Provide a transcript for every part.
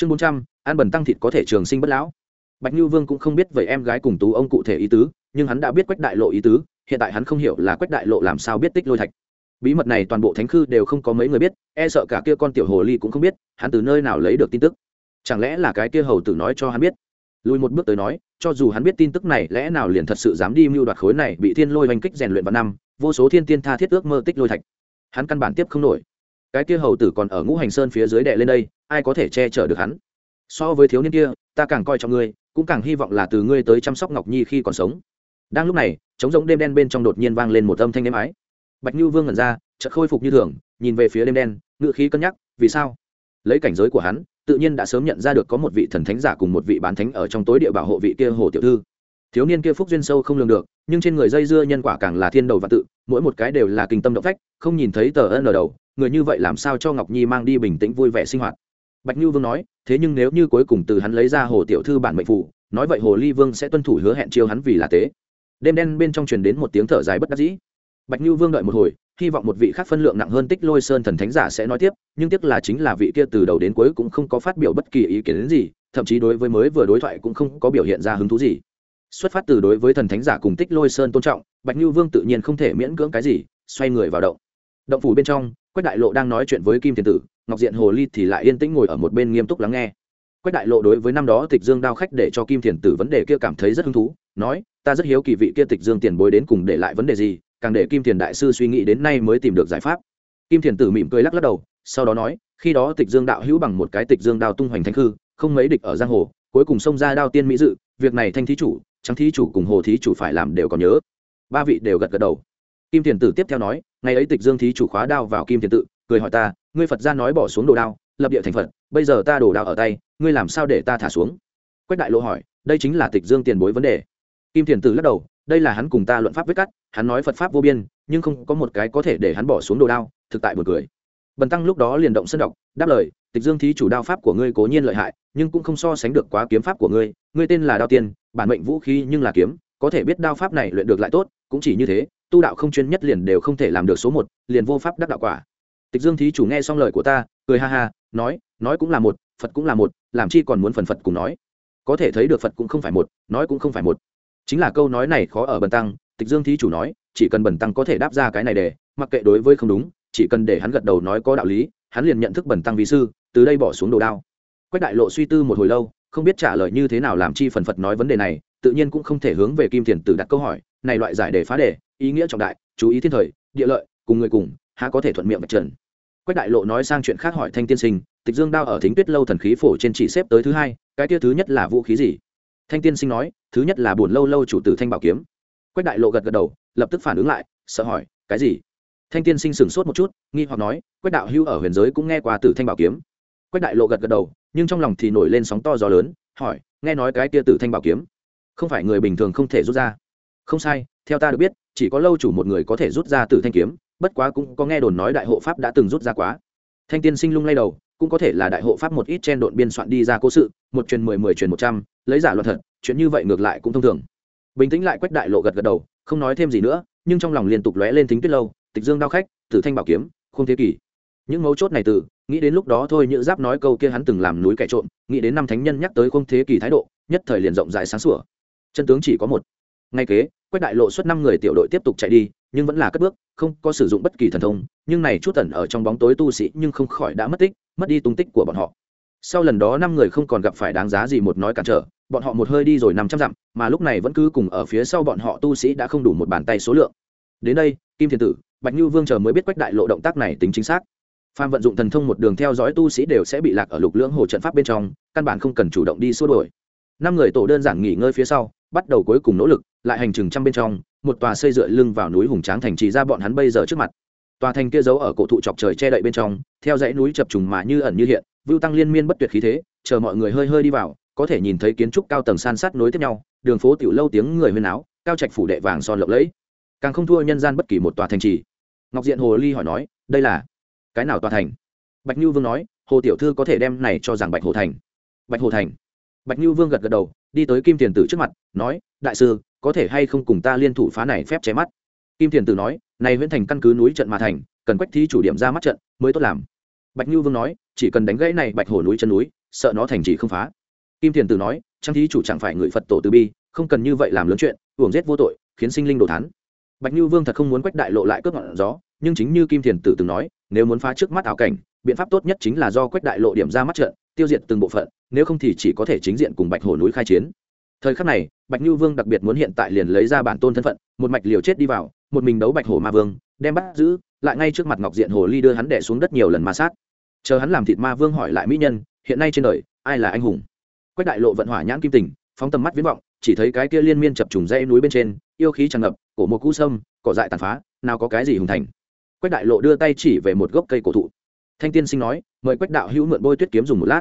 chương bốn trăm, ăn bần tăng thịt có thể trường sinh bất lão. Bạch như vương cũng không biết vậy em gái cùng tú ông cụ thể ý tứ, nhưng hắn đã biết quách đại lộ ý tứ, hiện tại hắn không hiểu là quách đại lộ làm sao biết tích lôi thạch. Bí mật này toàn bộ thánh khư đều không có mấy người biết e sợ cả kia con tiểu hồ ly cũng không biết, hắn từ nơi nào lấy được tin tức. Chẳng lẽ là cái kia hầu tử nói cho hắn biết? Lùi một bước tới nói, cho dù hắn biết tin tức này, lẽ nào liền thật sự dám đi mưu đoạt khối này bị thiên lôi oanh kích rèn luyện vào năm, vô số thiên tiên tha thiết ước mơ tích lôi thạch. Hắn căn bản tiếp không nổi. Cái kia hầu tử còn ở ngũ hành sơn phía dưới đệ lên đây ai có thể che chở được hắn? So với thiếu niên kia, ta càng coi trọng ngươi, cũng càng hy vọng là từ ngươi tới chăm sóc ngọc nhi khi còn sống. Đang lúc này, trống giống đêm đen bên trong đột nhiên vang lên một âm thanh êm ái. Bạch như vương ngẩn ra, chợt khôi phục như thường, nhìn về phía đêm đen ngự khí cân nhắc, vì sao? Lấy cảnh giới của hắn, tự nhiên đã sớm nhận ra được có một vị thần thánh giả cùng một vị bán thánh ở trong tối địa bảo hộ vị kia hồ tiểu thư. Thiếu niên kia phúc duyên sâu không lường được, nhưng trên người dây dưa nhân quả càng là thiên đầu và tự, mỗi một cái đều là kinh tâm động phách, không nhìn thấy tờ ân ở đầu. Người như vậy làm sao cho ngọc nhi mang đi bình tĩnh vui vẻ sinh hoạt? Bạch như vương nói, thế nhưng nếu như cuối cùng từ hắn lấy ra hồ tiểu thư bản mệnh phủ, nói vậy hồ ly vương sẽ tuân thủ hứa hẹn chiêu hắn vì là tế. Đêm đen bên trong truyền đến một tiếng thở dài bất đắc dĩ. Bạch như vương đợi một hồi, hy vọng một vị khác phân lượng nặng hơn tích lôi sơn thần thánh giả sẽ nói tiếp, nhưng tiếc là chính là vị kia từ đầu đến cuối cũng không có phát biểu bất kỳ ý kiến đến gì, thậm chí đối với mới vừa đối thoại cũng không có biểu hiện ra hứng thú gì. Xuất phát từ đối với thần thánh giả cùng tích lôi sơn tôn trọng, bạch như vương tự nhiên không thể miễn cưỡng cái gì, xoay người vào động. Động phủ bên trong, quách đại lộ đang nói chuyện với kim Thiên tử ngọc diện hồ ly thì lại yên tĩnh ngồi ở một bên nghiêm túc lắng nghe. Quách đại lộ đối với năm đó tịch dương đao khách để cho kim thiền tử vấn đề kia cảm thấy rất hứng thú, nói, ta rất hiếu kỳ vị kia tịch dương tiền bối đến cùng để lại vấn đề gì, càng để kim thiền đại sư suy nghĩ đến nay mới tìm được giải pháp. Kim thiền tử mỉm cười lắc lắc đầu, sau đó nói, khi đó tịch dương đạo hữu bằng một cái tịch dương đao tung hoành thánh hư không mấy địch ở giang hồ, cuối cùng xông ra đao tiên mỹ dự, việc này thanh thí chủ, trắng thí chủ cùng hồ thí chủ phải làm đều còn nhớ. Ba vị đều gật gật đầu. Kim thiền tử tiếp theo nói, ngày ấy tịch dương thí chủ khóa đao vào kim thiền tự cười hỏi ta ngươi phật ra nói bỏ xuống đồ đao, lập địa thành phật, bây giờ ta đổ đao ở tay, ngươi làm sao để ta thả xuống? Quách đại lộ hỏi, đây chính là tịch dương tiền bối vấn đề. Kim thiền tử lắc đầu, đây là hắn cùng ta luận pháp viết cắt, hắn nói phật pháp vô biên, nhưng không có một cái có thể để hắn bỏ xuống đồ đao, thực tại một cười. Bần tăng lúc đó liền động sân đọc, đáp lời, tịch dương thí chủ đao pháp của ngươi cố nhiên lợi hại, nhưng cũng không so sánh được quá kiếm pháp của ngươi ngươi tên là đao tiên, bản mệnh vũ khí nhưng là kiếm, có thể biết đao pháp này luyện được lại tốt, cũng chỉ như thế, tu đạo không chuyên nhất liền đều không thể làm được số một, liền vô pháp đắc đạo quả tịch dương thí chủ nghe xong lời của ta, cười ha ha, nói nói cũng là một, phật cũng là một, làm chi còn muốn phần phật cùng nói. Có thể thấy được phật cũng không phải một, nói cũng không phải một. Chính là câu nói này khó ở bần tăng, tịch dương thí chủ nói, chỉ cần bần tăng có thể đáp ra cái này để, mặc kệ đối với không đúng, chỉ cần để hắn gật đầu nói có đạo lý, hắn liền nhận thức bần tăng vì sư, từ đây bỏ xuống đồ đao. Quách đại lộ suy tư một hồi lâu, không biết trả lời như thế nào làm chi phần phật nói vấn đề này, tự nhiên cũng không thể hướng về kim thiền tử đặt câu hỏi, này loại giải đề phá đề, ý nghĩa trọng đại, chú ý thiên thời, địa lợi, cùng người cùng, há có thể thuận miệng vạch trần quách đại lộ nói sang chuyện khác hỏi thanh tiên sinh, tịch dương đao ở thính tuyết lâu thần khí phổ trên chỉ xếp tới thứ hai, cái tia thứ nhất là vũ khí gì? Thanh tiên sinh nói, thứ nhất là buồn lâu lâu chủ tử thanh bảo kiếm. Quách đại lộ gật gật đầu, lập tức phản ứng lại, sợ hỏi, cái gì? Thanh tiên sinh sửng sốt một chút, nghi hoặc nói, quách đạo hưu ở huyền giới cũng nghe qua tử thanh bảo kiếm. Quách đại lộ gật gật đầu, nhưng trong lòng thì nổi lên sóng to gió lớn, hỏi, nghe nói cái tia tử thanh bảo kiếm, không phải người bình thường không thể rút ra. Không sai, theo ta được biết, chỉ có lâu chủ một người có thể rút ra tử thanh kiếm bất quá cũng có nghe đồn nói đại hộ pháp đã từng rút ra quá. Thanh tiên sinh lung lay đầu, cũng có thể là đại hộ pháp một ít chen độn biên soạn đi ra cố sự, một truyền mười mười truyền một trăm, lấy giả luật thật, chuyện như vậy ngược lại cũng thông thường. Bình tĩnh lại quách đại lộ gật gật đầu, không nói thêm gì nữa, nhưng trong lòng liên tục lóe lên thính tuyết lâu, tịch dương đao khách, tử thanh bảo kiếm không thế kỷ. Những mấu chốt này từ, nghĩ đến lúc đó thôi nhữ giáp nói câu kia hắn từng làm núi kẻ trộm, nghĩ đến năm thánh nhân nhắc tới không thế kỷ thái độ, nhất thời liền rộng rãi sáng sủa. Chân tướng chỉ có một. Ngay kế, quách đại lộ xuất năm người tiểu đội tiếp tục chạy đi, nhưng vẫn là cất bước không có sử dụng bất kỳ thần thông, nhưng này chút tẩn ở trong bóng tối tu sĩ nhưng không khỏi đã mất tích, mất đi tung tích của bọn họ. Sau lần đó năm người không còn gặp phải đáng giá gì một nói cản trở, bọn họ một hơi đi rồi năm trăm dặm, mà lúc này vẫn cứ cùng ở phía sau bọn họ tu sĩ đã không đủ một bàn tay số lượng. Đến đây, kim thiên tử, bạch như vương chờ mới biết quách đại lộ động tác này tính chính xác. Phan vận dụng thần thông một đường theo dõi tu sĩ đều sẽ bị lạc ở lục lưỡng hồ trận pháp bên trong, căn bản không cần chủ động đi xua đổi năm người tổ đơn giản nghỉ ngơi phía sau, bắt đầu cuối cùng nỗ lực, lại hành trình trăm bên trong một tòa xây dựa lưng vào núi hùng tráng thành trì ra bọn hắn bây giờ trước mặt. Tòa thành kia giấu ở cổ thụ chọc trời che đậy bên trong, theo dãy núi chập trùng mà như ẩn như hiện, vưu tăng liên miên bất tuyệt khí thế, chờ mọi người hơi hơi đi vào, có thể nhìn thấy kiến trúc cao tầng san sát nối tiếp nhau, đường phố tiểu lâu tiếng người huyên áo, cao trạch phủ đệ vàng son lộng lẫy. Càng không thua nhân gian bất kỳ một tòa thành trì. Ngọc diện hồ ly hỏi nói, đây là cái nào tòa thành? Bạch như vương nói, hồ tiểu thư có thể đem này cho rằng bạch hồ thành. Bạch hồ thành. Bạch như vương gật gật đầu, đi tới kim tiền tử trước mặt, nói, đại sư có thể hay không cùng ta liên thủ phá này phép chế mắt? Kim Thiền tử nói, này huyễn thành căn cứ núi trận mà thành, cần quách thí chủ điểm ra mắt trận mới tốt làm. Bạch như vương nói, chỉ cần đánh gãy này bạch Hổ núi chân núi, sợ nó thành trì không phá. Kim thiền tử nói, trang thí chủ chẳng phải người phật tổ từ bi, không cần như vậy làm lớn chuyện, uổng giết vô tội, khiến sinh linh đồ thán. Bạch như vương thật không muốn quách đại lộ lại cướp ngọn gió, nhưng chính như kim thiền tử từng nói, nếu muốn phá trước mắt ảo cảnh, biện pháp tốt nhất chính là do quách đại lộ điểm ra mắt trận, tiêu diệt từng bộ phận, nếu không thì chỉ có thể chính diện cùng bạch hổ núi khai chiến thời khắc này, bạch như vương đặc biệt muốn hiện tại liền lấy ra bản tôn thân phận, một mạch liều chết đi vào, một mình đấu bạch hổ ma vương, đem bắt giữ, lại ngay trước mặt ngọc diện hồ ly đưa hắn đẻ xuống đất nhiều lần ma sát. Chờ hắn làm thịt ma vương hỏi lại mỹ nhân, hiện nay trên đời, ai là anh hùng? Quách đại lộ vận hỏa nhãn kim tình, phóng tầm mắt viễn vọng, chỉ thấy cái kia liên miên chập trùng dây núi bên trên, yêu khí tràn ngập, cổ một cú sâm, cỏ dại tàn phá, nào có cái gì hùng thành. Quách đại lộ đưa tay chỉ về một gốc cây cổ thụ. Thanh tiên sinh nói, mời quách đạo hữu mượn bôi tuyết kiếm dùng một lát.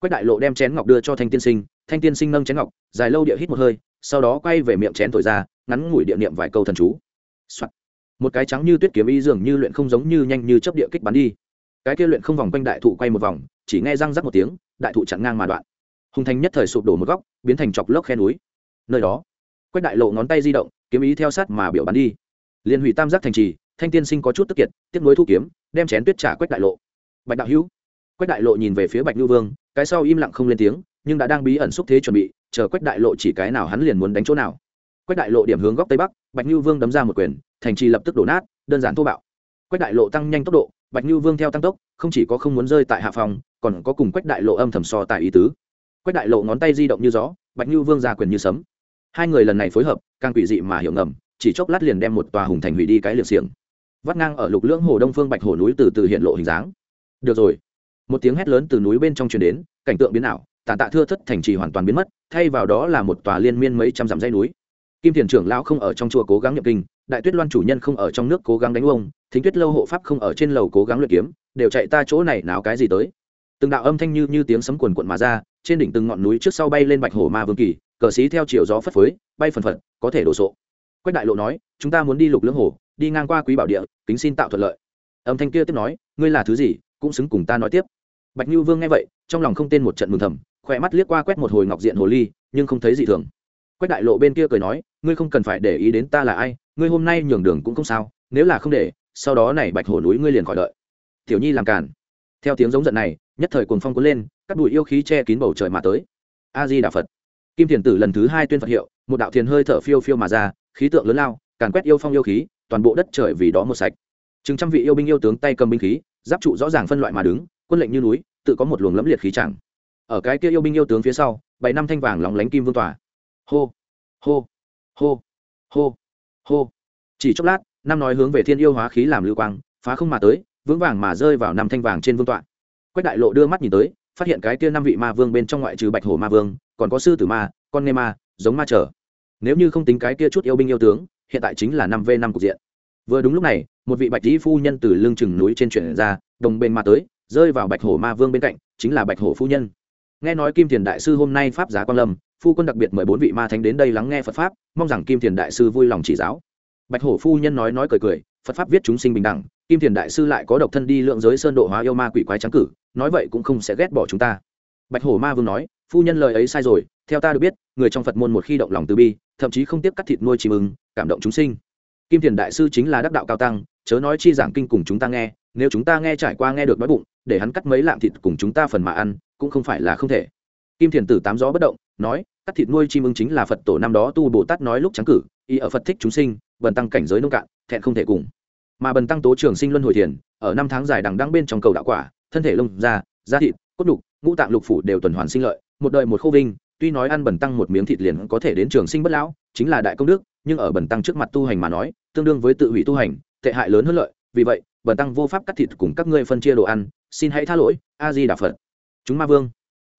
Quách đại lộ đem chén ngọc đưa cho thanh tiên sinh thanh tiên sinh nâng chén ngọc, dài lâu địa hít một hơi, sau đó quay về miệng chén thổi ra, ngắn ngủi địa niệm vài câu thần chú、Soạn. một cái trắng như tuyết kiếm y dường như luyện không giống như nhanh như chấp địa kích bắn đi. Cái kia luyện không vòng quanh đại thụ quay một vòng, chỉ nghe răng rắc một tiếng, đại thụ chặn ngang mà đoạn. Hùng thành nhất thời sụp đổ một góc, biến thành chọc lốc khe núi. Nơi đó, quách đại lộ ngón tay di động, kiếm ý theo sát mà biểu bắn đi. Liền hủy tam giác thành trì, thanh tiên sinh có chút tức kiệt, tiếp nối thu kiếm, đem chén tuyết trả quách đại lộ. Bạch đạo hữu. Quách đại lộ nhìn về phía bạch Lưu vương, cái sau im lặng không lên tiếng nhưng đã đang bí ẩn xúc thế chuẩn bị, chờ quách đại lộ chỉ cái nào hắn liền muốn đánh chỗ nào. Quách đại lộ điểm hướng góc tây bắc, bạch nhu vương đấm ra một quyền, thành trì lập tức đổ nát, đơn giản thô bạo. Quách đại lộ tăng nhanh tốc độ, bạch nhu vương theo tăng tốc, không chỉ có không muốn rơi tại hạ phòng, còn có cùng quách đại lộ âm thầm so tại ý tứ. Quách đại lộ ngón tay di động như gió, bạch nhu vương ra quyền như sấm. Hai người lần này phối hợp, càng quỷ dị mà hiểu ngầm, chỉ chốc lát liền đem một tòa hùng thành hủy đi cái liệng xiềng. Vắt ngang ở lục lưỡng hồ đông phương bạch hồ núi từ từ hiện lộ hình dáng. Được rồi. Một tiếng hét lớn từ núi bên trong truyền đến, cảnh tượng biến ảo tàn tạ thưa thất thành trì hoàn toàn biến mất, thay vào đó là một tòa liên miên mấy trăm dặm dây núi. Kim thiền trưởng lão không ở trong chùa cố gắng nhập kinh, đại tuyết loan chủ nhân không ở trong nước cố gắng đánh ông, thính tuyết lâu hộ pháp không ở trên lầu cố gắng luyện kiếm, đều chạy ta chỗ này nào cái gì tới. Từng đạo âm thanh như như tiếng sấm quần quận mà ra, trên đỉnh từng ngọn núi trước sau bay lên bạch hổ ma vương kỳ, cờ xí theo chiều gió phất phới, bay phần phật, có thể đổ sộ. Quách đại lộ nói, chúng ta muốn đi lục lưỡng hồ, đi ngang qua quý bảo địa, kính xin tạo thuận lợi. Âm thanh kia tiếp nói, ngươi là thứ gì, cũng xứng cùng ta nói tiếp. Bạch như vương nghe vậy, trong lòng không tên một trận mừng thầm khỏe mắt liếc qua quét một hồi ngọc diện hồ ly, nhưng không thấy gì thường. Quách đại lộ bên kia cười nói, ngươi không cần phải để ý đến ta là ai, ngươi hôm nay nhường đường cũng không sao, nếu là không để, sau đó này bạch hổ núi ngươi liền khỏi đợi. Tiểu nhi làm cản theo tiếng giống giận này, nhất thời cuồng phong cuốn lên các bụi yêu khí che kín bầu trời mà tới. A di đà phật. Kim thiền tử lần thứ hai tuyên phật hiệu, một đạo thiền hơi thở phiêu phiêu mà ra, khí tượng lớn lao, càn quét yêu phong yêu khí, toàn bộ đất trời vì đó một sạch. Chừng trăm vị yêu binh yêu tướng tay cầm binh khí, giáp trụ rõ ràng phân loại mà đứng, quân lệnh như núi, tự có một luồng lẫm liệt khí chẳng ở cái kia yêu binh yêu tướng phía sau bảy năm thanh vàng lóng lánh kim vương tỏa hô hô hô hô hô. Chỉ chốc lát, năm nói hướng về thiên yêu hóa khí làm lưu quang, phá không mà tới, vững vàng mà rơi vào năm thanh vàng trên vương tọa. Quách đại lộ đưa mắt nhìn tới, phát hiện cái kia năm vị ma vương bên trong ngoại trừ bạch hổ ma vương, còn có sư tử ma, con nghe ma, giống ma trở nếu như không tính cái kia chút yêu binh yêu tướng, hiện tại chính là năm v năm cục diện. Vừa đúng lúc này, một vị bạch dĩ phu nhân từ lưng chừng núi trên chuyển ra, đồng bên ma tới, rơi vào bạch hổ ma vương bên cạnh, chính là bạch hổ phu nhân nghe nói kim thiền đại sư hôm nay pháp giá quan lâm, phu quân đặc biệt mời bốn vị ma thánh đến đây lắng nghe phật pháp, mong rằng kim thiền đại sư vui lòng chỉ giáo. Bạch hổ phu nhân nói nói cười cười, phật pháp viết chúng sinh bình đẳng, kim thiền đại sư lại có độc thân đi lượng giới sơn độ hóa yêu ma quỷ quái trắng cử, nói vậy cũng không sẽ ghét bỏ chúng ta. Bạch hổ ma vương nói, phu nhân lời ấy sai rồi, theo ta được biết, người trong phật môn một khi động lòng từ bi, thậm chí không tiếp cắt thịt nuôi chim ưng, cảm động chúng sinh. Kim thiền đại sư chính là đắc đạo cao tăng, chớ nói chi giảng kinh cùng chúng ta nghe, nếu chúng ta nghe trải qua nghe được nói bụng, để hắn cắt mấy lạng thịt cùng chúng ta phần mà ăn cũng không phải là không thể. Kim thiền tử tám gió bất động, nói, cắt thịt nuôi chim ưng chính là phật tổ năm đó tu bồ tát nói lúc trắng cử, y ở phật thích chúng sinh, bần tăng cảnh giới nông cạn, thẹn không thể cùng. Mà bần tăng tố trường sinh luân hồi thiền, ở năm tháng dài đằng đăng bên trong cầu đạo quả, thân thể lông da da thịt, cốt đục ngũ tạng lục phủ đều tuần hoàn sinh lợi, một đời một khô vinh, tuy nói ăn bần tăng một miếng thịt liền có thể đến trường sinh bất lão, chính là đại công đức, nhưng ở bần tăng trước mặt tu hành mà nói, tương đương với tự hủy tu hành, tệ hại lớn hơn lợi, vì vậy, bần tăng vô pháp cắt thịt cùng các ngươi phân chia đồ ăn, xin hãy tha lỗi, a di đà phật chúng ma vương.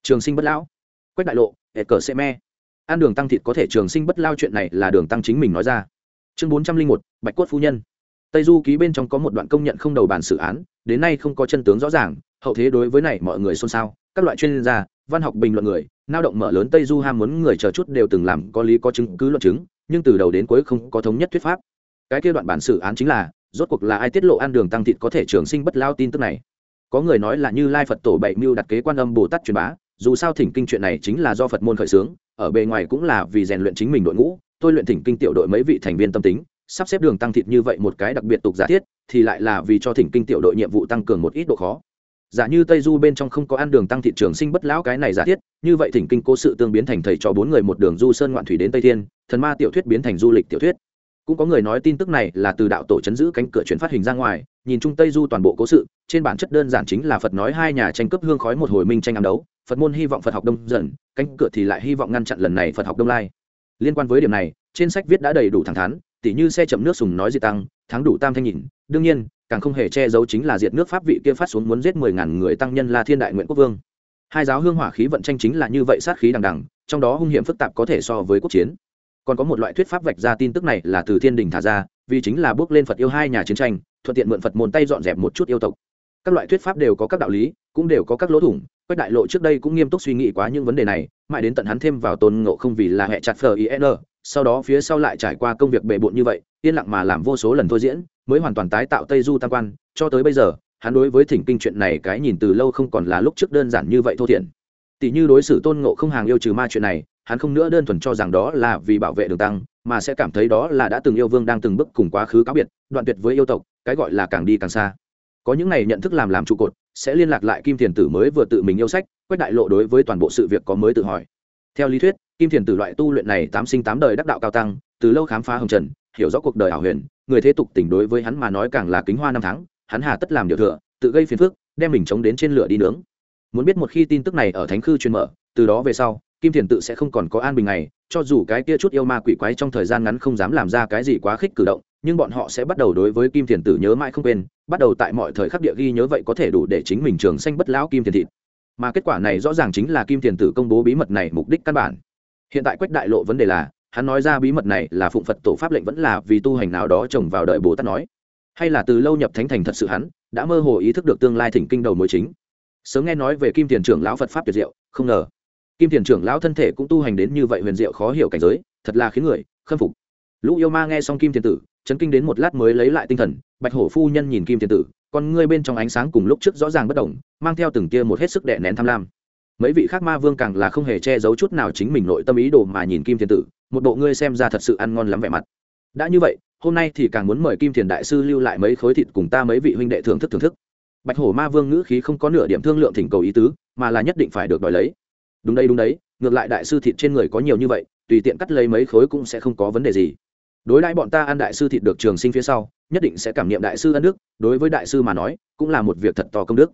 Trường sinh bất lão. Quách đại lộ, hệ cờ xe me. Ăn đường tăng thịt có thể trường sinh bất lao chuyện này là đường tăng chính mình nói ra. Chương bốn trăm linh một, bạch cốt phu nhân. Tây du ký bên trong có một đoạn công nhận không đầu bản xử án, đến nay không có chân tướng rõ ràng, hậu thế đối với này mọi người xôn xao. Các loại chuyên gia, văn học bình luận người lao động mở lớn tây du ham muốn người chờ chút đều từng làm có lý có chứng cứ luận chứng, nhưng từ đầu đến cuối không có thống nhất thuyết pháp. Cái kia đoạn bản xử án chính là, rốt cuộc là ai tiết lộ ăn đường tăng thịt có thể trường sinh bất lao tin tức này? Có người nói là như lai phật tổ bảy mưu đặt kế quan âm bồ tát truyền bá, dù sao thỉnh kinh chuyện này chính là do phật môn khởi xướng, ở bề ngoài cũng là vì rèn luyện chính mình đội ngũ, tôi luyện thỉnh kinh tiểu đội mấy vị thành viên tâm tính, sắp xếp đường tăng thịt như vậy một cái đặc biệt tục giả thiết, thì lại là vì cho thỉnh kinh tiểu đội nhiệm vụ tăng cường một ít độ khó. Giả như tây du bên trong không có ăn đường tăng thị trường sinh bất lão cái này giả thiết, như vậy thỉnh kinh cố sự tương biến thành thầy cho bốn người một đường du sơn ngoạn thủy đến tây thiên, thần ma tiểu thuyết biến thành du lịch tiểu thuyết cũng có người nói tin tức này là từ đạo tổ chấn giữ cánh cửa chuyển phát hình ra ngoài, nhìn chung tây du toàn bộ cố sự, trên bản chất đơn giản chính là phật nói hai nhà tranh cướp hương khói một hồi minh tranh ám đấu, phật môn hy vọng phật học đông dần, cánh cửa thì lại hy vọng ngăn chặn lần này phật học đông lai. Liên quan với điểm này, trên sách viết đã đầy đủ thẳng thắn, tỉ như xe chậm nước sùng nói diệt tăng thắng đủ tam thanh nhìn đương nhiên, càng không hề che giấu chính là diệt nước pháp vị kia phát xuống muốn giết mười ngàn người tăng nhân la thiên đại nguyện quốc vương. Hai giáo hương hỏa khí vận tranh chính là như vậy sát khí đằng đằng, trong đó hung hiểm phức tạp có thể so với quốc chiến còn có một loại thuyết pháp vạch ra tin tức này là từ thiên đình thả ra, vì chính là bước lên phật yêu hai nhà chiến tranh, thuận tiện mượn phật môn tay dọn dẹp một chút yêu tộc. Các loại thuyết pháp đều có các đạo lý, cũng đều có các lỗ thủng, quách đại lộ trước đây cũng nghiêm túc suy nghĩ quá những vấn đề này, mãi đến tận hắn thêm vào tôn ngộ không vì là hệ chặt phờ in e sau đó phía sau lại trải qua công việc bề bộn như vậy, yên lặng mà làm vô số lần thôi diễn, mới hoàn toàn tái tạo tây du tam quan, cho tới bây giờ, hắn đối với thỉnh kinh chuyện này cái nhìn từ lâu không còn là lúc trước đơn giản như vậy thô thiển. Tỷ như đối xử tôn ngộ không hàng yêu trừ ma chuyện này hắn không nữa đơn thuần cho rằng đó là vì bảo vệ đường tăng, mà sẽ cảm thấy đó là đã từng yêu vương đang từng bước cùng quá khứ cáo biệt, đoạn tuyệt với yêu tộc, cái gọi là càng đi càng xa. Có những này nhận thức làm làm trụ cột, sẽ liên lạc lại kim thiền tử mới vừa tự mình yêu sách, quét đại lộ đối với toàn bộ sự việc có mới tự hỏi. Theo lý thuyết, kim thiền tử loại tu luyện này tám sinh tám đời đắc đạo cao tăng, từ lâu khám phá hồng trần, hiểu rõ cuộc đời ảo huyền, người thế tục tình đối với hắn mà nói càng là kính hoa năm tháng, hắn hà tất làm điều thừa, tự gây phiền phức, đem mình chống đến trên lửa đi nướng. Muốn biết một khi tin tức này ở thánh khư truyền mở, từ đó về sau kim thiền tự sẽ không còn có an bình này, cho dù cái kia chút yêu ma quỷ quái trong thời gian ngắn không dám làm ra cái gì quá khích cử động, nhưng bọn họ sẽ bắt đầu đối với kim thiền tử nhớ mãi không quên, bắt đầu tại mọi thời khắc địa ghi nhớ vậy có thể đủ để chính mình trường xanh bất lão kim thiền thịt. Mà kết quả này rõ ràng chính là kim thiền tử công bố bí mật này mục đích căn bản. Hiện tại quách đại lộ vấn đề là, hắn nói ra bí mật này là phụng phật tổ pháp lệnh vẫn là vì tu hành nào đó trồng vào đợi bồ tát nói. Hay là từ lâu nhập thánh thành thật sự hắn, đã mơ hồ ý thức được tương lai thỉnh kinh đầu mối chính. Sớm nghe nói về kim thiền trưởng lão phật pháp tuyệt diệu, không ngờ kim thiền trưởng lão thân thể cũng tu hành đến như vậy huyền diệu khó hiểu cảnh giới, thật là khiến người khâm phục. Lũ yêu ma nghe xong kim thiền tử, chấn kinh đến một lát mới lấy lại tinh thần, bạch hổ phu nhân nhìn kim thiền tử, con ngươi bên trong ánh sáng cùng lúc trước rõ ràng bất đồng mang theo từng tia một hết sức đệ nén tham lam. Mấy vị khác ma vương càng là không hề che giấu chút nào chính mình nội tâm ý đồ mà nhìn kim thiền tử, một bộ ngươi xem ra thật sự ăn ngon lắm vẻ mặt. Đã như vậy, hôm nay thì càng muốn mời kim thiền đại sư lưu lại mấy khối thịt cùng ta mấy vị huynh đệ thưởng thức thưởng thức. Bạch hổ ma vương ngữ khí không có nửa điểm thương lượng thỉnh cầu ý tứ, mà là nhất định phải được đòi lấy đúng đây đúng đấy, ngược lại đại sư thịt trên người có nhiều như vậy, tùy tiện cắt lấy mấy khối cũng sẽ không có vấn đề gì. Đối đãi bọn ta ăn đại sư thịt được trường sinh phía sau, nhất định sẽ cảm nghiệm đại sư ân đức, đối với đại sư mà nói, cũng là một việc thật to công đức.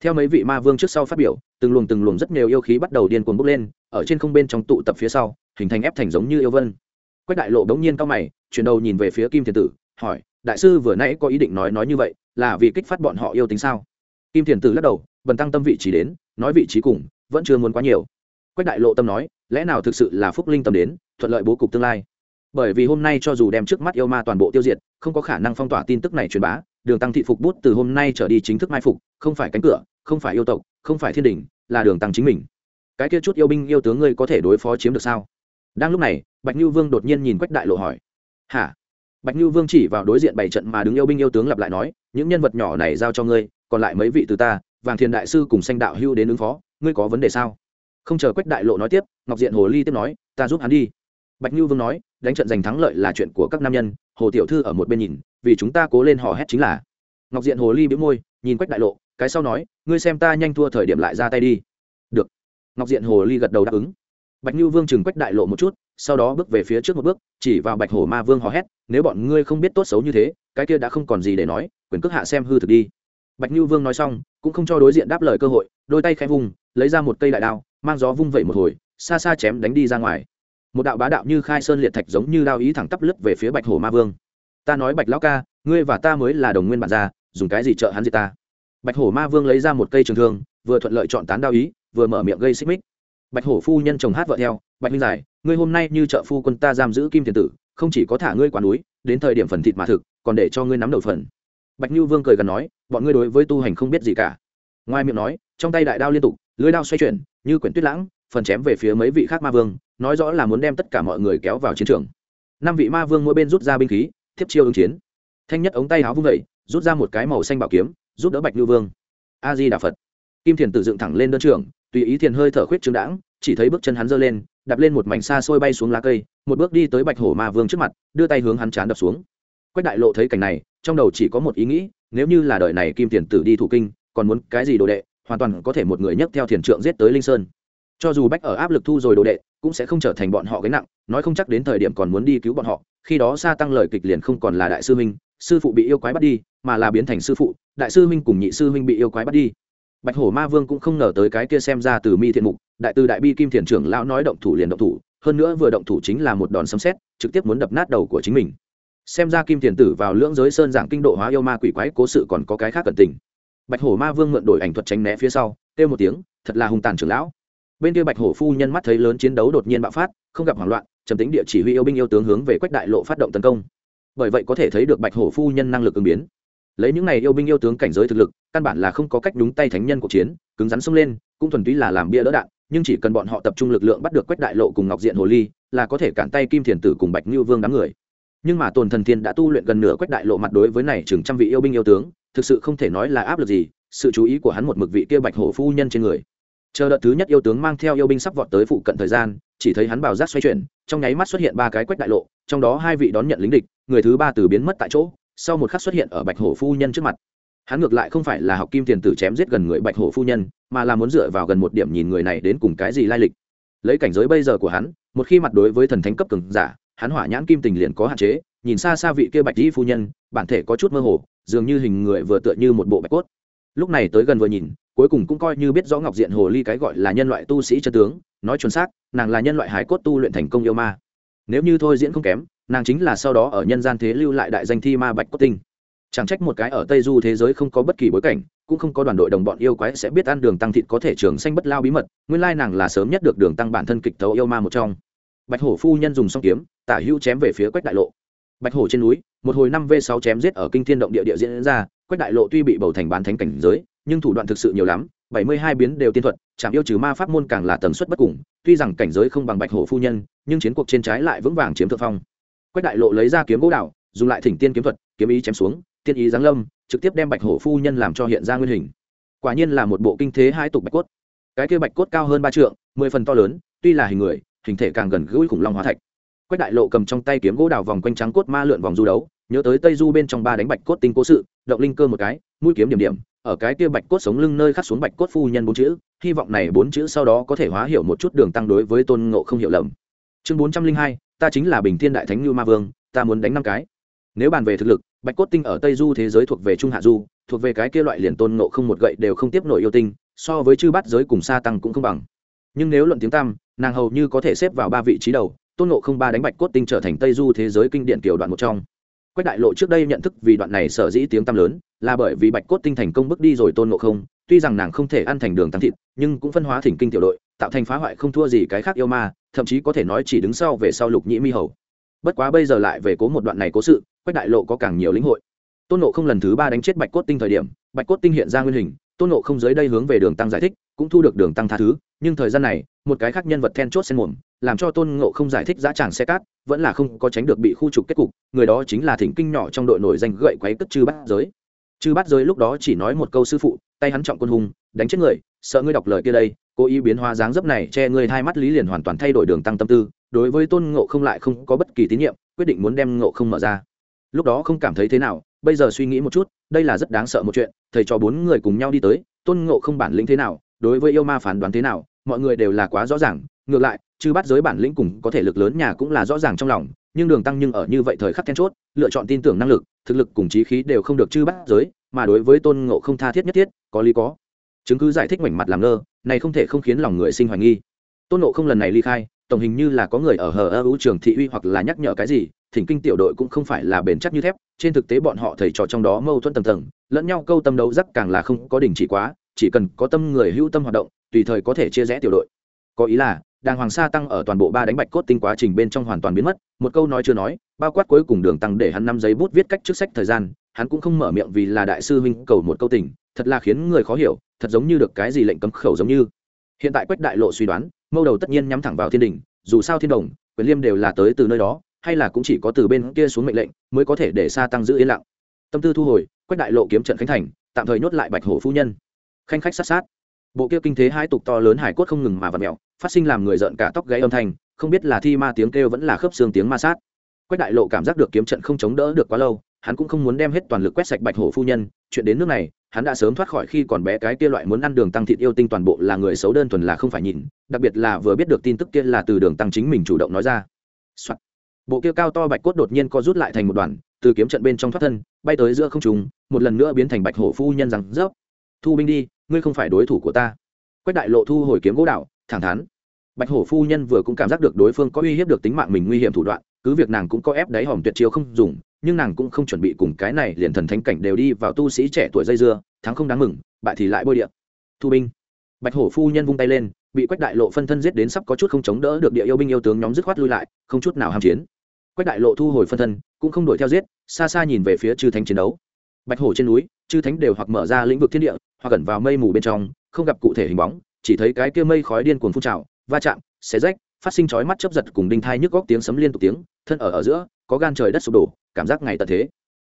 Theo mấy vị ma vương trước sau phát biểu, từng luồng từng luồng rất nhiều yêu khí bắt đầu điên cuồng bốc lên, ở trên không bên trong tụ tập phía sau, hình thành ép thành giống như yêu vân. Quách đại lộ đống nhiên cao mày, chuyển đầu nhìn về phía kim thiền tử, hỏi, đại sư vừa nãy có ý định nói nói như vậy, là vì kích phát bọn họ yêu tính sao? Kim thiền tử lắc đầu, bần tăng tâm vị trí đến, nói vị trí cùng vẫn chưa muốn quá nhiều. Quách đại lộ tâm nói, lẽ nào thực sự là phúc linh tâm đến, thuận lợi bố cục tương lai? Bởi vì hôm nay cho dù đem trước mắt yêu ma toàn bộ tiêu diệt, không có khả năng phong tỏa tin tức này truyền bá, đường tăng thị phục bút từ hôm nay trở đi chính thức mai phục, không phải cánh cửa, không phải yêu tộc, không phải thiên đình, là đường tăng chính mình. Cái kia chút yêu binh yêu tướng ngươi có thể đối phó chiếm được sao? Đang lúc này, bạch như vương đột nhiên nhìn quách đại lộ hỏi. Hả? Bạch như vương chỉ vào đối diện bảy trận mà đứng yêu binh yêu tướng lặp lại nói, những nhân vật nhỏ này giao cho ngươi, còn lại mấy vị từ ta, vàng thiền đại sư cùng sanh đạo hưu đến ứng phó ngươi có vấn đề sao? Không chờ quách đại lộ nói tiếp, ngọc diện hồ ly tiếp nói, ta giúp hắn đi. Bạch như vương nói, đánh trận giành thắng lợi là chuyện của các nam nhân, hồ tiểu thư ở một bên nhìn, vì chúng ta cố lên hò hét chính là. Ngọc diện hồ ly bĩu môi, nhìn quách đại lộ, cái sau nói, ngươi xem ta nhanh thua thời điểm lại ra tay đi. Được. Ngọc diện hồ ly gật đầu đáp ứng. Bạch như vương chừng quách đại lộ một chút, sau đó bước về phía trước một bước, chỉ vào bạch hổ ma vương hò hét, nếu bọn ngươi không biết tốt xấu như thế, cái kia đã không còn gì để nói, quyền cước hạ xem hư thực đi bạch như vương nói xong, cũng không cho đối diện đáp lời cơ hội, đôi tay khẽ vùng lấy ra một cây đại đao, mang gió vung vẩy một hồi, xa xa chém đánh đi ra ngoài. Một đạo bá đạo như khai sơn liệt thạch giống như đao ý thẳng tắp lướt về phía bạch hổ ma vương. Ta nói bạch lão ca, ngươi và ta mới là đồng nguyên bản gia, dùng cái gì trợ hắn gì ta? Bạch hổ ma vương lấy ra một cây trường thương, vừa thuận lợi chọn tán đao ý, vừa mở miệng gây xích mích. Bạch hổ phu nhân chồng hát vợ theo, bạch minh giải, ngươi hôm nay như trợ phu quân ta giam giữ kim thiền tử, không chỉ có thả ngươi quán núi, đến thời điểm phần thịt mà thực, còn để cho ngươi nắm đầu phần. Bạch như vương cười gần nói bọn ngươi đối với tu hành không biết gì cả. Ngoài miệng nói, trong tay đại đao liên tục, lưới đao xoay chuyển, như quyển tuyết lãng, phần chém về phía mấy vị khác ma vương, nói rõ là muốn đem tất cả mọi người kéo vào chiến trường. Năm vị ma vương mỗi bên rút ra binh khí thiếp chiêu ứng chiến. Thanh nhất ống tay áo vung vẩy rút ra một cái màu xanh bảo kiếm, giúp đỡ bạch lưu vương. A di đà phật. Kim thiền tự dựng thẳng lên đơn trường, tùy ý thiền hơi thở khuyết trương đãng, chỉ thấy bước chân hắn giơ lên, đạp lên một mảnh xa xôi bay xuống lá cây, một bước đi tới bạch hổ ma vương trước mặt, đưa tay hướng hắn chán đập xuống. Quách đại lộ thấy cảnh này, trong đầu chỉ có một ý nghĩ nếu như là đời này kim tiền tử đi thủ kinh, còn muốn cái gì đồ đệ, hoàn toàn có thể một người nhấc theo thiền trượng giết tới linh sơn. Cho dù bách ở áp lực thu rồi đồ đệ, cũng sẽ không trở thành bọn họ gánh nặng, nói không chắc đến thời điểm còn muốn đi cứu bọn họ, khi đó xa tăng lời kịch liền không còn là đại sư minh sư phụ bị yêu quái bắt đi, mà là biến thành sư phụ, đại sư minh cùng nhị sư minh bị yêu quái bắt đi. Bạch hổ ma vương cũng không ngờ tới cái kia xem ra từ mi thiện mục, đại từ đại bi kim thiền trưởng lão nói động thủ liền động thủ, hơn nữa vừa động thủ chính là một đòn sấm xét trực tiếp muốn đập nát đầu của chính mình xem ra kim thiền tử vào lưỡng giới sơn giảng kinh độ hóa yêu ma quỷ quái cố sự còn có cái khác cẩn tình. Bạch hổ ma vương mượn đổi ảnh thuật tránh né phía sau, kêu một tiếng, thật là hung tàn trưởng lão. Bên kia bạch hổ phu nhân mắt thấy lớn chiến đấu đột nhiên bạo phát, không gặp hoảng loạn, trầm tính địa chỉ huy yêu binh yêu tướng hướng về quách đại lộ phát động tấn công. Bởi vậy có thể thấy được bạch hổ phu nhân năng lực ứng biến. Lấy những này yêu binh yêu tướng cảnh giới thực lực, căn bản là không có cách đúng tay thánh nhân cuộc chiến, cứng rắn xông lên, cũng thuần túy là làm bia đỡ đạn, nhưng chỉ cần bọn họ tập trung lực lượng bắt được quách đại lộ cùng ngọc diện hồ ly, là có thể cản tay kim thiền tử cùng bạch như vương đám người nhưng mà tồn thần thiên đã tu luyện gần nửa quách đại lộ mặt đối với này chừng trăm vị yêu binh yêu tướng, thực sự không thể nói là áp lực gì, sự chú ý của hắn một mực vị kia bạch hổ phu nhân trên người. Chờ đợt thứ nhất yêu tướng mang theo yêu binh sắp vọt tới phụ cận thời gian, chỉ thấy hắn bảo giác xoay chuyển, trong nháy mắt xuất hiện ba cái quách đại lộ, trong đó hai vị đón nhận lính địch, người thứ ba từ biến mất tại chỗ, sau một khắc xuất hiện ở bạch hổ phu nhân trước mặt. Hắn ngược lại không phải là học kim tiền tử chém giết gần người bạch hổ phu nhân, mà là muốn dựa vào gần một điểm nhìn người này đến cùng cái gì lai lịch. Lấy cảnh giới bây giờ của hắn, một khi mặt đối với thần thánh cấp cường giả hắn hỏa nhãn kim tình liền có hạn chế, nhìn xa xa vị kia bạch dĩ phu nhân, bản thể có chút mơ hồ, dường như hình người vừa tựa như một bộ bạch cốt. Lúc này tới gần vừa nhìn, cuối cùng cũng coi như biết rõ ngọc diện hồ ly cái gọi là nhân loại tu sĩ chân tướng, nói chuẩn xác, nàng là nhân loại hải cốt tu luyện thành công yêu ma. Nếu như thôi diễn không kém, nàng chính là sau đó ở nhân gian thế lưu lại đại danh thi ma bạch cốt tinh. Chẳng trách một cái ở tây du thế giới không có bất kỳ bối cảnh, cũng không có đoàn đội đồng bọn yêu quái sẽ biết ăn đường tăng thịt có thể trường xanh bất lao bí mật, nguyên lai nàng là sớm nhất được đường tăng bản thân kịch tấu yêu ma một trong bạch hổ phu nhân dùng song kiếm, tả hữu chém về phía quách đại lộ. Bạch hổ trên núi, một hồi năm v sáu chém giết ở kinh thiên động địa địa diễn ra, quách đại lộ tuy bị bầu thành bán thánh cảnh giới, nhưng thủ đoạn thực sự nhiều lắm, bảy mươi hai biến đều tiên thuật, chạm yêu trừ ma pháp môn càng là tần suất bất cùng, tuy rằng cảnh giới không bằng bạch hổ phu nhân, nhưng chiến cuộc trên trái lại vững vàng chiếm thượng phong. Quách đại lộ lấy ra kiếm gỗ đạo dùng lại thỉnh tiên kiếm thuật, kiếm ý chém xuống, tiên ý giáng lâm, trực tiếp đem bạch hổ phu nhân làm cho hiện ra nguyên hình. Quả nhiên là một bộ kinh thế hai tục bạch cốt. Cái kia bạch cốt cao hơn ba trượng, mười phần to lớn, tuy là hình người hình thể càng gần gũi khủng long hóa thạch. Quách đại lộ cầm trong tay kiếm gỗ đào vòng quanh trắng cốt ma lượn vòng du đấu, nhớ tới tây du bên trong ba đánh bạch cốt tinh cố sự, động linh cơ một cái, mũi kiếm điểm điểm, ở cái kia bạch cốt sống lưng nơi khắc xuống bạch cốt phu nhân bốn chữ, hy vọng này bốn chữ sau đó có thể hóa hiểu một chút đường tăng đối với tôn ngộ không hiểu lầm. Chương bốn trăm linh hai, ta chính là bình thiên đại thánh như ma vương, ta muốn đánh năm cái. Nếu bàn về thực lực, bạch cốt tinh ở tây du thế giới thuộc về trung hạ du, thuộc về cái kia loại liền tôn ngộ không một gậy đều không tiếp nổi yêu tinh, so với chư bát giới cùng sa tăng cũng không bằng nhưng nếu luận tiếng tam nàng hầu như có thể xếp vào ba vị trí đầu, tôn Nộ không ba đánh bạch cốt tinh trở thành tây du thế giới kinh điển kiểu đoạn một trong. Quách đại lộ trước đây nhận thức vì đoạn này sở dĩ tiếng tăm lớn, là bởi vì bạch cốt tinh thành công bước đi rồi tôn Nộ không, tuy rằng nàng không thể ăn thành đường tăng thịt, nhưng cũng phân hóa thỉnh kinh tiểu đội, tạo thành phá hoại không thua gì cái khác yêu ma, thậm chí có thể nói chỉ đứng sau về sau lục nhĩ mi hầu. Bất quá bây giờ lại về cố một đoạn này cố sự, quách đại lộ có càng nhiều lĩnh hội. Tôn nộ không lần thứ ba đánh chết bạch cốt tinh thời điểm, bạch cốt tinh hiện ra nguyên hình tôn nộ không dưới đây hướng về đường tăng giải thích, cũng thu được đường tăng tha thứ, nhưng thời gian này, một cái khác nhân vật then chốt xen mồm, làm cho tôn ngộ không giải thích giá tràng xe cát, vẫn là không có tránh được bị khu trục kết cục, người đó chính là thỉnh kinh nhỏ trong đội nổi danh gậy quấy cất chư bát giới. Chư bát giới lúc đó chỉ nói một câu sư phụ, tay hắn trọng quân hùng, đánh chết người, sợ ngươi đọc lời kia đây, cố ý biến hóa dáng dấp này che ngươi hai mắt lý liền hoàn toàn thay đổi đường tăng tâm tư, đối với tôn ngộ không lại không có bất kỳ tín nhiệm, quyết định muốn đem ngộ không mở ra. Lúc đó không cảm thấy thế nào bây giờ suy nghĩ một chút, đây là rất đáng sợ một chuyện, thầy cho bốn người cùng nhau đi tới, tôn ngộ không bản lĩnh thế nào, đối với yêu ma phán đoán thế nào, mọi người đều là quá rõ ràng, ngược lại, chư bắt giới bản lĩnh cùng có thể lực lớn nhà cũng là rõ ràng trong lòng, nhưng đường tăng nhưng ở như vậy thời khắc then chốt, lựa chọn tin tưởng năng lực, thực lực cùng trí khí đều không được chư bắt giới, mà đối với tôn ngộ không tha thiết nhất thiết, có lý có. Chứng cứ giải thích mảnh mặt làm ngơ, này không thể không khiến lòng người sinh hoài nghi. Tôn ngộ không lần này ly khai tổng hình như là có người ở hờ ơ ưu trường thị uy hoặc là nhắc nhở cái gì, thỉnh kinh tiểu đội cũng không phải là bền chắc như thép, trên thực tế bọn họ thầy trò trong đó mâu thuẫn tầm tầng, lẫn nhau câu tâm đấu rắc càng là không có đình chỉ quá, chỉ cần có tâm người hữu tâm hoạt động, tùy thời có thể chia rẽ tiểu đội. Có ý là, đàng hoàng sa tăng ở toàn bộ ba đánh bạch cốt tinh quá trình bên trong hoàn toàn biến mất, một câu nói chưa nói, bao quát cuối cùng đường tăng để hắn năm giấy bút viết cách trước sách thời gian, hắn cũng không mở miệng vì là đại sư huynh cầu một câu tình, thật là khiến người khó hiểu, thật giống như được cái gì lệnh cấm khẩu giống như. Hiện tại quách đại lộ suy đoán mâu đầu tất nhiên nhắm thẳng vào thiên đình, dù sao thiên đồng, quyền liêm đều là tới từ nơi đó, hay là cũng chỉ có từ bên kia xuống mệnh lệnh mới có thể để xa tăng giữ yên lặng. Tâm tư thu hồi, quách đại lộ kiếm trận khánh thành, tạm thời nhốt lại bạch hổ phu nhân. Khanh khách sát sát. Bộ kia kinh thế hai tục to lớn hải cốt không ngừng mà vặt mẹo phát sinh làm người giận cả tóc gáy âm thanh, không biết là thi ma tiếng kêu vẫn là khớp xương tiếng ma sát. Quách đại lộ cảm giác được kiếm trận không chống đỡ được quá lâu, hắn cũng không muốn đem hết toàn lực quét sạch bạch hổ phu nhân, chuyện đến nước này hắn đã sớm thoát khỏi khi còn bé cái kia loại muốn ăn đường tăng thịt yêu tinh toàn bộ là người xấu đơn thuần là không phải nhìn, đặc biệt là vừa biết được tin tức kia là từ đường tăng chính mình chủ động nói ra、Soạn. bộ kia cao to bạch cốt đột nhiên co rút lại thành một đoàn, từ kiếm trận bên trong thoát thân, bay tới giữa không trùng một lần nữa biến thành bạch hổ phu nhân rằng rớp thu binh đi, ngươi không phải đối thủ của ta. Quách đại lộ thu hồi kiếm gỗ đạo, thẳng thắn. Bạch hổ phu nhân vừa cũng cảm giác được đối phương có uy hiếp được tính mạng mình nguy hiểm thủ đoạn, cứ việc nàng cũng có ép đáy hòm tuyệt chiêu không dùng nhưng nàng cũng không chuẩn bị cùng cái này liền thần thánh cảnh đều đi vào tu sĩ trẻ tuổi dây dưa, thắng không đáng mừng, bại thì lại bôi điện thu binh. Bạch hổ phu nhân vung tay lên, bị quách đại lộ phân thân giết đến sắp có chút không chống đỡ được địa yêu binh yêu tướng nhóm dứt khoát lui lại, không chút nào ham chiến. Quách đại lộ thu hồi phân thân, cũng không đuổi theo giết, xa xa nhìn về phía chư thánh chiến đấu. Bạch hổ trên núi, chư thánh đều hoặc mở ra lĩnh vực thiên địa, hoặc gần vào mây mù bên trong, không gặp cụ thể hình bóng, chỉ thấy cái kia mây khói điên cuồng phun trào, va chạm, xé rách phát sinh chói mắt chớp giật cùng đinh thai nhức góc tiếng sấm liên tục tiếng, thân ở ở giữa, có gan trời đất sụp đổ, cảm giác ngày tận thế.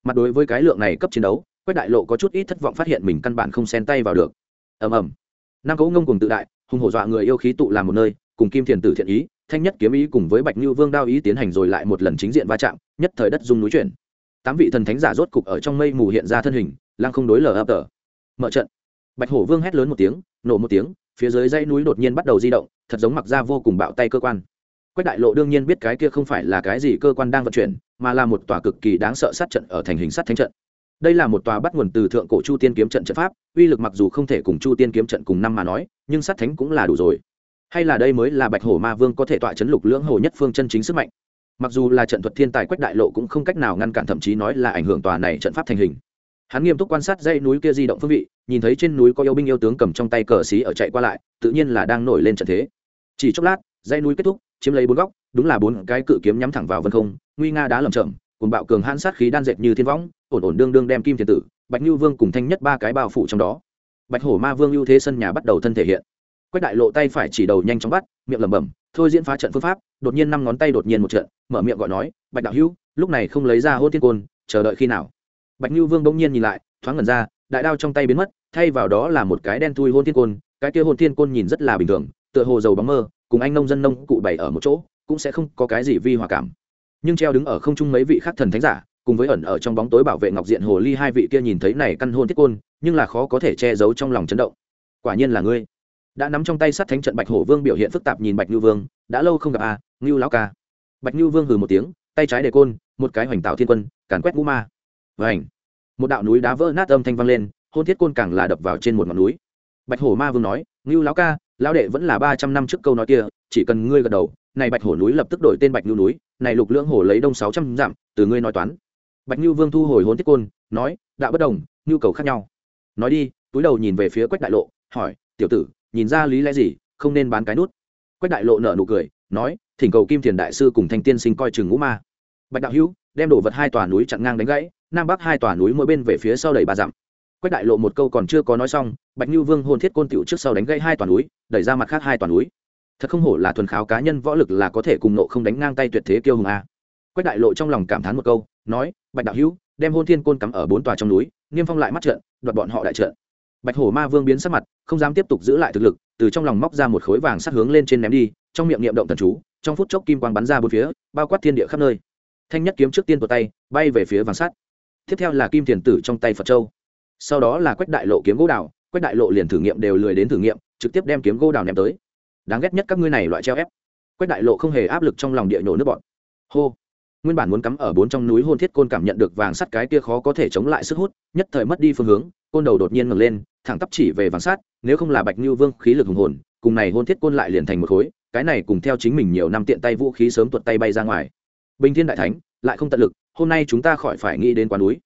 Mặt đối với cái lượng này cấp chiến đấu, quách đại lộ có chút ít thất vọng phát hiện mình căn bản không xen tay vào được. Ầm ầm. Nam cấu ngông cùng tự đại, hùng hổ dọa người yêu khí tụ làm một nơi, cùng kim thiền tử thiện ý, thanh nhất kiếm ý cùng với bạch như vương đao ý tiến hành rồi lại một lần chính diện va chạm, nhất thời đất dung núi chuyển. Tám vị thần thánh giả rốt cục ở trong mây mù hiện ra thân hình lang không đối lờ ấp tờ. Mở trận. Bạch hổ vương hét lớn một tiếng, nổ một tiếng phía dưới dãy núi đột nhiên bắt đầu di động, thật giống mặc ra vô cùng bạo tay cơ quan. Quách đại lộ đương nhiên biết cái kia không phải là cái gì cơ quan đang vận chuyển, mà là một tòa cực kỳ đáng sợ sát trận ở thành hình sát thánh trận. Đây là một tòa bắt nguồn từ thượng cổ chu tiên kiếm trận trận pháp, uy lực mặc dù không thể cùng chu tiên kiếm trận cùng năm mà nói, nhưng sát thánh cũng là đủ rồi. Hay là đây mới là bạch hổ ma vương có thể tọa chấn lục lưỡng hồ nhất phương chân chính sức mạnh? Mặc dù là trận thuật thiên tài quách đại lộ cũng không cách nào ngăn cản, thậm chí nói là ảnh hưởng tòa này trận pháp thành hình hắn nghiêm túc quan sát dãy núi kia di động phương vị, nhìn thấy trên núi có yêu binh yêu tướng cầm trong tay cờ xí ở chạy qua lại, tự nhiên là đang nổi lên trận thế. Chỉ chốc lát, dãy núi kết thúc, chiếm lấy bốn góc, đúng là bốn cái cự kiếm nhắm thẳng vào vân không, nguy nga đá lầm chậm cùng bạo cường hãn sát khí đan dệt như thiên võng, ổn ổn đương đương đem kim thiên tử, bạch như vương cùng thanh nhất ba cái bao phủ trong đó. Bạch hổ ma vương ưu thế sân nhà bắt đầu thân thể hiện. Quách đại lộ tay phải chỉ đầu nhanh chóng bắt, miệng lẩm bẩm, thôi diễn phá trận phương pháp, đột nhiên năm ngón tay đột nhiên một trận, mở miệng gọi nói, bạch đạo hữu, lúc này không lấy ra hôn thiên côn, chờ đợi khi nào? Bạch như vương bỗng nhiên nhìn lại thoáng ngẩn ra đại đao trong tay biến mất thay vào đó là một cái đen thui hôn thiên côn cái kia hôn thiên côn nhìn rất là bình thường tựa hồ dầu bóng mơ cùng anh nông dân nông cụ bày ở một chỗ cũng sẽ không có cái gì vi hòa cảm. Nhưng treo đứng ở không trung mấy vị khác thần thánh giả cùng với ẩn ở trong bóng tối bảo vệ ngọc diện hồ ly hai vị kia nhìn thấy này căn hôn thiết côn nhưng là khó có thể che giấu trong lòng chấn động. Quả nhiên là ngươi. Đã nắm trong tay sát thánh trận bạch hổ vương biểu hiện phức tạp nhìn bạch như vương đã lâu không gặp a à, ngưu lão ca. Bạch như vương hừ một tiếng tay trái để côn một cái hoành tạo thiên quân càn quét ngũ ma vảnh một đạo núi đá vỡ nát âm thanh vang lên, hôn thiết côn càng là đập vào trên một ngọn núi. Bạch hổ ma vương nói, ngưu lão ca, lão đệ vẫn là ba trăm năm trước câu nói kia, chỉ cần ngươi gật đầu, này bạch hổ núi lập tức đổi tên bạch ngưu núi, này lục lưỡng hổ lấy đông sáu trăm dặm, từ ngươi nói toán. Bạch ngưu vương thu hồi hôn thiết côn, nói, đạo bất đồng, nhu cầu khác nhau. Nói đi, túi đầu nhìn về phía quách đại lộ, hỏi, tiểu tử, nhìn ra lý lẽ gì, không nên bán cái nút? Quách đại lộ nở nụ cười, nói, thỉnh cầu kim thiền đại sư cùng thanh tiên sinh coi chừng ngũ ma. Bạch đạo hữu, đem đổ vật hai tòa núi chặn ngang đánh gãy nam bắc hai tòa núi mỗi bên về phía sau đầy ba dặm. Quách đại lộ một câu còn chưa có nói xong, bạch như vương hôn thiết côn tiểu trước sau đánh gãy hai tòa núi, đẩy ra mặt khác hai tòa núi. Thật không hổ là thuần kháo cá nhân võ lực là có thể cùng nộ không đánh ngang tay tuyệt thế kiêu hùng a. Quách đại lộ trong lòng cảm thán một câu, nói, bạch đạo hữu, đem hôn thiên côn cắm ở bốn tòa trong núi, niêm phong lại mắt trận đoạt bọn họ đại trận bạch hổ ma vương biến sắc mặt, không dám tiếp tục giữ lại thực lực, từ trong lòng móc ra một khối vàng sắt hướng lên trên ném đi, trong miệng niệm động thần chú, trong phút chốc kim quang bắn ra bốn phía, bao quát thiên địa khắp nơi. Thanh nhất kiếm trước tiên tuột tay, bay về phía vàng sắt tiếp theo là kim thiền tử trong tay phật châu. Sau đó là quách đại lộ kiếm gỗ đào, quách đại lộ liền thử nghiệm đều lười đến thử nghiệm, trực tiếp đem kiếm gỗ đào ném tới. Đáng ghét nhất các ngươi này loại treo ép. Quách đại lộ không hề áp lực trong lòng địa nhổ nước bọn hô. Nguyên bản muốn cắm ở bốn trong núi hôn thiết côn cảm nhận được vàng sắt cái kia khó có thể chống lại sức hút, nhất thời mất đi phương hướng, côn đầu đột nhiên ngẩng lên, thẳng tắp chỉ về vàng sắt, nếu không là bạch như vương khí lực hùng hồn, cùng này hôn thiết côn lại liền thành một khối, cái này cùng theo chính mình nhiều năm tiện tay vũ khí sớm tuột tay bay ra ngoài. Bình thiên đại thánh, lại không tận lực hôm nay chúng ta khỏi phải nghĩ đến quán núi.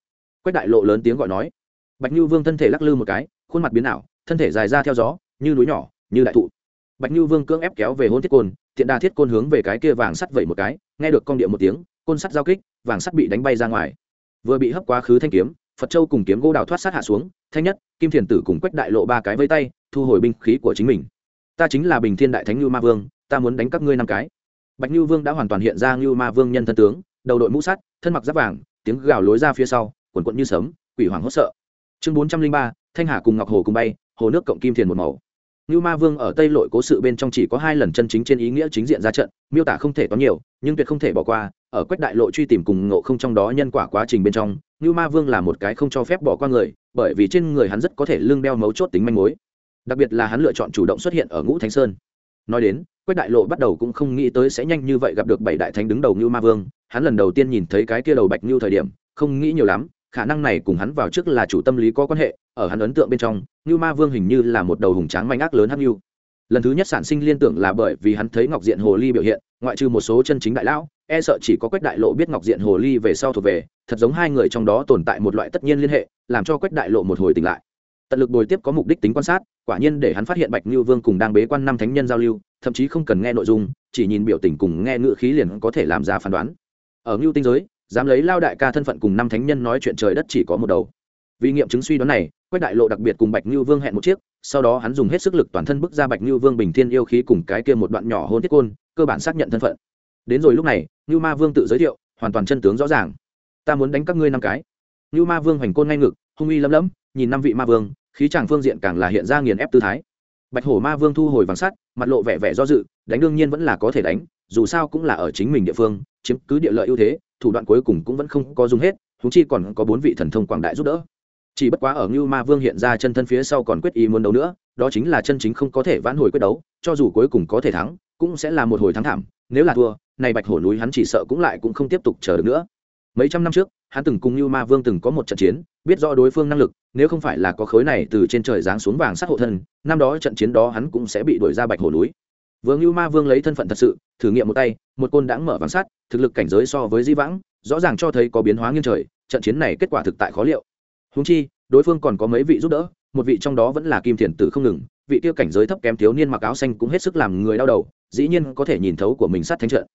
Quách đại lộ lớn tiếng gọi nói. Bạch như vương thân thể lắc lư một cái, khuôn mặt biến ảo, thân thể dài ra theo gió, như núi nhỏ, như đại thụ. Bạch như vương cưỡng ép kéo về hôn thiết côn, thiện đa thiết côn hướng về cái kia vàng sắt vẩy một cái, nghe được con điện một tiếng, côn sắt giao kích, vàng sắt bị đánh bay ra ngoài. Vừa bị hấp quá khứ thanh kiếm, phật châu cùng kiếm gỗ đào thoát sát hạ xuống, thanh nhất, kim thiền tử cùng quách đại lộ ba cái vây tay, thu hồi binh khí của chính mình. Ta chính là bình thiên đại thánh như ma vương, ta muốn đánh các ngươi năm cái. Bạch như vương đã hoàn toàn hiện ra như ma vương nhân thân tướng đầu đội mũ sắt, thân mặc giáp vàng, tiếng gào lối ra phía sau, quần quận như sớm quỷ hoàng hốt sợ. Chương bốn trăm linh ba, thanh hà cùng ngọc hồ cùng bay, hồ nước cộng kim thiền một màu. Như ma vương ở tây lội cố sự bên trong chỉ có hai lần chân chính trên ý nghĩa chính diện ra trận, miêu tả không thể có nhiều, nhưng tuyệt không thể bỏ qua, ở quách đại lộ truy tìm cùng ngộ không trong đó nhân quả quá trình bên trong như ma vương là một cái không cho phép bỏ qua người, bởi vì trên người hắn rất có thể lưng đeo mấu chốt tính manh mối. Đặc biệt là hắn lựa chọn chủ động xuất hiện ở ngũ thánh sơn. Nói đến, quách đại lộ bắt đầu cũng không nghĩ tới sẽ nhanh như vậy gặp được bảy đại thánh đứng đầu như ma vương hắn lần đầu tiên nhìn thấy cái kia đầu bạch như thời điểm, không nghĩ nhiều lắm, khả năng này cùng hắn vào trước là chủ tâm lý có quan hệ, ở hắn ấn tượng bên trong như ma vương hình như là một đầu hùng tráng manh ác lớn hắc như lần thứ nhất sản sinh liên tưởng là bởi vì hắn thấy ngọc diện hồ ly biểu hiện, ngoại trừ một số chân chính đại lão e sợ chỉ có quách đại lộ biết ngọc diện hồ ly về sau thuộc về, thật giống hai người trong đó tồn tại một loại tất nhiên liên hệ, làm cho quách đại lộ một hồi tỉnh lại. Tận lực bồi tiếp có mục đích tính quan sát, quả nhiên để hắn phát hiện bạch như vương cùng đang bế quan năm thánh nhân giao lưu, thậm chí không cần nghe nội dung, chỉ nhìn biểu tình cùng nghe ngữ khí liền có thể làm ra phán đoán ở ngưu tinh giới, dám lấy lao đại ca thân phận cùng năm thánh nhân nói chuyện trời đất chỉ có một đầu. Vì nghiệm chứng suy đoán này, quách đại lộ đặc biệt cùng bạch ngưu vương hẹn một chiếc, sau đó hắn dùng hết sức lực toàn thân bức ra bạch ngưu vương bình thiên yêu khí cùng cái kia một đoạn nhỏ hôn thiết côn, cơ bản xác nhận thân phận. Đến rồi lúc này, ngưu ma vương tự giới thiệu, hoàn toàn chân tướng rõ ràng. Ta muốn đánh các ngươi năm cái. Ngưu ma vương hoành côn ngay ngực, hung uy lấm lấm, nhìn năm vị ma vương, khí chàng phương diện càng là hiện ra nghiền ép tư thái. Bạch hổ ma vương thu hồi vàng sắt, mặt lộ vẻ vẻ do dự, đánh đương nhiên vẫn là có thể đánh dù sao cũng là ở chính mình địa phương chiếm cứ địa lợi ưu thế thủ đoạn cuối cùng cũng vẫn không có dùng hết húng chi còn có bốn vị thần thông quảng đại giúp đỡ chỉ bất quá ở Ngưu Ma Vương hiện ra chân thân phía sau còn quyết ý muốn đấu nữa, đó chính là chân chính không có thể vãn hồi quyết đấu, cho dù cuối cùng có thể thắng, cũng sẽ là một hồi thắng thảm, nếu là thua, này Bạch Hổ núi hắn chỉ sợ cũng lại cũng không tiếp tục chờ được nữa. Mấy trăm năm trước, hắn từng cùng Ngưu Ma Vương từng có một trận chiến, biết rõ đối phương năng lực, nếu không phải là có khối này từ trên trời giáng xuống vàng sát hộ thân, năm đó trận chiến đó hắn cũng sẽ bị đuổi ra Bạch Hổ núi. Vương Ngưu Ma Vương lấy thân phận thật sự, thử nghiệm một tay, một côn đãng mở vàng sắt, thực lực cảnh giới so với Di Vãng, rõ ràng cho thấy có biến hóa nghiêng trời, trận chiến này kết quả thực tại khó liệu. Huống chi, đối phương còn có mấy vị giúp đỡ một vị trong đó vẫn là kim thiền tử không ngừng vị tiêu cảnh giới thấp kém thiếu niên mặc áo xanh cũng hết sức làm người đau đầu dĩ nhiên có thể nhìn thấu của mình sát thánh trận.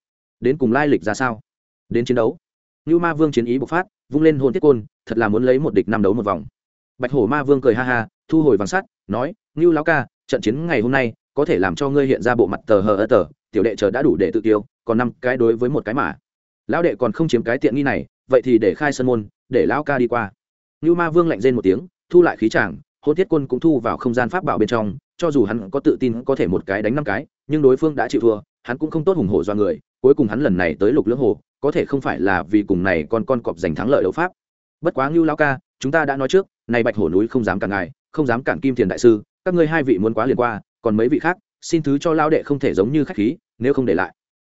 Đến cùng lai lịch ra sao? Đến chiến đấu. Như ma vương chiến ý bộc phát vung lên hồn tiết côn thật là muốn lấy một địch năm đấu một vòng. Bạch hổ ma vương cười ha ha thu hồi vàng sắt nói ngưu lão ca trận chiến ngày hôm nay có thể làm cho ngươi hiện ra bộ mặt tờ hờ ơ tờ tiểu đệ chờ đã đủ để tự tiêu còn năm cái đối với một cái mà lão đệ còn không chiếm cái tiện nghi này vậy thì để khai sân môn để lão ca đi qua như Ma Vương lạnh rên một tiếng, thu lại khí tràng, hôn Thiết Quân cũng thu vào không gian pháp bảo bên trong, cho dù hắn có tự tin có thể một cái đánh năm cái, nhưng đối phương đã chịu thua, hắn cũng không tốt hùng hổ do người, cuối cùng hắn lần này tới Lục Lưỡng Hồ, có thể không phải là vì cùng này con con cọp giành thắng lợi đấu pháp. Bất quá Nưu lão ca, chúng ta đã nói trước, này Bạch Hổ núi không dám cản ngài, không dám cản Kim Tiền đại sư, các ngươi hai vị muốn quá liền qua, còn mấy vị khác, xin thứ cho lão đệ không thể giống như khách khí, nếu không để lại.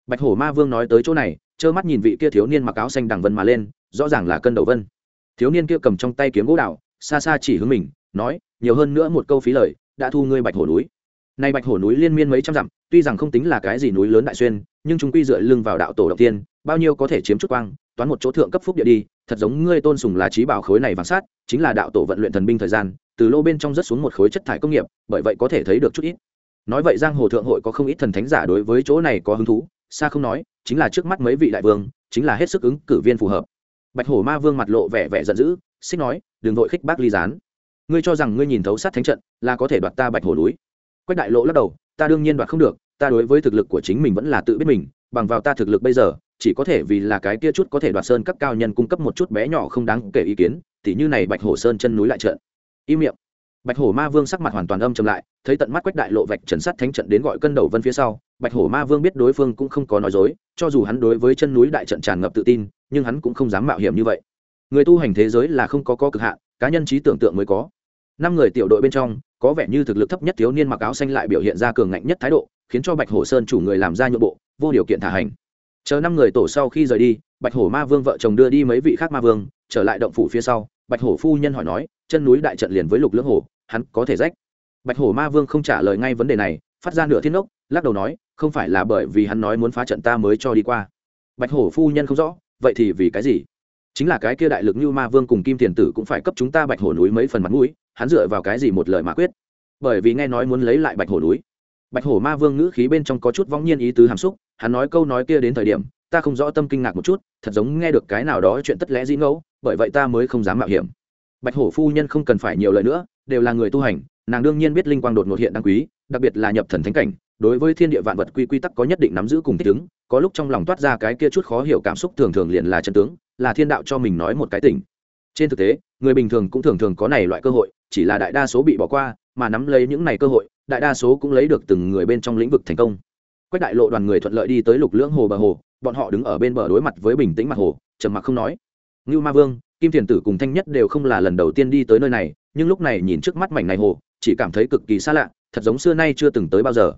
Bạch Hổ Ma Vương nói tới chỗ này, trơ mắt nhìn vị kia thiếu niên mặc áo xanh đằng vân mà lên, rõ ràng là cân đầu vân thiếu niên kia cầm trong tay kiếm gỗ đạo xa xa chỉ hướng mình nói nhiều hơn nữa một câu phí lời đã thu ngươi bạch hổ núi nay bạch hổ núi liên miên mấy trăm dặm tuy rằng không tính là cái gì núi lớn đại xuyên nhưng chúng quy dựa lưng vào đạo tổ động tiên bao nhiêu có thể chiếm chút quang toán một chỗ thượng cấp phúc địa đi thật giống ngươi tôn sùng là trí bảo khối này vàng sát chính là đạo tổ vận luyện thần binh thời gian từ lô bên trong rất xuống một khối chất thải công nghiệp, bởi vậy có thể thấy được chút ít. Nói vậy giang hồ thượng hội có không ít thần thánh giả đối với chỗ này có hứng thú, xa không nói, chính là trước mắt mấy vị đại vương, chính là hết sức ứng cử viên phù hợp. Bạch hổ ma vương mặt lộ vẻ vẻ giận dữ, xích nói, đừng vội khích bác ly gián. Ngươi cho rằng ngươi nhìn thấu sát thánh trận, là có thể đoạt ta bạch hổ núi? Quách đại lộ lắc đầu, ta đương nhiên đoạt không được, ta đối với thực lực của chính mình vẫn là tự biết mình, bằng vào ta thực lực bây giờ, chỉ có thể vì là cái kia chút có thể đoạt sơn các cao nhân cung cấp một chút bé nhỏ không đáng kể ý kiến, tỉ như này bạch hổ sơn chân núi lại trận im miệng. Bạch hổ ma vương sắc mặt hoàn toàn âm trầm lại, thấy tận mắt quách đại lộ vạch trần sắt thánh trận đến gọi cân đầu vân phía sau, bạch hổ ma vương biết đối phương cũng không có nói dối, cho dù hắn đối với chân núi đại trận tràn ngập tự tin, nhưng hắn cũng không dám mạo hiểm như vậy. Người tu hành thế giới là không có có cực hạn, cá nhân trí tưởng tượng mới có. Năm người tiểu đội bên trong, có vẻ như thực lực thấp nhất thiếu niên mặc áo xanh lại biểu hiện ra cường ngạnh nhất thái độ, khiến cho bạch hổ sơn chủ người làm ra nhượng bộ, vô điều kiện thả hành. Chờ năm người tổ sau khi rời đi, bạch hổ ma vương vợ chồng đưa đi mấy vị khác ma vương, trở lại động phủ phía sau, bạch hổ phu nhân hỏi nói chân núi đại trận liền với lục lưỡng hổ hắn có thể rách. Bạch hổ ma vương không trả lời ngay vấn đề này, phát ra nửa thiên ốc, lắc đầu nói, không phải là bởi vì hắn nói muốn phá trận ta mới cho đi qua. Bạch hổ phu nhân không rõ, vậy thì vì cái gì? Chính là cái kia đại lực như ma vương cùng kim tiền tử cũng phải cấp chúng ta bạch hổ núi mấy phần mặt mũi, hắn dựa vào cái gì một lời mà quyết? Bởi vì nghe nói muốn lấy lại bạch hổ núi. Bạch hổ ma vương ngữ khí bên trong có chút vong nhiên ý tứ hàm xúc, hắn nói câu nói kia đến thời điểm, ta không rõ tâm kinh ngạc một chút, thật giống nghe được cái nào đó chuyện tất lẽ dĩ ngẫu, bởi vậy ta mới không dám mạo hiểm bạch hổ phu nhân không cần phải nhiều lời nữa, đều là người tu hành, nàng đương nhiên biết linh quang đột ngột hiện đáng quý, đặc biệt là nhập thần thánh cảnh, đối với thiên địa vạn vật quy quy tắc có nhất định nắm giữ cùng thích ứng, có lúc trong lòng toát ra cái kia chút khó hiểu cảm xúc thường thường liền là chân tướng, là thiên đạo cho mình nói một cái tỉnh trên thực tế, người bình thường cũng thường thường có này loại cơ hội, chỉ là đại đa số bị bỏ qua, mà nắm lấy những này cơ hội, đại đa số cũng lấy được từng người bên trong lĩnh vực thành công. Quách đại lộ đoàn người thuận lợi đi tới lục lưỡng hồ bờ hồ, bọn họ đứng ở bên bờ đối mặt với bình tĩnh mặt hồ, trầm mặc không nói. Ngưu ma vương kim thiền tử cùng thanh nhất đều không là lần đầu tiên đi tới nơi này, nhưng lúc này nhìn trước mắt mảnh này hồ, chỉ cảm thấy cực kỳ xa lạ, thật giống xưa nay chưa từng tới bao giờ.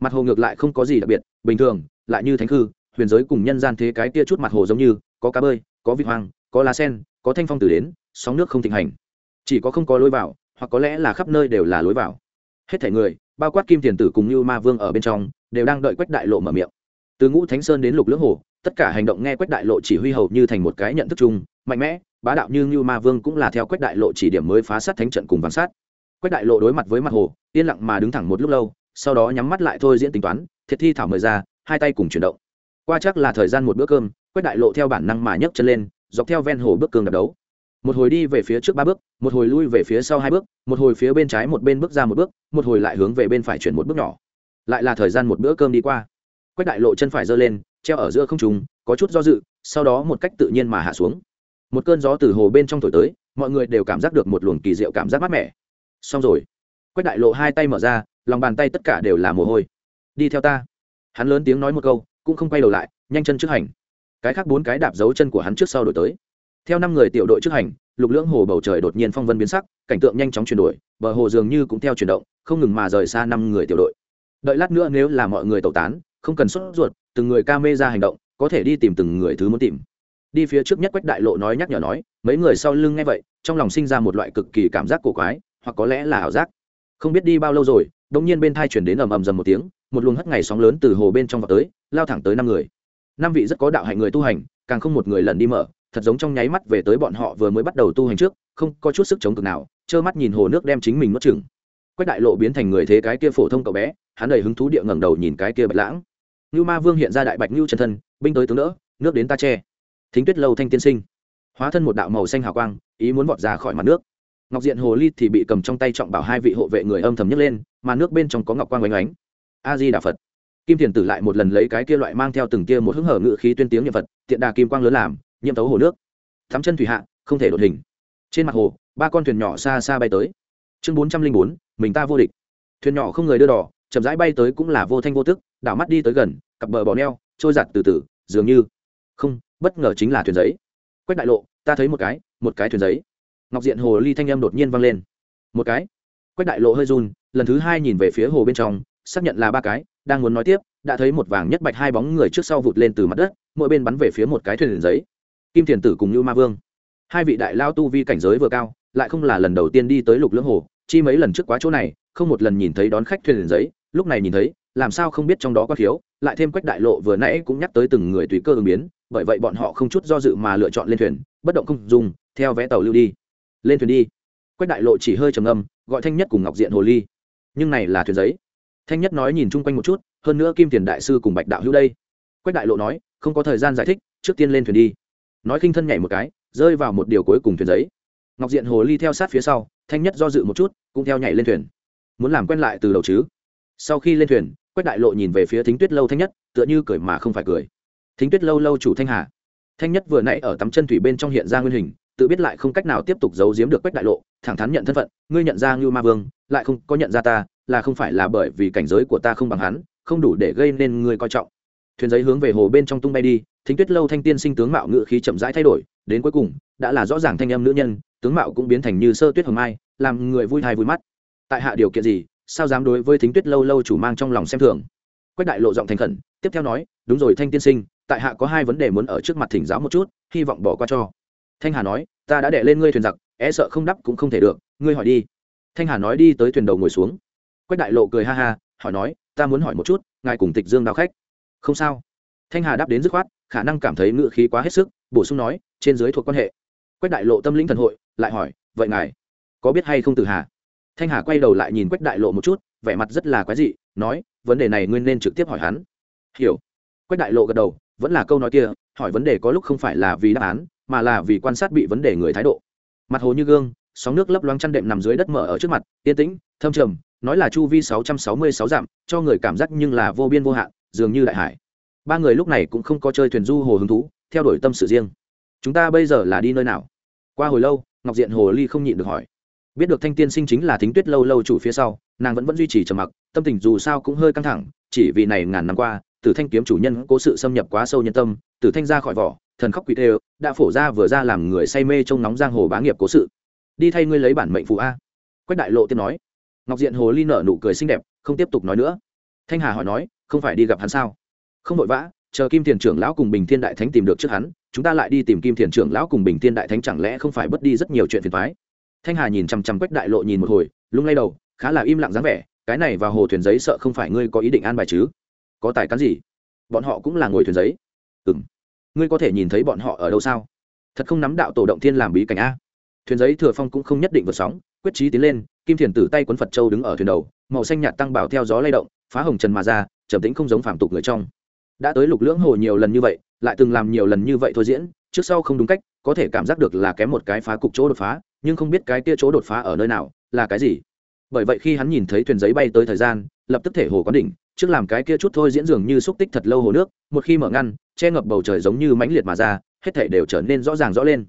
Mặt hồ ngược lại không có gì đặc biệt, bình thường, lại như thánh khư, huyền giới cùng nhân gian thế cái kia chút mặt hồ giống như, có cá bơi, có vị hoang, có lá sen, có thanh phong tử đến, sóng nước không thịnh hành. Chỉ có không có lối vào, hoặc có lẽ là khắp nơi đều là lối vào. Hết thể người, bao quát kim tiền tử cùng như ma vương ở bên trong, đều đang đợi quách đại lộ mở miệng. Từ ngũ thánh sơn đến lục lưỡng hồ, tất cả hành động nghe quách đại lộ chỉ huy hầu như thành một cái nhận thức chung mạnh mẽ, bá đạo như như ma vương cũng là theo quách đại lộ chỉ điểm mới phá sát thánh trận cùng vàng sát. Quách đại lộ đối mặt với mặt hồ, yên lặng mà đứng thẳng một lúc lâu, sau đó nhắm mắt lại thôi diễn tính toán, thiệt thi thảo mời ra, hai tay cùng chuyển động. Qua chắc là thời gian một bữa cơm, quách đại lộ theo bản năng mà nhấc chân lên, dọc theo ven hồ bước cường đập đấu. Một hồi đi về phía trước ba bước, một hồi lui về phía sau hai bước, một hồi phía bên trái một bên bước ra một bước, một hồi lại hướng về bên phải chuyển một bước nhỏ. Lại là thời gian một bữa cơm đi qua. Quách đại lộ chân phải giơ lên, treo ở giữa không trùng có chút do dự, sau đó một cách tự nhiên mà hạ xuống một cơn gió từ hồ bên trong thổi tới, mọi người đều cảm giác được một luồng kỳ diệu cảm giác mát mẻ. Xong rồi, quách đại lộ hai tay mở ra, lòng bàn tay tất cả đều là mồ hôi. Đi theo ta. Hắn lớn tiếng nói một câu, cũng không quay đầu lại, nhanh chân trước hành. Cái khác bốn cái đạp dấu chân của hắn trước sau đổi tới. Theo năm người tiểu đội trước hành, lục lưỡng hồ bầu trời đột nhiên phong vân biến sắc, cảnh tượng nhanh chóng chuyển đổi, bờ hồ dường như cũng theo chuyển động, không ngừng mà rời xa năm người tiểu đội. Đợi lát nữa nếu là mọi người tẩu tán, không cần sốt ruột, từng người ca mê ra hành động, có thể đi tìm từng người thứ muốn tìm đi phía trước nhất quách đại lộ nói nhắc nhở nói, mấy người sau lưng nghe vậy, trong lòng sinh ra một loại cực kỳ cảm giác cổ quái, hoặc có lẽ là ảo giác. Không biết đi bao lâu rồi đông nhiên bên thai chuyển đến ầm ầm dầm một tiếng, một luồng hất ngày sóng lớn từ hồ bên trong vào tới, lao thẳng tới năm người. Năm vị rất có đạo hạnh người tu hành, càng không một người lần đi mở, thật giống trong nháy mắt về tới bọn họ vừa mới bắt đầu tu hành trước, không có chút sức chống cực nào, trơ mắt nhìn hồ nước đem chính mình mất chừng quách đại lộ biến thành người thế cái kia phổ thông cậu bé, hắn đầy hứng thú địa ngẩng đầu nhìn cái kia bạch lãng. Như ma vương hiện ra đại bạch như chân thân, binh tới tướng đỡ, nước đến ta che thính tuyết lâu thanh tiên sinh. Hóa thân một đạo màu xanh hào quang, ý muốn vọt ra khỏi mặt nước. Ngọc diện hồ ly thì bị cầm trong tay trọng bảo hai vị hộ vệ người âm thầm nhấc lên, mà nước bên trong có ngọc quang oanh oánh. A di đà phật. Kim thiền tử lại một lần lấy cái kia loại mang theo từng kia một hứng hở ngự khí tuyên tiếng nhật phật, tiện đà kim quang lớn làm, nhiễm tấu hồ nước. Thắm chân thủy hạ, không thể đột hình. Trên mặt hồ, ba con thuyền nhỏ xa xa bay tới. Chương bốn trăm linh bốn, mình ta vô địch. Thuyền nhỏ không người đưa đỏ, chậm rãi bay tới cũng là vô thanh vô tức, đảo mắt đi tới gần, cặp bờ bò neo, trôi giặt từ từ, dường như. Không bất ngờ chính là thuyền giấy. Quách đại lộ, ta thấy một cái một cái thuyền giấy. Ngọc diện hồ ly thanh âm đột nhiên vang lên. Một cái. Quách đại lộ hơi run, lần thứ hai nhìn về phía hồ bên trong, xác nhận là ba cái, đang muốn nói tiếp, đã thấy một vàng nhất bạch hai bóng người trước sau vụt lên từ mặt đất, mỗi bên bắn về phía một cái thuyền giấy. Kim thiền tử cùng như ma vương. Hai vị đại lao tu vi cảnh giới vừa cao, lại không là lần đầu tiên đi tới lục lưỡng hồ, chi mấy lần trước quá chỗ này, không một lần nhìn thấy đón khách thuyền giấy, lúc này nhìn thấy, làm sao không biết trong đó có thiếu lại thêm quách đại lộ vừa nãy cũng nhắc tới từng người tùy cơ ứng biến, bởi vậy bọn họ không chút do dự mà lựa chọn lên thuyền, bất động không dùng, theo vé tàu lưu đi. Lên thuyền đi. Quách đại lộ chỉ hơi trầm âm gọi thanh nhất cùng ngọc diện hồ ly. Nhưng này là thuyền giấy. Thanh nhất nói nhìn chung quanh một chút, hơn nữa kim tiền đại sư cùng bạch đạo hữu đây. Quách đại lộ nói, không có thời gian giải thích, trước tiên lên thuyền đi. Nói khinh thân nhảy một cái, rơi vào một điều cuối cùng thuyền giấy. Ngọc diện hồ ly theo sát phía sau, thanh nhất do dự một chút, cũng theo nhảy lên thuyền. Muốn làm quen lại từ đầu chứ? Sau khi lên thuyền quách đại lộ nhìn về phía thính tuyết lâu thanh nhất, tựa như cười mà không phải cười. Thính tuyết lâu lâu chủ thanh hà. Thanh nhất vừa nãy ở tắm chân thủy bên trong hiện ra nguyên hình, tự biết lại không cách nào tiếp tục giấu giếm được quách đại lộ, thẳng thắn nhận thân phận, ngươi nhận ra ngưu ma vương, lại không có nhận ra ta, là không phải là bởi vì cảnh giới của ta không bằng hắn, không đủ để gây nên ngươi coi trọng. Thuyền giấy hướng về hồ bên trong tung bay đi, thính tuyết lâu thanh tiên sinh tướng mạo ngự khí chậm rãi thay đổi, đến cuối cùng, đã là rõ ràng thanh âm nữ nhân, tướng mạo cũng biến thành như sơ tuyết hồng mai, làm người vui thai vui mắt. Tại hạ điều kiện gì sao dám đối với thính tuyết lâu lâu chủ mang trong lòng xem thường? Quách đại lộ giọng thành khẩn, tiếp theo nói, đúng rồi thanh tiên sinh, tại hạ có hai vấn đề muốn ở trước mặt thỉnh giáo một chút, hy vọng bỏ qua cho. Thanh hà nói, ta đã đệ lên ngươi thuyền giặc é e sợ không đắp cũng không thể được, ngươi hỏi đi. Thanh hà nói đi tới thuyền đầu ngồi xuống. Quách đại lộ cười ha ha, hỏi nói, ta muốn hỏi một chút, ngài cùng tịch dương đào khách. Không sao. Thanh hà đáp đến dứt khoát, khả năng cảm thấy ngựa khí quá hết sức, bổ sung nói, trên dưới thuộc quan hệ. Quách đại lộ tâm linh thần hội, lại hỏi, vậy ngài có biết hay không từ hà? Thanh hà quay đầu lại nhìn quách đại lộ một chút, vẻ mặt rất là quái dị, nói, vấn đề này ngươi nên trực tiếp hỏi hắn. Hiểu. Quách đại lộ gật đầu, vẫn là câu nói kia, hỏi vấn đề có lúc không phải là vì đáp án, mà là vì quan sát bị vấn đề người thái độ. Mặt hồ như gương, sóng nước lấp loáng chăn đệm nằm dưới đất mở ở trước mặt, yên tĩnh, thâm trầm, nói là chu vi sáu trăm sáu mươi sáu dặm, cho người cảm giác nhưng là vô biên vô hạn, dường như đại hải. Ba người lúc này cũng không có chơi thuyền du hồ hứng thú, theo đuổi tâm sự riêng. Chúng ta bây giờ là đi nơi nào? Qua hồi lâu, ngọc diện hồ ly không nhịn được hỏi biết được thanh tiên sinh chính là thính tuyết lâu lâu chủ phía sau, nàng vẫn vẫn duy trì trầm mặc, tâm tình dù sao cũng hơi căng thẳng, chỉ vì này ngàn năm qua, tử thanh kiếm chủ nhân cố sự xâm nhập quá sâu nhân tâm, tử thanh ra khỏi vỏ, thần khóc quỷ tê đã phổ ra vừa ra làm người say mê trong nóng giang hồ bá nghiệp cố sự. Đi thay ngươi lấy bản mệnh phù a. Quách đại lộ tiếp nói. Ngọc diện hồ ly nở nụ cười xinh đẹp, không tiếp tục nói nữa. Thanh hà hỏi nói, không phải đi gặp hắn sao? Không vội vã, chờ kim thiền trưởng lão cùng bình thiên đại thánh tìm được trước hắn, chúng ta lại đi tìm kim thiền trưởng lão cùng bình thiên đại thánh chẳng lẽ không phải bất đi rất nhiều chuyện phiền thoái thanh hà nhìn chằm chằm quách đại lộ nhìn một hồi, lung lay đầu, khá là im lặng dáng vẻ, cái này và hồ thuyền giấy sợ không phải ngươi có ý định an bài chứ? Có tài cán gì? Bọn họ cũng là ngồi thuyền giấy. Ừ m ngươi có thể nhìn thấy bọn họ ở đâu sao? Thật không nắm đạo tổ động thiên làm bí cảnh a. Thuyền giấy thừa phong cũng không nhất định vượt sóng, quyết trí tiến lên, kim thiền tử tay quấn phật châu đứng ở thuyền đầu, màu xanh nhạt tăng bảo theo gió lay động, phá hồng trần mà ra, trầm tĩnh không giống phàm tục người trong. Đã tới lục lưỡng hồ nhiều lần như vậy, lại từng làm nhiều lần như vậy thôi diễn, trước sau không đúng cách, có thể cảm giác được là kém một cái phá cục chỗ đột phá nhưng không biết cái kia chỗ đột phá ở nơi nào, là cái gì? Bởi vậy khi hắn nhìn thấy thuyền giấy bay tới thời gian, lập tức thể hồ quán đỉnh, trước làm cái kia chút thôi diễn dường như xúc tích thật lâu hồ nước, một khi mở ngăn, che ngập bầu trời giống như mãnh liệt mà ra, hết thể đều trở nên rõ ràng rõ lên.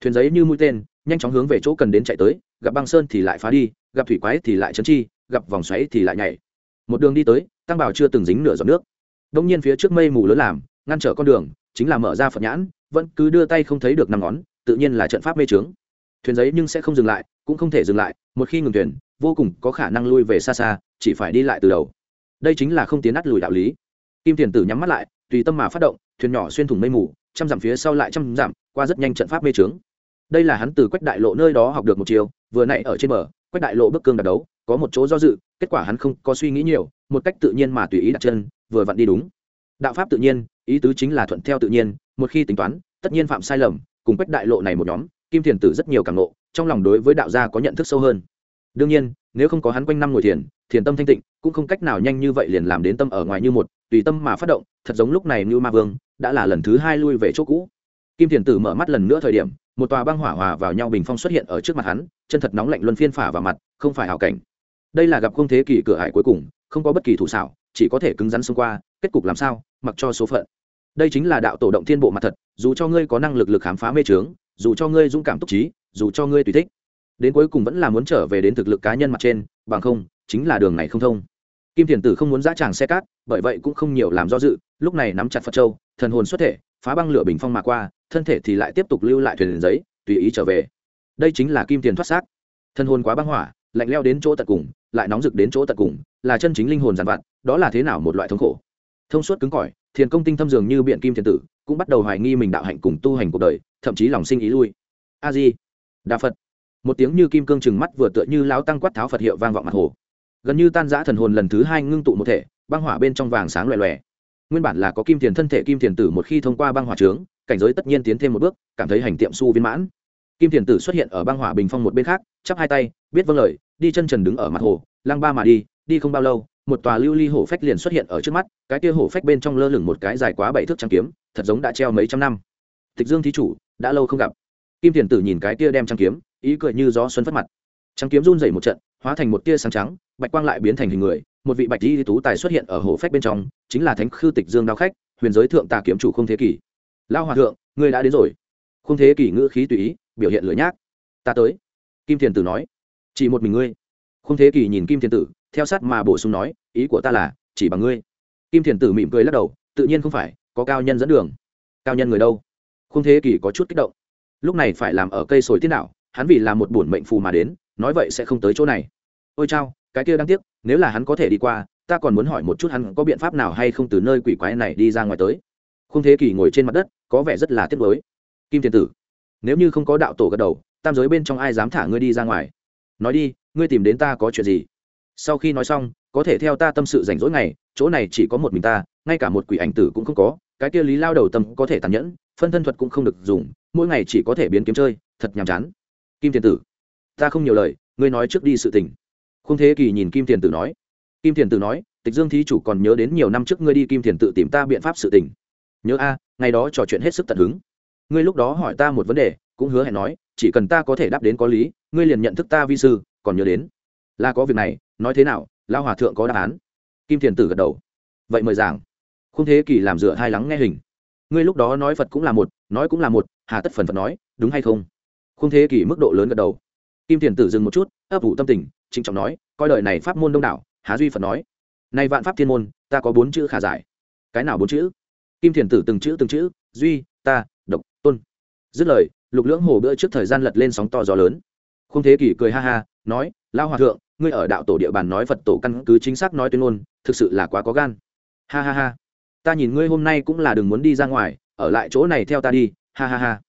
Thuyền giấy như mũi tên, nhanh chóng hướng về chỗ cần đến chạy tới, gặp băng sơn thì lại phá đi, gặp thủy quái thì lại chấn chi, gặp vòng xoáy thì lại nhảy. Một đường đi tới, tăng bảo chưa từng dính nửa giọt nước. Đông nhiên phía trước mây mù lớn làm, ngăn trở con đường, chính là mở ra phật nhãn, vẫn cứ đưa tay không thấy được năm ngón, tự nhiên là trận pháp mê trướng thuyền giấy nhưng sẽ không dừng lại, cũng không thể dừng lại, một khi ngừng thuyền, vô cùng có khả năng lui về xa xa, chỉ phải đi lại từ đầu. Đây chính là không tiến ắt lùi đạo lý. Kim tiền tử nhắm mắt lại, tùy tâm mà phát động, thuyền nhỏ xuyên thủng mây mù, trăm dặm phía sau lại trăm dặm, qua rất nhanh trận pháp mê trướng đây là hắn từ quách đại lộ nơi đó học được một chiều vừa nãy ở trên bờ, quách đại lộ bước cương đặt đấu, có một chỗ do dự, kết quả hắn không có suy nghĩ nhiều, một cách tự nhiên mà tùy ý đặt chân, vừa vặn đi đúng. Đạo pháp tự nhiên, ý tứ chính là thuận theo tự nhiên, một khi tính toán, tất nhiên phạm sai lầm, cùng quách đại lộ này một nhóm kim thiền tử rất nhiều cảm nộ trong lòng đối với đạo gia có nhận thức sâu hơn. Đương nhiên, nếu không có hắn quanh năm ngồi thiền thiền tâm thanh tịnh, cũng không cách nào nhanh như vậy liền làm đến tâm ở ngoài như một, tùy tâm mà phát động, thật giống lúc này như ma vương, đã là lần thứ hai lui về chỗ cũ. Kim thiền tử mở mắt lần nữa thời điểm, một tòa băng hỏa hòa vào nhau bình phong xuất hiện ở trước mặt hắn, chân thật nóng lạnh luân phiên phả vào mặt, không phải hảo cảnh. Đây là gặp không thế kỷ cửa hải cuối cùng, không có bất kỳ thủ xảo, chỉ có thể cứng rắn xông qua, kết cục làm sao, mặc cho số phận. Đây chính là đạo tổ động thiên bộ mặt thật, dù cho ngươi có năng lực lực khám phá mê trướng dù cho ngươi dũng cảm túc trí, dù cho ngươi tùy thích, đến cuối cùng vẫn là muốn trở về đến thực lực cá nhân mặt trên, bằng không, chính là đường này không thông. Kim thiền tử không muốn dã tràng xe cát, bởi vậy cũng không nhiều làm do dự, lúc này nắm chặt phật châu, thần hồn xuất thể, phá băng lửa bình phong mà qua, thân thể thì lại tiếp tục lưu lại thuyền giấy, tùy ý trở về. Đây chính là kim tiền thoát xác. Thân hồn quá băng hỏa, lạnh leo đến chỗ tận cùng, lại nóng rực đến chỗ tận cùng, là chân chính linh hồn giàn vặt, đó là thế nào một loại thống khổ. Thông suốt cứng cỏi thiền công tinh thâm dường như biện kim thiền tử, cũng bắt đầu hoài nghi mình đạo hạnh cùng tu hành cuộc đời, thậm chí lòng sinh ý lui. A di đà phật. Một tiếng như kim cương chừng mắt vừa tựa như lão tăng quát tháo phật hiệu vang vọng mặt hồ. Gần như tan giã thần hồn lần thứ hai ngưng tụ một thể, băng hỏa bên trong vàng sáng loè loè. Nguyên bản là có kim thiền thân thể kim thiền tử một khi thông qua băng hỏa trướng, cảnh giới tất nhiên tiến thêm một bước, cảm thấy hành tiệm su viên mãn. Kim thiền tử xuất hiện ở băng hỏa bình phong một bên khác, chắp hai tay, biết vâng lời, đi chân trần đứng ở mặt hồ, lăng ba mà đi đi không bao lâu một tòa lưu ly hổ phách liền xuất hiện ở trước mắt, cái kia hổ phách bên trong lơ lửng một cái dài quá bảy thước trang kiếm, thật giống đã treo mấy trăm năm. Tịch dương thí chủ, đã lâu không gặp. Kim tiền tử nhìn cái kia đem trang kiếm, ý cười như gió xuân phất mặt. Trang kiếm run dày một trận, hóa thành một tia sáng trắng, bạch quang lại biến thành hình người, một vị bạch di tú tài xuất hiện ở hổ phách bên trong, chính là thánh khư tịch dương đao khách, huyền giới thượng tà kiếm chủ không thế kỷ. Lao hòa thượng, ngươi đã đến rồi. Không thế kỷ ngữ khí tùy ý, biểu hiện lửa nhác. Ta tới. Kim thiền tử nói. Chỉ một mình ngươi. Không thế kỷ nhìn kim thiền tử theo sát mà bổ sung nói, ý của ta là, chỉ bằng ngươi. Kim thiền tử mỉm cười lắc đầu, tự nhiên không phải, có cao nhân dẫn đường. Cao nhân người đâu? Không thế kỷ có chút kích động. Lúc này phải làm ở cây sồi tiên đạo, hắn vì làm một bổn mệnh phù mà đến, nói vậy sẽ không tới chỗ này. Ôi chao, cái kia đáng tiếc, nếu là hắn có thể đi qua, ta còn muốn hỏi một chút hắn có biện pháp nào hay không từ nơi quỷ quái này đi ra ngoài tới. Không thế kỷ ngồi trên mặt đất, có vẻ rất là tiếc mới kim thiên tử, nếu như không có đạo tổ gật đầu, tam giới bên trong ai dám thả ngươi đi ra ngoài? Nói đi, ngươi tìm đến ta có chuyện gì? Sau khi nói xong, có thể theo ta tâm sự rảnh rỗi ngày, chỗ này chỉ có một mình ta, ngay cả một quỷ ảnh tử cũng không có, cái kia lý lao đầu tâm có thể tàn nhẫn, phân thân thuật cũng không được dùng, mỗi ngày chỉ có thể biến kiếm chơi, thật nhàm chán. Kim thiền tử, ta không nhiều lời, ngươi nói trước đi sự tình. Không thế kỳ nhìn kim thiền tử nói. Kim thiền tử nói, tịch dương thí chủ còn nhớ đến nhiều năm trước ngươi đi kim thiền tự tìm ta biện pháp sự tình. Nhớ a, ngày đó trò chuyện hết sức tận hứng. Ngươi lúc đó hỏi ta một vấn đề, cũng hứa hẹn nói, chỉ cần ta có thể đáp đến có lý, ngươi liền nhận thức ta vi sư, còn nhớ đến. Là có việc này nói thế nào lao hòa thượng có đáp án. Kim thiền tử gật đầu. Vậy mời giảng. Không thế kỳ làm dựa hai lắng nghe hình. Ngươi lúc đó nói phật cũng là một, nói cũng là một, hà tất phần phật nói, đúng hay không? Không thế kỳ mức độ lớn gật đầu. Kim thiền tử dừng một chút, ấp ủ tâm tình, trịnh trọng nói, coi đời này pháp môn đông đảo, há duy phật nói. Nay vạn pháp thiên môn, ta có bốn chữ khả giải. Cái nào bốn chữ? Kim thiền tử từng chữ từng chữ, duy, ta, độc, tôn. dứt lời, lục lưỡng hồ bữa trước thời gian lật lên sóng to gió lớn. Không thế kỷ cười ha ha, nói lao hòa thượng ngươi ở đạo tổ địa bàn nói phật tổ căn cứ chính xác nói tuyên ngôn, thực sự là quá có gan. Ha ha ha. Ta nhìn ngươi hôm nay cũng là đừng muốn đi ra ngoài, ở lại chỗ này theo ta đi, ha ha ha.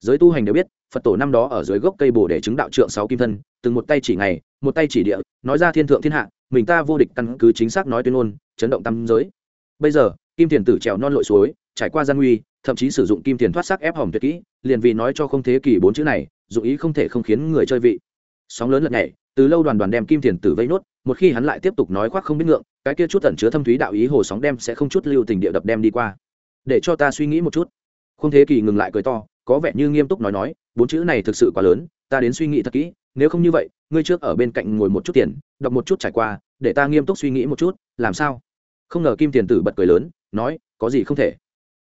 Giới tu hành đều biết, phật tổ năm đó ở dưới gốc cây bồ để chứng đạo trượng sáu kim thân, từng một tay chỉ ngày, một tay chỉ địa, nói ra thiên thượng thiên hạ, mình ta vô địch căn cứ chính xác nói tuyên ngôn, chấn động tâm giới. Bây giờ, kim thiền tử trèo non lội suối, trải qua gian nguy, thậm chí sử dụng kim thiền thoát sắc ép hỏng tuyệt kỹ, liền vì nói cho không thế kỷ bốn chữ này, dụng ý không thể không khiến người chơi vị. Sóng lớn lật nhảy từ lâu đoàn đoàn đem kim thiền tử vây nốt, một khi hắn lại tiếp tục nói khoác không biết ngượng, cái kia chút tẩn chứa thâm thúy đạo ý hồ sóng đem sẽ không chút lưu tình địa đập đem đi qua. Để cho ta suy nghĩ một chút. Không thế kỳ ngừng lại cười to, có vẻ như nghiêm túc nói nói, bốn chữ này thực sự quá lớn, ta đến suy nghĩ thật kỹ, nếu không như vậy, ngươi trước ở bên cạnh ngồi một chút tiền, đọc một chút trải qua, để ta nghiêm túc suy nghĩ một chút, làm sao? Không ngờ kim tiền tử bật cười lớn, nói, có gì không thể?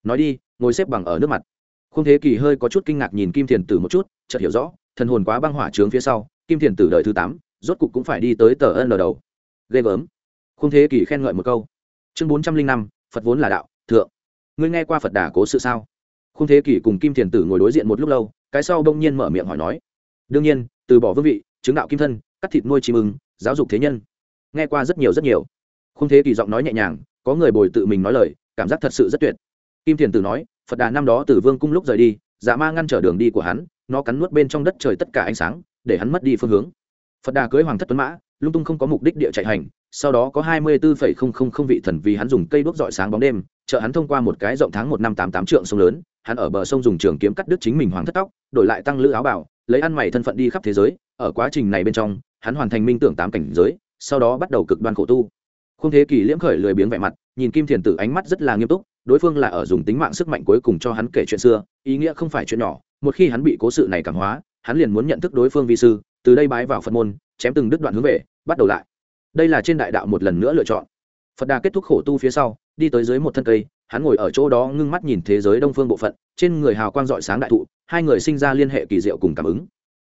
Nói đi, ngồi xếp bằng ở nước mặt. Không thế kỳ hơi có chút kinh ngạc nhìn kim tiền tử một chút, chợt hiểu rõ, thần hồn quá băng hỏa trướng phía sau kim Thiền tử đời thứ tám, rốt cục cũng phải đi tới tờ ân đầu. Ghê gớm không thế kỷ khen ngợi một câu. Chương bốn trăm linh năm, phật vốn là đạo, thượng. Ngươi nghe qua phật đà cố sự sao? Không thế kỷ cùng kim thiền tử ngồi đối diện một lúc lâu, cái sau bỗng nhiên mở miệng hỏi nói. Đương nhiên, từ bỏ vương vị, chứng đạo kim thân, cắt thịt nuôi chim ưng, giáo dục thế nhân. Nghe qua rất nhiều rất nhiều. Không thế kỷ giọng nói nhẹ nhàng, có người bồi tự mình nói lời, cảm giác thật sự rất tuyệt. Kim thiền tử nói, phật đà năm đó từ vương cung lúc rời đi dạ ma ngăn trở đường đi của hắn, nó cắn nuốt bên trong đất trời tất cả ánh sáng để hắn mất đi phương hướng. Phật đà cưới hoàng thất tuấn mã, lung tung không có mục đích địa chạy hành, sau đó có hai mươi bốn vị thần vì hắn dùng cây đuốc dọi sáng bóng đêm, chợ hắn thông qua một cái rộng tháng một năm tám tám trượng sông lớn, hắn ở bờ sông dùng trường kiếm cắt đứt chính mình hoàng thất tóc, đổi lại tăng lữ áo bảo lấy ăn mày thân phận đi khắp thế giới, ở quá trình này bên trong, hắn hoàn thành minh tưởng tám cảnh giới, sau đó bắt đầu cực đoan khổ tu. Không thế kỷ liễm khởi lười biếng vẻ mặt, nhìn kim thiền tử ánh mắt rất là nghiêm túc, đối phương là ở dùng tính mạng sức mạnh cuối cùng cho hắn kể chuyện xưa, ý nghĩa không phải chuyện nhỏ, một khi hắn bị cố sự này cảm hóa hắn liền muốn nhận thức đối phương vi sư, từ đây bái vào phật môn, chém từng đứt đoạn hướng về, bắt đầu lại. Đây là trên đại đạo một lần nữa lựa chọn. Phật đà kết thúc khổ tu phía sau, đi tới dưới một thân cây, hắn ngồi ở chỗ đó ngưng mắt nhìn thế giới đông phương bộ phận, trên người hào quang dọi sáng đại thụ, hai người sinh ra liên hệ kỳ diệu cùng cảm ứng.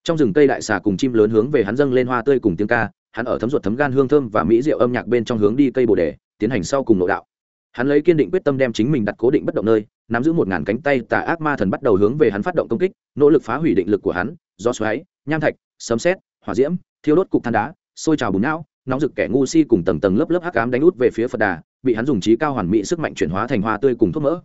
Trong rừng cây đại xà cùng chim lớn hướng về hắn dâng lên hoa tươi cùng tiếng ca, hắn ở thấm ruột thấm gan hương thơm và mỹ diệu âm nhạc bên trong hướng đi cây bồ đề, tiến hành sau cùng nội đạo hắn lấy kiên định quyết tâm đem chính mình đặt cố định bất động nơi, nắm giữ một ngàn cánh tay tà ác ma thần bắt đầu hướng về hắn phát động công kích, nỗ lực phá hủy định lực của hắn do xoáy, nham thạch, sấm xét hỏa diễm, thiêu đốt cục than đá, sôi trào bùn não, nóng rực kẻ ngu si cùng tầng tầng lớp lớp hắc ám đánh út về phía phật đà, bị hắn dùng trí cao hoàn mỹ sức mạnh chuyển hóa thành hoa tươi cùng thuốc mỡ.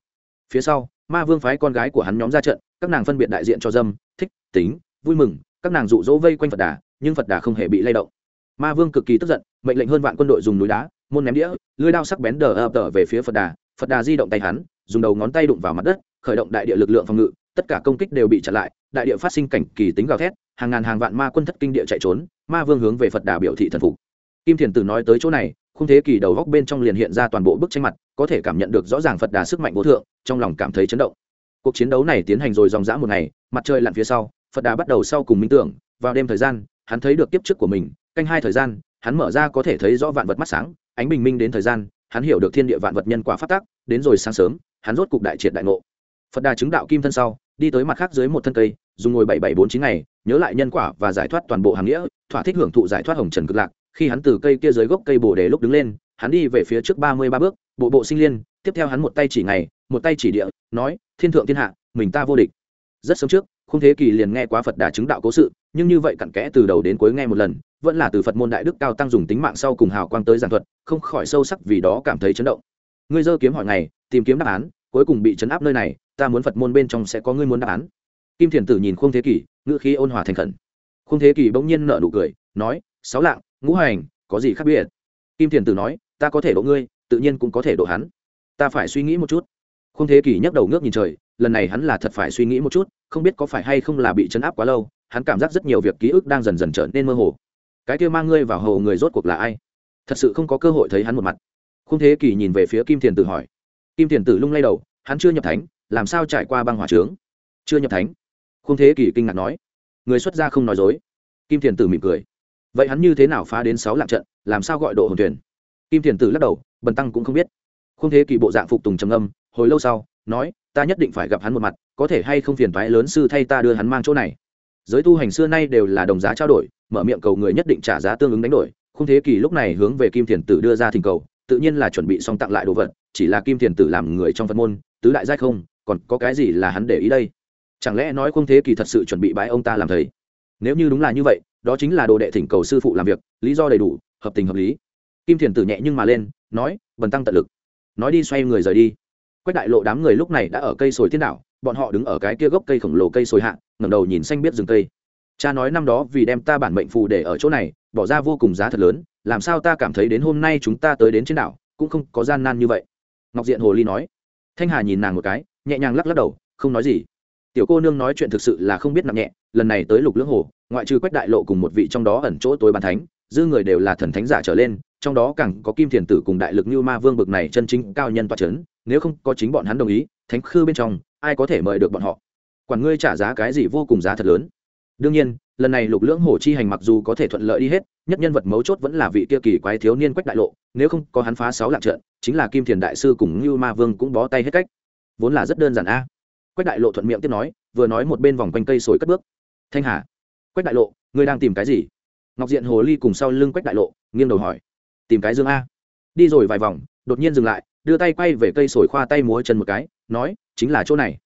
Phía sau, ma vương phái con gái của hắn nhóm ra trận, các nàng phân biệt đại diện cho dâm, thích, tính, vui mừng, các nàng rụ rỗ vây quanh phật đà, nhưng phật đà không hề bị lay động. Ma vương cực kỳ tức giận, mệnh lệnh hơn vạn quân đội dùng núi đá môn ném đĩa, lưới đao sắc bén đờ ập tờ về phía phật đà. Phật đà di động tay hắn, dùng đầu ngón tay đụng vào mặt đất, khởi động đại địa lực lượng phòng ngự. Tất cả công kích đều bị chặn lại, đại địa phát sinh cảnh kỳ tính gào thét, hàng ngàn hàng vạn ma quân thất kinh địa chạy trốn, ma vương hướng về phật đà biểu thị thần phục. Kim thiền tử nói tới chỗ này, khung thế kỳ đầu góc bên trong liền hiện ra toàn bộ bức tranh mặt, có thể cảm nhận được rõ ràng phật đà sức mạnh vô thượng, trong lòng cảm thấy chấn động. Cuộc chiến đấu này tiến hành rồi dòng dã một ngày, mặt trời lặn phía sau, phật đà bắt đầu sau cùng minh tưởng, vào đêm thời gian, hắn thấy được kiếp trước của mình, canh hai thời gian, hắn mở ra có thể thấy rõ vạn vật mắt sáng ánh bình minh đến thời gian, hắn hiểu được thiên địa vạn vật nhân quả phát tác, đến rồi sáng sớm, hắn rốt cục đại triệt đại ngộ. Phật đà chứng đạo kim thân sau, đi tới mặt khác dưới một thân cây, dùng ngồi bảy bảy bốn chín ngày, nhớ lại nhân quả và giải thoát toàn bộ hàng nghĩa, thỏa thích hưởng thụ giải thoát hồng trần cực lạc. Khi hắn từ cây kia dưới gốc cây bồ đề lúc đứng lên, hắn đi về phía trước ba mươi ba bước, bộ bộ sinh liên, tiếp theo hắn một tay chỉ ngày, một tay chỉ địa, nói, thiên thượng thiên hạ, mình ta vô địch. Rất sớm trước, không thế kỳ liền nghe quá phật đà chứng đạo cố sự, nhưng như vậy cặn kẽ từ đầu đến cuối nghe một lần vẫn là từ phật môn đại đức cao tăng dùng tính mạng sau cùng hào quang tới giảng thuật, không khỏi sâu sắc vì đó cảm thấy chấn động. Ngươi dơ kiếm hỏi ngày, tìm kiếm đáp án, cuối cùng bị chấn áp nơi này, ta muốn phật môn bên trong sẽ có ngươi muốn đáp án. Kim thiền tử nhìn khung thế kỷ, ngữ khí ôn hòa thành khẩn. Khung thế kỷ bỗng nhiên nở nụ cười, nói, sáu lạng, ngũ hành, có gì khác biệt? Kim thiền tử nói, ta có thể độ ngươi, tự nhiên cũng có thể độ hắn. Ta phải suy nghĩ một chút. Khung thế kỷ nhấc đầu ngước nhìn trời, lần này hắn là thật phải suy nghĩ một chút, không biết có phải hay không là bị chấn áp quá lâu, hắn cảm giác rất nhiều việc ký ức đang dần dần trở nên mơ hồ cái kia mang ngươi vào hầu người rốt cuộc là ai? Thật sự không có cơ hội thấy hắn một mặt. Không thế kỷ nhìn về phía kim thiền tử hỏi. Kim thiền tử lung lay đầu, hắn chưa nhập thánh, làm sao trải qua băng hỏa trướng? Chưa nhập thánh? Không thế kỷ kinh ngạc nói. Người xuất gia không nói dối. Kim thiền tử mỉm cười. Vậy hắn như thế nào phá đến sáu lạng trận, làm sao gọi độ hồn thuyền? Kim thiền tử lắc đầu, bần tăng cũng không biết. Không thế kỳ bộ dạng phục tùng trầm âm hồi lâu sau, nói, ta nhất định phải gặp hắn một mặt, có thể hay không phiền thoái lớn sư thay ta đưa hắn mang chỗ này? Giới tu hành xưa nay đều là đồng giá trao đổi, mở miệng cầu người nhất định trả giá tương ứng đánh đổi. Không thế kỷ lúc này hướng về kim thiền tử đưa ra thỉnh cầu, tự nhiên là chuẩn bị xong tặng lại đồ vật, chỉ là kim thiền tử làm người trong phật môn, tứ đại giai không, còn có cái gì là hắn để ý đây? Chẳng lẽ nói không thế kỳ thật sự chuẩn bị bãi ông ta làm thầy? Nếu như đúng là như vậy, đó chính là đồ đệ thỉnh cầu sư phụ làm việc, lý do đầy đủ, hợp tình hợp lý. Kim thiền tử nhẹ nhưng mà lên, nói, bần tăng tận lực. Nói đi, xoay người rời đi. Quách đại lộ đám người lúc này đã ở cây sồi thiên đảo bọn họ đứng ở cái kia gốc cây khổng lồ cây sồi hạ, ngẩng đầu nhìn xanh biết rừng cây. Cha nói năm đó vì đem ta bản mệnh phù để ở chỗ này, bỏ ra vô cùng giá thật lớn, làm sao ta cảm thấy đến hôm nay chúng ta tới đến trên đảo, cũng không có gian nan như vậy. Ngọc diện hồ ly nói. Thanh hà nhìn nàng một cái, nhẹ nhàng lắc lắc đầu, không nói gì. Tiểu cô nương nói chuyện thực sự là không biết nặng nhẹ, lần này tới lục lưỡng hồ, ngoại trừ quách đại lộ cùng một vị trong đó ẩn chỗ tối bàn thánh, dư người đều là thần thánh giả trở lên, trong đó càng có kim thiền tử cùng đại lực như ma vương bực này chân chính cao nhân toa c h ấ n nếu không có chính bọn hắn đồng ý, thánh khư bên trong ai có thể mời được bọn họ? Quản ngươi trả giá cái gì vô cùng giá thật lớn. Đương nhiên, lần này lục lưỡng hồ chi hành mặc dù có thể thuận lợi đi hết, nhất nhân vật mấu chốt vẫn là vị kia kỳ quái thiếu niên quách đại lộ, nếu không có hắn phá sáu lạc trận, chính là kim thiền đại sư cùng như ma vương cũng bó tay hết cách. Vốn là rất đơn giản a. Quách đại lộ thuận miệng tiếp nói, vừa nói một bên vòng quanh cây sồi cất bước. Thanh hà, quách đại lộ, ngươi đang tìm cái gì? Ngọc diện hồ ly cùng sau lưng quách đại lộ, nghiêng đầu hỏi. Tìm cái dương a. Đi rồi vài vòng, đột nhiên dừng lại, đưa tay quay về cây sồi khoa tay múa chân một cái, nói chính là chỗ này.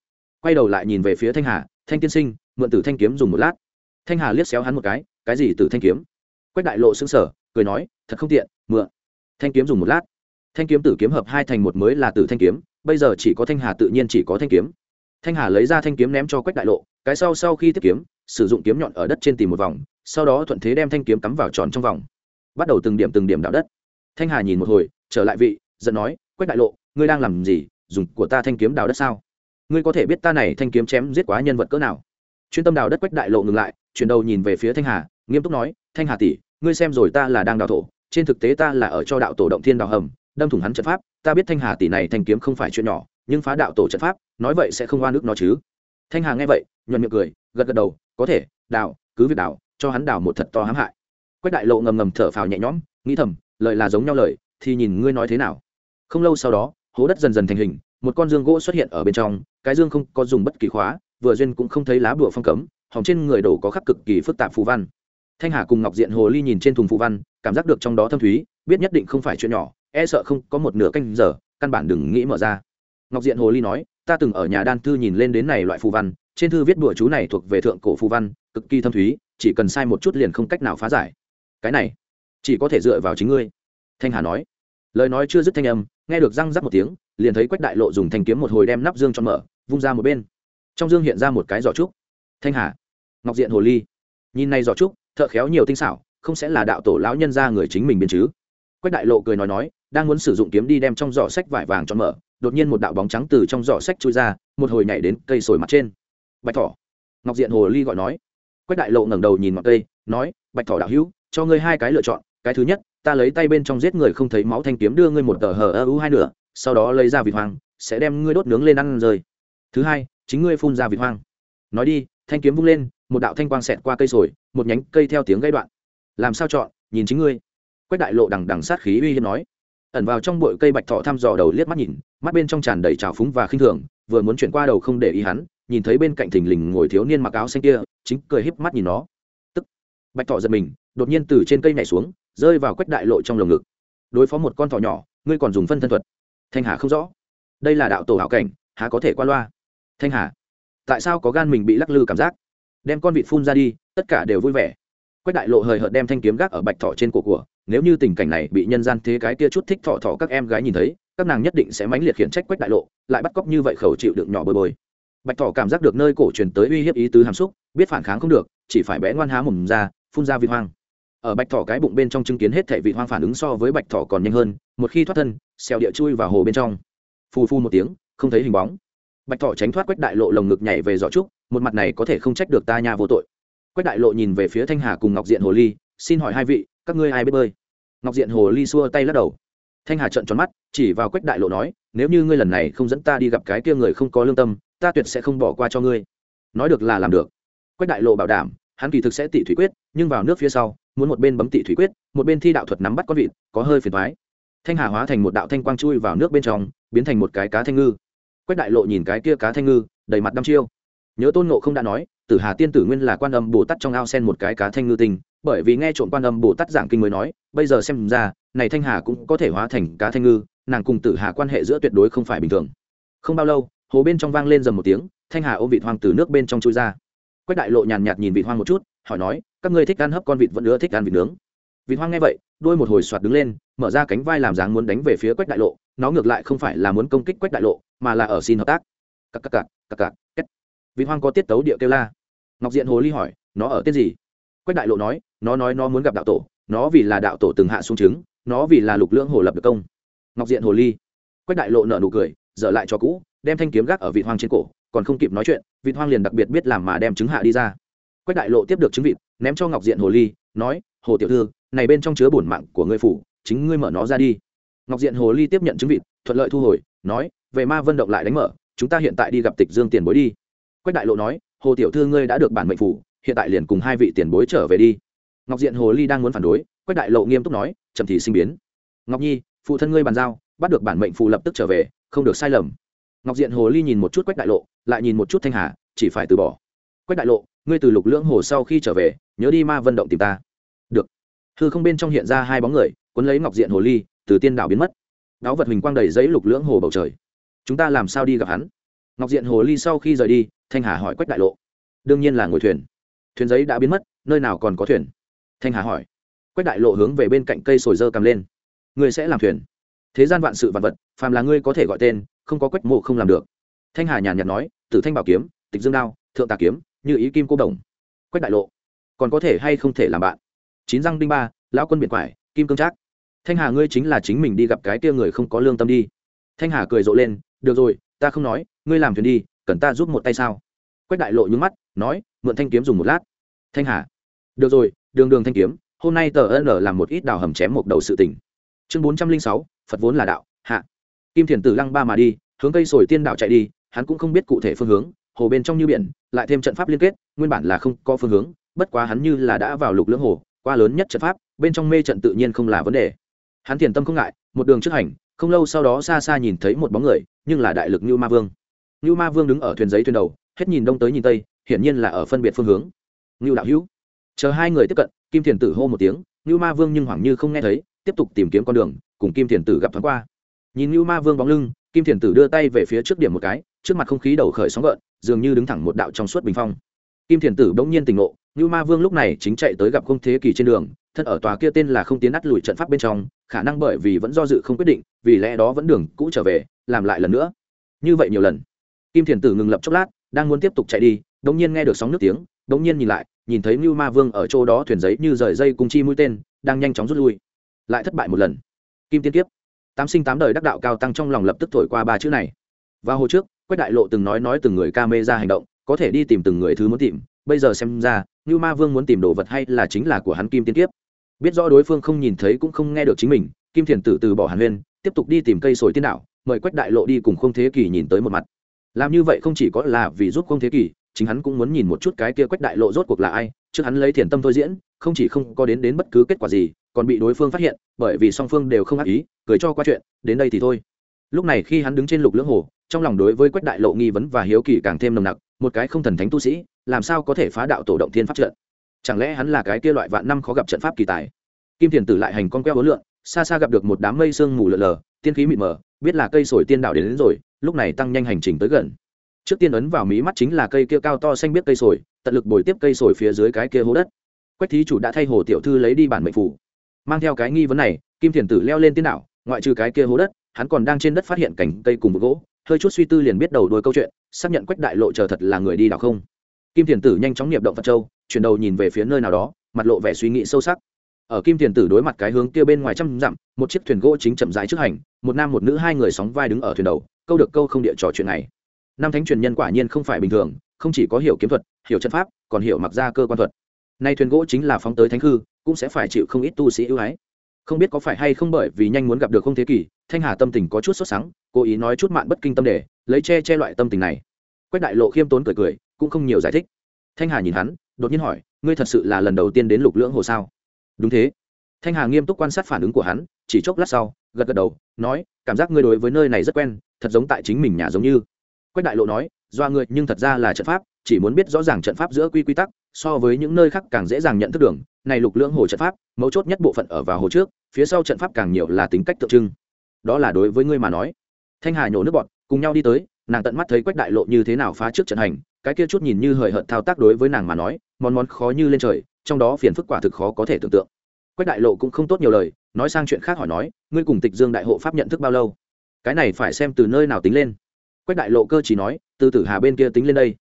Quay đầu lại nhìn về phía thanh hà, thanh tiên sinh, mượn tử thanh kiếm dùng một lát. Thanh hà liếc xéo hắn một cái cái gì tử thanh kiếm? Quách đại lộ xứng sở cười nói, thật không tiện, mượn. Thanh kiếm dùng một lát. Thanh kiếm tử kiếm hợp hai thành một mới là tử thanh kiếm, bây giờ chỉ có thanh hà tự nhiên chỉ có thanh kiếm. Thanh hà lấy ra thanh kiếm ném cho quách đại lộ, cái sau sau khi tiếp kiếm, sử dụng kiếm nhọn ở đất trên tìm một vòng, sau đó thuận thế đem thanh kiếm cắm vào tròn trong vòng. Bắt đầu từng điểm từng điểm đạo đất. Thanh hà nhìn một hồi, trở lại vị, giận nói, quách đại lộ, ngươi đang làm gì? Dùng của ta thanh kiếm đào đất sao? Ngươi có thể biết ta này thanh kiếm chém giết quá nhân vật cỡ nào? Chuyên tâm đào đất quách đại lộ ngừng lại, chuyển đầu nhìn về phía thanh hà, nghiêm túc nói, thanh hà tỷ, ngươi xem rồi ta là đang đào thổ, trên thực tế ta là ở cho đạo tổ động thiên đào hầm, đâm thủng hắn trận pháp, ta biết thanh hà tỷ này thanh kiếm không phải chuyện nhỏ, nhưng phá đạo tổ trận pháp, nói vậy sẽ không oan ức nó chứ. Thanh hà nghe vậy, nhuận miệng cười, gật gật đầu, có thể, đào, cứ việc đào, cho hắn đào một thật to hãm hại. Quách đại lộ ngầm ngầm thở phào nhẹ nhõm, nghĩ thầm, lời là giống nhau lời, thì nhìn ngươi nói thế nào. Không lâu sau đó hố đất dần dần thành hình, một con dương gỗ xuất hiện ở bên trong, cái dương không có dùng bất kỳ khóa, vừa duyên cũng không thấy lá bùa phong cấm, hỏng trên người đổ có khắc cực kỳ phức tạp phù văn. Thanh hà cùng ngọc diện hồ ly nhìn trên thùng phù văn, cảm giác được trong đó thâm thúy, biết nhất định không phải chuyện nhỏ e sợ không có một nửa canh giờ, căn bản đừng nghĩ mở ra. Ngọc diện hồ ly nói, ta từng ở nhà đan thư nhìn lên đến này loại phù văn, trên thư viết bùa chú này thuộc về thượng cổ phù văn, cực kỳ thâm thúy, chỉ cần sai một chút liền không cách nào phá giải. Cái này, chỉ có thể dựa vào chính ngươi. Thanh hà nói lời nói chưa dứt thanh âm, nghe được răng rắc một tiếng, liền thấy quách đại lộ dùng thanh kiếm một hồi đem nắp dương cho mở, vung ra một bên. Trong dương hiện ra một cái giỏ trúc. Thanh hà, ngọc diện hồ ly. Nhìn này giỏ trúc, thợ khéo nhiều tinh xảo, không sẽ là đạo tổ lão nhân ra người chính mình biên chứ. Quách đại lộ cười nói nói, đang muốn sử dụng kiếm đi đem trong giỏ sách vải vàng cho mở, đột nhiên một đạo bóng trắng từ trong giỏ sách chui ra, một hồi nhảy đến cây sồi mặt trên. Bạch thỏ, ngọc diện hồ ly gọi nói. Quách đại lộ ngẩng đầu nhìn ngọn cây, nói, bạch thỏ đạo hữu, cho ngươi hai cái lựa chọn, cái thứ nhất ta lấy tay bên trong giết người không thấy máu thanh kiếm đưa ngươi một tờ hờ ơ u hai nửa, sau đó lấy ra vịt hoang, sẽ đem ngươi đốt nướng lên ăn rơi. Thứ hai, chính ngươi phun ra vịt hoang. Nói đi, thanh kiếm vung lên, một đạo thanh quang xẹt qua cây sồi, một nhánh cây theo tiếng gây đoạn. Làm sao chọn, nhìn chính ngươi. Quách đại lộ đằng đằng sát khí uy hiếp nói. Ẩn vào trong bụi cây bạch thọ thăm dò đầu liếc mắt nhìn, mắt bên trong tràn đầy trào phúng và khinh thường, vừa muốn chuyển qua đầu không để ý hắn, nhìn thấy bên cạnh thình lình ngồi thiếu niên mặc áo xanh kia, chính cười híp mắt nhìn nó. Tức, bạch thọ giật mình, đột nhiên từ trên cây nhảy xuống rơi vào quách đại lộ trong lồng ngực. Đối phó một con thỏ nhỏ, ngươi còn dùng phân thân thuật. Thanh hà không rõ. Đây là đạo tổ hảo cảnh, há có thể qua loa? Thanh hà, tại sao có gan mình bị lắc lư cảm giác? Đem con vịt phun ra đi, tất cả đều vui vẻ. Quách đại lộ hời hợt đem thanh kiếm gác ở bạch thỏ trên cổ của, nếu như tình cảnh này bị nhân gian thế cái kia chút thích thọ thọ các em gái nhìn thấy, các nàng nhất định sẽ mãnh liệt khiển trách quách đại lộ, lại bắt cóc như vậy khẩu chịu đựng nhỏ bồi bồi. Bạch thỏ cảm giác được nơi cổ truyền tới uy hiếp ý tứ hàm xúc, biết phản kháng không được, chỉ phải bé ngoan há mồm ra, phun ra vịt hoang ở bạch thỏ cái bụng bên trong chứng kiến hết thể vị hoang phản ứng so với bạch thỏ còn nhanh hơn, một khi thoát thân, xèo địa chui vào hồ bên trong. Phù phu một tiếng, không thấy hình bóng. Bạch thỏ tránh thoát quách đại lộ lồng ngực nhảy về giỏ trúc, một mặt này có thể không trách được ta nhà vô tội. Quách đại lộ nhìn về phía thanh hà cùng ngọc diện hồ ly, xin hỏi hai vị, các ngươi ai biết bơi? Ngọc diện hồ ly xua tay lắc đầu. Thanh hà trợn tròn mắt, chỉ vào quách đại lộ nói, nếu như ngươi lần này không dẫn ta đi gặp cái kia người không có lương tâm, ta tuyệt sẽ không bỏ qua cho ngươi. Nói được là làm được. Quách đại lộ bảo đảm hắn kỳ thực sẽ tị thủy quyết, nhưng vào nước phía sau, muốn một bên bấm tị thủy quyết, một bên thi đạo thuật nắm bắt con vịt, có hơi phiền thoái thanh hà hóa thành một đạo thanh quang chui vào nước bên trong, biến thành một cái cá thanh ngư. Quách đại lộ nhìn cái kia cá thanh ngư, đầy mặt đăm chiêu. Nhớ tôn ngộ không đã nói, tử hà tiên tử nguyên là quan âm bồ tát trong ao sen một cái cá thanh ngư tinh bởi vì nghe trộm quan âm bồ tát giảng kinh mới nói, bây giờ xem ra, này thanh hà cũng có thể hóa thành cá thanh ngư, nàng cùng tử hà quan hệ giữa tuyệt đối không phải bình thường. Không bao lâu, hồ bên trong vang lên dầm một tiếng, thanh hà ôm vịt hoang từ nước bên trong chui ra quách đại lộ nhàn nhạt nhìn vịt hoang một chút, hỏi nói, các ngươi thích ăn hấp con vịt vẫn ưa thích ăn vịt nướng? Vịt hoang nghe vậy, đôi một hồi soạt đứng lên, mở ra cánh vai làm dáng muốn đánh về phía quách đại lộ, nó ngược lại không phải là muốn công kích quách đại lộ, mà là ở xin hợp tác. Cặp cặp cặp cặp cặp két. Vịt hoang có tiết tấu địa kêu la. Ngọc diện hồ ly hỏi, nó ở tên gì? Quách đại lộ nói, nó nói nó muốn gặp đạo tổ, nó vì là đạo tổ từng hạ xuống trứng, nó vì là lục lưỡng hồ lập được công. Ngọc diện hồ ly. Quách đại lộ nợ nụ cười, dở lại cho cũ, đem thanh kiếm gác ở vịt hoang trên cổ còn không kịp nói chuyện, vịt hoang liền đặc biệt biết làm mà đem trứng hạ đi ra. Quách đại lộ tiếp được trứng vịt, ném cho ngọc diện hồ ly, nói, hồ tiểu thư, này bên trong chứa bổn mạng của ngươi phủ, chính ngươi mở nó ra đi. Ngọc diện hồ ly tiếp nhận trứng vịt, thuận lợi thu hồi, nói, về ma vân động lại đánh mở, chúng ta hiện tại đi gặp tịch dương tiền bối đi. Quách đại lộ nói, hồ tiểu thư ngươi đã được bản mệnh phủ, hiện tại liền cùng hai vị tiền bối trở về đi. Ngọc diện hồ ly đang muốn phản đối, quách đại lộ nghiêm túc nói, chậm thì sinh biến. Ngọc nhi, phụ thân ngươi bàn giao, bắt được bản mệnh phù lập tức trở về, không được sai lầm ngọc diện hồ ly nhìn một chút quách đại lộ, lại nhìn một chút thanh hà, chỉ phải từ bỏ. Quách đại lộ, ngươi từ lục lưỡng hồ sau khi trở về, nhớ đi ma vận động tìm ta. Được. Hư không bên trong hiện ra hai bóng người, cuốn lấy ngọc diện hồ ly, từ tiên đảo biến mất. Đáo vật hình quang đầy giấy lục lưỡng hồ bầu trời. Chúng ta làm sao đi gặp hắn? Ngọc diện hồ ly sau khi rời đi, thanh hà hỏi quách đại lộ. Đương nhiên là ngồi thuyền. Thuyền giấy đã biến mất, nơi nào còn có thuyền? Thanh hà hỏi. Quách đại lộ hướng về bên cạnh cây sồi dơ cầm lên. Ngươi sẽ làm thuyền. Thế gian vạn sự vạn vật, phàm là ngươi có thể gọi tên không có quách mộ không làm được. Thanh hà nhàn nhạt nói, tử thanh bảo kiếm, tịch dương đao, thượng tà kiếm, như ý kim cô đồng. Quách đại lộ, còn có thể hay không thể làm bạn? Chín răng đinh ba, lão quân biệt quải, kim cương trác. Thanh hà, ngươi chính là chính mình đi gặp cái tia người không có lương tâm đi. Thanh hà cười rộ lên, được rồi, ta không nói, ngươi làm thuyền đi, cần ta giúp một tay sao? Quách đại lộ nhúng mắt, nói, mượn thanh kiếm dùng một lát. Thanh hà, được rồi, đường đường thanh kiếm, hôm nay tờ ân làm một ít đào hầm chém một đầu sự tình. Chương bốn trăm linh sáu, phật vốn là đạo, hạ kim thiền tử lăng ba mà đi, hướng cây sồi tiên đạo chạy đi, hắn cũng không biết cụ thể phương hướng, hồ bên trong như biển, lại thêm trận pháp liên kết, nguyên bản là không có phương hướng, bất quá hắn như là đã vào lục lưỡng hồ, qua lớn nhất trận pháp, bên trong mê trận tự nhiên không là vấn đề. Hắn thiền tâm không ngại, một đường trước hành, không lâu sau đó xa xa nhìn thấy một bóng người, nhưng là đại lực như ma vương. Như ma vương đứng ở thuyền giấy thuyền đầu, hết nhìn đông tới nhìn tây, hiển nhiên là ở phân biệt phương hướng. Như đạo hữu, chờ hai người tiếp cận, kim thiền tử hô một tiếng như ma vương nhưng hoảng như không nghe thấy, tiếp tục tìm kiếm con đường, cùng kim thiền tử gặp thoáng qua nhìn như ma vương bóng lưng kim thiền tử đưa tay về phía trước điểm một cái trước mặt không khí đầu khởi sóng gợn dường như đứng thẳng một đạo trong suốt bình phong kim thiền tử bỗng nhiên tỉnh ngộ như ma vương lúc này chính chạy tới gặp không thế kỷ trên đường thân ở tòa kia tên là không tiến ắt lùi trận pháp bên trong khả năng bởi vì vẫn do dự không quyết định vì lẽ đó vẫn đường cũ trở về làm lại lần nữa như vậy nhiều lần kim thiền tử ngừng lập chốc lát đang muốn tiếp tục chạy đi đống nhiên nghe được sóng nước tiếng đống nhiên nhìn lại nhìn thấy như Ma Vương ở chỗ đó thuyền giấy như rời dây cung chi mũi tên, đang nhanh chóng rút lui. Lại thất bại một lần. Kim Tiên Kiếp. Tám sinh tám đời đắc đạo cao tăng trong lòng lập tức thổi qua ba chữ này. Và hồi trước, Quách Đại Lộ từng nói nói từng người ca mê ra hành động, có thể đi tìm từng người thứ muốn tìm, bây giờ xem ra, Như Ma Vương muốn tìm đồ vật hay là chính là của hắn Kim Tiên Kiếp. Biết rõ đối phương không nhìn thấy cũng không nghe được chính mình, Kim Thiền Tử từ bỏ Hàn Nguyên, tiếp tục đi tìm cây sồi tiên đạo, mời Quách Đại Lộ đi cùng Không Thế kỷ nhìn tới một mặt. Làm như vậy không chỉ có là vì giúp Không Thế kỷ chính hắn cũng muốn nhìn một chút cái kia quách đại lộ rốt cuộc là ai trước hắn lấy thiền tâm thôi diễn không chỉ không có đến đến bất cứ kết quả gì còn bị đối phương phát hiện bởi vì song phương đều không ác ý cười cho qua chuyện đến đây thì thôi. Lúc này khi hắn đứng trên lục lưỡng hồ trong lòng đối với quách đại lộ nghi vấn và hiếu kỳ càng thêm nồng nặc một cái không thần thánh tu sĩ làm sao có thể phá đạo tổ động thiên pháp trận? Chẳng lẽ hắn là cái kia loại vạn năm khó gặp trận pháp kỳ tài? Kim thiền tử lại hành con queo hối lượn, xa xa gặp được một đám mây sương mù lờ lờ tiên khí mịt mờ biết là cây sồi tiên đạo đến, đến rồi lúc này tăng nhanh hành trình tới gần. Trước tiên ấn vào mí mắt chính là cây kia cao to xanh biết cây sồi tận lực bồi tiếp cây sồi phía dưới cái kia hố đất quách thí chủ đã thay hồ tiểu thư lấy đi bản mệnh phủ mang theo cái nghi vấn này, kim thiền tử leo lên tiên đảo, ngoại trừ cái kia hố đất, hắn còn đang trên đất phát hiện cảnh cây cùng một gỗ, hơi chút suy tư liền biết đầu đuôi câu chuyện, xác nhận quách đại lộ chờ thật là người đi đảo không. Kim thiền tử nhanh chóng niệm động phật châu, chuyển đầu nhìn về phía nơi nào đó, mặt lộ vẻ suy nghĩ sâu sắc. Ở kim thiền tử đối mặt cái hướng kia bên ngoài trăm dặm, một chiếc thuyền gỗ chính chậm rãi trước hành, một nam một nữ hai người sóng vai đứng ở thuyền đầu, câu được câu không địa trò chuyện này. Nam thánh truyền nhân quả nhiên không phải bình thường, không chỉ có hiểu kiếm thuật, hiểu chân pháp, còn hiểu mặc ra cơ quan thuật nay thuyền gỗ chính là phóng tới thánh hư, cũng sẽ phải chịu không ít tu sĩ ưu ái. Không biết có phải hay không bởi vì nhanh muốn gặp được không thế kỷ thanh hà tâm tình có chút sốt sắng cố ý nói chút mạn bất kinh tâm để lấy che che loại tâm tình này. Quách đại lộ khiêm tốn cười cười cũng không nhiều giải thích. Thanh hà nhìn hắn đột nhiên hỏi ngươi thật sự là lần đầu tiên đến lục lưỡng hồ sao? Đúng thế. Thanh hà nghiêm túc quan sát phản ứng của hắn chỉ chốc lát sau gật gật đầu nói cảm giác ngươi đối với nơi này rất quen thật giống tại chính mình nhà giống như. Quách đại lộ nói doa ngươi nhưng thật ra là trận pháp chỉ muốn biết rõ ràng trận pháp giữa quy quy tắc so với những nơi khác càng dễ dàng nhận thức đường, này lục lưỡng hồ trận pháp, mấu chốt nhất bộ phận ở vào hồ trước, phía sau trận pháp càng nhiều là tính cách tượng trưng. Đó là đối với ngươi mà nói. Thanh hà nhổ nước bọn cùng nhau đi tới, nàng tận mắt thấy quách đại lộ như thế nào phá trước trận hành, cái kia chút nhìn như hời hợt thao tác đối với nàng mà nói, món món khó như lên trời, trong đó phiền phức quả thực khó có thể tưởng tượng. Quách đại lộ cũng không tốt nhiều lời, nói sang chuyện khác hỏi nói, ngươi cùng tịch dương đại hộ pháp nhận thức bao lâu? Cái này phải xem từ nơi nào tính lên. Quách đại lộ cơ chỉ nói, từ tử hà bên kia tính lên đây.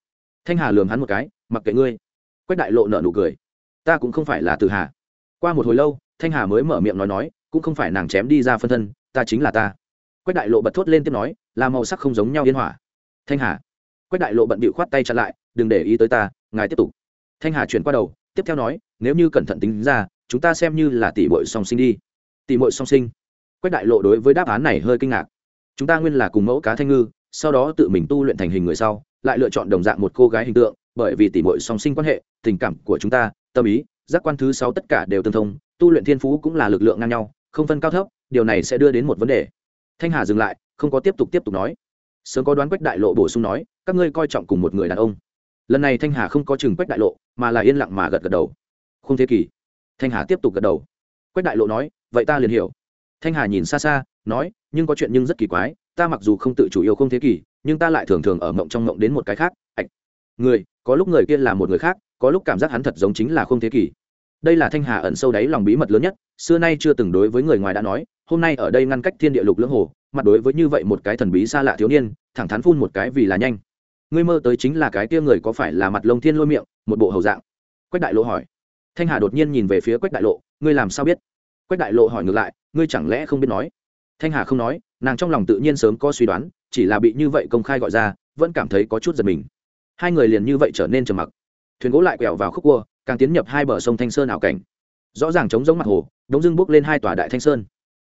Thanh hà lường hắn một cái, mặc kệ ngươi quách đại lộ nợ nụ cười. Ta cũng không phải là Từ hà. Qua một hồi lâu, thanh hà mới mở miệng nói nói, cũng không phải nàng chém đi ra phân thân, ta chính là ta. Quách đại lộ bật thốt lên tiếp nói, là màu sắc không giống nhau yên hỏa. Thanh hà. Quách đại lộ bận bịu khoát tay chặn lại, đừng để ý tới ta, ngài tiếp tục. Thanh hà chuyển qua đầu, tiếp theo nói, nếu như cẩn thận tính ra, chúng ta xem như là tỷ bội song sinh đi. Tỷ bội song sinh. Quách đại lộ đối với đáp án này hơi kinh ngạc. Chúng ta nguyên là cùng mẫu cá thanh ngư, sau đó tự mình tu luyện thành hình người sau, lại lựa chọn đồng dạng một cô gái hình tượng bởi vì tỷ muội song sinh quan hệ, tình cảm của chúng ta, tâm ý, giác quan thứ sáu tất cả đều tương thông, tu luyện thiên phú cũng là lực lượng ngang nhau, không phân cao thấp, điều này sẽ đưa đến một vấn đề. Thanh hà dừng lại, không có tiếp tục tiếp tục nói. Sớm có đoán quách đại lộ bổ sung nói, các ngươi coi trọng cùng một người đàn ông. Lần này thanh hà không có chừng quách đại lộ, mà là yên lặng mà gật gật đầu. Không thế kỷ. Thanh hà tiếp tục gật đầu. Quách đại lộ nói, vậy ta liền hiểu. Thanh hà nhìn xa xa, nói, nhưng có chuyện nhưng rất kỳ quái, ta mặc dù không tự chủ yêu không thế kỷ, nhưng ta lại thường thường ở mộng trong mộng đến một cái khác, ạch. Người có lúc người kia là một người khác, có lúc cảm giác hắn thật giống chính là không thế kỷ. Đây là thanh hà ẩn sâu đáy lòng bí mật lớn nhất, xưa nay chưa từng đối với người ngoài đã nói, hôm nay ở đây ngăn cách thiên địa lục lưỡng hồ, mặt đối với như vậy một cái thần bí xa lạ thiếu niên, thẳng thắn phun một cái vì là nhanh. Ngươi mơ tới chính là cái kia người có phải là mặt lông thiên lôi miệng, một bộ hầu dạng? Quách đại lộ hỏi. Thanh hà đột nhiên nhìn về phía quách đại lộ, ngươi làm sao biết? Quách đại lộ hỏi ngược lại, ngươi chẳng lẽ không biết nói? Thanh hà không nói, nàng trong lòng tự nhiên sớm có suy đoán, chỉ là bị như vậy công khai gọi ra, vẫn cảm thấy có chút giật mình hai người liền như vậy trở nên trầm mặc. Thuyền gỗ lại quẹo vào khúc cua, càng tiến nhập hai bờ sông thanh sơn ảo cảnh. Rõ ràng chống giống mặt hồ, đống dưng bước lên hai tòa đại thanh sơn.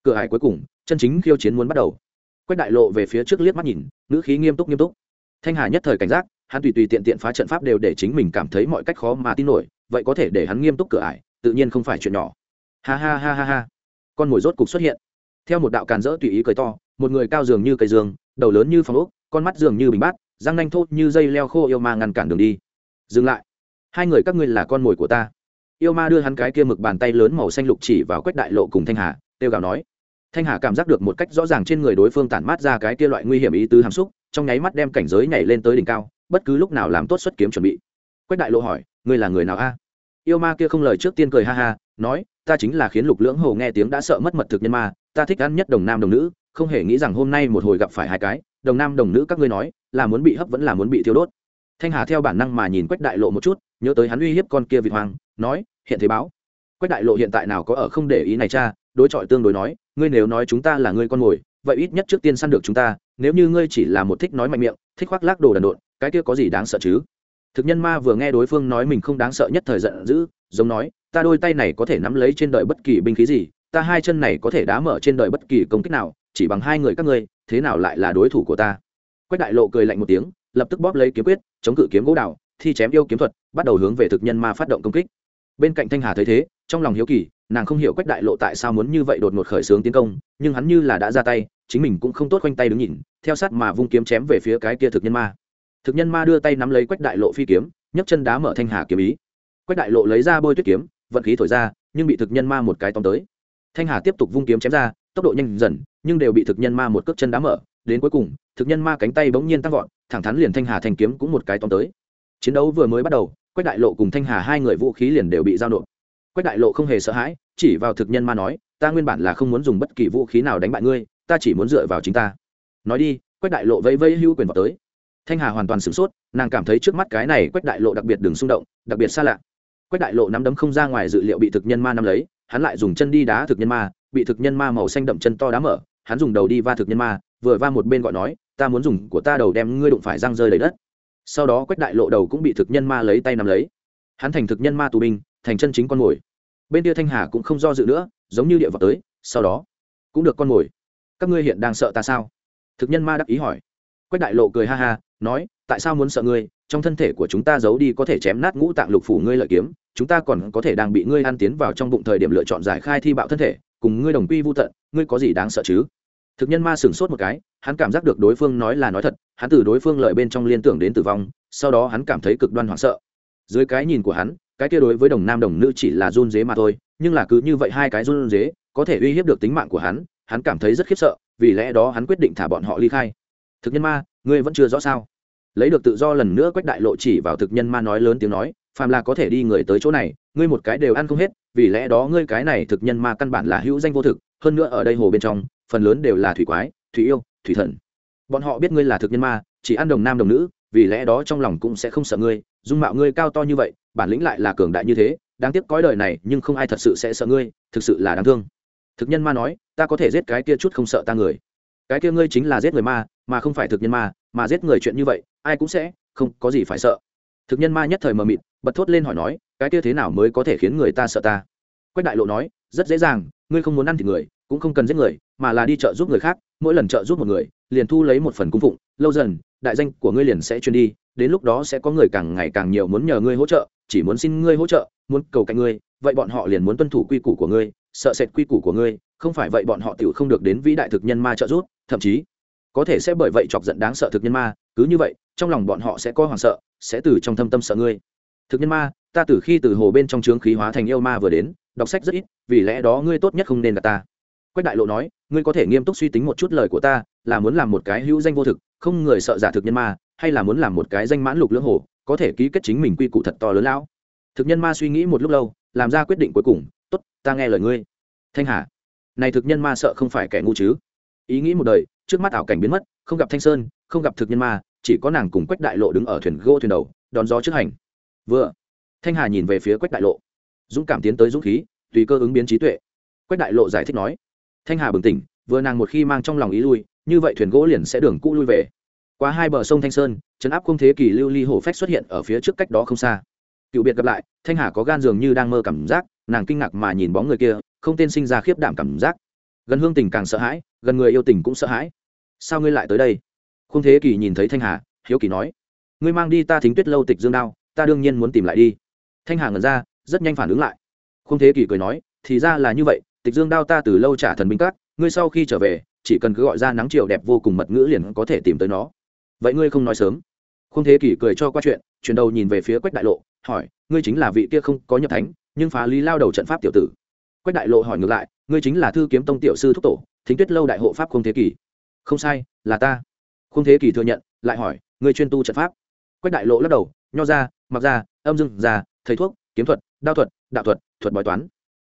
Cửa hải cuối cùng, chân chính khiêu chiến muốn bắt đầu. Quách đại lộ về phía trước liếc mắt nhìn, ngữ khí nghiêm túc nghiêm túc. Thanh hà nhất thời cảnh giác, hắn tùy tùy tiện tiện phá trận pháp đều để chính mình cảm thấy mọi cách khó mà tin nổi, vậy có thể để hắn nghiêm túc cửa ải, tự nhiên không phải chuyện nhỏ. Ha ha ha ha ha. Con mồi rốt cục xuất hiện. Theo một đạo càn rỡ tùy ý cười to, một người cao dường như cây dương, đầu lớn như phòng ốc, con mắt dường như bình bát răng nanh thốt như dây leo khô yêu ma ngăn cản đường đi. Dừng lại. Hai người các ngươi là con mồi của ta. Yêu ma đưa hắn cái kia mực bàn tay lớn màu xanh lục chỉ vào quách đại lộ cùng thanh hà têu gào nói. Thanh hà cảm giác được một cách rõ ràng trên người đối phương tản mát ra cái kia loại nguy hiểm ý tứ hàm xúc, trong nháy mắt đem cảnh giới nhảy lên tới đỉnh cao, bất cứ lúc nào làm tốt xuất kiếm chuẩn bị. Quách đại lộ hỏi, ngươi là người nào a? Yêu ma kia không lời trước tiên cười ha ha, nói, ta chính là khiến lục lưỡng hồ nghe tiếng đã sợ mất mật thực nhân ma, ta thích ăn nhất đồng nam đồng nữ, không hề nghĩ rằng hôm nay một hồi gặp phải hai cái. Đồng nam đồng nữ các ngươi nói là muốn bị hấp vẫn là muốn bị thiêu đốt. Thanh hà theo bản năng mà nhìn quách đại lộ một chút nhớ tới hắn uy hiếp con kia vịt hoang, nói hiện thế báo quách đại lộ hiện tại nào có ở không để ý này cha đối chọi tương đối nói ngươi nếu nói chúng ta là ngươi con mồi vậy ít nhất trước tiên săn được chúng ta nếu như ngươi chỉ là một thích nói mạnh miệng thích khoác lác đồ đần độn cái kia có gì đáng sợ chứ? Thực nhân ma vừa nghe đối phương nói mình không đáng sợ nhất thời giận dữ giống nói ta đôi tay này có thể nắm lấy trên đời bất kỳ binh khí gì ta hai chân này có thể đá mở trên đời bất kỳ công kích nào chỉ bằng hai người các ngươi thế nào lại là đối thủ của ta? Quách đại lộ cười lạnh một tiếng, lập tức bóp lấy kiếm quyết, chống cự kiếm gỗ đào, thi chém yêu kiếm thuật, bắt đầu hướng về thực nhân ma phát động công kích. Bên cạnh thanh hà thấy thế, trong lòng hiếu kỳ, nàng không hiểu quách đại lộ tại sao muốn như vậy đột ngột khởi xướng tiến công, nhưng hắn như là đã ra tay, chính mình cũng không tốt quanh tay đứng nhìn, theo sát mà vung kiếm chém về phía cái kia thực nhân ma. Thực nhân ma đưa tay nắm lấy quách đại lộ phi kiếm, nhấc chân đá mở thanh hà kiếm ý. Quách đại lộ lấy ra bôi tuyết kiếm, vận khí thổi ra, nhưng bị thực nhân ma một cái tóm tới. Thanh hà tiếp tục vung kiếm chém ra, tốc độ nhanh dần, nhưng đều bị thực nhân ma một cước chân đá mở đến cuối cùng, thực nhân ma cánh tay bỗng nhiên tăng vọt, thẳng thắn liền thanh hà thanh kiếm cũng một cái tóm tới. Chiến đấu vừa mới bắt đầu, quách đại lộ cùng thanh hà hai người vũ khí liền đều bị giao nộp. Quách đại lộ không hề sợ hãi, chỉ vào thực nhân ma nói, ta nguyên bản là không muốn dùng bất kỳ vũ khí nào đánh bại ngươi, ta chỉ muốn dựa vào chính ta. Nói đi, quách đại lộ vẫy vẫy hữu quyền vào tới. Thanh hà hoàn toàn sửng sốt, nàng cảm thấy trước mắt cái này quách đại lộ đặc biệt đừng xung động, đặc biệt xa lạ. Quách đại lộ nắm đấm không ra ngoài dự liệu bị thực nhân ma nắm lấy, hắn lại dùng chân đi đá thực nhân ma, bị thực nhân ma màu xanh đậm chân to đá mở, hắn dùng đầu đi va thực nhân ma vừa va một bên gọi nói, ta muốn dùng của ta đầu đem ngươi đụng phải răng rơi lấy đất. Sau đó quách đại lộ đầu cũng bị thực nhân ma lấy tay nắm lấy. Hắn thành thực nhân ma tù binh, thành chân chính con mồi. Bên kia thanh hà cũng không do dự nữa, giống như địa vào tới, sau đó cũng được con mồi. Các ngươi hiện đang sợ ta sao? Thực nhân ma đắc ý hỏi. Quách đại lộ cười ha ha, nói, tại sao muốn sợ ngươi? Trong thân thể của chúng ta giấu đi có thể chém nát ngũ tạng lục phủ ngươi lợi kiếm, chúng ta còn có thể đang bị ngươi ăn tiến vào trong bụng thời điểm lựa chọn giải khai thi bạo thân thể, cùng ngươi đồng quy vô tận, ngươi có gì đáng sợ chứ? Thực nhân ma sửng sốt một cái, hắn cảm giác được đối phương nói là nói thật, hắn từ đối phương lợi bên trong liên tưởng đến tử vong, sau đó hắn cảm thấy cực đoan hoảng sợ. Dưới cái nhìn của hắn, cái kia đối với đồng nam đồng nữ chỉ là run dế mà thôi, nhưng là cứ như vậy hai cái run dế có thể uy hiếp được tính mạng của hắn hắn cảm thấy rất khiếp sợ, vì lẽ đó hắn quyết định thả bọn họ ly khai. Thực nhân ma, ngươi vẫn chưa rõ sao? Lấy được tự do lần nữa quách đại lộ chỉ vào thực nhân ma nói lớn tiếng nói, phàm là có thể đi người tới chỗ này, ngươi một cái đều ăn không hết, vì lẽ đó ngươi cái này thực nhân ma căn bản là hữu danh vô thực, hơn nữa ở đây hồ bên trong phần lớn đều là thủy quái, thủy yêu, thủy thần. Bọn họ biết ngươi là thực nhân ma, chỉ ăn đồng nam đồng nữ, vì lẽ đó trong lòng cũng sẽ không sợ ngươi, dung mạo ngươi cao to như vậy, bản lĩnh lại là cường đại như thế, đáng tiếc cõi đời này nhưng không ai thật sự sẽ sợ ngươi, thực sự là đáng thương. Thực nhân ma nói, ta có thể giết cái kia chút không sợ ta người. Cái kia ngươi chính là giết người ma, mà không phải thực nhân ma, mà giết người chuyện như vậy, ai cũng sẽ không có gì phải sợ. Thực nhân ma nhất thời mờ mịt, bật thốt lên hỏi nói, cái kia thế nào mới có thể khiến người ta sợ ta? Quách đại lộ nói, rất dễ dàng, ngươi không muốn ăn thịt người cũng không cần giết người, mà là đi chợ giúp người khác, mỗi lần trợ giúp một người, liền thu lấy một phần cung phụng. Lâu dần, đại danh của ngươi liền sẽ truyền đi, đến lúc đó sẽ có người càng ngày càng nhiều muốn nhờ ngươi hỗ trợ, chỉ muốn xin ngươi hỗ trợ, muốn cầu cạnh ngươi, vậy bọn họ liền muốn tuân thủ quy củ của ngươi, sợ sệt quy củ của ngươi, không phải vậy bọn họ tiểu không được đến vĩ đại thực nhân ma trợ giúp, thậm chí có thể sẽ bởi vậy chọc giận đáng sợ thực nhân ma, cứ như vậy, trong lòng bọn họ sẽ có hoảng sợ, sẽ từ trong thâm tâm sợ ngươi. Thực nhân ma, ta từ khi từ hồ bên trong trướng khí hóa thành yêu ma vừa đến, đọc sách rất ít, vì lẽ đó ngươi tốt nhất không nên gặp ta quách đại lộ nói, ngươi có thể nghiêm túc suy tính một chút lời của ta, là muốn làm một cái hữu danh vô thực, không người sợ giả thực nhân ma, hay là muốn làm một cái danh mãn lục lưỡng hồ, có thể ký kết chính mình quy củ thật to lớn lão. Thực nhân ma suy nghĩ một lúc lâu, làm ra quyết định cuối cùng, tốt, ta nghe lời ngươi. Thanh hà, này thực nhân ma sợ không phải kẻ ngu chứ? Ý nghĩ một đời, trước mắt ảo cảnh biến mất, không gặp thanh sơn, không gặp thực nhân ma, chỉ có nàng cùng quách đại lộ đứng ở thuyền gỗ thuyền đầu, đón gió trước hành. Vừa, thanh hà nhìn về phía quách đại lộ, dũng cảm tiến tới dũng khí, tùy cơ ứng biến trí tuệ. Quách đại lộ giải thích nói thanh hà bừng tỉnh, vừa nàng một khi mang trong lòng ý lui, như vậy thuyền gỗ liền sẽ đường cũ lui về. Qua hai bờ sông thanh sơn chấn áp không thế kỷ lưu ly hổ phách xuất hiện ở phía trước cách đó không xa. Cựu biệt gặp lại, thanh hà có gan dường như đang mơ cảm giác, nàng kinh ngạc mà nhìn bóng người kia, không tên sinh ra khiếp đảm cảm giác. Gần hương tình càng sợ hãi, gần người yêu tình cũng sợ hãi. Sao ngươi lại tới đây? Không thế kỷ nhìn thấy thanh hà, hiếu kỳ nói. Ngươi mang đi ta thính tuyết lâu tịch dương đao, ta đương nhiên muốn tìm lại đi. Thanh hà ngẩn ra, rất nhanh phản ứng lại. Không thế kỷ cười nói, thì ra là như vậy tịch dương đao ta từ lâu trả thần binh các, ngươi sau khi trở về, chỉ cần cứ gọi ra nắng chiều đẹp vô cùng mật ngữ liền có thể tìm tới nó. Vậy ngươi không nói sớm. Không thế kỷ cười cho qua chuyện, chuyển đầu nhìn về phía quách đại lộ, hỏi, ngươi chính là vị kia không có nhập thánh, nhưng phá lý lao đầu trận pháp tiểu tử. Quách đại lộ hỏi ngược lại, ngươi chính là thư kiếm tông tiểu sư thúc tổ, thính tuyết lâu đại hộ pháp không thế kỷ. Không sai, là ta. Không thế kỷ thừa nhận, lại hỏi, ngươi chuyên tu trận pháp. Quách đại lộ lắc đầu, nho ra, mặc ra, âm dưng ra thầy thuốc, kiếm thuật, đao thuật, đạo thuật thuật bói toán.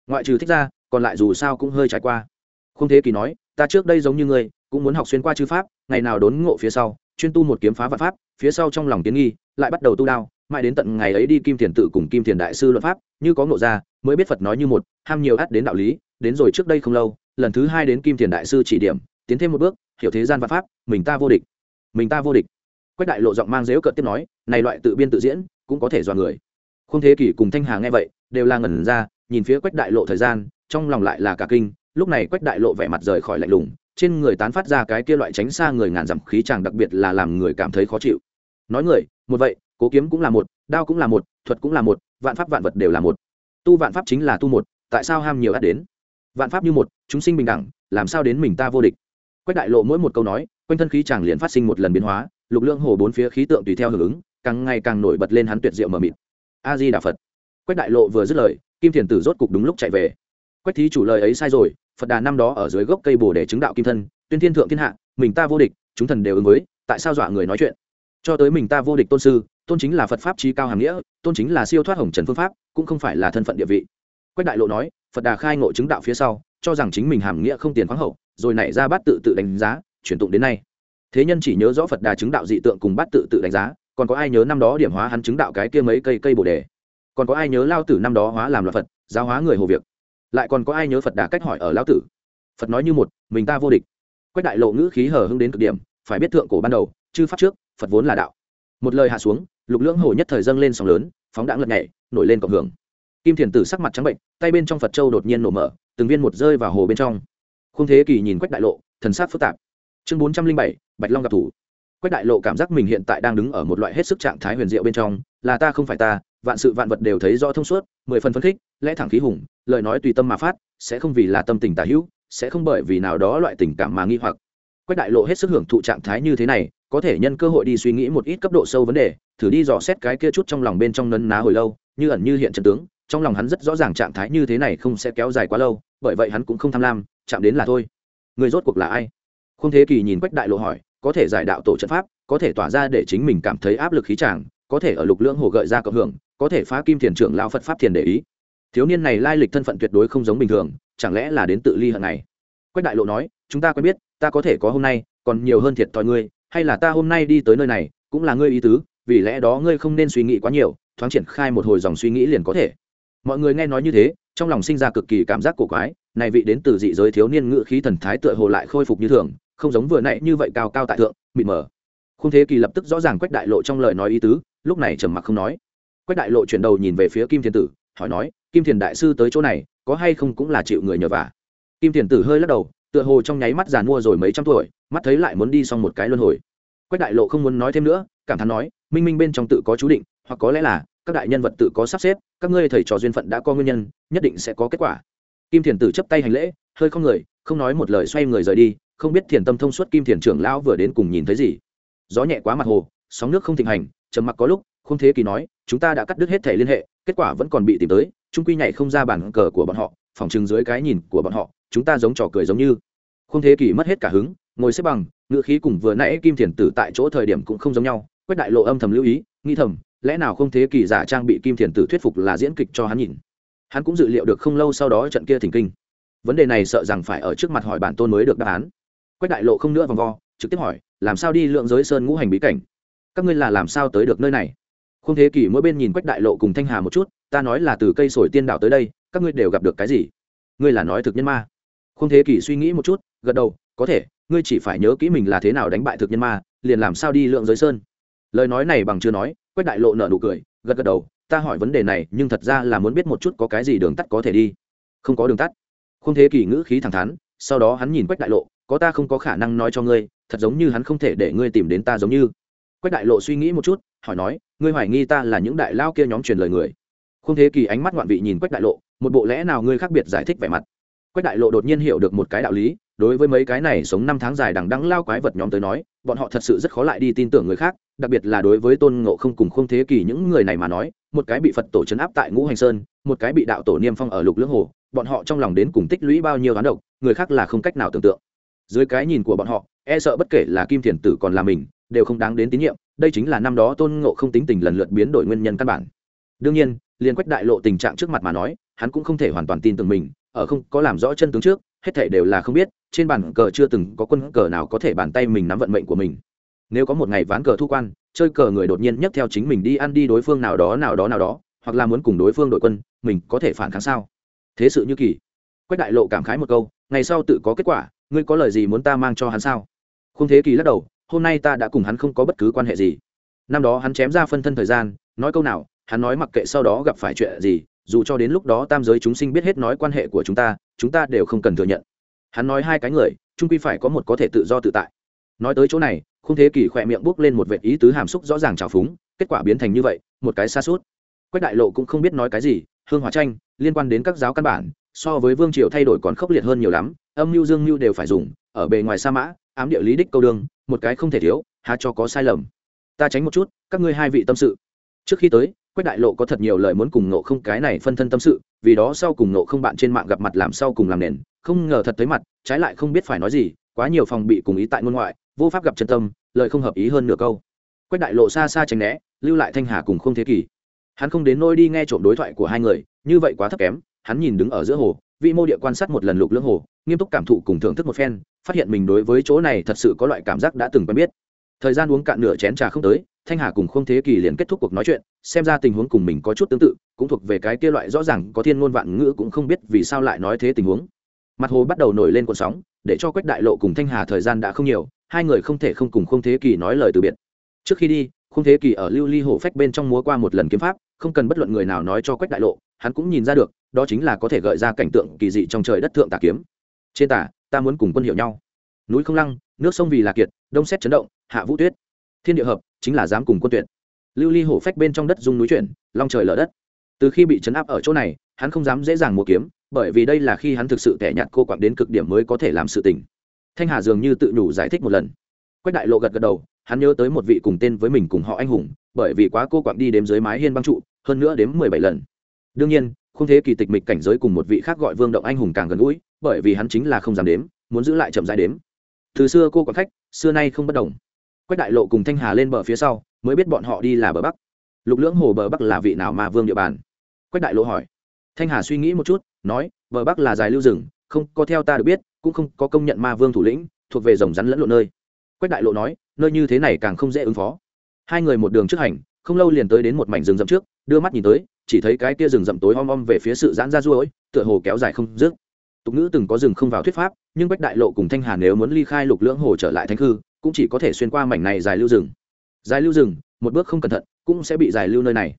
Ngoại trừ thích ra còn lại dù sao cũng hơi trải qua. Không thế kỷ nói, ta trước đây giống như ngươi, cũng muốn học xuyên qua chư pháp, ngày nào đốn ngộ phía sau, chuyên tu một kiếm phá vạn pháp, phía sau trong lòng tiến nghi, lại bắt đầu tu đao, mãi đến tận ngày ấy đi kim thiền tự cùng kim thiền đại sư luận pháp, như có ngộ ra, mới biết phật nói như một, ham nhiều ắt đến đạo lý, đến rồi trước đây không lâu, lần thứ hai đến kim thiền đại sư chỉ điểm, tiến thêm một bước, hiểu thế gian vạn pháp, mình ta vô địch. Mình ta vô địch. Quách đại lộ giọng mang dếu cợt tiếp nói, này loại tự biên tự diễn, cũng có thể dọa người. Không thế kỷ cùng thanh hà nghe vậy, đều là ngẩn ra nhìn phía quách đại lộ thời gian, trong lòng lại là cả kinh, lúc này quách đại lộ vẻ mặt rời khỏi lạnh lùng, trên người tán phát ra cái kia loại tránh xa người ngàn dặm khí chàng đặc biệt là làm người cảm thấy khó chịu. Nói người, một vậy, cố kiếm cũng là một, đao cũng là một, thuật cũng là một, vạn pháp vạn vật đều là một. Tu vạn pháp chính là tu một, tại sao ham nhiều ắt đến? Vạn pháp như một, chúng sinh bình đẳng, làm sao đến mình ta vô địch? Quách đại lộ mỗi một câu nói, quanh thân khí chàng liền phát sinh một lần biến hóa, lục lượng hồ bốn phía khí tượng tùy theo hưởng ứng, càng ngày càng nổi bật lên hắn tuyệt diệu mờ mịt. A di đà phật. Quách đại lộ vừa dứt lời kim thiền tử rốt cục đúng lúc chạy về. Quách thí chủ lời ấy sai rồi, phật đà năm đó ở dưới gốc cây bồ để chứng đạo kim thân, tuyên thiên thượng thiên hạ, mình ta vô địch, chúng thần đều ứng với, tại sao dọa người nói chuyện? Cho tới mình ta vô địch tôn sư, tôn chính là phật pháp trí cao hàm nghĩa, tôn chính là siêu thoát hồng trần phương pháp, cũng không phải là thân phận địa vị. Quách đại lộ nói, phật đà khai ngộ chứng đạo phía sau, cho rằng chính mình hàm nghĩa không tiền khoáng hậu, rồi nảy ra bát tự tự đánh giá, chuyển tụng đến nay. Thế nhân chỉ nhớ rõ phật đà chứng đạo dị tượng cùng bát tự tự đánh giá, còn có ai nhớ năm đó điểm hóa hắn chứng đạo cái kia mấy cây cây bồ đề? Còn có ai nhớ lao tử năm đó hóa làm loạn phật, giáo hóa người hồ việc? Lại còn có ai nhớ phật đà cách hỏi ở lao tử? Phật nói như một, mình ta vô địch. Quách đại lộ ngữ khí hờ hưng đến cực điểm, phải biết thượng cổ ban đầu, chư pháp trước, phật vốn là đạo. Một lời hạ xuống, lục lưỡng hồ nhất thời dâng lên sóng lớn, phóng đạn lật nhảy, nổi lên cộng hưởng. Kim thiền tử sắc mặt trắng bệnh, tay bên trong phật châu đột nhiên nổ mở, từng viên một rơi vào hồ bên trong. Không thế kỳ nhìn quách đại lộ, thần sắc phức tạp. Chương bốn trăm linh bảy, bạch long gặp thủ. Quách đại lộ cảm giác mình hiện tại đang đứng ở một loại hết sức trạng thái huyền diệu bên trong, là ta không phải ta vạn sự vạn vật đều thấy rõ thông suốt, mười phần phấn khích, lẽ thẳng khí hùng, lời nói tùy tâm mà phát, sẽ không vì là tâm tình tả hữu, sẽ không bởi vì nào đó loại tình cảm mà nghi hoặc. Quách đại lộ hết sức hưởng thụ trạng thái như thế này, có thể nhân cơ hội đi suy nghĩ một ít cấp độ sâu vấn đề, thử đi dò xét cái kia chút trong lòng bên trong nấn ná hồi lâu, như ẩn như hiện trận tướng, trong lòng hắn rất rõ ràng trạng thái như thế này không sẽ kéo dài quá lâu, bởi vậy hắn cũng không tham lam, chạm đến là thôi. Người rốt cuộc là ai? Không thế kỳ nhìn quách đại lộ hỏi, có thể giải đạo tổ trận pháp, có thể tỏa ra để chính mình cảm thấy áp lực khí tràng, có thể ở lục lưỡng hồ gợi ra cộng hưởng có thể phá kim thiền trưởng lao phật pháp thiền để ý. Thiếu niên này lai lịch thân phận tuyệt đối không giống bình thường, chẳng lẽ là đến tự ly hận này? Quách đại lộ nói, chúng ta quen biết, ta có thể có hôm nay, còn nhiều hơn thiệt thòi ngươi, hay là ta hôm nay đi tới nơi này, cũng là ngươi ý tứ, vì lẽ đó ngươi không nên suy nghĩ quá nhiều, thoáng triển khai một hồi dòng suy nghĩ liền có thể. Mọi người nghe nói như thế, trong lòng sinh ra cực kỳ cảm giác cổ quái, này vị đến từ dị giới thiếu niên ngự khí thần thái tựa hồ lại khôi phục như thường, không giống vừa nãy như vậy cao cao tại thượng, mịt mờ. Không thế kỳ lập tức rõ ràng quách đại lộ trong lời nói ý tứ, lúc này trầm mặc không nói quách đại lộ chuyển đầu nhìn về phía kim Thiền tử, hỏi nói, kim thiền đại sư tới chỗ này, có hay không cũng là chịu người nhờ vả? Kim thiền tử hơi lắc đầu, tựa hồ trong nháy mắt giàn mua rồi mấy trăm tuổi, mắt thấy lại muốn đi xong một cái luân hồi. Quách đại lộ không muốn nói thêm nữa, cảm thán nói, minh minh bên trong tự có chú định, hoặc có lẽ là, các đại nhân vật tự có sắp xếp, các ngươi thầy trò duyên phận đã có nguyên nhân, nhất định sẽ có kết quả. Kim thiền tử chấp tay hành lễ, hơi không người, không nói một lời xoay người rời đi, không biết thiền tâm thông suốt kim thiền trưởng lão vừa đến cùng nhìn thấy gì. Gió nhẹ quá mặt hồ, sóng nước không thịnh hành, trầm mặc có lúc không thế kỳ nói chúng ta đã cắt đứt hết thể liên hệ, kết quả vẫn còn bị tìm tới, trung quy nhảy không ra bản cờ của bọn họ phỏng chừng dưới cái nhìn của bọn họ, chúng ta giống trò cười giống như. Không thế kỳ mất hết cả hứng, ngồi xếp bằng, ngựa khí cùng vừa nãy kim thiền tử tại chỗ thời điểm cũng không giống nhau quách đại lộ âm thầm lưu ý nghi thầm, lẽ nào không thế kỳ giả trang bị kim thiền tử thuyết phục là diễn kịch cho hắn nhìn. Hắn cũng dự liệu được không lâu sau đó trận kia thỉnh kinh. Vấn đề này sợ rằng phải ở trước mặt hỏi bản tôn mới được đáp án. Quách đại lộ không nữa vòng vo, trực tiếp hỏi, làm sao đi lượng giới sơn ngũ hành bí cảnh? Các ngươi là làm sao tới được nơi này? Không thế kỷ mỗi bên nhìn quách đại lộ cùng thanh hà một chút, ta nói là từ cây sồi tiên đảo tới đây, các ngươi đều gặp được cái gì? Ngươi là nói thực nhân ma. Không thế kỷ suy nghĩ một chút, gật đầu, có thể, ngươi chỉ phải nhớ kỹ mình là thế nào đánh bại thực nhân ma, liền làm sao đi lượng giới sơn. Lời nói này bằng chưa nói, quách đại lộ nở nụ cười, gật gật đầu, ta hỏi vấn đề này, nhưng thật ra là muốn biết một chút có cái gì đường tắt có thể đi. Không có đường tắt. Không thế kỷ ngữ khí thẳng thắn, sau đó hắn nhìn quách đại lộ, có ta không có khả năng nói cho ngươi, thật giống như hắn không thể để ngươi tìm đến ta giống như quách đại lộ suy nghĩ một chút, hỏi nói, ngươi hoài nghi ta là những đại lao kia nhóm truyền lời người? Không thế kỳ ánh mắt ngoạn vị nhìn quách đại lộ, một bộ lẽ nào ngươi khác biệt giải thích vẻ mặt? Quách đại lộ đột nhiên hiểu được một cái đạo lý, đối với mấy cái này sống năm tháng dài đằng đắng lao quái vật nhóm tới nói, bọn họ thật sự rất khó lại đi tin tưởng người khác, đặc biệt là đối với tôn ngộ không cùng không thế kỳ những người này mà nói, một cái bị phật tổ chấn áp tại ngũ hành sơn, một cái bị đạo tổ niêm phong ở lục lưỡng hồ, bọn họ trong lòng đến cùng tích lũy bao nhiêu toán độc, người khác là không cách nào tưởng tượng. Dưới cái nhìn của bọn họ e sợ bất kể là kim thiền tử còn là mình đều không đáng đến tín nhiệm, đây chính là năm đó tôn ngộ không tính tình lần lượt biến đổi nguyên nhân căn bản. Đương nhiên liên quách đại lộ tình trạng trước mặt mà nói, hắn cũng không thể hoàn toàn tin tưởng mình, ở không có làm rõ chân tướng trước, hết thể đều là không biết, trên bàn cờ chưa từng có quân cờ nào có thể bàn tay mình nắm vận mệnh của mình. Nếu có một ngày ván cờ thu quan, chơi cờ người đột nhiên nhấc theo chính mình đi ăn đi đối phương nào đó nào đó nào đó, hoặc là muốn cùng đối phương đội quân, mình có thể phản kháng sao? Thế sự như kỳ. Quách đại lộ cảm khái một câu, ngày sau tự có kết quả, ngươi có lời gì muốn ta mang cho hắn sao? Không thế kỳ lắc đầu hôm nay ta đã cùng hắn không có bất cứ quan hệ gì. Năm đó hắn chém ra phân thân thời gian, nói câu nào, hắn nói mặc kệ sau đó gặp phải chuyện gì, dù cho đến lúc đó tam giới chúng sinh biết hết nói quan hệ của chúng ta chúng ta đều không cần thừa nhận. Hắn nói hai cái người trung quy phải có một có thể tự do tự tại. Nói tới chỗ này không thế kỷ khỏe miệng bốc lên một vệ ý tứ hàm xúc rõ ràng trào phúng, kết quả biến thành như vậy, một cái xa suốt. Quách đại lộ cũng không biết nói cái gì, hương hóa tranh, liên quan đến các giáo căn bản, so với vương triều thay đổi còn khốc liệt hơn nhiều lắm, âm mưu dương mưu đều phải dùng, ở bề ngoài sa mã, ám địa lý đích câu đương một cái không thể thiếu, há cho có sai lầm. Ta tránh một chút, các ngươi hai vị tâm sự. Trước khi tới, quách đại lộ có thật nhiều lời muốn cùng nộ không cái này phân thân tâm sự, vì đó sau cùng nộ không bạn trên mạng gặp mặt làm sau cùng làm nền, không ngờ thật thấy mặt, trái lại không biết phải nói gì, quá nhiều phòng bị cùng ý tại ngôn ngoại, vô pháp gặp chân tâm, lời không hợp ý hơn nửa câu. Quách đại lộ xa xa tránh né, lưu lại thanh hà cùng không thế kỷ hắn không đến nôi đi nghe trộm đối thoại của hai người, như vậy quá thấp kém, hắn nhìn đứng ở giữa hồ vị mô địa quan sát một lần lục lưỡng hồ, nghiêm túc cảm thụ cùng thưởng thức một phen, phát hiện mình đối với chỗ này thật sự có loại cảm giác đã từng quen biết. Thời gian uống cạn nửa chén trà không tới, thanh hà cùng không thế kỳ liền kết thúc cuộc nói chuyện, xem ra tình huống cùng mình có chút tương tự, cũng thuộc về cái kia loại rõ ràng có thiên ngôn vạn ngữ cũng không biết vì sao lại nói thế tình huống. Mặt hồ bắt đầu nổi lên cuộn sóng, để cho quách đại lộ cùng thanh hà thời gian đã không nhiều, hai người không thể không cùng không thế kỳ nói lời từ biệt. Trước khi đi không thế kỳ ở lưu ly hồ phách bên trong múa qua một lần kiếm pháp, không cần bất luận người nào nói cho quách đại lộ, hắn cũng nhìn ra được đó chính là có thể gợi ra cảnh tượng kỳ dị trong trời đất thượng tà kiếm. Trên tà, ta muốn cùng quân hiểu nhau. Núi không lăng, nước sông vì là kiệt, đông xét chấn động, hạ vũ tuyết. Thiên địa hợp, chính là dám cùng quân tuyệt. Lưu ly hổ phách bên trong đất dung núi chuyển, long trời lở đất. Từ khi bị chấn áp ở chỗ này, hắn không dám dễ dàng mua kiếm, bởi vì đây là khi hắn thực sự tẻ nhạt cô quặng đến cực điểm mới có thể làm sự tình. Thanh hà dường như tự nhủ giải thích một lần. Quách đại lộ gật gật đầu, hắn nhớ tới một vị cùng tên với mình cùng họ anh hùng, bởi vì quá cô quặng đi đếm dưới mái hiên băng trụ, hơn nữa đếm mười bảy lần. Đương nhiên không thế kỳ tịch mịch cảnh giới cùng một vị khác gọi vương động anh hùng càng gần gũi, bởi vì hắn chính là không dám đếm, muốn giữ lại chậm dãi đếm. Từ xưa cô quản khách, xưa nay không bất đồng. Quách đại lộ cùng thanh hà lên bờ phía sau, mới biết bọn họ đi là bờ bắc. Lục lưỡng hồ bờ bắc là vị nào mà vương địa bàn? Quách đại lộ hỏi. Thanh hà suy nghĩ một chút, nói, bờ bắc là dài lưu rừng, không có theo ta được biết, cũng không có công nhận ma vương thủ lĩnh, thuộc về rồng rắn lẫn lộn nơi. Quách đại lộ nói, nơi như thế này càng không dễ ứng phó. Hai người một đường trước hành, không lâu liền tới đến một mảnh rừng rậm trước, đưa mắt nhìn tới chỉ thấy cái kia rừng rậm tối om om về phía sự giãn ra duỗi, tựa hồ kéo dài không dứt. Tục ngữ từng có rừng không vào thuyết pháp nhưng bách đại lộ cùng thanh hà nếu muốn ly khai lục lưỡng hồ trở lại thanh khư cũng chỉ có thể xuyên qua mảnh này dài lưu rừng. Dài lưu rừng một bước không cẩn thận cũng sẽ bị dài lưu nơi này.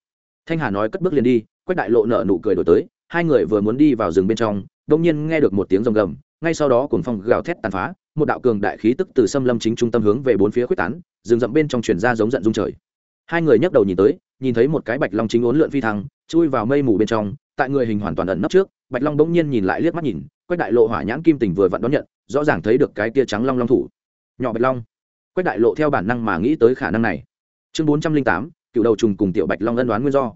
Thanh hà nói cất bước liền đi quách đại lộ nở nụ cười đổi tới hai người vừa muốn đi vào rừng bên trong đông nhiên nghe được một tiếng rồng gầm ngay sau đó cuồng phong gào thét tàn phá một đạo cường đại khí tức từ xâm lâm chính trung tâm hướng về bốn phía quyết tán rừng rậm bên trong truyền ra giống giận dung trời. Hai người nhấc đầu nhìn tới nhìn thấy một cái bạch long chính ốn lượn phi thăng, chui vào mây mù bên trong, tại người hình hoàn toàn ẩn nấp trước, bạch long bỗng nhiên nhìn lại liếc mắt nhìn, quách đại lộ hỏa nhãn kim tình vừa vặn đón nhận, rõ ràng thấy được cái tia trắng long long thủ. Nhỏ bạch long. Quách đại lộ theo bản năng mà nghĩ tới khả năng này. Chương bốn trăm linh tám, cựu đầu trùng cùng tiểu bạch long ân đoán nguyên do.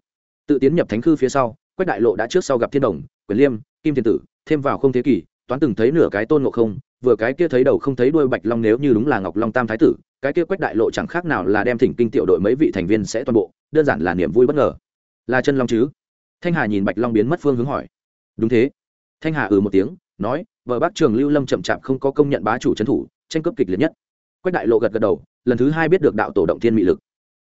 Tự tiến nhập thánh khư phía sau, quách đại lộ đã trước sau gặp thiên đồng, quyền liêm, kim thiên tử, thêm vào không thế kỷ, toán từng thấy nửa cái tôn ngộ không, vừa cái kia thấy đầu không thấy đuôi bạch long nếu như đúng là ngọc long tam thái tử cái kia quách đại lộ chẳng khác nào là đem thỉnh kinh tiểu đội mấy vị thành viên sẽ toàn bộ, đơn giản là niềm vui bất ngờ. Là chân long chứ? Thanh hà nhìn bạch long biến mất phương hướng hỏi. Đúng thế. Thanh hà ừ một tiếng, nói, vợ bác trường lưu lâm chậm chạp không có công nhận bá chủ trấn thủ, tranh cướp kịch liệt nhất. Quách đại lộ gật gật đầu, lần thứ hai biết được đạo tổ động thiên mị lực.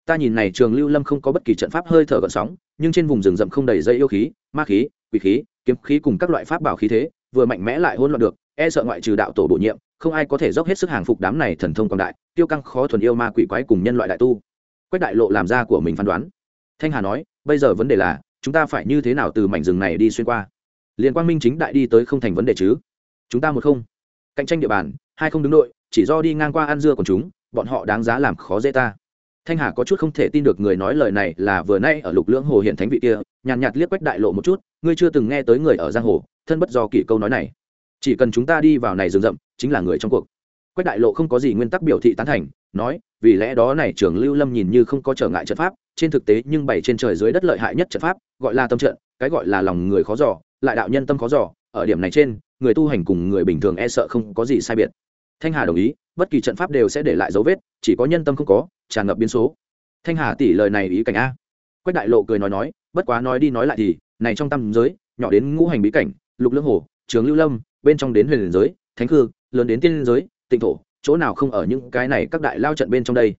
Ta nhìn này trường lưu lâm không có bất kỳ trận pháp hơi thở gợn sóng, nhưng trên vùng rừng rậm không đầy dây yêu khí, ma khí, quỷ khí, kiếm khí cùng các loại pháp bảo khí thế, vừa mạnh mẽ lại hỗn loạn được e sợ ngoại trừ đạo tổ bổ nhiệm, không ai có thể dốc hết sức hàng phục đám này thần thông quảng đại, tiêu căng khó thuần yêu ma quỷ quái cùng nhân loại đại tu. Quách đại lộ làm ra của mình phán đoán. Thanh hà nói, bây giờ vấn đề là, chúng ta phải như thế nào từ mảnh rừng này đi xuyên qua? Liên quang minh chính đại đi tới không thành vấn đề chứ? Chúng ta một không. Cạnh tranh địa bàn, hai không đứng đội, chỉ do đi ngang qua ăn dưa của chúng, bọn họ đáng giá làm khó dễ ta. Thanh hà có chút không thể tin được người nói lời này là vừa nay ở lục lưỡng hồ hiện thánh vị kia, nhàn nhạt liếc quách đại lộ một chút, ngươi chưa từng nghe tới người ở giang hồ, thân bất do kỷ câu nói này chỉ cần chúng ta đi vào này rừng rậm, chính là người trong cuộc. Quách đại lộ không có gì nguyên tắc biểu thị tán thành, nói, vì lẽ đó này trưởng lưu lâm nhìn như không có trở ngại trận pháp, trên thực tế nhưng bày trên trời dưới đất lợi hại nhất trận pháp, gọi là tâm trận, cái gọi là lòng người khó giỏ lại đạo nhân tâm khó giỏ ở điểm này trên, người tu hành cùng người bình thường e sợ không có gì sai biệt. Thanh hà đồng ý, bất kỳ trận pháp đều sẽ để lại dấu vết, chỉ có nhân tâm không có, tràn ngập biến số. Thanh hà tỷ lời này ý cảnh a. Quách đại lộ cười nói nói, bất quá nói đi nói lại thì, này trong tâm giới, nhỏ đến ngũ hành bí cảnh, lục lưỡng hồ, trường lưu lâm bên trong đến huyền giới, thánh khư, lớn đến tiên giới, tịnh thổ, chỗ nào không ở những cái này các đại lao trận bên trong đây?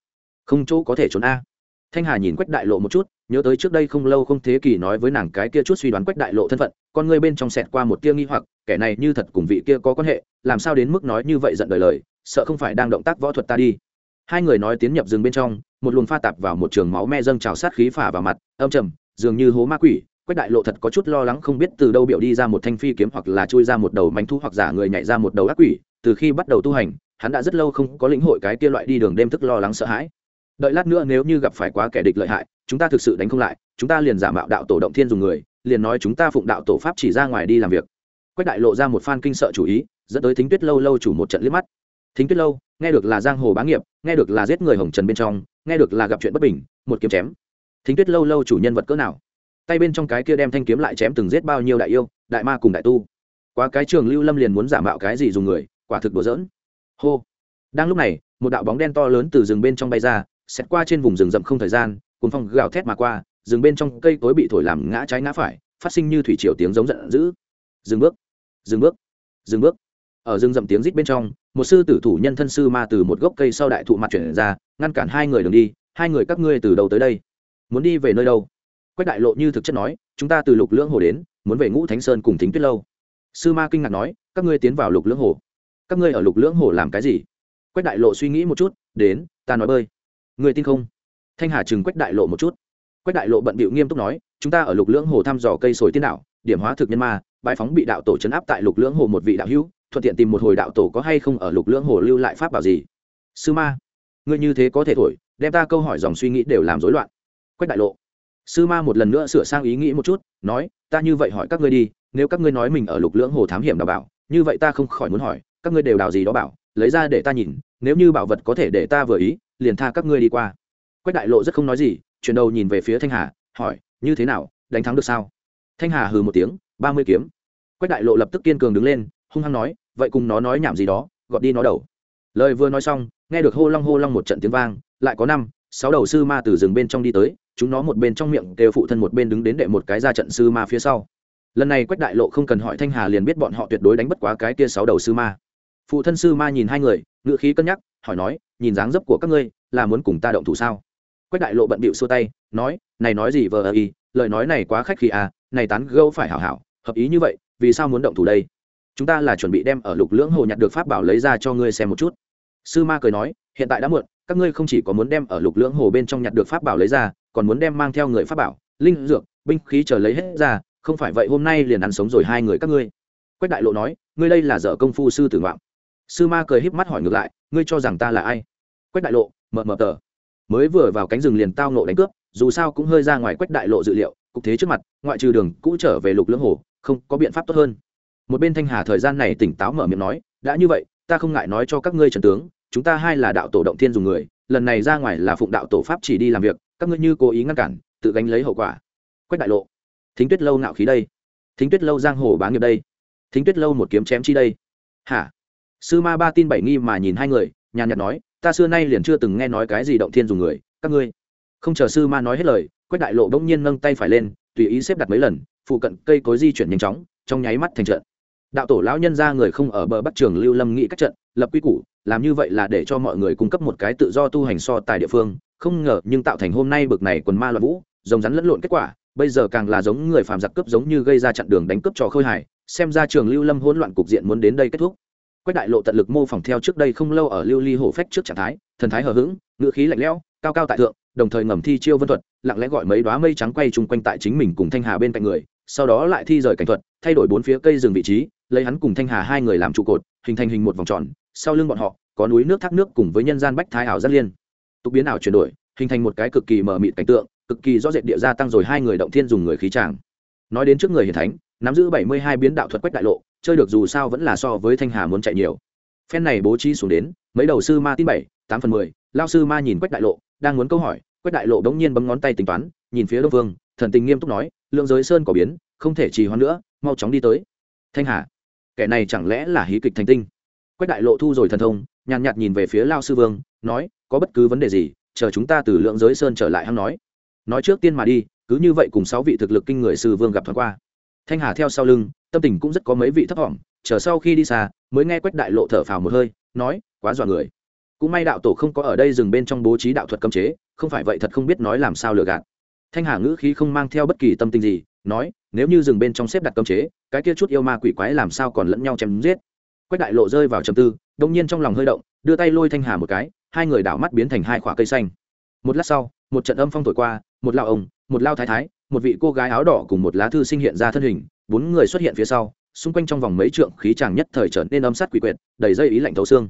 Không chỗ có thể trốn a. Thanh hà nhìn quách đại lộ một chút, nhớ tới trước đây không lâu không thế kỷ nói với nàng cái kia chút suy đoán quách đại lộ thân phận, con ngươi bên trong xẹt qua một tia nghi hoặc, kẻ này như thật cùng vị kia có quan hệ, làm sao đến mức nói như vậy giận đời lời, sợ không phải đang động tác võ thuật ta đi. Hai người nói tiến nhập rừng bên trong, một luồng pha tạp vào một trường máu me dâng trào sát khí phả vào mặt, âm trầm, dường như hố ma quỷ quách đại lộ thật có chút lo lắng không biết từ đâu biểu đi ra một thanh phi kiếm hoặc là chui ra một đầu mánh thu hoặc giả người nhảy ra một đầu ác quỷ. Từ khi bắt đầu tu hành, hắn đã rất lâu không có lĩnh hội cái kia loại đi đường đêm thức lo lắng sợ hãi. Đợi lát nữa nếu như gặp phải quá kẻ địch lợi hại, chúng ta thực sự đánh không lại, chúng ta liền giả mạo đạo tổ động thiên dùng người, liền nói chúng ta phụng đạo tổ pháp chỉ ra ngoài đi làm việc. Quách đại lộ ra một phan kinh sợ chủ ý, dẫn tới thính tuyết lâu lâu chủ một trận liếc mắt. Thính tuyết lâu, nghe được là giang hồ bá nghiệp, nghe được là giết người hồng trần bên trong, nghe được là gặp chuyện bất bình, một kiếm chém. Thính tuyết lâu lâu chủ nhân vật cỡ nào? Tay bên trong cái kia đem thanh kiếm lại chém từng giết bao nhiêu đại yêu, đại ma cùng đại tu. Quá cái trường lưu lâm liền muốn giả mạo cái gì dùng người, quả thực đùa giỡn. Hô. Đang lúc này, một đạo bóng đen to lớn từ rừng bên trong bay ra xét qua trên vùng rừng rậm không thời gian cùng phong gào thét mà qua, rừng bên trong cây tối bị thổi làm ngã trái ngã phải, phát sinh như thủy triều tiếng giống giận dữ. Dừng bước dừng bước dừng bước. Ở rừng rậm tiếng rít bên trong, một sư tử thủ nhân thân sư ma từ một gốc cây sau đại thụ mặt chuyển ra, ngăn cản hai người đường đi, hai người các ngươi từ đầu tới đây? Muốn đi về nơi đâu? Quách đại lộ như thực chất nói, chúng ta từ lục lưỡng hồ đến, muốn về ngũ thánh sơn cùng thính tuyết lâu. Sư ma kinh ngạc nói, các ngươi tiến vào lục lưỡng hồ? Các ngươi ở lục lưỡng hồ làm cái gì? Quách đại lộ suy nghĩ một chút, đến, ta nói bơi. Người tin không? Thanh hà chừng quách đại lộ một chút. Quách đại lộ bận bịu nghiêm túc nói, chúng ta ở lục lưỡng hồ thăm dò cây sồi tiên đạo, điểm hóa thực nhân ma, bãi phóng bị đạo tổ chấn áp tại lục lưỡng hồ một vị đạo hữu, thuận tiện tìm một hồi đạo tổ có hay không ở lục lưỡng hồ lưu lại pháp bảo gì? Sư ma, ngươi như thế có thể thổi, đem ta câu hỏi dòng suy nghĩ đều làm rối loạn. Quách đại lộ sư ma một lần nữa sửa sang ý nghĩ một chút, nói, ta như vậy hỏi các ngươi đi, nếu các ngươi nói mình ở lục lưỡng hồ thám hiểm đào bảo, như vậy ta không khỏi muốn hỏi, các ngươi đều đào gì đó bảo, lấy ra để ta nhìn, nếu như bảo vật có thể để ta vừa ý, liền tha các ngươi đi qua. Quách đại lộ rất không nói gì, chuyển đầu nhìn về phía thanh hà, hỏi, như thế nào, đánh thắng được sao? Thanh hà hừ một tiếng, ba mươi kiếm. Quách đại lộ lập tức kiên cường đứng lên, hung hăng nói, vậy cùng nó nói nhảm gì đó, gọt đi nó đầu. Lời vừa nói xong, nghe được hô long hô long một trận tiếng vang, lại có năm, sáu đầu sư ma từ rừng bên trong đi tới chúng nó một bên trong miệng đều phụ thân một bên đứng đến đệ một cái ra trận sư ma phía sau. Lần này quách đại lộ không cần hỏi thanh hà liền biết bọn họ tuyệt đối đánh bất quá cái kia sáu đầu sư ma. Phụ thân sư ma nhìn hai người ngự khí cân nhắc, hỏi nói, nhìn dáng dấp của các ngươi, là muốn cùng ta động thủ sao? Quách đại lộ bận bịu xua tay, nói, này nói gì vờ ờ y, lời nói này quá khách khi à này tán gâu phải hảo hảo, hợp ý như vậy, vì sao muốn động thủ đây? Chúng ta là chuẩn bị đem ở lục lưỡng hồ nhặt được pháp bảo lấy ra cho ngươi xem một chút. Sư ma cười nói, hiện tại đã muộn, các ngươi không chỉ có muốn đem ở lục lưỡng hồ bên trong nhặt được pháp bảo lấy ra còn muốn đem mang theo người pháp bảo, linh dược, binh khí chờ lấy hết ra, không phải vậy hôm nay liền ăn sống rồi hai người các ngươi. Quách đại lộ nói, ngươi đây là dở công phu sư tử ngoạm. Sư ma cười híp mắt hỏi ngược lại, ngươi cho rằng ta là ai? Quách đại lộ mờ mờ tờ. Mới vừa vào cánh rừng liền tao nộ đánh cướp, dù sao cũng hơi ra ngoài quách đại lộ dự liệu, cục thế trước mặt, ngoại trừ đường cũ trở về lục lưỡng hồ, không có biện pháp tốt hơn. Một bên thanh hà thời gian này tỉnh táo mở miệng nói, đã như vậy, ta không ngại nói cho các ngươi trần tướng, chúng ta hai là đạo tổ động thiên dùng người lần này ra ngoài là phụng đạo tổ pháp chỉ đi làm việc, các ngươi như cố ý ngăn cản, tự gánh lấy hậu quả. Quách đại lộ. Thính tuyết lâu ngạo khí đây. Thính tuyết lâu giang hồ bá nghiệp đây. Thính tuyết lâu một kiếm chém chi đây. Hả? Sư ma ba tin bảy nghi mà nhìn hai người, nhàn nhạt nói, ta xưa nay liền chưa từng nghe nói cái gì động thiên dùng người, các ngươi. Không chờ sư ma nói hết lời, quách đại lộ bỗng nhiên nâng tay phải lên, tùy ý xếp đặt mấy lần, phụ cận cây cối di chuyển nhanh chóng, trong nháy mắt thành trận đạo tổ lão nhân ra người không ở bờ bắc trường lưu lâm nghĩ các trận, lập quy củ, làm như vậy là để cho mọi người cung cấp một cái tự do tu hành so tại địa phương, không ngờ nhưng tạo thành hôm nay bực này quần ma loạn vũ, rồng rắn lẫn lộn kết quả, bây giờ càng là giống người phàm giặc cướp giống như gây ra chặn đường đánh cướp trò khơi hải xem ra trường lưu lâm hỗn loạn cục diện muốn đến đây kết thúc. Quách đại lộ tận lực mô phỏng theo trước đây không lâu ở lưu ly hổ phách trước trạng thái, thần thái hờ hững, ngữ khí lạnh lẽo, cao cao tại thượng, đồng thời ngầm thi chiêu vân thuật, lặng lẽ gọi mấy đoá mây trắng quay chung quanh tại chính mình cùng thanh hà bên cạnh người, sau đó lại thi rời cảnh thuật, thay đổi bốn phía cây rừng vị trí lấy hắn cùng thanh hà hai người làm trụ cột, hình thành hình một vòng tròn, sau lưng bọn họ, có núi nước thác nước cùng với nhân gian bách thái ảo rất liên. Tục biến ảo chuyển đổi, hình thành một cái cực kỳ mờ mịt cảnh tượng, cực kỳ rõ rệt địa gia tăng rồi hai người động thiên dùng người khí tràng. Nói đến trước người hiền thánh, nắm giữ bảy mươi hai biến đạo thuật quách đại lộ, chơi được dù sao vẫn là so với thanh hà muốn chạy nhiều. Phen này bố trí xuống đến, mấy đầu sư ma tin bảy, tám phần mười, lao sư ma nhìn quách đại lộ, đang muốn câu hỏi, quách đại lộ bỗng nhiên bấm ngón tay tính toán, nhìn phía đông vương, thần tình nghiêm túc nói, lượng giới sơn có biến, không thể trì hoãn nữa, mau chóng đi tới. Thanh hà kẻ này chẳng lẽ là hí kịch thành tinh? Quách đại lộ thu rồi thần thông, nhàn nhạt nhìn về phía lao sư vương, nói, có bất cứ vấn đề gì, chờ chúng ta từ lượng giới sơn trở lại hăng nói. Nói trước tiên mà đi, cứ như vậy cùng sáu vị thực lực kinh người sư vương gặp thoáng qua. Thanh hà theo sau lưng, tâm tình cũng rất có mấy vị thấp thỏm, chờ sau khi đi xa, mới nghe quách đại lộ thở phào một hơi, nói, quá dọa người. Cũng may đạo tổ không có ở đây dừng bên trong bố trí đạo thuật cấm chế, không phải vậy thật không biết nói làm sao lừa gạt. Thanh hà ngữ khí không mang theo bất kỳ tâm tình gì, nói nếu như dừng bên trong xếp đặt cấm chế, cái kia chút yêu ma quỷ quái làm sao còn lẫn nhau chém giết? Quách đại lộ rơi vào trầm tư, đông nhiên trong lòng hơi động, đưa tay lôi thanh hà một cái, hai người đảo mắt biến thành hai khoả cây xanh. Một lát sau, một trận âm phong thổi qua, một lao ông, một lao thái thái, một vị cô gái áo đỏ cùng một lá thư sinh hiện ra thân hình, bốn người xuất hiện phía sau, xung quanh trong vòng mấy trượng khí tràng nhất thời trở nên âm sát quỷ quyệt, đầy dây ý lạnh thấu xương.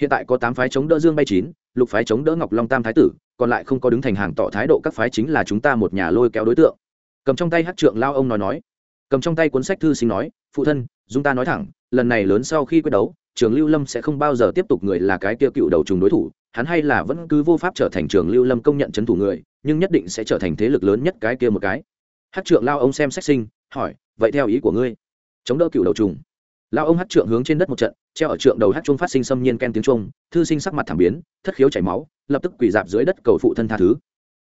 Hiện tại có tám phái chống đỡ dương bay chín, lục phái chống đỡ ngọc long tam thái tử, còn lại không có đứng thành hàng tỏ thái độ các phái chính là chúng ta một nhà lôi kéo đối tượng cầm trong tay hát trượng lao ông nói nói, cầm trong tay cuốn sách thư sinh nói, phụ thân, dung ta nói thẳng, lần này lớn sau khi quyết đấu, trường lưu lâm sẽ không bao giờ tiếp tục người là cái kia cựu đầu trùng đối thủ, hắn hay là vẫn cứ vô pháp trở thành trường lưu lâm công nhận c h ấ n thủ người, nhưng nhất định sẽ trở thành thế lực lớn nhất cái kia một cái. Hát trượng lao ông xem sách sinh, hỏi, vậy theo ý của ngươi, chống đỡ cựu đầu trùng? Lao ông hát trượng hướng trên đất một trận, treo ở trượng đầu hát trung phát sinh xâm nhiên ken tiếng trung thư sinh sắc mặt thảm biến, thất khiếu chảy máu, lập tức quỳ dạp dưới đất cầu phụ thân tha thứ.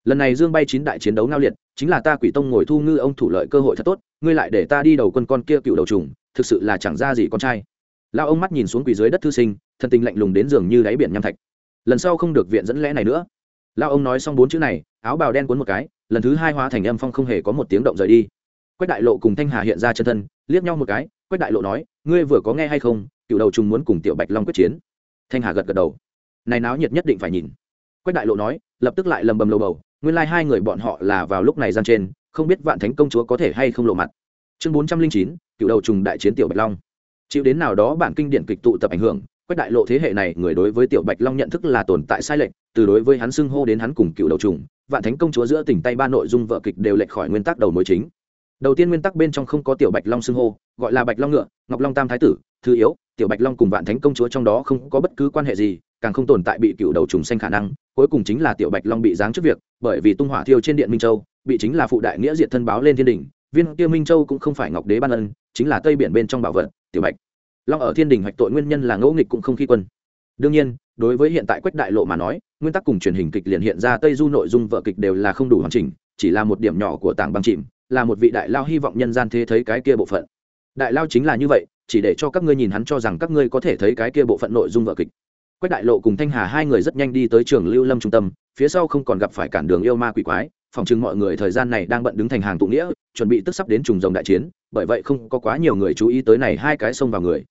Lần này dương bay chín đại chiến đấu ngao liệt chính là ta quỷ tông ngồi thu ngư ông thủ lợi cơ hội thật tốt, ngươi lại để ta đi đầu quân con kia cựu đầu trùng, thực sự là chẳng ra gì con trai. Lao ông mắt nhìn xuống quỳ dưới đất thư sinh thân tình lạnh lùng đến giường như đáy biển nham thạch. Lần sau không được viện dẫn lẽ này nữa. Lao ông nói xong bốn chữ này, áo bào đen cuốn một cái, lần thứ hai hóa thành âm phong không hề có một tiếng động rời đi. Quách đại lộ cùng thanh hà hiện ra chân thân, liếc nhau một cái, quách đại lộ nói, ngươi vừa có nghe hay không? Cựu đầu trùng muốn cùng tiểu bạch long quyết chiến. Thanh hà gật gật đầu. Này náo nhiệt nhất định phải nhìn. Quách đại lộ nói, lập tức lại lầm bầm lầu bầu nguyên lai、like、hai người bọn họ là vào lúc này gian trên, không biết vạn thánh công chúa có thể hay không lộ mặt. Chương bốn trăm linh chín, cựu đầu trùng đại chiến tiểu bạch long. Chịu đến nào đó bản kinh điển kịch tụ tập ảnh hưởng, quách đại lộ thế hệ này người đối với tiểu bạch long nhận thức là tồn tại sai lệch, từ đối với hắn xưng hô đến hắn cùng cựu đầu trùng, vạn thánh công chúa giữa tỉnh tay ba nội dung vợ kịch đều lệch khỏi nguyên tắc đầu mối chính. Đầu tiên nguyên tắc bên trong không có tiểu bạch long xưng hô, gọi là bạch long ngựa, ngọc long tam thái tử thứ yếu, tiểu bạch long cùng vạn thánh công chúa trong đó không có bất cứ quan hệ gì, càng không tồn tại bị cựu đầu trùng xanh khả năng, cuối cùng chính là tiểu bạch long bị giáng trước việc, bởi vì tung hỏa thiêu trên điện minh châu, bị chính là phụ đại nghĩa diện thân báo lên thiên đình, viên kia minh châu cũng không phải ngọc đế ban ân, chính là tây biển bên trong bảo vật, tiểu bạch. Long ở thiên đình hoạch tội nguyên nhân là ngẫu nghịch cũng không khi quân. Đương nhiên, đối với hiện tại quách đại lộ mà nói, nguyên tắc cùng truyền hình kịch liền hiện ra tây du nội dung vợ kịch đều là không đủ hoàn chỉnh, chỉ là một điểm nhỏ của tảng băng chìm, là một vị đại lao hy vọng nhân gian thế thấy cái kia bộ phận. Đại lao chính là như vậy chỉ để cho các ngươi nhìn hắn cho rằng các ngươi có thể thấy cái kia bộ phận nội dung vợ kịch. Quách đại lộ cùng thanh hà hai người rất nhanh đi tới trường lưu lâm trung tâm, phía sau không còn gặp phải cản đường yêu ma quỷ quái, phòng chừng mọi người thời gian này đang bận đứng thành hàng tụ nghĩa, chuẩn bị tức sắp đến trùng rồng đại chiến, bởi vậy không có quá nhiều người chú ý tới này hai cái xông vào người.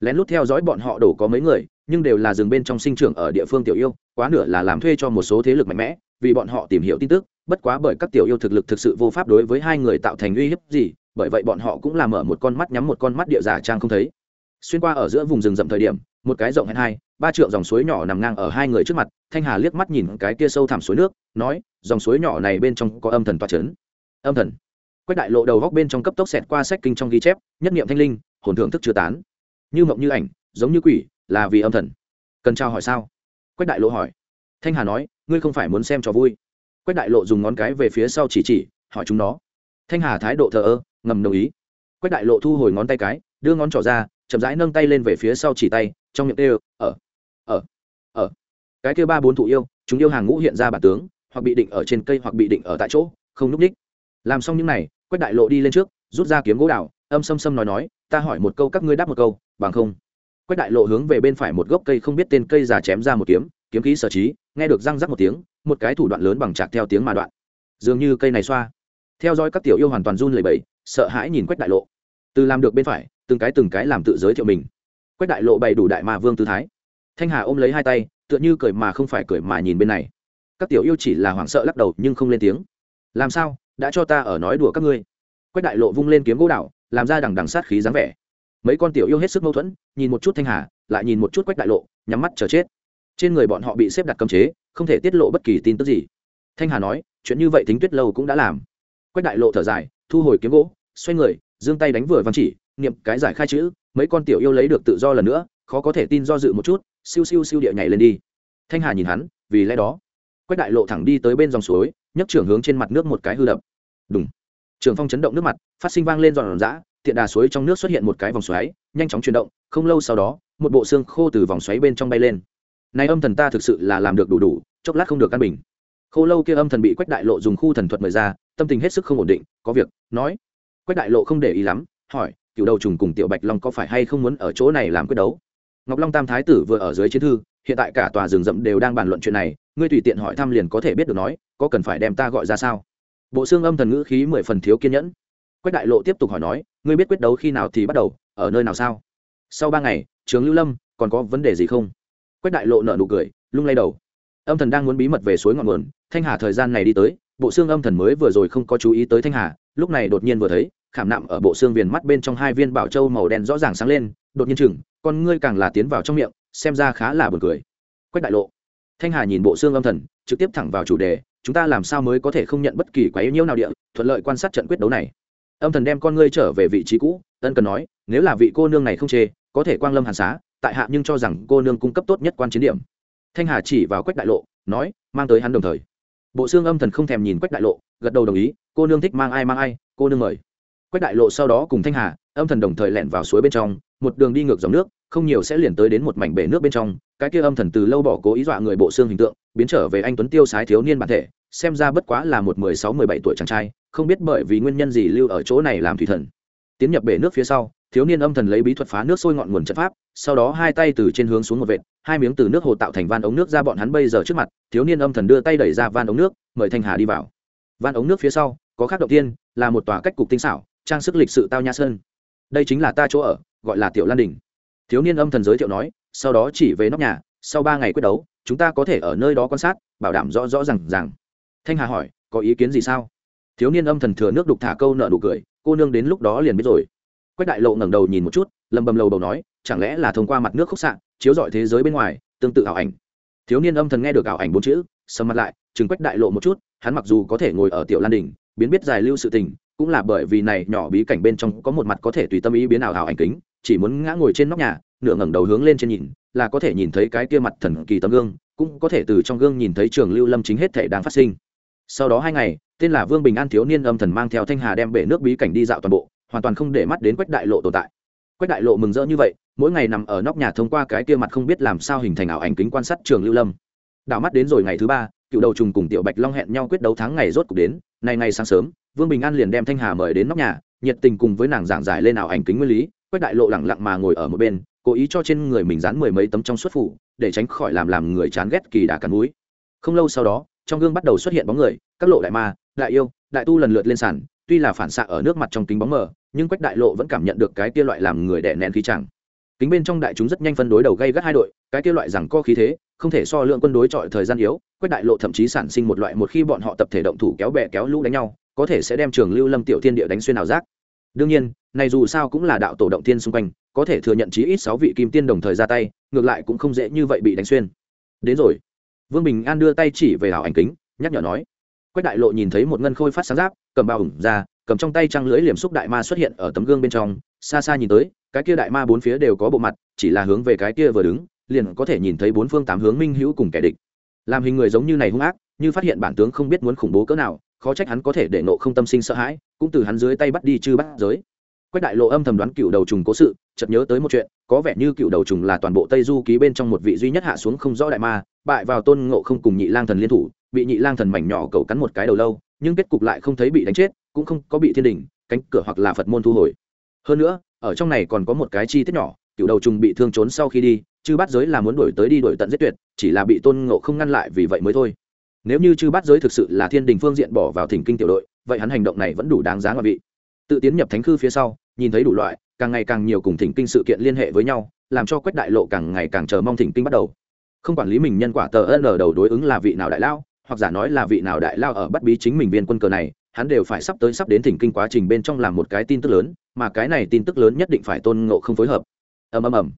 Lén lút theo dõi bọn họ đổ có mấy người, nhưng đều là rừng bên trong sinh trưởng ở địa phương tiểu yêu, quá nửa là làm thuê cho một số thế lực mạnh mẽ, vì bọn họ tìm hiểu tin tức, bất quá bởi các tiểu yêu thực lực thực sự vô pháp đối với hai người tạo thành uy hiếp gì bởi vậy bọn họ cũng làm mở một con mắt nhắm một con mắt địa giả trang không thấy. Xuyên qua ở giữa vùng rừng rậm thời điểm, một cái rộng hẹn hai, ba trượng dòng suối nhỏ nằm ngang ở hai người trước mặt, thanh hà liếc mắt nhìn cái kia sâu thẳm suối nước, nói, dòng suối nhỏ này bên trong có âm thần toa c h ấ n âm thần. Quách đại lộ đầu góc bên trong cấp tốc xẹt qua sách kinh trong ghi chép, nhất niệm thanh linh, hồn thượng thức chưa tán. Như mộng như ảnh, giống như quỷ, là vì âm thần. Cần trao hỏi sao? Quách đại lộ hỏi. Thanh hà nói, ngươi không phải muốn xem cho vui. Quách đại lộ dùng ngón cái về phía sau chỉ chỉ, hỏi chúng nó. Thanh hà thái độ thờ ơ ngầm đồng ý. Quách đại lộ thu hồi ngón tay cái, đưa ngón trỏ ra, chậm rãi nâng tay lên về phía sau chỉ tay, trong miệng kêu, ở ở ở. Cái kêu ba bốn thụ yêu, chúng yêu hàng ngũ hiện ra bản tướng, hoặc bị định ở trên cây hoặc bị định ở tại chỗ, không núp ních làm xong những này, quách đại lộ đi lên trước, rút ra kiếm gỗ đào, âm xâm xâm nói nói, ta hỏi một câu, các ngươi đáp một câu, bằng không? Quách đại lộ hướng về bên phải một gốc cây không biết tên cây già chém ra một kiếm kiếm khí sở trí, nghe được răng rắc một tiếng, một cái thủ đoạn lớn bằng chạc theo tiếng mà đoạn. Dường như cây này xoa. Theo dõi các tiểu yêu hoàn toàn run lẩy bẩy sợ hãi nhìn quách đại lộ. Từ làm được bên phải, từng cái từng cái làm tự giới thiệu mình. Quách đại lộ bày đủ đại ma vương tư thái. Thanh hà ôm lấy hai tay, tựa như cười mà không phải cười mà nhìn bên này. Các tiểu yêu chỉ là hoảng sợ lắc đầu nhưng không lên tiếng. Làm sao? Đã cho ta ở nói đùa các ngươi. Quách đại lộ vung lên kiếm gỗ đạo làm ra đằng đằng sát khí dáng vẻ. Mấy con tiểu yêu hết sức mâu thuẫn, nhìn một chút thanh hà, lại nhìn một chút quách đại lộ, nhắm mắt chờ chết. Trên người bọn họ bị xếp đặt cấm chế, không thể tiết lộ bất kỳ tin tức gì. Thanh hà nói, chuyện như vậy tính tuyết lâu cũng đã làm. Quách đại lộ thở dài, thu hồi kiếm gỗ xoay người, giương tay đánh vừa văn chỉ, niệm cái giải khai chữ, mấy con tiểu yêu lấy được tự do lần nữa, khó có thể tin do dự một chút, siêu siêu siêu địa nhảy lên đi. Thanh hà nhìn hắn, vì lẽ đó, quách đại lộ thẳng đi tới bên dòng suối, nhấc trưởng hướng trên mặt nước một cái hư đập. Đúng trường phong chấn động nước mặt, phát sinh vang lên giòn giã, tiện đà suối trong nước xuất hiện một cái vòng xoáy, nhanh chóng chuyển động, không lâu sau đó, một bộ xương khô từ vòng xoáy bên trong bay lên. Nay âm thần ta thực sự là làm được đủ đủ, chốc lát không được căn bình. Khô lâu kia âm thần bị quách đại lộ dùng khu thần thuật mời ra, tâm tình hết sức không ổn định, có việc, nói quách đại lộ không để ý lắm, hỏi cựu đầu trùng cùng tiểu bạch long có phải hay không muốn ở chỗ này làm quyết đấu? Ngọc long tam thái tử vừa ở dưới chiến thư, hiện tại cả tòa rừng rậm đều đang bàn luận chuyện này, ngươi tùy tiện hỏi thăm liền có thể biết được nói, có cần phải đem ta gọi ra sao? Bộ xương âm thần ngữ khí mười phần thiếu kiên nhẫn. Quách đại lộ tiếp tục hỏi nói, ngươi biết quyết đấu khi nào thì bắt đầu, ở nơi nào sao? Sau ba ngày, trường lưu lâm, còn có vấn đề gì không? Quách đại lộ nợ nụ cười, lung lay đầu. Âm thần đang muốn bí mật về suối ngọn nguồn, thanh hà thời gian này đi tới, bộ xương âm thần mới vừa rồi không có chú ý tới thanh hà, lúc này đột nhiên vừa thấy khảm nạm ở bộ xương viền mắt bên trong hai viên bảo châu màu đen rõ ràng sáng lên, đột nhiên chừng, con ngươi càng là tiến vào trong miệng, xem ra khá là buồn cười. Quách đại lộ. Thanh hà nhìn bộ xương âm thần, trực tiếp thẳng vào chủ đề, chúng ta làm sao mới có thể không nhận bất kỳ quá yếu nhiễu nào địa, thuận lợi quan sát trận quyết đấu này. Âm thần đem con ngươi trở về vị trí cũ, ân cần nói, nếu là vị cô nương này không chê, có thể quang lâm hàn xá, tại hạ nhưng cho rằng cô nương cung cấp tốt nhất quan chiến điểm. Thanh hà chỉ vào quách đại lộ, nói, mang tới hắn đồng thời. Bộ xương âm thần không thèm nhìn quách đại lộ, gật đầu đồng ý, cô nương thích mang ai mang ai, cô nương mời quách đại lộ sau đó cùng thanh hà, âm thần đồng thời lẻn vào suối bên trong, một đường đi ngược dòng nước, không nhiều sẽ liền tới đến một mảnh bể nước bên trong. Cái kia âm thần từ lâu bỏ cố ý dọa người bộ xương hình tượng, biến trở về anh tuấn tiêu sái thiếu niên bản thể, xem ra bất quá là một mười sáu, mười bảy tuổi chàng trai, không biết bởi vì nguyên nhân gì lưu ở chỗ này làm thủy thần. Tiến nhập bể nước phía sau, thiếu niên âm thần lấy bí thuật phá nước sôi ngọn nguồn trận pháp, sau đó hai tay từ trên hướng xuống một vệt, hai miếng từ nước hồ tạo thành van ống nước ra bọn hắn bây giờ trước mặt, thiếu niên âm thần đưa tay đẩy ra van ống nước, mời thanh hà đi vào. Van ống nước phía sau, có khác đầu tiên, là một tòa cách cục tinh xảo trang sức lịch sự tao nha sơn. Đây chính là ta chỗ ở, gọi là tiểu lan đình thiếu niên âm thần giới thiệu nói, sau đó chỉ về nóc nhà, sau ba ngày quyết đấu, chúng ta có thể ở nơi đó quan sát, bảo đảm rõ rõ r à n g rằng thanh hà hỏi, có ý kiến gì sao? Thiếu niên âm thần thừa nước đục thả câu nợ nụ cười, cô nương đến lúc đó liền biết rồi. Quách đại lộ ngẩng đầu nhìn một chút, lầm bầm lầu đầu nói, chẳng lẽ là thông qua mặt nước khúc sạn chiếu dọi thế giới bên ngoài, tương tự ảo ảnh. Thiếu niên âm thần nghe được ảo ảnh bốn chữ, sầm mặt lại, chừng quách đại lộ một chút, hắn mặc dù có thể ngồi ở tiểu lan đình biến biết giải lưu sự tình cũng là bởi vì này nhỏ bí cảnh bên trong có một mặt có thể tùy tâm ý biến ảo ảo ảnh kính, chỉ muốn ngã ngồi trên nóc nhà, nửa ngẩng đầu hướng lên trên nhìn, là có thể nhìn thấy cái kia mặt thần kỳ tấm gương, cũng có thể từ trong gương nhìn thấy trường lưu lâm chính hết thể đang phát sinh. Sau đó hai ngày, tên là vương bình an thiếu niên âm thần mang theo thanh hà đem bể nước bí cảnh đi dạo toàn bộ, hoàn toàn không để mắt đến quách đại lộ tồn tại. Quách đại lộ mừng rỡ như vậy, mỗi ngày nằm ở nóc nhà thông qua cái kia mặt không biết làm sao hình thành ảo ảnh kính quan sát trường lưu lâm. Đảo mắt đến rồi ngày thứ ba, cựu đầu trùng cùng tiểu bạch long hẹn nhau quyết đấu tháng ngày rốt cuộc đến này ngày sáng sớm vương bình an liền đem thanh hà mời đến nóc nhà, nhiệt tình cùng với nàng giảng giải lên ảo ảnh kính nguyên lý quách đại lộ lẳng lặng mà ngồi ở một bên, cố ý cho trên người mình dán mười mấy tấm trong suất phủ, để tránh khỏi làm làm người chán ghét kỳ đà cắn núi không lâu sau đó, trong gương bắt đầu xuất hiện bóng người, các lộ đại ma, đại yêu, đại tu lần lượt lên sàn, tuy là phản xạ ở nước mặt trong kính bóng mờ, nhưng quách đại lộ vẫn cảm nhận được cái kia loại làm người đè nén khí chẳng. Kính bên trong đại chúng rất nhanh phân đối đầu gây gắt hai đội, cái kia loại rằng co khí thế, không thể so lượng quân đối chọi thời gian yếu quách đại lộ thậm chí sản sinh một loại một khi bọn họ tập thể động thủ kéo bè kéo lũ đánh nhau có thể sẽ đem trường lưu lâm tiểu thiên địa đánh xuyên ảo giác. Đương nhiên, này dù sao cũng là đạo tổ động thiên xung quanh, có thể thừa nhận chí ít sáu vị kim tiên đồng thời ra tay, ngược lại cũng không dễ như vậy bị đánh xuyên. Đến rồi. Vương bình an đưa tay chỉ về hảo ảnh kính, nhắc nhở nói. Quách đại lộ nhìn thấy một ngân khôi phát sáng giáp, cầm bao ủng ra, cầm trong tay trăng lưỡi liềm xúc đại ma xuất hiện ở tấm gương bên trong, xa xa nhìn tới, cái kia đại ma bốn phía đều có bộ mặt, chỉ là hướng về cái kia vừa đứng, liền có thể nhìn thấy bốn phương tám hướng minh hữu cùng kẻ địch. Làm hình người giống như này hung ác, như phát hiện bản tướng không biết muốn khủng bố cỡ nào khó trách hắn có thể để nộ không tâm sinh sợ hãi, cũng từ hắn dưới tay bắt đi chư bắt giới. Quách đại lộ âm thầm đoán cựu đầu trùng cố sự, chợt nhớ tới một chuyện, có vẻ như cựu đầu trùng là toàn bộ tây du ký bên trong một vị duy nhất hạ xuống không rõ đại ma, bại vào tôn ngộ không cùng nhị lang thần liên thủ, bị nhị lang thần mảnh nhỏ cầu cắn một cái đầu lâu, nhưng kết cục lại không thấy bị đánh chết, cũng không có bị thiên đình cánh cửa hoặc là phật môn thu hồi. Hơn nữa, ở trong này còn có một cái chi tiết nhỏ cựu đầu trùng bị thương trốn sau khi đi, chư bát giới là muốn đuổi tới đi đuổi tận giết tuyệt, chỉ là bị tôn ngộ không ngăn lại vì vậy mới thôi nếu như chư bát giới thực sự là thiên đình phương diện bỏ vào thỉnh kinh tiểu đội, vậy hắn hành động này vẫn đủ đáng giá ngoại vị. Tự tiến nhập thánh khư phía sau, nhìn thấy đủ loại, càng ngày càng nhiều cùng thỉnh kinh sự kiện liên hệ với nhau, làm cho quách đại lộ càng ngày càng chờ mong thỉnh kinh bắt đầu. Không quản lý mình nhân quả tờ ân ở đầu đối ứng là vị nào đại lao, hoặc giả nói là vị nào đại lao ở bắt bí chính mình viên quân cờ này, hắn đều phải sắp tới sắp đến thỉnh kinh quá trình bên trong làm một cái tin tức lớn, mà cái này tin tức lớn nhất định phải tôn ngộ không phối hợp. Ầm ầm ầm.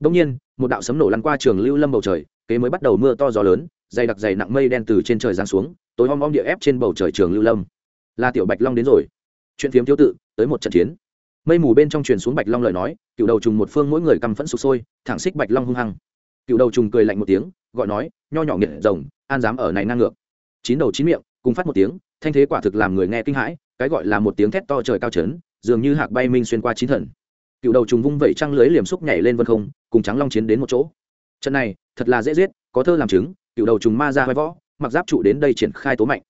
Đông nhiên, một đạo sấm nổ lăn qua trường lưu lâm bầu trời, kế mới bắt đầu mưa to gió lớn dày đặc dày nặng mây đen từ trên trời giáng xuống, tối om om địa ép trên bầu trời trường lưu lâm. Là tiểu bạch long đến rồi. Chuyện phiếm thiếu tự, tới một trận chiến. Mây mù bên trong truyền xuống bạch long lời nói, cựu đầu trùng một phương mỗi người căm phẫn sụp sôi, thẳng xích bạch long hung hăng. Cựu đầu trùng cười lạnh một tiếng, gọi nói, nho nhỏ nghiệt rồng, an dám ở này ngang ngược. Chín đầu chín miệng, cùng phát một tiếng, thanh thế quả thực làm người nghe kinh hãi, cái gọi là một tiếng thét to trời cao trấn dường như hạc bay minh xuyên qua chín thần. Cựu đầu trùng vung vẩy trăng lưới liềm xúc nhảy lên vân không, cùng trắng long chiến đến một chỗ. Trận này, thật là dễ giết, có thơ làm chứng cựu đầu trùng ma ra vai võ, mặc giáp trụ đến đây triển khai tố mạnh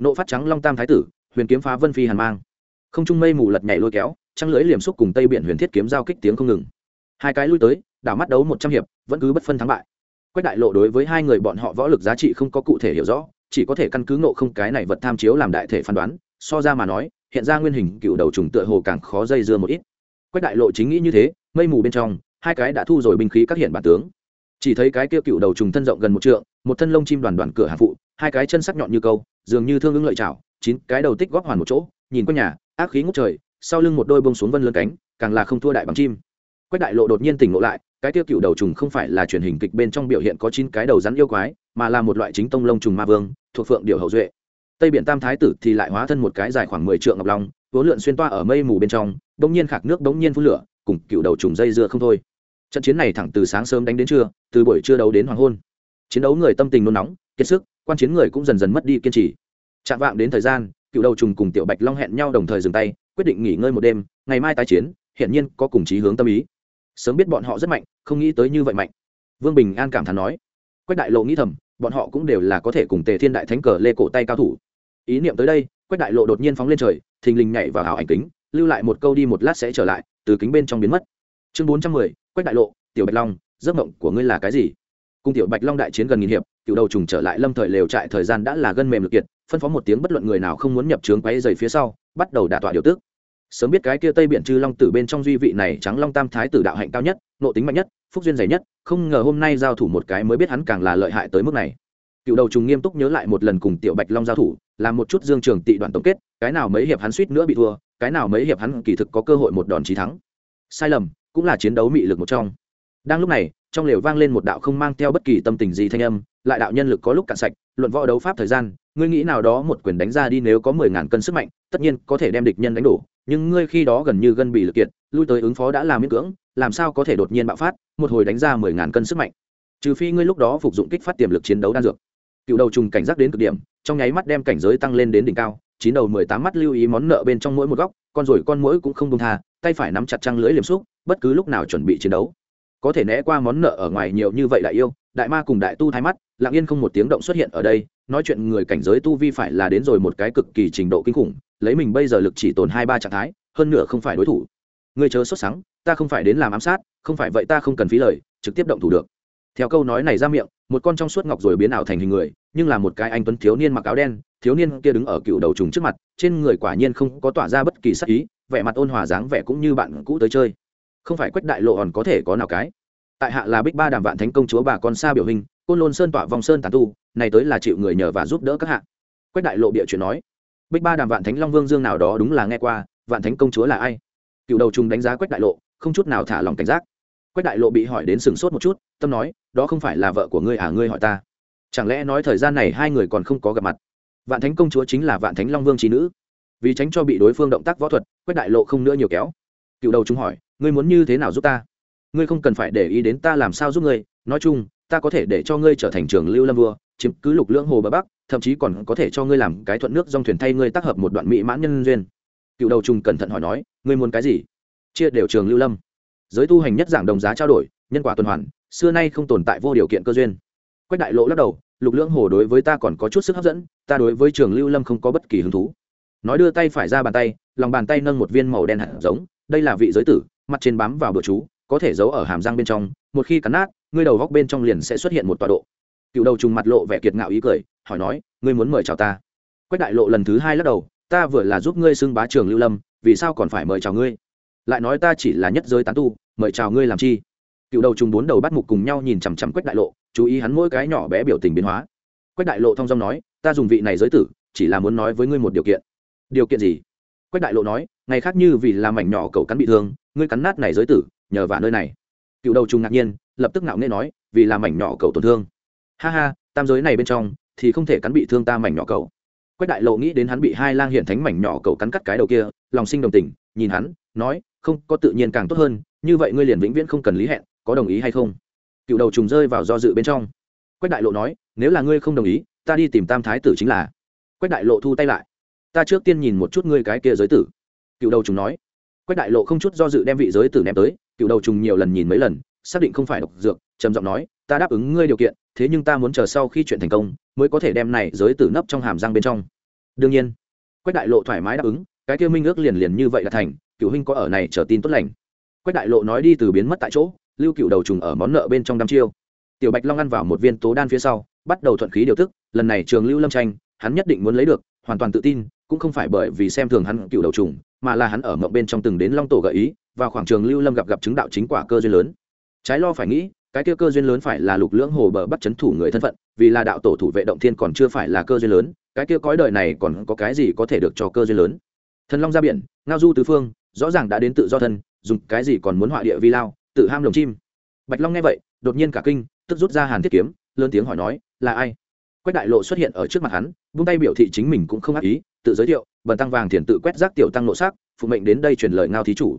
nộ phát trắng long tam thái tử, huyền kiếm phá vân phi hàn mang. Không trung mây mù lật nhảy lôi kéo, trăng lưới liềm xúc cùng tây biển huyền thiết kiếm giao kích tiếng không ngừng. Hai cái lui tới, đảo mắt đấu một trăm hiệp, vẫn cứ bất phân thắng bại. Quách đại lộ đối với hai người bọn họ võ lực giá trị không có cụ thể hiểu rõ, chỉ có thể căn cứ ngộ không cái này vật tham chiếu làm đại thể phán đoán, so ra mà nói, hiện ra nguyên hình cựu đầu trùng tựa hồ càng khó dây dưa một ít. Quách đại lộ chính nghĩ như thế, mây mù bên trong, hai cái đã thu rồi binh khí các hiện bản tướng chỉ thấy cái kia cựu đầu trùng thân rộng gần một trượng, một thân lông chim đoàn đoàn cửa hàng phụ, hai cái chân sắc nhọn như câu, dường như thương ứng lợi chảo chín cái đầu tích góp hoàn một chỗ, nhìn qua nhà, ác khí ngút trời, sau lưng một đôi bông xuống vân lân cánh, càng là không thua đại bằng chim. Quách đại lộ đột nhiên tỉnh ngộ lại, cái tiêu cựu đầu trùng không phải là truyền hình kịch bên trong biểu hiện có chín cái đầu rắn yêu quái, mà là một loại chính tông lông trùng ma vương, thuộc phượng điều hậu duệ. Tây biển tam thái tử thì lại hóa thân một cái dài khoảng mười trượng ngọc long, vốn lượn xuyên toa ở mây mù bên trong, bỗng nhiên khạc nước bỗng nhiên phun lửa, cùng cựu đầu trùng dây dưa không thôi trận chiến này thẳng từ sáng sớm đánh đến trưa, từ buổi trưa đấu đến hoàng hôn. Chiến đấu người tâm tình nôn nóng, kiệt sức, quan chiến người cũng dần dần mất đi kiên trì. Chạm vạng đến thời gian, cựu đầu trùng cùng tiểu bạch long hẹn nhau đồng thời dừng tay, quyết định nghỉ ngơi một đêm, ngày mai tái chiến hiện nhiên có cùng chí hướng tâm ý. Sớm biết bọn họ rất mạnh, không nghĩ tới như vậy mạnh. Vương bình an cảm thán nói, quách đại lộ nghĩ thầm, bọn họ cũng đều là có thể cùng tề thiên đại thánh cờ lê cổ tay cao thủ. Ý niệm tới đây, quách đại lộ đột nhiên phóng lên trời, thình lình nhảy vào hào ảnh kính, lưu lại một câu đi một lát sẽ trở lại, từ kính bên trong biến mất chương bốn trăm mười, quách đại lộ, tiểu bạch long, giấc mộng của ngươi là cái gì? Cùng tiểu bạch long đại chiến gần nghìn hiệp, cựu đầu trùng trở lại lâm thời lều trại thời gian đã là gân mềm lực kiệt, phân phó một tiếng bất luận người nào không muốn nhập trướng quay dày phía sau, bắt đầu đả tọa điều tức. Sớm biết cái kia tây biển chư long tử bên trong duy vị này trắng long tam thái tử đạo hạnh cao nhất, nộ tính mạnh nhất, phúc duyên dày nhất, không ngờ hôm nay giao thủ một cái mới biết hắn càng là lợi hại tới mức này. Cựu đầu trùng nghiêm túc nhớ lại một lần cùng tiểu bạch long giao thủ, làm một chút dương trường tị đoạn tổng kết, cái nào mấy hiệp hắn suýt nữa bị thua, cái nào mấy hiệp hắn kỳ thực có cơ hội một đòn trí thắng. Sai lầm cũng là chiến đấu mị lực một trong. Đang lúc này, trong lều vang lên một đạo không mang theo bất kỳ tâm tình gì thanh âm, lại đạo nhân lực có lúc cạn sạch, luận võ đấu pháp thời gian, ngươi nghĩ nào đó một quyền đánh ra đi nếu có mười ngàn cân sức mạnh, tất nhiên có thể đem địch nhân đánh đổ, nhưng ngươi khi đó gần như gân bị lực kiệt, lui tới ứng phó đã làm miễn cưỡng, làm sao có thể đột nhiên bạo phát, một hồi đánh ra mười ngàn cân sức mạnh. Trừ phi ngươi lúc đó phục dụng kích phát tiềm lực chiến đấu đan dược. Cựu đầu trùng cảnh giác đến cực điểm, trong nháy mắt đem cảnh giới tăng lên đến đỉnh cao, chín đầu mười tám mắt lưu ý món nợ bên trong mỗi một góc, con rồi con mũi cũng không buông tha, tay phải nắm chặt trăng lưỡi liềm xúc bất cứ lúc nào chuẩn bị chiến đấu. Có thể né qua món nợ ở ngoài nhiều như vậy đại yêu, đại ma cùng đại tu thái mắt, lặng yên không một tiếng động xuất hiện ở đây, nói chuyện người cảnh giới tu vi phải là đến rồi một cái cực kỳ trình độ kinh khủng, lấy mình bây giờ lực chỉ tồn hai ba trạng thái, hơn nửa không phải đối thủ. Người chớ xuất sáng ta không phải đến làm ám sát, không phải vậy ta không cần phí lời, trực tiếp động thủ được. Theo câu nói này ra miệng, một con trong suốt ngọc rồi biến ảo thành hình người, nhưng là một cái anh tuấn thiếu niên mặc áo đen, thiếu niên kia đứng ở cựu đầu trùng trước mặt, trên người quả nhiên không có tỏa ra bất kỳ sắc ý, vẻ mặt ôn hòa dáng vẻ cũng như bạn cũ tới chơi không phải quách đại lộ còn có thể có nào cái. Tại hạ là bích ba đàm vạn thánh công chúa bà con xa biểu hình, côn lôn sơn tọa vòng sơn tàn tu, này tới là chịu người nhờ và giúp đỡ các hạ. Quách đại lộ bịa chuyện nói. Bích ba đàm vạn thánh long vương dương nào đó đúng là nghe qua, vạn thánh công chúa là ai? Cựu đầu trùng đánh giá quách đại lộ, không chút nào thả lòng cảnh giác. Quách đại lộ bị hỏi đến sừng sốt một chút, tâm nói, đó không phải là vợ của ngươi à ngươi hỏi ta. Chẳng lẽ nói thời gian này hai người còn không có gặp mặt? Vạn thánh công chúa chính là vạn thánh long vương trí nữ. Vì tránh cho bị đối phương động tác võ thuật, quách đại lộ không nữa nhiều kéo cựu đầu chúng hỏi, ngươi muốn như thế nào giúp ta? Ngươi không cần phải để ý đến ta làm sao giúp ngươi. Nói chung, ta có thể để cho ngươi trở thành trường lưu lâm vua, chiếm cứ lục lưỡng hồ bờ bắc, thậm chí còn có thể cho ngươi làm cái thuận nước dòng thuyền thay ngươi tác hợp một đoạn mỹ mãn nhân duyên. Cựu đầu trùng cẩn thận hỏi nói, ngươi muốn cái gì? Chia đều trường lưu lâm. Giới tu hành nhất giảng đồng giá trao đổi, nhân quả tuần hoàn, xưa nay không tồn tại vô điều kiện cơ duyên. Quách đại lộ lắc đầu, lục lưỡng hồ đối với ta còn có chút sức hấp dẫn, ta đối với trường lưu lâm không có bất kỳ hứng thú. Nói đưa tay phải ra bàn tay, lòng bàn tay nâng một viên màu đen hạt giống đây là vị giới tử, mặt trên bám vào bữa chú, có thể giấu ở hàm răng bên trong, một khi cắn nát, ngươi đầu góc bên trong liền sẽ xuất hiện một tọa độ. Cựu đầu trùng mặt lộ vẻ kiệt ngạo ý cười, hỏi nói, ngươi muốn mời chào ta? Quách đại lộ lần thứ hai lắc đầu, ta vừa là giúp ngươi xưng bá trường lưu lâm, vì sao còn phải mời chào ngươi? Lại nói ta chỉ là nhất giới tán tu, mời chào ngươi làm chi? Cựu đầu trùng bốn đầu bắt mục cùng nhau nhìn chằm chằm quách đại lộ, chú ý hắn mỗi cái nhỏ bé biểu tình biến hóa. Quách đại lộ thong dong nói, ta dùng vị này giới tử, chỉ là muốn nói với ngươi một điều kiện. Điều kiện gì? Quách đại lộ nói ngày khác như vì làm mảnh nhỏ cậu cắn bị thương, ngươi cắn nát này giới tử, nhờ vào nơi này. Cựu đầu trùng ngạc nhiên, lập tức ngạo nghễ nói, vì làm mảnh nhỏ cậu tổn thương. Ha ha, tam giới này bên trong, thì không thể cắn bị thương ta mảnh nhỏ cậu quách đại lộ nghĩ đến hắn bị hai lang hiện thánh mảnh nhỏ cậu cắn cắt cái đầu kia, lòng sinh đồng tình, nhìn hắn, nói, không, có tự nhiên càng tốt hơn, như vậy ngươi liền vĩnh viễn không cần lý hẹn, có đồng ý hay không? Cựu đầu trùng rơi vào do dự bên trong. Quách đại lộ nói, nếu là ngươi không đồng ý, ta đi tìm tam thái tử chính là. Quách đại lộ thu tay lại. Ta trước tiên nhìn một chút ngươi cái kia giới tử cựu đầu trùng nói, quách đại lộ không chút do dự đem vị giới tử ném tới, cựu đầu trùng nhiều lần nhìn mấy lần, xác định không phải độc dược, trầm giọng nói, ta đáp ứng ngươi điều kiện, thế nhưng ta muốn chờ sau khi chuyện thành công, mới có thể đem này giới tử nấp trong hàm răng bên trong. Đương nhiên, quách đại lộ thoải mái đáp ứng, cái kia minh ước liền liền như vậy là thành, cựu huynh có ở này chờ tin tốt lành. Quách đại lộ nói đi từ biến mất tại chỗ, lưu cựu đầu trùng ở món nợ bên trong đăm chiêu. Tiểu bạch long ăn vào một viên tố đan phía sau, bắt đầu thuận khí điều tức, lần này trường lưu lâm tranh, hắn nhất định muốn lấy được, hoàn toàn tự tin, cũng không phải bởi vì xem thường hắn cựu đầu trùng mà là hắn ở mộng bên trong từng đến long tổ gợi ý, và khoảng trường lưu lâm gặp gặp chứng đạo chính quả cơ duyên lớn. Trái lo phải nghĩ, cái kia cơ duyên lớn phải là lục lưỡng hồ bờ bắt chấn thủ người thân phận, vì là đạo tổ thủ vệ động thiên còn chưa phải là cơ duyên lớn, cái kia cõi đời này còn có cái gì có thể được cho cơ duyên lớn? Thần long ra biển, ngao du tứ phương, rõ ràng đã đến tự do thân, dùng cái gì còn muốn họa địa vi lao, tự ham lồng chim? Bạch long nghe vậy, đột nhiên cả kinh, tức rút ra hàn thiết kiếm, lớn tiếng hỏi nói, là ai? Quách đại lộ xuất hiện ở trước mặt hắn, vung tay biểu thị chính mình cũng không ác ý, tự giới thiệu, bần tăng vàng thiền tự quét rác tiểu tăng nộ sắc phụ mệnh đến đây truyền lời ngao thí chủ.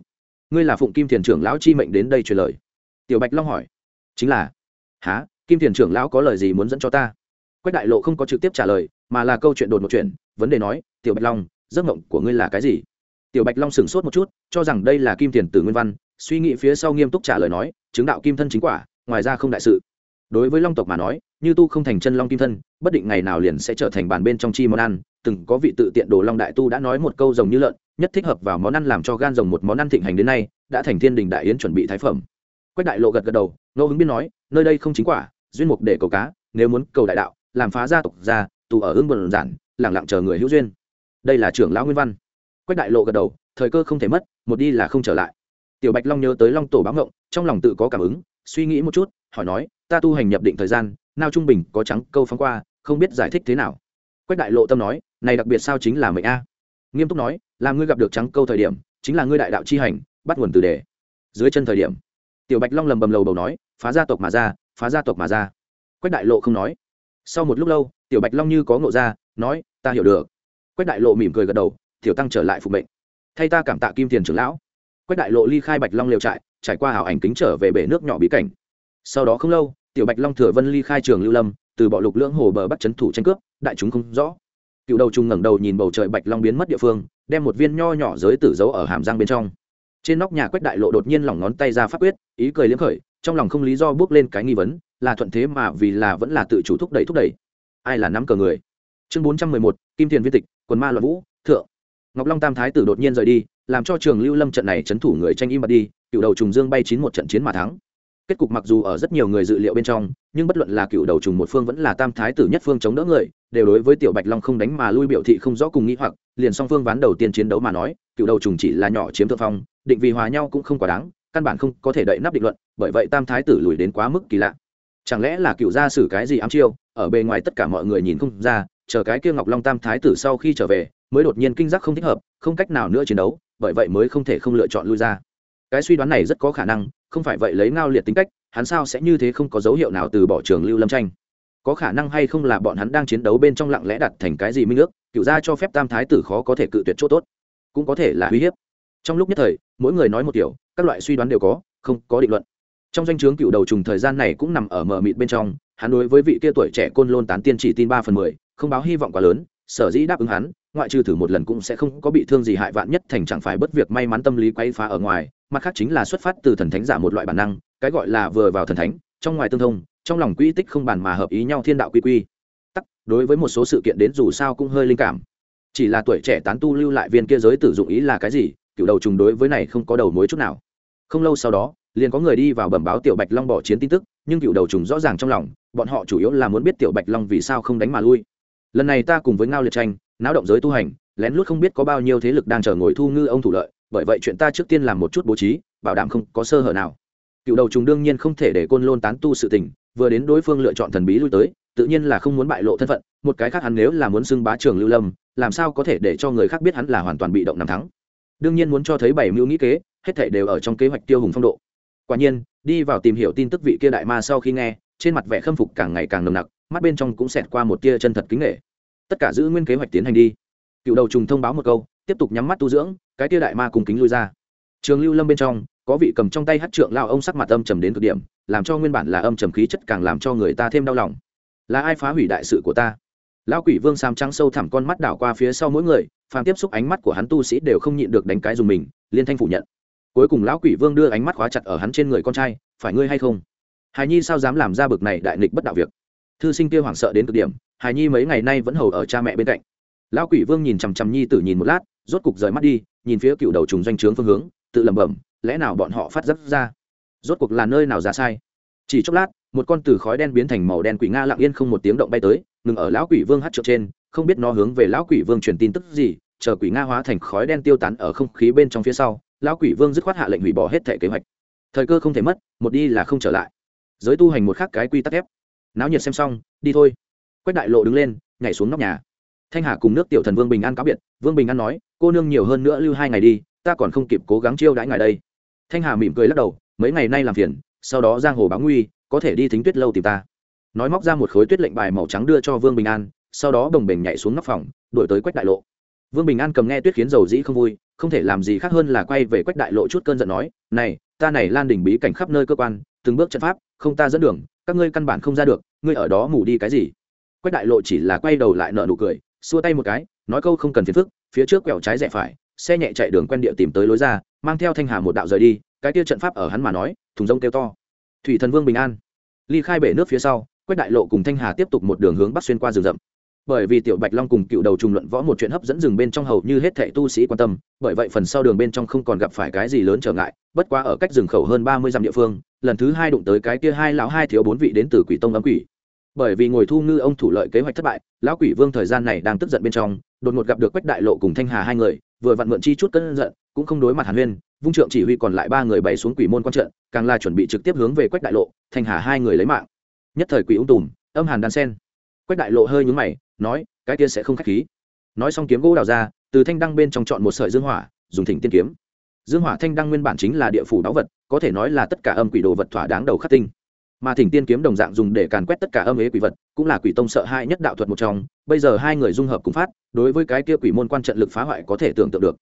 Ngươi là phụng kim thiền trưởng lão chi mệnh đến đây truyền lời? Tiểu bạch long hỏi. Chính là. Há kim thiền trưởng lão có lời gì muốn dẫn cho ta? Quách đại lộ không có trực tiếp trả lời, mà là câu chuyện đột một chuyện, vấn đề nói, tiểu bạch long, giấc mộng của ngươi là cái gì? Tiểu bạch long sửng sốt một chút, cho rằng đây là kim thiền tử nguyên văn, suy nghĩ phía sau nghiêm túc trả lời nói, chứng đạo kim thân chính quả, ngoài ra không đại sự. Đối với long tộc mà nói như tu không thành chân long kim thân, bất định ngày nào liền sẽ trở thành bàn bên trong chi món ăn. Từng có vị tự tiện đồ long đại tu đã nói một câu rồng như lợn, nhất thích hợp vào món ăn làm cho gan rồng một món ăn thịnh hành đến nay, đã thành thiên đình đại yến chuẩn bị thái phẩm. Quách đại lộ gật gật đầu, ngô hứng biên nói, nơi đây không chính quả, duyên mục để cầu cá, nếu muốn cầu đại đạo, làm phá gia tộc gia, tù ở hương bần giản, lẳng lặng chờ người hữu duyên. Đây là trưởng lão nguyên văn. Quách đại lộ gật đầu, thời cơ không thể mất, một đi là không trở lại. Tiểu bạch long nhớ tới long tổ báo ngộng, trong lòng tự có cảm ứng, suy nghĩ một chút, hỏi nói, ta tu hành nhập định thời gian nào trung bình có trắng câu phóng qua, không biết giải thích thế nào. Quách đại lộ tâm nói, này đặc biệt sao chính là mệnh a? Nghiêm túc nói, là ngươi gặp được trắng câu thời điểm, chính là ngươi đại đạo chi hành, bắt nguồn từ đề. Dưới chân thời điểm, tiểu bạch long lầm bầm lầu bầu nói, phá gia tộc mà ra, phá gia tộc mà ra. Quách đại lộ không nói. Sau một lúc lâu, tiểu bạch long như có ngộ ra, nói, ta hiểu được. Quách đại lộ mỉm cười gật đầu, tiểu tăng trở lại phục mệnh. Thay ta cảm tạ kim tiền trưởng lão. Quách đại lộ ly khai bạch long liều trại, trải qua hảo ảnh kính trở về bể nước nhỏ bí cảnh. Sau đó không lâu tiểu bạch long thừa vân ly khai trường lưu lâm, từ bọ lục lưỡng hồ bờ bắt chấn thủ tranh cướp, đại chúng không rõ. Cựu đầu Trùng ngẩng đầu nhìn bầu trời bạch long biến mất địa phương, đem một viên nho nhỏ giới tử giấu ở hàm răng bên trong. Trên nóc nhà quách đại lộ đột nhiên lỏng ngón tay ra phát quyết, ý cười liếm khởi, trong lòng không lý do bước lên cái nghi vấn, là thuận thế mà vì là vẫn là tự chủ thúc đẩy thúc đẩy. Ai là nắm cờ người? Chương bốn trăm mười một, kim tiền viên tịch, quần ma luận vũ, thượng. Ngọc long tam thái tử đột nhiên rời đi, làm cho trường lưu lâm trận này chấn thủ người tranh im bật đi, cựu đầu trùng dương bay chín một trận chiến mà thắng kết cục mặc dù ở rất nhiều người dự liệu bên trong, nhưng bất luận là cựu đầu trùng một phương vẫn là tam thái tử nhất phương chống đỡ người, đều đối với tiểu bạch long không đánh mà lui biểu thị không rõ cùng nghĩ hoặc, liền song phương ván đầu tiên chiến đấu mà nói, cựu đầu trùng chỉ là nhỏ chiếm thượng phong, định vì hòa nhau cũng không quá đáng, căn bản không có thể đậy nắp định luận, bởi vậy tam thái tử lùi đến quá mức kỳ lạ. Chẳng lẽ là cựu gia sử cái gì ám chiêu, ở bề ngoài tất cả mọi người nhìn không ra, chờ cái kia ngọc long tam thái tử sau khi trở về, mới đột nhiên kinh giác không thích hợp, không cách nào nữa chiến đấu, bởi vậy mới không thể không lựa chọn lui ra. Cái suy đoán này rất có khả năng không phải vậy lấy ngao liệt tính cách, hắn sao sẽ như thế không có dấu hiệu nào từ bỏ trường lưu lâm tranh? Có khả năng hay không là bọn hắn đang chiến đấu bên trong lặng lẽ đặt thành cái gì minh ước, cựu gia cho phép tam thái tử khó có thể cự tuyệt chỗ tốt. Cũng có thể là uy hiếp. Trong lúc nhất thời, mỗi người nói một kiểu, các loại suy đoán đều có, không có định luận. Trong danh o chướng cựu đầu trùng thời gian này cũng nằm ở mờ mịt bên trong, hắn đối với vị kia tuổi trẻ côn lôn tán tiên chỉ tin ba phần mười, không báo hy vọng quá lớn, sở dĩ đáp ứng hắn, ngoại trừ thử một lần cũng sẽ không có bị thương gì hại vạn nhất, thành chẳng phải bất việc may mắn tâm lý quay phá ở ngoài mặt khác chính là xuất phát từ thần thánh giả một loại bản năng, cái gọi là vừa vào thần thánh, trong ngoài tương thông, trong lòng quỹ tích không bàn mà hợp ý nhau thiên đạo quy quy. Tắc, đối với một số sự kiện đến dù sao cũng hơi linh cảm. Chỉ là tuổi trẻ tán tu lưu lại viên kia giới tử dụng ý là cái gì, cựu đầu trùng đối với này không có đầu mối chút nào. Không lâu sau đó, liền có người đi vào bẩm báo tiểu bạch long bỏ chiến tin tức, nhưng cựu đầu trùng rõ ràng trong lòng, bọn họ chủ yếu là muốn biết tiểu bạch long vì sao không đánh mà lui. Lần này ta cùng với ngao liệt tranh, náo động giới tu hành, lén lút không biết có bao nhiêu thế lực đang chờ ngồi thu ngư ông thủ lợi bởi vậy chuyện ta trước tiên làm một chút bố trí, bảo đảm không có sơ hở nào. Cựu đầu trùng đương nhiên không thể để côn lôn tán tu sự tình, vừa đến đối phương lựa chọn thần bí lui tới, tự nhiên là không muốn bại lộ thân phận, một cái khác hắn nếu là muốn xưng bá trường lưu lâm, làm sao có thể để cho người khác biết hắn là hoàn toàn bị động nằm thắng. Đương nhiên muốn cho thấy bảy mưu nghĩ kế, hết thể đều ở trong kế hoạch tiêu hùng phong độ. Quả nhiên, đi vào tìm hiểu tin tức vị kia đại ma sau khi nghe, trên mặt vẻ khâm phục càng ngày càng nồng nặc, mắt bên trong cũng xẹt qua một tia chân thật kính nghệ tất cả giữ nguyên kế hoạch tiến hành đi. Cựu đầu trùng thông báo một câu tiếp tục nhắm mắt tu dưỡng, cái tia đại ma cùng kính lui ra. Trường lưu lâm bên trong, có vị cầm trong tay hát trượng lao ông sắc mặt âm trầm đến cực điểm, làm cho nguyên bản là âm trầm khí chất càng làm cho người ta thêm đau lòng. Là ai phá hủy đại sự của ta? Lão quỷ vương sam trắng sâu thẳm con mắt đảo qua phía sau mỗi người, phàm tiếp xúc ánh mắt của hắn tu sĩ đều không nhịn được đánh cái dùng mình, liên thanh phủ nhận. Cuối cùng lão quỷ vương đưa ánh mắt khóa chặt ở hắn trên người con trai, phải ngươi hay không? Hài nhi sao dám làm ra bực này đại nghịch bất đạo việc? Thư sinh kia hoảng sợ đến cực điểm, hài nhi mấy ngày nay vẫn hầu ở cha mẹ bên cạnh. Lão quỷ vương nhìn chằm chằm nhi tử nhìn một lát rốt cục rời mắt đi, nhìn phía cựu đầu trùng doanh trướng phương hướng, tự lẩm bẩm, lẽ nào bọn họ phát giác ra? Rốt cuộc là nơi nào ra sai? Chỉ chốc lát, một con từ khói đen biến thành màu đen quỷ nga lặng yên không một tiếng động bay tới, ngừng ở lão quỷ vương hát trượt trên, không biết nó hướng về lão quỷ vương truyền tin tức gì, chờ quỷ nga hóa thành khói đen tiêu tán ở không khí bên trong phía sau, lão quỷ vương dứt khoát hạ lệnh hủy bỏ hết thể kế hoạch. Thời cơ không thể mất, một đi là không trở lại. Giới tu hành một khác cái quy tắc ép náo nhiệt xem xong, đi thôi. Quách đại lộ đứng lên, nhảy xuống nóc nhà. Thanh hà cùng nước tiểu thần vương bình an cáo biệt, vương bình an nói cô nương nhiều hơn nữa lưu hai ngày đi, ta còn không kịp cố gắng chiêu đãi ngài đây. Thanh hà mỉm cười lắc đầu, mấy ngày nay làm phiền, sau đó giang hồ báo nguy, có thể đi thính tuyết lâu tìm ta. Nói móc ra một khối tuyết lệnh bài màu trắng đưa cho vương bình an, sau đó đồng bình nhảy xuống nóc phòng đổi tới quách đại lộ. Vương bình an cầm nghe tuyết khiến dầu dĩ không vui, không thể làm gì khác hơn là quay về quách đại lộ chút cơn giận nói, này, ta này lan đỉnh bí cảnh khắp nơi cơ quan, từng bước trận pháp, không ta dẫn đường, các ngươi căn bản không ra được, ngươi ở đó ngủ đi cái gì? Quách đại lộ chỉ là quay đầu lại nợ nụ cười, xua tay một cái, nói câu không cần phiền phức phía trước quẹo trái rẽ phải, xe nhẹ chạy đường quen địa tìm tới lối ra, mang theo thanh hà một đạo rời đi, cái kia trận pháp ở hắn mà nói, thùng rông kêu to. Thủy thần vương bình an. Ly khai bể nước phía sau, quách đại lộ cùng thanh hà tiếp tục một đường hướng bắc xuyên qua rừng rậm. Bởi vì tiểu bạch long cùng cựu đầu trùng luận võ một chuyện hấp dẫn rừng bên trong hầu như hết thệ tu sĩ quan tâm, bởi vậy phần sau đường bên trong không còn gặp phải cái gì lớn trở ngại, bất quá ở cách rừng khẩu hơn ba mươi dặm địa phương, lần thứ hai đụng tới cái kia hai lão hai thiếu bốn vị đến từ quỷ tông ấm quỷ. Bởi vì ngồi thu ngư ông thủ lợi kế hoạch thất bại, lão quỷ vương thời gian này đang tức giận bên trong đột ngột gặp được quách đại lộ cùng thanh hà hai người, vừa vặn mượn chi chút cơn giận, cũng không đối mặt hàn huyên, vung trượng chỉ huy còn lại ba người bày xuống quỷ môn quan trận, càng là chuẩn bị trực tiếp hướng về quách đại lộ, thanh hà hai người lấy mạng. Nhất thời quỷ ung tùm, âm hàn đan sen. Quách đại lộ hơi nhúng mày, nói, cái kia sẽ không khách khí. Nói xong kiếm gỗ đào ra, từ thanh đăng bên trong chọn một sợi dương hỏa, dùng thỉnh tiên kiếm. Dương hỏa thanh đăng nguyên bản chính là địa phủ đáo vật, có thể nói là tất cả âm quỷ đồ vật thỏa đáng đầu khắc tinh. Mà thỉnh tiên kiếm đồng dạng dùng để càn quét tất cả âm ế quỷ vật, cũng là quỷ tông sợ hai nhất đạo thuật một trong bây giờ hai người dung hợp cùng phát, đối với cái kia quỷ môn quan trận lực phá hoại có thể tưởng tượng được.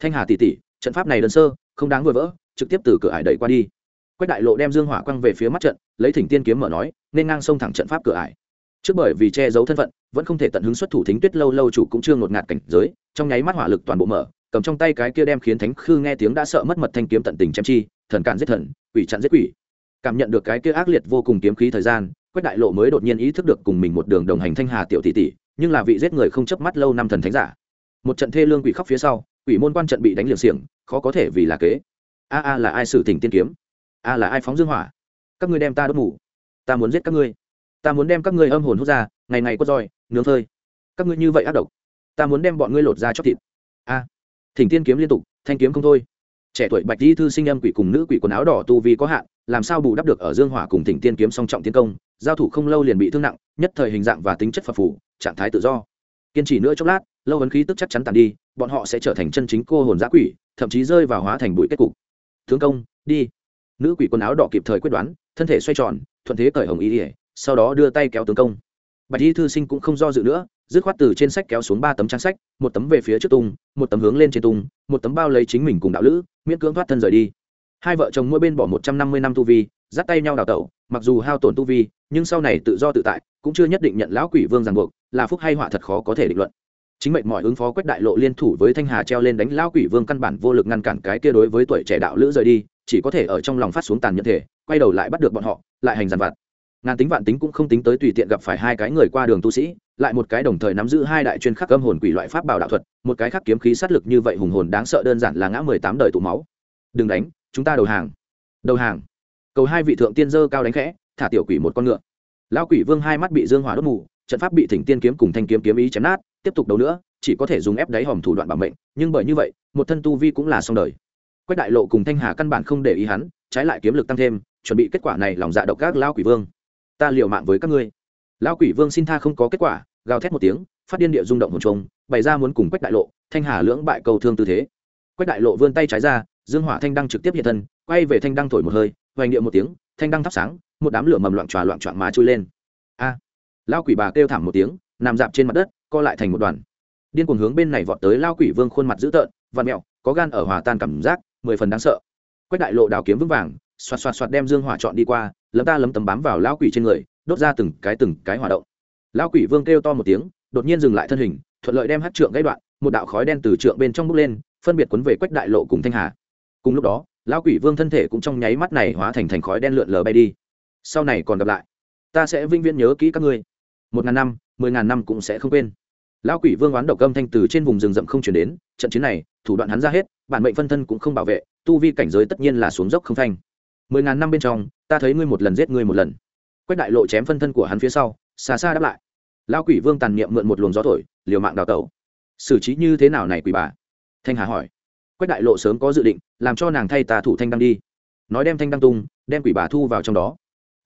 Thanh hà tỷ tỷ, trận pháp này đơn sơ, không đáng vừa vỡ, trực tiếp từ cửa ải đẩy qua đi. Quách đại lộ đem dương hỏa quăng về phía mắt trận, lấy thỉnh tiên kiếm mở nói, nên ngang sông thẳng trận pháp cửa ải. Trước bởi vì che giấu thân phận, vẫn không thể tận hứng xuất thủ thính tuyết lâu lâu chủ cũng chưa ngột ngạt cảnh giới, trong nháy mắt hỏa lực toàn bộ mở, cầm trong tay cái kia đem khiến thánh khư nghe tiếng đã sợ mất mật thanh kiếm tận tình chém chi, thần cản giết thần, quỷ chặn giết quỷ. Cảm nhận được cái kia ác liệt vô cùng kiếm khí thời gian, quách đại lộ mới đột nhiên ý thức được cùng mình một đường đồng hành thanh hà tiểu tỷ tỷ nhưng là vị giết người không chớp mắt lâu năm thần thánh giả. Một trận thê lương quỷ khóc phía sau, quỷ môn quan trận bị đánh liều xiềng, khó có thể vì là kế. A a là ai xử tỉnh tiên kiếm? A là ai phóng dương hỏa? Các ngươi đem ta đốt ngủ ta muốn giết các ngươi. Ta muốn đem các ngươi âm hồn hút ra, ngày ngày quất roi, nướng phơi. Các ngươi như vậy ác độc. Ta muốn đem bọn ngươi lột ra chóc thịt. A. Thỉnh tiên kiếm liên tục, thanh kiếm không thôi. Trẻ tuổi bạch di thư sinh âm quỷ cùng nữ quỷ quần áo đỏ tu vi có hạn, làm sao bù đắp được ở dương hỏa cùng thỉnh tiên kiếm song trọng tiến công, giao thủ không lâu liền bị thương nặng, nhất thời hình dạng và tính chất phật phủ trạng thái tự do. Kiên trì nữa chốc lát, lâu ấn khí tức chắc chắn tàn đi, bọn họ sẽ trở thành chân chính cô hồn giã quỷ, thậm chí rơi vào hóa thành bụi kết cục. Thương công, đi. Nữ quỷ quần áo đỏ kịp thời quyết đoán, thân thể xoay tròn, thuận thế cởi hồng ý ỉa sau đó đưa tay kéo tướng công. Bạch y thư sinh cũng không do dự nữa, dứt khoát từ trên sách kéo xuống ba tấm trang sách, một tấm về phía trước tung, một tấm hướng lên trên tung, một tấm bao lấy chính mình cùng đạo lữ, miễn cưỡng thoát thân rời đi. Hai vợ chồng mỗi bên bỏ một trăm năm mươi năm tu vi, dắt tay nhau đào tẩu, mặc dù hao tổn tu vi, nhưng sau này tự do tự tại, cũng chưa nhất định nhận lão quỷ vương ràng buộc là phúc hay họa thật khó có thể định luận. Chính mệnh mọi ứng phó quách đại lộ liên thủ với thanh hà treo lên đánh lao quỷ vương căn bản vô lực ngăn cản cái kia đối với tuổi trẻ đạo lữ rời đi, chỉ có thể ở trong lòng phát xuống tàn nhẫn thể, quay đầu lại bắt được bọn họ, lại hành giàn vặt. Ngàn tính vạn tính cũng không tính tới tùy tiện gặp phải hai cái người qua đường tu sĩ, lại một cái đồng thời nắm giữ hai đại chuyên khắc âm hồn quỷ loại pháp bảo đạo thuật, một cái khắc kiếm khí sát lực như vậy hùng hồn đáng sợ đơn giản là ngã mười tám đời tụ máu. Đừng đánh, chúng ta đầu hàng. Đầu hàng. Cầu hai vị thượng tiên dơ cao đánh khẽ, thả tiểu quỷ một con ngựa. Lao quỷ vương hai mắt bị dương hỏa đốt mù trận pháp bị thỉnh tiên kiếm cùng thanh kiếm kiếm ý chém nát tiếp tục đấu nữa chỉ có thể dùng ép đáy hòm thủ đoạn bảo mệnh nhưng bởi như vậy một thân tu vi cũng là xong đời. Quách đại lộ cùng thanh hà căn bản không để ý hắn trái lại kiếm lực tăng thêm chuẩn bị kết quả này lòng dạ độc các lao quỷ vương. Ta liều mạng với các ngươi. Lao quỷ vương xin tha không có kết quả gào thét một tiếng phát điên địa rung động hồn trùng, bày ra muốn cùng quách đại lộ thanh hà lưỡng bại cầu thương tư thế. Quách đại lộ vươn tay trái ra dương hỏa thanh đăng trực tiếp hiện thân quay về thanh đăng thổi một hơi hoành điệu một tiếng thanh đăng thắp sáng một đám lửa mầm loạn tròa loạn trọn má trôi lên. A! Lao quỷ bà kêu thảm một tiếng, nằm dạp trên mặt đất, co lại thành một đoàn. Điên cuồng hướng bên này vọt tới lao quỷ vương khuôn mặt dữ tợn, vặn mẹo có gan ở hòa tan cảm giác, mười phần đáng sợ. Quách đại lộ đào kiếm vững vàng, xoạt xoạt xoạt đem dương hỏa chọn đi qua, lấm ta lấm tấm bám vào lão quỷ trên người, đốt ra từng cái từng cái hỏa động. Lão quỷ vương kêu to một tiếng, đột nhiên dừng lại thân hình, thuận lợi đem hát trượng gãy đoạn, một đạo khói đen từ trượng bên trong bốc lên, phân biệt quấn về quách đại lộ cùng thanh hà. Cùng lúc đó, lão quỷ vương thân thể cũng trong nháy mắt này hóa thành thành khói đen lượn lờ bay đi. Sau này còn gặp lại, ta sẽ vinh viễn nhớ kỹ các ngươi một ngàn năm, mười ngàn năm cũng sẽ không quên. Lão quỷ vương oán độc âm thanh từ trên vùng rừng rậm không chuyển đến, trận chiến này, thủ đoạn hắn ra hết, bản mệnh phân thân cũng không bảo vệ, tu vi cảnh giới tất nhiên là xuống dốc không thanh. Mười ngàn năm bên trong, ta thấy ngươi một lần giết ngươi một lần. Quách đại lộ chém phân thân của hắn phía sau, xa xa đáp lại. Lão quỷ vương tàn niệm mượn một luồng gió thổi, liều mạng đào tẩu. Xử trí như thế nào này quỷ bà? Thanh hà hỏi. Quách đại lộ sớm có dự định, làm cho nàng thay tà thủ thanh đăng đi. Nói đem thanh đăng tung, đem quỷ bà thu vào trong đó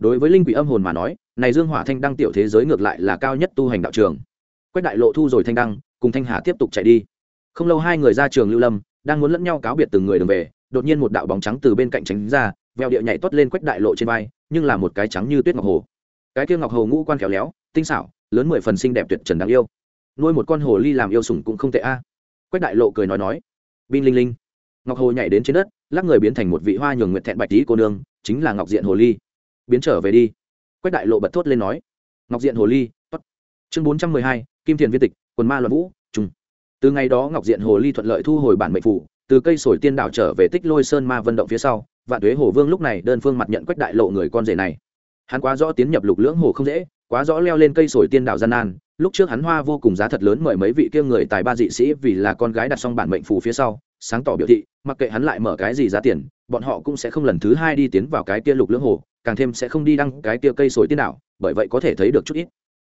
đối với linh quỷ âm hồn mà nói, này dương hỏa thanh đăng tiểu thế giới ngược lại là cao nhất tu hành đạo trường. Quách đại lộ thu rồi thanh đăng, cùng thanh hà tiếp tục chạy đi. Không lâu hai người ra trường lưu lâm, đang muốn lẫn nhau cáo biệt từng người đường về, đột nhiên một đạo bóng trắng từ bên cạnh tránh ra, veo địa nhảy tuất lên quách đại lộ trên vai, nhưng là một cái trắng như tuyết ngọc hồ. Cái kia ngọc hồ ngũ quan khéo léo, tinh xảo, lớn mười phần xinh đẹp tuyệt trần đáng yêu. Nuôi một con hồ ly làm yêu sủng cũng không tệ a. Quách đại lộ cười nói nói, Binh linh linh. Ngọc hồ nhảy đến trên đất, lắc người biến thành một vị hoa nhường nguyện thẹn bạch tí cô nương, chính là ngọc diện hồ ly biến trở về đi. Quách đại lộ bật thốt lên nói. Ngọc diện hồ ly chương bốn trăm mười hai, kim thiền viên tịch, quần ma luận vũ trung từ ngày đó ngọc diện hồ ly thuận lợi thu hồi bản mệnh phủ, từ cây sồi tiên đảo trở về tích lôi sơn ma vận động phía sau, vạn tuế hồ vương lúc này đơn phương mặt nhận quách đại lộ người con rể này. Hắn quá rõ tiến nhập lục lưỡng hồ không dễ, quá rõ leo lên cây sồi tiên đảo gian nan. Lúc trước hắn hoa vô cùng giá thật lớn mời mấy vị kia người tài ba dị sĩ vì là con gái đặt xong bản mệnh phù phía sau, sáng tỏ biểu thị, mặc kệ hắn lại mở cái gì giá tiền bọn họ cũng sẽ không lần thứ hai đi tiến vào cái kia lục lưỡng hồ, càng thêm sẽ không đi đăng cái kia cây sồi tiên đảo, bởi vậy có thể thấy được chút ít.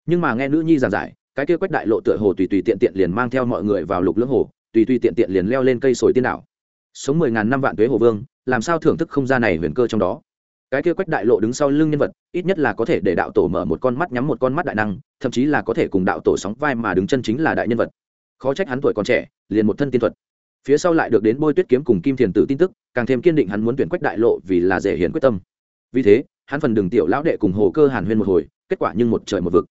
Nhưng mà nghe nữ nhi giảng giải, cái kia quách đại lộ tựa hồ tùy tùy tiện tiện liền mang theo mọi người vào lục lưỡng hồ, tùy tùy tiện tiện liền leo lên cây sồi tiên đảo. Sống mười ngàn năm vạn tuế hồ vương, làm sao thưởng thức không gian này huyền cơ trong đó? Cái kia quách đại lộ đứng sau lưng nhân vật, ít nhất là có thể để đạo tổ mở một con mắt nhắm một con mắt đại năng, thậm chí là có thể cùng đạo tổ sóng vai mà đứng chân chính là đại nhân vật. Khó trách hắn tuổi còn trẻ, liền một thân tiên thuật phía sau lại được đến bôi tuyết kiếm cùng kim thiền tử tin tức, càng thêm kiên định hắn muốn tuyển quách đại lộ vì là dễ hiền quyết tâm. Vì thế, hắn phần đường tiểu lão đệ cùng hồ cơ hàn huyên một hồi, kết quả nhưng một trời một vực.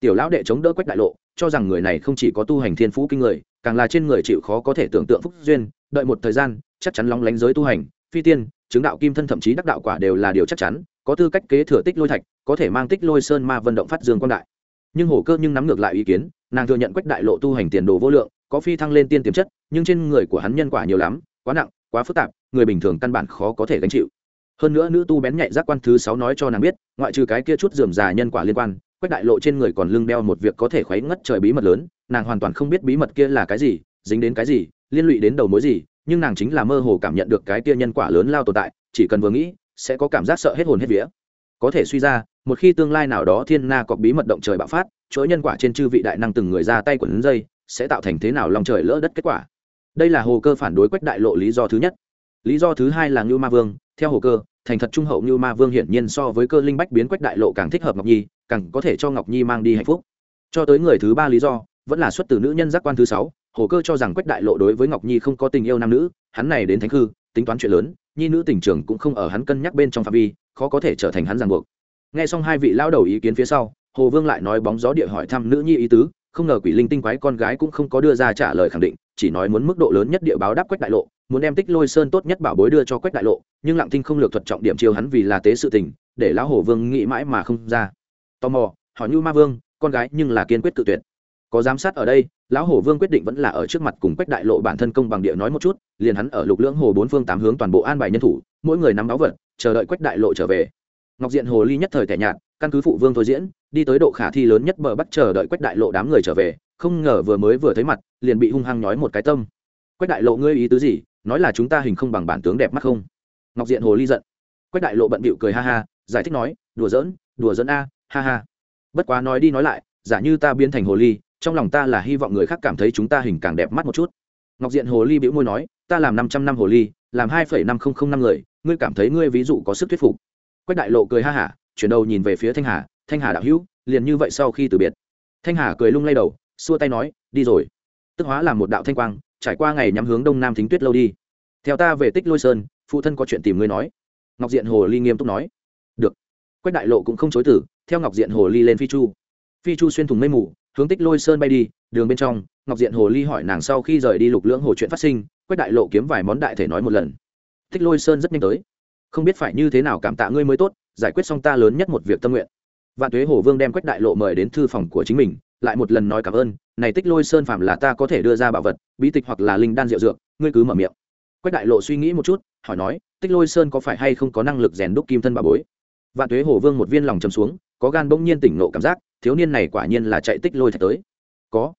Tiểu lão đệ chống đỡ quách đại lộ, cho rằng người này không chỉ có tu hành thiên phú kinh người, càng là trên người chịu khó có thể tưởng tượng phúc duyên, đợi một thời gian, chắc chắn lóng lánh giới tu hành, phi tiên, chứng đạo kim thân thậm chí đắc đạo quả đều là điều chắc chắn, có tư cách kế thừa tích lôi thạch, có thể mang tích lôi sơn ma vận động phát dương quan đại. Nhưng hồ cơ nhưng nắm ngược lại ý kiến, nàng thừa nhận quách đại lộ tu hành tiền đồ vô lượng có phi thăng lên tiên tiềm chất, nhưng trên người của hắn nhân quả nhiều lắm, quá nặng, quá phức tạp, người bình thường căn bản khó có thể gánh chịu. Hơn nữa nữ tu bén nhạy giác quan thứ sáu nói cho nàng biết, ngoại trừ cái kia chút dườm già nhân quả liên quan, quách đại lộ trên người còn lưng đeo một việc có thể khuấy ngất trời bí mật lớn, nàng hoàn toàn không biết bí mật kia là cái gì, dính đến cái gì, liên lụy đến đầu mối gì, nhưng nàng chính là mơ hồ cảm nhận được cái kia nhân quả lớn lao tồn tại, chỉ cần vừa nghĩ, sẽ có cảm giác sợ hết hồn hết vía. Có thể suy ra, một khi tương lai nào đó thiên na có bí mật động trời bạo phát, chuỗi nhân quả trên chư vị đại năng từng người ra tay quần dây sẽ tạo thành thế nào lòng trời lỡ đất kết quả. Đây là hồ cơ phản đối quách đại lộ lý do thứ nhất. Lý do thứ hai là ngưu ma vương. Theo hồ cơ, thành thật trung hậu ngưu ma vương hiển nhiên so với cơ linh bách biến quách đại lộ càng thích hợp ngọc nhi, càng có thể cho ngọc nhi mang đi hạnh phúc. Cho tới người thứ ba lý do, vẫn là xuất từ nữ nhân giác quan thứ sáu, hồ cơ cho rằng quách đại lộ đối với ngọc nhi không có tình yêu nam nữ, hắn này đến thánh hư tính toán chuyện lớn, nhi nữ tình trường cũng không ở hắn cân nhắc bên trong phạm vi, khó có thể trở thành hắn ràng buộc. Nghe xong hai vị lao đầu ý kiến phía sau, hồ vương lại nói bóng gió địa hỏi thăm nữ nhi ý tứ không ngờ quỷ linh tinh quái con gái cũng không có đưa ra trả lời khẳng định, chỉ nói muốn mức độ lớn nhất địa báo đáp quách đại lộ, muốn đem tích lôi sơn tốt nhất bảo bối đưa cho quách đại lộ, nhưng lặng tinh không lược thuật trọng điểm chiêu hắn vì là tế sự tình, để lão hồ vương nghĩ mãi mà không ra. Tò mò, hỏi như ma vương, con gái nhưng là kiên quyết tự tuyệt. Có giám sát ở đây, lão hồ vương quyết định vẫn là ở trước mặt cùng quách đại lộ bản thân công bằng địa nói một chút, liền hắn ở lục lưỡng hồ bốn phương tám hướng toàn bộ an bài nhân thủ, mỗi người nắm báu vật, chờ đợi quách đại lộ trở về. Ngọc diện hồ ly nhất thời tẻ nhạt căn cứ phụ vương thôi diễn, đi tới độ khả thi lớn nhất bờ bắt chờ đợi quách đại lộ đám người trở về, không ngờ vừa mới vừa thấy mặt, liền bị hung hăng nói một cái tâm. Quách đại lộ ngươi ý tứ gì? Nói là chúng ta hình không bằng bản tướng đẹp mắt không? Ngọc diện hồ ly giận. Quách đại lộ bận bịu cười ha ha, giải thích nói, đùa giỡn đùa giỡn a, ha ha. Bất quá nói đi nói lại, giả như ta biến thành hồ ly, trong lòng ta là hy vọng người khác cảm thấy chúng ta hình càng đẹp mắt một chút. Ngọc diện hồ ly bĩu môi nói, ta làm năm trăm năm hồ ly, làm hai phẩy năm không không năm người, ngươi cảm thấy ngươi ví dụ có sức thuyết phục. Quách đại lộ cười ha hả chuyển đầu nhìn về phía thanh hà thanh hà đạo hữu, liền như vậy sau khi từ biệt. Thanh hà cười lung lay đầu, xua tay nói, đi rồi. Tức hóa là một đạo thanh quang, trải qua ngày nhắm hướng đông nam thính tuyết lâu đi. Theo ta về tích lôi sơn, phụ thân có chuyện tìm ngươi nói. Ngọc diện hồ ly nghiêm túc nói. Được. Quách đại lộ cũng không chối tử theo ngọc diện hồ ly lên phi chu. Phi chu xuyên thùng mây mù, hướng tích lôi sơn bay đi, đường bên trong, ngọc diện hồ ly hỏi nàng sau khi rời đi lục lưỡng hồ chuyện phát sinh, quách đại lộ kiếm vài món đại thể nói một lần. Tích lôi sơn rất nhanh tới. Không biết phải như thế nào cảm tạ ngươi mới tốt giải quyết xong ta lớn nhất một việc tâm nguyện. Vạn tuế hồ vương đem quách đại lộ mời đến thư phòng của chính mình, lại một lần nói cảm ơn, này tích lôi sơn phạm là ta có thể đưa ra bảo vật, bí tịch hoặc là linh đan rượu dược, ngươi cứ mở miệng. Quách đại lộ suy nghĩ một chút, hỏi nói, tích lôi sơn có phải hay không có năng lực rèn đúc kim thân bà bối? Vạn tuế hồ vương một viên lòng chầm xuống, có gan bỗng nhiên tỉnh nộ cảm giác, thiếu niên này quả nhiên là chạy tích lôi thạch tới. Có.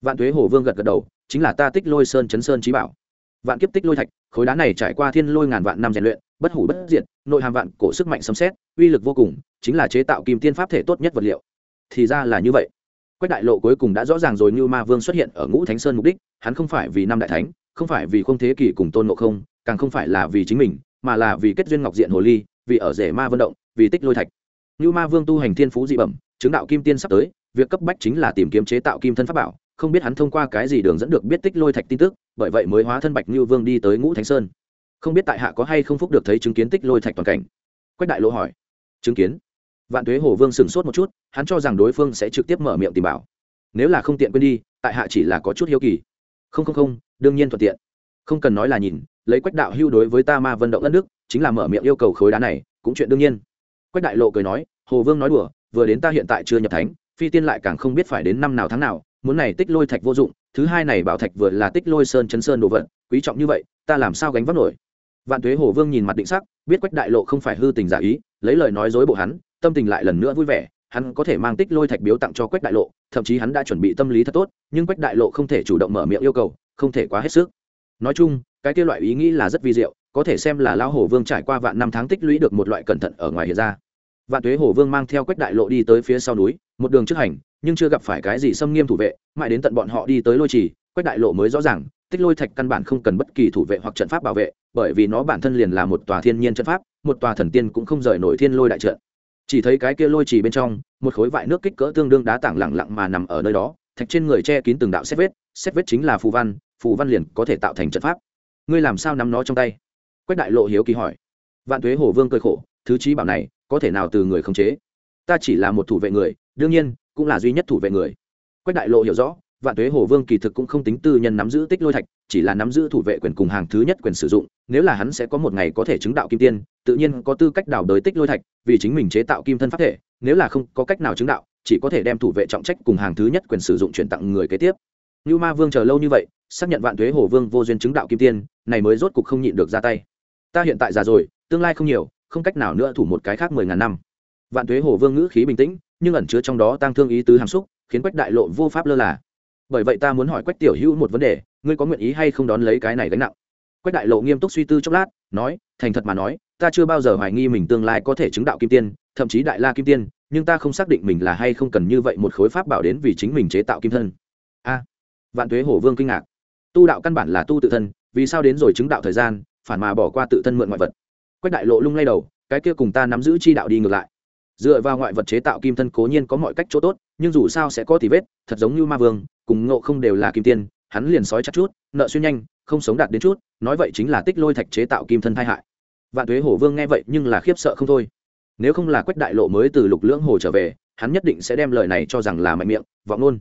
Vạn tuế hồ vương gật gật đầu, chính là ta tích lôi sơn chấn sơn trí bảo. Vạn kiếp tích lôi thạch, khối đá này trải qua thiên lôi ngàn vạn năm rèn luyện bất hủ bất diệt, nội hàm vạn cổ sức mạnh sấm xét uy lực vô cùng, chính là chế tạo kim tiên pháp thể tốt nhất vật liệu. Thì ra là như vậy. Quách đại lộ cuối cùng đã rõ ràng rồi như ma vương xuất hiện ở ngũ thánh sơn mục đích, hắn không phải vì năm đại thánh, không phải vì không thế kỷ cùng tôn ngộ không, càng không phải là vì chính mình, mà là vì kết duyên ngọc diện hồ ly, vì ở rể ma vận động, vì tích lôi thạch. Như ma vương tu hành thiên phú dị bẩm, chứng đạo kim tiên sắp tới, việc cấp bách chính là tìm kiếm chế tạo kim thân pháp bảo, không biết hắn thông qua cái gì đường dẫn được biết tích lôi thạch tin tức, bởi vậy mới hóa thân bạch như vương đi tới ngũ thánh sơn không biết tại hạ có hay không phúc được thấy chứng kiến tích lôi thạch toàn cảnh. Quách đại lỗ hỏi. Chứng kiến? Vạn tuế hồ vương sửng sốt một chút, hắn cho rằng đối phương sẽ trực tiếp mở miệng tìm bảo. Nếu là không tiện quên đi, tại hạ chỉ là có chút hiếu kỳ. Không không không, đương nhiên thuận tiện. Không cần nói là nhìn, lấy quách đạo hưu đối với ta ma vận động đất nước chính là mở miệng yêu cầu khối đá này, cũng chuyện đương nhiên. Quách đại lộ cười nói, hồ vương nói đùa, vừa đến ta hiện tại chưa nhập thánh, phi tiên lại càng không biết phải đến năm nào tháng nào, muốn này tích lôi thạch vô dụng, thứ hai này bảo thạch vừa là tích lôi sơn chấn sơn đồ vật, quý trọng như vậy, ta làm sao gánh vác nổi? Vạn tuế hồ vương nhìn mặt định sắc, biết quách đại lộ không phải hư tình giả ý, lấy lời nói dối bộ hắn, tâm tình lại lần nữa vui vẻ, hắn có thể mang tích lôi thạch biếu tặng cho quách đại lộ, thậm chí hắn đã chuẩn bị tâm lý thật tốt, nhưng quách đại lộ không thể chủ động mở miệng yêu cầu, không thể quá hết sức. Nói chung, cái kia loại ý nghĩ là rất vi diệu, có thể xem là lão hồ vương trải qua vạn năm tháng tích lũy được một loại cẩn thận ở ngoài hiện ra. Vạn tuế hồ vương mang theo quách đại lộ đi tới phía sau núi, một đường trước hành, nhưng chưa gặp phải cái gì xâm nghiêm thủ vệ, mãi đến tận bọn họ đi tới lôi trì, quách đại lộ mới rõ ràng tích lôi thạch căn bản không cần bất kỳ thủ vệ hoặc trận pháp bảo vệ, bởi vì nó bản thân liền là một tòa thiên nhiên trận pháp, một tòa thần tiên cũng không rời nổi thiên lôi đại trận. Chỉ thấy cái kia lôi trì bên trong, một khối vại nước kích cỡ tương đương đá tảng lẳng lặng mà nằm ở nơi đó, thạch trên người che kín từng đạo xét vết xét vết chính là phù văn phù văn liền có thể tạo thành trận pháp. Ngươi làm sao nắm nó trong tay? Quách đại lộ hiếu kỳ hỏi. Vạn tuế hồ vương cười khổ, thứ trí bảo này, có thể nào từ người khống chế? Ta chỉ là một thủ vệ người, đương nhiên, cũng là duy nhất thủ vệ người. Quách đại lộ hiểu rõ vạn tuế hồ vương kỳ thực cũng không tính tư nhân nắm giữ tích lôi thạch, chỉ là nắm giữ thủ vệ quyền cùng hàng thứ nhất quyền sử dụng, nếu là hắn sẽ có một ngày có thể chứng đạo kim tiên, tự nhiên có tư cách đào đới tích lôi thạch, vì chính mình chế tạo kim thân pháp thể, nếu là không có cách nào chứng đạo, chỉ có thể đem thủ vệ trọng trách cùng hàng thứ nhất quyền sử dụng chuyển tặng người kế tiếp. Như ma vương chờ lâu như vậy, xác nhận vạn thuế hồ vương vô duyên chứng đạo kim tiên, này mới rốt cục không nhịn được ra tay. Ta hiện tại già rồi, tương lai không nhiều, không cách nào nữa thủ một cái khác mười ngàn năm. Vạn thuế hồ vương ngữ khí bình tĩnh, nhưng ẩn chứa trong đó tăng thương ý tứ hàm xúc, khiến quách đại lộ vô pháp lơ là bởi vậy ta muốn hỏi quách tiểu hữu một vấn đề, ngươi có nguyện ý hay không đón lấy cái này gánh nặng? Quách đại lộ nghiêm túc suy tư chốc lát, nói, thành thật mà nói, ta chưa bao giờ hoài nghi mình tương lai có thể chứng đạo kim tiên, thậm chí đại la kim tiên, nhưng ta không xác định mình là hay không cần như vậy một khối pháp bảo đến vì chính mình chế tạo kim thân. A, vạn tuế hổ vương kinh ngạc. Tu đạo căn bản là tu tự thân, vì sao đến rồi chứng đạo thời gian, phản mà bỏ qua tự thân mượn ngoại vật? Quách đại lộ lung lay đầu, cái kia cùng ta nắm giữ chi đạo đi ngược lại. Dựa vào ngoại vật chế tạo kim thân cố nhiên có mọi cách chỗ tốt, nhưng dù sao sẽ có thì vết, thật giống như ma vương cùng ngộ không đều là kim tiên, hắn liền sói chặt chút, nợ xuyên nhanh, không sống đạt đến chút, nói vậy chính là tích lôi thạch chế tạo kim thân tai hại. Vạn tuế hổ vương nghe vậy nhưng là khiếp sợ không thôi. Nếu không là quách đại lộ mới từ lục lưỡng hồ trở về, hắn nhất định sẽ đem lời này cho rằng là mạnh miệng, vọng luôn.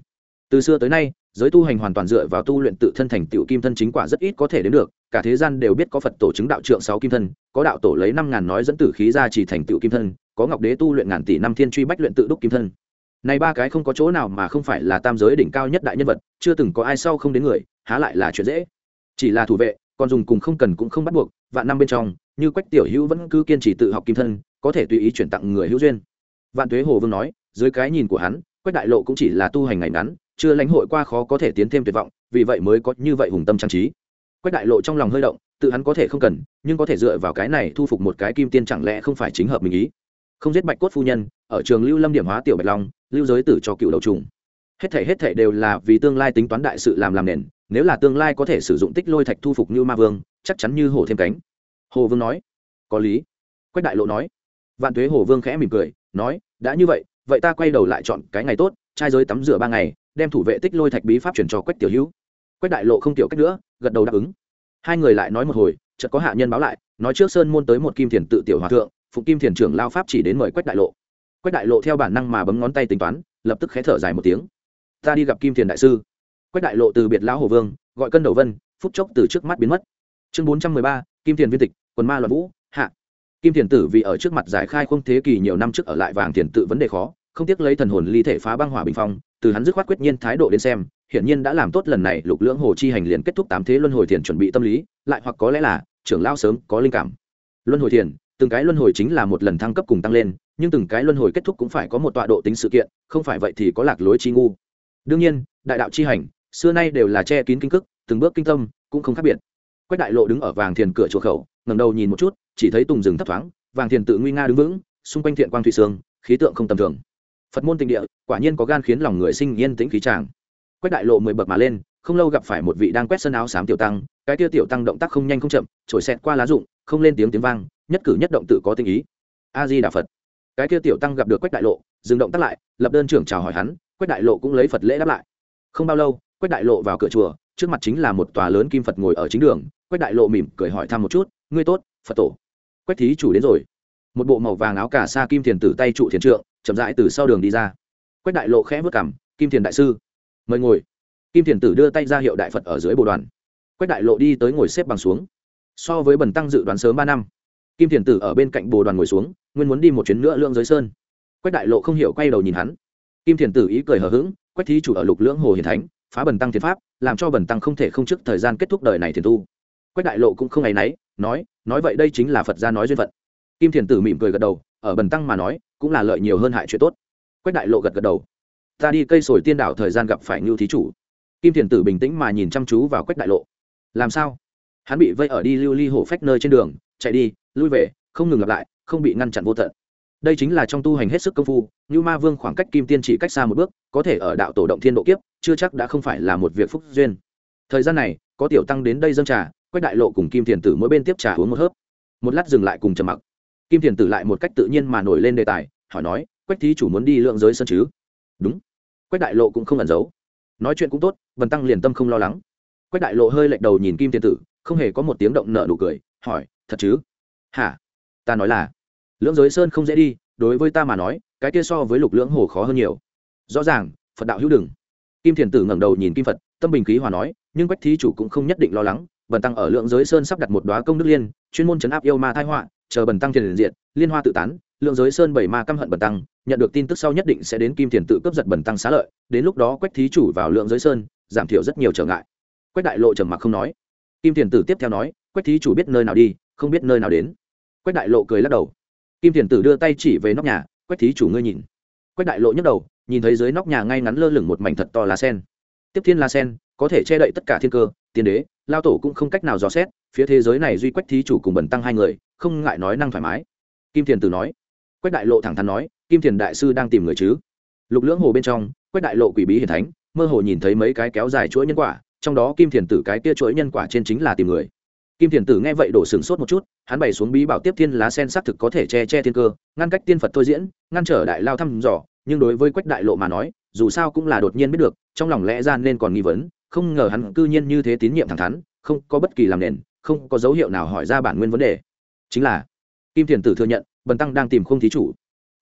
Từ xưa tới nay, giới tu hành hoàn toàn dựa vào tu luyện tự thân thành tựu kim thân chính quả rất ít có thể đến được, cả thế gian đều biết có phật tổ chứng đạo trượng sáu kim thân, có đạo tổ lấy năm ngàn nói dẫn tử khí ra chỉ thành tựu kim thân, có ngọc đế tu luyện ngàn tỷ năm thiên truy bách luyện tự đúc kim thân này ba cái không có chỗ nào mà không phải là tam giới đỉnh cao nhất đại nhân vật, chưa từng có ai sau không đến người, há lại là chuyện dễ. Chỉ là thủ vệ, còn dùng cùng không cần cũng không bắt buộc, vạn năm bên trong, như quách tiểu hữu vẫn cứ kiên trì tự học kim thân, có thể tùy ý chuyển tặng người hữu duyên. Vạn tuế hồ vương nói, dưới cái nhìn của hắn, quách đại lộ cũng chỉ là tu hành ngày ngắn, chưa lãnh hội qua khó có thể tiến thêm tuyệt vọng, vì vậy mới có như vậy hùng tâm trang trí. Quách đại lộ trong lòng hơi động, tự hắn có thể không cần, nhưng có thể dựa vào cái này thu phục một cái kim tiên chẳng lẽ không phải chính hợp mình ý. Không giết bạch cốt phu nhân, ở trường lưu lâm điểm hóa tiểu bạch long lưu giới tử cho cựu đầu trùng. Hết thể hết thể đều là vì tương lai tính toán đại sự làm làm nền, nếu là tương lai có thể sử dụng tích lôi thạch thu phục như ma vương, chắc chắn như hổ thêm cánh. Hồ vương nói, có lý. Quách đại lộ nói, vạn tuế hồ vương khẽ mỉm cười, nói, đã như vậy vậy ta quay đầu lại chọn cái ngày tốt, trai giới tắm rửa ba ngày, đem thủ vệ tích lôi thạch bí pháp chuyển cho quách tiểu hữu. Quách đại lộ không tiểu cách nữa, gật đầu đáp ứng. Hai người lại nói một hồi, chợt có hạ nhân báo lại, nói trước sơn môn tới một kim thiền tự tiểu hòa thượng, phụng kim thiền trưởng lao pháp chỉ đến mời quách đại lộ quách đại lộ theo bản năng mà bấm ngón tay tính toán, lập tức khé thở dài một tiếng. Ta đi gặp kim thiền đại sư. Quách đại lộ từ biệt lão hồ vương, gọi cân đầu vân, phút chốc từ trước mắt biến mất. Chương bốn trăm mười ba, kim thiền viên tịch, quần ma loạn vũ, hạ. Kim thiền tử vì ở trước mặt giải khai không thế kỷ nhiều năm trước ở lại vàng thiền tự vấn đề khó, không tiếc lấy thần hồn ly thể phá băng hỏa bình phong, từ hắn dứt khoát quyết nhiên thái độ đến xem, hiển nhiên đã làm tốt lần này lục lưỡng hồ chi hành liền kết thúc tám thế luân hồi thiền chuẩn bị tâm lý, lại hoặc có lẽ là trưởng lao sớm có linh cảm. Luân hồi thiền từng cái luân hồi chính là một lần thăng cấp cùng tăng lên, nhưng từng cái luân hồi kết thúc cũng phải có một tọa độ tính sự kiện, không phải vậy thì có lạc lối chi ngu. Đương nhiên, đại đạo chi hành, xưa nay đều là che kín kinh cức từng bước kinh tâm, cũng không khác biệt. Quách đại lộ đứng ở vàng thiền cửa chùa khẩu ngầm đầu nhìn một chút, chỉ thấy tùng rừng thấp thoáng, vàng thiền tự nguy nga đứng vững, xung quanh thiện quang thủy sương, khí tượng không tầm thường. Phật môn tình địa, quả nhiên có gan khiến lòng người sinh yên tĩnh khí tràng. Quách đại lộ mười bậc mà lên, không lâu gặp phải một vị đang quét sân áo xám tiểu tăng, cái tia tiểu tăng động tác không nhanh không chậm trổi xẹt qua lá rụng, không lên tiếng tiếng vang nhất cử nhất động tự có tinh ý. A di đà phật. Cái kia tiểu tăng gặp được quách đại lộ, dừng động tắt lại, lập đơn trưởng chào hỏi hắn, quách đại lộ cũng lấy phật lễ đáp lại. Không bao lâu, quách đại lộ vào cửa chùa, trước mặt chính là một tòa lớn kim phật ngồi ở chính đường, quách đại lộ mỉm cười hỏi thăm một chút, ngươi tốt, phật tổ. Quách thí chủ đến rồi. Một bộ màu vàng áo cà sa kim thiền tử tay trụ thiền trượng, chậm rãi từ sau đường đi ra. Quách đại lộ khẽ vớt cảm kim thiền đại sư, mời ngồi. Kim thiền tử đưa tay ra hiệu đại phật ở dưới bồ đoàn. Quách đại lộ đi tới ngồi xếp bằng xuống. So với bần tăng dự đoán sớm ba năm kim thiền tử ở bên cạnh bồ đoàn ngồi xuống, nguyên muốn đi một chuyến nữa lương giới sơn. Quách đại lộ không hiểu quay đầu nhìn hắn. Kim thiền tử ý cười hờ hững, quách thí chủ ở lục lưỡng hồ hiền thánh, phá bần tăng thiền pháp, làm cho bần tăng không thể không trước thời gian kết thúc đời này thiền tu. Quách đại lộ cũng không ngày náy nói nói vậy đây chính là phật gia nói duyên phận. Kim thiền tử mỉm cười gật đầu, ở bần tăng mà nói, cũng là lợi nhiều hơn hại chuyện tốt. Quách đại lộ gật gật đầu, ta đi cây sồi tiên đảo thời gian gặp phải ngưu thí chủ. Kim thiền tử bình tĩnh mà nhìn chăm chú vào quách đại lộ. Làm sao? Hắn bị vây ở đi lưu ly hổ phách nơi trên đường chạy đi, lui về, không ngừng lặp lại, không bị ngăn chặn vô tận. Đây chính là trong tu hành hết sức công phu, như ma vương khoảng cách kim tiên chỉ cách xa một bước, có thể ở đạo tổ động thiên độ kiếp, chưa chắc đã không phải là một việc phúc duyên. Thời gian này, có tiểu tăng đến đây dâng trà, quách đại lộ cùng kim thiền tử mỗi bên tiếp trà uống một hớp. Một lát dừng lại cùng trầm mặc. Kim thiền tử lại một cách tự nhiên mà nổi lên đề tài, hỏi nói, quách thí chủ muốn đi lượng giới sân chứ? Đúng. Quách đại lộ cũng không ẩn giấu. Nói chuyện cũng tốt vần tăng liền tâm không lo lắng. Quách đại lộ hơi lệch đầu nhìn kim thiền tử, không hề có một tiếng động nợ nụ cười, hỏi thật chứ? Hả? Ta nói là, lưỡng giới sơn không dễ đi, đối với ta mà nói, cái kia so với lục lưỡng hồ khó hơn nhiều. Rõ ràng, phật đạo hữu đừng. Kim thiền tử ngẩng đầu nhìn kim phật, tâm bình khí hòa nói, nhưng quách thí chủ cũng không nhất định lo lắng, bần tăng ở lượng giới sơn sắp đặt một đoá công đức liên, chuyên môn chấn áp yêu ma thái họa, chờ bần tăng thiền diện, liên hoa tự tán lượng giới sơn bảy ma căm hận bần tăng, nhận được tin tức sau nhất định sẽ đến kim thiền tự cướp giật bần tăng xá lợi, đến lúc đó quách thí chủ vào lượng giới sơn, giảm thiểu rất nhiều trở ngại. Quách đại lộ trầm mặc không nói. Kim thiền tử tiếp theo nói, quách thí chủ biết nơi nào đi không biết nơi nào đến. Quách đại lộ cười lắc đầu. Kim thiền tử đưa tay chỉ về nóc nhà, quách thí chủ ngươi nhìn. Quách đại lộ nhấc đầu, nhìn thấy dưới nóc nhà ngay ngắn lơ lửng một mảnh thật to lá sen. Tiếp thiên lá sen, có thể che đậy tất cả thiên cơ, tiên đế, lao tổ cũng không cách nào dò xét, phía thế giới này duy quách thí chủ cùng bẩn tăng hai người, không ngại nói năng thoải mái. Kim thiền tử nói. Quách đại lộ thẳng thắn nói, kim thiền đại sư đang tìm người chứ? Lục lưỡng hồ bên trong, quách đại lộ quỷ bí hiển thánh, mơ hồ nhìn thấy mấy cái kéo dài chuỗi nhân quả, trong đó kim thiền tử cái kia chuỗi nhân quả trên chính là tìm người kim thiền tử nghe vậy đổ sừng sốt một chút, hắn bày xuống bí bảo tiếp thiên lá sen xác thực có thể che che thiên cơ, ngăn cách tiên phật thôi diễn, ngăn trở đại lao thăm dò, nhưng đối với quách đại lộ mà nói, dù sao cũng là đột nhiên biết được, trong lòng lẽ ra nên còn nghi vấn, không ngờ hắn cư nhiên như thế tín nhiệm thẳng thắn, không có bất kỳ làm nền, không có dấu hiệu nào hỏi ra bản nguyên vấn đề. Chính là, kim thiền tử thừa nhận, bần tăng đang tìm khung thí chủ.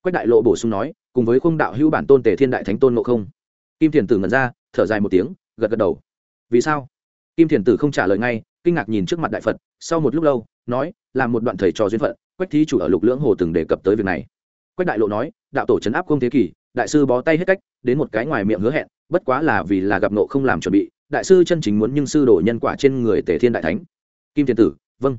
Quách đại lộ bổ sung nói, cùng với khung đạo hữu bản tôn tề thiên đại thánh tôn ngộ không? Kim thiền tử ngẩn ra, thở dài một tiếng, gật gật đầu. Vì sao? Kim thiền tử không trả lời ngay kinh ngạc nhìn trước mặt đại phật, sau một lúc lâu, nói là một đoạn thầy trò duyên phận, quách thí chủ ở lục lưỡng hồ từng đề cập tới việc này. Quách đại lộ nói, đạo tổ trấn áp không thế kỷ, đại sư bó tay hết cách, đến một cái ngoài miệng hứa hẹn, bất quá là vì là gặp nộ không làm chuẩn bị, đại sư chân chính muốn nhưng sư đổ nhân quả trên người tề thiên đại thánh. Kim thiên tử vâng.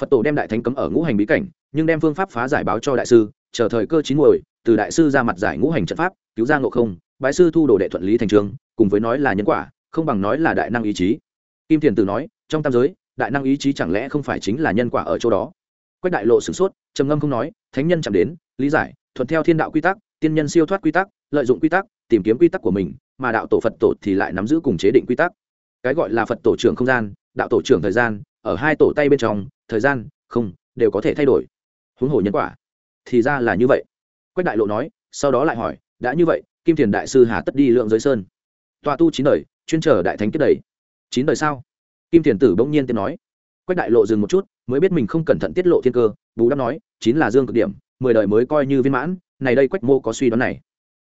Phật tổ đem đại thánh cấm ở ngũ hành bí cảnh, nhưng đem phương pháp phá giải báo cho đại sư, chờ thời cơ chín muồi, từ đại sư ra mặt giải ngũ hành trận pháp, cứu ra ngộ không, bái sư thu đồ đệ thuận lý thành trường, cùng với nói là nhân quả, không bằng nói là đại năng ý chí. Kim thiền tử nói trong tam giới, đại năng ý chí chẳng lẽ không phải chính là nhân quả ở chỗ đó? Quách đại lộ sửng sốt, trầm ngâm không nói, thánh nhân chạm đến, lý giải, thuận theo thiên đạo quy tắc, tiên nhân siêu thoát quy tắc, lợi dụng quy tắc, tìm kiếm quy tắc của mình, mà đạo tổ phật tổ thì lại nắm giữ cùng chế định quy tắc. Cái gọi là phật tổ trưởng không gian, đạo tổ trưởng thời gian, ở hai tổ tay bên trong, thời gian, không, đều có thể thay đổi. Huống hồ nhân quả, thì ra là như vậy. Quách đại lộ nói, sau đó lại hỏi, đã như vậy, kim thiền đại sư hà tất đi lượng giới sơn. Tọa tu chín đời, chuyên trở đại thánh kết đầy. Chín đời sao kim thiền tử bỗng nhiên tiếng nói. Quách đại lộ dừng một chút, mới biết mình không cẩn thận tiết lộ thiên cơ, bù đắp nói, chín là dương cực điểm, mười đời mới coi như viên mãn, này đây quách mô có suy đoán này.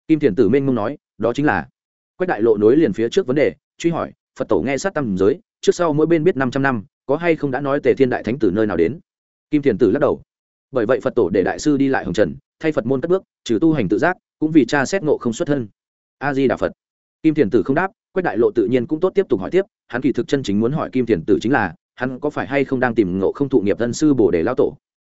Kim thiền tử mênh mông nói, đó chính là. Quách đại lộ nối liền phía trước vấn đề, truy hỏi, phật tổ nghe sát tâm giới, trước sau mỗi bên biết năm trăm năm, có hay không đã nói tề thiên đại thánh tử nơi nào đến? Kim thiền tử lắc đầu. Bởi vậy phật tổ để đại sư đi lại hồng trần, thay phật môn cất bước, trừ tu hành tự giác, cũng vì cha xét ngộ không xuất thân. A di đà phật. Kim thiền tử không đáp quách đại lộ tự nhiên cũng tốt tiếp tục hỏi tiếp, hắn kỳ thực chân chính muốn hỏi kim thiền tử chính là, hắn có phải hay không đang tìm ngộ không thụ nghiệp thân sư bồ đề lao tổ?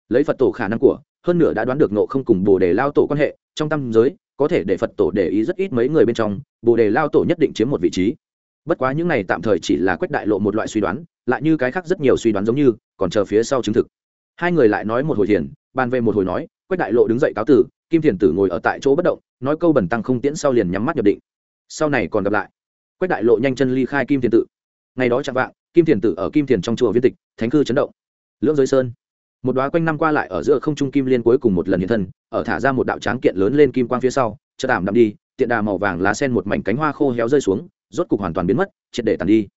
Lấy phật tổ khả năng của, hơn nửa đã đoán được ngộ không cùng bồ đề lao tổ quan hệ, trong tâm giới, có thể để phật tổ để ý rất ít mấy người bên trong, bồ đề lao tổ nhất định chiếm một vị trí. Bất quá những này tạm thời chỉ là quách đại lộ một loại suy đoán, lại như cái khác rất nhiều suy đoán giống như, còn chờ phía sau chứng thực. Hai người lại nói một hồi thiền, bàn về một hồi nói, quách đại lộ đứng dậy cáo tử, kim thiền tử ngồi ở tại chỗ bất động, nói câu bẩn tăng không tiễn sau liền nhắm mắt nhập định. Sau này còn gặp lại quách đại lộ nhanh chân ly khai kim thiền tự. Ngày đó chẳng vạng, kim thiền tử ở kim thiền trong chùa viên tịch, thánh cư chấn động. Lưỡng giới sơn. Một đoá quanh năm qua lại ở giữa không trung kim liên cuối cùng một lần hiện thân, ở thả ra một đạo tráng kiện lớn lên kim quang phía sau, chợt ảm đạm đi, tiện đà màu vàng lá sen một mảnh cánh hoa khô héo rơi xuống, rốt cục hoàn toàn biến mất, triệt để tàn đi.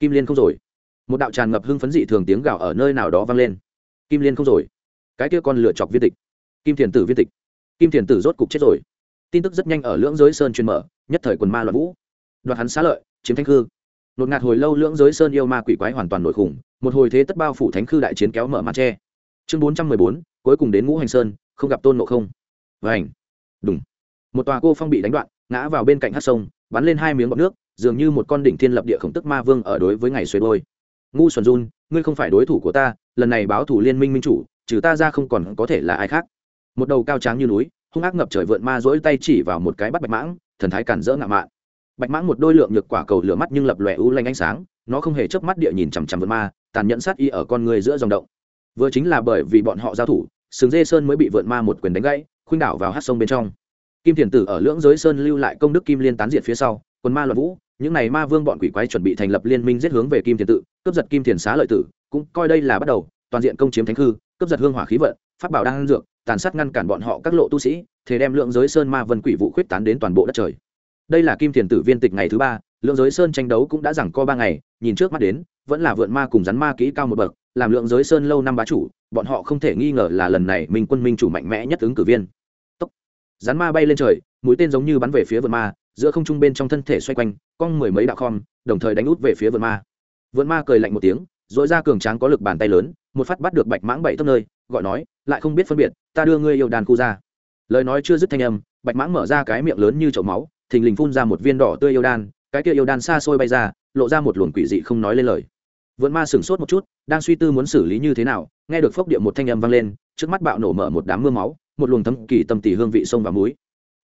Kim liên không rồi. Một đạo tràn ngập hưng phấn dị thường tiếng gào ở nơi nào đó vang lên. Kim liên không rồi. Cái kia con lựa chọc viên tịch. Kim thiền tử viên tịch. Kim thiền tử rốt cục chết rồi. Tin tức rất nhanh ở lưỡng giới sơn truyền mở, nhất thời quần ma loạn vũ đoạt hắn xá lợi, chiếm thanh khư. Nột ngạt hồi lâu lưỡng giới sơn yêu ma quỷ quái hoàn toàn nổi khủng, một hồi thế tất bao phủ thánh khư đại chiến kéo mở màn tre. Chương bốn trăm mười bốn, cuối cùng đến ngũ hành sơn, không gặp tôn nộ không. Vảnh đúng một tòa cô phong bị đánh đoạn, ngã vào bên cạnh hát sông, bắn lên hai miếng bọt nước, dường như một con đỉnh thiên lập địa khổng tức ma vương ở đối với ngày xuôi đôi ngu xuẩn run, ngươi không phải đối thủ của ta, lần này báo thủ liên minh minh chủ, trừ ta ra không còn có thể là ai khác. Một đầu cao tráng như núi, hung ác ngập trời vượn ma dỗi tay chỉ vào một cái bắt bạch mãng, thần thái cản rỡ ngạo mạn bạch mãng một đôi lượng nhược quả cầu lửa mắt nhưng lập lòe u lanh ánh sáng, nó không hề chớp mắt địa nhìn chằm chằm vượn ma, tàn nhẫn sát y ở con người giữa dòng động. Vừa chính là bởi vì bọn họ giao thủ, sừng dê sơn mới bị vượn ma một quyền đánh gãy, khuynh đảo vào hát sông bên trong. Kim thiền tử ở lưỡng giới sơn lưu lại công đức kim liên tán diệt phía sau, quân ma loạn vũ, những n à y ma vương bọn quỷ quái chuẩn bị thành lập liên minh giết hướng về kim thiền tự cướp giật kim thiền xá lợi tử, cũng coi đây là bắt đầu, toàn diện công chiếm thánh hư cướp giật hương hỏa khí vận phát bảo đang dược, tàn sát ngăn cản bọn họ các lộ tu sĩ thế đem lượng giới sơn ma vân quỷ vụ khuyết tán đến toàn bộ đất trời đây là kim thiền tử viên tịch ngày thứ ba, lượng giới sơn tranh đấu cũng đã rằng co ba ngày, nhìn trước mắt đến, vẫn là vượn ma cùng rắn ma kỹ cao một bậc, làm lượng giới sơn lâu năm bá chủ, bọn họ không thể nghi ngờ là lần này minh quân minh chủ mạnh mẽ nhất ứng cử viên. Tốc. rắn ma bay lên trời, mũi tên giống như bắn về phía vượn ma, giữa không trung bên trong thân thể xoay quanh, cong mười mấy đạo khom, đồng thời đánh út về phía vượn ma. Vượn ma cười lạnh một tiếng dội ra cường tráng có lực bàn tay lớn, một phát bắt được bạch mãng bảy tấp nơi, gọi nói, lại không biết phân biệt, ta đưa ngươi yêu đàn khu ra. Lời nói chưa dứt thanh âm, bạch mãng mở ra cái miệng lớn như chậu máu thình lình phun ra một viên đỏ tươi yêu đan, cái kia yêu đan xa xôi bay ra, lộ ra một luồng quỷ dị không nói lên lời. Vượn ma sửng sốt một chút, đang suy tư muốn xử lý như thế nào, nghe được phốc địa một thanh âm vang lên, trước mắt bạo nổ mở một đám mưa máu, một luồng thấm kỳ tâm tỉ hương vị sông và muối.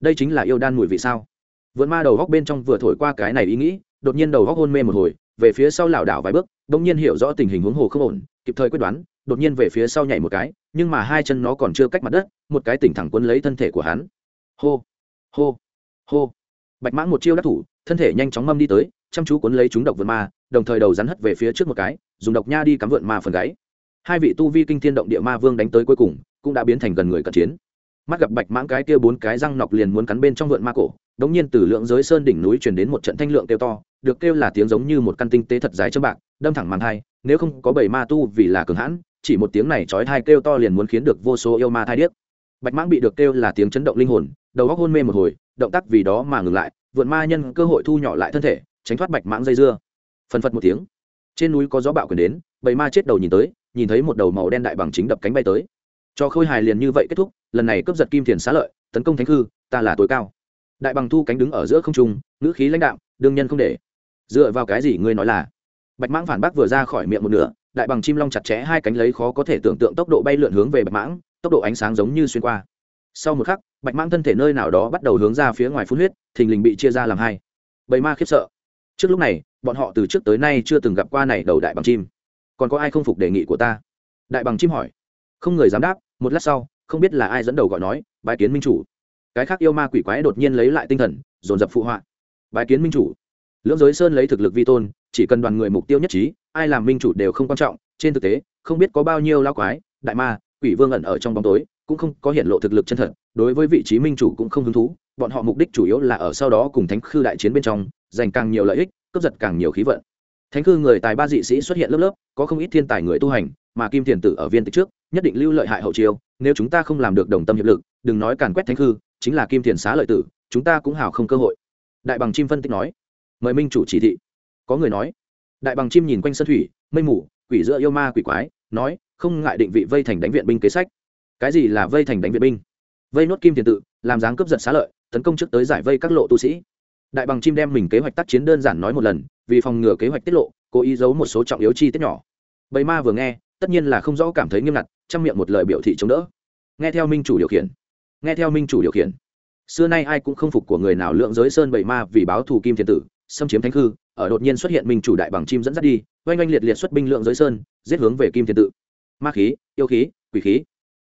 Đây chính là yêu đan mùi vị sao? Vượn ma đầu góc bên trong vừa thổi qua cái này ý nghĩ, đột nhiên đầu góc hôn mê một hồi, về phía sau lảo đảo vài bước đ ỗ n g nhiên hiểu rõ tình hình huống hồ không ổn, kịp thời quyết đoán, đột nhiên về phía sau nhảy một cái, nhưng mà hai chân nó còn chưa cách mặt đất, một cái tỉnh thẳng quấn lấy thân thể của hắn. Hô hô hô bạch mãng một chiêu đắc thủ, thân thể nhanh chóng mâm đi tới, chăm chú cuốn lấy chúng độc vượn ma, đồng thời đầu rắn hất về phía trước một cái, dùng độc nha đi cắm vượn ma phần gáy. Hai vị tu vi kinh thiên động địa ma vương đánh tới cuối cùng, cũng đã biến thành gần người cận chiến. Mắt gặp bạch mãng cái kia bốn cái răng nọc liền muốn cắn bên trong vượn ma cổ, đống nhiên từ lượng giới sơn đỉnh núi truyền đến một trận thanh lượng kêu to, được kêu là tiếng giống như một căn tinh tế thật dài châm bạc, đâm thẳng màn hai nếu không có bảy ma tu vì là cường hãn, chỉ một tiếng này trói thai kêu to liền muốn khiến được vô số yêu ma thai điếc. Bạch mãng bị được kêu là tiếng chấn động linh hồn, đầu góc hôn mê một hồi động tác vì đó mà ngừng lại, vượn ma nhân cơ hội thu nhỏ lại thân thể, tránh thoát bạch mãng dây dưa. Phần phật một tiếng. Trên núi có gió bạo quyền đến, bầy ma chết đầu nhìn tới, nhìn thấy một đầu màu đen đại bằng chính đập cánh bay tới. Cho khôi hài liền như vậy kết thúc, lần này cướp giật kim thiền xá lợi, tấn công thánh khư, ta là tối cao. Đại bằng thu cánh đứng ở giữa không trung, ngữ khí lãnh đạo đương nhân không để. Dựa vào cái gì ngươi nói là? Bạch mãng phản bác vừa ra khỏi miệng một nửa, đại bằng chim long chặt chẽ hai cánh lấy khó có thể tưởng tượng tốc độ bay lượn hướng về bạch mãng, tốc độ ánh sáng giống như xuyên qua sau một khắc, bạch mãng thân thể nơi nào đó bắt đầu hướng ra phía ngoài phun huyết, thình lình bị chia ra làm hai. Bầy ma khiếp sợ. Trước lúc này, bọn họ từ trước tới nay chưa từng gặp qua này đầu đại bằng chim. Còn có ai không phục đề nghị của ta? Đại bằng chim hỏi. Không người dám đáp, một lát sau, không biết là ai dẫn đầu gọi nói, bái kiến minh chủ. Cái khác yêu ma quỷ quái đột nhiên lấy lại tinh thần, dồn dập phụ họa. Bái kiến minh chủ. Lưỡng giới sơn lấy thực lực vi tôn, chỉ cần đoàn người mục tiêu nhất trí, ai làm minh chủ đều không quan trọng. Trên thực tế, không biết có bao nhiêu lao quái, đại ma, quỷ vương ẩn ở trong bóng tối cũng không có hiện lộ thực lực chân thật, đối với vị trí minh chủ cũng không hứng thú, bọn họ mục đích chủ yếu là ở sau đó cùng thánh khư đại chiến bên trong, giành càng nhiều lợi ích, cướp giật càng nhiều khí vận. Thánh khư người tài ba dị sĩ xuất hiện lớp lớp, có không ít thiên tài người tu hành, mà kim thiền tử ở viên tịch trước, nhất định lưu lợi hại hậu chiêu, nếu chúng ta không làm được đồng tâm hiệp lực, đừng nói càn quét thánh khư, chính là kim thiền xá lợi tử, chúng ta cũng hào không cơ hội. Đại bằng chim phân tích nói, mời minh chủ chỉ thị. Có người nói, đại bằng chim nhìn quanh sân thủy, mây mù, quỷ giữa yêu ma quỷ quái, nói, không ngại định vị vây thành đánh viện binh kế sách cái gì là vây thành đánh viện binh? Vây nốt kim tiền tự, làm dáng cướp giật xá lợi, tấn công trước tới giải vây các lộ tu sĩ. Đại bằng chim đem mình kế hoạch tác chiến đơn giản nói một lần, vì phòng ngừa kế hoạch tiết lộ, cố ý giấu một số trọng yếu chi tiết nhỏ. Bầy ma vừa nghe, tất nhiên là không rõ cảm thấy nghiêm ngặt trong miệng một lời biểu thị chống đỡ. Nghe theo minh chủ điều khiển. Nghe theo minh chủ điều khiển. Xưa nay ai cũng không phục của người nào lượng giới sơn bảy ma vì báo thù kim thiên tử, xâm chiếm thánh hư ở đột nhiên xuất hiện minh chủ đại bằng chim dẫn dắt đi, oanh oanh liệt liệt xuất binh lượng giới sơn, giết hướng về kim thiên tự. Ma khí, yêu khí, quỷ khí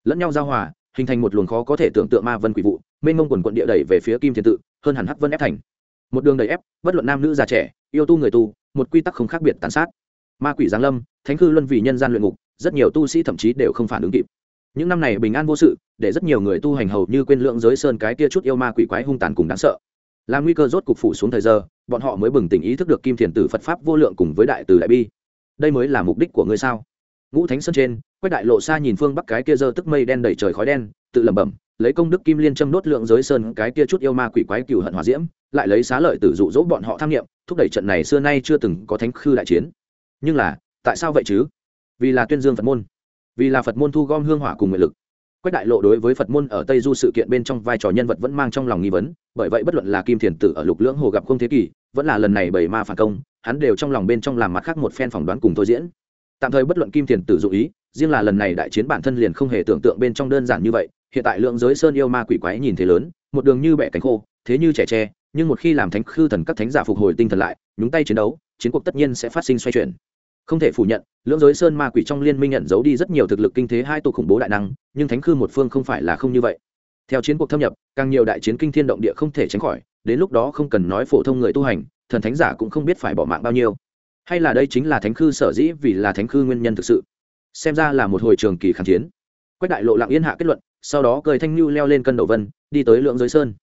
lẫn nhau giao hòa, hình thành một luồng khó có thể tưởng tượng ma vân quỷ vụ, mênh mông quần quận địa đẩy về phía kim thiên tự, hơn hẳn hắc vân ép thành. Một đường đầy ép, bất luận nam nữ già trẻ, yêu tu người tu, một quy tắc không khác biệt tàn sát. Ma quỷ giáng lâm, thánh cư luân vì nhân gian luyện ngục, rất nhiều tu sĩ thậm chí đều không phản ứng kịp. Những năm này bình an vô sự, để rất nhiều người tu hành hầu như quên lượng giới sơn cái kia chút yêu ma quỷ quái hung tàn cùng đáng sợ. Là nguy cơ rốt cục phủ xuống thời giờ, bọn họ mới bừng tỉnh ý thức được kim thiền tử phật pháp vô lượng cùng với đại từ đại bi. Đây mới là mục đích của ngươi sao? Ngũ thánh sơn trên quách đại lộ xa nhìn phương bắc cái kia dơ tức mây đen đầy trời khói đen, tự lẩm bẩm, lấy công đức kim liên châm đốt lượng giới sơn cái kia chút yêu ma quỷ quái cựu hận hòa diễm, lại lấy xá lợi tử dụ dỗ bọn họ tham nghiệm, thúc đẩy trận này xưa nay chưa từng có thánh khư đại chiến. Nhưng là, tại sao vậy chứ? Vì là tuyên dương phật môn, vì là phật môn thu gom hương hỏa cùng nguyện lực. Quách đại lộ đối với phật môn ở tây du sự kiện bên trong vai trò nhân vật vẫn mang trong lòng nghi vấn, bởi vậy bất luận là kim thiền tử ở lục lưỡng hồ gặp không thế kỷ, vẫn là lần này bảy ma phản công, hắn đều trong lòng bên trong làm mặt khác một phen phỏng đoán cùng thôi diễn tạm thời bất luận kim thiền tử dụ ý, riêng là lần này đại chiến bản thân liền không hề tưởng tượng bên trong đơn giản như vậy, hiện tại lượng giới sơn yêu ma quỷ quái nhìn thế lớn, một đường như bẻ cánh khô, thế như trẻ tre, nhưng một khi làm thánh khư thần các thánh giả phục hồi tinh thần lại, nhúng tay chiến đấu, chiến cuộc tất nhiên sẽ phát sinh xoay chuyển. Không thể phủ nhận lưỡng giới sơn ma quỷ trong liên minh nhận giấu đi rất nhiều thực lực kinh thế hai tổ khủng bố đại năng, nhưng thánh khư một phương không phải là không như vậy. Theo chiến cuộc thâm nhập, càng nhiều đại chiến kinh thiên động địa không thể tránh khỏi, đến lúc đó không cần nói phổ thông người tu hành, thần thánh giả cũng không biết phải bỏ mạng bao nhiêu hay là đây chính là thánh khư sở dĩ vì là thánh khư nguyên nhân thực sự? Xem ra là một hồi trường kỳ kháng chiến. Quách đại lộ lặng yên hạ kết luận, sau đó cười thanh lưu leo lên cân đầu vân, đi tới lượng giới sơn.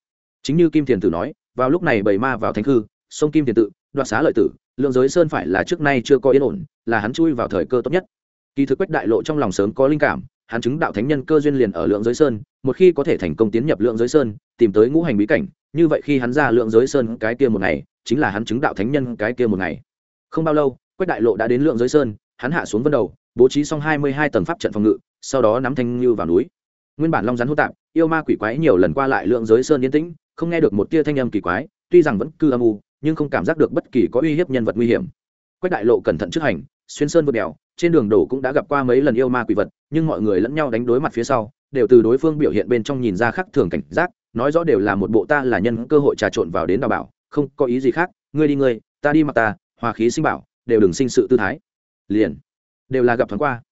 Chính như kim thiền tử nói, vào lúc này bầy ma vào thánh khư, sông kim thiền tự, đoạt xá lợi tử, lượng giới sơn phải là trước nay chưa có yên ổn, là hắn chui vào thời cơ tốt nhất. Kỳ thực quách đại lộ trong lòng sớm có linh cảm, hắn chứng đạo thánh nhân cơ duyên liền ở lượng giới sơn, một khi có thể thành công tiến nhập lượng giới sơn, tìm tới ngũ hành bí cảnh, như vậy khi hắn ra lượng giới sơn cái kia một ngày, chính là hắn chứng đạo thánh nhân cái kia một ngày không bao lâu, quách đại lộ đã đến lượng giới sơn, hắn hạ xuống vân đầu, bố trí xong hai mươi hai tầng pháp trận phòng ngự, sau đó nắm thanh như vào núi. Nguyên bản long rắn hô tạp, yêu ma quỷ quái nhiều lần qua lại lượng giới sơn yên tĩnh, không nghe được một tia thanh âm kỳ quái, tuy rằng vẫn cư âm u, nhưng không cảm giác được bất kỳ có uy hiếp nhân vật nguy hiểm. Quách đại lộ cẩn thận trước hành, xuyên sơn vượt đèo, trên đường đổ cũng đã gặp qua mấy lần yêu ma quỷ vật, nhưng mọi người lẫn nhau đánh đối mặt phía sau, đều từ đối phương biểu hiện bên trong nhìn ra khác thường cảnh giác, nói rõ đều là một bộ ta là nhân cơ hội trà trộn vào đến đào bảo, không có ý gì khác, ngươi đi ngươi, ta đi mặc ta hòa khí sinh bảo, đều đừng sinh sự tư thái. Liền, đều là gặp thoáng qua.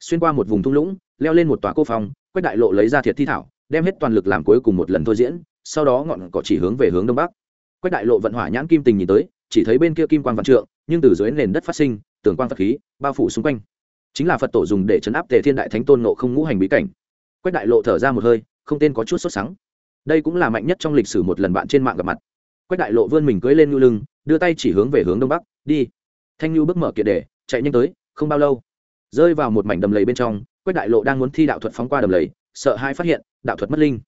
Xuyên qua một vùng thung lũng, leo lên một tòa cô phòng, quách đại lộ lấy ra thiệt thi thảo, đem hết toàn lực làm cuối cùng một lần thôi diễn, sau đó ngọn cỏ chỉ hướng về hướng đông bắc. Quách đại lộ vận hỏa nhãn kim tình nhìn tới, chỉ thấy bên kia kim quan g trượng, nhưng từ dưới nền đất phát sinh, tường quang phật khí, bao phủ xung quanh. Chính là phật tổ dùng để chấn áp tề thiên đại thánh tôn nộ không ngũ hành bí cảnh. Quách đại lộ thở ra một hơi, không tên có chút sốt sắng. Đây cũng là mạnh nhất trong lịch sử một lần bạn trên mạng gặp mặt. Quách đại lộ vươn mình cưỡi lên ngư lưng, đưa tay chỉ hướng về hướng đông bắc đi. Thanh nhu bước mở kiệt để chạy nhanh tới, không bao lâu. Rơi vào một mảnh đầm lầy bên trong, quách đại lộ đang muốn thi đạo thuật phóng qua đầm lầy, sợ hai phát hiện, đạo thuật mất linh.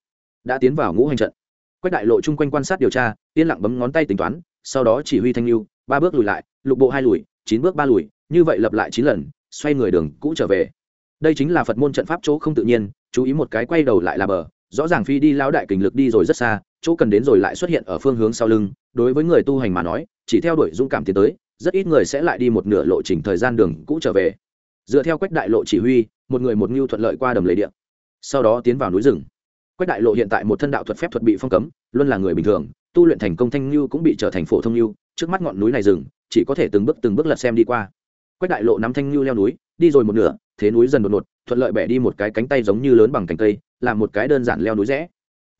Đã tiến vào ngũ hành trận. Quách đại lộ chung quanh quan sát điều tra, yên lặng bấm ngón tay tính toán, sau đó chỉ huy thanh lưu ba bước lùi lại, lục bộ hai lùi, chín bước ba lùi, như vậy lập lại chín lần, xoay người đường cũ trở về. Đây chính là phật môn trận pháp chỗ không tự nhiên, chú ý một cái quay đầu lại là bờ, rõ ràng phi đi lao đại kình lực đi rồi rất xa, chỗ cần đến rồi lại xuất hiện ở phương hướng sau lưng, đối với người tu hành mà nói chỉ theo đuổi dũng cảm tiến tới, rất ít người sẽ lại đi một nửa lộ trình thời gian đường cũ trở về. Dựa theo quách đại lộ chỉ huy, một người một mưu thuận lợi qua đầm lầy điện sau đó tiến vào núi rừng. Quách đại lộ hiện tại một thân đạo thuật phép thuật bị phong cấm, luôn là người bình thường, tu luyện thành công thanh lưu cũng bị trở thành phổ thông lưu, trước mắt ngọn núi này rừng, chỉ có thể từng bước từng bước lật xem đi qua. Quách đại lộ nắm thanh lưu leo núi, đi rồi một nửa, thế núi dần đột ngột, thuận lợi bẻ đi một cái cánh tay giống như lớn bằng cành cây, làm một cái đơn giản leo núi rẽ.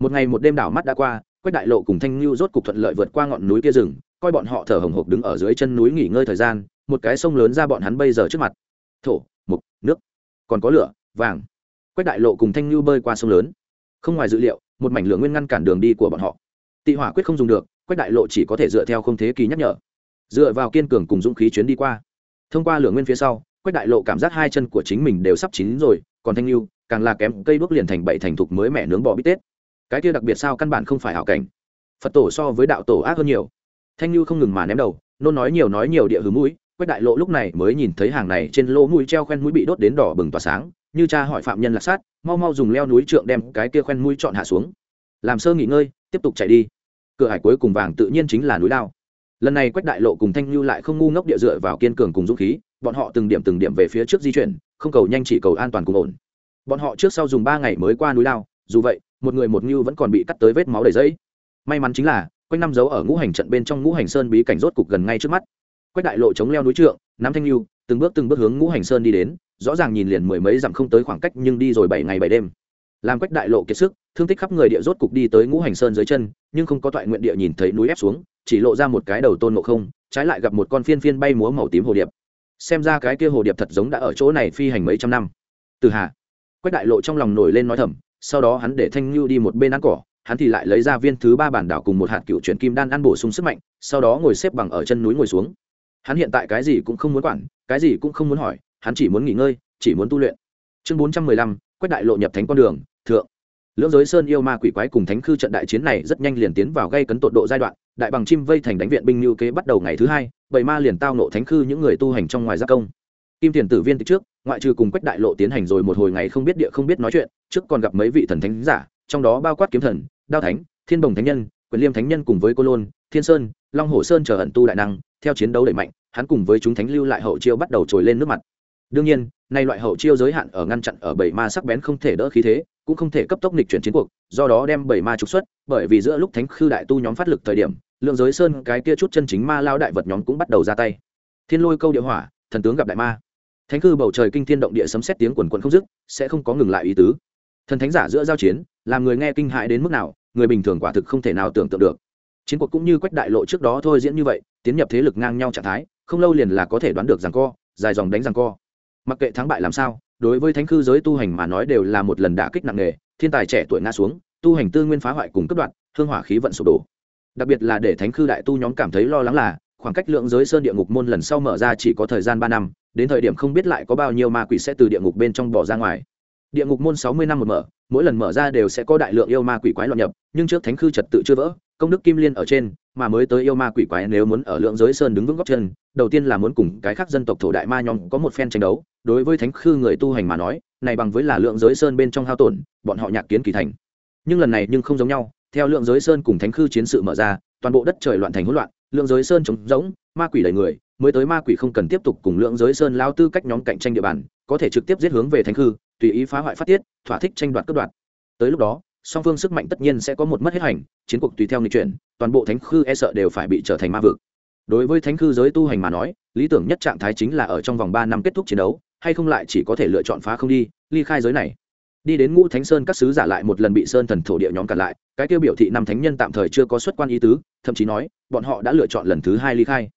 Một ngày một đêm đảo mắt đã qua, quách đại lộ cùng thanh lưu rốt cục thuận lợi vượt qua ngọn núi kia rừng coi bọn họ thở hồng hộc đứng ở dưới chân núi nghỉ ngơi thời gian, một cái sông lớn ra bọn hắn bây giờ trước mặt. Thổ, mục, nước. Còn có lửa, vàng. Quách đại lộ cùng thanh Lưu bơi qua sông lớn. Không ngoài dự liệu, một mảnh lửa nguyên ngăn cản đường đi của bọn họ. Tị hỏa quyết không dùng được, quách đại lộ chỉ có thể dựa theo không thế kỳ nhắc nhở. Dựa vào kiên cường cùng dũng khí chuyến đi qua. Thông qua lửa nguyên phía sau, quách đại lộ cảm giác hai chân của chính mình đều sắp chín rồi, còn thanh lưu càng là kém cây đuốc liền thành bảy thành thục mới mẻ nướng bò bít tết. Cái kia đặc biệt sao căn bản không phải hảo cảnh. Phật tổ so với đạo tổ ác hơn nhiều thanh lưu không ngừng mà ném đầu, nôn nói nhiều nói nhiều địa hứ mũi, quách đại lộ lúc này mới nhìn thấy hàng này trên lỗ mũi treo khoen mũi bị đốt đến đỏ bừng tỏa sáng, như cha hỏi phạm nhân lạc sát, mau mau dùng leo núi trượng đem cái kia khoen mũi chọn hạ xuống. Làm sơ nghỉ ngơi, tiếp tục chạy đi. Cửa hải cuối cùng vàng tự nhiên chính là núi lao lần này quách đại lộ cùng thanh lưu lại không ngu ngốc địa dựa vào kiên cường cùng dũng khí, bọn họ từng điểm từng điểm về phía trước di chuyển, không cầu nhanh chỉ cầu an toàn cùng ổn. Bọn họ trước sau dùng ba ngày mới qua núi lao dù vậy, một người một ngưu vẫn còn bị cắt tới vết máu đầy dây may mắn chính là quanh năm dấu ở ngũ hành trận bên trong ngũ hành sơn bí cảnh rốt cục gần ngay trước mắt. Quách đại lộ chống leo núi trượng nắm thanh lưu, từng bước từng bước hướng ngũ hành sơn đi đến, rõ ràng nhìn liền mười mấy dặm không tới khoảng cách nhưng đi rồi bảy ngày bảy đêm. Làm quách đại lộ kiệt sức, thương tích khắp người địa rốt cục đi tới ngũ hành sơn dưới chân, nhưng không có toại nguyện địa nhìn thấy núi ép xuống, chỉ lộ ra một cái đầu tôn ngộ không, trái lại gặp một con phiên phiên bay múa màu tím hồ điệp. Xem ra cái kia hồ điệp thật giống đã ở chỗ này phi hành mấy trăm năm. Từ hà quách đại lộ trong lòng nổi lên nói thầm, sau đó hắn để thanh lưu đi một bên ăn cỏ hắn thì lại lấy ra viên thứ ba bản đảo cùng một hạt cựu chuyển kim đan ăn bổ sung sức mạnh, sau đó ngồi xếp bằng ở chân núi ngồi xuống. Hắn hiện tại cái gì cũng không muốn quản, cái gì cũng không muốn hỏi, hắn chỉ muốn nghỉ ngơi, chỉ muốn tu luyện. Chương bốn trăm mười lăm quét đại lộ nhập thánh con đường, thượng. Lưỡng giới sơn yêu ma quỷ quái cùng thánh khư trận đại chiến này rất nhanh liền tiến vào gây cấn tột độ giai đoạn, đại bằng chim vây thành đánh viện binh lưu kế bắt đầu ngày thứ hai, bảy ma liền tao nộ thánh khư những người tu hành trong ngoài gia công. Kim tiền tử viên từ trước, ngoại trừ cùng quách đại lộ tiến hành rồi một hồi ngày không biết địa không biết nói chuyện, trước còn gặp mấy vị thần thánh giả, trong đó bao quát kiếm thần đao thánh, thiên bồng thánh nhân, quyền liêm thánh nhân cùng với cô lôn, thiên sơn, long hồ sơn chờ ẩn tu đại năng, theo chiến đấu đẩy mạnh, hắn cùng với chúng thánh lưu lại hậu chiêu bắt đầu trồi lên nước mặt. Đương nhiên, nay loại hậu chiêu giới hạn ở ngăn chặn ở bảy ma sắc bén không thể đỡ khí thế, cũng không thể cấp tốc nghịch chuyển chiến cuộc, do đó đem bảy ma trục xuất, bởi vì giữa lúc thánh khư đại tu nhóm phát lực thời điểm, lượng giới sơn cái kia chút chân chính ma lao đại vật nhóm cũng bắt đầu ra tay. Thiên lôi câu địa hỏa, thần tướng gặp đại ma. Thánh khư bầu trời kinh thiên động địa sấm xét tiếng quần quần không dứt, sẽ không có ngừng lại ý tứ thần thánh giả giữa giao chiến, làm người nghe kinh hại đến mức nào, người bình thường quả thực không thể nào tưởng tượng được. Chiến cuộc cũng như quách đại lộ trước đó thôi diễn như vậy, tiến nhập thế lực ngang nhau trạng thái, không lâu liền là có thể đoán được rằng co, dài dòng đánh rằng co. Mặc kệ thắng bại làm sao, đối với thánh khư giới tu hành mà nói đều là một lần đả kích nặng nề, thiên tài trẻ tuổi ngã xuống, tu hành tư nguyên phá hoại cùng cấp đoạn hương hỏa khí vận sụp đổ. Đặc biệt là để thánh khư đại tu nhóm cảm thấy lo lắng là, khoảng cách lượng giới sơn địa ngục môn lần sau mở ra chỉ có thời gian ba năm, đến thời điểm không biết lại có bao nhiêu ma quỷ sẽ từ địa ngục bên trong bỏ ra ngoài địa ngục môn sáu mươi năm một mở, mỗi lần mở ra đều sẽ có đại lượng yêu ma quỷ quái loạn nhập, nhưng trước thánh khư trật tự chưa vỡ, công đức kim liên ở trên, mà mới tới yêu ma quỷ quái nếu muốn ở lượng giới sơn đứng vững góc chân, đầu tiên là muốn cùng cái khác dân tộc thổ đại ma nhóm có một phen tranh đấu. Đối với thánh khư người tu hành mà nói, này bằng với là lượng giới sơn bên trong hao tổn, bọn họ nhạc kiến kỳ thành. Nhưng lần này nhưng không giống nhau, theo lượng giới sơn cùng thánh khư chiến sự mở ra, toàn bộ đất trời loạn thành hỗn loạn, lượng giới sơn trống rỗng, ma quỷ đầy người mới tới ma quỷ không cần tiếp tục cùng lượng giới sơn lao tư cách nhóm cạnh tranh địa bàn, có thể trực tiếp giết hướng về thánh hư tùy ý phá hoại phát tiết, thỏa thích tranh đoạt cướp đoạt. Tới lúc đó, song phương sức mạnh tất nhiên sẽ có một mất hết hành, chiến cuộc tùy theo nghị chuyển, toàn bộ thánh khư e sợ đều phải bị trở thành ma vực. Đối với thánh khư giới tu hành mà nói, lý tưởng nhất trạng thái chính là ở trong vòng ba năm kết thúc chiến đấu, hay không lại chỉ có thể lựa chọn phá không đi, ly khai giới này. Đi đến ngũ thánh sơn các sứ giả lại một lần bị sơn thần thổ địa nhóm cản lại, cái tiêu biểu thị năm thánh nhân tạm thời chưa có xuất quan ý tứ, thậm chí nói, bọn họ đã lựa chọn lần thứ hai ly khai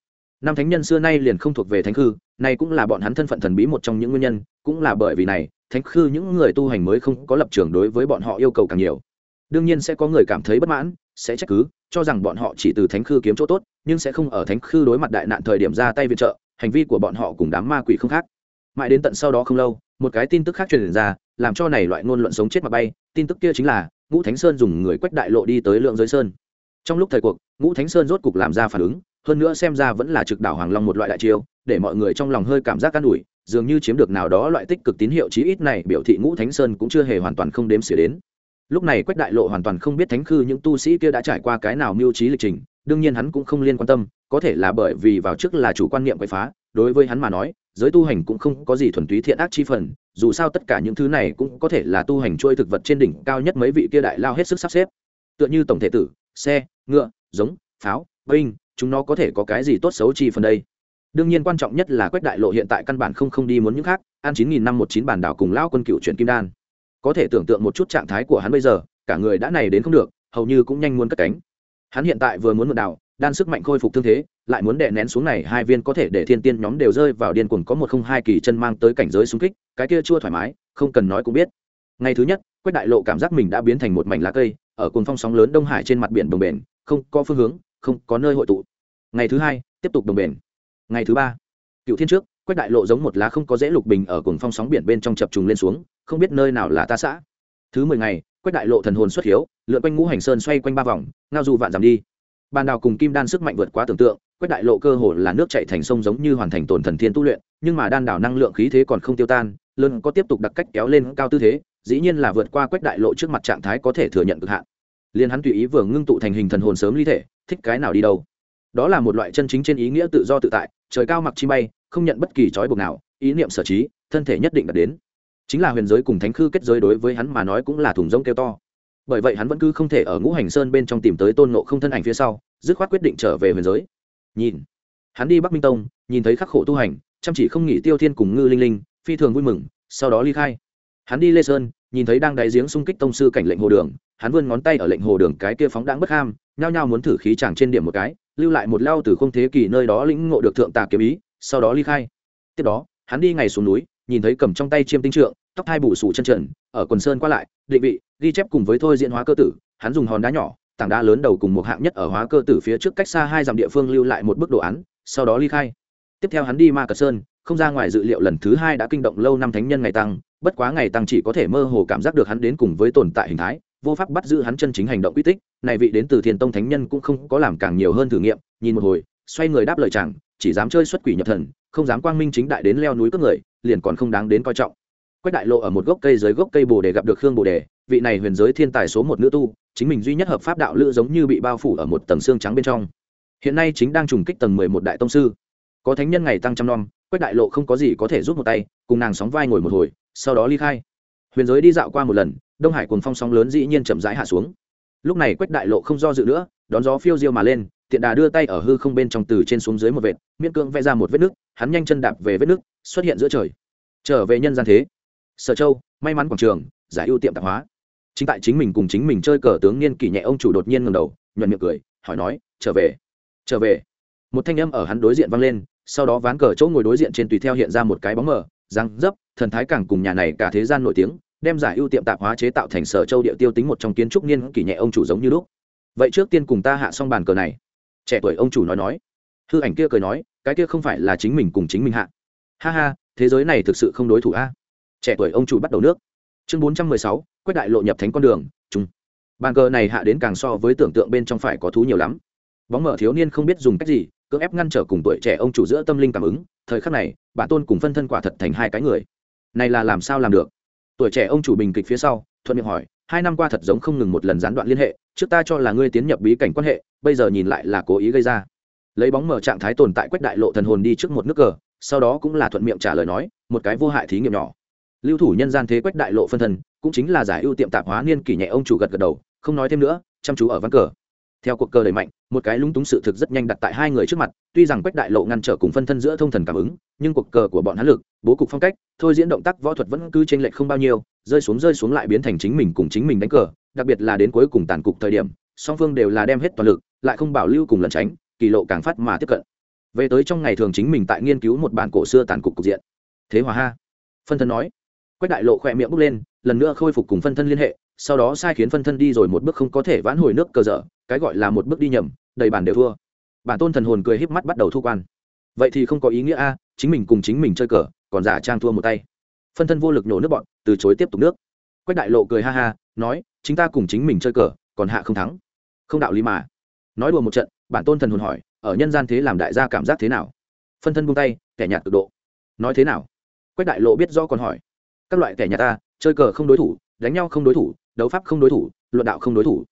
năm thánh nhân xưa nay liền không thuộc về thánh khư này cũng là bọn hắn thân phận thần bí một trong những nguyên nhân, cũng là bởi vì này, thánh khư những người tu hành mới không có lập trường đối với bọn họ yêu cầu càng nhiều. Đương nhiên sẽ có người cảm thấy bất mãn, sẽ trách cứ, cho rằng bọn họ chỉ từ thánh khư kiếm chỗ tốt, nhưng sẽ không ở thánh khư đối mặt đại nạn thời điểm ra tay viện trợ, hành vi của bọn họ cùng đám ma quỷ không khác. Mãi đến tận sau đó không lâu, một cái tin tức khác truyền ra, làm cho này loại ngôn luận sống chết mà bay, tin tức kia chính là, ngũ thánh sơn dùng người quách đại lộ đi tới lượng giới sơn. Trong lúc thời cuộc, ngũ thánh sơn rốt cục làm ra phản ứng hơn nữa xem ra vẫn là trực đảo hoàng long một loại đại chiêu, để mọi người trong lòng hơi cảm giác can ủi, dường như chiếm được nào đó loại tích cực tín hiệu chí ít này, biểu thị ngũ thánh sơn cũng chưa hề hoàn toàn không đếm xỉa đến. Lúc này quách đại lộ hoàn toàn không biết thánh khư những tu sĩ kia đã trải qua cái nào mưu trí lịch trình, đương nhiên hắn cũng không liên quan tâm, có thể là bởi vì vào trước là chủ quan niệm quậy phá, đối với hắn mà nói, giới tu hành cũng không có gì thuần túy thiện ác chi phần, dù sao tất cả những thứ này cũng có thể là tu hành trôi thực vật trên đỉnh cao nhất mấy vị kia đại lao hết sức sắp xếp. Tựa như tổng thể tử, xe, ngựa, giống, pháo, binh chúng nó có thể có cái gì tốt xấu chi phần đây? Đương nhiên quan trọng nhất là quách đại lộ hiện tại căn bản không không đi muốn những khác an chín nghìn năm một chín bản đảo cùng lao quân cựu chuyển kim đan. Có thể tưởng tượng một chút trạng thái của hắn bây giờ, cả người đã này đến không được, hầu như cũng nhanh muốn cất cánh. Hắn hiện tại vừa muốn mượn đảo, đan sức mạnh khôi phục thương thế, lại muốn đè nén xuống này hai viên có thể để thiên tiên nhóm đều rơi vào điên cuồng có một không hai kỳ chân mang tới cảnh giới xung kích, cái kia chưa thoải mái, không cần nói cũng biết. Ngày thứ nhất, quách đại lộ cảm giác mình đã biến thành một mảnh lá cây, ở cồn phong sóng lớn đông hải trên mặt biển bồng bền không có phương hướng không có nơi hội tụ. Ngày thứ hai, tiếp tục đồng bền. Ngày thứ ba, cựu thiên trước, quách đại lộ giống một lá không có dễ lục bình ở cùng phong sóng biển bên trong chập trùng lên xuống, không biết nơi nào là ta xã. Thứ mười ngày, quách đại lộ thần hồn xuất hiếu, lượn quanh ngũ hành sơn xoay quanh ba vòng, ngao du vạn giảm đi. Bàn đào cùng kim đan sức mạnh vượt quá tưởng tượng, quách đại lộ cơ hồ là nước chạy thành sông giống như hoàn thành tổn thần thiên tu luyện, nhưng mà đan đảo năng lượng khí thế còn không tiêu tan, lớn có tiếp tục đặc cách kéo lên cao tư thế, dĩ nhiên là vượt qua quách đại lộ trước mặt trạng thái có thể thừa nhận cực hạn. Liên hắn tùy ý vừa ngưng tụ thành hình thần hồn sớm ly thể thích cái nào đi đâu. Đó là một loại chân chính trên ý nghĩa tự do tự tại, trời cao mặc chi bay, không nhận bất kỳ trói buộc nào, ý niệm sở trí, thân thể nhất định đạt đến. Chính là huyền giới cùng thánh khư kết giới đối với hắn mà nói cũng là thùng rông kêu to. Bởi vậy hắn vẫn cứ không thể ở ngũ hành sơn bên trong tìm tới tôn nộ không thân ảnh phía sau, dứt khoát quyết định trở về huyền giới. Nhìn. Hắn đi bắc minh tông, nhìn thấy khắc khổ tu hành, chăm chỉ không nghỉ tiêu thiên cùng ngư linh linh, phi thường vui mừng, sau đó ly khai. Hắn đi lê sơn, nhìn thấy đang đại giếng xung kích tông sư cảnh lệnh hồ đường hắn vươn ngón tay ở lệnh hồ đường cái kia phóng đáng bất ham, nhao nhao muốn thử khí chàng trên điểm một cái, lưu lại một lao từ không thế kỷ nơi đó lĩnh ngộ được thượng tà kiếm ý, sau đó ly khai. Tiếp đó, hắn đi ngày xuống núi, nhìn thấy cầm trong tay chiêm tinh trượng, tóc hai bù sù chân trần, ở quần sơn qua lại, định vị, ghi chép cùng với thôi diễn hóa cơ tử, hắn dùng hòn đá nhỏ, tảng đá lớn đầu cùng một hạng nhất ở hóa cơ tử phía trước cách xa hai dặm địa phương lưu lại một bức đồ án, sau đó ly khai. Tiếp theo hắn đi ma cật sơn, không ra ngoài dự liệu lần thứ hai đã kinh động lâu năm thánh nhân ngày tăng, bất quá ngày tăng chỉ có thể mơ hồ cảm giác được hắn đến cùng với tồn tại hình thái vô pháp bắt giữ hắn chân chính hành động quy tích, này vị đến từ thiên tông thánh nhân cũng không có làm càng nhiều hơn thử nghiệm, nhìn một hồi, xoay người đáp lời chẳng, chỉ dám chơi xuất quỷ nhập thần, không dám quang minh chính đại đến leo núi cướp người, liền còn không đáng đến coi trọng. Quách đại lộ ở một gốc cây dưới gốc cây bồ đề gặp được khương bồ đề, vị này huyền giới thiên tài số một nữ tu, chính mình duy nhất hợp pháp đạo lữ giống như bị bao phủ ở một tầng xương trắng bên trong. Hiện nay chính đang trùng kích tầng mười một đại tông sư. Có thánh nhân ngày tăng trăm năm, quách đại lộ không có gì có thể rút một tay, cùng nàng sóng vai ngồi một hồi, sau đó ly khai. Huyền giới đi dạo qua một lần đông hải cùng phong sóng lớn dĩ nhiên chậm rãi hạ xuống. Lúc này quách đại lộ không do dự nữa, đón gió phiêu diêu mà lên, tiện đà đưa tay ở hư không bên trong từ trên xuống dưới một vệt, miễn cưỡng vẽ ra một vết nước, hắn nhanh chân đạp về vết nước, xuất hiện giữa trời. Trở về nhân gian thế. Sở châu, may mắn quảng trường, giải ưu tiệm tạp hóa. Chính tại chính mình cùng chính mình chơi cờ tướng niên kỷ nhẹ, ông chủ đột nhiên ngầm đầu, nhuận miệng cười, hỏi nói, trở về? Trở về. Một thanh âm ở hắn đối diện vang lên, sau đó ván cờ chỗ ngồi đối diện trên tùy theo hiện ra một cái bóng mờ, răng dấp, thần thái càng cùng nhà này cả thế gian nổi tiếng đem giải ưu tiệm tạp hóa chế tạo thành sở châu địa tiêu tính một trong kiến trúc niên kỷ nhẹ ông chủ giống như lúc. Vậy trước tiên cùng ta hạ xong bàn cờ này. Trẻ tuổi ông chủ nói nói. Hư ảnh kia cười nói, cái kia không phải là chính mình cùng chính mình hạ. Ha ha, thế giới này thực sự không đối thủ a. Trẻ tuổi ông chủ bắt đầu nước. Chương bốn trăm mười sáu, quách đại lộ nhập thánh con đường chung bàn cờ này hạ đến càng so với tưởng tượng bên trong phải có thú nhiều lắm. Bóng mở thiếu niên không biết dùng cách gì, cưỡng ép ngăn trở cùng tuổi trẻ ông chủ giữa tâm linh cảm ứng. Thời khắc này, bản tôn cùng phân thân quả thật thành hai cái người. Này là làm sao làm được? Tuổi trẻ ông chủ bình kịch phía sau, thuận miệng hỏi, hai năm qua thật giống không ngừng một lần gián đoạn liên hệ, trước ta cho là ngươi tiến nhập bí cảnh quan hệ, bây giờ nhìn lại là cố ý gây ra. Lấy bóng mở trạng thái tồn tại quách đại lộ thần hồn đi trước một nước cờ, sau đó cũng là thuận miệng trả lời nói, một cái vô hại thí nghiệm nhỏ. Lưu thủ nhân gian thế quách đại lộ phân thân cũng chính là giải ưu tiệm tạp hóa niên kỷ nhẹ ông chủ gật gật đầu, không nói thêm nữa, chăm chú ở ván cờ. Theo cuộc cờ đẩy mạnh một cái lúng túng sự thực rất nhanh đặt tại hai người trước mặt, tuy rằng quách đại lộ ngăn trở cùng phân thân giữa thông thần cảm ứng, nhưng cuộc cờ của bọn hắn lực, bố cục phong cách, thôi diễn động tác võ thuật vẫn cứ t r lệch không bao nhiêu, rơi xuống rơi xuống lại biến thành chính mình cùng chính mình đánh cờ, đặc biệt là đến cuối cùng tàn cục thời điểm, song phương đều là đem hết toàn lực, lại không bảo lưu cùng lẩn tránh, kỳ lộ càng phát mà tiếp cận. Về tới trong ngày thường chính mình tại nghiên cứu một bản cổ xưa tàn cục cục diện. Thế hòa ha. Phân thân nói. Quách đại lộ khỏe miệng bước lên, lần nữa khôi phục cùng phân thân liên hệ, sau đó sai khiến phân thân đi rồi một bước không có thể vãn hồi nước cờ dở cái gọi là một bước đi nhầm, đầy bản đều thua. Bản tôn thần hồn cười híp mắt bắt đầu thu quan. Vậy thì không có ý nghĩa a, chính mình cùng chính mình chơi cờ, còn giả trang thua một tay. Phân thân vô lực nhổ nước bọn, từ chối tiếp tục nước. Quách đại lộ cười ha ha, nói, chính ta cùng chính mình chơi cờ, còn hạ không thắng. Không đạo lý mà. Nói đùa một trận, bản tôn thần hồn hỏi, ở nhân gian thế làm đại gia cảm giác thế nào? Phân thân buông tay, kẻ nhạt cực độ. Nói thế nào? Quách đại lộ biết do còn hỏi, các loại kẻ nhạt ta, chơi cờ không đối thủ, đánh nhau không đối thủ, đấu pháp không đối thủ, luận đạo không đối thủ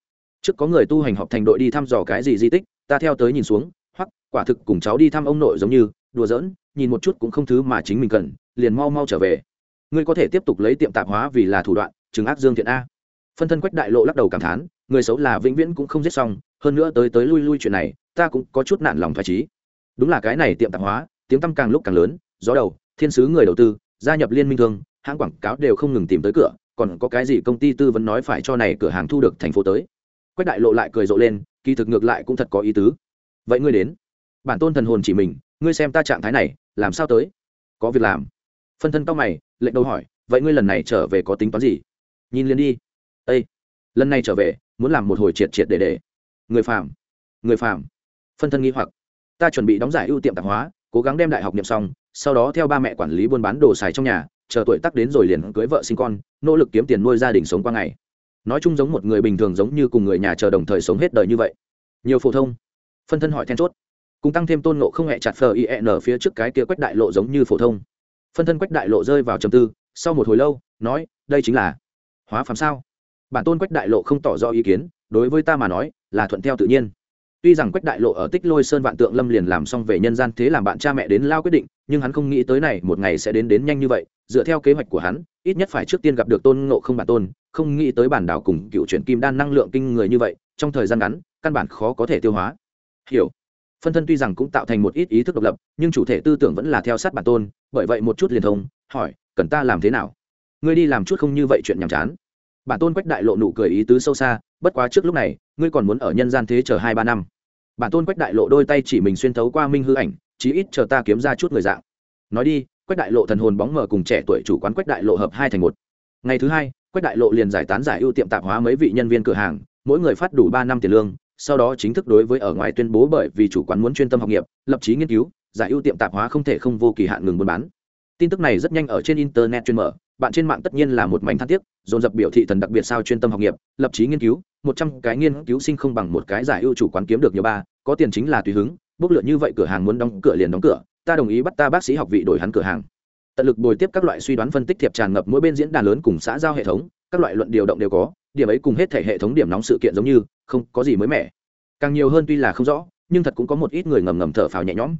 trước có người tu hành họp thành đội đi thăm dò cái gì di tích, ta theo tới nhìn xuống, hoặc, quả thực cùng cháu đi thăm ông nội giống như, đùa giỡn, nhìn một chút cũng không thứ mà chính mình cần, liền mau mau trở về. Ngươi có thể tiếp tục lấy tiệm tạp hóa vì là thủ đoạn chứng ác dương thiện a. Phân thân quách đại lộ lắc đầu cảm thán, người xấu là vĩnh viễn cũng không giết xong, hơn nữa tới tới lui lui chuyện này, ta cũng có chút nản lòng thoải trí. Đúng là cái này tiệm tạp hóa, tiếng tăm càng lúc càng lớn, gió đầu, thiên sứ người đầu tư, gia nhập liên minh thương, hãng quảng cáo đều không ngừng tìm tới cửa, còn có cái gì công ty tư vấn nói phải cho này cửa hàng thu được thành phố tới quách đại lộ lại cười rộ lên, kỳ thực ngược lại cũng thật có ý tứ. Vậy ngươi đến. Bản tôn thần hồn chỉ mình, ngươi xem ta trạng thái này, làm sao tới? Có việc làm. Phân thân tóc mày, lệnh đầu hỏi, vậy ngươi lần này trở về có tính toán gì? Nhìn liền đi. Ây lần này trở về, muốn làm một hồi triệt triệt để để. Người phàm. Người phàm. Phân thân nghi hoặc. Ta chuẩn bị đóng giải ưu tiệm tạp hóa, cố gắng đem đại học niệm xong, sau đó theo ba mẹ quản lý buôn bán đồ xài trong nhà, chờ tuổi tác đến rồi liền cưới vợ sinh con, nỗ lực kiếm tiền nuôi gia đình sống qua ngày nói chung giống một người bình thường giống như cùng người nhà chờ đồng thời sống hết đời như vậy. Nhiều phổ thông. Phân thân hỏi then chốt. Cùng tăng thêm tôn nộ không hẹ chặt phờ ien phía trước cái kia quách đại lộ giống như phổ thông. Phân thân quách đại lộ rơi vào trầm tư, sau một hồi lâu, nói, đây chính là hóa phàm sao? Bản tôn quách đại lộ không tỏ rõ ý kiến, đối với ta mà nói, là thuận theo tự nhiên. Tuy rằng quách đại lộ ở tích lôi sơn vạn tượng lâm liền làm xong về nhân gian thế làm bạn cha mẹ đến lao quyết định, nhưng hắn không nghĩ tới này, một ngày sẽ đến đến nhanh như vậy dựa theo kế hoạch của hắn, ít nhất phải trước tiên gặp được tôn ngộ không bản tôn, không nghĩ tới bản đảo cùng cựu chuyển kim đan năng lượng kinh người như vậy, trong thời gian ngắn, căn bản khó có thể tiêu hóa. Hiểu. Phân thân tuy rằng cũng tạo thành một ít ý thức độc lập, nhưng chủ thể tư tưởng vẫn là theo sát bản tôn, bởi vậy một chút liền thông, hỏi, cần ta làm thế nào? Ngươi đi làm chút không như vậy chuyện nhàm chán. Bản tôn quách đại lộ nụ cười ý tứ sâu xa, bất quá trước lúc này, ngươi còn muốn ở nhân gian thế chờ hai ba năm. Bản tôn quách đại lộ đôi tay chỉ mình xuyên thấu qua minh hư ảnh, chí ít chờ ta kiếm ra chút người dạng. Nói đi quách đại lộ thần hồn bóng mờ cùng trẻ tuổi chủ quán quách đại lộ hợp hai thành một. Ngày thứ hai, quách đại lộ liền giải tán giải ưu tiệm tạp hóa mấy vị nhân viên cửa hàng, mỗi người phát đủ ba năm tiền lương, sau đó chính thức đối với ở ngoài tuyên bố bởi vì chủ quán muốn chuyên tâm học nghiệp, lập trí nghiên cứu, giải ưu tiệm tạp hóa không thể không vô kỳ hạn ngừng buôn bán. Tin tức này rất nhanh ở trên internet chuyên mở, bạn trên mạng tất nhiên là một mảnh than tiếc, dồn dập biểu thị thần đặc biệt sao chuyên tâm học nghiệp, lập trí nghiên cứu, một trăm cái nghiên cứu sinh không bằng một cái giải ưu chủ quán kiếm được nhiều ba, có tiền chính là tùy hứng, bốc lựa như vậy cửa hàng muốn đóng cửa liền đóng cửa ta đồng ý bắt ta bác sĩ học vị đổi hắn cửa hàng. Tận lực bồi tiếp các loại suy đoán phân tích thiệp tràn ngập mỗi bên diễn đàn lớn cùng xã giao hệ thống, các loại luận điều động đều có, điểm ấy cùng hết thể hệ thống điểm nóng sự kiện giống như, không có gì mới mẻ. Càng nhiều hơn tuy là không rõ, nhưng thật cũng có một ít người ngầm ngầm thở phào nhẹ nhõm.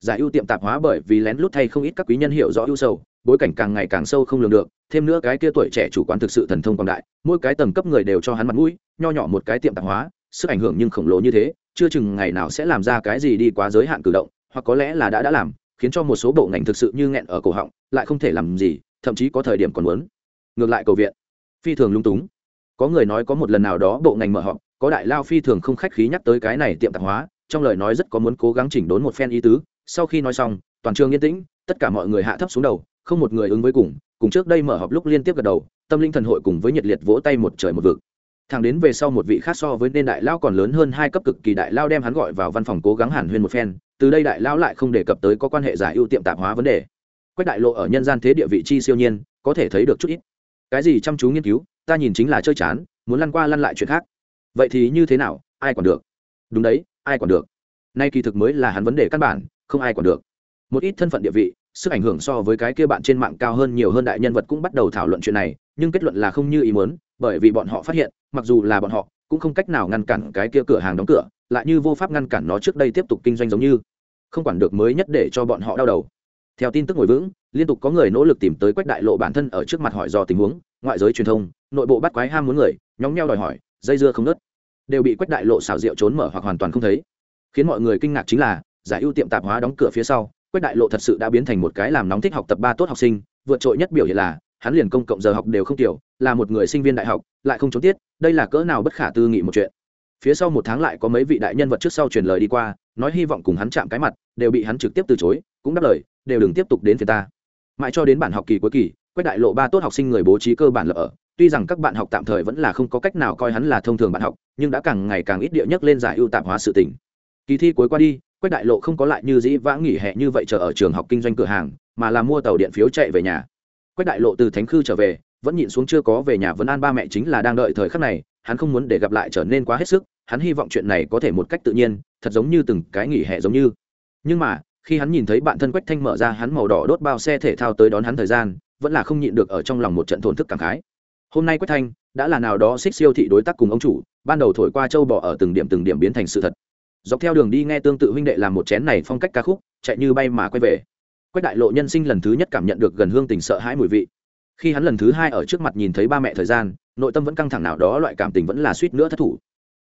Giải ưu tiệm tạp hóa bởi vì lén lút thay không ít các quý nhân hiểu rõ ưu sầu, bối cảnh càng ngày càng sâu không lường được, thêm nữa cái kia tuổi trẻ chủ quán thực sự thần thông quảng đại, mỗi cái tầng cấp người đều cho hắn mặt mũi, nho nhỏ một cái tiệm tạp hóa, sức ảnh hưởng nhưng khổng lồ như thế, chưa chừng ngày nào sẽ làm ra cái gì đi quá giới hạn cử động hoặc có lẽ là đã đã làm, khiến cho một số bộ ngành thực sự như nghẹn ở cổ họng, lại không thể làm gì, thậm chí có thời điểm còn muốn. Ngược lại cầu viện. Phi thường lung túng. Có người nói có một lần nào đó bộ ngành mở họp, có đại lao phi thường không khách khí nhắc tới cái này tiệm tạp hóa, trong lời nói rất có muốn cố gắng chỉnh đốn một phen ý tứ. Sau khi nói xong, toàn trường yên tĩnh, tất cả mọi người hạ thấp xuống đầu, không một người ứng với cùng cùng trước đây mở họp lúc liên tiếp gật đầu, tâm linh thần hội cùng với nhiệt liệt vỗ tay một trời một vực. Thằng đến về sau một vị khác so với nên đại lao còn lớn hơn hai cấp cực kỳ đại lao đem hắn gọi vào văn phòng cố gắng hàn huyên một phen từ đây đại lão lại không đề cập tới có quan hệ giải ưu tiệm tạp hóa vấn đề. Quách đại lộ ở nhân gian thế địa vị chi siêu nhiên, có thể thấy được chút ít. Cái gì chăm chú nghiên cứu, ta nhìn chính là chơi chán, muốn lăn qua lăn lại chuyện khác. Vậy thì như thế nào, ai còn được? Đúng đấy, ai còn được? Nay kỳ thực mới là hắn vấn đề căn bản, không ai còn được. Một ít thân phận địa vị, sức ảnh hưởng so với cái kia bạn trên mạng cao hơn nhiều hơn đại nhân vật cũng bắt đầu thảo luận chuyện này, nhưng kết luận là không như ý muốn, bởi vì bọn họ phát hiện, mặc dù là bọn họ cũng không cách nào ngăn cản cái kia cửa hàng đóng cửa, lại như vô pháp ngăn cản nó trước đây tiếp tục kinh doanh giống như. Không quản được mới nhất để cho bọn họ đau đầu. Theo tin tức ngồi vững, liên tục có người nỗ lực tìm tới quách đại lộ bản thân ở trước mặt hỏi do tình huống, ngoại giới truyền thông, nội bộ bắt quái ham muốn người nhóm nhau đòi hỏi, dây dưa không nớt đều bị quách đại lộ xảo diệu trốn mở hoặc hoàn toàn không thấy. Khiến mọi người kinh ngạc chính là, giải ưu tiệm tạp hóa đóng cửa phía sau, quách đại lộ thật sự đã biến thành một cái làm nóng thích học tập ba tốt học sinh, vượt trội nhất biểu hiện là hắn liền công cộng giờ học đều không tiểu, là một người sinh viên đại học, lại không trốn tiết, đây là cỡ nào bất khả tư nghị một chuyện. Phía sau một tháng lại có mấy vị đại nhân vật trước sau truyền lời đi qua, nói hy vọng cùng hắn chạm cái mặt, đều bị hắn trực tiếp từ chối, cũng đáp lời, đều đừng tiếp tục đến phía ta. Mãi cho đến bản học kỳ cuối kỳ, quách đại lộ ba tốt học sinh người bố trí cơ bản lập ở, tuy rằng các bạn học tạm thời vẫn là không có cách nào coi hắn là thông thường bạn học, nhưng đã càng ngày càng ít địa nhất lên giải ưu tạp hóa sự tình. Kỳ thi cuối qua đi, quách đại lộ không có lại như dĩ vãng nghỉ hè như vậy chờ ở trường học kinh doanh cửa hàng, mà là mua tàu điện phiếu chạy về nhà quách đại lộ từ thánh khư trở về, vẫn nhịn xuống chưa có về nhà vẫn an, ba mẹ chính là đang đợi thời khắc này, hắn không muốn để gặp lại trở nên quá hết sức, hắn hy vọng chuyện này có thể một cách tự nhiên, thật giống như từng cái nghỉ hè giống như. Nhưng mà, khi hắn nhìn thấy bạn thân quách thanh mở ra hắn màu đỏ đốt bao xe thể thao tới đón hắn thời gian, vẫn là không nhịn được ở trong lòng một trận thổn thức cảm khái. Hôm nay quách thanh đã là nào đó xích siêu thị đối tác cùng ông chủ, ban đầu thổi qua châu bò ở từng điểm từng điểm biến thành sự thật. Dọc theo đường đi nghe tương tự huynh đệ làm một chén này phong cách ca khúc, chạy như bay mà quay về quách đại lộ nhân sinh lần thứ nhất cảm nhận được gần hương tình sợ hãi mùi vị. Khi hắn lần thứ hai ở trước mặt nhìn thấy ba mẹ thời gian, nội tâm vẫn căng thẳng nào đó, loại cảm tình vẫn là suýt nữa thất thủ.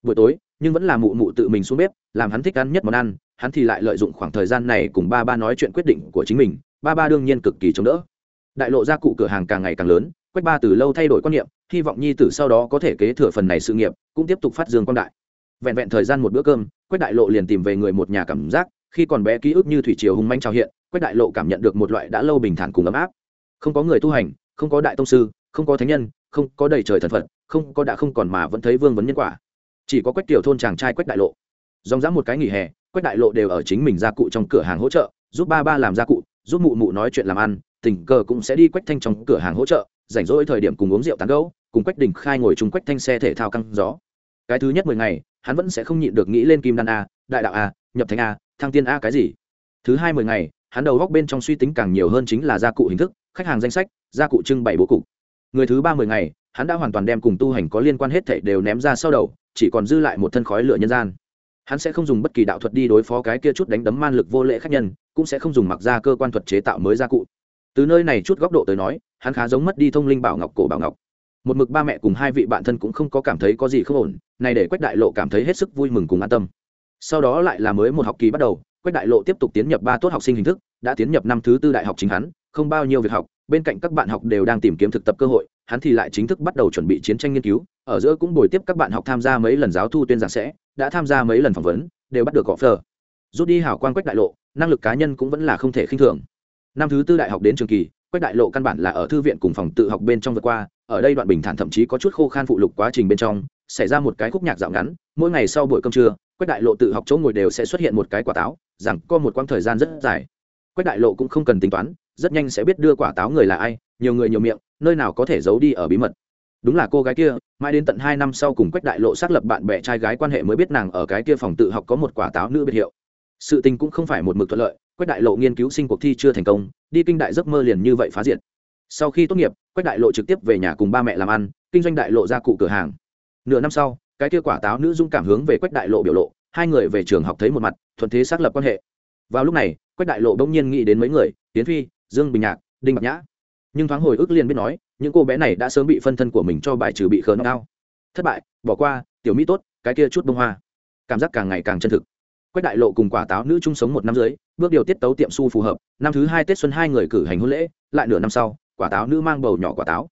Buổi tối, nhưng vẫn là mụ mụ tự mình xuống bếp, làm hắn thích ăn nhất món ăn, hắn thì lại lợi dụng khoảng thời gian này cùng ba ba nói chuyện quyết định của chính mình, ba ba đương nhiên cực kỳ chống đỡ. Đại lộ gia cụ cửa hàng càng ngày càng lớn, quách ba từ lâu thay đổi quan niệm, hy vọng nhi tử sau đó có thể kế thừa phần này sự nghiệp, cũng tiếp tục phát dương quan đại. Vẹn vẹn thời gian một bữa cơm, quách đại lộ liền tìm về người một nhà cảm giác, khi còn bé ký ức như thủy triều hùng manh trào hiện quách đại lộ cảm nhận được một loại đã lâu bình thản cùng ấm áp. Không có người tu hành, không có đại tông sư, không có thánh nhân, không có đầy trời thần phật, không có đã không còn mà vẫn thấy vương vấn nhân quả. Chỉ có quách tiểu thôn chàng trai quách đại lộ. Dòng dã một cái nghỉ hè, quách đại lộ đều ở chính mình gia cụ trong cửa hàng hỗ trợ, giúp ba ba làm gia cụ, giúp mụ mụ nói chuyện làm ăn, tình cờ cũng sẽ đi quách thanh trong cửa hàng hỗ trợ, rảnh rỗi thời điểm cùng uống rượu tán gấu cùng quách đình khai ngồi chung quách thanh xe thể thao căng gió. Cái thứ nhất mười ngày, hắn vẫn sẽ không nhịn được nghĩ lên kim đan a, đại đạo a, nhập thánh a, thăng tiên a cái gì. Thứ hai mười ngày hắn đầu góc bên trong suy tính càng nhiều hơn chính là gia cụ hình thức, khách hàng danh sách, gia cụ trưng bày bố cục. Người thứ ba mười ngày, hắn đã hoàn toàn đem cùng tu hành có liên quan hết thảy đều ném ra sau đầu, chỉ còn dư lại một thân khói lửa nhân gian. Hắn sẽ không dùng bất kỳ đạo thuật đi đối phó cái kia chút đánh đấm man lực vô lễ khách nhân, cũng sẽ không dùng mặc ra cơ quan thuật chế tạo mới gia cụ. Từ nơi này chút góc độ tới nói, hắn khá giống mất đi thông linh bảo ngọc, cổ bảo ngọc. Một mực ba mẹ cùng hai vị bạn thân cũng không có cảm thấy có gì không ổn, này để quách đại lộ cảm thấy hết sức vui mừng cùng an tâm. Sau đó lại là mới một học kỳ bắt đầu quách đại lộ tiếp tục tiến nhập ba tốt học sinh hình thức, đã tiến nhập năm thứ tư đại học chính hắn, không bao nhiêu việc học, bên cạnh các bạn học đều đang tìm kiếm thực tập cơ hội, hắn thì lại chính thức bắt đầu chuẩn bị chiến tranh nghiên cứu, ở giữa cũng bồi tiếp các bạn học tham gia mấy lần giáo thu tuyên giảng sẽ, đã tham gia mấy lần phỏng vấn, đều bắt được gõ phờ. Rút đi hảo quan quách đại lộ, năng lực cá nhân cũng vẫn là không thể khinh thường. Năm thứ tư đại học đến trường kỳ, quách đại lộ căn bản là ở thư viện cùng phòng tự học bên trong vượt qua, ở đây đoạn bình thản thậm chí có chút khô khan phụ lục quá trình bên trong, xảy ra một cái khúc nhạc dạo ngắn, mỗi ngày sau buổi cơm trưa, quách đại lộ tự học chỗ ngồi đều sẽ xuất hiện một cái quả táo rằng có một quãng thời gian rất dài. Quách đại lộ cũng không cần tính toán, rất nhanh sẽ biết đưa quả táo người là ai, nhiều người nhiều miệng, nơi nào có thể giấu đi ở bí mật. Đúng là cô gái kia, mãi đến tận hai năm sau cùng quách đại lộ xác lập bạn bè trai gái quan hệ mới biết nàng ở cái kia phòng tự học có một quả táo nữ biệt hiệu. Sự tình cũng không phải một mực thuận lợi, quách đại lộ nghiên cứu sinh cuộc thi chưa thành công, đi kinh đại giấc mơ liền như vậy phá diệt. Sau khi tốt nghiệp, quách đại lộ trực tiếp về nhà cùng ba mẹ làm ăn, kinh doanh đại lộ ra cụ cửa hàng. Nửa năm sau, cái kia quả táo nữ dung cảm hướng về quách đại lộ biểu lộ hai người về trường học thấy một mặt, thuận thế xác lập quan hệ. Vào lúc này, quách đại lộ bỗng nhiên nghĩ đến mấy người, tiến phi, dương bình nhạc, đinh bạc nhã. Nhưng thoáng hồi ức liền biết nói, những cô bé này đã sớm bị phân thân của mình cho bài trừ bị khờ nâng cao thất bại, bỏ qua, tiểu mỹ tốt, cái kia chút bông hoa. Cảm giác càng ngày càng chân thực. Quách đại lộ cùng quả táo nữ chung sống một năm dưới bước điều tiết tấu tiệm su phù hợp, năm thứ hai tết xuân hai người cử hành hôn lễ, lại nửa năm sau, quả táo nữ mang bầu nhỏ quả táo.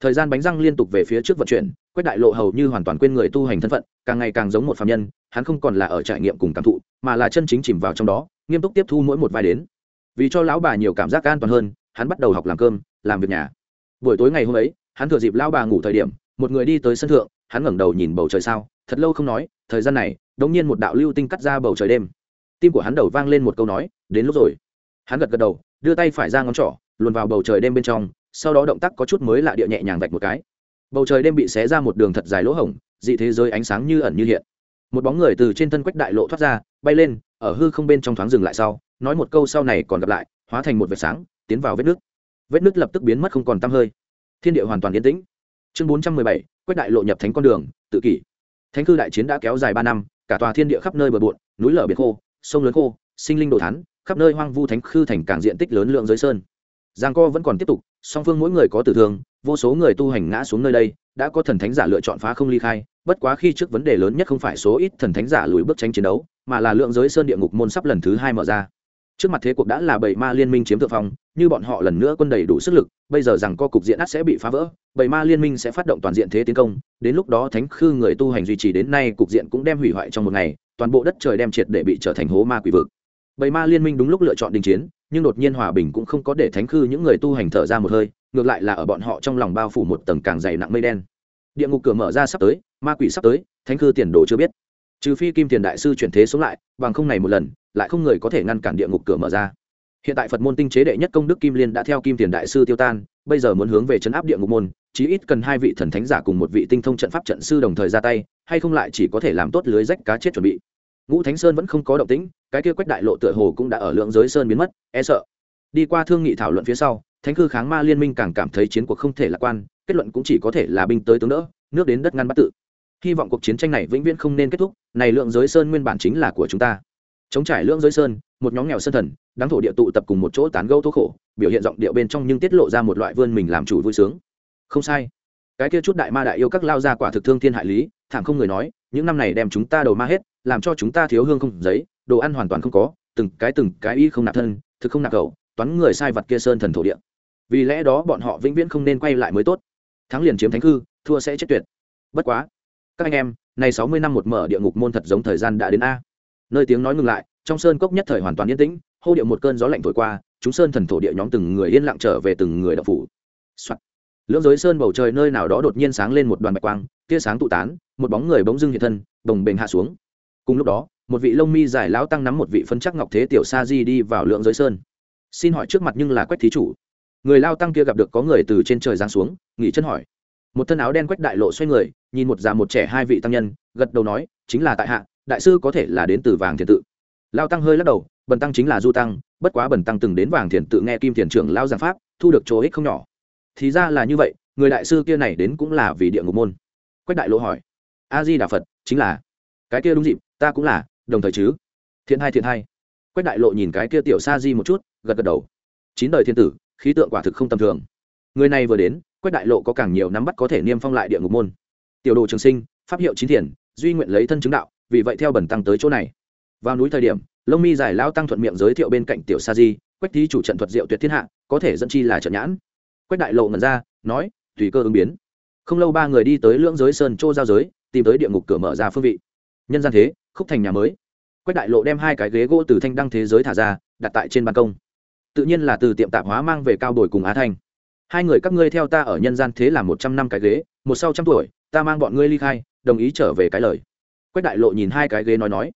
Thời gian bánh răng liên tục về phía trước vận chuyển quách đại lộ hầu như hoàn toàn quên người tu hành thân phận, càng ngày càng giống một phạm nhân, hắn không còn là ở trải nghiệm cùng cảm thụ, mà là chân chính chìm vào trong đó, nghiêm túc tiếp thu mỗi một vai đến. Vì cho lão bà nhiều cảm giác an toàn hơn, hắn bắt đầu học làm cơm, làm việc nhà. Buổi tối ngày hôm ấy, hắn thừa dịp lão bà ngủ thời điểm, một người đi tới sân thượng, hắn ngẩng đầu nhìn bầu trời sao, thật lâu không nói, thời gian này đống nhiên một đạo lưu tinh cắt ra bầu trời đêm. Tim của hắn đầu vang lên một câu nói, đến lúc rồi. Hắn gật gật đầu, đưa tay phải ra ngón trỏ, luồn vào bầu trời đêm bên trong, sau đó động tác có chút mới lạ địa nhẹ nhàng vạch một cái bầu trời đêm bị xé ra một đường thật dài lỗ hổng, dị thế giới ánh sáng như ẩn như hiện. Một bóng người từ trên thân quách đại lộ thoát ra, bay lên, ở hư không bên trong thoáng dừng lại sau, nói một câu sau này còn gặp lại, hóa thành một vệt sáng, tiến vào vết nước vết nước lập tức biến mất không còn t hơi. Thiên địa hoàn toàn yên tĩnh. Chương bốn trăm mười bảy, quách đại lộ nhập thánh con đường, tự kỷ. Thánh cư đại chiến đã kéo dài ba năm, cả tòa thiên địa khắp nơi bờ bộn, núi lở biển khô, sông lớn khô, sinh linh đồ thắn khắp nơi hoang vu thánh khư thành càng diện tích lớn lượng giới sơn giang co vẫn còn tiếp tục, song phương mỗi người có tử thương, vô số người tu hành ngã xuống nơi đây, đã có thần thánh giả lựa chọn phá không ly khai, bất quá khi trước vấn đề lớn nhất không phải số ít thần thánh giả lùi bước tránh chiến đấu, mà là lượng giới sơn địa ngục môn sắp lần thứ hai mở ra. Trước mặt thế cuộc đã là bảy ma liên minh chiếm thượng phong, như bọn họ lần nữa quân đầy đủ sức lực, bây giờ rằng co cục diện ắt sẽ bị phá vỡ, bảy ma liên minh sẽ phát động toàn diện thế tiến công, đến lúc đó thánh khư người tu hành duy trì đến nay cục diện cũng đem hủy hoại trong một ngày, toàn bộ đất trời đem triệt để bị trở thành hố ma quỷ vực. Bảy ma liên minh đúng lúc lựa chọn đình chiến nhưng đột nhiên hòa bình cũng không có để thánh khư những người tu hành thở ra một hơi, ngược lại là ở bọn họ trong lòng bao phủ một tầng càng dày nặng mây đen. Địa ngục cửa mở ra sắp tới, ma quỷ sắp tới, thánh khư tiền đồ chưa biết. Trừ phi kim tiền đại sư chuyển thế sống lại, bằng không này một lần, lại không người có thể ngăn cản địa ngục cửa mở ra. Hiện tại phật môn tinh chế đệ nhất công đức kim liên đã theo kim tiền đại sư tiêu tan, bây giờ muốn hướng về chấn áp địa ngục môn, chí ít cần hai vị thần thánh giả cùng một vị tinh thông trận pháp trận sư đồng thời ra tay, hay không lại chỉ có thể làm tốt lưới rách cá chết chuẩn bị ngũ thánh sơn vẫn không có động tĩnh, cái kia quách đại lộ tựa hồ cũng đã ở lượng giới sơn biến mất e sợ. Đi qua thương nghị thảo luận phía sau, thánh cư kháng ma liên minh càng cảm thấy chiến cuộc không thể lạc quan, kết luận cũng chỉ có thể là binh tới tướng đỡ, nước đến đất ngăn bắt tự. Hy vọng cuộc chiến tranh này vĩnh viễn không nên kết thúc, này lượng giới sơn nguyên bản chính là của chúng ta. Chống trải lượng giới sơn, một nhóm nghèo sơn thần đáng thổ địa tụ tập cùng một chỗ tán gâu thô khổ, biểu hiện giọng điệu bên trong nhưng tiết lộ ra một loại vươn mình làm chủ vui sướng. Không sai. Cái kia chút đại ma đại yêu các lao ra quả thực thương thiên hại lý, thảm không người nói, những năm này đem chúng ta đầu ma hết làm cho chúng ta thiếu hương không giấy, đồ ăn hoàn toàn không có, từng cái từng cái y không nạp thân, thực không nạp cầu toán người sai vật kia sơn thần thổ địa. Vì lẽ đó bọn họ vĩnh viễn không nên quay lại mới tốt. Thắng liền chiếm thánh cư thua sẽ chết tuyệt. Bất quá, các anh em, này sáu mươi năm một mở địa ngục môn thật giống thời gian đã đến a. Nơi tiếng nói ngừng lại, trong sơn cốc nhất thời hoàn toàn yên tĩnh, hô điệu một cơn gió lạnh thổi qua, chúng sơn thần thổ địa nhóm từng người yên lặng trở về từng người đập phủ. Soạn. lưỡng giới sơn bầu trời nơi nào đó đột nhiên sáng lên một đoàn bạch quang, tia sáng tụ tán, một bóng người bỗng dưng hiện thân, đồng bềnh hạ xuống cùng lúc đó, một vị lông mi giải lão tăng nắm một vị phân chắc ngọc thế tiểu sa di đi vào lượng giới sơn. Xin hỏi trước mặt nhưng là quách thí chủ. Người lao tăng kia gặp được có người từ trên trời giáng xuống, nghỉ chân hỏi. Một thân áo đen quách đại lộ xoay người, nhìn một già một trẻ hai vị tăng nhân, gật đầu nói, chính là tại hạ, đại sư có thể là đến từ vàng thiền tự. Lao tăng hơi lắc đầu, bần tăng chính là du tăng, bất quá bần tăng từng đến vàng thiền tự nghe kim thiền trưởng lao giảng pháp, thu được chỗ ích không nhỏ. Thì ra là như vậy, người đại sư kia này đến cũng là vì địa ngục môn. Quách đại lộ hỏi, a di đà phật, chính là, cái kia đúng dịp ta cũng là, đồng thời chứ. Thiện hai thiện hai. Quách đại lộ nhìn cái kia tiểu sa di một chút, gật gật đầu. Chín đời thiên tử, khí tượng quả thực không tầm thường. Người này vừa đến, quách đại lộ có càng nhiều nắm bắt có thể niêm phong lại địa ngục môn. Tiểu đồ trường sinh, pháp hiệu chín thiền, duy nguyện lấy thân chứng đạo, vì vậy theo bẩn tăng tới chỗ này. Vào núi thời điểm, lông mi giải lao tăng thuận miệng giới thiệu bên cạnh tiểu sa di, quách thí chủ trận thuật diệu tuyệt thiên hạ, có thể dẫn chi là trận nhãn. Quách đại lộ ngẩn ra, nói, tùy cơ ứng biến. Không lâu ba người đi tới lưỡng giới sơn châu giao giới, tìm tới địa ngục cửa mở ra phương vị. Nhân gian thế khúc thành nhà mới. Quách đại lộ đem hai cái ghế gỗ từ thanh đăng thế giới thả ra, đặt tại trên ban công. Tự nhiên là từ tiệm tạp hóa mang về cao đổi cùng á thanh hai người các ngươi theo ta ở nhân gian thế là một trăm năm cái ghế, một sau trăm tuổi, ta mang bọn ngươi ly khai, đồng ý trở về cái lời. Quách đại lộ nhìn hai cái ghế nói nói.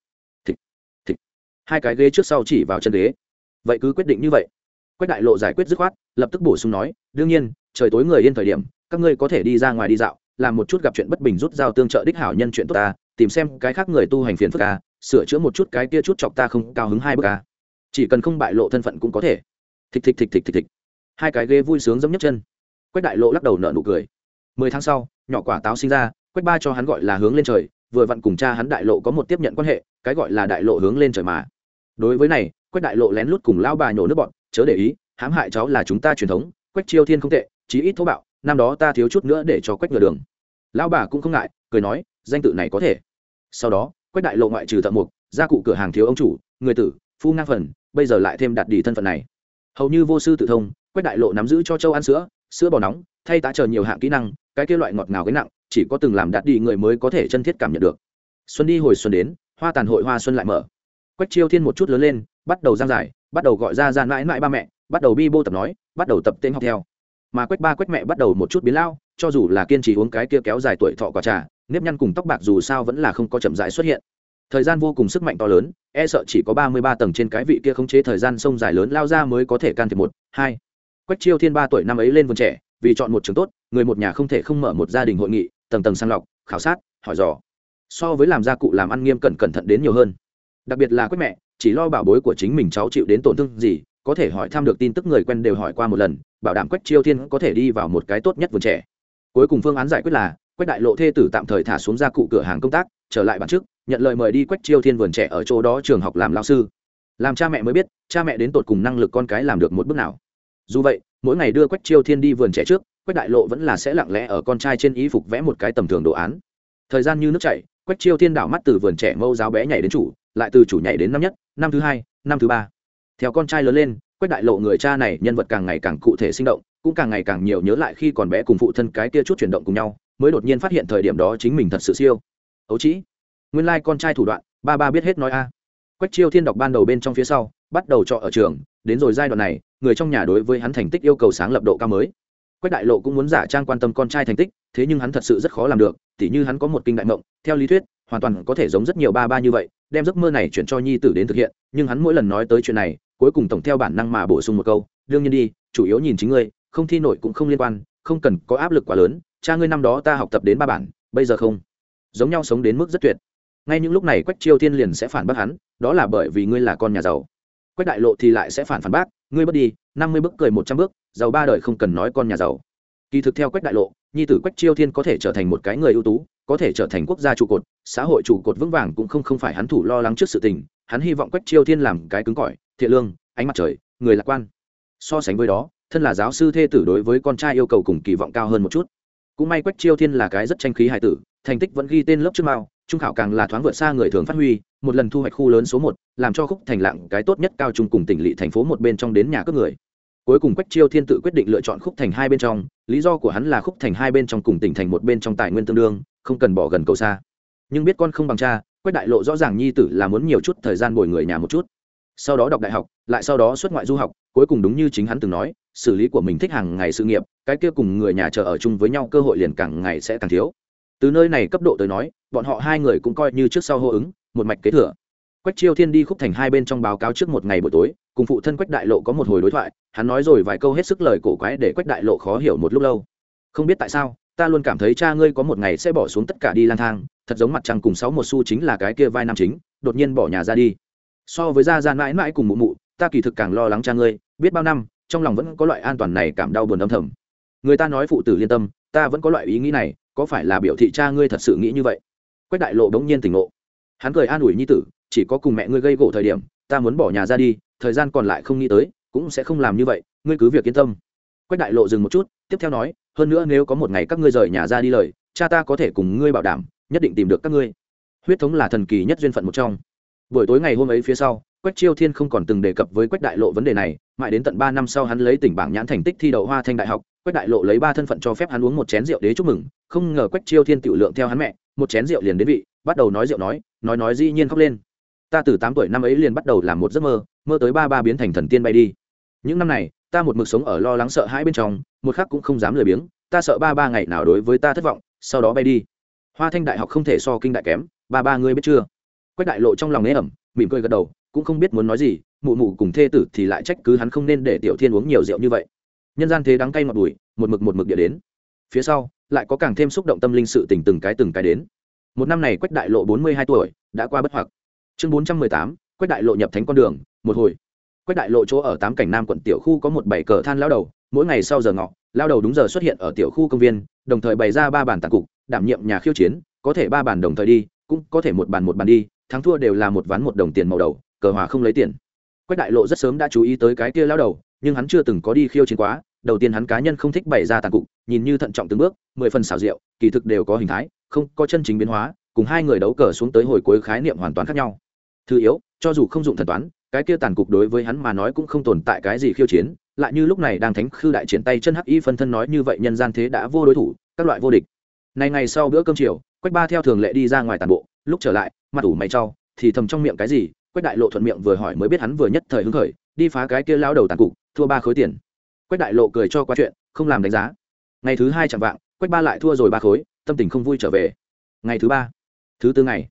Thịt thịt hai cái ghế trước sau chỉ vào chân ghế. Vậy cứ quyết định như vậy. Quách đại lộ giải quyết dứt khoát, lập tức bổ sung nói, đương nhiên, trời tối người yên thời điểm, các ngươi có thể đi ra ngoài đi dạo, làm một chút gặp chuyện bất bình rút dao tương trợ đích hảo nhân chuyện tốt ta tìm xem cái khác người tu hành phiền phức ca sửa chữa một chút cái kia chút chọc ta không cao hứng hai bước ca chỉ cần không bại lộ thân phận cũng có thể. Thịch thịch thịch thịch thịch thịch. Hai cái ghế vui sướng giống nhấc chân. Quách đại lộ lắc đầu nợ nụ cười. Mười tháng sau, nhỏ quả táo sinh ra, quách ba cho hắn gọi là hướng lên trời, vừa vặn cùng cha hắn đại lộ có một tiếp nhận quan hệ, cái gọi là đại lộ hướng lên trời mà. Đối với này, quách đại lộ lén lút cùng lao bà nhổ nước bọn, chớ để ý, hãm hại cháu là chúng ta truyền thống, quách chiêu thiên không tệ, chí ít thô bạo, năm đó ta thiếu chút nữa để cho quách ngừa đường. Lão bà cũng không ngại, cười nói danh tự này có thể. Sau đó, quách đại lộ ngoại trừ thợ mục gia cụ cửa hàng thiếu ông chủ, người tử, phu ngang phần, bây giờ lại thêm đặt đi thân phận này. Hầu như vô sư tự thông, quách đại lộ nắm giữ cho châu ăn sữa sữa bò nóng, thay tá chờ nhiều hạng kỹ năng, cái kia loại ngọt ngào cái nặng, chỉ có từng làm đạt đi người mới có thể chân thiết cảm nhận được. Xuân đi hồi xuân đến, hoa tàn hội hoa xuân lại mở. Quách chiêu thiên một chút lớn lên, bắt đầu giang giải, bắt đầu gọi ra gian mãi mãi ba mẹ, bắt đầu bi bô tập nói, bắt đầu tập tên học theo. Mà quách ba quách mẹ bắt đầu một chút biến lao cho dù là kiên trì uống cái kia kéo dài tuổi thọ quả trà, nếp nhăn cùng tóc bạc dù sao vẫn là không có chậm rãi xuất hiện. Thời gian vô cùng sức mạnh to lớn e sợ chỉ có ba mươi ba tầng trên cái vị kia khống chế thời gian sông dài lớn lao ra mới có thể can thiệp một, hai. Quách chiêu thiên ba tuổi năm ấy lên vườn trẻ, vì chọn một trường tốt, người một nhà không thể không mở một gia đình hội nghị, tầng tầng sang lọc, khảo sát, hỏi dò. So với làm gia cụ làm ăn nghiêm cẩn cẩn thận đến nhiều hơn. Đặc biệt là quách mẹ, chỉ lo bảo bối của chính mình cháu chịu đến tổn thương gì, có thể hỏi thăm được tin tức người quen đều hỏi qua một lần, bảo đảm quách chiêu thiên có thể đi vào một cái tốt nhất vườn trẻ cuối cùng phương án giải quyết là, quách đại lộ thê tử tạm thời thả xuống ra cụ cửa hàng công tác, trở lại bản chức, nhận lời mời đi quách chiêu thiên vườn trẻ ở chỗ đó trường học làm lao sư. Làm cha mẹ mới biết, cha mẹ đến tột cùng năng lực con cái làm được một bước nào. Dù vậy, mỗi ngày đưa quách chiêu thiên đi vườn trẻ trước, quách đại lộ vẫn là sẽ lặng lẽ ở con trai trên ý phục vẽ một cái tầm thường đồ án. Thời gian như nước chảy, quách chiêu thiên đảo mắt từ vườn trẻ mâu giáo bé nhảy đến chủ, lại từ chủ nhảy đến năm nhất, năm thứ hai, năm thứ ba. Theo con trai lớn lên, quách đại lộ người cha này nhân vật càng ngày càng cụ thể sinh động cũng càng ngày càng nhiều nhớ lại khi còn bé cùng phụ thân cái kia chút chuyển động cùng nhau, mới đột nhiên phát hiện thời điểm đó chính mình thật sự siêu. Ấu trĩ nguyên lai、like、con trai thủ đoạn, ba ba biết hết nói a. Quách chiêu thiên đọc ban đầu bên trong phía sau, bắt đầu trọ ở trường, đến rồi giai đoạn này, người trong nhà đối với hắn thành tích yêu cầu sáng lập độ cao mới. Quách đại lộ cũng muốn giả trang quan tâm con trai thành tích, thế nhưng hắn thật sự rất khó làm được, tỉ như hắn có một kinh đại mộng, theo lý thuyết, hoàn toàn có thể giống rất nhiều ba ba như vậy, đem giấc mơ này chuyển cho nhi tử đến thực hiện, nhưng hắn mỗi lần nói tới chuyện này, cuối cùng tổng theo bản năng mà bổ sung một câu, đương nhiên đi, chủ yếu nhìn chính ngươi không thi nổi cũng không liên quan, không cần có áp lực quá lớn, cha ngươi năm đó ta học tập đến ba bản, bây giờ không. Giống nhau sống đến mức rất tuyệt. Ngay những lúc này quách chiêu thiên liền sẽ phản bác hắn, đó là bởi vì ngươi là con nhà giàu. Quách đại lộ thì lại sẽ phản phản bác, ngươi bớt đi, năm mươi bước cười một trăm bước, giàu ba đời không cần nói con nhà giàu. Kỳ thực theo quách đại lộ, nhi tử quách chiêu thiên có thể trở thành một cái người ưu tú, có thể trở thành quốc gia trụ cột, xã hội trụ cột vững vàng cũng không không phải hắn thủ lo lắng trước sự tình, hắn hy vọng quách chiêu thiên làm cái cứng cỏi, thiện lương, ánh mặt trời, người lạc quan. So sánh với đó thân là giáo sư thê tử đối với con trai yêu cầu cùng kỳ vọng cao hơn một chút. Cũng may quách chiêu thiên là cái rất tranh khí hài tử, thành tích vẫn ghi tên lớp trước mao, trung khảo càng là thoáng vượt xa người thường phát huy, một lần thu hoạch khu lớn số một, làm cho khúc thành lạng cái tốt nhất cao trung cùng tỉnh lỵ thành phố một bên trong đến nhà cướp người. Cuối cùng quách chiêu thiên tự quyết định lựa chọn khúc thành hai bên trong, lý do của hắn là khúc thành hai bên trong cùng tỉnh thành một bên trong tài nguyên tương đương, không cần bỏ gần cầu xa. Nhưng biết con không bằng cha, quách đại lộ rõ ràng nhi tử là muốn nhiều chút thời gian bồi người nhà một chút sau đó đọc đại học, lại sau đó xuất ngoại du học, cuối cùng đúng như chính hắn từng nói, xử lý của mình thích hàng ngày sự nghiệp, cái kia cùng người nhà chờ ở chung với nhau cơ hội liền càng ngày sẽ càng thiếu. Từ nơi này cấp độ tới nói, bọn họ hai người cũng coi như trước sau hô ứng, một mạch kế thừa. Quách chiêu thiên đi khúc thành hai bên trong báo cáo trước một ngày buổi tối, cùng phụ thân quách đại lộ có một hồi đối thoại, hắn nói rồi vài câu hết sức lời cổ quái để quách đại lộ khó hiểu một lúc lâu. Không biết tại sao, ta luôn cảm thấy cha ngươi có một ngày sẽ bỏ xuống tất cả đi lang thang, thật giống mặt trăng cùng sáu một xu chính là cái kia vai nam chính, đột nhiên bỏ nhà ra đi so với gia gian mãi mãi cùng mụ mụ, ta kỳ thực càng lo lắng cha ngươi, biết bao năm, trong lòng vẫn có loại an toàn này cảm đau buồn âm thầm. Người ta nói phụ tử liên tâm, ta vẫn có loại ý nghĩ này, có phải là biểu thị cha ngươi thật sự nghĩ như vậy? Quách đại lộ bỗng nhiên tỉnh ngộ. Hắn cười an ủi nhi tử, chỉ có cùng mẹ ngươi gây gỗ thời điểm, ta muốn bỏ nhà ra đi, thời gian còn lại không nghĩ tới, cũng sẽ không làm như vậy, ngươi cứ việc yên tâm. Quách đại lộ dừng một chút, tiếp theo nói, hơn nữa nếu có một ngày các ngươi rời nhà ra đi lời, cha ta có thể cùng ngươi bảo đảm, nhất định tìm được các ngươi. Huyết thống là thần kỳ nhất duyên phận một trong buổi tối ngày hôm ấy phía sau, quách chiêu thiên không còn từng đề cập với quách đại lộ vấn đề này, mãi đến tận ba năm sau hắn lấy tỉnh bảng nhãn thành tích thi đậu hoa thanh đại học, quách đại lộ lấy ba thân phận cho phép hắn uống một chén rượu đế chúc mừng, không ngờ quách chiêu thiên tiểu lượng theo hắn mẹ, một chén rượu liền đến vị, bắt đầu nói rượu nói nói nói dĩ nhiên khóc lên. Ta từ tám tuổi năm ấy liền bắt đầu làm một giấc mơ mơ tới ba ba biến thành thần tiên bay đi. Những năm này, ta một mực sống ở lo lắng sợ hãi bên trong, một khắc cũng không dám lười biếng, ta sợ ba ba ngày nào đối với ta thất vọng, sau đó bay đi. Hoa thanh đại học không thể so kinh đại kém, ba ba ngươi biết chưa? Quách đại lộ trong lòng nghe ẩm, mỉm cười gật đầu, cũng không biết muốn nói gì, mụ mụ cùng thê tử thì lại trách cứ hắn không nên để tiểu thiên uống nhiều rượu như vậy. Nhân gian thế đắng cay ngọt bùi, một mực một mực địa đến. Phía sau, lại có càng thêm xúc động tâm linh sự tình từng cái từng cái đến. Một năm này quách đại lộ bốn mươi hai tuổi, đã qua bất hoặc. Chương bốn trăm mười tám, quách đại lộ nhập thánh con đường, một hồi. Quách đại lộ chỗ ở tám cảnh nam quận tiểu khu có một bảy cờ than lao đầu, mỗi ngày sau giờ ngọ, lao đầu đúng giờ xuất hiện ở tiểu khu công viên, đồng thời bày ra ba bàn tàn cục, đảm nhiệm nhà khiêu chiến, có thể ba bàn đồng thời đi cũng có thể một bàn một bàn đi, thắng thua đều là một ván một đồng tiền màu đầu, cờ hòa không lấy tiền. Quách đại lộ rất sớm đã chú ý tới cái kia lao đầu, nhưng hắn chưa từng có đi khiêu chiến quá, đầu tiên hắn cá nhân không thích bày ra tàn cục, nhìn như thận trọng từng bước, mười phần xảo diệu, kỳ thực đều có hình thái, không có chân chính biến hóa, cùng hai người đấu cờ xuống tới hồi cuối khái niệm hoàn toàn khác nhau. Thứ yếu, cho dù không dụng thần toán, cái kia tàn cục đối với hắn mà nói cũng không tồn tại cái gì khiêu chiến, lại như lúc này đang thánh khư đại triển tay chân hắc y phân thân nói như vậy nhân gian thế đã vô đối thủ, các loại vô địch này ngày sau bữa cơm chiều, quách ba theo thường lệ đi ra ngoài tàn bộ, lúc trở lại, mặt ủ mày trau thì thầm trong miệng cái gì, quách đại lộ thuận miệng vừa hỏi mới biết hắn vừa nhất thời hứng khởi, đi phá cái kia lao đầu tàn cục, thua ba khối tiền. Quách đại lộ cười cho qua chuyện, không làm đánh giá. Ngày thứ hai chẳng vạng, quách ba lại thua rồi ba khối, tâm tình không vui trở về. Ngày thứ ba, thứ tư ngày,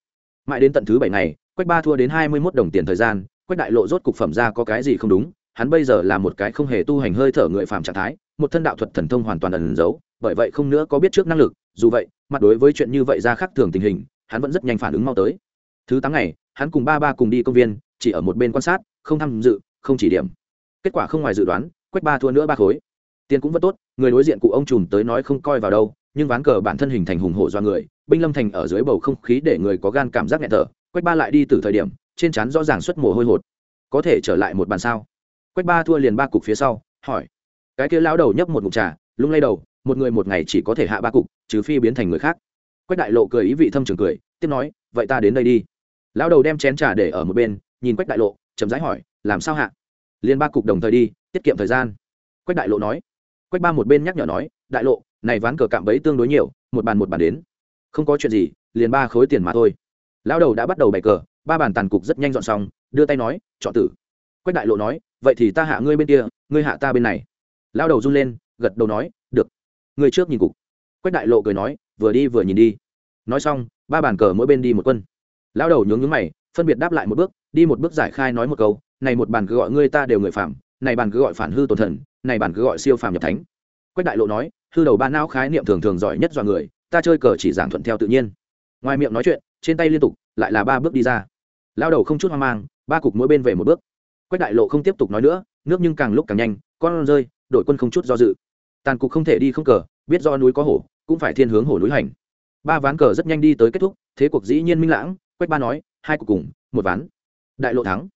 mãi đến tận thứ bảy ngày, quách ba thua đến hai mươi mốt đồng tiền thời gian, quách đại lộ rốt cục phẩm ra có cái gì không đúng, hắn bây giờ là một cái không hề tu hành hơi thở người phàm trạng thái, một thân đạo thuật thần thông hoàn toàn ẩn giấu, bởi vậy không nữa có biết trước năng lực dù vậy, mặt đối với chuyện như vậy ra khác thường tình hình, hắn vẫn rất nhanh phản ứng mau tới. Thứ tám ngày, hắn cùng ba ba cùng đi công viên, chỉ ở một bên quan sát, không tham dự, không chỉ điểm. Kết quả không ngoài dự đoán, quách ba thua nữa ba khối. Tiền cũng vẫn tốt, người đối diện cụ ông trùm tới nói không coi vào đâu, nhưng ván cờ bản thân hình thành hùng hổ do người, binh lâm thành ở dưới bầu không khí để người có gan cảm giác nghẹt thở, quách ba lại đi từ thời điểm, trên trán rõ ràng xuất mồ hôi hột. Có thể trở lại một bàn sao? Quách ba thua liền ba cục phía sau, hỏi. Cái kia lão đầu nhấp một ngụm trà, lung lay đầu một người một ngày chỉ có thể hạ ba cục, trừ phi biến thành người khác. Quách đại lộ cười ý vị thâm trường cười, tiếp nói, vậy ta đến đây đi. Lão đầu đem chén trà để ở một bên, nhìn quách đại lộ, chậm rãi hỏi, làm sao hạ? Liên ba cục đồng thời đi, tiết kiệm thời gian. Quách đại lộ nói. Quách ba một bên nhắc nhở nói, đại lộ, này ván cờ cạm bẫy tương đối nhiều, một bàn một bàn đến. Không có chuyện gì, liền ba khối tiền mà thôi. Lão đầu đã bắt đầu bày cờ, ba bàn tàn cục rất nhanh dọn xong, đưa tay nói, chọn tử. Quách đại lộ nói, vậy thì ta hạ ngươi bên kia, ngươi hạ ta bên này. Lão đầu run lên, gật đầu nói người trước nhìn cục. Quách đại lộ cười nói, vừa đi vừa nhìn đi. Nói xong, ba bàn cờ mỗi bên đi một quân. Lão đầu nhướng nhướng mày, phân biệt đáp lại một bước, đi một bước giải khai nói một câu, này một bàn cứ gọi ngươi ta đều người phạm, này bàn cứ gọi phản hư tổn thần, này bàn cứ gọi siêu phàm nhập thánh. Quách đại lộ nói, hư đầu ba não khái niệm thường thường giỏi nhất do người, ta chơi cờ chỉ giảng thuận theo tự nhiên. Ngoài miệng nói chuyện, trên tay liên tục, lại là ba bước đi ra. Lao đầu không chút hoang mang, ba cục mỗi bên về một bước. Quách đại lộ không tiếp tục nói nữa, nước nhưng càng lúc càng nhanh, con rơi, đội quân không chút do dự tàn cục không thể đi không cờ, biết do núi có hổ, cũng phải thiên hướng hổ núi hành. Ba ván cờ rất nhanh đi tới kết thúc, thế cuộc dĩ nhiên minh lãng, quách ba nói, hai cục cùng, một ván. Đại lộ thắng.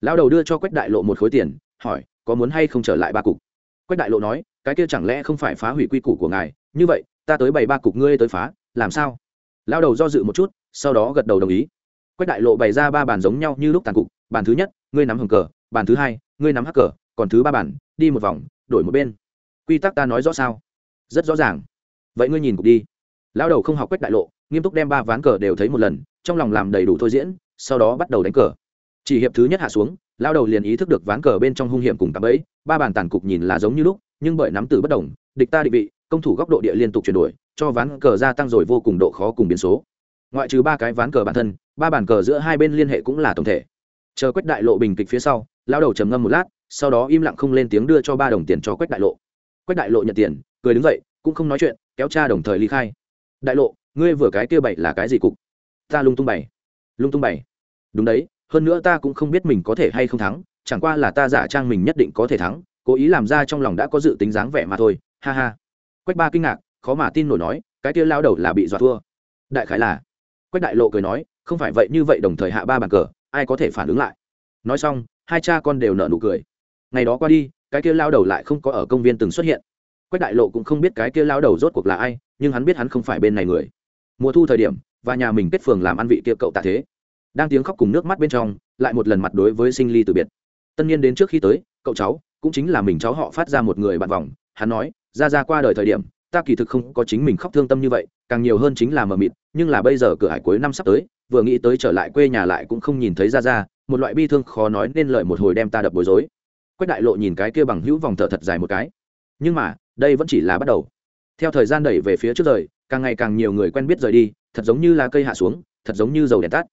Lao đầu đưa cho quách đại lộ một khối tiền, hỏi, có muốn hay không trở lại ba cục? Quách đại lộ nói, cái kia chẳng lẽ không phải phá hủy quy củ của ngài? Như vậy, ta tới bày ba cục ngươi tới phá, làm sao? Lao đầu do dự một chút, sau đó gật đầu đồng ý. Quách đại lộ bày ra ba bàn giống nhau như lúc tàn cục, bàn thứ nhất, ngươi nắm hồng cờ, bàn thứ hai, ngươi nắm hắc cờ, còn thứ ba bàn, đi một vòng, đổi một bên quy tắc ta nói rõ sao? Rất rõ ràng. Vậy ngươi nhìn cục đi. Lao đầu không học quách đại lộ, nghiêm túc đem ba ván cờ đều thấy một lần, trong lòng làm đầy đủ thôi diễn, sau đó bắt đầu đánh cờ. Chỉ hiệp thứ nhất hạ xuống lao đầu liền ý thức được ván cờ bên trong hung hiểm cùng cặp ấy ba bàn tàn cục nhìn là giống như lúc, nhưng bởi nắm từ bất đồng, địch ta định vị, công thủ góc độ địa liên tục chuyển đổi, cho ván cờ gia tăng rồi vô cùng độ khó cùng biến số. Ngoại trừ ba cái ván cờ bản thân, ba bàn cờ giữa hai bên liên hệ cũng là tổng thể. Chờ quách đại lộ bình kịch phía sau lao đầu trầm ngâm một lát, sau đó im lặng không lên tiếng đưa cho ba đồng tiền cho quách đại lộ quách đại lộ nhận tiền, cười đứng dậy, cũng không nói chuyện, kéo cha đồng thời ly khai. Đại lộ, ngươi vừa cái kia bảy là cái gì cục? Ta lung tung bảy lung tung bảy đúng đấy, hơn nữa ta cũng không biết mình có thể hay không thắng, chẳng qua là ta giả trang mình nhất định có thể thắng, cố ý làm ra trong lòng đã có dự tính dáng vẻ mà thôi, ha ha. Quách ba kinh ngạc, khó mà tin nổi nói, cái kia lao đầu là bị dọa thua. Đại khái là. Quách đại lộ cười nói, không phải vậy, như vậy đồng thời hạ ba bàn cờ, ai có thể phản ứng lại? Nói xong, hai cha con đều nợ nụ cười. Ngày đó qua đi cái kia lao đầu lại không có ở công viên từng xuất hiện. Quách đại lộ cũng không biết cái kia lao đầu rốt cuộc là ai, nhưng hắn biết hắn không phải bên này người. Mùa thu thời điểm, và nhà mình kết phường làm ăn vị kia cậu tạ thế. Đang tiếng khóc cùng nước mắt bên trong, lại một lần mặt đối với sinh ly từ biệt. Tân nhiên đến trước khi tới, cậu cháu, cũng chính là mình cháu họ phát ra một người bạn vòng. Hắn nói, ra ra qua đời thời điểm, ta kỳ thực không có chính mình khóc thương tâm như vậy, càng nhiều hơn chính là mờ mịt, nhưng là bây giờ cửa hải cuối năm sắp tới, vừa nghĩ tới trở lại quê nhà lại cũng không nhìn thấy ra ra, một loại bi thương khó nói nên lợi một hồi đem ta đập bối rối quách đại lộ nhìn cái kia bằng hữu vòng thở thật dài một cái. Nhưng mà, đây vẫn chỉ là bắt đầu. Theo thời gian đẩy về phía trước rời, càng ngày càng nhiều người quen biết rời đi, thật giống như là cây hạ xuống, thật giống như dầu đèn tắt.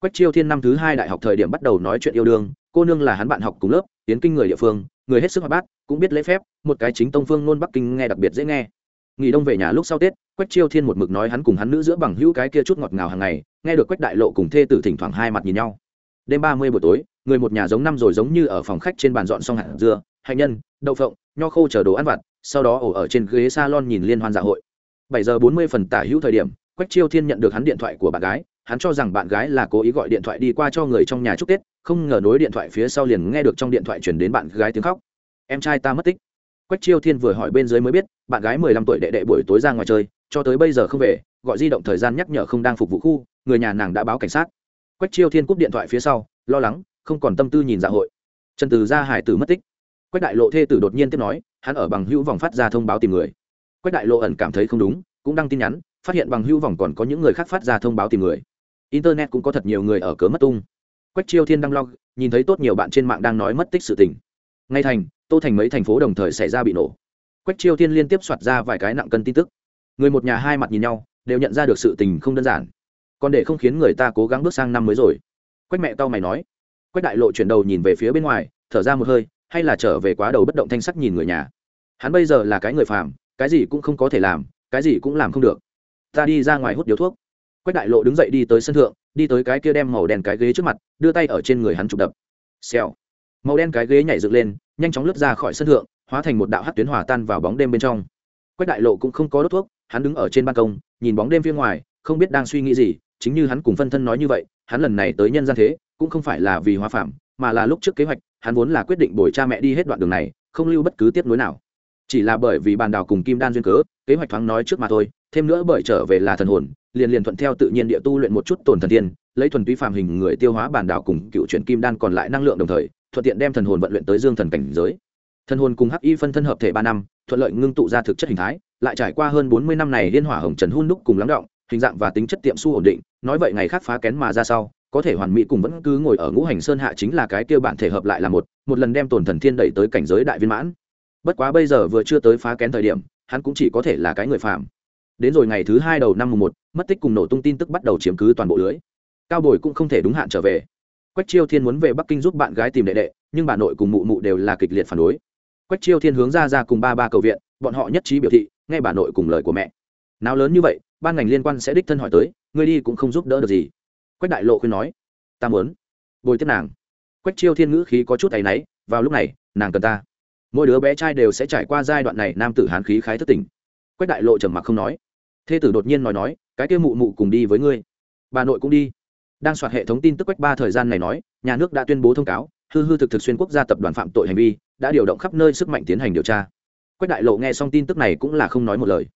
Quách chiêu thiên năm thứ hai đại học thời điểm bắt đầu nói chuyện yêu đương, cô nương là hắn bạn học cùng lớp, tiến kinh người địa phương, người hết sức hoạt bát, cũng biết lễ phép, một cái chính tông phương nôn bắc kinh nghe đặc biệt dễ nghe. Nghỉ đông về nhà lúc sau tết, quách chiêu thiên một mực nói hắn cùng hắn nữ giữa bằng hữu cái kia chút ngọt ngào hàng ngày, nghe được quách đại lộ cùng thê tử thỉnh thoảng hai mặt nhìn nhau đêm ba mươi buổi tối, người một nhà giống năm rồi giống như ở phòng khách trên bàn dọn xong hạt dưa, hạnh nhân, đậu phộng, nho khô chờ đồ ăn vặt, sau đó ổ ở trên ghế salon nhìn liên hoan dạ hội. Bảy giờ bốn mươi phần tả hữu thời điểm, quách chiêu thiên nhận được hắn điện thoại của bạn gái, hắn cho rằng bạn gái là cố ý gọi điện thoại đi qua cho người trong nhà chúc tết, không ngờ nối điện thoại phía sau liền nghe được trong điện thoại chuyển đến bạn gái tiếng khóc. Em trai ta mất tích. Quách chiêu thiên vừa hỏi bên dưới mới biết, bạn gái mười lăm tuổi đệ đệ buổi tối ra ngoài chơi, cho tới bây giờ không về, gọi di động thời gian nhắc nhở không đang phục vụ khu, người nhà nàng đã báo cảnh sát quách chiêu thiên cúp điện thoại phía sau, lo lắng, không còn tâm tư nhìn dạ hội. Trần từ ra hải tử mất tích. Quách đại lộ thê tử đột nhiên tiếp nói, hắn ở bằng hữu vòng phát ra thông báo tìm người. Quách đại lộ ẩn cảm thấy không đúng, cũng đăng tin nhắn, phát hiện bằng hữu vòng còn có những người khác phát ra thông báo tìm người. Internet cũng có thật nhiều người ở cớ mất tung. Quách chiêu thiên đăng log, nhìn thấy tốt nhiều bạn trên mạng đang nói mất tích sự tình. Ngay thành, tô thành mấy thành phố đồng thời xảy ra bị nổ. Quách chiêu thiên liên tiếp soạt ra vài cái nặng cân tin tức. Người một nhà hai mặt nhìn nhau, đều nhận ra được sự tình không đơn giản còn để không khiến người ta cố gắng bước sang năm mới rồi. Quách mẹ tao mày nói. Quách đại lộ chuyển đầu nhìn về phía bên ngoài, thở ra một hơi, hay là trở về quá đầu bất động thanh sắc nhìn người nhà. Hắn bây giờ là cái người phàm, cái gì cũng không có thể làm, cái gì cũng làm không được. Ta đi ra ngoài hút điếu thuốc. Quách đại lộ đứng dậy đi tới sân thượng, đi tới cái kia đem màu đen cái ghế trước mặt, đưa tay ở trên người hắn chụp đập. Xèo. Màu đen cái ghế nhảy dựng lên, nhanh chóng lướt ra khỏi sân thượng, hóa thành một đạo hát tuyến hòa tan vào bóng đêm bên trong. Quách đại lộ cũng không có đốt thuốc, hắn đứng ở trên ban công, nhìn bóng đêm phía ngoài, không biết đang suy nghĩ gì chính như hắn cùng phân thân nói như vậy, hắn lần này tới nhân gian thế, cũng không phải là vì hóa phạm mà là lúc trước kế hoạch, hắn vốn là quyết định bồi cha mẹ đi hết đoạn đường này, không lưu bất cứ tiếp nối nào. Chỉ là bởi vì bàn đào cùng kim đan duyên cớ, kế hoạch thoáng nói trước mà thôi, thêm nữa bởi trở về là thần hồn, liền liền thuận theo tự nhiên địa tu luyện một chút tổn thần tiên, lấy thuần túy phàm hình người tiêu hóa bàn đào cùng cựu chuyển kim đan còn lại năng lượng đồng thời, thuận tiện đem thần hồn vận luyện tới dương thần cảnh giới. Thần hồn cùng hắc y phân thân hợp thể ba năm, thuận lợi ngưng tụ ra thực chất hình thái, lại trải qua hơn bốn mươi năm này liên hỏa hồng trần hun đúc cùng lắng động hình dạng và tính chất tiệm su ổn định, nói vậy ngày khác phá kén mà ra sau, có thể hoàn mỹ cùng vẫn cứ ngồi ở ngũ hành sơn hạ chính là cái kia bản thể hợp lại là một một lần đem tổn thần thiên đẩy tới cảnh giới đại viên mãn. Bất quá bây giờ vừa chưa tới phá kén thời điểm, hắn cũng chỉ có thể là cái người phạm đến rồi ngày thứ hai đầu năm mùng một, mất tích cùng nổ tung tin tức bắt đầu chiếm cứ toàn bộ lưới. Cao bồi cũng không thể đúng hạn trở về. Quách chiêu thiên muốn về bắc kinh giúp bạn gái tìm đệ đệ, nhưng bà nội cùng mụ mụ đều là kịch liệt phản đối. Quách chiêu thiên hướng ra ra cùng ba ba cầu viện, bọn họ nhất trí biểu thị, nghe bà nội cùng lời của mẹ. Nào lớn như vậy ban ngành liên quan sẽ đích thân hỏi tới, ngươi đi cũng không giúp đỡ được gì. Quách đại lộ khuyên nói, ta muốn bồi tiếp nàng. Quách chiêu thiên ngữ khí có chút áy náy, vào lúc này, nàng cần ta. Mỗi đứa bé trai đều sẽ trải qua giai đoạn này nam tử hán khí khái thất tình. quách đại lộ trầm mặc không nói. Thê tử đột nhiên nói nói, cái kia mụ mụ cùng đi với ngươi. Bà nội cũng đi. Đang soạt hệ thống tin tức quách ba thời gian này nói, nhà nước đã tuyên bố thông cáo, hư hư thực thực xuyên quốc gia tập đoàn phạm tội hành vi, đã điều động khắp nơi sức mạnh tiến hành điều tra. Quách đại lộ nghe xong tin tức này cũng là không nói một lời.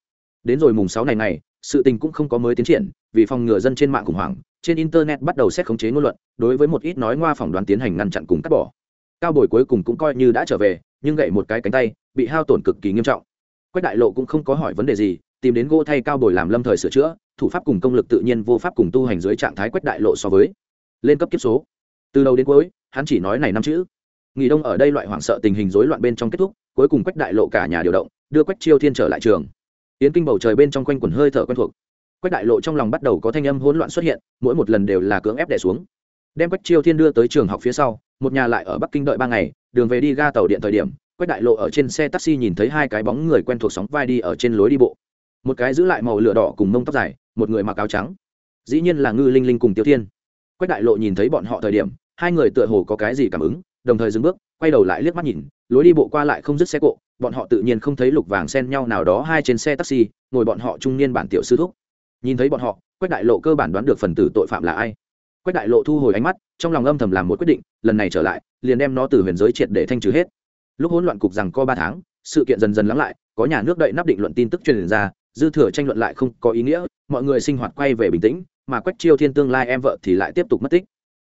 Đến rồi mùng sáu này này sự tình cũng không có mới tiến triển, vì phòng ngừa dân trên mạng khủng hoảng, trên internet bắt đầu xét khống chế ngôn luận, đối với một ít nói ngoa phỏng đoán tiến hành ngăn chặn cùng cắt bỏ. Cao bồi cuối cùng cũng coi như đã trở về, nhưng gậy một cái cánh tay, bị hao tổn cực kỳ nghiêm trọng. Quách đại lộ cũng không có hỏi vấn đề gì, tìm đến gỗ thay cao bồi làm lâm thời sửa chữa, thủ pháp cùng công lực tự nhiên vô pháp cùng tu hành dưới trạng thái quách đại lộ so với. Lên cấp kiếp số. Từ đầu đến cuối, hắn chỉ nói này năm chữ. Nghỉ đông ở đây loại hoảng sợ tình hình rối loạn bên trong kết thúc, cuối cùng quách đại lộ cả nhà điều động, đưa quách chiêu thiên trở lại trường yến kinh bầu trời bên trong quanh quần hơi thở quen thuộc. Quách đại lộ trong lòng bắt đầu có thanh âm hỗn loạn xuất hiện, mỗi một lần đều là cưỡng ép đẻ xuống. Đem quách chiêu thiên đưa tới trường học phía sau, một nhà lại ở bắc kinh đợi ba ngày, đường về đi ga tàu điện thời điểm, quách đại lộ ở trên xe taxi nhìn thấy hai cái bóng người quen thuộc sóng vai đi ở trên lối đi bộ. Một cái giữ lại màu lửa đỏ cùng mông tóc dài, một người mặc áo trắng. Dĩ nhiên là ngư linh linh cùng tiêu thiên. Quách đại lộ nhìn thấy bọn họ thời điểm, hai người tựa hồ có cái gì cảm ứng đồng thời dừng bước, quay đầu lại liếc mắt nhìn, lối đi bộ qua lại không dứt xe cộ, bọn họ tự nhiên không thấy lục vàng xen nhau nào đó hai trên xe taxi, ngồi bọn họ trung niên bản tiểu sư thúc. Nhìn thấy bọn họ, quách đại lộ cơ bản đoán được phần tử tội phạm là ai. Quách đại lộ thu hồi ánh mắt, trong lòng âm thầm làm một quyết định, lần này trở lại, liền đem nó từ huyền giới triệt để thanh trừ hết. Lúc hỗn loạn cục rằng co ba tháng, sự kiện dần dần lắng lại, có nhà nước đậy nắp định luận tin tức truyền ra, dư thừa tranh luận lại không có ý nghĩa, mọi người sinh hoạt quay về bình tĩnh, mà quách chiêu thiên tương lai em vợ thì lại tiếp tục mất tích.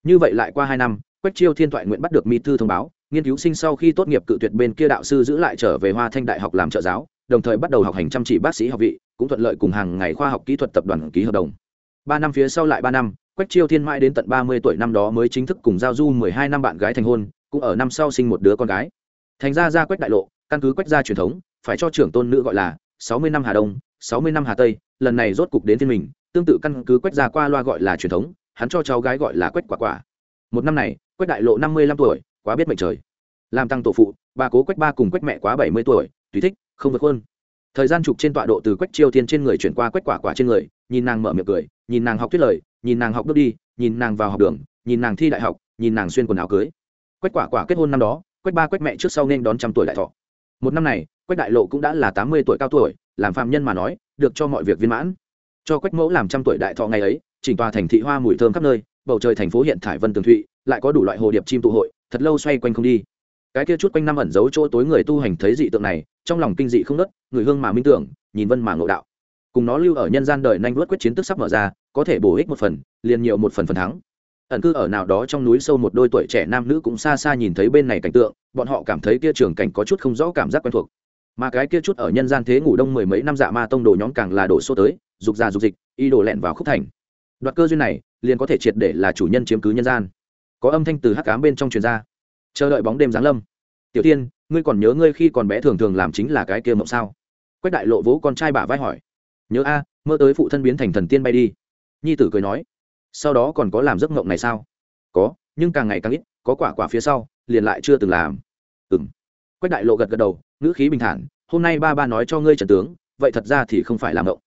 Như vậy lại qua hai năm quách chiêu thiên thoại nguyện bắt được Mi thư thông báo, nghiên cứu sinh sau khi tốt nghiệp cự tuyệt bên kia đạo sư giữ lại trở về hoa thanh đại học làm trợ giáo, đồng thời bắt đầu học hành chăm chỉ bác sĩ học vị, cũng thuận lợi cùng hàng ngày khoa học kỹ thuật tập đoàn ký hợp đồng. Ba năm phía sau lại ba năm, quách chiêu thiên mãi đến tận ba mươi tuổi năm đó mới chính thức cùng giao du mười hai năm bạn gái thành hôn, cũng ở năm sau sinh một đứa con gái. Thành ra ra quách đại lộ, căn cứ quách gia truyền thống, phải cho trưởng tôn nữ gọi là sáu mươi năm hà đông, sáu mươi năm hà tây, lần này rốt cục đến thiên mình, tương tự căn cứ quách gia qua loa gọi là truyền thống, hắn cho cháu gái gọi là quách quả quả. Một năm này quách đại lộ năm mươi lăm tuổi, quá biết mệnh trời. Làm tăng tổ phụ, bà cố quách ba cùng quách mẹ quá bảy mươi tuổi, tùy thích, không vượt hơn thời gian chụp trên tọa độ từ quách chiêu thiên trên người chuyển qua quách quả quả trên người, nhìn nàng mở miệng cười, nhìn nàng học thuyết lời, nhìn nàng học bước đi, nhìn nàng vào học đường, nhìn nàng thi đại học, nhìn nàng xuyên quần áo cưới. Quách quả quả kết hôn năm đó, quách ba quách mẹ trước sau nên đón trăm tuổi đại thọ. Một năm này, quách đại lộ cũng đã là tám mươi tuổi cao tuổi, làm phạm nhân mà nói, được cho mọi việc viên mãn. Cho quách mẫu làm trăm tuổi đại thọ ngày ấy, chỉnh tòa thành thị hoa mùi thơm khắp nơi, bầu trời thành phố hiện thải vân tường thụy lại có đủ loại hồ điệp chim tụ hội, thật lâu xoay quanh không đi. Cái kia chút quanh năm ẩn giấu chỗ tối người tu hành thấy dị tượng này, trong lòng kinh dị không nớt người hương mà minh tưởng, nhìn vân mà ngộ đạo. Cùng nó lưu ở nhân gian đời nhanh vớt quyết chiến tức sắp mở ra, có thể bổ ích một phần, liền nhiều một phần phần thắng. Ẩn cư ở nào đó trong núi sâu một đôi tuổi trẻ nam nữ cũng xa xa nhìn thấy bên này cảnh tượng, bọn họ cảm thấy kia trường cảnh có chút không rõ cảm giác quen thuộc. Mà cái kia chút ở nhân gian thế ngủ đông mười mấy năm dạ ma tông đồ nhóm càng là đổ số tới, dục ra dục dịch, y đổ lẹn vào khúc thành. Đoạt cơ duyên này, liền có thể triệt để là chủ nhân chiếm cứ nhân gian có âm thanh từ hắc cám bên trong truyền ra. Chờ đợi bóng đêm giáng lâm. Tiểu tiên, ngươi còn nhớ ngươi khi còn bé thường thường làm chính là cái kia mộng sao? Quách đại lộ vỗ con trai bả vai hỏi. Nhớ a, mơ tới phụ thân biến thành thần tiên bay đi. Nhi tử cười nói. Sau đó còn có làm giấc mộng này sao? Có, nhưng càng ngày càng ít, có quả quả phía sau, liền lại chưa từng làm. Ừ m quách đại lộ gật gật đầu, ngữ khí bình thản. Hôm nay ba ba nói cho ngươi trần tướng, vậy thật ra thì không phải làm mộng.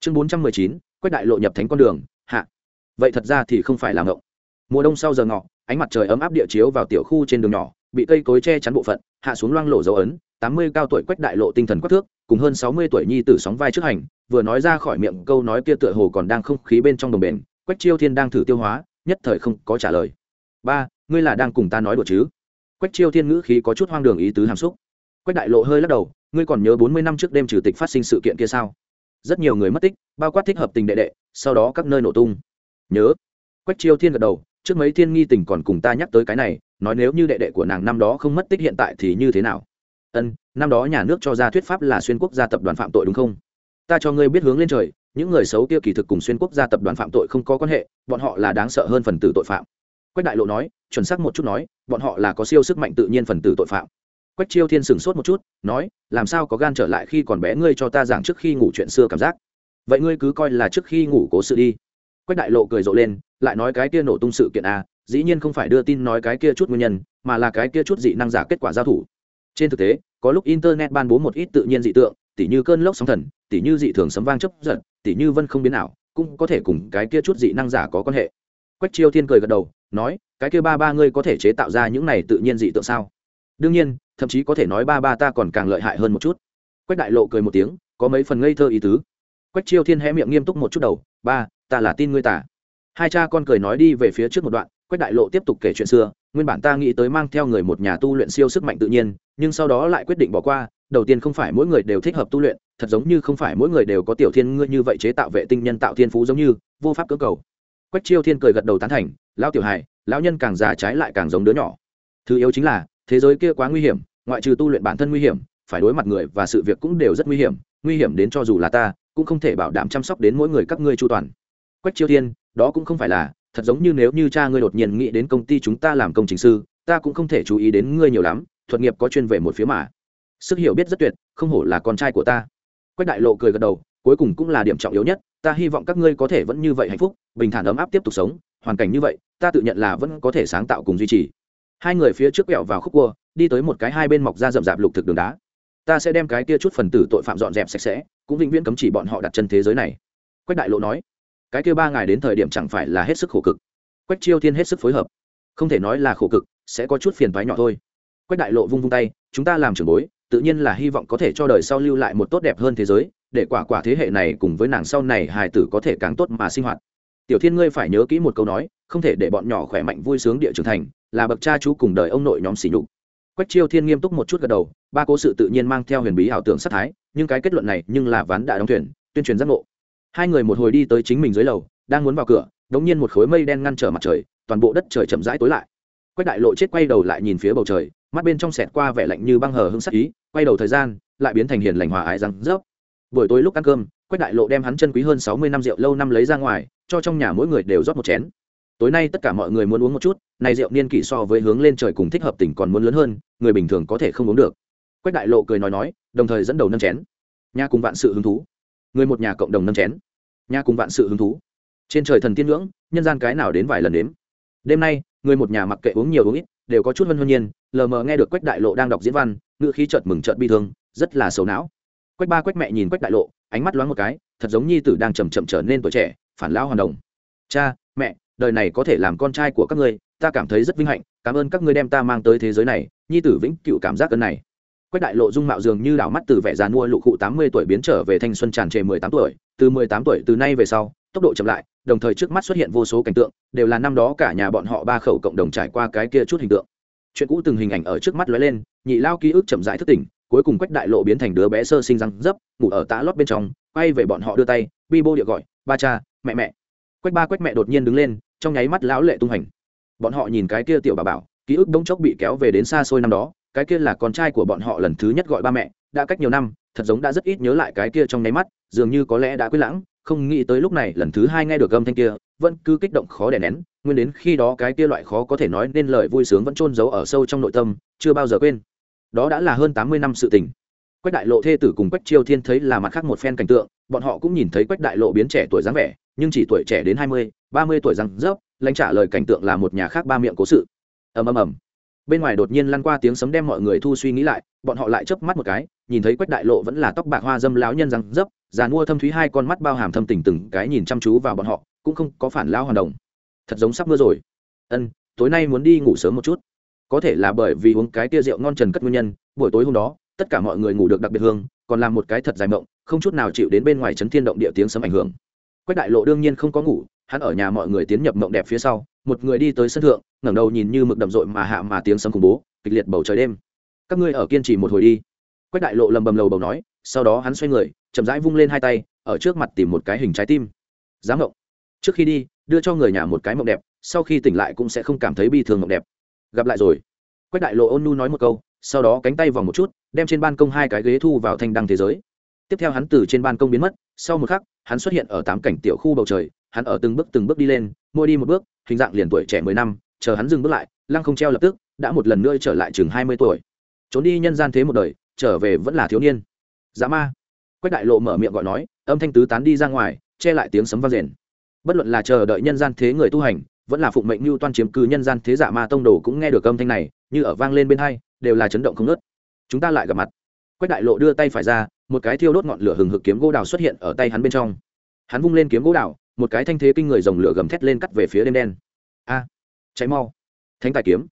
Chương bốn trăm mười chín, quách đại lộ nhập thánh con đường, hạ. Vậy thật ra thì không phải làm mộng. Mùa đông sau giờ ngọ ánh mặt trời ấm áp địa chiếu vào tiểu khu trên đường nhỏ, bị cây cối che chắn bộ phận, hạ xuống loang lộ dấu ấn, tám mươi cao tuổi quách đại lộ tinh thần quắc thước, cùng hơn sáu mươi tuổi nhi tử sóng vai trước hành, vừa nói ra khỏi miệng câu nói kia tựa hồ còn đang không khí bên trong đồng bền, quách chiêu thiên đang thử tiêu hóa, nhất thời không có trả lời. Ba, ngươi là đang cùng ta nói đùa chứ? Quách chiêu thiên ngữ khí có chút hoang đường ý tứ hàm xúc. Quách đại lộ hơi lắc đầu, ngươi còn nhớ bốn mươi năm trước đêm trừ tịch phát sinh sự kiện kia sao? Rất nhiều người mất tích, bao quát thích hợp tình đệ đệ, sau đó các nơi nổ tung. Nhớ. Quách chiêu thiên gật đầu trước mấy thiên nghi tình còn cùng ta nhắc tới cái này, nói nếu như đệ đệ của nàng năm đó không mất tích hiện tại thì như thế nào? Ân, năm đó nhà nước cho ra thuyết pháp là xuyên quốc gia tập đoàn phạm tội đúng không? Ta cho ngươi biết hướng lên trời, những người xấu kia kỳ thực cùng xuyên quốc gia tập đoàn phạm tội không có quan hệ, bọn họ là đáng sợ hơn phần tử tội phạm. Quách đại lộ nói, chuẩn xác một chút nói, bọn họ là có siêu sức mạnh tự nhiên phần tử tội phạm. Quách chiêu thiên sửng sốt một chút, nói, làm sao có gan trở lại khi còn bé ngươi cho ta giảng trước khi ngủ chuyện xưa cảm giác? Vậy ngươi cứ coi là trước khi ngủ cố sự đi. Quách đại lộ cười rộ lên lại nói cái kia nổ tung sự kiện a, dĩ nhiên không phải đưa tin nói cái kia chút nguyên nhân, mà là cái kia chút dị năng giả kết quả giao thủ. Trên thực tế, có lúc internet ban bố một ít tự nhiên dị tượng, tỉ như cơn lốc sóng thần, tỉ như dị thường sấm vang chấp giật, tỉ như vân không biến ảo, cũng có thể cùng cái kia chút dị năng giả có quan hệ. Quách chiêu thiên cười gật đầu, nói, cái kia ba ba ngươi có thể chế tạo ra những này tự nhiên dị tượng sao? Đương nhiên, thậm chí có thể nói ba ba ta còn càng lợi hại hơn một chút. Quách đại lộ cười một tiếng, có mấy phần ngây thơ ý tứ. Quách chiêu thiên hé miệng nghiêm túc một chút đầu, ba, ta là tin ngươi tả hai cha con cười nói đi về phía trước một đoạn, quách đại lộ tiếp tục kể chuyện xưa. Nguyên bản ta nghĩ tới mang theo người một nhà tu luyện siêu sức mạnh tự nhiên, nhưng sau đó lại quyết định bỏ qua. Đầu tiên không phải mỗi người đều thích hợp tu luyện, thật giống như không phải mỗi người đều có tiểu thiên ngươi như vậy chế tạo vệ tinh nhân tạo thiên phú giống như, vô pháp cưỡng cầu. Quách chiêu thiên cười gật đầu tán thành, lão tiểu hài, lão nhân càng già trái lại càng giống đứa nhỏ. Thứ yếu chính là, thế giới kia quá nguy hiểm, ngoại trừ tu luyện bản thân nguy hiểm, phải đối mặt người và sự việc cũng đều rất nguy hiểm. Nguy hiểm đến cho dù là ta, cũng không thể bảo đảm chăm sóc đến mỗi người các ngươi chu toàn. Quách chiêu thiên đó cũng không phải là, thật giống như nếu như cha ngươi đột nhiên nghĩ đến công ty chúng ta làm công trình sư, ta cũng không thể chú ý đến ngươi nhiều lắm, thuật nghiệp có chuyên về một phía mà. Sức hiểu biết rất tuyệt, không hổ là con trai của ta. Quách đại lộ cười gật đầu, cuối cùng cũng là điểm trọng yếu nhất, ta hy vọng các ngươi có thể vẫn như vậy hạnh phúc, bình thản ấm áp tiếp tục sống, hoàn cảnh như vậy, ta tự nhận là vẫn có thể sáng tạo cùng duy trì. Hai người phía trước quẹo vào khúc cua, đi tới một cái hai bên mọc ra rậm rạp lục thực đường đá. Ta sẽ đem cái kia chút phần tử tội phạm dọn dẹp sạch sẽ, cũng vĩnh viễn cấm chỉ bọn họ đặt chân thế giới này. Quách đại lộ nói cái kia ba ngày đến thời điểm chẳng phải là hết sức khổ cực. Quách chiêu thiên hết sức phối hợp. Không thể nói là khổ cực, sẽ có chút phiền thoái nhỏ thôi. Quách đại lộ vung vung tay, chúng ta làm trưởng bối, tự nhiên là hy vọng có thể cho đời sau lưu lại một tốt đẹp hơn thế giới, để quả quả thế hệ này cùng với nàng sau này hài tử có thể càng tốt mà sinh hoạt. Tiểu thiên ngươi phải nhớ kỹ một câu nói, không thể để bọn nhỏ khỏe mạnh vui sướng địa trưởng thành, là bậc cha chú cùng đời ông nội nhóm xỉ nhục. Quách chiêu thiên nghiêm túc một chút gật đầu, ba cố sự tự nhiên mang theo huyền bí ảo tưởng sát thái, nhưng cái kết luận này nhưng là ván đã đóng thuyền, tuyên truyền giác ngộ hai người một hồi đi tới chính mình dưới lầu, đang muốn vào cửa đống nhiên một khối mây đen ngăn trở mặt trời, toàn bộ đất trời chậm rãi tối lại. Quách đại lộ chết quay đầu lại nhìn phía bầu trời, mắt bên trong sẹt qua vẻ lạnh như băng hờ hưng sắc ý, quay đầu thời gian, lại biến thành hiền lành hòa ái răng rớp. Buổi tối lúc ăn cơm, quách đại lộ đem hắn chân quý hơn sáu mươi năm rượu lâu năm lấy ra ngoài, cho trong nhà mỗi người đều rót một chén. Tối nay tất cả mọi người muốn uống một chút, này rượu niên kỷ so với hướng lên trời cùng thích hợp tỉnh còn muốn lớn hơn, người bình thường có thể không uống được. Quách đại lộ cười nói nói, đồng thời dẫn đầu nâng chén. Nhà cùng vạn sự hứng thú. Người một nhà cộng đồng nâng chén nhà cùng vạn sự hứng thú. Trên trời thần tiên ngưỡng, nhân gian cái nào đến vài lần đến đêm nay, người một nhà mặc kệ uống nhiều uống ít, đều có chút vân vân nhiên, lờ mờ nghe được quách đại lộ đang đọc diễn văn, ngựa khí chợt mừng chợt bi thương, rất là xấu não. Quách ba, quách mẹ nhìn quách đại lộ, ánh mắt loáng một cái, thật giống nhi tử đang chầm chậm trở nên tuổi trẻ, phản lão hoàn đồng. Cha, mẹ, đời này có thể làm con trai của các ngươi, ta cảm thấy rất vinh hạnh, cảm ơn các ngươi đem ta mang tới thế giới này, nhi tử vĩnh cựu cảm giác cân này quách đại lộ dung mạo dường như đảo mắt từ vẻ già mua lụ cụ tám mươi tuổi biến trở về thanh xuân tràn trề mười tám tuổi. Từ mười tám tuổi từ nay về sau, tốc độ chậm lại, đồng thời trước mắt xuất hiện vô số cảnh tượng, đều là năm đó cả nhà bọn họ ba khẩu cộng đồng trải qua cái kia chút hình tượng. Chuyện cũ từng hình ảnh ở trước mắt lóe lên, nhị lao ký ức chậm rãi thức tỉnh, cuối cùng quách đại lộ biến thành đứa bé sơ sinh răng dấp, ngủ ở tã lót bên trong, quay về bọn họ đưa tay, bi bô địa gọi, ba cha, mẹ mẹ. Quách ba quách mẹ đột nhiên đứng lên, trong nháy mắt lão lệ tung hành. Bọn họ nhìn cái kia tiểu bà bảo, ký ức đống chốc bị kéo về đến xa xôi năm đó cái kia là con trai của bọn họ lần thứ nhất gọi ba mẹ, đã cách nhiều năm, thật giống đã rất ít nhớ lại cái kia trong nháy mắt, dường như có lẽ đã quên lãng, không nghĩ tới lúc này lần thứ hai nghe được âm thanh kia, vẫn cứ kích động khó đè nén, nguyên đến khi đó cái kia loại khó có thể nói nên lời vui sướng vẫn chôn giấu ở sâu trong nội tâm, chưa bao giờ quên. Đó đã là hơn tám mươi năm sự tình. Quách đại lộ thê tử cùng quách chiêu thiên thấy là mặt khác một phen cảnh tượng, bọn họ cũng nhìn thấy quách đại lộ biến trẻ tuổi dáng vẻ, nhưng chỉ tuổi trẻ đến hai mươi, ba mươi tuổi răng rớp lãnh trả lời cảnh tượng là một nhà khác ba miệng cố sự. Ầm ầm ầm bên ngoài đột nhiên lăn qua tiếng sấm đem mọi người thu suy nghĩ lại, bọn họ lại chớp mắt một cái, nhìn thấy quách đại lộ vẫn là tóc bạc hoa dâm láo nhân răng dấp, già mua thâm thúy hai con mắt bao hàm thâm tình từng cái nhìn chăm chú vào bọn họ, cũng không có phản lao hoàn đồng. Thật giống sắp mưa rồi. Ân, tối nay muốn đi ngủ sớm một chút. Có thể là bởi vì uống cái tia rượu ngon trần cất nguyên nhân, buổi tối hôm đó, tất cả mọi người ngủ được đặc biệt hương, còn làm một cái thật dài mộng, không chút nào chịu đến bên ngoài chấn thiên động địa tiếng sấm ảnh hưởng. Quách đại lộ đương nhiên không có ngủ, hắn ở nhà mọi người tiến nhập mộng đẹp phía sau một người đi tới sân thượng, ngẩng đầu nhìn như mực đậm rội mà hạ mà tiếng sấm khủng bố, kịch liệt bầu trời đêm. Các ngươi ở kiên trì một hồi đi. Quách đại lộ lầm bầm lầu bầu nói, sau đó hắn xoay người, chậm rãi vung lên hai tay, ở trước mặt tìm một cái hình trái tim. Dám mộng trước khi đi, đưa cho người nhà một cái mộng đẹp, sau khi tỉnh lại cũng sẽ không cảm thấy bi thương mộng đẹp. Gặp lại rồi. Quách đại lộ ôn nu nói một câu, sau đó cánh tay vòng một chút, đem trên ban công hai cái ghế thu vào thanh đăng thế giới. Tiếp theo hắn từ trên ban công biến mất, sau một khắc, hắn xuất hiện ở tám cảnh tiểu khu bầu trời hắn ở từng bước từng bước đi lên, mỗi đi một bước, hình dạng liền tuổi trẻ mười năm, chờ hắn dừng bước lại, lăng không treo lập tức, đã một lần nữa trở lại chừng hai mươi tuổi. Trốn đi nhân gian thế một đời, trở về vẫn là thiếu niên. Giá ma. Quách đại lộ mở miệng gọi nói, âm thanh tứ tán đi ra ngoài, che lại tiếng sấm vang rền. Bất luận là chờ đợi nhân gian thế người tu hành, vẫn là phụng mệnh mưu toan chiếm cứ nhân gian thế giả ma tông đồ cũng nghe được âm thanh này, như ở vang lên bên hai, đều là chấn động không ngớt. chúng ta lại gặp mặt. Quách đại lộ đưa tay phải ra, một cái thiêu đốt ngọn lửa hừng hực kiếm gỗ đào xuất hiện ở tay hắn bên trong. Hắn vung lên kiếm gỗ đào một cái thanh thế kinh người dòng lửa gầm thét lên cắt về phía đêm đen. A à, cháy mau. Thánh tài kiếm.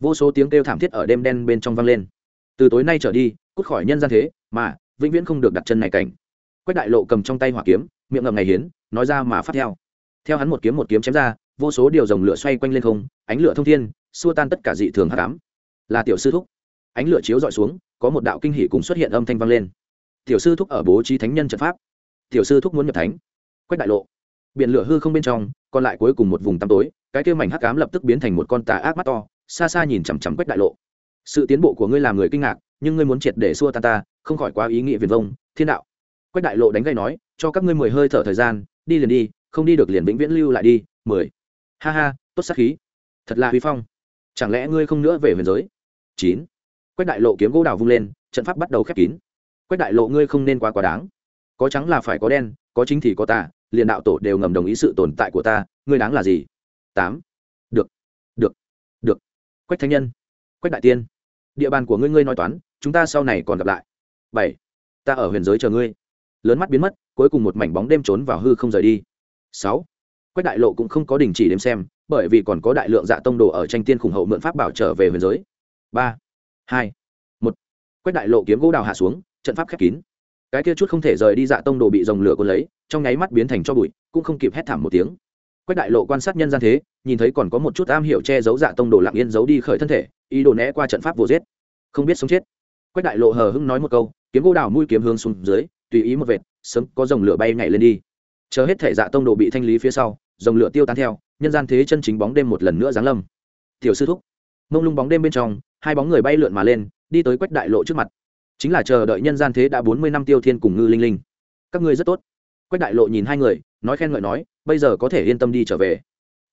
Vô số tiếng kêu thảm thiết ở đêm đen bên trong vang lên. Từ tối nay trở đi, cút khỏi nhân gian thế, mà, vĩnh viễn không được đặt chân này cảnh. Quách đại lộ cầm trong tay hỏa kiếm, miệng ngầm ngày hiến, nói ra mà phát theo. Theo hắn một kiếm một kiếm chém ra, vô số điều dòng lửa xoay quanh lên không, ánh lửa thông thiên, xua tan tất cả dị thường hạ cám là tiểu sư thúc. Ánh lửa chiếu dọi xuống, có một đạo kinh hỷ cùng xuất hiện âm thanh vang lên. Tiểu sư thúc ở bố trí thánh nhân trận pháp. Tiểu sư thúc muốn nhập thánh. Quách đại lộ biển lửa hư không bên trong, còn lại cuối cùng một vùng tăm tối, cái kêu mảnh hắc cám lập tức biến thành một con tà ác mắt to, xa xa nhìn chằm chằm quách đại lộ. Sự tiến bộ của ngươi làm người kinh ngạc, nhưng ngươi muốn triệt để xua tan ta, không khỏi quá ý nghĩa viền vông, thiên đạo. Quách đại lộ đánh gây nói, cho các ngươi mười hơi thở thời gian, đi liền đi, không đi được liền vĩnh viễn lưu lại đi, mười. Ha ha, tốt sắc khí. Thật là huy phong. Chẳng lẽ ngươi không nữa về huyền giới? Chín. Quách đại lộ kiếm gỗ đào vung lên, trận pháp bắt đầu khép kín. Quách đại lộ ngươi không nên quá quá đáng. Có trắng là phải có đen, có chính thì có tà liền đạo tổ đều ngầm đồng ý sự tồn tại của ta, ngươi đáng là gì? Tám. Được. Được. Được. Quách thanh nhân. Quách đại tiên. Địa bàn của ngươi ngươi nói toán, chúng ta sau này còn gặp lại. Bảy. Ta ở huyền giới chờ ngươi. Lớn mắt biến mất, cuối cùng một mảnh bóng đêm trốn vào hư không rời đi. Sáu. Quách đại lộ cũng không có đình chỉ đếm xem, bởi vì còn có đại lượng dạ tông đồ ở tranh tiên khủng hậu mượn pháp bảo trở về huyền giới. Ba. Hai. Một. Quách đại lộ kiếm gỗ đào hạ xuống, trận pháp khép kín cái kia chút không thể rời đi dạ tông đồ bị dòng lửa cuốn lấy, trong nháy mắt biến thành cho bụi, cũng không kịp hét thảm một tiếng. Quách đại lộ quan sát nhân gian thế, nhìn thấy còn có một chút am hiểu che giấu dạ tông đồ lặng yên giấu đi khởi thân thể, ý đồ né qua trận pháp vô giết. Không biết sống chết. Quách đại lộ hờ hững nói một câu, kiếm gỗ đào mũi kiếm hướng xuống dưới, tùy ý một vệt, sớm có dòng lửa bay nhảy lên đi. Chờ hết thể dạ tông đồ bị thanh lý phía sau dòng lửa tiêu tán theo, nhân gian thế chân chính bóng đêm một lần nữa giáng lâm. Tiểu sư thúc. Mông lung bóng đêm bên trong, hai bóng người bay lượn mà lên, đi tới quách đại lộ trước mặt chính là chờ đợi nhân gian thế đã bốn mươi năm tiêu thiên cùng ngư linh linh. Các ngươi rất tốt. Quách đại lộ nhìn hai người, nói khen ngợi nói, bây giờ có thể yên tâm đi trở về.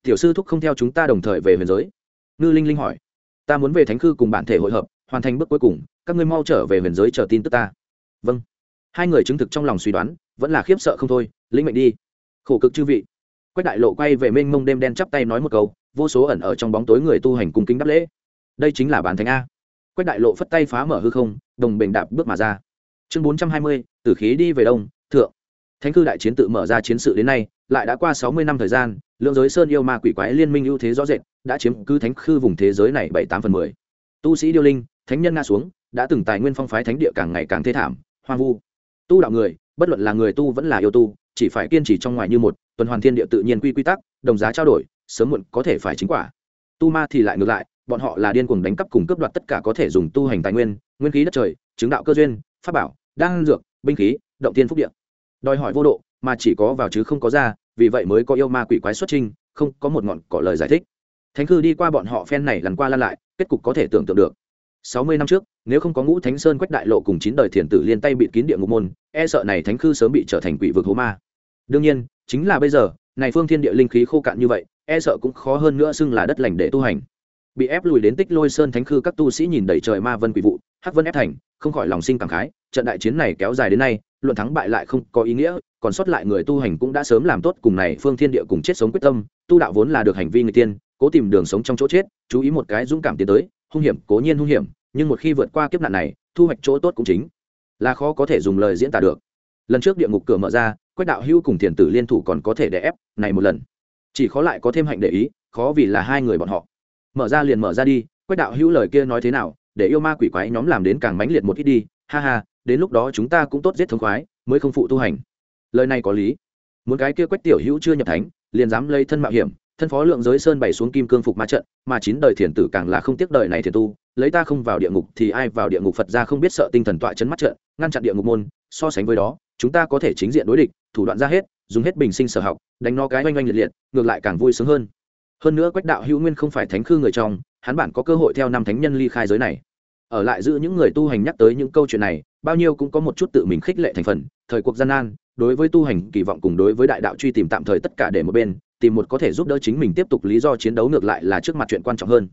Tiểu sư thúc không theo chúng ta đồng thời về huyền giới. Ngư linh linh hỏi, ta muốn về thánh khư cùng bản thể hội hợp, hoàn thành bước cuối cùng, các ngươi mau trở về huyền giới chờ tin tức ta. Vâng. Hai người chứng thực trong lòng suy đoán, vẫn là khiếp sợ không thôi, lĩnh mệnh đi. Khổ cực chư vị. Quách đại lộ quay về mênh mông đêm đen chắp tay nói một câu, vô số ẩn ở trong bóng tối người tu hành cùng kính đáp lễ. Đây chính là bản thánh a quách đại lộ phất tay phá mở hư không, đồng bình đạp bước mà ra. Chương bốn trăm hai mươi, tử khí đi về đông, thượng. Thánh cư đại chiến tự mở ra chiến sự đến nay, lại đã qua sáu mươi năm thời gian, lượng giới sơn yêu ma quỷ quái liên minh ưu thế rõ rệt, đã chiếm cứ thánh khư vùng thế giới này bảy tám phần mười. Tu sĩ điêu linh, thánh nhân nga xuống, đã từng tài nguyên phong phái thánh địa càng ngày càng thê thảm, hoang vu. Tu đạo người, bất luận là người tu vẫn là yêu tu, chỉ phải kiên trì trong ngoài như một, tuần hoàn thiên địa tự nhiên quy quy tắc, đồng giá trao đổi, sớm muộn có thể phải chính quả. Tu ma thì lại ngược lại bọn họ là điên cuồng đánh cắp cùng cướp đoạt tất cả có thể dùng tu hành tài nguyên nguyên khí đất trời, chứng đạo cơ duyên, pháp bảo, đan dược, binh khí, động tiên phúc điện đòi hỏi vô độ, mà chỉ có vào chứ không có ra, vì vậy mới có yêu ma quỷ quái xuất trinh không có một ngọn cỏ lời giải thích. Thánh cư đi qua bọn họ phen này lần qua lan lại, kết cục có thể tưởng tượng được. Sáu mươi năm trước, nếu không có ngũ thánh sơn quách đại lộ cùng chín đời thiền tử liên tay bịt kín địa ngục môn e sợ này thánh cư sớm bị trở thành quỷ vực hố ma. Đương nhiên, chính là bây giờ, này phương thiên địa linh khí khô cạn như vậy e sợ cũng khó hơn nữa xưng là đất lành để tu hành bị ép lùi đến tích lôi sơn thánh khư các tu sĩ nhìn đầy trời ma vân quỷ vụ, hắc vân ép thành, không khỏi lòng sinh cảm khái, trận đại chiến này kéo dài đến nay, luận thắng bại lại không có ý nghĩa, còn sót lại người tu hành cũng đã sớm làm tốt cùng này phương thiên địa cùng chết sống quyết tâm, tu đạo vốn là được hành vi người tiên, cố tìm đường sống trong chỗ chết, chú ý một cái dũng cảm tiến tới, hung hiểm, cố nhiên hung hiểm, nhưng một khi vượt qua kiếp nạn này, thu hoạch chỗ tốt cũng chính là khó có thể dùng lời diễn tả được. Lần trước địa ngục cửa mở ra, quách đạo hưu cùng thiền tử liên thủ còn có thể đè ép, này một lần, chỉ khó lại có thêm hạnh để ý, khó vì là hai người bọn họ mở ra liền mở ra đi, quách đạo hữu lời kia nói thế nào, để yêu ma quỷ quái nhóm làm đến càng mãnh liệt một ít đi, ha ha, đến lúc đó chúng ta cũng tốt giết thống khoái, mới không phụ tu hành. Lời này có lý. Muốn cái kia quách tiểu hữu chưa nhập thánh, liền dám lấy thân mạo hiểm, thân phó lượng giới sơn bày xuống kim cương phục ma trận, mà chín đời thiền tử càng là không tiếc đời này thiền tu, lấy ta không vào địa ngục thì ai vào địa ngục phật ra không biết sợ tinh thần tọa chấn mắt trận, ngăn chặn địa ngục môn, so sánh với đó, chúng ta có thể chính diện đối địch, thủ đoạn ra hết, dùng hết bình sinh sở học, đánh nó cái oanh oanh liệt liệt, ngược lại càng vui sướng hơn hơn nữa quách đạo hữu nguyên không phải thánh khư người trong, hắn bản có cơ hội theo năm thánh nhân ly khai giới này. Ở lại giữ những người tu hành nhắc tới những câu chuyện này, bao nhiêu cũng có một chút tự mình khích lệ thành phần, thời cuộc gian nan, đối với tu hành kỳ vọng cùng đối với đại đạo truy tìm tạm thời tất cả để một bên, tìm một có thể giúp đỡ chính mình tiếp tục lý do chiến đấu ngược lại là trước mặt chuyện quan trọng hơn.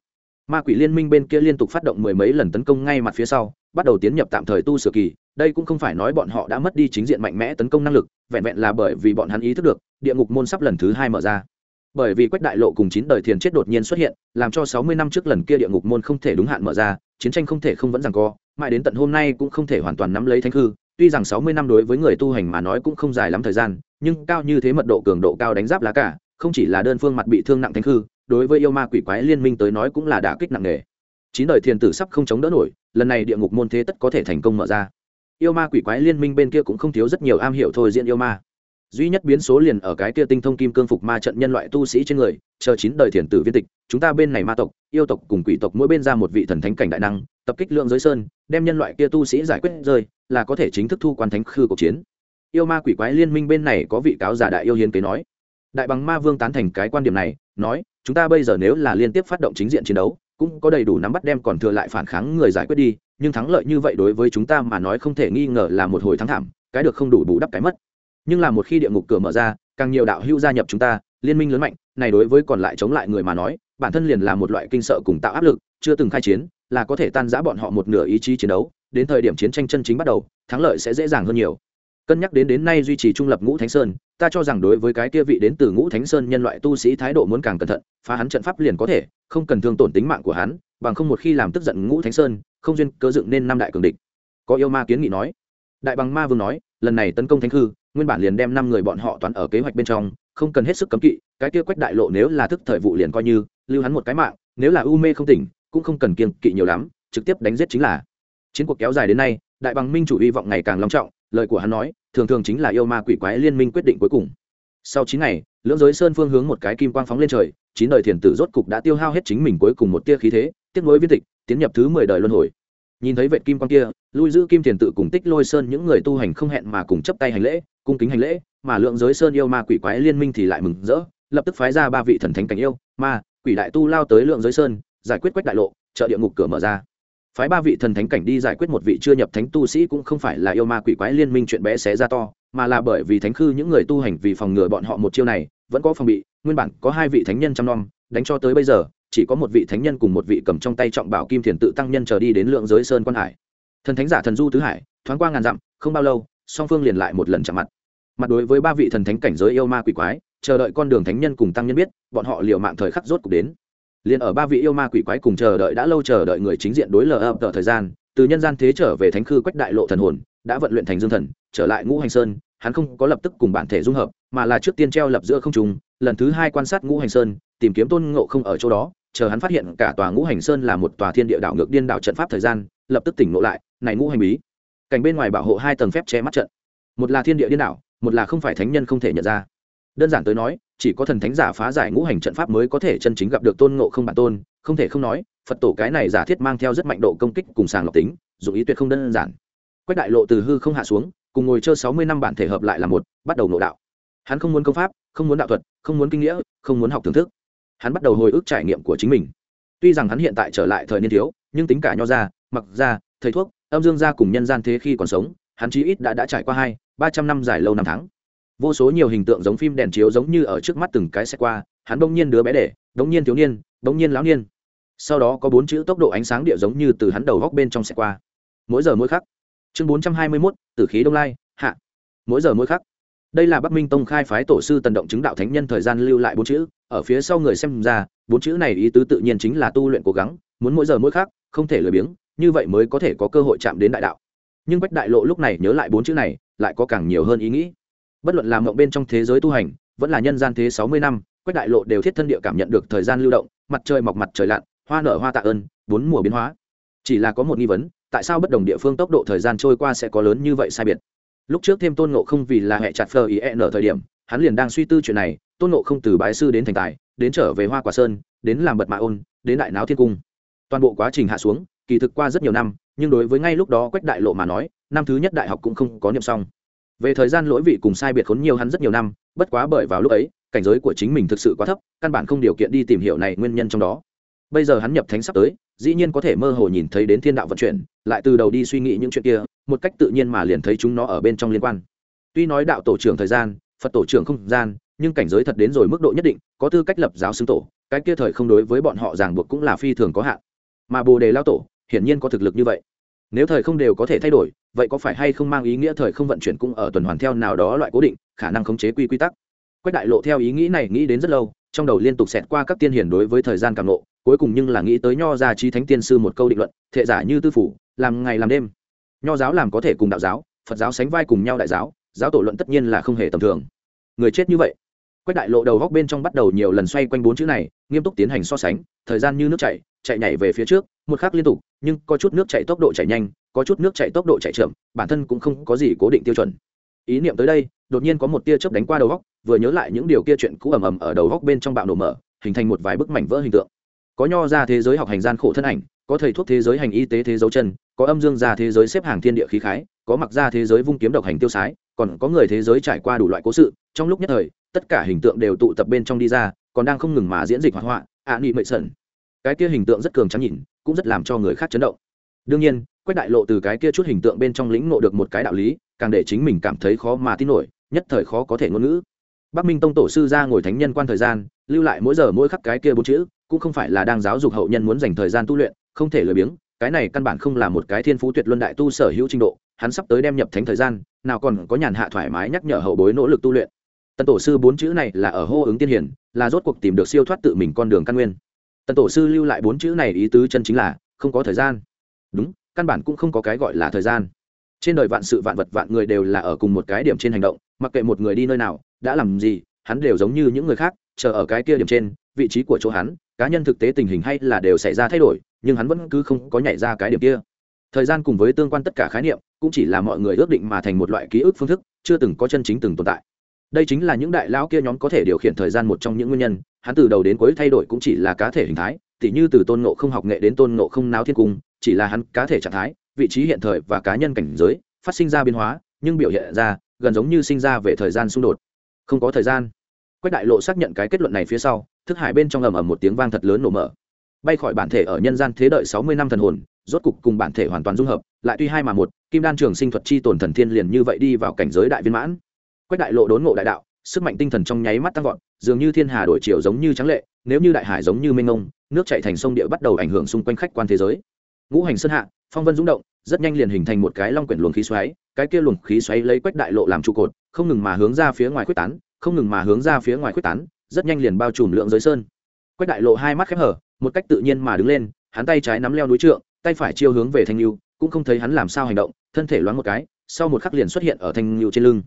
Ma quỷ liên minh bên kia liên tục phát động mười mấy lần tấn công ngay mặt phía sau, bắt đầu tiến nhập tạm thời tu sửa kỳ. Đây cũng không phải nói bọn họ đã mất đi chính diện mạnh mẽ tấn công năng lực, vẹn vẹn là bởi vì bọn hắn ý thức được, địa ngục môn sắp lần thứ hai mở ra bởi vì quách đại lộ cùng chín đời thiền chết đột nhiên xuất hiện, làm cho sáu mươi năm trước lần kia địa ngục môn không thể đúng hạn mở ra, chiến tranh không thể không vẫn rằng co, mãi đến tận hôm nay cũng không thể hoàn toàn nắm lấy thánh hư tuy rằng sáu mươi năm đối với người tu hành mà nói cũng không dài lắm thời gian, nhưng cao như thế mật độ cường độ cao đánh giáp lá cả, không chỉ là đơn phương mặt bị thương nặng thánh hư đối với yêu ma quỷ quái liên minh tới nói cũng là đả kích nặng nề. Chín đời thiền tử sắp không chống đỡ nổi, lần này địa ngục môn thế tất có thể thành công mở ra. Yêu ma quỷ quái liên minh bên kia cũng không thiếu rất nhiều am hiểu thôi diễn yêu ma duy nhất biến số liền ở cái kia tinh thông kim cương phục ma trận nhân loại tu sĩ trên người, chờ chín đời thiền tử viên tịch, chúng ta bên này ma tộc, yêu tộc cùng quỷ tộc mỗi bên ra một vị thần thánh cảnh đại năng, tập kích lượng giới sơn, đem nhân loại kia tu sĩ giải quyết rơi, là có thể chính thức thu quan thánh khư cuộc chiến. Yêu ma quỷ quái liên minh bên này có vị cáo giả đại yêu hiến kế nói. Đại bằng ma vương tán thành cái quan điểm này, nói, chúng ta bây giờ nếu là liên tiếp phát động chính diện chiến đấu, cũng có đầy đủ nắm bắt đem còn thừa lại phản kháng người giải quyết đi, nhưng thắng lợi như vậy đối với chúng ta mà nói không thể nghi ngờ là một hồi thắng thảm, cái được không đủ bù đắp cái mất nhưng là một khi địa ngục cửa mở ra, càng nhiều đạo hữu gia nhập chúng ta, liên minh lớn mạnh, này đối với còn lại chống lại người mà nói, bản thân liền là một loại kinh sợ cùng tạo áp lực, chưa từng khai chiến, là có thể tan giã bọn họ một nửa ý chí chiến đấu, đến thời điểm chiến tranh chân chính bắt đầu, thắng lợi sẽ dễ dàng hơn nhiều. Cân nhắc đến đến nay duy trì trung lập ngũ thánh sơn, ta cho rằng đối với cái kia vị đến từ ngũ thánh sơn nhân loại tu sĩ thái độ muốn càng cẩn thận, phá hắn trận pháp liền có thể, không cần thương tổn tính mạng của hắn, bằng không một khi làm tức giận ngũ thánh sơn, không duyên cơ dựng nên năm đại cường địch. Có yêu ma kiến nghị nói. Đại bằng ma vương nói, lần này tấn công thánh hư nguyên bản liền đem năm người bọn họ toán ở kế hoạch bên trong, không cần hết sức cấm kỵ, cái kia quách đại lộ nếu là thức thời vụ liền coi như, lưu hắn một cái mạng, nếu là u mê không tỉnh, cũng không cần kiên kỵ nhiều lắm, trực tiếp đánh giết chính là. Chiến cuộc kéo dài đến nay, đại bằng minh chủ hy vọng ngày càng long trọng, lời của hắn nói, thường thường chính là yêu ma quỷ quái liên minh quyết định cuối cùng. Sau chín ngày, lưỡng giới sơn phương hướng một cái kim quang phóng lên trời, chín đời thiền tử rốt cục đã tiêu hao hết chính mình cuối cùng một tia khí thế, tiếc nối viên tịch, tiến nhập thứ mười đời luân hồi nhìn thấy vệ kim quang kia, lui giữ kim thiền tự cùng tích lôi sơn những người tu hành không hẹn mà cùng chấp tay hành lễ, cung kính hành lễ, mà lượng giới sơn yêu ma quỷ quái liên minh thì lại mừng rỡ, lập tức phái ra ba vị thần thánh cảnh yêu, ma, quỷ đại tu lao tới lượng giới sơn, giải quyết quách đại lộ chợ địa ngục cửa mở ra. Phái ba vị thần thánh cảnh đi giải quyết một vị chưa nhập thánh tu sĩ cũng không phải là yêu ma quỷ quái liên minh chuyện bé xé ra to, mà là bởi vì thánh khư những người tu hành vì phòng ngừa bọn họ một chiêu này, vẫn có phòng bị, nguyên bản có hai vị thánh nhân chăm nom, đánh cho tới bây giờ chỉ có một vị thánh nhân cùng một vị cầm trong tay trọng bảo kim thiền tự tăng nhân chờ đi đến lượng giới sơn quan hải. Thần thánh giả thần du tứ hải, thoáng qua ngàn dặm, không bao lâu, song phương liền lại một lần chạm mặt. Mặt đối với ba vị thần thánh cảnh giới yêu ma quỷ quái, chờ đợi con đường thánh nhân cùng tăng nhân biết, bọn họ liệu mạng thời khắc rốt cục đến. Liền ở ba vị yêu ma quỷ quái cùng chờ đợi đã lâu chờ đợi người chính diện đối lờ ập tờ thời gian, từ nhân gian thế trở về thánh khư quách đại lộ thần hồn, đã vận luyện thành dương thần, trở lại ngũ hành sơn, hắn không có lập tức cùng bản thể dung hợp, mà là trước tiên treo lập giữa không trùng lần thứ hai quan sát ngũ hành sơn, tìm kiếm tôn ngộ không ở chỗ đó chờ hắn phát hiện cả tòa ngũ hành sơn là một tòa thiên địa đảo ngược điên đảo trận pháp thời gian, lập tức tỉnh ngộ lại, này ngũ hành bí. Cảnh bên ngoài bảo hộ hai tầng phép che mắt trận. Một là thiên địa điên đảo, một là không phải thánh nhân không thể nhận ra. Đơn giản tới nói, chỉ có thần thánh giả phá giải ngũ hành trận pháp mới có thể chân chính gặp được tôn ngộ không bản tôn, không thể không nói, phật tổ cái này giả thiết mang theo rất mạnh độ công kích cùng sàng lọc tính dù ý tuyệt không đơn giản. Quách đại lộ từ hư không hạ xuống, cùng ngồi chơi sáu mươi năm bản thể hợp lại là một, bắt đầu nộ đạo. Hắn không muốn công pháp, không muốn đạo thuật, không muốn kinh nghĩa, không muốn học thưởng thức hắn bắt đầu hồi ức trải nghiệm của chính mình. Tuy rằng hắn hiện tại trở lại thời niên thiếu, nhưng tính cả nho gia, mặc gia, thầy thuốc, âm dương gia cùng nhân gian thế khi còn sống, hắn chí ít đã đã trải qua hai, ba trăm năm dài lâu năm tháng. Vô số nhiều hình tượng giống phim đèn chiếu giống như ở trước mắt từng cái xe qua, hắn bỗng nhiên đứa bé đẻ, bỗng nhiên thiếu niên, bỗng nhiên lão niên. Sau đó có bốn chữ tốc độ ánh sáng địa giống như từ hắn đầu góc bên trong xe qua. Mỗi giờ mỗi khắc. Chương bốn trăm hai mươi mốt từ khí đông lai, hạ. Mỗi giờ mỗi khắc đây là bắc minh tông khai phái tổ sư tần động chứng đạo thánh nhân thời gian lưu lại bốn chữ, ở phía sau người xem ra, bốn chữ này ý tứ tự nhiên chính là tu luyện cố gắng, muốn mỗi giờ mỗi khắc, không thể lười biếng, như vậy mới có thể có cơ hội chạm đến đại đạo. Nhưng bách đại lộ lúc này nhớ lại bốn chữ này, lại có càng nhiều hơn ý nghĩ. Bất luận làm mộng bên trong thế giới tu hành, vẫn là nhân gian thế sáu mươi năm quách đại lộ đều thiết thân địa cảm nhận được thời gian lưu động, mặt trời mọc mặt trời lặn, hoa nở hoa tạ ơn, bốn mùa biến hóa. Chỉ là có một nghi vấn, tại sao bất đồng địa phương tốc độ thời gian trôi qua sẽ có lớn như vậy sai biệt? Lúc trước thêm tôn ngộ không vì là hệ chặt phờ ý e nở thời điểm, hắn liền đang suy tư chuyện này, tôn ngộ không từ bái sư đến thành tài, đến trở về hoa quả sơn, đến làm bật mạ ôn, đến đại náo thiên cung. Toàn bộ quá trình hạ xuống, kỳ thực qua rất nhiều năm, nhưng đối với ngay lúc đó quách đại lộ mà nói, năm thứ nhất đại học cũng không có niệm xong. Về thời gian lỗi vị cùng sai biệt khốn nhiều hắn rất nhiều năm, bất quá bởi vào lúc ấy, cảnh giới của chính mình thực sự quá thấp, căn bản không điều kiện đi tìm hiểu này nguyên nhân trong đó. Bây giờ hắn nhập thánh sắp tới, dĩ nhiên có thể mơ hồ nhìn thấy đến thiên đạo vận chuyển, lại từ đầu đi suy nghĩ những chuyện kia một cách tự nhiên mà liền thấy chúng nó ở bên trong liên quan. Tuy nói đạo tổ trưởng thời gian, phật tổ trưởng không gian, nhưng cảnh giới thật đến rồi mức độ nhất định, có tư cách lập giáo xưng tổ, cái kia thời không đối với bọn họ ràng buộc cũng là phi thường có hạn. Mà bồ đề lao tổ, hiển nhiên có thực lực như vậy. Nếu thời không đều có thể thay đổi, vậy có phải hay không mang ý nghĩa thời không vận chuyển cũng ở tuần hoàn theo nào đó loại cố định, khả năng khống chế quy quy tắc? Quách đại lộ theo ý nghĩ này nghĩ đến rất lâu, trong đầu liên tục xẹt qua các tiên hiển đối với thời gian càng lộ cuối cùng nhưng là nghĩ tới nho gia trí thánh tiên sư một câu định luận, thệ giả như tư phủ, làm ngày làm đêm nho giáo làm có thể cùng đạo giáo, phật giáo sánh vai cùng nhau đại giáo giáo tổ luận tất nhiên là không hề tầm thường. Người chết như vậy. Quách đại lộ đầu góc bên trong bắt đầu nhiều lần xoay quanh bốn chữ này, nghiêm túc tiến hành so sánh, thời gian như nước chảy, chạy nhảy về phía trước, một khắc liên tục, nhưng có chút nước chạy tốc độ chạy nhanh, có chút nước chạy tốc độ chạy chậm, bản thân cũng không có gì cố định tiêu chuẩn. Ý niệm tới đây, đột nhiên có một tia chớp đánh qua đầu góc, vừa nhớ lại những điều kia chuyện cũ ầm ầm ở đầu góc bên trong bạo nổ mở, hình thành một vài bức mảnh vỡ hình tượng. Có nho ra thế giới học hành gian khổ thân ảnh, có thầy thuốc thế giới hành y tế thế dấu chân có âm dương ra thế giới xếp hàng thiên địa khí khái có mặc ra thế giới vung kiếm độc hành tiêu sái còn có người thế giới trải qua đủ loại cố sự trong lúc nhất thời tất cả hình tượng đều tụ tập bên trong đi ra còn đang không ngừng mà diễn dịch hoạt họa ạ à, nị mệ sẩn. Cái kia hình tượng rất cường trắng nhìn cũng rất làm cho người khác chấn động. Đương nhiên quách đại lộ từ cái kia chút hình tượng bên trong lĩnh ngộ được một cái đạo lý càng để chính mình cảm thấy khó mà tin nổi nhất thời khó có thể ngôn ngữ. Bắc minh tông tổ sư ra ngồi thánh nhân quan thời gian lưu lại mỗi giờ mỗi khắc cái kia bốn chữ cũng không phải là đang giáo dục hậu nhân muốn dành thời gian tu luyện không thể lười biếng cái này căn bản không là một cái thiên phú tuyệt luân đại tu sở hữu trình độ, hắn sắp tới đem nhập thánh thời gian, nào còn có nhàn hạ thoải mái nhắc nhở hậu bối nỗ lực tu luyện. Tần tổ sư bốn chữ này là ở hô ứng tiên hiển, là rốt cuộc tìm được siêu thoát tự mình con đường căn nguyên. Tần tổ sư lưu lại bốn chữ này ý tứ chân chính là, không có thời gian. Đúng, căn bản cũng không có cái gọi là thời gian. Trên đời vạn sự vạn vật vạn người đều là ở cùng một cái điểm trên hành động, mặc kệ một người đi nơi nào, đã làm gì, hắn đều giống như những người khác, chờ ở cái kia điểm trên, vị trí của chỗ hắn cá nhân thực tế tình hình hay là đều xảy ra thay đổi, nhưng hắn vẫn cứ không có nhảy ra cái điểm kia. Thời gian cùng với tương quan tất cả khái niệm, cũng chỉ là mọi người ước định mà thành một loại ký ức phương thức, chưa từng có chân chính từng tồn tại. Đây chính là những đại lão kia nhóm có thể điều khiển thời gian một trong những nguyên nhân, hắn từ đầu đến cuối thay đổi cũng chỉ là cá thể hình thái, tỉ như từ tôn ngộ không học nghệ đến tôn ngộ không náo thiên cung, chỉ là hắn cá thể trạng thái, vị trí hiện thời và cá nhân cảnh giới phát sinh ra biến hóa, nhưng biểu hiện ra, gần giống như sinh ra về thời gian xung đột. Không có thời gian quách đại lộ xác nhận cái kết luận này phía sau, thức hải bên trong ầm ầm một tiếng vang thật lớn nổ mở. Bay khỏi bản thể ở nhân gian thế đợi sáu mươi năm thần hồn, rốt cục cùng bản thể hoàn toàn dung hợp, lại tuy hai mà một, kim đan trường sinh thuật chi tồn thần thiên liền như vậy đi vào cảnh giới đại viên mãn. Quách đại lộ đốn ngộ đại đạo, sức mạnh tinh thần trong nháy mắt tăng vọt, dường như thiên hà đổi chiều giống như trắng lệ, nếu như đại hải giống như mênh mông, nước chạy thành sông địa bắt đầu ảnh hưởng xung quanh khách quan thế giới. Ngũ hành sơn hạ, phong vân dũng động, rất nhanh liền hình thành một cái long quyển luồng khí xoáy, cái kia luồng khí xoáy lấy quách đại lộ làm trụ cột, không ngừng mà hướng ra phía ngoài quyết tán không ngừng mà hướng ra phía ngoài quyết tán, rất nhanh liền bao trùm lượng giới sơn. Quách đại lộ hai mắt khép hở, một cách tự nhiên mà đứng lên, hắn tay trái nắm leo núi trượng, tay phải chiêu hướng về thanh lưu cũng không thấy hắn làm sao hành động, thân thể loáng một cái, sau một khắc liền xuất hiện ở thanh lưu trên lưng.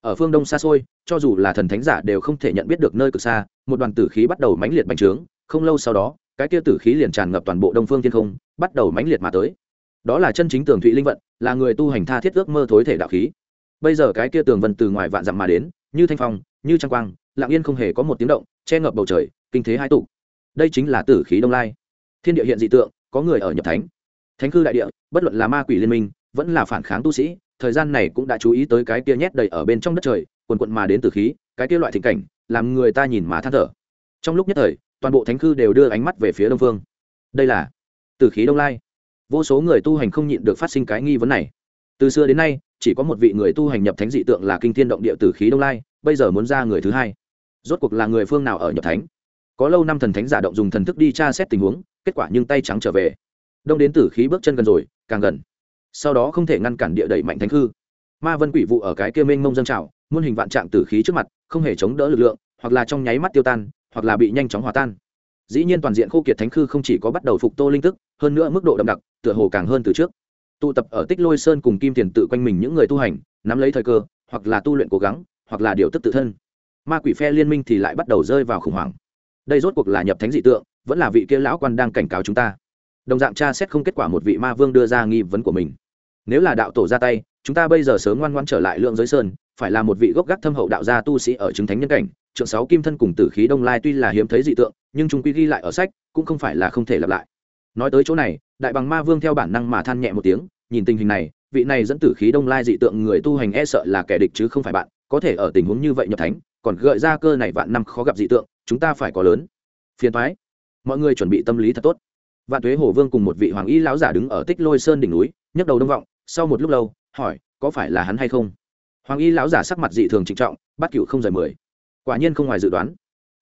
Ở phương đông xa xôi, cho dù là thần thánh giả đều không thể nhận biết được nơi cực xa, một đoàn tử khí bắt đầu mãnh liệt bành trướng, không lâu sau đó, cái kia tử khí liền tràn ngập toàn bộ đông phương thiên không, bắt đầu mãnh liệt mà tới. Đó là chân chính tường thụy linh vận, là người tu hành tha thiết ước mơ thối thể đạo khí. Bây giờ cái kia tường vân từ ngoài vạn dặm mà đến, như thanh phong như trăng quang, lặng yên không hề có một tiếng động, che ngập bầu trời, kinh thế hai tụ. Đây chính là tử khí đông lai. Thiên địa hiện dị tượng, có người ở nhập thánh. Thánh cư đại địa, bất luận là ma quỷ liên minh, vẫn là phản kháng tu sĩ, thời gian này cũng đã chú ý tới cái kia nhét đầy ở bên trong đất trời, quần quận mà đến từ khí, cái kia loại thịnh cảnh, làm người ta nhìn mà than thở. Trong lúc nhất thời, toàn bộ thánh cư đều đưa ánh mắt về phía đông phương. Đây là từ khí đông lai. Vô số người tu hành không nhịn được phát sinh cái nghi vấn này. Từ xưa đến nay chỉ có một vị người tu hành nhập thánh dị tượng là kinh thiên động địa tử khí đông lai, bây giờ muốn ra người thứ hai. Rốt cuộc là người phương nào ở nhập thánh? Có lâu năm thần thánh giả động dùng thần thức đi tra xét tình huống, kết quả nhưng tay trắng trở về. Đông đến tử khí bước chân gần rồi, càng gần. Sau đó không thể ngăn cản địa đẩy mạnh thánh hư. Ma vân quỷ vụ ở cái kia mênh mông dân trào, muôn hình vạn trạng tử khí trước mặt, không hề chống đỡ lực lượng, hoặc là trong nháy mắt tiêu tan, hoặc là bị nhanh chóng hòa tan. Dĩ nhiên toàn diện khô kiệt thánh khư không chỉ có bắt đầu phục tô linh tức hơn nữa mức độ đậm đặc, tựa hồ càng hơn từ trước tụ tập ở tích lôi sơn cùng kim tiền tự quanh mình những người tu hành, nắm lấy thời cơ, hoặc là tu luyện cố gắng, hoặc là điều tức tự thân. Ma quỷ phe liên minh thì lại bắt đầu rơi vào khủng hoảng. Đây rốt cuộc là nhập thánh dị tượng, vẫn là vị kia lão quan đang cảnh cáo chúng ta. Đồng dạng tra xét không kết quả một vị ma vương đưa ra nghi vấn của mình. Nếu là đạo tổ ra tay, chúng ta bây giờ sớm ngoan ngoan trở lại lượng giới sơn, phải là một vị gốc gác thâm hậu đạo gia tu sĩ ở chứng thánh nhân cảnh. Trượng sáu kim thân cùng tử khí đông lai tuy là hiếm thấy dị tượng, nhưng chúng quy ghi lại ở sách, cũng không phải là không thể lặp lại. Nói tới chỗ này đại bằng ma vương theo bản năng mà than nhẹ một tiếng, nhìn tình hình này, vị này dẫn tử khí đông lai dị tượng người tu hành e sợ là kẻ địch chứ không phải bạn, có thể ở tình huống như vậy nhập thánh, còn gợi ra cơ này vạn năm khó gặp dị tượng, chúng ta phải có lớn. Phiền thoái mọi người chuẩn bị tâm lý thật tốt. Vạn tuế hồ vương cùng một vị hoàng y lão giả đứng ở tích lôi sơn đỉnh núi, nhấc đầu đông vọng, sau một lúc lâu, hỏi, có phải là hắn hay không? Hoàng y lão giả sắc mặt dị thường trịnh trọng, bắt cựu không rời mười. Quả nhiên không ngoài dự đoán.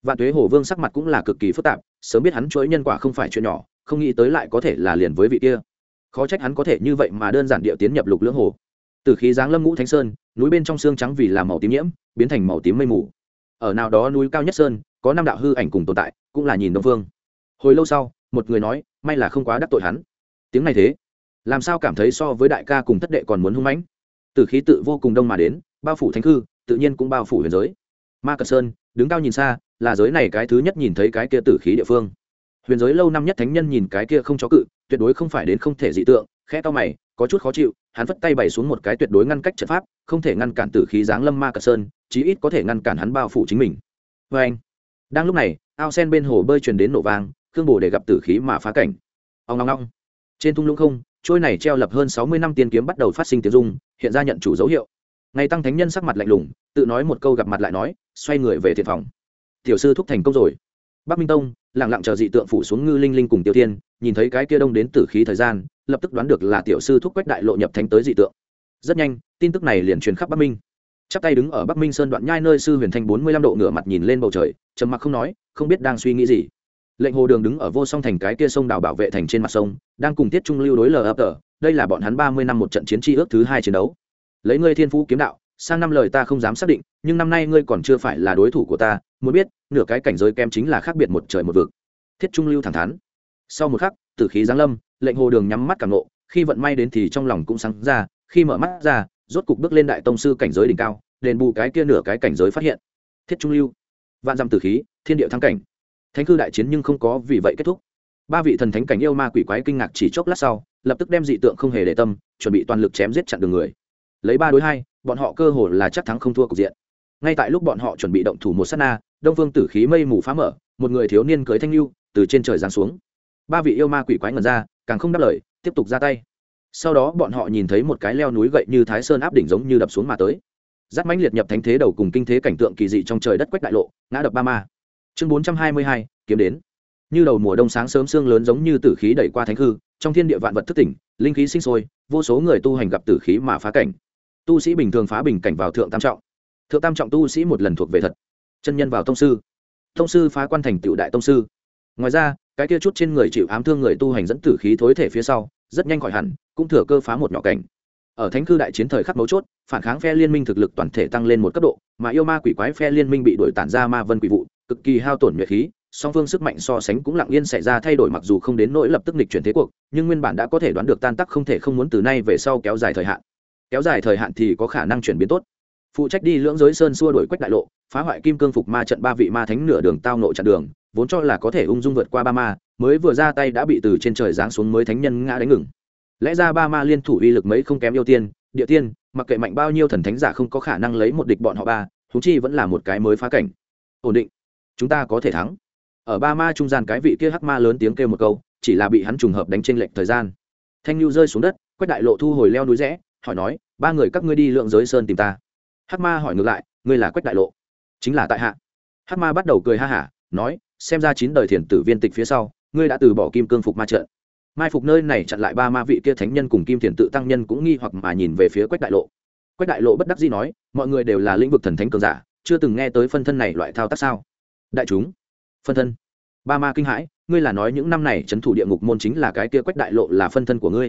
Vạn tuế hồ vương sắc mặt cũng là cực kỳ phức tạp, sớm biết hắn chuỗi nhân quả không phải chuyện nhỏ không nghĩ tới lại có thể là liền với vị kia. Khó trách hắn có thể như vậy mà đơn giản địa tiến nhập lục lưỡng hồ. Từ khí giáng lâm ngũ thánh sơn, núi bên trong xương trắng vì làm màu tím nhiễm, biến thành màu tím mây mù. Ở nào đó núi cao nhất sơn, có năm đạo hư ảnh cùng tồn tại, cũng là nhìn đông phương. Hồi lâu sau, một người nói, may là không quá đắc tội hắn. Tiếng này thế, làm sao cảm thấy so với đại ca cùng thất đệ còn muốn hung mãnh? Từ khí tự vô cùng đông mà đến, bao phủ thánh hư tự nhiên cũng bao phủ huyền giới. Ma cật sơn, đứng cao nhìn xa, là giới này cái thứ nhất nhìn thấy cái kia tử khí địa phương huyền giới lâu năm nhất thánh nhân nhìn cái kia không chó cự, tuyệt đối không phải đến không thể dị tượng, khẽ to mày, có chút khó chịu, hắn vất tay bày xuống một cái tuyệt đối ngăn cách trận pháp, không thể ngăn cản tử khí giáng lâm ma cật sơn, chí ít có thể ngăn cản hắn bao phủ chính mình. Vê anh, đang lúc này, ao sen bên hồ bơi truyền đến nổ vang, khương bồ để gặp tử khí mà phá cảnh. Ông long long trên thung lũng không, trôi này treo lập hơn sáu mươi năm tiên kiếm bắt đầu phát sinh tiếng dung hiện ra nhận chủ dấu hiệu. Ngày tăng thánh nhân sắc mặt lạnh lùng, tự nói một câu gặp mặt lại nói, xoay người về thiện phòng. Tiểu sư thúc thành công rồi bắc minh tông lẳng lặng chờ dị tượng phủ xuống ngư linh linh cùng tiêu thiên, nhìn thấy cái kia đông đến tử khí thời gian, lập tức đoán được là tiểu sư thúc quách đại lộ nhập thánh tới dị tượng. Rất nhanh, tin tức này liền truyền khắp bắc minh. Chắp tay đứng ở bắc minh sơn đoạn nhai nơi sư huyền thanh bốn mươi lăm độ ngửa mặt nhìn lên bầu trời, trầm mặc không nói, không biết đang suy nghĩ gì. Lệnh hồ đường đứng ở vô song thành cái kia sông đào bảo vệ thành trên mặt sông, đang cùng tiết trung lưu đối lờ ấp tờ, đây là bọn hắn ba mươi năm một trận chiến tri ước thứ hai chiến đấu. Lấy ngươi thiên phú kiếm đạo, sang năm lời ta không dám xác định, nhưng năm nay ngươi còn chưa phải là đối thủ của ta muốn biết, nửa cái cảnh giới kem chính là khác biệt một trời một vực. Thiết trung lưu thẳng thắn. Sau một khắc, tử khí giáng lâm, lệnh hồ đường nhắm mắt càng nộ khi vận may đến thì trong lòng cũng sáng ra, khi mở mắt ra, rốt cục bước lên đại tông sư cảnh giới đỉnh cao, đền bù cái kia nửa cái cảnh giới phát hiện. Thiết trung lưu. Vạn dặm tử khí, thiên địa thắng cảnh. Thánh cư đại chiến nhưng không có vì vậy kết thúc. Ba vị thần thánh cảnh yêu ma quỷ quái kinh ngạc chỉ chốc lát sau, lập tức đem dị tượng không hề để tâm, chuẩn bị toàn lực chém giết chặn đường người. Lấy ba đối hai, bọn họ cơ hồ là chắc thắng không thua cục diện ngay tại lúc bọn họ chuẩn bị động thủ một s á t na, đông phương tử khí mây mù phá mở, một người thiếu niên cưới thanh lưu, từ trên trời giáng xuống. Ba vị yêu ma quỷ quái ngần ra, càng không đáp lời, tiếp tục ra tay. Sau đó bọn họ nhìn thấy một cái leo núi gậy như thái sơn áp đỉnh giống như đập xuống mà tới. Giáp mãnh liệt nhập thánh thế đầu cùng kinh thế cảnh tượng kỳ dị trong trời đất quách đại lộ, ngã đập ba ma. Chương bốn trăm hai mươi hai, kiếm đến. Như đầu mùa đông sáng sớm sương lớn giống như tử khí đẩy qua thánh hư, trong thiên địa vạn vật thức tỉnh, linh khí sinh sôi, vô số người tu hành gặp tử khí mà phá cảnh. Tu sĩ bình thường phá bình cảnh vào thượng tam trọng thượng tam trọng tu sĩ một lần thuộc về thật. Chân nhân vào tông sư. Tông sư phá quan thành tựu đại tông sư. Ngoài ra, cái kia chút trên người chịu ám thương người tu hành dẫn tử khí thối thể phía sau, rất nhanh khỏi hẳn, cũng thừa cơ phá một nhỏ cảnh. Ở thánh cư đại chiến thời khắc mấu chốt, phản kháng phe liên minh thực lực toàn thể tăng lên một cấp độ, mà yêu ma quỷ quái phe liên minh bị đuổi tản ra ma vân quỷ vụ, cực kỳ hao tổn nhuệ khí, song phương sức mạnh so sánh cũng lặng yên xảy ra thay đổi mặc dù không đến nỗi lập tức nghịch chuyển thế cuộc, nhưng nguyên bản đã có thể đoán được tan tắc không thể không muốn từ nay về sau kéo dài thời hạn. Kéo dài thời hạn thì có khả năng chuyển biến tốt phụ trách đi lưỡng giới sơn xua đổi quách đại lộ, phá hoại kim cương phục ma trận ba vị ma thánh nửa đường tao nội chặn đường, vốn cho là có thể ung dung vượt qua ba ma, mới vừa ra tay đã bị từ trên trời giáng xuống mới thánh nhân ngã đánh ngừng. Lẽ ra ba ma liên thủ uy lực mấy không kém yêu tiên, địa tiên, mặc kệ mạnh bao nhiêu thần thánh giả không có khả năng lấy một địch bọn họ ba thú chi vẫn là một cái mới phá cảnh. Ổn định. Chúng ta có thể thắng. Ở ba ma trung gian cái vị kia hắc ma lớn tiếng kêu một câu, chỉ là bị hắn trùng hợp đánh trên lệnh thời gian. Thanh lưu rơi xuống đất, quách đại lộ thu hồi leo núi rẽ, hỏi nói, ba người các ngươi đi lượng giới sơn tìm ta. Hát ma hỏi ngược lại, ngươi là quách đại lộ? Chính là tại hạ. Hát ma bắt đầu cười ha hả, nói, xem ra chín đời thiền tử viên tịch phía sau, ngươi đã từ bỏ kim cương phục ma trận. Mai phục nơi này chặn lại ba ma vị kia thánh nhân cùng kim thiền tự tăng nhân cũng nghi hoặc mà nhìn về phía quách đại lộ. Quách đại lộ bất đắc dĩ nói, mọi người đều là lĩnh vực thần thánh cường giả, chưa từng nghe tới phân thân này loại thao tác sao? Đại chúng, phân thân. Ba ma kinh hãi, ngươi là nói những năm này c h ấ n thủ địa ngục môn chính là cái kia quách đại lộ là phân thân của ngươi?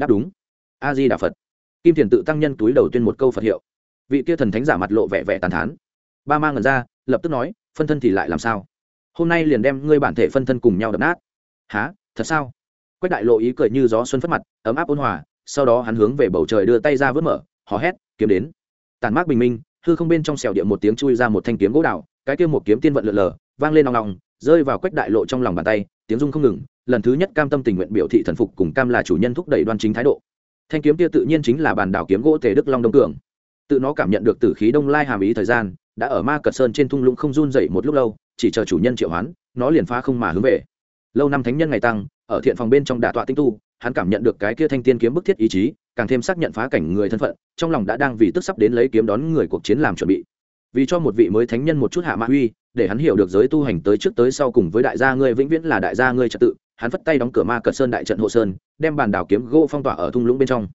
Đáp đúng. A di đà phật. Kim thiền tự tăng nhân túi đầu tuyên một câu phật hiệu vị kia thần thánh giả mặt lộ vẻ vẻ tàn thán. Ba ma ngần ra lập tức nói phân thân thì lại làm sao? Hôm nay liền đem ngươi bản thể phân thân cùng nhau đập nát. Há thật sao? Quách đại lộ ý cười như gió xuân phất mặt ấm áp ôn hòa sau đó hắn hướng về bầu trời đưa tay ra vớt mở hò hét kiếm đến. Tàn mát bình minh hư không bên trong xẻo địa một tiếng chui ra một thanh kiếm gỗ đào, cái kia một kiếm tiên vận lượn lờ vang lên nòng nòng rơi vào quách đại lộ trong lòng bàn tay tiếng rung không ngừng lần thứ nhất cam tâm tình nguyện biểu thị thần phục cùng cam là chủ nhân thúc đẩy đoan chính thái độ. Thanh kiếm kia tự nhiên chính là bàn đảo kiếm gỗ tề đức long đông cường tự nó cảm nhận được tử khí đông lai hàm ý thời gian, đã ở ma cật sơn trên thung lũng không run dậy một lúc lâu, chỉ chờ chủ nhân triệu hoán, nó liền phá không mà hướng về. Lâu năm thánh nhân ngày tăng, ở thiện phòng bên trong đả tọa tinh tu, hắn cảm nhận được cái kia thanh tiên kiếm bức thiết ý chí, càng thêm xác nhận phá cảnh người thân phận, trong lòng đã đang vì tức sắp đến lấy kiếm đón người cuộc chiến làm chuẩn bị. Vì cho một vị mới thánh nhân một chút hạ mã uy, để hắn hiểu được giới tu hành tới trước tới sau cùng với đại gia ngươi vĩnh viễn là đại gia ngươi trật tự, hắn phất tay đóng cửa ma cật sơn đại trận hộ sơn, đem bàn đảo kiếm gỗ phong tỏa ở thung lũng bên trong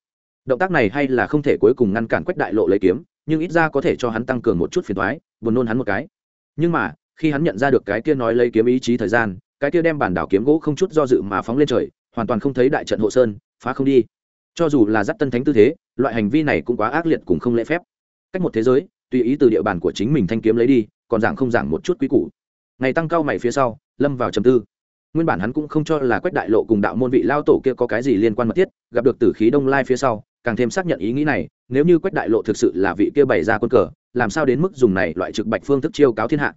động tác này hay là không thể cuối cùng ngăn cản quách đại lộ lấy kiếm, nhưng ít ra có thể cho hắn tăng cường một chút phiền thoái buồn nôn hắn một cái. Nhưng mà, khi hắn nhận ra được cái kia nói lấy kiếm ý chí thời gian, cái kia đem bản đảo kiếm gỗ không chút do dự mà phóng lên trời, hoàn toàn không thấy đại trận hộ sơn, phá không đi. Cho dù là dắt tân thánh tư thế, loại hành vi này cũng quá ác liệt cùng không lễ phép. Cách một thế giới, tùy ý từ địa bàn của chính mình thanh kiếm lấy đi, còn giảng không giảng một chút quý củ. Ngày tăng cao mày phía sau, lâm vào trầm tư. Nguyên bản hắn cũng không cho là quách đại lộ cùng đạo môn vị lao tổ kia có cái gì liên quan mật thiết, gặp được tử khí đông lai phía sau càng thêm xác nhận ý nghĩ này, nếu như quách đại lộ thực sự là vị kia bày ra quân cờ, làm sao đến mức dùng này loại trực bạch phương thức chiêu cáo thiên hạ?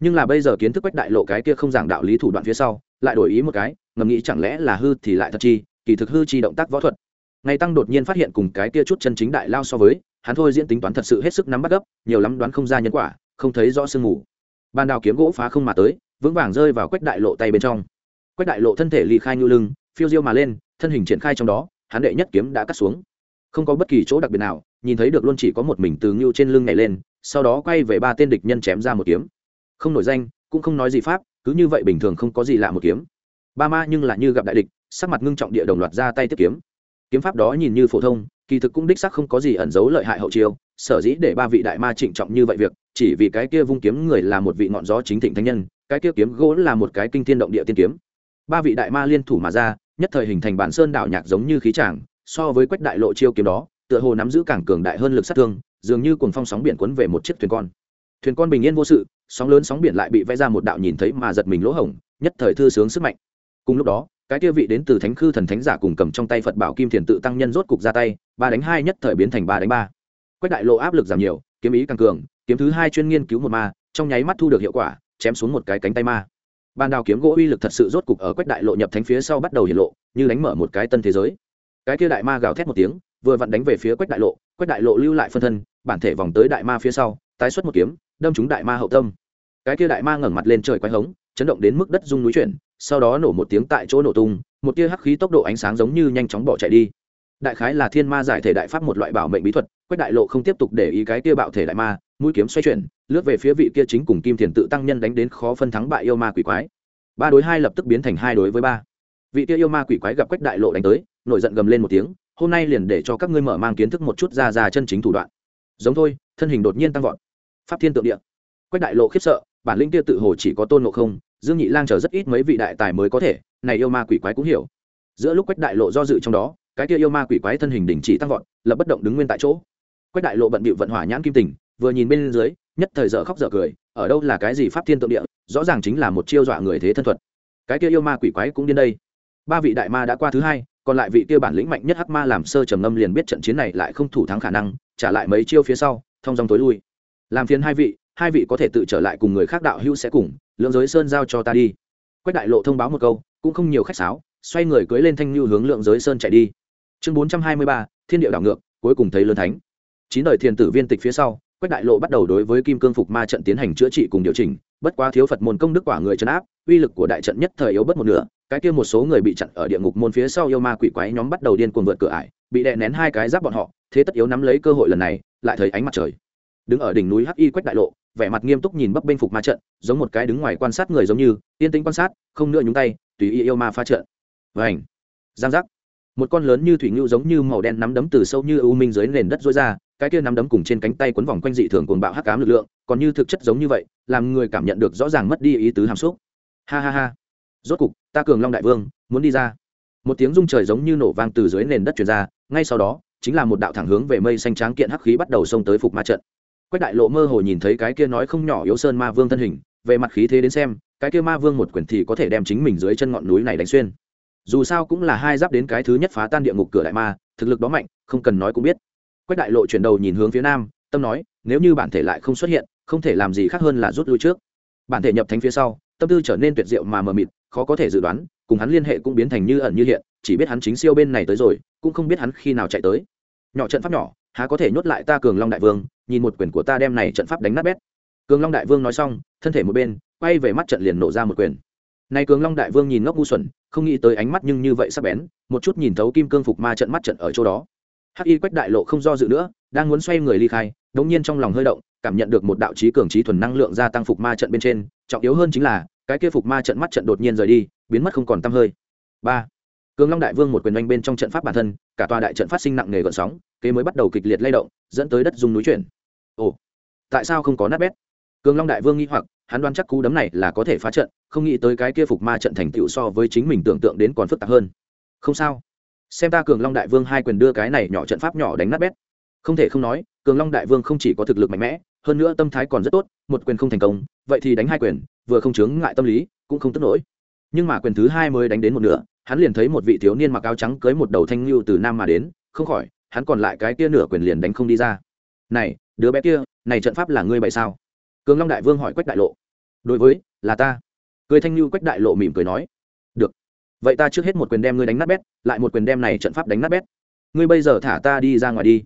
Nhưng là bây giờ kiến thức quách đại lộ cái kia không giảng đạo lý thủ đoạn phía sau, lại đổi ý một cái ngầm nghĩ chẳng lẽ là hư thì lại thật chi, kỳ thực hư chi động tác võ thuật. Ngày tăng đột nhiên phát hiện cùng cái kia chút chân chính đại lao so với, hắn thôi diễn tính toán thật sự hết sức nắm bắt gấp, nhiều lắm đoán không ra nhân quả, không thấy rõ sương mù. Ban đào kiếm gỗ phá không mà tới, vững vàng rơi vào quách đại lộ tay bên trong. Quách đại lộ thân thể ly khai nhu lưng, phiêu diêu mà lên, thân hình triển khai trong đó, hắn đệ nhất kiếm đã cắt xuống không có bất kỳ chỗ đặc biệt nào, nhìn thấy được luôn chỉ có một mình từ ngưu trên lưng nhảy lên, sau đó quay về ba tên địch nhân chém ra một kiếm. Không nổi danh, cũng không nói gì pháp, cứ như vậy bình thường không có gì lạ một kiếm. Ba ma nhưng là như gặp đại địch, sắc mặt ngưng trọng địa đồng loạt ra tay tiếp kiếm. Kiếm pháp đó nhìn như phổ thông, kỳ thực cũng đích sắc không có gì ẩn giấu lợi hại hậu chiêu, sở dĩ để ba vị đại ma trịnh trọng như vậy việc, chỉ vì cái kia vung kiếm người là một vị ngọn gió chính thịnh thanh nhân, cái kia kiếm gỗ là một cái kinh thiên động địa tiên kiếm. Ba vị đại ma liên thủ mà ra, nhất thời hình thành bản sơn đảo nhạc giống như khí tràng so với quách đại lộ chiêu kiếm đó, tựa hồ nắm giữ càng cường đại hơn lực sát thương, dường như cuồng phong sóng biển cuốn về một chiếc thuyền con. Thuyền con bình yên vô sự, sóng lớn sóng biển lại bị vẽ ra một đạo nhìn thấy mà giật mình lỗ hổng, nhất thời thư sướng sức mạnh. Cùng lúc đó, cái kia vị đến từ thánh khư thần thánh giả cùng cầm trong tay phật bảo kim thiền tự tăng nhân rốt cục ra tay, ba đánh hai nhất thời biến thành ba đánh ba. Quách đại lộ áp lực giảm nhiều, kiếm ý càng cường, kiếm thứ hai chuyên nghiên cứu một ma, trong nháy mắt thu được hiệu quả, chém xuống một cái cánh tay ma. Ban đào kiếm gỗ uy lực thật sự rốt cục ở quách đại lộ nhập thánh phía sau bắt đầu hiện lộ, như đánh mở một cái tân thế giới cái kia đại ma gào thét một tiếng, vừa vặn đánh về phía quách đại lộ, quách đại lộ lưu lại phân thân, bản thể vòng tới đại ma phía sau, tái xuất một kiếm, đâm trúng đại ma hậu tâm. Cái kia đại ma ngẩng mặt lên trời quay hống, chấn động đến mức đất rung núi chuyển, sau đó nổ một tiếng tại chỗ nổ tung, một tia hắc khí tốc độ ánh sáng giống như nhanh chóng bỏ chạy đi. Đại khái là thiên ma giải thể đại pháp một loại bảo mệnh bí thuật, quách đại lộ không tiếp tục để ý cái kia bạo thể đại ma, mũi kiếm xoay chuyển, lướt về phía vị kia chính cùng kim thiền tự tăng nhân đánh đến khó phân thắng bại yêu ma quỷ quái. Ba đối hai lập tức biến thành hai đối với ba vị kia yêu ma quỷ quái gặp quách đại lộ đánh tới, nổi giận gầm lên một tiếng, hôm nay liền để cho các ngươi mở mang kiến thức một chút ra ra chân chính thủ đoạn. Giống thôi, thân hình đột nhiên tăng vọt. Pháp thiên tượng địa. Quách đại lộ khiếp sợ, bản lĩnh kia tự hồ chỉ có tôn ngộ không, dương nhị lang chờ rất ít mấy vị đại tài mới có thể, này yêu ma quỷ quái cũng hiểu. Giữa lúc quách đại lộ do dự trong đó, cái kia yêu ma quỷ quái thân hình đình chỉ tăng vọt, lập bất động đứng nguyên tại chỗ. Quách đại lộ bận bịu vận hỏa nhãn kim tình, vừa nhìn bên dưới, nhất thời dở khóc dở cười, ở đâu là cái gì pháp thiên tượng địa, rõ ràng chính là một chiêu dọa người thế thân thuật. Cái kia yêu ma quỷ quái cũng điên đây ba vị đại ma đã qua thứ hai, còn lại vị kia bản lĩnh mạnh nhất hắc ma làm sơ trầm ngâm liền biết trận chiến này lại không thủ thắng khả năng, trả lại mấy chiêu phía sau, thông dòng tối lui. Làm phiền hai vị hai vị có thể tự trở lại cùng người khác đạo hữu sẽ cùng lượng giới sơn giao cho ta đi. Quách đại lộ thông báo một câu, cũng không nhiều khách sáo, xoay người cưới lên thanh lưu hướng lượng giới sơn chạy đi. Chương bốn trăm hai mươi ba, thiên địa đảo ngược, cuối cùng thấy lớn thánh. Chín đời thiền tử viên tịch phía sau, quách đại lộ bắt đầu đối với kim cương phục ma trận tiến hành chữa trị cùng điều chỉnh, bất quá thiếu phật môn công đức quả người chấn áp, uy lực của đại trận nhất thời yếu bất một nửa cái kia một số người bị chặn ở địa ngục môn phía sau yêu ma quỷ quái nhóm bắt đầu điên cuồng vượt cửa ải, bị đè nén hai cái giáp bọn họ, thế tất yếu nắm lấy cơ hội lần này, lại thấy ánh mặt trời. Đứng ở đỉnh núi hắc y quách đại lộ, vẻ mặt nghiêm túc nhìn bấp bênh phục ma trận, giống một cái đứng ngoài quan sát người giống như, yên tĩnh quan sát, không nữa nhúng tay, tùy ý yêu ma pha trận. Vảnh giang giác! Một con lớn như thủy ngưu giống như màu đen nắm đấm từ sâu như ưu minh dưới nền đất rối ra, cái kia nắm đấm cùng trên cánh tay quấn vòng quanh dị thường cuồng bạo hắc ám lực lượng, còn như thực chất giống như vậy, làm người cảm nhận được rõ ràng mất đi ý tứ hàm xúc. Ha ha ha! Rốt cục ta cường long đại vương, muốn đi ra. Một tiếng rung trời giống như nổ vang từ dưới nền đất truyền ra, ngay sau đó, chính là một đạo thẳng hướng về mây xanh tráng kiện hắc khí bắt đầu xông tới phục ma trận. Quách đại lộ mơ hồ nhìn thấy cái kia nói không nhỏ yếu sơn ma vương thân hình, về mặt khí thế đến xem, cái kia ma vương một quyển thì có thể đem chính mình dưới chân ngọn núi này đánh xuyên. Dù sao cũng là hai giáp đến cái thứ nhất phá tan địa ngục cửa đại ma, thực lực đó mạnh, không cần nói cũng biết. Quách đại lộ chuyển đầu nhìn hướng phía nam, tâm nói, nếu như bản thể lại không xuất hiện, không thể làm gì khác hơn là rút lui trước. Bản thể nhập thánh phía sau, tâm tư trở nên tuyệt diệu mà mờ mịt khó có thể dự đoán, cùng hắn liên hệ cũng biến thành như ẩn như hiện, chỉ biết hắn chính siêu bên này tới rồi, cũng không biết hắn khi nào chạy tới. Nhỏ trận pháp nhỏ, há có thể nhốt lại ta cường long đại vương, nhìn một quyền của ta đem này trận pháp đánh nát bét. Cường long đại vương nói xong, thân thể một bên, quay về mắt trận liền nổ ra một quyền. Này cường long đại vương nhìn ngốc ngu xuẩn, không nghĩ tới ánh mắt nhưng như vậy sắc bén, một chút nhìn thấu kim cương phục ma trận mắt trận ở chỗ đó. Hắc y quách đại lộ không do dự nữa, đang muốn xoay người ly khai đống nhiên trong lòng hơi động, cảm nhận được một đạo trí cường trí thuần năng lượng gia tăng phục ma trận bên trên, trọng yếu hơn chính là cái kia phục ma trận mắt trận đột nhiên rời đi, biến mất không còn tăm hơi. Ba, cường long đại vương một quyền oanh bên trong trận pháp bản thân, cả tòa đại trận phát sinh nặng nề gợn sóng, kế mới bắt đầu kịch liệt lay động, dẫn tới đất dung núi chuyển. Ồ, tại sao không có nát bét? Cường long đại vương nghĩ hoặc, hắn đoán chắc cú đấm này là có thể phá trận, không nghĩ tới cái kia phục ma trận thành tựu so với chính mình tưởng tượng đến còn phức tạp hơn. Không sao. Xem ta cường long đại vương hai quyền đưa cái này nhỏ trận pháp nhỏ đánh nát bét. Không thể không nói cường long đại vương không chỉ có thực lực mạnh mẽ, hơn nữa tâm thái còn rất tốt, một quyền không thành công, vậy thì đánh hai quyền, vừa không chướng ngại tâm lý, cũng không tức nổi. Nhưng mà quyền thứ hai mới đánh đến một nửa, hắn liền thấy một vị thiếu niên mặc áo trắng cưới một đầu thanh lưu từ nam mà đến, không khỏi, hắn còn lại cái kia nửa quyền liền đánh không đi ra. Này, đứa bé kia, này trận pháp là ngươi bày sao? Cường long đại vương hỏi quách đại lộ. Đối với, là ta. Cười thanh lưu quách đại lộ mỉm cười nói. Được. Vậy ta trước hết một quyền đem ngươi đánh nát bét, lại một quyền đem này trận pháp đánh nát bét. Ngươi bây giờ thả ta đi ra ngoài đi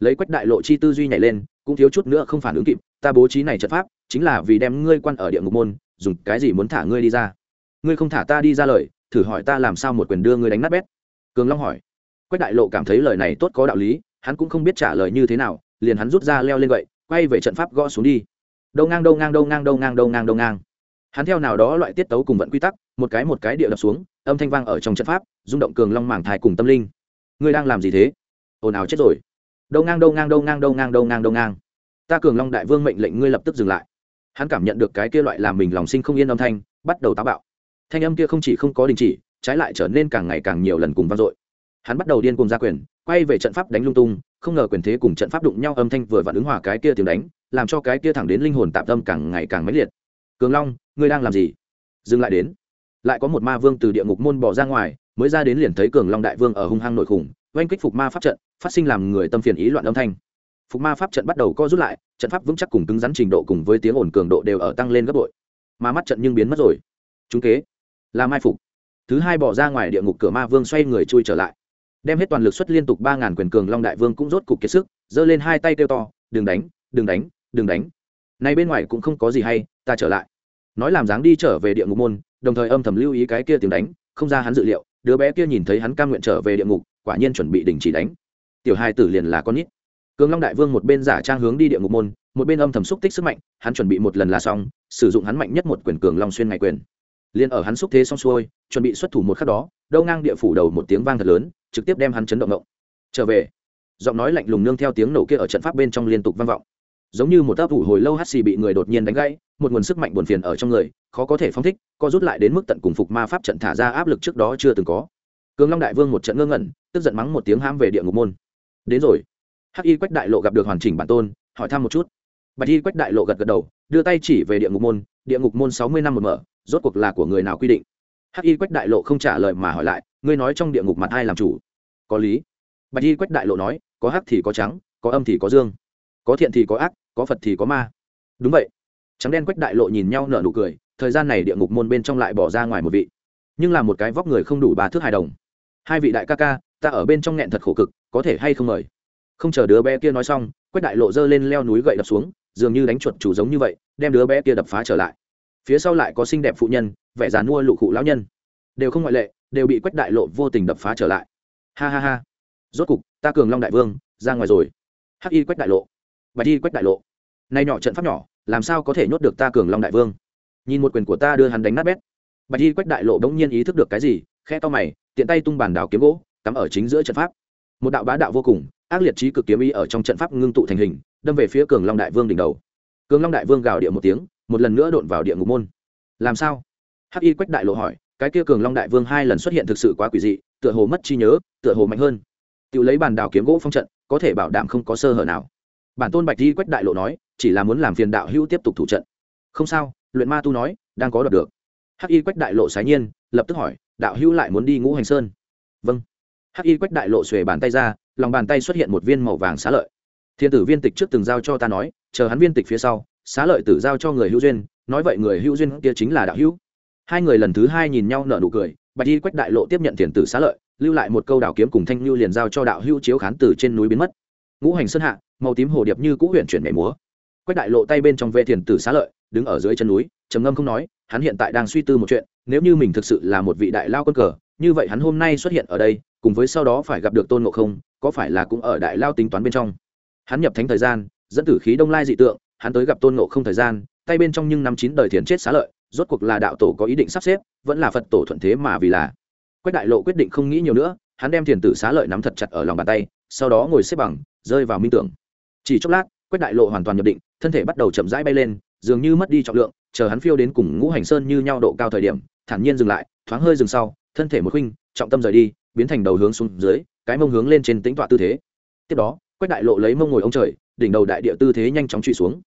lấy quách đại lộ chi tư duy nhảy lên, cũng thiếu chút nữa không phản ứng kịp, ta bố trí này trận pháp, chính là vì đem ngươi quan ở địa ngục môn, dùng cái gì muốn thả ngươi đi ra? Ngươi không thả ta đi ra lời, thử hỏi ta làm sao một quyền đưa ngươi đánh nát bét? Cường long hỏi. Quách đại lộ cảm thấy lời này tốt có đạo lý, hắn cũng không biết trả lời như thế nào, liền hắn rút ra leo lên vậy quay về trận pháp gõ xuống đi. Đâu ngang đâu ngang đâu ngang đâu ngang đâu ngang đâu ngang. Hắn theo nào đó loại tiết tấu cùng vận quy tắc, một cái một cái địa đập xuống, âm thanh vang ở trong trận pháp, rung động cường long mảng thai cùng tâm linh. Ngươi đang làm gì thế? Ồn ào chết rồi đâu ngang đâu ngang đâu ngang đâu ngang đâu ngang đâu ngang. Ta cường long đại vương mệnh lệnh ngươi lập tức dừng lại. Hắn cảm nhận được cái kia loại làm mình lòng sinh không yên âm thanh, bắt đầu táo bạo. Thanh âm kia không chỉ không có đình chỉ, trái lại trở nên càng ngày càng nhiều lần cùng vang dội. Hắn bắt đầu điên cùng ra quyền, quay về trận pháp đánh lung tung, không ngờ quyền thế cùng trận pháp đụng nhau âm thanh vừa vặn ứng hòa cái kia tiếng đánh, làm cho cái kia thẳng đến linh hồn tạm tâm càng ngày càng mãnh liệt. Cường long, ngươi đang làm gì? Dừng lại đến. Lại có một ma vương từ địa ngục môn bỏ ra ngoài, mới ra đến liền thấy cường long đại vương ở hung hăng nội khủng oanh kích phục ma pháp trận, phát sinh làm người tâm phiền ý loạn âm thanh. Phục ma pháp trận bắt đầu co rút lại, trận pháp vững chắc cùng cứng rắn trình độ cùng với tiếng ồn cường độ đều ở tăng lên gấp bội. Ma mắt trận nhưng biến mất rồi. Chúng kế, là mai phục. Thứ hai bỏ ra ngoài địa ngục cửa ma vương xoay người chui trở lại. Đem hết toàn lực xuất liên tục ba ngàn quyền cường long đại vương cũng rốt cục kiệt sức, giơ lên hai tay kêu to, đừng đánh đừng đánh đừng đánh. Này bên ngoài cũng không có gì hay, ta trở lại. Nói làm dáng đi trở về địa ngục môn, đồng thời âm thầm lưu ý cái kia tiếng đánh, không ra hắn dự liệu, đứa bé kia nhìn thấy hắn cam nguyện trở về địa ngục quả nhiên chuẩn bị đình chỉ đánh. Tiểu hai tử liền là con nít. Cường long đại vương một bên giả trang hướng đi địa ngục môn, một bên âm thầm xúc tích sức mạnh, hắn chuẩn bị một lần là xong, sử dụng hắn mạnh nhất một quyền cường long xuyên ngày quyền. Liền ở hắn xúc thế xong xuôi, chuẩn bị xuất thủ một khắc đó, đâu ngang địa phủ đầu một tiếng vang thật lớn, trực tiếp đem hắn chấn động động trở về. Giọng nói lạnh lùng nương theo tiếng nổ kia ở trận pháp bên trong liên tục vang vọng. Giống như một ấp ủ hồi lâu hắt xì bị người đột nhiên đánh gãy, một nguồn sức mạnh buồn phiền ở trong người, khó có thể phong thích, co rút lại đến mức tận cùng phục ma pháp trận thả ra áp lực trước đó chưa từng có. Cường long đại vương một trận ngơ ngẩn tức giận mắng một tiếng ham về địa ngục môn. Đến rồi. Hắc y quách đại lộ gặp được hoàn chỉnh bản tôn, hỏi thăm một chút. Bạch y quách đại lộ gật gật đầu, đưa tay chỉ về địa ngục môn, địa ngục môn sáu mươi năm một mở, rốt cuộc là của người nào quy định? Hắc y quách đại lộ không trả lời mà hỏi lại, ngươi nói trong địa ngục mặt ai làm chủ? Có lý. Bạch y quách đại lộ nói, có hắc thì có trắng, có âm thì có dương, có thiện thì có ác, có phật thì có ma. Đúng vậy. Trắng đen quách đại lộ nhìn nhau nở nụ cười, thời gian này địa ngục môn bên trong lại bỏ ra ngoài một vị. Nhưng là một cái vóc người không đủ ba thước hài đồng. Hai vị đại ca ca ta ở bên trong nghẹn thật khổ cực, có thể hay không mời? Không chờ đứa bé kia nói xong, quách đại lộ giơ lên leo núi gậy đập xuống, dường như đánh chuột chủ giống như vậy, đem đứa bé kia đập phá trở lại. Phía sau lại có xinh đẹp phụ nhân, vẻ dàn mua lụ cụ lão nhân. Đều không ngoại lệ, đều bị quách đại lộ vô tình đập phá trở lại. Ha ha ha. Rốt cục, ta cường long đại vương, ra ngoài rồi. Hắc y quách đại lộ. Bạch y quách đại lộ. Nay nhỏ trận pháp nhỏ, làm sao có thể nhốt được ta cường long đại vương? Nhìn một quyền của ta đưa hắn đánh nát bét. Bạch y quách đại lộ bỗng nhiên ý thức được cái gì khe to mày, tiện tay tung bàn đào kiếm gỗ cắm ở chính giữa trận pháp. Một đạo bá đạo vô cùng, ác liệt trí cực kiếm ý ở trong trận pháp ngưng tụ thành hình, đâm về phía cường long đại vương đỉnh đầu. Cường long đại vương gào địa một tiếng, một lần nữa đột vào địa ngục môn. Làm sao? Hắc y quách đại lộ hỏi, cái kia cường long đại vương hai lần xuất hiện thực sự quá quỷ dị, tựa hồ mất trí nhớ, tựa hồ mạnh hơn. Tự lấy bàn đào kiếm gỗ phong trận, có thể bảo đảm không có sơ hở nào. Bản tôn bạch y quách đại lộ nói, chỉ là muốn làm phiền đạo hữu tiếp tục thủ trận. Không sao, luyện ma tu nói, đang có đoạt được. Hắc y quách đại lộ sái nhiên, lập tức hỏi, đạo hữu lại muốn đi ngũ hành sơn? Vâng hắc y quách đại lộ xuề bàn tay ra, lòng bàn tay xuất hiện một viên màu vàng xá lợi. Thiên tử viên tịch trước từng giao cho ta nói, chờ hắn viên tịch phía sau, xá lợi tử giao cho người hữu duyên, nói vậy người hữu duyên kia chính là đạo hữu. Hai người lần thứ hai nhìn nhau nở nụ cười, bạch y quách đại lộ tiếp nhận tiền tử xá lợi, lưu lại một câu đảo kiếm cùng thanh lưu liền giao cho đạo hữu chiếu khán từ trên núi biến mất. Ngũ hành sơn hạ, màu tím hồ điệp như cũ huyện chuyển nhảy múa. Quách đại lộ tay bên trong vệ tiền tử xá lợi, đứng ở dưới chân núi, trầm ngâm không nói, hắn hiện tại đang suy tư một chuyện, nếu như mình thực sự là một vị đại lao quân cờ, như vậy hắn hôm nay xuất hiện ở đây cùng với sau đó phải gặp được tôn ngộ không, có phải là cũng ở đại lao tính toán bên trong? Hắn nhập thánh thời gian, dẫn tử khí đông lai dị tượng, hắn tới gặp tôn ngộ không thời gian, tay bên trong nhưng năm chín đời thiền chết xá lợi, rốt cuộc là đạo tổ có ý định sắp xếp, vẫn là phật tổ thuận thế mà vì là. Quách đại lộ quyết định không nghĩ nhiều nữa, hắn đem thiền tử xá lợi nắm thật chặt ở lòng bàn tay, sau đó ngồi xếp bằng, rơi vào minh tưởng. Chỉ chốc lát, quách đại lộ hoàn toàn nhập định, thân thể bắt đầu chậm rãi bay lên, dường như mất đi trọng lượng, chờ hắn phiêu đến cùng ngũ hành sơn như nhau độ cao thời điểm, thản nhiên dừng lại, thoáng hơi dừng sau, thân thể một khuynh, trọng tâm rời đi biến thành đầu hướng xuống dưới, cái mông hướng lên trên tính tọa tư thế. Tiếp đó, quách đại lộ lấy mông ngồi ông trời, đỉnh đầu đại địa tư thế nhanh chóng truy xuống.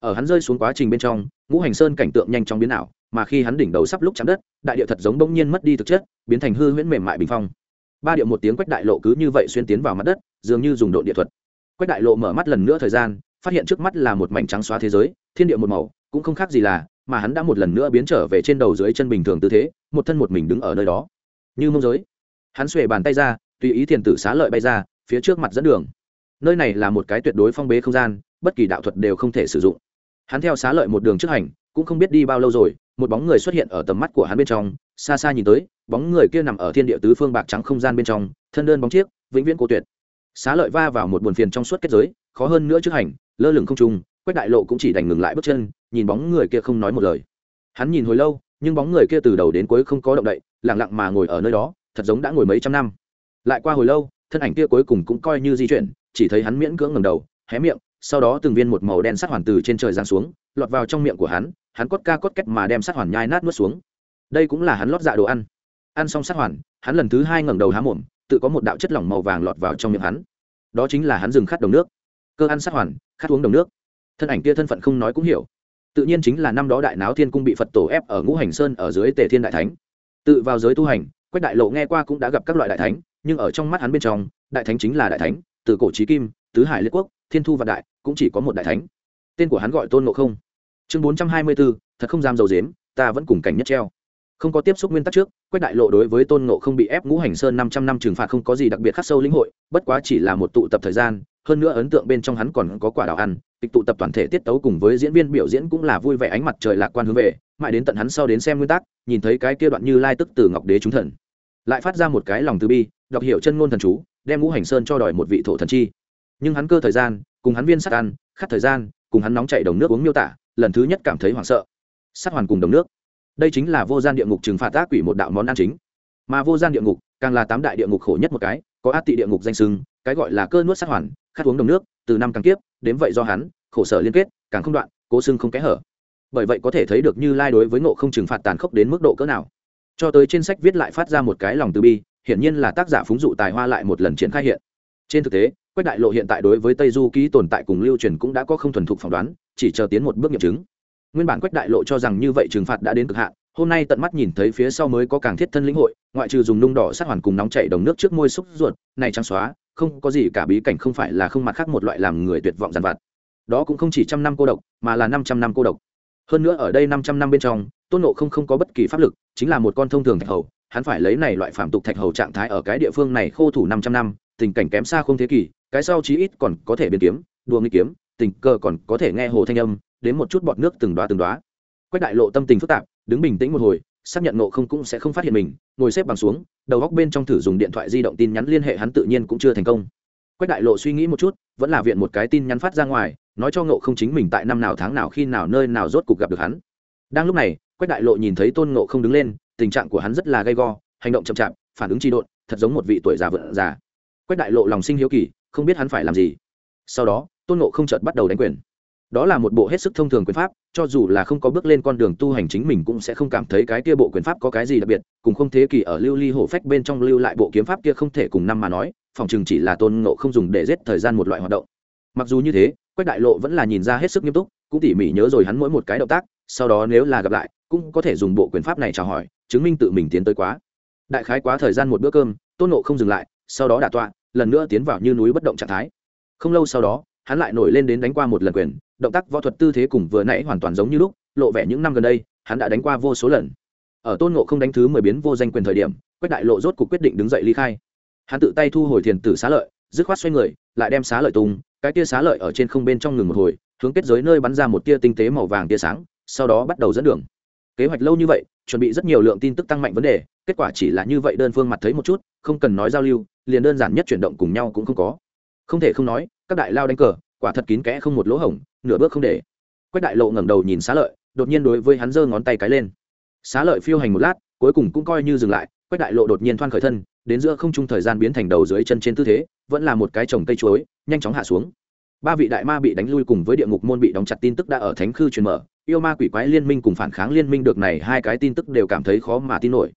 Ở hắn rơi xuống quá trình bên trong, ngũ hành sơn cảnh tượng nhanh chóng biến ảo, mà khi hắn đỉnh đầu sắp lúc chạm đất, đại địa thật giống bỗng nhiên mất đi thực chất, biến thành hư huyễn mềm mại bình phong. Ba điệu một tiếng quách đại lộ cứ như vậy xuyên tiến vào mặt đất, dường như dùng độ địa thuật. Quách đại lộ mở mắt lần nữa thời gian, phát hiện trước mắt là một mảnh trắng xóa thế giới, thiên địa một màu, cũng không khác gì là, mà hắn đã một lần nữa biến trở về trên đầu dưới chân bình thường tư thế, một thân một mình đứng ở nơi đó. Như mông giới hắn xuề bàn tay ra, tùy ý thiền tử xá lợi bay ra, phía trước mặt dẫn đường. Nơi này là một cái tuyệt đối phong bế không gian, bất kỳ đạo thuật đều không thể sử dụng. Hắn theo xá lợi một đường trước hành, cũng không biết đi bao lâu rồi, một bóng người xuất hiện ở tầm mắt của hắn bên trong, xa xa nhìn tới, bóng người kia nằm ở thiên địa tứ phương bạc trắng không gian bên trong, thân đơn bóng chiếc, vĩnh viễn cô tuyệt. Xá lợi va vào một buồn phiền trong suốt kết giới, khó hơn nữa trước hành, lơ lửng không trung, quách đại lộ cũng chỉ đành ngừng lại bước chân, nhìn bóng người kia không nói một lời. Hắn nhìn hồi lâu, nhưng bóng người kia từ đầu đến cuối không có động đậy lẳng lặng mà ngồi ở nơi đó thật giống đã ngồi mấy trăm năm. Lại qua hồi lâu, thân ảnh kia cuối cùng cũng coi như di chuyển, chỉ thấy hắn miễn cưỡng ngầm đầu, hé miệng, sau đó từng viên một màu đen sắt hoàn từ trên trời giáng xuống, lọt vào trong miệng của hắn hắn cốt ca cốt cách mà đem sắt hoàn nhai nát nuốt xuống. Đây cũng là hắn lót dạ đồ ăn. Ăn xong sắt hoàn, hắn lần thứ hai ngẩng đầu há mồm, tự có một đạo chất lỏng màu vàng lọt vào trong miệng hắn. Đó chính là hắn dừng khát đồng nước. Cơ ăn sắt hoàn, khát uống đồng nước. Thân ảnh kia thân phận không nói cũng hiểu. Tự nhiên chính là năm đó đại náo thiên cung bị phật tổ ép ở ngũ hành sơn ở dưới tề thiên đại thánh. Tự vào giới tu hành quách đại lộ nghe qua cũng đã gặp các loại đại thánh, nhưng ở trong mắt hắn bên trong, đại thánh chính là đại thánh, từ cổ trí kim, tứ hải liệt quốc, thiên thu vạn đại, cũng chỉ có một đại thánh. Tên của hắn gọi tôn ngộ không. Chương bốn trăm hai mươi bốn thật không dám dầu dếm ta vẫn cùng cảnh nhất treo. Không có tiếp xúc nguyên tắc trước, quách đại lộ đối với tôn ngộ không bị ép ngũ hành sơn năm trăm năm trừng phạt không có gì đặc biệt khắc sâu lĩnh hội, bất quá chỉ là một tụ tập thời gian, hơn nữa ấn tượng bên trong hắn còn có quả đào ăn kịch tụ tập toàn thể tiết tấu cùng với diễn viên biểu diễn cũng là vui vẻ ánh mặt trời lạc quan hướng về mãi đến tận hắn sau đến xem nguyên tắc, nhìn thấy cái kia đoạn như lai tức từ ngọc đế chúng thần. Lại phát ra một cái lòng từ bi, đọc hiểu chân ngôn thần chú, đem ngũ hành sơn cho đòi một vị thổ thần chi. Nhưng hắn cơ thời gian, cùng hắn viên sắt ăn, khát thời gian, cùng hắn nóng chảy đồng nước uống miêu tả, lần thứ nhất cảm thấy hoảng sợ. Sát hoàn cùng đồng nước. Đây chính là vô gian địa ngục trừng phạt ác quỷ một đạo món ăn chính. Mà vô gian địa ngục, càng là tám đại địa ngục khổ nhất một cái, có ác tị địa ngục danh sưng, cái gọi là cơ nuốt sát hoàn, khát uống đồng nước, từ năm càng kiếp đến vậy do hắn, khổ sở liên kết, càng không đoạn, cố xưng không kẽ hở bởi vậy có thể thấy được như lai đối với ngộ không trừng phạt tàn khốc đến mức độ cỡ nào. Cho tới trên sách viết lại phát ra một cái lòng từ bi, hiển nhiên là tác giả phúng dụ tài hoa lại một lần triển khai hiện. Trên thực tế, quách đại lộ hiện tại đối với tây du ký tồn tại cùng lưu truyền cũng đã có không thuần thục phỏng đoán, chỉ chờ tiến một bước nghiệm chứng. Nguyên bản quách đại lộ cho rằng như vậy trừng phạt đã đến cực hạn, hôm nay tận mắt nhìn thấy phía sau mới có càng thiết thân lĩnh hội, ngoại trừ dùng nung đỏ sát hoàn cùng nóng chảy đồng nước trước môi xúc ruột, này trắng xóa, không có gì cả bí cảnh không phải là không mặt khác một loại làm người tuyệt vọng dằn vặt. Đó cũng không chỉ trăm năm cô độc, mà là năm trăm năm cô độc hơn nữa ở đây năm trăm năm bên trong, tôn nộ không không có bất kỳ pháp lực, chính là một con thông thường thạch hầu. Hắn phải lấy này loại phạm tục thạch hầu trạng thái ở cái địa phương này khô thủ năm trăm năm, tình cảnh kém xa không thế kỷ, cái sau chí ít còn có thể biến kiếm, đùa nghi kiếm, tình cờ còn có thể nghe hồ thanh âm, đến một chút bọt nước từng đoá từng đoá quách đại lộ tâm tình phức tạp, đứng bình tĩnh một hồi, xác nhận nộ không cũng sẽ không phát hiện mình, ngồi xếp bằng xuống, đầu góc bên trong thử dùng điện thoại di động tin nhắn liên hệ hắn tự nhiên cũng chưa thành công quách đại lộ suy nghĩ một chút, vẫn là viện một cái tin nhắn phát ra ngoài, nói cho ngộ không chính mình tại năm nào tháng nào khi nào nơi nào rốt cục gặp được hắn. Đang lúc này, quách đại lộ nhìn thấy tôn ngộ không đứng lên, tình trạng của hắn rất là gay go, hành động chậm chạp, phản ứng tri độn, thật giống một vị tuổi già vợ già. Quách đại lộ lòng sinh hiếu kỳ, không biết hắn phải làm gì. Sau đó, tôn ngộ không chợt bắt đầu đánh quyền. Đó là một bộ hết sức thông thường quyền pháp, cho dù là không có bước lên con đường tu hành chính mình cũng sẽ không cảm thấy cái kia bộ quyền pháp có cái gì đặc biệt, cùng không thế kỷ ở lưu ly hổ phách bên trong lưu lại bộ kiếm pháp kia không thể cùng năm mà nói phòng chừng chỉ là tôn ngộ không dùng để giết thời gian một loại hoạt động. Mặc dù như thế, quách đại lộ vẫn là nhìn ra hết sức nghiêm túc, cũng tỉ mỉ nhớ rồi hắn mỗi một cái động tác, sau đó nếu là gặp lại, cũng có thể dùng bộ quyền pháp này chào hỏi, chứng minh tự mình tiến tới quá. Đại khái quá thời gian một bữa cơm, tôn nộ không dừng lại, sau đó đả tọa, lần nữa tiến vào như núi bất động trạng thái. Không lâu sau đó, hắn lại nổi lên đến đánh qua một lần quyền, động tác võ thuật tư thế cùng vừa nãy hoàn toàn giống như lúc, lộ vẻ những năm gần đây, hắn đã đánh qua vô số lần. Ở tôn ngộ không đánh thứ mười biến vô danh quyền thời điểm, quách đại lộ rốt cuộc quyết định đứng dậy ly khai hắn tự tay thu hồi thiền tử xá lợi, dứt khoát xoay người, lại đem xá lợi tung, cái tia xá lợi ở trên không bên trong ngừng một hồi, hướng kết giới nơi bắn ra một tia tinh tế màu vàng tia sáng, sau đó bắt đầu dẫn đường. Kế hoạch lâu như vậy, chuẩn bị rất nhiều lượng tin tức tăng mạnh vấn đề, kết quả chỉ là như vậy đơn phương mặt thấy một chút, không cần nói giao lưu, liền đơn giản nhất chuyển động cùng nhau cũng không có. Không thể không nói, các đại lao đánh cờ, quả thật kín kẽ không một lỗ hổng, nửa bước không để. Quách đại lộ ngẩng đầu nhìn xá lợi, đột nhiên đối với hắn giơ ngón tay cái lên. Xá lợi phiêu hành một lát, cuối cùng cũng coi như dừng lại, quách đại lộ đột nhiên thoan khởi thân đến giữa không trung thời gian biến thành đầu dưới chân trên tư thế, vẫn là một cái trồng cây chuối, nhanh chóng hạ xuống. Ba vị đại ma bị đánh lui cùng với địa ngục môn bị đóng chặt tin tức đã ở thánh khư truyền mở. Yêu ma quỷ quái liên minh cùng phản kháng liên minh được này hai cái tin tức đều cảm thấy khó mà tin nổi.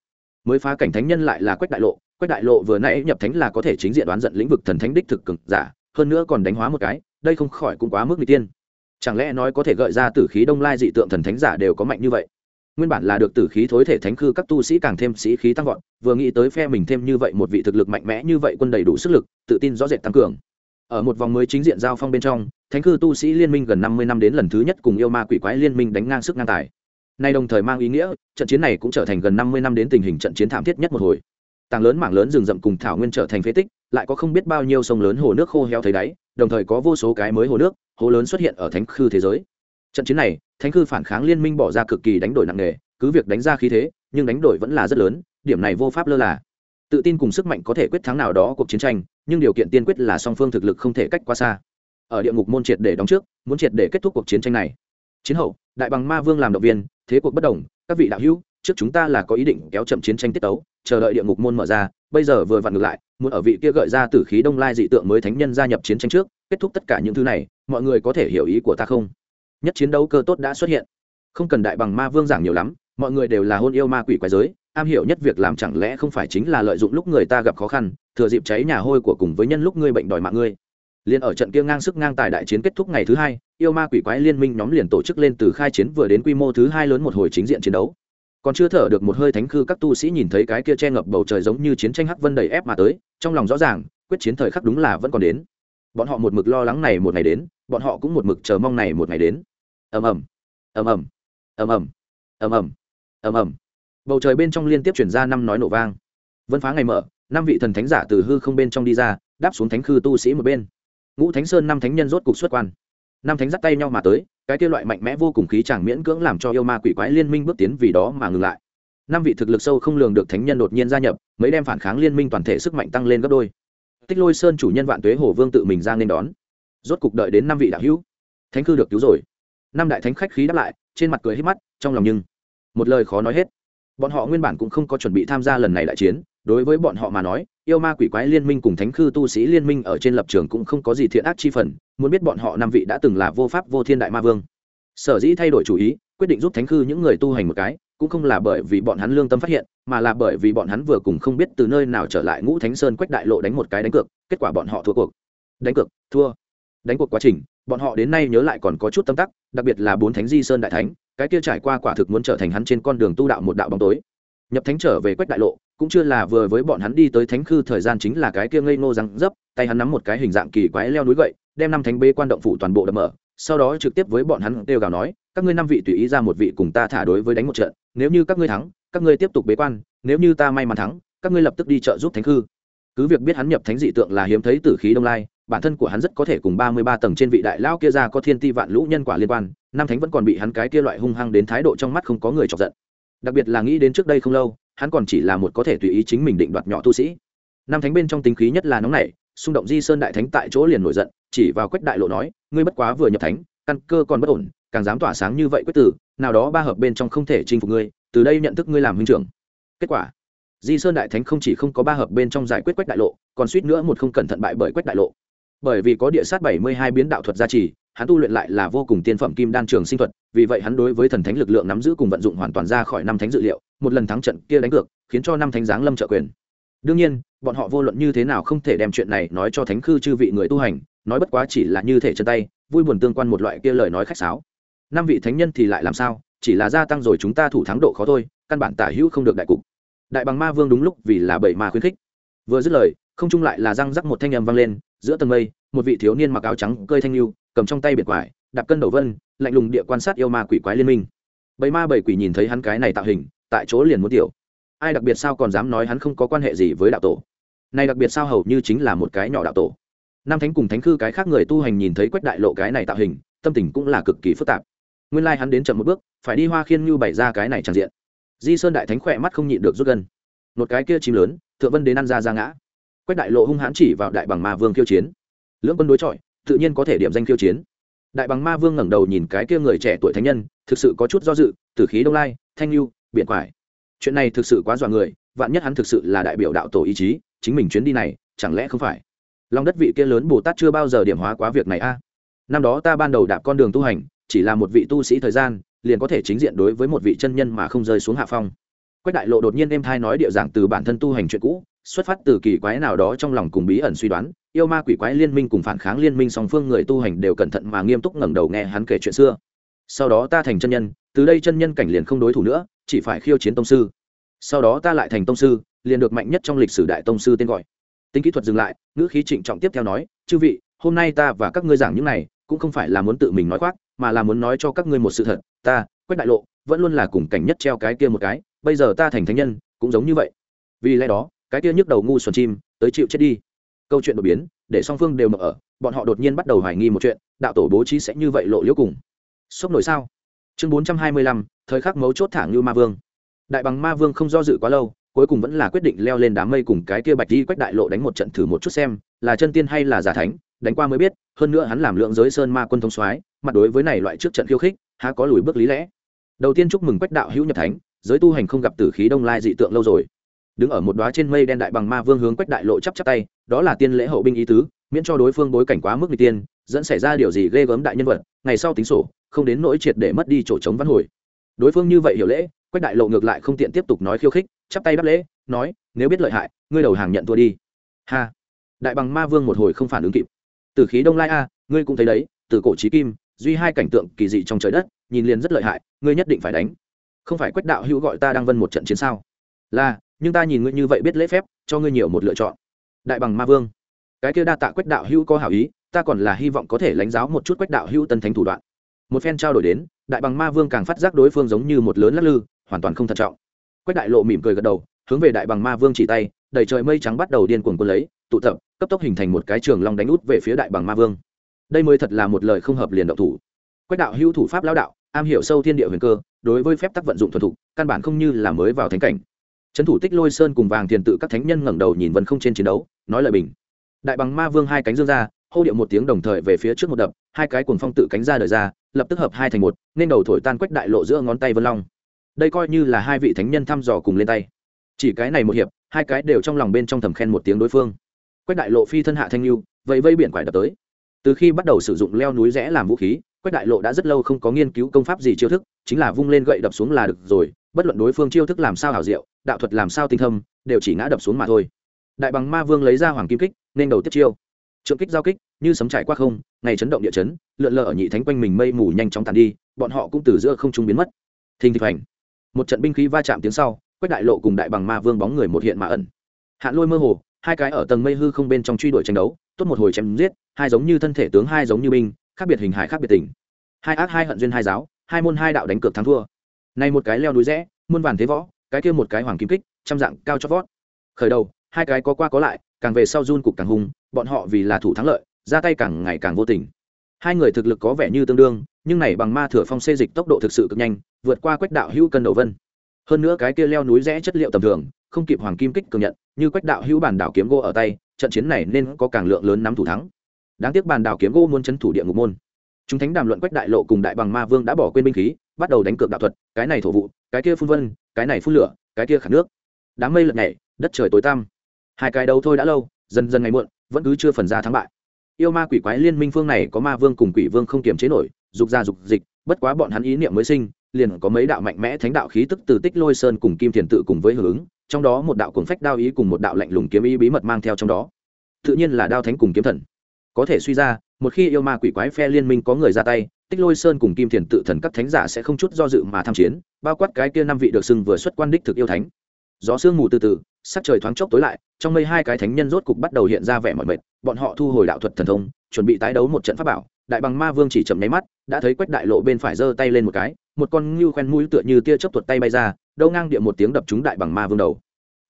Mới phá cảnh thánh nhân lại là quách đại lộ. Quách đại lộ vừa nãy nhập thánh là có thể chính diện đoán giận lĩnh vực thần thánh đích thực cực giả, hơn nữa còn đánh hóa một cái, đây không khỏi cũng quá mức n tiên chẳng lẽ nói có thể gợi ra tử khí đông lai dị tượng thần thánh giả đều có mạnh như vậy? Nguyên bản là được tử khí thối thể thánh khư các tu sĩ càng thêm sĩ khí tăng vọt, vừa nghĩ tới phe mình thêm như vậy một vị thực lực mạnh mẽ như vậy quân đầy đủ sức lực, tự tin rõ rệt tăng cường. Ở một vòng mới chính diện giao phong bên trong, thánh khư tu sĩ liên minh gần năm mươi năm đến lần thứ nhất cùng yêu ma quỷ quái liên minh đánh ngang sức ngang tài. Nay đồng thời mang ý nghĩa, trận chiến này cũng trở thành gần năm mươi năm đến tình hình trận chiến thảm thiết nhất một hồi. Tàng lớn mảng lớn rừng rậm cùng thảo nguyên trở thành phế tích, lại có không biết bao nhiêu sông lớn hồ nước khô heo thấy đáy, đồng thời có vô số cái mới hồ nước hồ lớn xuất hiện ở thánh khư thế giới. Trận chiến này thánh Cư phản kháng liên minh bỏ ra cực kỳ đánh đổi nặng nề, cứ việc đánh ra khí thế, nhưng đánh đổi vẫn là rất lớn, điểm này vô pháp lơ là. Tự tin cùng sức mạnh có thể quyết thắng nào đó cuộc chiến tranh, nhưng điều kiện tiên quyết là song phương thực lực không thể cách quá xa. Ở địa ngục môn triệt để đóng trước, muốn triệt để kết thúc cuộc chiến tranh này. Chiến hậu, đại bằng ma vương làm động viên, thế cuộc bất đồng, các vị đạo hữu, trước chúng ta là có ý định kéo chậm chiến tranh tiết tấu, chờ đợi địa ngục môn mở ra, bây giờ vừa vặn ngược lại, muốn ở vị kia gợi ra tử khí đông lai dị tượng mới thánh nhân gia nhập chiến tranh trước, kết thúc tất cả những thứ này, mọi người có thể hiểu ý của ta không? Nhất chiến đấu cơ tốt đã xuất hiện. Không cần đại bằng ma vương giảng nhiều lắm, mọi người đều là hôn yêu ma quỷ quái giới, am hiểu nhất việc làm chẳng lẽ không phải chính là lợi dụng lúc người ta gặp khó khăn, thừa dịp cháy nhà hôi của cùng với nhân lúc ngươi bệnh đòi mạng ngươi. Liền ở trận kia ngang sức ngang tài đại chiến kết thúc ngày thứ hai, yêu ma quỷ quái liên minh nhóm liền tổ chức lên từ khai chiến vừa đến quy mô thứ hai lớn một hồi chính diện chiến đấu. Còn chưa thở được một hơi thánh khư, các tu sĩ nhìn thấy cái kia che ngập bầu trời giống như chiến tranh hắc vân đầy ép mà tới, trong lòng rõ ràng, quyết chiến thời khắc đúng là vẫn còn đến. Bọn họ một mực lo lắng này một ngày đến, bọn họ cũng một mực chờ mong này một ngày đến ầm ầm ầm ầm ầm ầm ầm ầm ầm ầm. Bầu trời bên trong liên tiếp chuyển ra năm nói nổ vang. Vân phá ngày mở, năm vị thần thánh giả từ hư không bên trong đi ra, đáp xuống thánh khư tu sĩ một bên. Ngũ thánh sơn năm thánh nhân rốt cục xuất quan. Năm thánh dắt tay nhau mà tới, cái kia loại mạnh mẽ vô cùng khí chàng miễn cưỡng làm cho yêu ma quỷ quái liên minh bước tiến vì đó mà ngừng lại. Năm vị thực lực sâu không lường được thánh nhân đột nhiên gia nhập, mấy đem phản kháng liên minh toàn thể sức mạnh tăng lên gấp đôi. Tích lôi sơn chủ nhân vạn tuế hồ vương tự mình ra nên đón. Rốt cục đợi đến năm vị đạo hữu. Thánh cư được cứu rồi năm đại thánh khách khí đáp lại, trên mặt cười hết mắt, trong lòng nhưng một lời khó nói hết. Bọn họ nguyên bản cũng không có chuẩn bị tham gia lần này đại chiến, đối với bọn họ mà nói, yêu ma quỷ quái liên minh cùng thánh khư tu sĩ liên minh ở trên lập trường cũng không có gì thiện ác chi phần, muốn biết bọn họ năm vị đã từng là vô pháp, vô thiên đại ma vương. Sở dĩ thay đổi chủ ý, quyết định giúp thánh khư những người tu hành một cái, cũng không là bởi vì bọn hắn lương tâm phát hiện, mà là bởi vì bọn hắn vừa cùng không biết từ nơi nào trở lại ngũ thánh sơn quách đại lộ đánh một cái đánh cược, kết quả bọn họ thua cuộc. Đánh cược, thua đánh cuộc quá trình, bọn họ đến nay nhớ lại còn có chút tâm tắc, đặc biệt là bốn thánh di sơn đại thánh, cái kia trải qua quả thực muốn trở thành hắn trên con đường tu đạo một đạo bóng tối. Nhập thánh trở về quách đại lộ, cũng chưa là vừa với bọn hắn đi tới thánh khư thời gian chính là cái kia ngây ngô răng dấp, tay hắn nắm một cái hình dạng kỳ quái leo núi gậy, đem năm thánh bê quan động phủ toàn bộ đập mở, sau đó trực tiếp với bọn hắn kêu gào nói, các ngươi năm vị tùy ý ra một vị cùng ta thả đối với đánh một trận, nếu như các ngươi thắng, các ngươi tiếp tục bế quan, nếu như ta may mắn thắng, các ngươi lập tức đi trợ giúp thánh khư. Cứ việc biết hắn nhập thánh dị tượng là hiếm thấy tử khí đông lai bản thân của hắn rất có thể cùng ba mươi ba tầng trên vị đại lão kia ra có thiên ti vạn lũ nhân quả liên quan, năm thánh vẫn còn bị hắn cái kia loại hung hăng đến thái độ trong mắt không có người chọc giận. Đặc biệt là nghĩ đến trước đây không lâu, hắn còn chỉ là một có thể tùy ý chính mình định đoạt nhỏ tu sĩ. Năm thánh bên trong tính khí nhất là nóng nảy, xung động di sơn đại thánh tại chỗ liền nổi giận, chỉ vào quách đại lộ nói, ngươi bất quá vừa nhập thánh, căn cơ còn bất ổn, càng dám tỏa sáng như vậy quyết tử, nào đó ba hợp bên trong không thể chinh phục ngươi, từ đây nhận thức ngươi làm huynh trưởng. Kết quả, di sơn đại thánh không chỉ không có ba hợp bên trong giải quyết quách đại lộ, còn suýt nữa một không cẩn thận bại bởi quách đại lộ bởi vì có địa sát bảy mươi hai biến đạo thuật gia trì, hắn tu luyện lại là vô cùng tiên phẩm kim đan trường sinh thuật, vì vậy hắn đối với thần thánh lực lượng nắm giữ cùng vận dụng hoàn toàn ra khỏi năm thánh dự liệu, một lần thắng trận kia đánh cược, khiến cho năm thánh giáng lâm trợ quyền. Đương nhiên, bọn họ vô luận như thế nào không thể đem chuyện này nói cho thánh khư chư vị người tu hành, nói bất quá chỉ là như thể chân tay, vui buồn tương quan một loại kia lời nói khách sáo. Năm vị thánh nhân thì lại làm sao? Chỉ là gia tăng rồi chúng ta thủ thắng độ khó thôi, căn bản tả hữu không được đại cục. Đại bằng ma vương đúng lúc vì là bảy ma khuyến khích. Vừa dứt lời, không trung lại là răng rắc một thanh âm vang lên giữa tầng mây, một vị thiếu niên mặc áo trắng cơi thanh lưu, cầm trong tay biệt quải, đạp cân đầu vân, lạnh lùng địa quan sát yêu ma quỷ quái liên minh. Bầy ma bầy quỷ nhìn thấy hắn cái này tạo hình, tại chỗ liền muốn tiểu. Ai đặc biệt sao còn dám nói hắn không có quan hệ gì với đạo tổ? Này đặc biệt sao hầu như chính là một cái nhỏ đạo tổ. Nam thánh cùng thánh khư cái khác người tu hành nhìn thấy quách đại lộ cái này tạo hình, tâm tình cũng là cực kỳ phức tạp. Nguyên lai、like、hắn đến chậm một bước, phải đi hoa khiên như bày ra cái này tràn diện. Di sơn đại thánh khỏe mắt không nhịn được rút gân. Một cái kia chim lớn, thượng vân đến ăn ra ra ngã quách đại lộ hung hãn chỉ vào đại bằng ma vương khiêu chiến. Lưỡng quân đối chọi, tự nhiên có thể điểm danh khiêu chiến. Đại bằng ma vương ngẩng đầu nhìn cái kia người trẻ tuổi thánh nhân, thực sự có chút do dự, tử khí đông lai, thanh lưu biện quải. Chuyện này thực sự quá dọa người, vạn nhất hắn thực sự là đại biểu đạo tổ ý chí, chính mình chuyến đi này, chẳng lẽ không phải? Lòng đất vị kia lớn bồ tát chưa bao giờ điểm hóa quá việc này a. À? Năm đó ta ban đầu đạp con đường tu hành, chỉ là một vị tu sĩ thời gian, liền có thể chính diện đối với một vị chân nhân mà không rơi xuống hạ phong. Quách đại lộ đột nhiên êm thai nói địa giảng từ bản thân tu hành chuyện cũ xuất phát từ kỳ quái nào đó trong lòng cùng bí ẩn suy đoán, yêu ma quỷ quái liên minh cùng phản kháng liên minh song phương người tu hành đều cẩn thận mà nghiêm túc ngẩng đầu nghe hắn kể chuyện xưa. Sau đó ta thành chân nhân, từ đây chân nhân cảnh liền không đối thủ nữa, chỉ phải khiêu chiến tông sư. Sau đó ta lại thành tông sư, liền được mạnh nhất trong lịch sử đại tông sư tên gọi. Tính kỹ thuật dừng lại, ngữ khí trịnh trọng tiếp theo nói, chư vị, hôm nay ta và các ngươi giảng những này, cũng không phải là muốn tự mình nói khoác, mà là muốn nói cho các ngươi một sự thật. Ta, quách đại lộ, vẫn luôn là cùng cảnh nhất treo cái kia một cái, bây giờ ta thành thánh nhân, cũng giống như vậy. Vì lẽ đó cái kia nhức đầu ngu xuẩn chim, tới chịu chết đi. Câu chuyện đột biến, để song phương đều mở ở, bọn họ đột nhiên bắt đầu hoài nghi một chuyện, đạo tổ bố trí sẽ như vậy lộ liễu cùng. Sốc nổi sao? Chương bốn trăm hai mươi lăm, thời khắc mấu chốt thả như ma vương. Đại bằng ma vương không do dự quá lâu, cuối cùng vẫn là quyết định leo lên đám mây cùng cái kia bạch đi quách đại lộ đánh một trận thử một chút xem, là chân tiên hay là giả thánh, đánh qua mới biết, hơn nữa hắn làm lượng giới sơn ma quân thông soái, mặt đối với này loại trước trận khiêu khích, há có lùi bước lý lẽ. Đầu tiên chúc mừng quách đạo hữu nhập thánh, giới tu hành không gặp tử khí đông lai dị tượng lâu rồi đứng ở một đóa trên mây đen đại bằng ma vương hướng quách đại lộ chắp chắp tay, đó là tiên lễ hậu binh ý tứ, miễn cho đối phương bối cảnh quá mức n tiên, dẫn xảy ra điều gì ghê gớm đại nhân vật, ngày sau tính sổ, không đến nỗi triệt để mất đi chỗ trống văn hồi. Đối phương như vậy hiểu lễ, quách đại lộ ngược lại không tiện tiếp tục nói khiêu khích, chắp tay đáp lễ, nói, nếu biết lợi hại, ngươi đầu hàng nhận thua đi. Ha. Đại bằng ma vương một hồi không phản ứng kịp. Từ khí đông lai a, ngươi cũng thấy đấy, từ cổ trí kim, duy hai cảnh tượng kỳ dị trong trời đất, nhìn liền rất lợi hại, ngươi nhất định phải đánh. Không phải quách đạo hữu gọi ta đang vân một trận chiến sao? Là nhưng ta nhìn ngươi như vậy biết lễ phép, cho ngươi nhiều một lựa chọn. Đại bằng ma vương. Cái kia đa tạ quách đạo hữu có hảo ý, ta còn là hy vọng có thể lãnh giáo một chút quách đạo hữu tân thánh thủ đoạn. Một phen trao đổi đến, đại bằng ma vương càng phát giác đối phương giống như một lớn lắc lư, hoàn toàn không thận trọng. Quách đại lộ mỉm cười gật đầu, hướng về đại bằng ma vương chỉ tay, đầy trời mây trắng bắt đầu điên cuồng quân lấy, tụ tập, cấp tốc hình thành một cái trường long đánh út về phía đại bằng ma vương. Đây mới thật là một lời không hợp liền động thủ. Quách đạo hữu thủ pháp lao đạo, am hiểu sâu thiên địa huyền cơ, đối với phép tắc vận dụng thuần thục, căn bản không như là mới vào thánh cảnh trấn thủ tích lôi sơn cùng vàng tiền tự các thánh nhân ngẩng đầu nhìn vân không trên chiến đấu, nói lời bình. Đại bằng ma vương hai cánh dương ra, hô điệu một tiếng đồng thời về phía trước một đập, hai cái cuồng phong tự cánh ra đời ra, lập tức hợp hai thành một, nên đầu thổi tan quách đại lộ giữa ngón tay vân long. Đây coi như là hai vị thánh nhân thăm dò cùng lên tay. Chỉ cái này một hiệp, hai cái đều trong lòng bên trong thầm khen một tiếng đối phương. Quách đại lộ phi thân hạ thanh lưu vậy vây biển quải đập tới. Từ khi bắt đầu sử dụng leo núi rẽ làm vũ khí, quách đại lộ đã rất lâu không có nghiên cứu công pháp gì chiêu thức, chính là vung lên gậy đập xuống là được rồi bất luận đối phương chiêu thức làm sao hảo diệu đạo thuật làm sao tinh thâm đều chỉ ngã đập xuống mà thôi. Đại bằng ma vương lấy ra hoàng kim kích nên đầu tiếp chiêu. Trượng kích giao kích như sấm trải qua không ngày chấn động địa chấn lượn lờ ở nhị thánh quanh mình mây mù nhanh chóng tàn đi bọn họ cũng từ giữa không trung biến mất. Thình thịch hoành, một trận binh khí va chạm tiếng sau quách đại lộ cùng đại bằng ma vương bóng người một hiện mà ẩn. Hạn lôi mơ hồ hai cái ở tầng mây hư không bên trong truy đuổi tranh đấu tốt một hồi chém giết hai giống như thân thể tướng hai giống như binh khác biệt hình hài khác biệt tình. Hai ác hai hận duyên hai giáo hai môn hai đạo đánh cược thắng thua này một cái leo núi rẽ, muôn vàn thế võ, cái kia một cái hoàng kim kích, trăm dạng cao chót vót. Khởi đầu, hai cái có qua có lại, càng về sau run cục càng hung, bọn họ vì là thủ thắng lợi, ra tay càng ngày càng vô tình. Hai người thực lực có vẻ như tương đương, nhưng này bằng ma thừa phong xê dịch tốc độ thực sự cực nhanh, vượt qua quách đạo hữu cân đầu vân. Hơn nữa cái kia leo núi rẽ chất liệu tầm thường, không kịp hoàng kim kích cường nhận, như quách đạo hữu bản đảo kiếm gỗ ở tay, trận chiến này nên có càng lượng lớn nắm thủ thắng. Đáng tiếc bàn đảo kiếm gỗ muốn chấn thủ địa ngục môn. Chúng thánh đàm luận quách đại lộ cùng đại bằng ma vương đã bỏ quên binh khí bắt đầu đánh cược đạo thuật, cái này thổ vụ, cái kia phun vân, cái này phun lửa, cái kia khả nước. Đám mây lật nhảy, đất trời tối tăm. Hai cái đấu thôi đã lâu, dần dần ngày muộn, vẫn cứ chưa phần ra thắng bại. Yêu ma quỷ quái liên minh phương này có ma vương cùng quỷ vương không kiềm chế nổi, dục ra dục dịch, bất quá bọn hắn ý niệm mới sinh, liền có mấy đạo mạnh mẽ thánh đạo khí tức từ tích lôi sơn cùng kim thiền tự cùng với hưởng trong đó một đạo cuồng phách đao ý cùng một đạo lạnh lùng kiếm ý bí mật mang theo trong đó. Tự nhiên là đao thánh cùng kiếm thần. Có thể suy ra, một khi yêu ma quỷ quái phe liên minh có người ra tay tích lôi sơn cùng kim thiền tự thần các thánh giả sẽ không chút do dự mà tham chiến, bao quát cái kia năm vị được xưng vừa xuất quan đích thực yêu thánh. Gió sương mù từ từ, sắc trời thoáng chốc tối lại, trong mây hai cái thánh nhân rốt cục bắt đầu hiện ra vẻ mọi mệt, bọn họ thu hồi đạo thuật thần thông, chuẩn bị tái đấu một trận pháp bảo, đại bằng ma vương chỉ chậm nháy mắt, đã thấy quách đại lộ bên phải giơ tay lên một cái, một con ngưu khoen mũi tựa như tia chớp tuột tay bay ra, đâu ngang địa một tiếng đập trúng đại bằng ma vương đầu.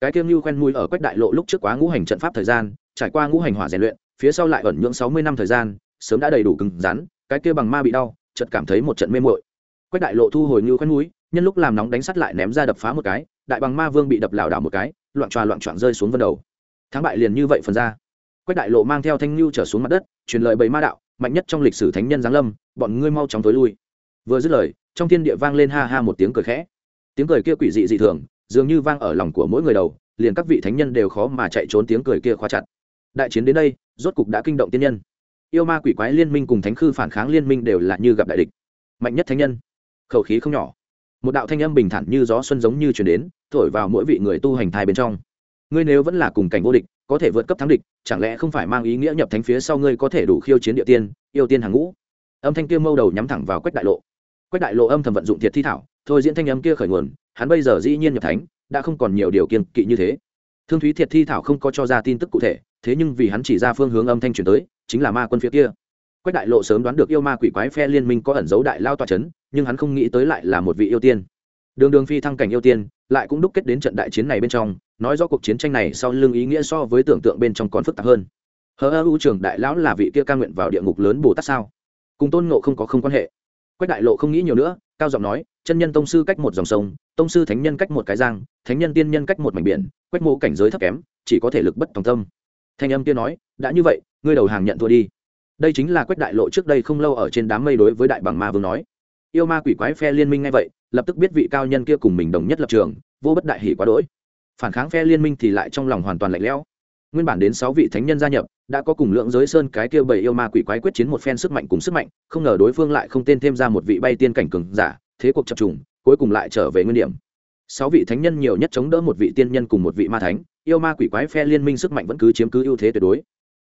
Cái tiêm ngưu khoen mũi ở quách đại lộ lúc trước quá ngũ hành trận pháp thời gian, trải qua ngũ hành hỏa rèn luyện, phía sau lại ẩn nhưỡng sáu mươi năm thời gian, sớm đã đầy đủ cứng rắn cái kia bằng ma bị đau, chợt cảm thấy một trận mê mội quách đại lộ thu hồi như khoen mũi nhân lúc làm nóng đánh sắt lại ném ra đập phá một cái, đại bằng ma vương bị đập lảo đảo một cái, loạn tròa loạn trọn rơi xuống vân đầu. Thắng bại liền như vậy phần ra. Quách đại lộ mang theo thanh lưu trở xuống mặt đất, truyền lời bầy ma đạo, mạnh nhất trong lịch sử thánh nhân giáng lâm, bọn ngươi mau chóng tối lui. Vừa dứt lời, trong thiên địa vang lên ha ha một tiếng cười khẽ. Tiếng cười kia quỷ dị dị thường, dường như vang ở lòng của mỗi người đầu, liền các vị thánh nhân đều khó mà chạy trốn tiếng cười kia khóa chặt. Đại chiến đến đây, rốt cục đã kinh động tiên nhân yêu ma quỷ quái liên minh cùng thánh khư phản kháng liên minh đều là như gặp đại địch. Mạnh nhất thánh nhân. Khẩu khí không nhỏ. Một đạo thanh âm bình thản như gió xuân giống như chuyển đến, thổi vào mỗi vị người tu hành thai bên trong. Ngươi nếu vẫn là cùng cảnh vô địch, có thể vượt cấp thắng địch, chẳng lẽ không phải mang ý nghĩa nhập thánh phía sau ngươi có thể đủ khiêu chiến địa tiên, yêu tiên hàng ngũ? Âm thanh kia mâu đầu nhắm thẳng vào quách đại lộ. Quách đại lộ âm thầm vận dụng thiệt thi thảo, thôi diễn thanh âm kia khởi nguồn, hắn bây giờ dĩ nhiên nhập thánh, đã không còn nhiều điều kiên kỵ như thế. Thương thúy thiệt thi thảo không có cho ra tin tức cụ thể, thế nhưng vì hắn chỉ ra phương hướng âm thanh chuyển tới chính là ma quân phía kia. Quách đại lộ sớm đoán được yêu ma quỷ quái phe liên minh có ẩn dấu đại lao tòa c h ấ n nhưng hắn không nghĩ tới lại là một vị yêu tiên. Đường đường phi thăng cảnh yêu tiên, lại cũng đúc kết đến trận đại chiến này bên trong, nói do cuộc chiến tranh này sau lưng ý nghĩa so với tưởng tượng bên trong còn phức tạp hơn. Hờ ơ u trường đại lão là vị kia ca nguyện vào địa ngục lớn bồ tát sao? Cùng tôn ngộ không có không quan hệ. Quách đại lộ không nghĩ nhiều nữa, cao giọng nói, chân nhân tông sư cách một dòng sông, tông sư thánh nhân cách một cái giang, thánh nhân tiên nhân cách một mảnh biển, quách mộ cảnh giới thấp kém, chỉ có thể lực bất tòng tâm. Thanh âm kia nói, đã như vậy ngươi đầu hàng nhận thua đi. Đây chính là quách đại lộ trước đây không lâu ở trên đám mây đối với đại bằng ma vương nói. Yêu ma quỷ quái phe liên minh ngay vậy, lập tức biết vị cao nhân kia cùng mình đồng nhất lập trường, vô bất đại hỷ quá đỗi. Phản kháng phe liên minh thì lại trong lòng hoàn toàn lạnh lẽo. Nguyên bản đến sáu vị thánh nhân gia nhập, đã có cùng lượng giới sơn cái kia bảy yêu ma quỷ quái quyết chiến một phen sức mạnh cùng sức mạnh, không ngờ đối phương lại không tên thêm ra một vị bay tiên cảnh cường giả, thế cuộc chập trùng, cuối cùng lại trở về nguyên điểm. Sáu vị thánh nhân nhiều nhất chống đỡ một vị tiên nhân cùng một vị ma thánh, yêu ma quỷ quái phe liên minh sức mạnh vẫn cứ chiếm cứ ưu thế tuyệt đối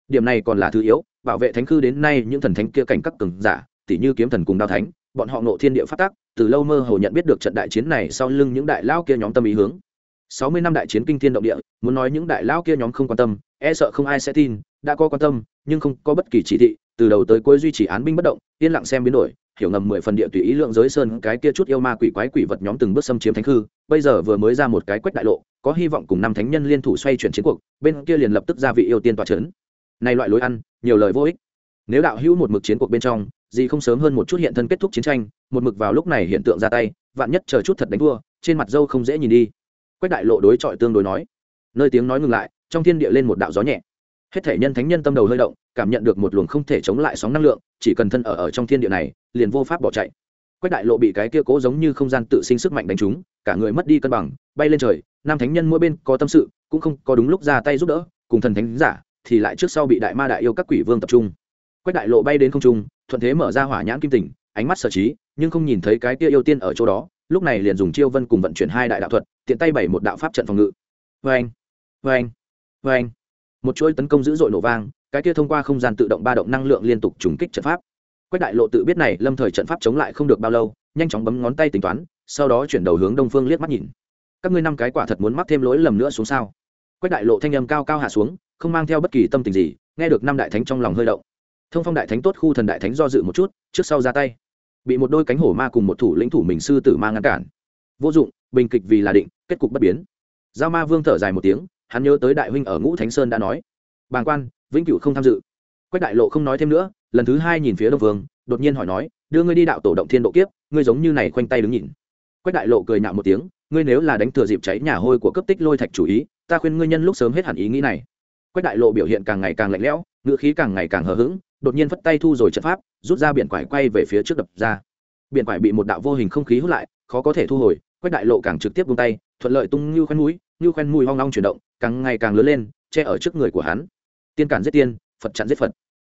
điểm này còn là thứ yếu, bảo vệ thánh khư đến nay những thần thánh kia cảnh các cường giả tỷ như kiếm thần cùng đao thánh, bọn họ nộ thiên địa phát tác từ lâu mơ hồ nhận biết được trận đại chiến này sau lưng những đại lao kia nhóm tâm ý hướng. Sáu mươi năm đại chiến kinh thiên động địa, muốn nói những đại lao kia nhóm không quan tâm e sợ không ai sẽ tin, đã có quan tâm, nhưng không có bất kỳ chỉ thị, từ đầu tới cuối duy trì án binh bất động, yên lặng xem biến đổi, hiểu ngầm mười phần địa tùy ý lượng giới sơn cái kia chút yêu ma quỷ quái quỷ vật nhóm từng bước xâm chiếm thánh khư, bây giờ vừa mới ra một cái quách đại lộ, có hy vọng cùng năm thánh nhân liên thủ xoay chuyển chiến cuộc, bên kia liền lập tức ra vị yêu tiên tòa c h ấ n này loại lối ăn, nhiều lời vô ích. Nếu đạo hữu một mực chiến cuộc bên trong, gì không sớm hơn một chút hiện thân kết thúc chiến tranh, một mực vào lúc này hiện tượng ra tay, vạn nhất chờ chút thật đánh thua, trên mặt dâu không dễ nhìn đi. Quách đại lộ đối chọi tương đối nói. Nơi tiếng nói ngừng lại, trong thiên địa lên một đạo gió nhẹ. Hết thể nhân thánh nhân tâm đầu hơi động, cảm nhận được một luồng không thể chống lại sóng năng lượng, chỉ cần thân ở ở trong thiên địa này, liền vô pháp bỏ chạy. Quách đại lộ bị cái kia cố giống như không gian tự sinh sức mạnh đánh trúng, cả người mất đi cân bằng, bay lên trời, nam thánh nhân mỗi bên có tâm sự, cũng không có đúng lúc ra tay giúp đỡ, cùng thần thánh giả thì lại trước sau bị đại ma đại yêu các quỷ vương tập trung. Quách đại lộ bay đến không trung, thuận thế mở ra hỏa nhãn kim tỉnh, ánh mắt sở trí, nhưng không nhìn thấy cái kia yêu tiên ở chỗ đó, lúc này liền dùng chiêu vân cùng vận chuyển hai đại đạo thuật, tiện tay bảy một đạo pháp trận phòng ngự. Vê anh vê anh vê anh một chuỗi tấn công dữ dội nổ vang, cái kia thông qua không gian tự động ba động năng lượng liên tục trùng kích trận pháp. Quách đại lộ tự biết này, lâm thời trận pháp chống lại không được bao lâu, nhanh chóng bấm ngón tay tính toán, sau đó chuyển đầu hướng đông phương liếc mắt nhìn. Các ngươi năm cái quả thật muốn mắc thêm lỗi lầm nữa xuống sao? Quách đại lộ thanh âm cao cao hạ xuống, không mang theo bất kỳ tâm tình gì, nghe được năm đại thánh trong lòng hơi động. Thông phong đại thánh tốt, khu thần đại thánh do dự một chút, trước sau ra tay. Bị một đôi cánh hổ ma cùng một thủ lĩnh thủ mình sư tử ma ngăn cản. Vô dụng, bình kịch vì là định, kết cục bất biến. Giao ma vương thở dài một tiếng, hắn nhớ tới đại huynh ở ngũ thánh sơn đã nói. Bàng quan, vĩnh cửu không tham dự. Quách đại lộ không nói thêm nữa, lần thứ hai nhìn phía đông vương, đột nhiên hỏi nói, đưa ngươi đi đạo tổ động thiên độ kiếp, ngươi giống như này khoanh tay đứng nhìn. Quách đại lộ cười nhạo một tiếng, ngươi nếu là đánh thừa dịp cháy nhà hôi của cấp tích lôi thạch chủ ý ta khuyên ngươi nhân lúc sớm hết hẳn ý nghĩ này. Quách đại lộ biểu hiện càng ngày càng lạnh lẽo, ngữ khí càng ngày càng hờ hững, đột nhiên phất tay thu rồi trận pháp, rút ra biển quải quay về phía trước đập ra. Biển quải bị một đạo vô hình không khí hút lại, khó có thể thu hồi, quách đại lộ càng trực tiếp vung tay, thuận lợi tung như khoen mũi, như khoen mùi hoang long chuyển động, càng ngày càng lớn lên, che ở trước người của hắn. Tiên cản giết tiên, phật chặn giết phật.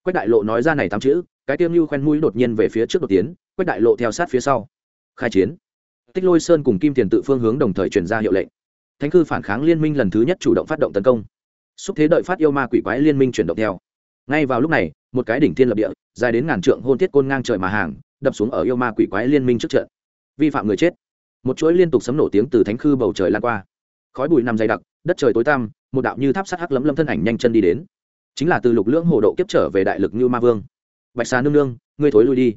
Quách đại lộ nói ra này tám chữ, cái tiêm như khoen mũi đột nhiên về phía trước đột tiến, quách đại lộ theo sát phía sau. Khai chiến. Tích lôi sơn cùng kim tiền tự phương hướng đồng thời truyền ra hiệu lệnh thánh cư phản kháng liên minh lần thứ nhất chủ động phát động tấn công. Xúc thế đợi phát yêu ma quỷ quái liên minh chuyển động theo. Ngay vào lúc này, một cái đỉnh thiên lập địa, dài đến ngàn trượng hôn thiết côn ngang trời mà hàng, đập xuống ở yêu ma quỷ quái liên minh trước trận. Vi phạm người chết. Một chuỗi liên tục sấm nổ tiếng từ thánh khư bầu trời lan qua. Khói bụi nằm dày đặc, đất trời tối tăm, một đạo như tháp sắt hắc lấm lâm thân ảnh nhanh chân đi đến. Chính là từ lục lưỡng hồ độ kiếp trở về đại lực như ma vương. Bạch xà nương nương, ngươi thối lui đi.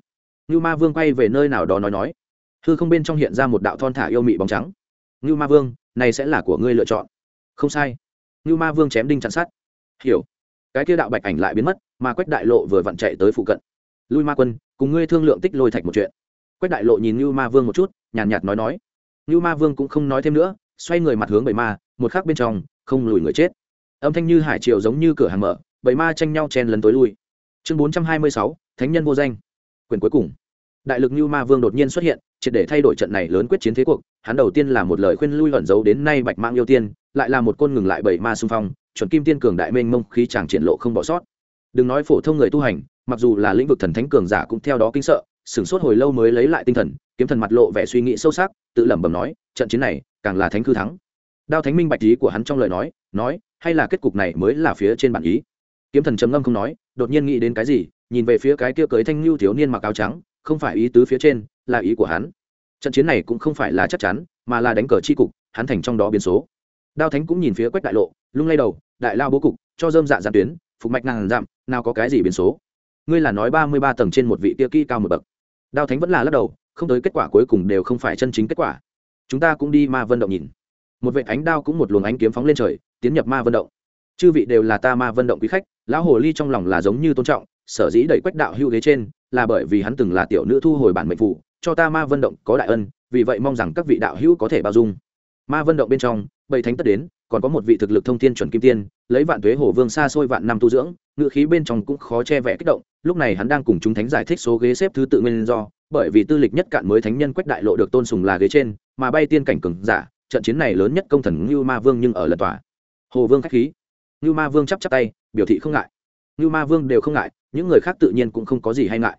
Như ma vương quay về nơi nào đó nói nói. Hư không bên trong hiện ra một đạo thon thả yêu mị bóng trắng như ma vương này sẽ là của ngươi lựa chọn. Không sai. Như ma vương chém đinh chặn sát hiểu. Cái kia đạo bạch ảnh lại biến mất mà quách đại lộ vừa vặn chạy tới phụ cận. Lui ma quân cùng ngươi thương lượng tích lôi thạch một chuyện. Quách đại lộ nhìn như ma vương một chút nhàn nhạt, nhạt nói nói. Như ma vương cũng không nói thêm nữa xoay người mặt hướng bầy ma một khắc bên trong không lùi người chết. Âm thanh như hải triều giống như cửa hàng mở bầy ma tranh nhau chen lấn tối lui. Chương bốn trăm hai mươi sáu thánh nhân vô danh. Quyền cuối cùng. Đại lực như ma vương đột nhiên xuất hiện triệt để thay đổi trận này lớn quyết chiến thế cuộc, hắn đầu tiên là một lời khuyên lui ẩn giấu đến nay bạch mang yêu tiên, lại là một côn ngừng lại bảy ma xung phong, chuẩn kim tiên cường đại mênh mông khí chàng triển lộ không bỏ sót. Đừng nói phổ thông người tu hành, mặc dù là lĩnh vực thần thánh cường giả cũng theo đó kinh sợ, sửng sốt hồi lâu mới lấy lại tinh thần, kiếm thần mặt lộ vẻ suy nghĩ sâu sắc, tự lẩm bẩm nói, trận chiến này, càng là thánh cư thắng. Đao thánh minh bạch ý của hắn trong lời nói nói, hay là kết cục này mới là phía trên bản ý. Kiếm thần trầm ngâm không nói, đột nhiên nghĩ đến cái gì, nhìn về phía cái kia cưới thanh lưu thiếu niên mặc áo trắng không phải ý tứ phía trên, là ý của hắn. Trận chiến này cũng không phải là chắc chắn, mà là đánh cờ chi cục, hắn thành trong đó biến số. Đao thánh cũng nhìn phía quách đại lộ, lung lay đầu, đại lao bố cục, cho dơm dạ gián tuyến, phục mạch ngàn dặm, nào có cái gì biến số? Ngươi là nói ba mươi ba tầng trên một vị tia kỹ cao một bậc. Đao thánh vẫn là lắc đầu, không tới kết quả cuối cùng đều không phải chân chính kết quả. Chúng ta cũng đi ma vân động nhìn. Một vệ ánh đao cũng một luồng ánh kiếm phóng lên trời, tiến nhập ma vân động. Chư vị đều là ta ma vân động quý khách, lão hồ ly trong lòng là giống như tôn trọng sở dĩ đẩy quách đạo hưu ghế trên là bởi vì hắn từng là tiểu nữ thu hồi bản mệnh phụ, cho ta ma vân động có đại ân, vì vậy mong rằng các vị đạo hữu có thể bao dung. Ma vân động bên trong, bảy thánh tất đến, còn có một vị thực lực thông thiên chuẩn kim tiên, lấy vạn tuế hồ vương xa xôi vạn năm tu dưỡng, ngự khí bên trong cũng khó che vẽ kích động, lúc này hắn đang cùng chúng thánh giải thích số ghế xếp thứ tự nguyên do, bởi vì tư lịch nhất cạn mới thánh nhân quách đại lộ được tôn sùng là ghế trên, mà bay tiên cảnh cường giả, trận chiến này lớn nhất công thần như ma vương nhưng ở lần tòa. Hồ vương khách khí. Như ma vương chắp chắp tay, biểu thị không ngại. Như ma vương đều không ngại những người khác tự nhiên cũng không có gì hay ngại.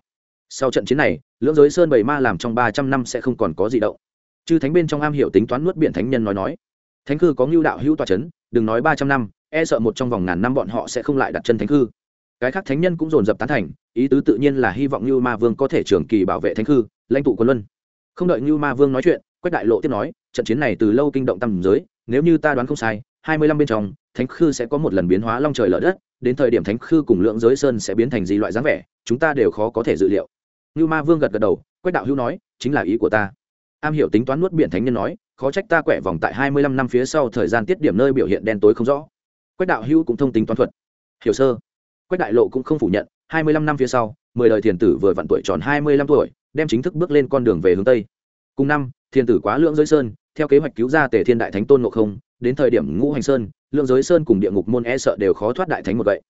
Sau trận chiến này lưỡng giới sơn bảy ma làm trong ba trăm năm sẽ không còn có gì động. Chư thánh bên trong am hiểu tính toán nuốt biển thánh nhân nói nói. Thánh cư có ngưu đạo hữu tòa c h ấ n đừng nói ba trăm năm e sợ một trong vòng ngàn năm bọn họ sẽ không lại đặt chân thánh cư. cái khác thánh nhân cũng dồn dập tán thành ý tứ tự nhiên là hy vọng ngưu ma vương có thể trường kỳ bảo vệ thánh cư, lãnh tụ quân luân. Không đợi ngưu ma vương nói chuyện quách đại lộ tiếp nói trận chiến này từ lâu kinh động tầm giới nếu như ta đoán không sai hai mươi lăm bên trong thánh khư sẽ có một lần biến hóa long trời lở đất đến thời điểm thánh khư cùng lượng giới sơn sẽ biến thành gì loại dáng vẻ, chúng ta đều khó có thể dự liệu. Như ma vương gật gật đầu, quách đạo hữu nói, chính là ý của ta. Am hiểu tính toán nuốt biển thánh nhân nói, khó trách ta quẹ vòng tại hai mươi lăm năm phía sau thời gian tiết điểm nơi biểu hiện đen tối không rõ. Quách đạo hữu cũng thông tính toán thuật. Hiểu sơ. Quách đại lộ cũng không phủ nhận, hai mươi lăm năm phía sau, mười đời thiền tử vừa vặn tuổi tròn hai mươi lăm tuổi, đem chính thức bước lên con đường về hướng tây. Cùng năm, thiền tử quá lưỡng giới sơn, theo kế hoạch cứu ra tề thiên đại thánh tôn ngộ không, đến thời điểm ngũ hành sơn Lượng giới sơn cùng địa ngục môn e sợ đều khó thoát đại thánh một vậy.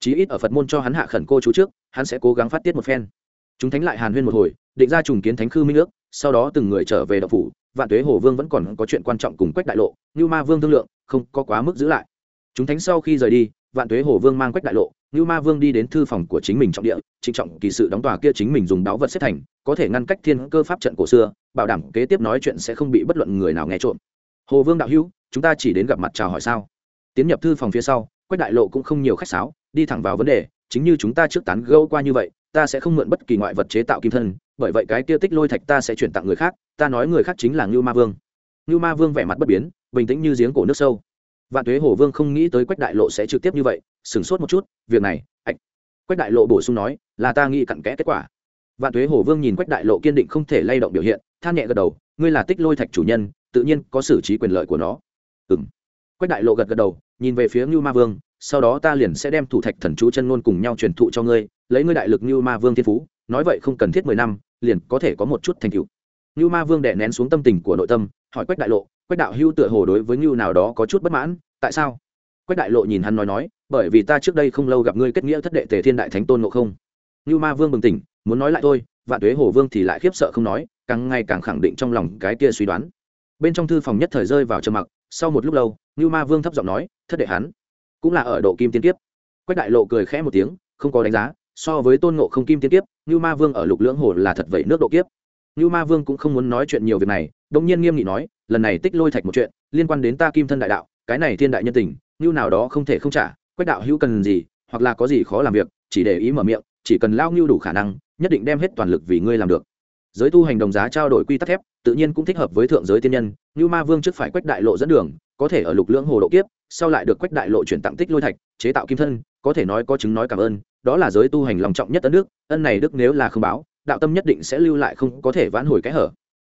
Chí ít ở phật môn cho hắn hạ khẩn cô chú trước, hắn sẽ cố gắng phát tiết một phen. Chúng thánh lại hàn huyên một hồi, định ra trùng kiến thánh khư minh ước, sau đó từng người trở về đậu phủ, vạn tuế hồ vương vẫn còn có chuyện quan trọng cùng quách đại lộ như ma vương thương lượng, không có quá mức giữ lại. Chúng thánh sau khi rời đi, vạn tuế hồ vương mang quách đại lộ như ma vương đi đến thư phòng của chính mình trọng địa, trịnh trọng kỳ sự đóng tòa kia chính mình dùng đáo vật xếp thành, có thể ngăn cách thiên cơ pháp trận cổ xưa, bảo đảm kế tiếp nói chuyện sẽ không bị bất luận người nào nghe trộm. Hồ vương đạo hữu, chúng ta chỉ đến gặp mặt chào hỏi sao? Tiến nhập thư phòng phía sau, quách đại lộ cũng không nhiều khách sáo, đi thẳng vào vấn đề, chính như chúng ta trước tán gẫu qua như vậy, ta sẽ không mượn bất kỳ ngoại vật chế tạo kim thân, bởi vậy cái kia tích lôi thạch ta sẽ chuyển tặng người khác, ta nói người khác chính là ngưu ma vương. Ngưu ma vương vẻ mặt bất biến, bình tĩnh như giếng cổ nước sâu. Vạn tuế hồ vương không nghĩ tới quách đại lộ sẽ trực tiếp như vậy, sửng sốt một chút, việc này, ạch. Quách đại lộ bổ sung nói, là ta nghĩ cặn kẽ kết quả. Vạn tuế hồ vương nhìn quách đại lộ kiên định không thể lay động biểu hiện, than nhẹ gật đầu, ngươi là tích lôi thạch chủ nhân, tự nhiên có xử trí quyền lợi của nó. Ừ m quách đại lộ gật gật đầu nhìn về phía Nưu ma vương, sau đó ta liền sẽ đem thủ thạch thần chú chân ngôn cùng nhau truyền thụ cho ngươi, lấy ngươi đại lực Nưu ma vương thiên phú, nói vậy không cần thiết mười năm, liền có thể có một chút thành tựu. Nưu ma vương đè nén xuống tâm tình của nội tâm, hỏi quách đại lộ, quách đạo hưu tựa hồ đối với Nưu nào đó có chút bất mãn, tại sao? Quách đại lộ nhìn hắn nói nói, bởi vì ta trước đây không lâu gặp ngươi kết nghĩa thất đệ tề thiên đại thánh tôn ngộ không. Nưu ma vương bừng tỉnh, muốn nói lại thôi, vạn tuế hồ vương thì lại khiếp sợ không nói, càng ngày càng khẳng định trong lòng cái kia suy đoán. Bên trong thư phòng nhất thời rơi vào trầm mặc sau một lúc lâu như ma vương thấp giọng nói, thất đệ hắn cũng là ở độ kim tiên kiếp. Quách đại lộ cười khẽ một tiếng, không có đánh giá, so với tôn ngộ không kim tiên kiếp như ma vương ở lục lưỡng hồ là thật vậy nước độ kiếp. Như ma vương cũng không muốn nói chuyện nhiều việc này đông nhiên nghiêm nghị nói, lần này tích lôi thạch một chuyện, liên quan đến ta kim thân đại đạo, cái này thiên đại nhân tình như nào đó không thể không trả, quách đạo hữu cần gì, hoặc là có gì khó làm việc, chỉ để ý mở miệng, chỉ cần lao ngưu đủ khả năng, nhất định đem hết toàn lực vì ngươi làm được. Giới tu hành đồng giá trao đổi quy tắc thép tự nhiên cũng thích hợp với thượng giới tiên nhân như ma vương trước phải quách đại lộ dẫn đường, có thể ở lục lưỡng hồ độ kiếp, sau lại được quách đại lộ chuyển tặng tích lôi thạch, chế tạo kim thân, có thể nói có chứng nói cảm ơn, đó là giới tu hành lòng trọng nhất ân đức ân này đức nếu là không báo, đạo tâm nhất định sẽ lưu lại không có thể vãn hồi cái hở.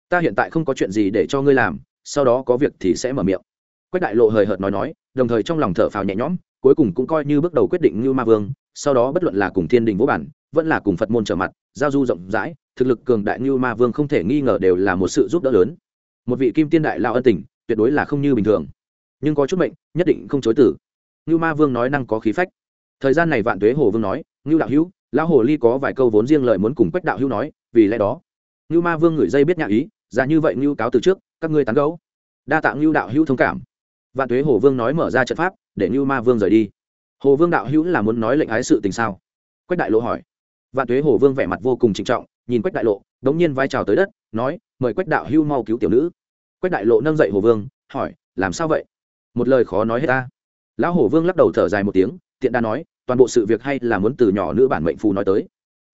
Ta hiện tại không có chuyện gì để cho ngươi làm, sau đó có việc thì sẽ mở miệng. Quách đại lộ hời hợt nói nói, đồng thời trong lòng thở phào nhẹ nhõm, cuối cùng cũng coi như bước đầu quyết định như ma vương, sau đó bất luận là cùng thiên đình vũ bản, vẫn là cùng phật môn trở mặt, giao du rộng rãi thực lực cường đại như ma vương không thể nghi ngờ đều là một sự giúp đỡ lớn. Một vị kim tiên đại lao ân tình, tuyệt đối là không như bình thường. Nhưng có chút mệnh, nhất định không chối tử như ma vương nói năng có khí phách. Thời gian này vạn tuế hồ vương nói, như đạo hữu, lão hồ ly có vài câu vốn riêng lợi muốn cùng quách đạo hữu nói, vì lẽ đó. Như ma vương ngửi dây biết nhà ý ra như vậy, như cáo từ trước, các ngươi tán gấu đa tạng như đạo hữu thông cảm. Vạn tuế hồ vương nói mở ra trận pháp, để như ma vương rời đi. Hồ vương đạo hữu là muốn nói lệnh ái sự tình sao? Quách đại lộ hỏi. Vạn tuế hồ vương vẻ mặt vô cùng trịnh trọng nhìn quách đại lộ, đống nhiên vai trào tới đất, nói, mời quách đạo Hưu mau cứu tiểu nữ. Quách đại lộ nâng dậy hồ vương, hỏi, làm sao vậy? Một lời khó nói hết ta. Lão hồ vương lắc đầu thở dài một tiếng, tiện đa nói, toàn bộ sự việc hay là muốn từ nhỏ nữ bản mệnh phù nói tới.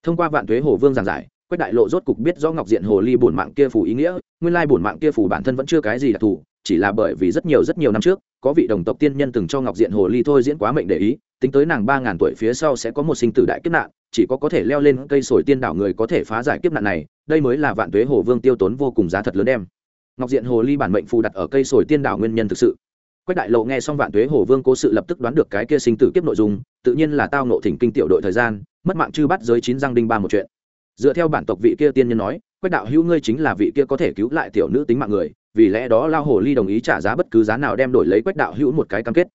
Thông qua vạn tuế hồ vương giảng giải, quách đại lộ rốt cục biết rõ ngọc diện hồ ly bổn mạng kia phù ý nghĩa, nguyên lai bổn mạng kia phù bản thân vẫn chưa cái gì đặc thù, chỉ là bởi vì rất nhiều rất nhiều năm trước, có vị đồng tộc tiên nhân từng cho ngọc diện hồ ly thôi diễn quá mệnh để ý tính tới nàng ba ngàn tuổi phía sau sẽ có một sinh tử đại kiếp nạn, chỉ có có thể leo lên cây sồi tiên đảo người có thể phá giải kiếp nạn này, đây mới là vạn tuế hồ vương tiêu tốn vô cùng giá thật lớn đem. Ngọc diện hồ ly bản mệnh phù đặt ở cây sồi tiên đảo nguyên nhân thực sự. Quách đại lộ nghe xong vạn tuế hồ vương cố sự lập tức đoán được cái kia sinh tử kiếp nội dung, tự nhiên là tao nộ thỉnh kinh tiểu đội thời gian, mất mạng chư bắt giới chín giang đinh ba một chuyện. Dựa theo bản tộc vị kia tiên nhân nói, quách đạo hữu ngươi chính là vị kia có thể cứu lại tiểu nữ tính mạng người, vì lẽ đó lao hồ ly đồng ý trả giá bất cứ giá nào đem đổi lấy quách đạo hữu một cái cam kết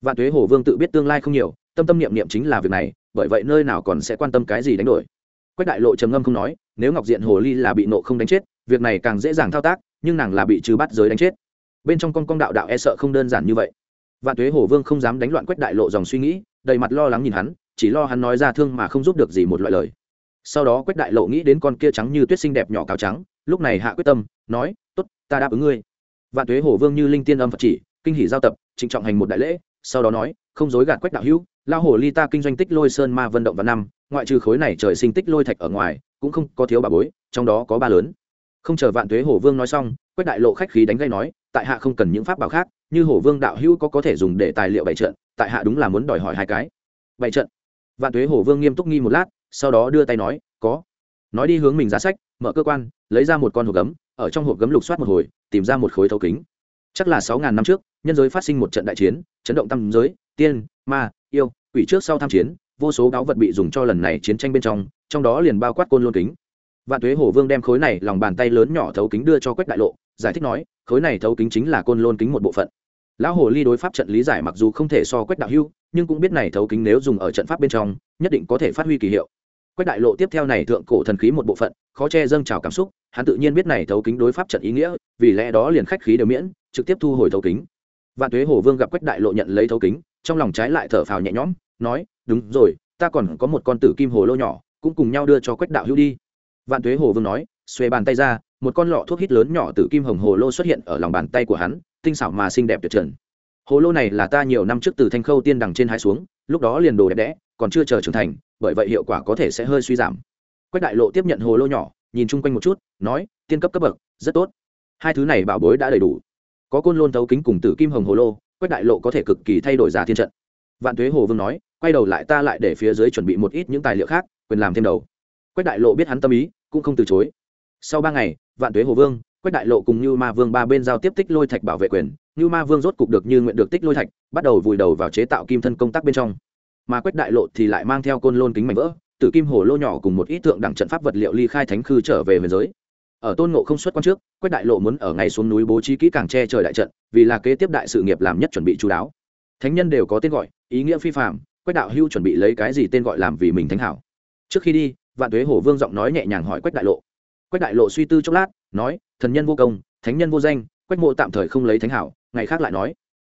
vạn tuế hồ vương tự biết tương lai không nhiều, tâm tâm niệm niệm chính là việc này, bởi vậy nơi nào còn sẽ quan tâm cái gì đánh đổi. Quách đại lộ trầm ngâm không nói, nếu ngọc diện hồ ly là bị nộ không đánh chết, việc này càng dễ dàng thao tác, nhưng nàng là bị trừ bắt giới đánh chết. Bên trong con con đạo đạo e sợ không đơn giản như vậy. Vạn tuế hồ vương không dám đánh loạn quách đại lộ dòng suy nghĩ, đầy mặt lo lắng nhìn hắn, chỉ lo hắn nói ra thương mà không giúp được gì một loại lời. Sau đó quách đại lộ nghĩ đến con kia trắng như tuyết xinh đẹp nhỏ cáo trắng, lúc này hạ quyết tâm, nói t ố t ta đáp ứng ngươi. Vạn tuế hồ vương như linh tiên âm phật chỉ, kinh hỷ giao tập, trịnh trọng hành một đại lễ sau đó nói, không dối gạt quách đạo hữu lao hồ ly ta kinh doanh tích lôi sơn ma vận động vào năm, ngoại trừ khối này trời sinh tích lôi thạch ở ngoài, cũng không có thiếu bà bối, trong đó có ba lớn. Không chờ vạn tuế hồ vương nói xong, quách đại lộ khách khí đánh gây nói, tại hạ không cần những pháp bảo khác, như hồ vương đạo hữu có có thể dùng để tài liệu bày trận, tại hạ đúng là muốn đòi hỏi hai cái. Bày trận. Vạn tuế hồ vương nghiêm túc nghi một lát, sau đó đưa tay nói, có. Nói đi hướng mình ra sách, mở cơ quan, lấy ra một con hộp gấm, ở trong hộp gấm lục soát một hồi, tìm ra một khối thấu kính chắc là sáu ngàn năm trước, nhân giới phát sinh một trận đại chiến, chấn động tâm giới, tiên, ma, yêu, quỷ trước sau tham chiến, vô số báu vật bị dùng cho lần này chiến tranh bên trong trong đó liền bao quát côn lôn kính. Vạn tuế hổ vương đem khối này lòng bàn tay lớn nhỏ thấu kính đưa cho quách đại lộ, giải thích nói, khối này thấu kính chính là côn lôn kính một bộ phận. Lão hồ ly đối pháp trận lý giải mặc dù không thể so quách đạo hưu, nhưng cũng biết này thấu kính nếu dùng ở trận pháp bên trong, nhất định có thể phát huy kỳ hiệu quách đại lộ tiếp theo này thượng cổ thần khí một bộ phận, khó che dâng trào cảm xúc, hắn tự nhiên biết này thấu kính đối pháp trận ý nghĩa, vì lẽ đó liền khách khí đều miễn, trực tiếp thu hồi thấu kính. Vạn tuế hồ vương gặp quách đại lộ nhận lấy thấu kính, trong lòng trái lại thở phào nhẹ nhõm, nói, đúng rồi, ta còn có một con tử kim hồ lô nhỏ, cũng cùng nhau đưa cho quách đạo hữu đi. Vạn tuế hồ vương nói xuê bàn tay ra, một con lọ thuốc hít lớn nhỏ tử kim hồng hồ lô xuất hiện ở lòng bàn tay của hắn, tinh xảo mà xinh đẹp tuyệt trần. Hồ lô này là ta nhiều năm trước từ thanh khâu tiên đằng trên hai xuống, lúc đó liền đồ đẹp đẽ, còn chưa chờ trưởng thành bởi vậy hiệu quả có thể sẽ hơi suy giảm. Quách đại lộ tiếp nhận hồ lô nhỏ, nhìn chung quanh một chút, nói, tiên cấp cấp bậc, rất tốt. Hai thứ này bảo bối đã đầy đủ. Có côn lôn thấu kính cùng tử kim hồng hồ lô, quách đại lộ có thể cực kỳ thay đổi giả thiên trận. Vạn tuế hồ vương nói, quay đầu lại ta lại để phía dưới chuẩn bị một ít những tài liệu khác, quyền làm thêm đầu. Quách đại lộ biết hắn tâm ý, cũng không từ chối. Sau ba ngày, vạn tuế hồ vương, quách đại lộ cùng như ma vương ba bên giao tiếp tích lôi thạch bảo vệ quyền. Như ma vương rốt cục được như nguyện được tích lôi thạch, bắt đầu vùi đầu vào chế tạo kim thân công tác bên trong mà quách đại lộ thì lại mang theo côn lôn kính mảnh vỡ tử kim hồ lô nhỏ cùng một ít tượng đẳng trận pháp vật liệu ly khai thánh khư trở về huyền giới. Ở tôn ngộ không xuất quan trước, quách đại lộ muốn ở ngày xuống núi bố trí kỹ càng che trời đại trận, vì là kế tiếp đại sự nghiệp làm nhất chuẩn bị chú đáo. Thánh nhân đều có tên gọi, ý nghĩa phi phạm quách đạo hưu chuẩn bị lấy cái gì tên gọi làm vì mình thánh hảo. Trước khi đi, vạn tuế hổ vương giọng nói nhẹ nhàng hỏi quách đại lộ. Quách đại lộ suy tư chốc lát, nói, thần nhân vô công, thánh nhân vô danh, quách mộ tạm thời không lấy thánh hảo. Ngày khác lại nói,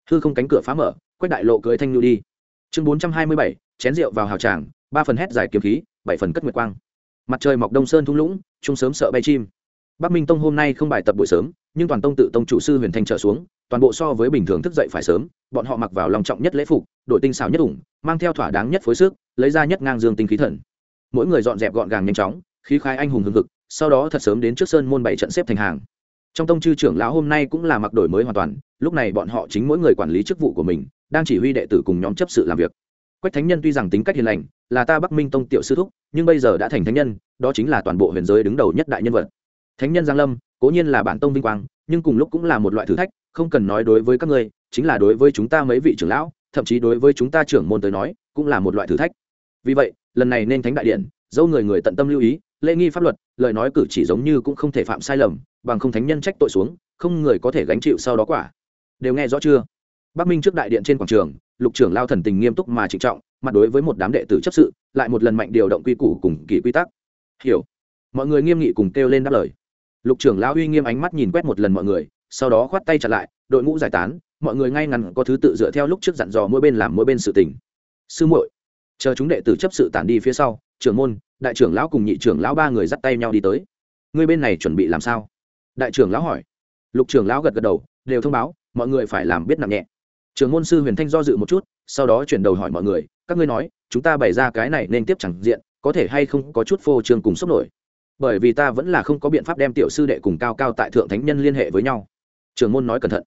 hư không cánh cửa phá mở. Quách đại lộ cưới thanh nhu đi chương bốn trăm hai mươi bảy, chén rượu vào hào tràng, ba phần hét giải kiếm khí, bảy phần cất nguyệt quang. Mặt trời mọc đông sơn thung lũng, chung sớm sợ bay chim. Bắc minh tông hôm nay không bài tập buổi sớm, nhưng toàn tông tự tông chủ sư huyền thanh trở xuống, toàn bộ so với bình thường thức dậy phải sớm, bọn họ mặc vào lòng trọng nhất lễ phục, đội tinh xảo nhất ủng, mang theo thỏa đáng nhất phối sức, lấy ra nhất ngang dương tinh khí thần. Mỗi người dọn dẹp gọn gàng nhanh chóng, khí khai anh hùng hưng hực, sau đó thật sớm đến trước sơn môn bảy trận xếp thành hàng trong tông chư trưởng lão hôm nay cũng là mặc đổi mới hoàn toàn, lúc này bọn họ chính mỗi người quản lý chức vụ của mình, đang chỉ huy đệ tử cùng nhóm chấp sự làm việc. Quách thánh nhân tuy rằng tính cách hiền lành, là ta bắc minh tông tiểu sư thúc, nhưng bây giờ đã thành thánh nhân, đó chính là toàn bộ huyền giới đứng đầu nhất đại nhân vật. Thánh nhân giang lâm, cố nhiên là bản tông vinh quang, nhưng cùng lúc cũng là một loại thử thách, không cần nói đối với các ngươi, chính là đối với chúng ta mấy vị trưởng lão, thậm chí đối với chúng ta trưởng môn tới nói, cũng là một loại thử thách. Vì vậy, lần này nên thánh đại điện, dâu người người tận tâm lưu ý, lễ nghi pháp luật, lời nói cử chỉ giống như cũng không thể phạm sai lầm bằng không thánh nhân trách tội xuống, không người có thể gánh chịu sau đó quả. Đều nghe rõ chưa? Bắc minh trước đại điện trên quảng trường, lục trưởng lao thần tình nghiêm túc mà trịnh trọng, mặt đối với một đám đệ tử chấp sự, lại một lần mạnh điều động quy củ cùng kỷ quy tắc. Hiểu. Mọi người nghiêm nghị cùng kêu lên đáp lời. Lục trưởng lão uy nghiêm ánh mắt nhìn quét một lần mọi người, sau đó khoát tay trả lại, đội ngũ giải tán, mọi người ngay ngắn có thứ tự dựa theo lúc trước dặn dò mỗi bên làm mỗi bên sự tình. Sư muội, chờ chúng đệ tử chấp sự tản đi phía sau, trưởng môn, đại trưởng lão cùng nhị trưởng lão ba người dắt tay nhau đi tới. Người bên này chuẩn bị làm sao? Đại trưởng lão hỏi. Lục trưởng lão gật gật đầu, đều thông báo, mọi người phải làm biết nặng nhẹ. Trưởng môn sư huyền thanh do dự một chút, sau đó chuyển đầu hỏi mọi người, các ngươi nói, chúng ta bày ra cái này nên tiếp chẳng diện, có thể hay không có chút phô trương cùng sốc nổi? Bởi vì ta vẫn là không có biện pháp đem tiểu sư đệ cùng cao cao tại thượng thánh nhân liên hệ với nhau. Trưởng môn nói cẩn thận.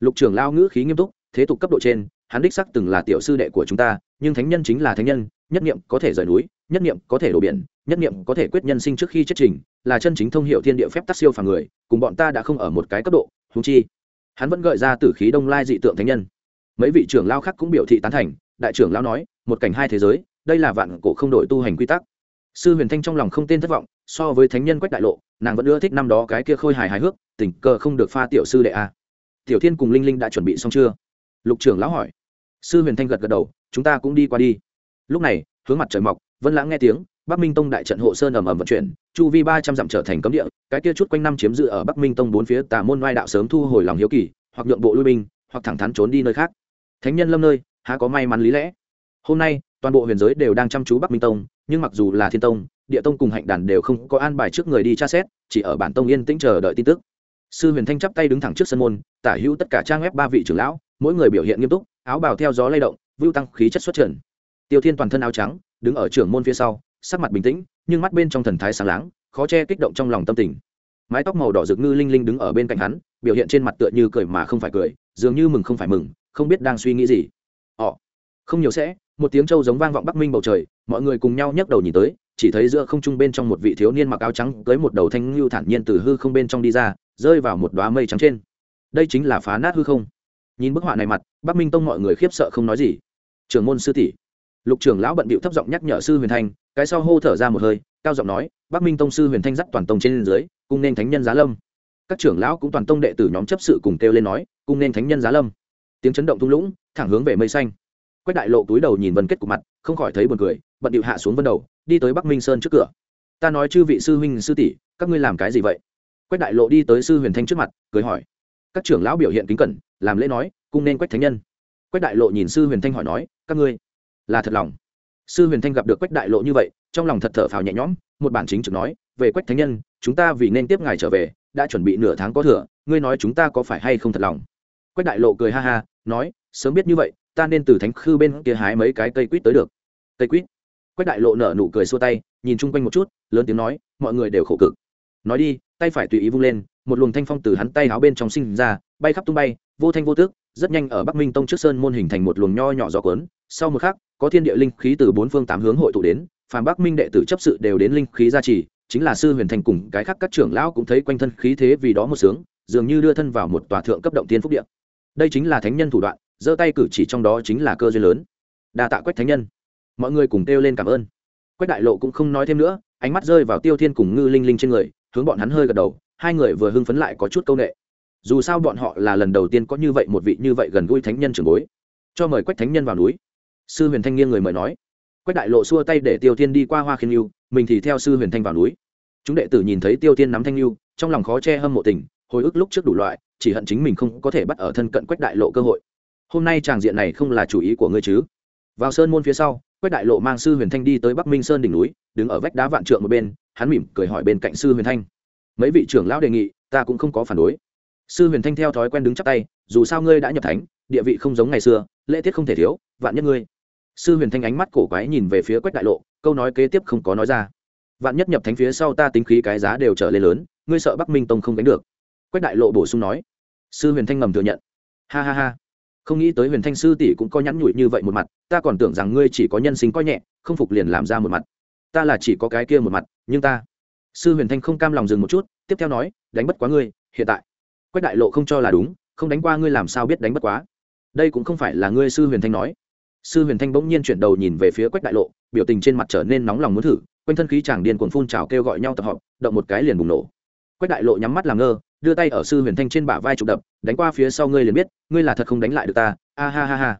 Lục trưởng lao ngữ khí nghiêm túc, thế tục cấp độ trên, hắn đích sắc từng là tiểu sư đệ của chúng ta, nhưng thánh nhân chính là thánh nhân, nhất niệm có thể rời núi nhất niệm có thể đổ biển, nhất niệm có thể quyết nhân sinh trước khi chết trình, là chân chính thông hiệu thiên địa phép tắc siêu phàm người, cùng bọn ta đã không ở một cái cấp độ húng chi, hắn vẫn gợi ra tử khí đông lai dị tượng thánh nhân. Mấy vị trưởng lao khác cũng biểu thị tán thành, đại trưởng lao nói, một cảnh hai thế giới, đây là vạn cổ không đổi tu hành quy tắc. Sư huyền thanh trong lòng không tên thất vọng, so với thánh nhân quách đại lộ, nàng vẫn ưa thích năm đó cái kia khôi hài hài hước, tình cờ không được pha tiểu sư đệ a. Tiểu thiên cùng linh linh đã chuẩn bị xong chưa? Lục trưởng lão hỏi. Sư huyền thanh gật gật đầu, chúng ta cũng đi qua đi. Lúc này, hướng mặt trời mọc vân lãng nghe tiếng, bắc minh tông đại trận hộ sơn ầm ầm vận chuyển, chu vi ba trăm dặm trở thành cấm địa, cái kia chút quanh năm chiếm giữ ở bắc minh tông bốn phía tà môn ngoại đạo sớm thu hồi lòng hiếu kỳ, hoặc nhượng bộ lui binh, hoặc thẳng thắn trốn đi nơi khác. Thánh nhân lâm nơi, há có may mắn lý lẽ? Hôm nay, toàn bộ huyền giới đều đang chăm chú bắc minh tông, nhưng mặc dù là thiên tông, địa tông cùng hạnh đàn đều không có an bài trước người đi tra xét, chỉ ở bản tông yên tĩnh chờ đợi tin tức. Sư huyền thanh chắp tay đứng thẳng trước sân môn, tả hữu tất cả trang web ba vị trưởng lão, mỗi người biểu hiện nghiêm túc, áo bào theo gió lay động, vưu tăng khí chất xuất trần tiêu thiên toàn thân áo trắng, đứng ở trưởng môn phía sau, sắc mặt bình tĩnh, nhưng mắt bên trong thần thái sáng láng, khó che kích động trong lòng tâm tình. Mái tóc màu đỏ rực ngư linh linh đứng ở bên cạnh hắn, biểu hiện trên mặt tựa như cười mà không phải cười, dường như mừng không phải mừng, không biết đang suy nghĩ gì. Họ, không nhiều sẽ, một tiếng trâu giống vang vọng bắc minh bầu trời, mọi người cùng nhau nhấc đầu nhìn tới, chỉ thấy giữa không trung bên trong một vị thiếu niên mặc áo trắng cưới một đầu thanh lưu thản nhiên từ hư không bên trong đi ra, rơi vào một đoá mây trắng trên. Đây chính là phá nát hư không. Nhìn bức họa này mặt, bắc minh tông mọi người khiếp sợ không nói gì. Trưởng môn sư tỷ lục trưởng lão bận bịu thấp giọng nhắc nhở sư huyền thanh, cái sau hô thở ra một hơi, cao giọng nói, bắc minh tông sư huyền thanh dắt toàn tông trên dưới cùng nên thánh nhân giá lâm. Các trưởng lão cũng toàn tông đệ tử nhóm chấp sự cùng kêu lên nói Cùng nên thánh nhân giá lâm. Tiếng chấn động thung lũng, thẳng hướng về mây xanh. Quách đại lộ túi đầu nhìn vân kết của mặt, không khỏi thấy buồn cười, bận điệu hạ xuống vân đầu, đi tới bắc minh sơn trước cửa. Ta nói chư vị sư huynh, sư tỷ, các ngươi làm cái gì vậy? Quách đại lộ đi tới sư huyền thanh trước mặt, cười hỏi. Các trưởng lão biểu hiện kính cẩn, làm lễ nói, cung nên quách thánh nhân. Quách đại lộ nhìn sư huyền thanh hỏi nói, các ngươi là thật lòng. Sư huyền thanh gặp được quách đại lộ như vậy, trong lòng thật thở phào nhẹ nhõm, một bản chính trực nói, về quách thánh nhân, chúng ta vì nên tiếp ngài trở về, đã chuẩn bị nửa tháng có thừa, ngươi nói chúng ta có phải hay không thật lòng? Quách đại lộ cười ha ha, nói, sớm biết như vậy, ta nên từ thánh khư bên kia hái mấy cái cây quýt tới được. Cây quýt? Quách đại lộ nở nụ cười xua tay, nhìn chung quanh một chút, lớn tiếng nói, mọi người đều khổ cực. Nói đi, tay phải tùy ý vung lên, một luồng thanh phong từ hắn tay áo bên trong sinh ra, bay khắp tung bay, vô thanh vô tước rất nhanh ở bắc minh tông trước sơn môn hình thành một luồng nho nhỏ gió cuốn sau một khắc, có thiên địa linh khí từ bốn phương tám hướng hội tụ đến, phàm bắc minh đệ tử chấp sự đều đến linh khí gia trì, chính là sư huyền thành cùng cái khác các trưởng lão cũng thấy quanh thân khí thế vì đó một sướng, dường như đưa thân vào một tòa thượng cấp động tiên phúc điện đây chính là thánh nhân thủ đoạn, giơ tay cử chỉ trong đó chính là cơ duyên lớn. Đa tạ quách thánh nhân. Mọi người cùng kêu lên cảm ơn. Quách đại lộ cũng không nói thêm nữa, ánh mắt rơi vào tiêu thiên cùng ngư linh linh trên người, hướng bọn hắn hơi gật đầu, hai người vừa hưng phấn lại có chút c â u n ệ dù sao bọn họ là lần đầu tiên có như vậy một vị như vậy gần gũi thánh nhân trưởng bối. Cho mời quách thánh nhân vào núi sư huyền thanh nghiêng người mời nói. Quách đại lộ xua tay để tiêu thiên đi qua hoa khiên yêu mình thì theo sư huyền thanh vào núi. Chúng đệ tử nhìn thấy tiêu thiên nắm thanh yêu trong lòng khó che hâm mộ tình, hồi ức lúc trước đủ loại, chỉ hận chính mình không có thể bắt ở thân cận quách đại lộ cơ hội. Hôm nay tràng diện này không là chủ ý của ngươi chứ? Vào sơn môn phía sau, quách đại lộ mang sư huyền thanh đi tới bắc minh sơn đỉnh núi, đứng ở vách đá vạn trượng một bên, hắn mỉm cười hỏi bên cạnh sư huyền thanh. Mấy vị trưởng lão đề nghị, ta cũng không có phản đối. Sư huyền thanh theo thói quen đứng chắp tay, dù sao ngươi đã nhập thánh, địa vị không giống ngày xưa, lễ tiết không thể thiếu, vạn nhất ngươi sư huyền thanh ánh mắt cổ quái nhìn về phía quách đại lộ, câu nói kế tiếp không có nói ra. Vạn nhất nhập thánh phía sau ta tính khí cái giá đều trở lên lớn, ngươi sợ bắc minh tông không đánh được. Quách đại lộ bổ sung nói. Sư huyền thanh ngầm thừa nhận. Ha ha ha. Không nghĩ tới huyền thanh sư tỷ cũng có nhắn nhủi như vậy một mặt, ta còn tưởng rằng ngươi chỉ có nhân sinh coi nhẹ, không phục liền làm ra một mặt. Ta là chỉ có cái kia một mặt, nhưng ta. Sư huyền thanh không cam lòng dừng một chút, tiếp theo nói, đánh bất quá ngươi, hiện tại. Quách đại lộ không cho là đúng, không đánh qua ngươi làm sao biết đánh bất quá. Đây cũng không phải là ngươi sư huyền thanh nói sư huyền thanh bỗng nhiên chuyển đầu nhìn về phía quách đại lộ, biểu tình trên mặt trở nên nóng lòng muốn thử, quanh thân khí chàng điên cuồng phun trào kêu gọi nhau tập họp động một cái liền bùng nổ. Quách đại lộ nhắm mắt làm ngơ, đưa tay ở sư huyền thanh trên bả vai trục đập, đánh qua phía sau ngươi liền biết, ngươi là thật không đánh lại được ta, a ha ha ha.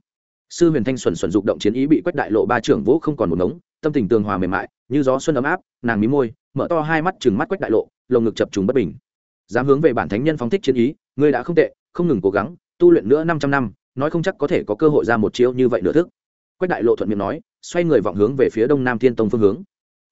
Sư huyền thanh xuẩn xuẩn dục động chiến ý bị quách đại lộ ba trưởng vũ không còn một ngống, tâm tình tường hòa mềm mại, như gió xuân ấm áp, nàng mí môi, mở to hai mắt chừng mắt quách đại lộ, lồng ngực chập trùng bất bình. Dám hướng về bản thánh nhân phóng thích chiến ý, ngươi đã không tệ, không ngừng cố gắng, tu luyện nữa năm trăm năm nói không chắc có thể có cơ hội ra một chiêu như vậy nửa thức. Quách đại lộ thuận miệng nói, xoay người vọng hướng về phía đông nam thiên tông phương hướng.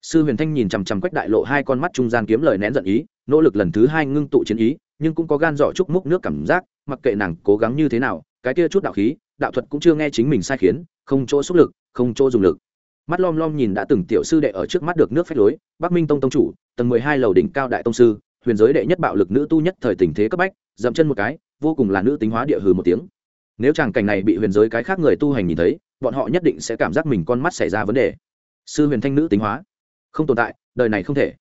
Sư huyền thanh nhìn chằm chằm quách đại lộ hai con mắt trung gian kiếm lời nén giận ý, nỗ lực lần thứ hai ngưng tụ chiến ý, nhưng cũng có gan dọ chúc múc nước cảm giác, mặc kệ nàng cố gắng như thế nào, cái kia chút đạo khí, đạo thuật cũng chưa nghe chính mình sai khiến, không chỗ xúc lực, không chỗ dùng lực. Mắt lom lom nhìn đã từng tiểu sư đệ ở trước mắt được nước phép lối, bắc minh tông tông chủ, tầng mười hai lầu đỉnh cao đại tông sư, huyền giới đệ nhất bạo lực nữ tu nhất thời tình thế cấp bách, dậm chân một cái, vô cùng là nữ tính hóa địa hừ một tiếng nếu tràng cảnh này bị huyền giới cái khác người tu hành nhìn thấy, bọn họ nhất định sẽ cảm giác mình con mắt xảy ra vấn đề. Sư huyền thanh nữ tính hóa. Không tồn tại, đời này không thể.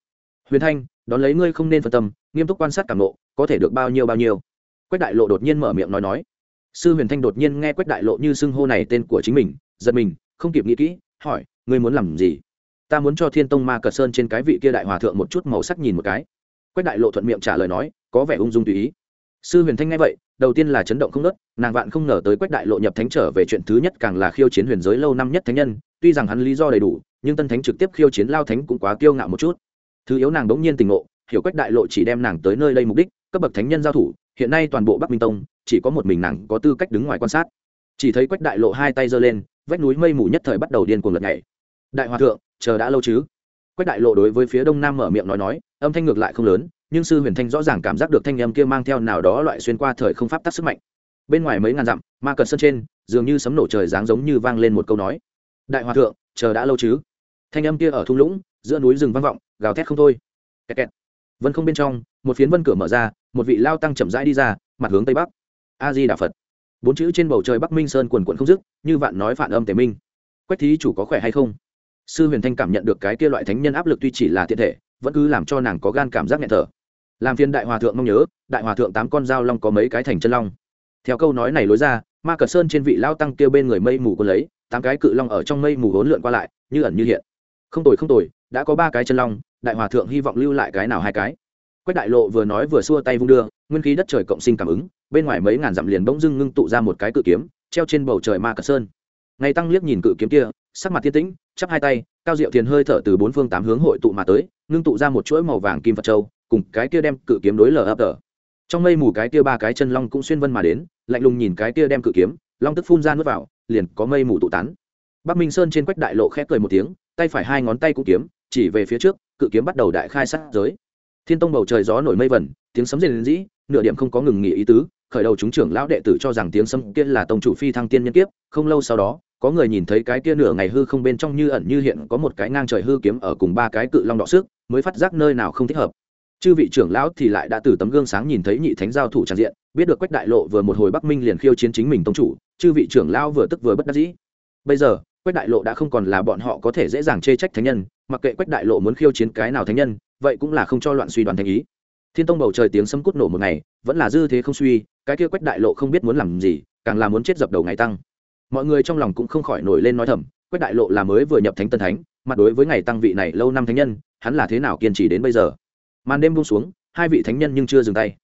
Huyền thanh, đón lấy ngươi không nên phân tâm, nghiêm túc quan sát cảm nộ có thể được bao nhiêu bao nhiêu. Quách đại lộ đột nhiên mở miệng nói nói. Sư huyền thanh đột nhiên nghe quách đại lộ như xưng hô này tên của chính mình, giật mình, không kịp nghĩ kỹ, hỏi, ngươi muốn làm gì? Ta muốn cho thiên tông ma cờ sơn trên cái vị kia đại hòa thượng một chút màu sắc nhìn một cái. Quách đại lộ thuận miệng trả lời nói, có vẻ ung dung tùy ý sư huyền thanh nghe vậy, đầu tiên là chấn động không nớt nàng vạn không ngờ tới quách đại lộ nhập thánh trở về chuyện thứ nhất càng là khiêu chiến huyền giới lâu năm nhất thánh nhân, tuy rằng hắn lý do đầy đủ, nhưng tân thánh trực tiếp khiêu chiến lao thánh cũng quá kiêu ngạo một chút. Thứ yếu nàng đống nhiên tình ngộ, hiểu quách đại lộ chỉ đem nàng tới nơi đây mục đích, cấp bậc thánh nhân giao thủ, hiện nay toàn bộ bắc minh tông, chỉ có một mình nàng có tư cách đứng ngoài quan sát. Chỉ thấy quách đại lộ hai tay giơ lên, vách núi mây mù nhất thời bắt đầu điên cuồng lật nhảy. Đại hòa thượng, chờ đã lâu chứ? Quách đại lộ đối với phía đông nam mở miệng nói nói, âm thanh ngược lại không lớn nhưng sư huyền thanh rõ ràng cảm giác được thanh âm kia mang theo nào đó loại xuyên qua thời không pháp tắc sức mạnh. Bên ngoài mấy ngàn dặm, ma cật sân trên, dường như sấm nổ trời dáng giống như vang lên một câu nói. Đại hòa thượng, chờ đã lâu chứ? Thanh âm kia ở thung lũng, giữa núi rừng vang vọng, gào thét không thôi. Kẹt kẹt. vân không bên trong, một phiến vân cửa mở ra, một vị lao tăng chậm rãi đi ra, mặt hướng tây bắc. A di đà phật. Bốn chữ trên bầu trời bắc minh sơn quần quận không dứt, như vạn nói phản âm tề minh. Quách thí chủ có khỏe hay không? Sư huyền thanh cảm nhận được cái kia loại thánh nhân áp lực tuy chỉ là thiện thể, vẫn cứ làm cho nàng có gan cảm giác nhẹ thở làm phiên đại hòa thượng mong nhớ, đại hòa thượng tám con dao long có mấy cái thành chân long. Theo câu nói này lối ra, ma cờ sơn trên vị lao tăng kêu bên người mây mù quân lấy, tám cái cự long ở trong mây mù hốn lượn qua lại, như ẩn như hiện. Không tồi không tồi, đã có ba cái chân long, đại hòa thượng hy vọng lưu lại cái nào hai cái. Quách đại lộ vừa nói vừa xua tay vung đưa, nguyên khí đất trời cộng sinh cảm ứng, bên ngoài mấy ngàn dặm liền bỗng dưng ngưng tụ ra một cái cự kiếm, treo trên bầu trời ma cờ sơn. Ngày tăng liếc nhìn cự kiếm kia, sắc mặt thiên tĩnh, chắp hai tay, cao diệu thiền hơi thở từ bốn phương tám hướng hội tụ mà tới, ngưng tụ ra một chuỗi màu vàng kim phật châu cùng cái kia đem cự kiếm đối lở ấp tở trong mây mù cái kia ba cái chân long cũng xuyên vân mà đến, lạnh lùng nhìn cái kia đem cự kiếm, long tức phun ra nước vào, liền có mây mù tụ tán. Bắc minh sơn trên quách đại lộ khẽ cười một tiếng, tay phải hai ngón tay cũng kiếm, chỉ về phía trước, cự kiếm bắt đầu đại khai sát giới. Thiên tông bầu trời gió nổi mây vẩn tiếng sấm rền rĩ, nửa điểm không có ngừng nghỉ ý tứ, khởi đầu chúng trưởng lão đệ tử cho rằng tiếng sấm kia là tông chủ phi thăng tiên nhân kiếp, không lâu sau đó, có người nhìn thấy cái kia nửa ngày hư không bên trong như ẩn như hiện có một cái ngang trời hư kiếm ở cùng ba cái cự long đọ sức mới phát giác nơi nào không thích hợp chư vị trưởng lão thì lại đã từ tấm gương sáng nhìn thấy nhị thánh giao thủ tràn diện, biết được quách đại lộ vừa một hồi bắc minh liền khiêu chiến chính mình tông chủ, chư vị trưởng lão vừa tức vừa bất đắc dĩ. Bây giờ, quách đại lộ đã không còn là bọn họ có thể dễ dàng chê trách thánh nhân, mặc kệ quách đại lộ muốn khiêu chiến cái nào thánh nhân, vậy cũng là không cho loạn suy đoán thành ý. Thiên tông bầu trời tiếng sấm cút nổ một ngày, vẫn là dư thế không suy, cái kia quách đại lộ không biết muốn làm gì, càng là muốn chết dập đầu ngày tăng. Mọi người trong lòng cũng không khỏi nổi lên nói thầm, quách đại lộ là mới vừa nhập thánh tân thánh mặt đối với ngày tăng vị này lâu năm thánh nhân, hắn là thế nào kiên trì đến bây giờ? Màn đêm buông xuống, hai vị thánh nhân nhưng chưa dừng tay.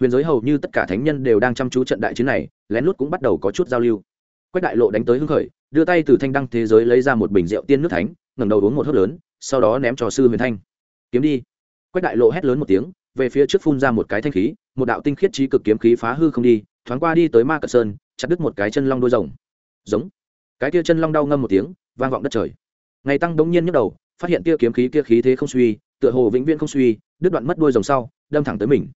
Huyền giới hầu như tất cả thánh nhân đều đang chăm chú trận đại chiến này, lén lút cũng bắt đầu có chút giao lưu. Quách đại lộ đánh tới hưng khởi, đưa tay từ thanh đăng thế giới lấy ra một bình rượu tiên nước thánh, ngẩng đầu uống một hớp lớn, sau đó ném cho sư huyền thanh. Kiếm đi. Quách đại lộ hét lớn một tiếng, về phía trước phun ra một cái thanh khí, một đạo tinh khiết trí cực kiếm khí phá hư không đi, thoáng qua đi tới ma cận sơn, chặt đứt một cái chân long đôi rồng. Giống. Cái kia chân long đau ngâm một tiếng, vang vọng đất trời. Ngày tăng đống nhiên nhức đầu, phát hiện kia kiếm khí kia khí thế không suy tựa hồ vĩnh viễn không suy, đứt đoạn mất đuôi rồng sau, đâm thẳng tới mình.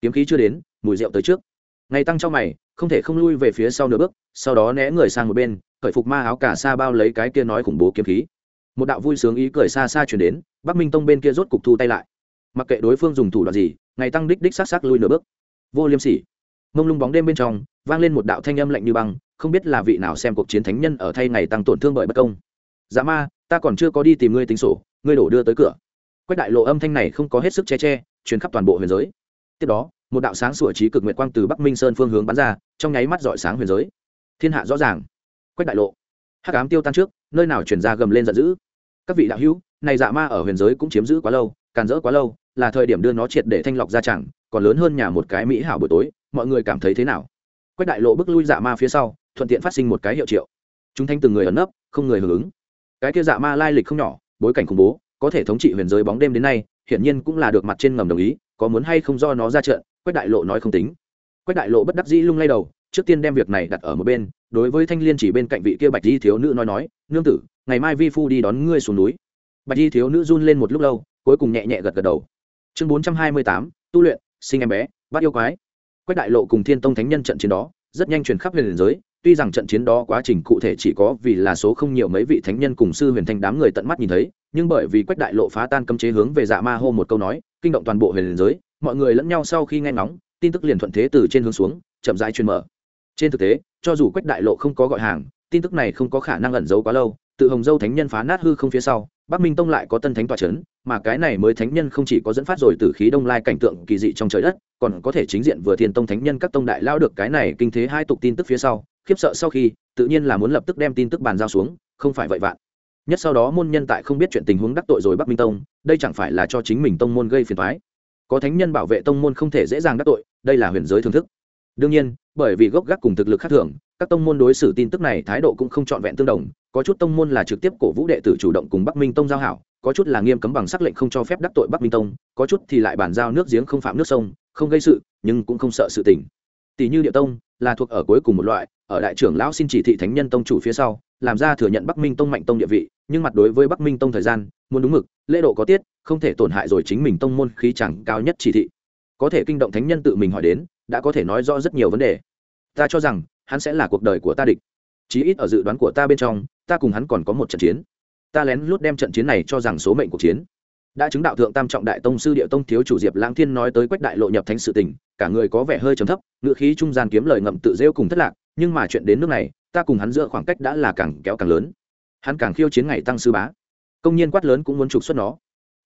Kiếm khí chưa đến, mùi rượu tới trước. Ngày tăng trong mày, không thể không lui về phía sau nửa bước, sau đó né người sang một bên, khởi phục ma áo cả xa bao lấy cái kia nói khủng bố kiếm khí. Một đạo vui sướng ý cười xa xa chuyển đến, bắc minh tông bên kia rốt cục thu tay lại. Mặc kệ đối phương dùng thủ đoạn gì, ngày tăng đích đích s á lui nửa bước. Vô liêm sỉ. Mông lung bóng đêm bên trong, vang lên một đạo thanh âm lạnh như băng, không biết là vị nào xem cuộc chiến thánh nhân ở thay ngày tăng tổn thương bởi bất công. Dạ ma, ta còn chưa có đi tìm ngươi tính sổ, ngươi đổ đưa tới cửa quách đại lộ âm thanh này không có hết sức che che, truyền khắp toàn bộ huyền giới. Tiếp đó, một đạo sáng sủa trí cực nguyệt quang từ bắc minh sơn phương hướng bắn ra, trong nháy mắt dọi sáng huyền giới. Thiên hạ rõ ràng. Quách đại lộ. Hắc ám tiêu tan trước, nơi nào chuyển ra gầm lên giận dữ? Các vị đạo hữu, này dạ ma ở huyền giới cũng chiếm giữ quá lâu, càn rỡ quá lâu, là thời điểm đưa nó triệt để thanh lọc ra chẳng, còn lớn hơn nhà một cái mỹ hảo buổi tối, mọi người cảm thấy thế nào? Quách đại lộ bước lui dạ ma phía sau, thuận tiện phát sinh một cái hiệu triệu. Chúng thanh từng người ẩn nấp, không người hưởng ứng. Cái kia dạ ma lai lịch không nhỏ, bối cảnh khủng bố có thể thống trị huyền giới bóng đêm đến nay, hiển nhiên cũng là được mặt trên ngầm đồng ý, có muốn hay không do nó ra trận, quách đại lộ nói không tính. Quách đại lộ bất đắc dĩ lung lay đầu, trước tiên đem việc này đặt ở một bên, đối với thanh liên chỉ bên cạnh vị kia bạch di thiếu nữ nói nói, nương tử, ngày mai vi phu đi đón ngươi xuống núi. Bạch di thiếu nữ run lên một lúc lâu, cuối cùng nhẹ nhẹ gật gật đầu. Chương bốn trăm hai mươi tám, tu luyện, sinh em bé, bắt yêu quái. Quách đại lộ cùng thiên tông thánh nhân trận chiến đó, rất nhanh truyền khắp huyền giới, tuy rằng trận chiến đó quá trình cụ thể chỉ có vì là số không nhiều mấy vị thánh nhân cùng sư huyền thanh đám người tận mắt nhìn thấy nhưng bởi vì quách đại lộ phá tan cấm chế hướng về dạ ma hô một câu nói, kinh động toàn bộ huyền giới, mọi người lẫn nhau sau khi nghe ngóng, tin tức liền thuận thế từ trên hướng xuống, chậm rãi truyền mở. Trên thực tế, cho dù quách đại lộ không có gọi hàng, tin tức này không có khả năng ẩn giấu quá lâu, tự hồng dâu thánh nhân phá nát hư không phía sau, bắc minh tông lại có tân thánh tòa c h ấ n mà cái này mới thánh nhân không chỉ có dẫn phát rồi từ khí đông lai cảnh tượng kỳ dị trong trời đất, còn có thể chính diện vừa thiên tông thánh nhân các tông đại lao được cái này kinh thế hai tục tin tức phía sau, khiếp sợ sau khi, tự nhiên là muốn lập tức đem tin tức bàn giao xuống, không phải vậy vạn nhất sau đó môn nhân tại không biết chuyện tình huống đắc tội rồi bắc minh tông, đây chẳng phải là cho chính mình tông môn gây phiền thoái có thánh nhân bảo vệ tông môn không thể dễ dàng đắc tội, đây là huyền giới thưởng thức. Đương nhiên, bởi vì gốc gác cùng thực lực khác thường, các tông môn đối xử tin tức này thái độ cũng không trọn vẹn tương đồng, có chút tông môn là trực tiếp cổ vũ đệ tử chủ động cùng bắc minh tông giao hảo, có chút là nghiêm cấm bằng sắc lệnh không cho phép đắc tội bắc minh tông, có chút thì lại bàn giao nước giếng không phạm nước sông, không gây sự, nhưng cũng không sợ sự tình. Tỷ như địa tông, là thuộc ở cuối cùng một loại, ở đại trưởng lão xin chỉ thị thánh nhân tông chủ phía sau, làm ra thừa nhận bắc minh tông mạnh tông địa vị nhưng mặt đối với bắc minh tông thời gian, muốn đúng mực, lễ độ có tiết, không thể tổn hại rồi chính mình tông môn khí chẳng cao nhất chỉ thị. Có thể kinh động thánh nhân tự mình hỏi đến, đã có thể nói rõ rất nhiều vấn đề. Ta cho rằng, hắn sẽ là cuộc đời của ta địch. Chí ít ở dự đoán của ta bên trong, ta cùng hắn còn có một trận chiến. Ta lén lút đem trận chiến này cho rằng số mệnh cuộc chiến. Đã chứng đạo thượng tam trọng đại tông sư địa tông thiếu chủ diệp lãng thiên nói tới quách đại lộ nhập thánh sự tình, cả người có vẻ hơi trầm thấp ngựa khí trung gian kiếm lời ngậm tự rêu cùng thất lạc, nhưng mà chuyện đến nước này, ta cùng hắn giữa khoảng cách đã là càng kéo càng lớn hắn càng khiêu chiến ngày tăng sư bá. Công nhiên quát lớn cũng muốn trục xuất nó.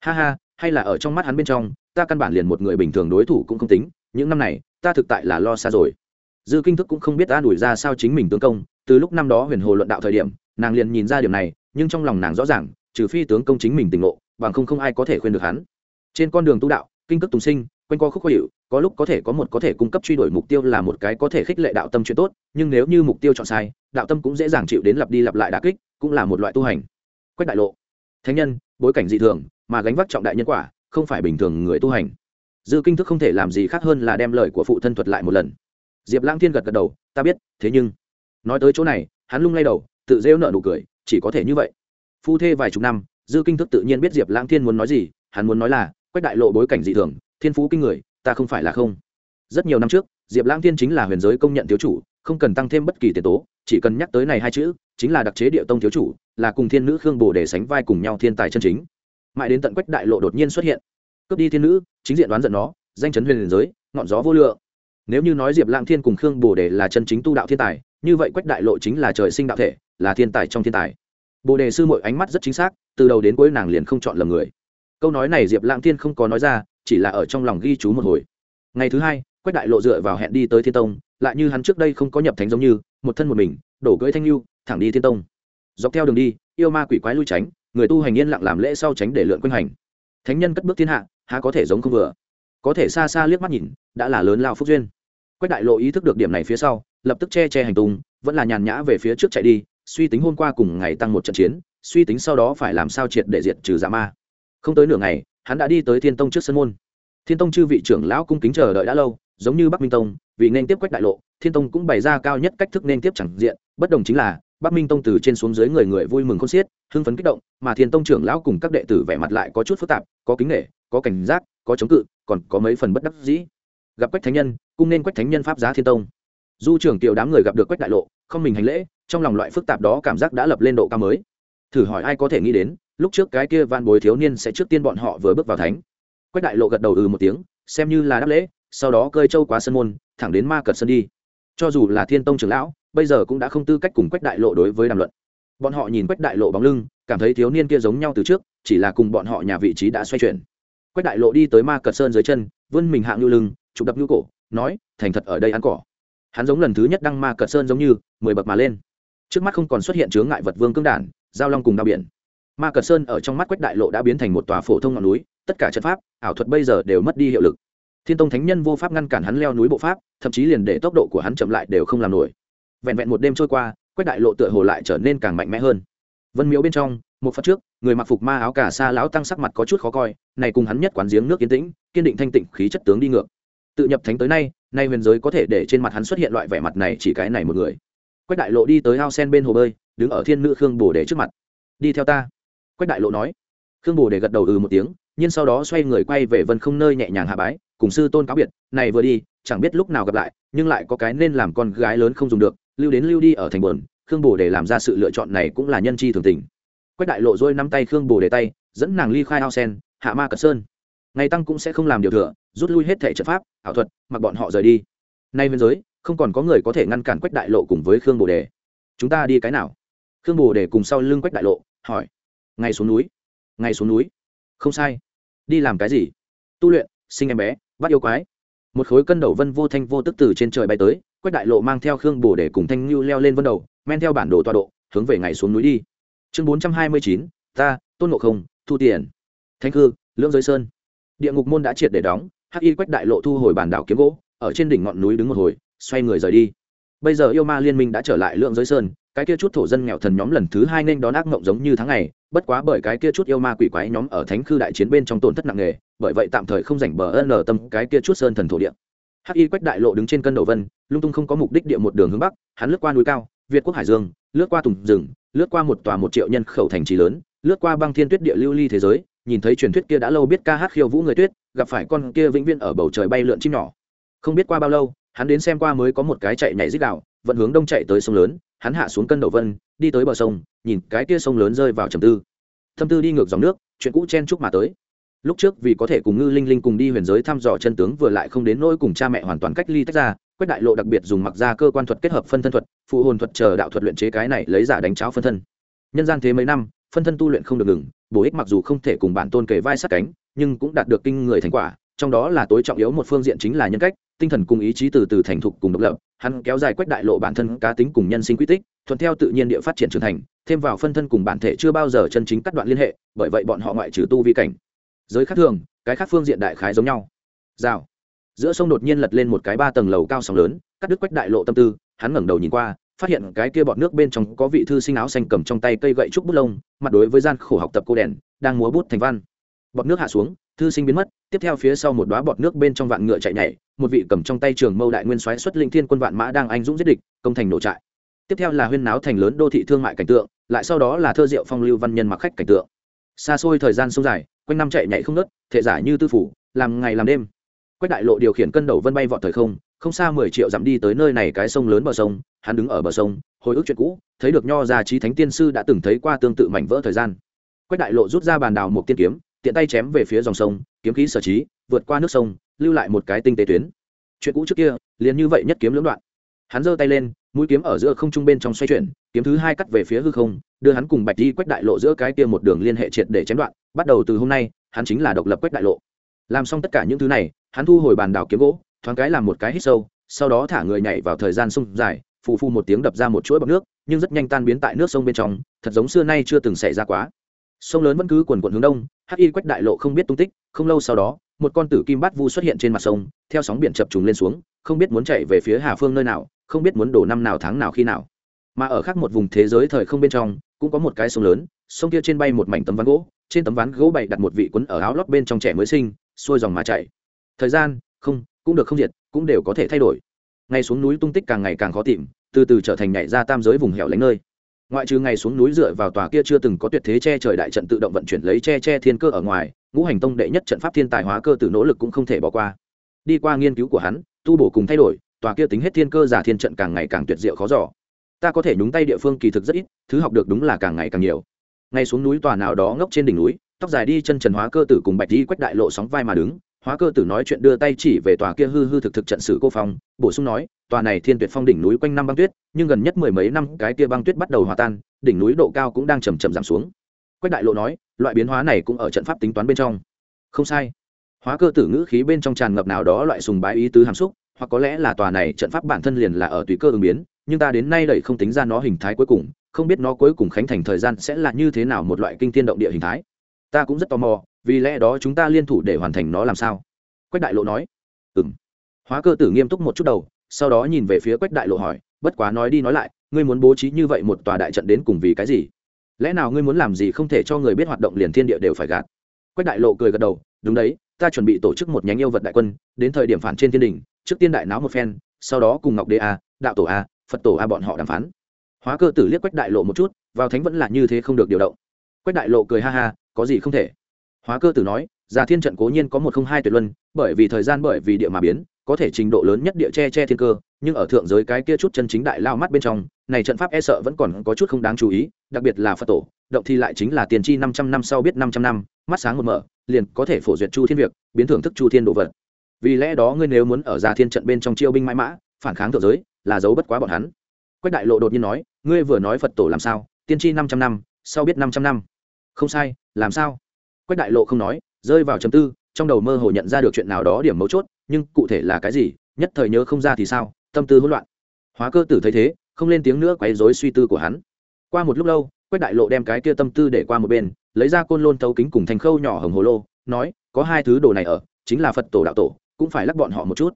Ha ha, hay là ở trong mắt hắn bên trong, ta căn bản liền một người bình thường đối thủ cũng không tính, những năm này, ta thực tại là lo xa rồi. Dư kinh thức cũng không biết an ủi ra sao chính mình tướng công, từ lúc năm đó huyền hồ luận đạo thời điểm, nàng liền nhìn ra điểm này, nhưng trong lòng nàng rõ ràng, trừ phi tướng công chính mình tỉnh ngộ, bằng không không ai có thể khuyên được hắn. Trên con đường tu đạo, kinh cước tùng sinh, quanh co khúc khó hiệu có lúc có thể có một có thể cung cấp truy đuổi mục tiêu là một cái có thể khích lệ đạo tâm chuyện tốt, nhưng nếu như mục tiêu chọn sai, đạo tâm cũng dễ dàng chịu đến lặp đi lặp lại đà kích cũng là một loại tu hành. Quách đại lộ. Thánh nhân, bối cảnh dị thường, mà gánh vác trọng đại nhân quả, không phải bình thường người tu hành. Dư kinh thức không thể làm gì khác hơn là đem lời của phụ thân thuật lại một lần. Diệp lãng thiên gật gật đầu, ta biết, thế nhưng nói tới chỗ này, hắn lung lay đầu, tự rêu nợ nụ cười, chỉ có thể như vậy. Phu thê vài chục năm, dư kinh thức tự nhiên biết diệp lãng thiên muốn nói gì, hắn muốn nói là, quách đại lộ bối cảnh dị thường, thiên phú kinh người, ta không phải là không. Rất nhiều năm trước, diệp lãng thiên chính là huyền giới công nhận thiếu chủ không cần tăng thêm bất kỳ tiền tố, chỉ cần nhắc tới này hai chữ, chính là đặc chế địa tông thiếu chủ, là cùng thiên nữ khương bồ để sánh vai cùng nhau thiên tài chân chính. Mãi đến tận quách đại lộ đột nhiên xuất hiện. Cướp đi thiên nữ, chính diện đoán giận nó, danh chấn huyền liền giới, ngọn gió vô lượng. Nếu như nói diệp lãng thiên cùng khương bồ đề là chân chính tu đạo thiên tài, như vậy quách đại lộ chính là trời sinh đạo thể, là thiên tài trong thiên tài. Bồ đề sư mội ánh mắt rất chính xác, từ đầu đến cuối nàng liền không chọn lầm người. Câu nói này diệp lãng thiên không có nói ra, chỉ là ở trong lòng ghi chú một hồi. Ngày thứ hai quách đại lộ dựa vào hẹn đi tới thiên tông, lại như hắn trước đây không có nhập thánh giống như, một thân một mình, đổ cưỡi thanh lưu, thẳng đi thiên tông. Dọc theo đường đi, yêu ma quỷ quái lui tránh, người tu hành yên lặng làm lễ sau tránh để lượn quanh hành. Thánh nhân cất bước thiên hạ, há có thể giống không vừa? Có thể xa xa liếc mắt nhìn, đã là lớn lao phúc duyên. Quách đại lộ ý thức được điểm này phía sau, lập tức che che hành tung, vẫn là nhàn nhã về phía trước chạy đi, suy tính hôm qua cùng ngày tăng một trận chiến, suy tính sau đó phải làm sao triệt để diệt trừ giả ma. Không tới nửa ngày, hắn đã đi tới thiên tông trước sân môn. Thiên tông chư vị trưởng lão cung kính chờ đợi đã lâu giống như bắc minh tông, vì nên tiếp quách đại lộ, thiên tông cũng bày ra cao nhất cách thức nên tiếp chẳng diện, bất đồng chính là, bắc minh tông từ trên xuống dưới người người vui mừng khôn xiết, hưng phấn kích động, mà thiên tông trưởng lão cùng các đệ tử vẻ mặt lại có chút phức tạp, có kính nghệ có cảnh giác, có chống cự, còn có mấy phần bất đắc dĩ. Gặp quách thánh nhân cũng nên quách thánh nhân pháp giá thiên tông. Du trưởng tiểu đám người gặp được quách đại lộ, không mình hành lễ, trong lòng loại phức tạp đó cảm giác đã lập lên độ cao mới. Thử hỏi ai có thể nghĩ đến, lúc trước cái kia van bối thiếu niên sẽ trước tiên bọn họ vừa bước vào thánh. Quách đại lộ gật đầu ừ một tiếng, xem như là đáp lễ sau đó cơi châu quá sân môn, thẳng đến ma cật sân đi. Cho dù là thiên tông trưởng lão, bây giờ cũng đã không tư cách cùng quách đại lộ đối với đàm luận. Bọn họ nhìn quách đại lộ bóng lưng, cảm thấy thiếu niên kia giống nhau từ trước, chỉ là cùng bọn họ nhà vị trí đã xoay chuyển. Quách đại lộ đi tới ma cật sơn dưới chân, vươn mình hạng nhu lưng, chụp đập nhu cổ, nói, thành thật ở đây ăn cỏ. Hắn giống lần thứ nhất đăng ma cật sơn giống như, mười bậc mà lên. Trước mắt không còn xuất hiện chướng ngại vật vương cương đản, giao long cùng đao biển. Ma cật sơn ở trong mắt quách đại lộ đã biến thành một tòa phổ thông ngọn núi, tất cả trận pháp, ảo thuật bây giờ đều mất đi hiệu lực thiên tông thánh nhân vô pháp ngăn cản hắn leo núi bộ pháp, thậm chí liền để tốc độ của hắn chậm lại đều không làm nổi. Vẹn vẹn một đêm trôi qua, quách đại lộ tựa hồ lại trở nên càng mạnh mẽ hơn. Vân miếu bên trong, một phát trước, người mặc phục ma áo cả xa lão tăng sắc mặt có chút khó coi, này cùng hắn nhất quán giếng nước yên tĩnh, kiên định thanh tịnh khí chất tướng đi ngược. Tự nhập thánh tới nay nay huyền giới có thể để trên mặt hắn xuất hiện loại vẻ mặt này chỉ cái này một người. Quách đại lộ đi tới ao sen bên hồ bơi, đứng ở thiên nữ khương bồ đề trước mặt. Đi theo ta. Quách đại lộ nói. Khương bồ đề gật đầu ừ một tiếng, nhưng sau đó xoay người quay về vân không nơi nhẹ nhàng hạ bái cùng sư tôn cáo biệt, này vừa đi, chẳng biết lúc nào gặp lại, nhưng lại có cái nên làm con gái lớn không dùng được, lưu đến lưu đi ở thành bờn khương bồ để làm ra sự lựa chọn này cũng là nhân chi thường tình. Quách đại lộ dôi nắm tay khương bồ để tay, dẫn nàng ly khai ao sen, hạ ma cật sơn. Ngày tăng cũng sẽ không làm điều thừa, rút lui hết thể trận pháp, ảo thuật, mặc bọn họ rời đi. Nay biên giới, không còn có người có thể ngăn cản quách đại lộ cùng với khương bồ đề chúng ta đi cái nào? Khương bồ đề cùng sau lưng quách đại lộ, hỏi. Ngày xuống núi. Ngày xuống núi. Không sai. Đi làm cái gì? Tu luyện, sinh em bé bắt yêu quái. Một khối cân đầu vân vô thanh vô tức từ trên trời bay tới quách đại lộ mang theo khương bồ để cùng thanh lưu leo lên vân đầu, men theo bản đồ tọa độ, hướng về ngày xuống núi đi. Chương bốn trăm hai mươi chín, ta, tôn ngộ không, thu tiền. Thanh khư, lưỡng giới sơn. Địa ngục môn đã triệt để đóng, hắc y quách đại lộ thu hồi bản đảo kiếm gỗ, ở trên đỉnh ngọn núi đứng một hồi, xoay người rời đi. Bây giờ yêu ma liên minh đã trở lại lượng giới sơn, cái kia chút thổ dân nghèo thần nhóm lần thứ hai nên đón ác mộng giống như tháng ngày bất quá bởi cái kia chút yêu ma quỷ quái nhóm ở thánh khư đại chiến bên trong tổn thất nặng nề, bởi vậy tạm thời không rảnh bờ ân tâm cái kia chút sơn thần thổ địa. Hắc y quách đại lộ đứng trên cân đầu vân, lung tung không có mục đích địa một đường hướng bắc, hắn lướt qua núi cao, việt quốc hải dương, lướt qua tùng rừng, lướt qua một tòa một triệu nhân khẩu thành trì lớn, lướt qua băng thiên tuyết địa lưu ly thế giới, nhìn thấy truyền thuyết kia đã lâu biết ca hát khiêu vũ người tuyết, gặp phải con kia vĩnh viễn ở bầu trời bay lượn chim nhỏ. Không biết qua bao lâu hắn đến xem qua mới có một cái chạy nhảy dích đạo, vận hướng đông chạy tới sông lớn, hắn hạ xuống cân đầu vân, đi tới bờ sông, nhìn cái kia sông lớn rơi vào trầm tư. Thâm tư đi ngược dòng nước, chuyện cũ chen chúc mà tới. Lúc trước vì có thể cùng ngư linh linh cùng đi huyền giới thăm dò chân tướng vừa lại không đến nỗi cùng cha mẹ hoàn toàn cách ly tách ra, quách đại lộ đặc biệt dùng mặc ra cơ quan thuật kết hợp phân thân thuật, phụ hồn thuật chờ đạo thuật luyện chế cái này lấy giả đánh cháo phân thân. Nhân gian thế mấy năm, phân thân tu luyện không được ngừng, bổ ích mặc dù không thể cùng bản tôn kề vai sát cánh, nhưng cũng đạt được kinh người thành quả, trong đó là tối trọng yếu một phương diện chính là nhân cách tinh thần cùng ý chí từ từ thành thục cùng độc lập, hắn kéo dài quách đại lộ bản thân cá tính cùng nhân sinh quy tích, thuận theo tự nhiên địa phát triển trưởng thành, thêm vào phân thân cùng bản thể chưa bao giờ chân chính cắt đoạn liên hệ, bởi vậy bọn họ ngoại trừ tu vi cảnh, giới khác thường, cái khác phương diện đại khái giống nhau. Rào. Giữa sông đột nhiên lật lên một cái ba tầng lầu cao sóng lớn, cắt đứt quách đại lộ tâm tư, hắn ngẩng đầu nhìn qua, phát hiện cái kia bọt nước bên trong có vị thư sinh áo xanh cầm trong tay cây gậy trúc bút lông, mặt đối với gian khổ học tập cô đèn, đang múa bút thành văn. Bọt nước hạ xuống thư sinh biến mất, tiếp theo phía sau một đoá bọt nước bên trong vạn ngựa chạy nhảy, một vị cầm trong tay trường mâu đại nguyên soái xuất linh thiên quân vạn mã đang anh dũng giết địch, công thành nổ trại. Tiếp theo là huyên náo thành lớn đô thị thương mại cảnh tượng, lại sau đó là thơ diệu phong lưu văn nhân mặc khách cảnh tượng. Xa xôi thời gian sông dài, quanh năm chạy nhảy không nớt thể giải như tư phủ, làm ngày làm đêm. Quách đại lộ điều khiển cân đầu vân bay vọt thời không không xa mười triệu dặm đi tới nơi này cái sông lớn bờ sông, hắn đứng ở bờ sông, hồi ức chuyện cũ, thấy được nho già trí thánh tiên sư đã từng thấy qua tương tự mảnh vỡ thời gian. Quách đại lộ rút ra bàn đào một tiên kiếm tiện tay chém về phía dòng sông, kiếm khí sở trí, vượt qua nước sông, lưu lại một cái tinh tế tuyến. Chuyện cũ trước kia, liền như vậy nhất kiếm lưỡng đoạn. Hắn giơ tay lên, mũi kiếm ở giữa không trung bên trong xoay chuyển, kiếm thứ hai cắt về phía hư không, đưa hắn cùng bạch đi quách đại lộ giữa cái kia một đường liên hệ triệt để chém đoạn. Bắt đầu từ hôm nay, hắn chính là độc lập quách đại lộ. Làm xong tất cả những thứ này, hắn thu hồi bàn đảo kiếm gỗ, thoáng cái làm một cái hít sâu, sau đó thả người nhảy vào thời gian sông dài, phù phu một tiếng đập ra một chuỗi bọc nước, nhưng rất nhanh tan biến tại nước sông bên trong, thật giống xưa nay chưa từng xảy ra quá sông lớn vẫn cứ quần quận hướng đông hắc y quách đại lộ không biết tung tích, không lâu sau đó, một con tử kim bát vu xuất hiện trên mặt sông, theo sóng biển chập trùng lên xuống, không biết muốn chạy về phía hà phương nơi nào, không biết muốn đổ năm nào tháng nào khi nào. Mà ở khác một vùng thế giới thời không bên trong, cũng có một cái sông lớn, sông kia trên bay một mảnh tấm ván gỗ, trên tấm ván gỗ bày đặt một vị quấn ở áo lót bên trong trẻ mới sinh, xuôi dòng mà chạy. Thời gian, không, cũng được không diệt, cũng đều có thể thay đổi. Ngay xuống núi tung tích càng ngày càng khó tìm, từ từ trở thành nhảy ra tam giới vùng hẻo lánh nơi ngoại trừ ngày xuống núi dựa vào tòa kia chưa từng có tuyệt thế che trời đại trận tự động vận chuyển lấy che che thiên cơ ở ngoài, ngũ hành tông đệ nhất trận pháp thiên tài hóa cơ tử nỗ lực cũng không thể bỏ qua. Đi qua nghiên cứu của hắn, tu bổ cùng thay đổi, tòa kia tính hết thiên cơ giả thiên trận càng ngày càng tuyệt diệu khó giỏ ta có thể nhúng tay địa phương kỳ thực rất ít, thứ học được đúng là càng ngày càng nhiều. Ngay xuống núi tòa nào đó ngốc trên đỉnh núi, tóc dài đi chân trần hóa cơ tử cùng bạch đi quách đại lộ sóng vai mà đứng. Hóa cơ tử nói chuyện đưa tay chỉ về tòa kia hư hư thực thực trận sử cô phong, bổ sung nói tòa này thiên tuyệt phong đỉnh núi quanh năm băng tuyết, nhưng gần nhất mười mấy năm cái kia băng tuyết bắt đầu hòa tan, đỉnh núi độ cao cũng đang chầm chậm giảm xuống. Quách đại lộ nói, loại biến hóa này cũng ở trận pháp tính toán bên trong. Không sai. Hóa cơ tử ngữ khí bên trong tràn ngập nào đó loại sùng bái ý tứ hàm xúc, hoặc có lẽ là tòa này trận pháp bản thân liền là ở tùy cơ ứng biến, nhưng ta đến nay đẩy không tính ra nó hình thái cuối cùng, không biết nó cuối cùng khánh thành thời gian sẽ là như thế nào một loại kinh tiên động địa hình thái. Ta cũng rất tò mò, vì lẽ đó chúng ta liên thủ để hoàn thành nó làm sao? Quách đại lộ nói ừ m hóa cơ tử nghiêm túc một chút đầu sau đó nhìn về phía quách đại lộ hỏi, bất quá nói đi nói lại, ngươi muốn bố trí như vậy một tòa đại trận đến cùng vì cái gì? Lẽ nào ngươi muốn làm gì không thể cho người biết hoạt động liền thiên địa đều phải gạt? Quách đại lộ cười gật đầu, đúng đấy, ta chuẩn bị tổ chức một nhánh yêu vật đại quân, đến thời điểm phản trên thiên đình, trước tiên đại náo một phen, sau đó cùng ngọc đê a, đạo tổ a, phật tổ a bọn họ đàm phán. Hóa cơ tử liếc quách đại lộ một chút, vào thánh vẫn là như thế không được điều động. Quách đại lộ cười ha ha, có gì không thể? Hóa cơ tử nói già thiên trận cố nhiên có một không hai tuyệt luân, bởi vì thời gian bởi vì địa mà biến, có thể trình độ lớn nhất địa che che thiên cơ, nhưng ở thượng giới cái kia chút chân chính đại lao mắt bên trong, này trận pháp e sợ vẫn còn có chút không đáng chú ý, đặc biệt là phật tổ, động thi lại chính là tiền chi năm trăm năm sau biết năm trăm năm, mắt sáng một mở, liền có thể phổ duyệt chu thiên việc, biến thưởng thức chu thiên đồ vật. Vì lẽ đó ngươi nếu muốn ở già thiên trận bên trong chiêu binh mãi mã, phản kháng thượng giới, là dấu bất quá bọn hắn. Quách đại lộ đột nhiên nói, ngươi vừa nói phật tổ làm sao? Tiên tri năm trăm năm, sau biết năm trăm năm. Không sai, làm sao? Quách đại lộ không nói rơi vào chấm tư, trong đầu mơ hồ nhận ra được chuyện nào đó điểm mấu chốt, nhưng cụ thể là cái gì, nhất thời nhớ không ra thì sao, tâm tư hỗn loạn. Hóa cơ tử thấy thế, không lên tiếng nữa quấy rối suy tư của hắn. Qua một lúc lâu, quách đại lộ đem cái kia tâm tư để qua một bên, lấy ra côn lôn thấu kính cùng thành khâu nhỏ hồng hồ lô, nói, có hai thứ đồ này ở, chính là phật tổ đạo tổ, cũng phải lắc bọn họ một chút.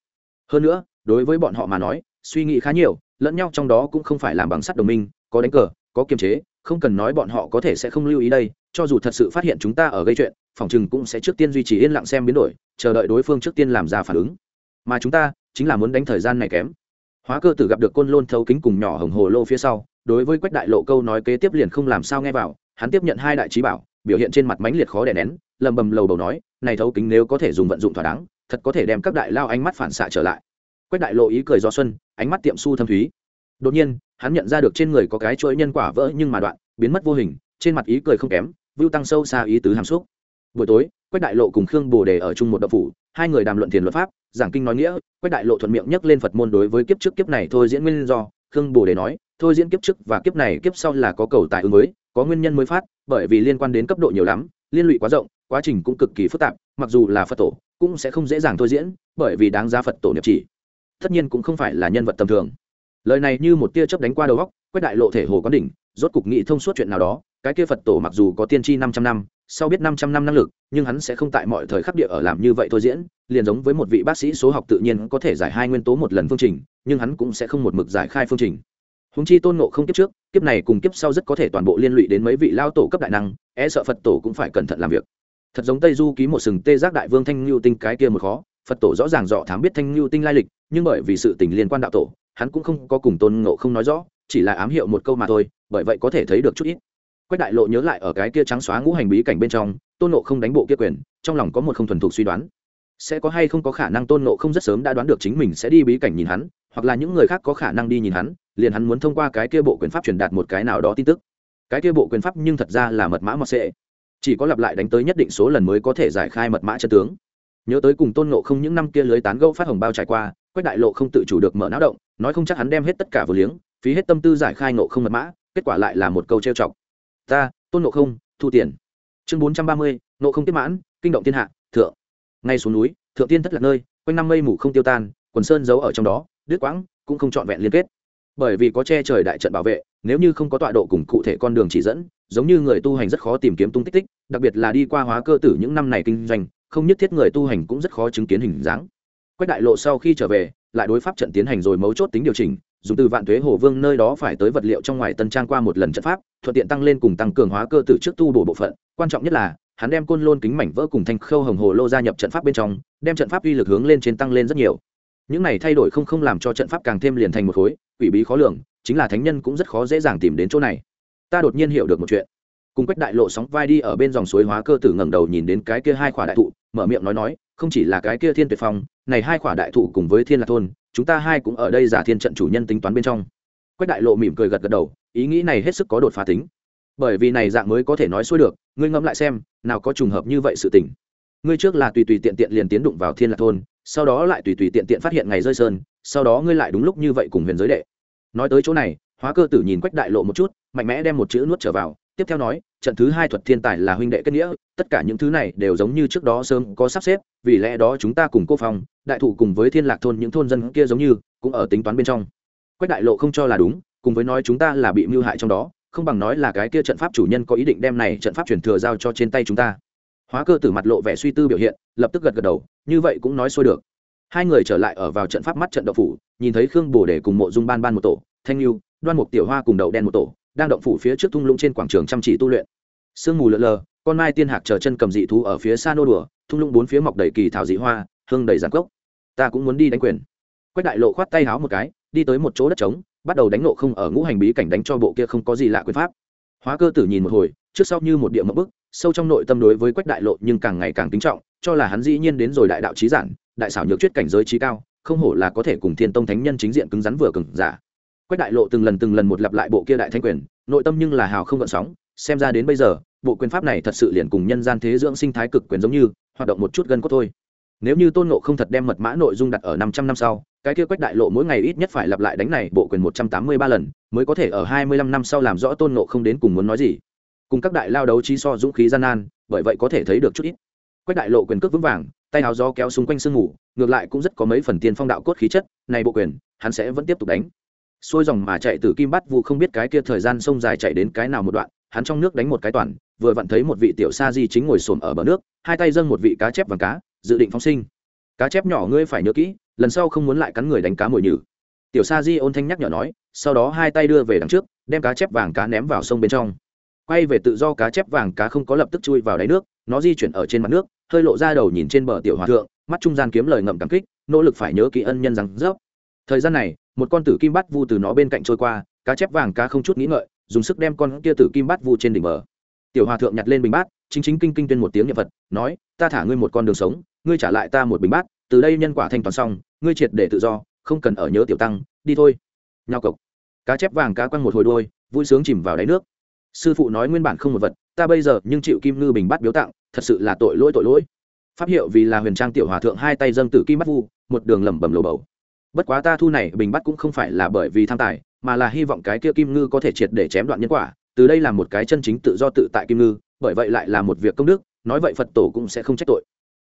Hơn nữa, đối với bọn họ mà nói, suy nghĩ khá nhiều, lẫn nhau trong đó cũng không phải làm bằng sắt đồng minh, có đánh cờ, có kiềm chế không cần nói bọn họ có thể sẽ không lưu ý đây, cho dù thật sự phát hiện chúng ta ở gây chuyện, phòng chừng cũng sẽ trước tiên duy trì yên lặng xem biến đổi, chờ đợi đối phương trước tiên làm ra phản ứng. Mà chúng ta chính là muốn đánh thời gian này kém. Hóa cơ tử gặp được côn lôn thấu kính cùng nhỏ hồng hồ lô phía sau, đối với quách đại lộ câu nói kế tiếp liền không làm sao nghe vào, hắn tiếp nhận hai đại trí bảo, biểu hiện trên mặt mãnh liệt khó đè nén, lầm bầm lầu bầu nói, này thấu kính nếu có thể dùng vận dụng thỏa đáng, thật có thể đem các đại lao ánh mắt phản xạ trở lại. Quách đại lộ ý cười do xuân, ánh mắt tiệm su thâm thúy. Đột nhiên hắn nhận ra được trên người có cái chuỗi nhân quả vỡ nhưng mà đoạn, biến mất vô hình, trên mặt ý cười không kém vưu tăng sâu xa ý tứ hàm xúc. Buổi tối, quách đại lộ cùng khương bồ đề ở chung một đậu phủ, hai người đàm luận thiền luật pháp, giảng kinh nói nghĩa, quách đại lộ thuận miệng nhắc lên phật môn đối với kiếp trước kiếp này thôi diễn nguyên do, khương bồ đề nói, thôi diễn kiếp trước và kiếp này kiếp sau là có cầu tài ứng mới, có nguyên nhân mới phát, bởi vì liên quan đến cấp độ nhiều lắm, liên lụy quá rộng, quá trình cũng cực kỳ phức tạp, mặc dù là phật tổ, cũng sẽ không dễ dàng thôi diễn, bởi vì đáng giá phật tổ niệm chỉ. Tất nhiên cũng không phải là nhân vật tầm thường lời này như một tia chớp đánh qua đầu góc quét đại lộ thể hồ có đỉnh, rốt cục nghị thông suốt chuyện nào đó, cái kia phật tổ mặc dù có tiên tri năm trăm năm, sau biết năm trăm năm năng lực, nhưng hắn sẽ không tại mọi thời khắc địa ở làm như vậy thôi diễn, liền giống với một vị bác sĩ số học tự nhiên có thể giải hai nguyên tố một lần phương trình, nhưng hắn cũng sẽ không một mực giải khai phương trình. Húng chi tôn nộ không kiếp trước, kiếp này cùng kiếp sau rất có thể toàn bộ liên lụy đến mấy vị lao tổ cấp đại năng e sợ phật tổ cũng phải cẩn thận làm việc. Thật giống tây du ký một sừng tê giác đại vương thanh ngưu tinh cái kia một khó, phật tổ rõ ràng dọ thám biết thanh ngưu tinh lai lịch, nhưng bởi vì sự tình liên quan đạo tổ hắn cũng không có cùng tôn ngộ không nói rõ, chỉ là ám hiệu một câu mà thôi, bởi vậy có thể thấy được chút ít. Quách đại lộ nhớ lại ở cái kia trắng xóa ngũ hành bí cảnh bên trong, tôn ngộ không đánh bộ kia quyền, trong lòng có một không thuần thục suy đoán. Sẽ có hay không có khả năng tôn ngộ không rất sớm đã đoán được chính mình sẽ đi bí cảnh nhìn hắn, hoặc là những người khác có khả năng đi nhìn hắn, liền hắn muốn thông qua cái kia bộ quyền pháp truyền đạt một cái nào đó tin tức. Cái kia bộ quyền pháp nhưng thật ra là mật mã mọt sệ. Chỉ có lặp lại đánh tới nhất định số lần mới có thể giải khai mật mã chân tướng. Nhớ tới cùng tôn ngộ không những năm kia lưới tán gẫu phát hồng bao trải qua quách đại lộ không tự chủ được mở não động, nói không chắc hắn đem hết tất cả vừa liếng, phí hết tâm tư giải khai nộ không mật mã, kết quả lại là một câu trêu chọc. Ta, tôn nộ không, thu tiền. Chương bốn trăm ba mươi nộ không tiếp mãn, kinh động thiên hạ, thượng. Ngay xuống núi, thượng tiên thất lạc nơi, quanh năm mây mù không tiêu tan, quần sơn giấu ở trong đó, đứt quãng, cũng không trọn vẹn liên kết. Bởi vì có che trời đại trận bảo vệ, nếu như không có tọa độ cùng cụ thể con đường chỉ dẫn, giống như người tu hành rất khó tìm kiếm tung tích tích, đặc biệt là đi qua hóa cơ tử những năm này kinh doanh, không nhất thiết người tu hành cũng rất khó chứng kiến hình dáng quách đại lộ sau khi trở về, lại đối pháp trận tiến hành rồi mấu chốt tính điều chỉnh, dùng từ vạn thuế hồ vương nơi đó phải tới vật liệu trong ngoài tân trang qua một lần trận pháp, thuận tiện tăng lên cùng tăng cường hóa cơ tử trước tu bổ bộ phận. Quan trọng nhất là, hắn đem côn lôn kính mảnh vỡ cùng thanh khâu hồng hồ lô gia nhập trận pháp bên trong, đem trận pháp uy lực hướng lên trên tăng lên rất nhiều. Những này thay đổi không không làm cho trận pháp càng thêm liền thành một khối, quỷ bí khó lường, chính là thánh nhân cũng rất khó dễ dàng tìm đến chỗ này. Ta đột nhiên hiểu được một chuyện. Cùng quách đại lộ sóng vai đi ở bên dòng suối hóa cơ tử ngẩng đầu nhìn đến cái kia hai khỏa đại thụ, mở miệng nói nói không chỉ là cái kia thiên tuyệt phong, này hai khỏa đại thụ cùng với thiên lạc thôn, chúng ta hai cũng ở đây giả thiên trận chủ nhân tính toán bên trong. Quách đại lộ mỉm cười gật gật đầu, ý nghĩ này hết sức có đột phá tính. Bởi vì này dạng mới có thể nói xuôi được, ngươi ngẫm lại xem, nào có trùng hợp như vậy sự tình. Ngươi trước là tùy tùy tiện tiện liền tiến đụng vào thiên lạc thôn, sau đó lại tùy tùy tiện tiện phát hiện ngày rơi sơn, sau đó ngươi lại đúng lúc như vậy cùng huyền giới đệ. Nói tới chỗ này, hóa cơ tử nhìn quách đại lộ một chút, mạnh mẽ đem một chữ nuốt trở vào tiếp theo nói, trận thứ hai thuật thiên tài là huynh đệ kết nghĩa, tất cả những thứ này đều giống như trước đó sớm có sắp xếp, vì lẽ đó chúng ta cùng cô phòng đại thủ cùng với thiên lạc thôn những thôn dân kia giống như, cũng ở tính toán bên trong. Quách đại lộ không cho là đúng, cùng với nói chúng ta là bị mưu hại trong đó, không bằng nói là cái kia trận pháp chủ nhân có ý định đem này trận pháp chuyển thừa giao cho trên tay chúng ta. Hóa cơ tử mặt lộ vẻ suy tư biểu hiện, lập tức gật gật đầu, như vậy cũng nói xuôi được. Hai người trở lại ở vào trận pháp mắt trận đậu phủ, nhìn thấy khương bồ để cùng mộ dung ban ban một tổ, thanh lưu đoan mục tiểu hoa cùng đậu đen một tổ đang động phủ phía trước thung lũng trên quảng trường chăm chỉ tu luyện. Sương mù lờ lờ, con mai tiên hạc chờ chân cầm dị thú ở phía xa nô đùa, thung lũng bốn phía mọc đầy kỳ thảo dị hoa, hương đầy giàn cốc. Ta cũng muốn đi đánh quyền. Quách đại lộ khoát tay háo một cái, đi tới một chỗ đất trống, bắt đầu đánh nộ không ở ngũ hành bí cảnh đánh cho bộ kia không có gì lạ quyền pháp. Hóa cơ tử nhìn một hồi, trước sau như một địa mẫu bức, sâu trong nội tâm đối với quách đại lộ nhưng càng ngày càng kính trọng, cho là hắn dĩ nhiên đến rồi đại đạo trí giản, đại xảo nhược chuyết cảnh giới trí cao, không hổ là có thể cùng thiên tông thánh nhân chính diện cứng rắn vừa cứng, giả quách đại lộ từng lần từng lần một lặp lại bộ kia đại thanh quyền, nội tâm nhưng là hào không gợn sóng, xem ra đến bây giờ, bộ quyền pháp này thật sự liền cùng nhân gian thế dưỡng sinh thái cực quyền giống như, hoạt động một chút gần cốt thôi. Nếu như tôn ngộ không thật đem mật mã nội dung đặt ở năm trăm năm sau, cái kia quách đại lộ mỗi ngày ít nhất phải lặp lại đánh này bộ quyền một trăm tám mươi ba lần, mới có thể ở hai mươi lăm năm sau làm rõ tôn ngộ không đến cùng muốn nói gì. Cùng các đại lao đấu trí so dũng khí gian nan, bởi vậy có thể thấy được chút ít. Quách đại lộ quyền cước vững vàng, tay áo gió kéo xung quanh sương ngủ ngược lại cũng rất có mấy phần tiên phong đạo cốt khí chất, này bộ quyền, hắn sẽ vẫn tiếp tục đánh xuôi dòng mà chạy từ kim bắt vu không biết cái kia thời gian sông dài chạy đến cái nào một đoạn, hắn trong nước đánh một cái toàn, vừa vặn thấy một vị tiểu sa di chính ngồi xổm ở bờ nước, hai tay dâng một vị cá chép vàng cá, dự định phóng sinh. Cá chép nhỏ ngươi phải nhớ kỹ, lần sau không muốn lại cắn người đánh cá mồi nhử. Tiểu sa di ôn thanh nhắc nhở nói, sau đó hai tay đưa về đằng trước, đem cá chép vàng cá ném vào sông bên trong. Quay về tự do cá chép vàng cá không có lập tức chui vào đáy nước, nó di chuyển ở trên mặt nước, hơi lộ ra đầu nhìn trên bờ tiểu hòa thượng, mắt trung gian kiếm lời ngậm cảm kích, nỗ lực phải nhớ kỹ ân nhân rằng rớp thời gian này một con tử kim bắt vu từ nó bên cạnh trôi qua, cá chép vàng cá không chút nghĩ ngợi, dùng sức đem con kia tử kim bắt vu trên đỉnh bờ. Tiểu hòa thượng nhặt lên bình bát, chính chính kinh kinh tuyên một tiếng nhật vật nói, ta thả ngươi một con đường sống, ngươi trả lại ta một bình bát, từ đây nhân quả thanh toán xong, ngươi triệt để tự do, không cần ở nhớ tiểu tăng, đi thôi. Nhau cộc. Cá chép vàng cá quăng một hồi đôi vui sướng chìm vào đáy nước. Sư phụ nói nguyên bản không một vật, ta bây giờ nhưng chịu kim ngư bình bát biếu tặng, thật sự là tội lỗi tội lỗi. Pháp hiệu vì là huyền trang tiểu hòa thượng hai tay dâng tử kim bắt vu, một đường lẩm bẩm lồ bầu bất quá ta thu này bình bắt cũng không phải là bởi vì tham tài, mà là hy vọng cái kia kim ngư có thể triệt để chém đoạn nhân quả, từ đây là một cái chân chính tự do tự tại kim ngư, bởi vậy lại là một việc công đức, nói vậy phật tổ cũng sẽ không trách tội.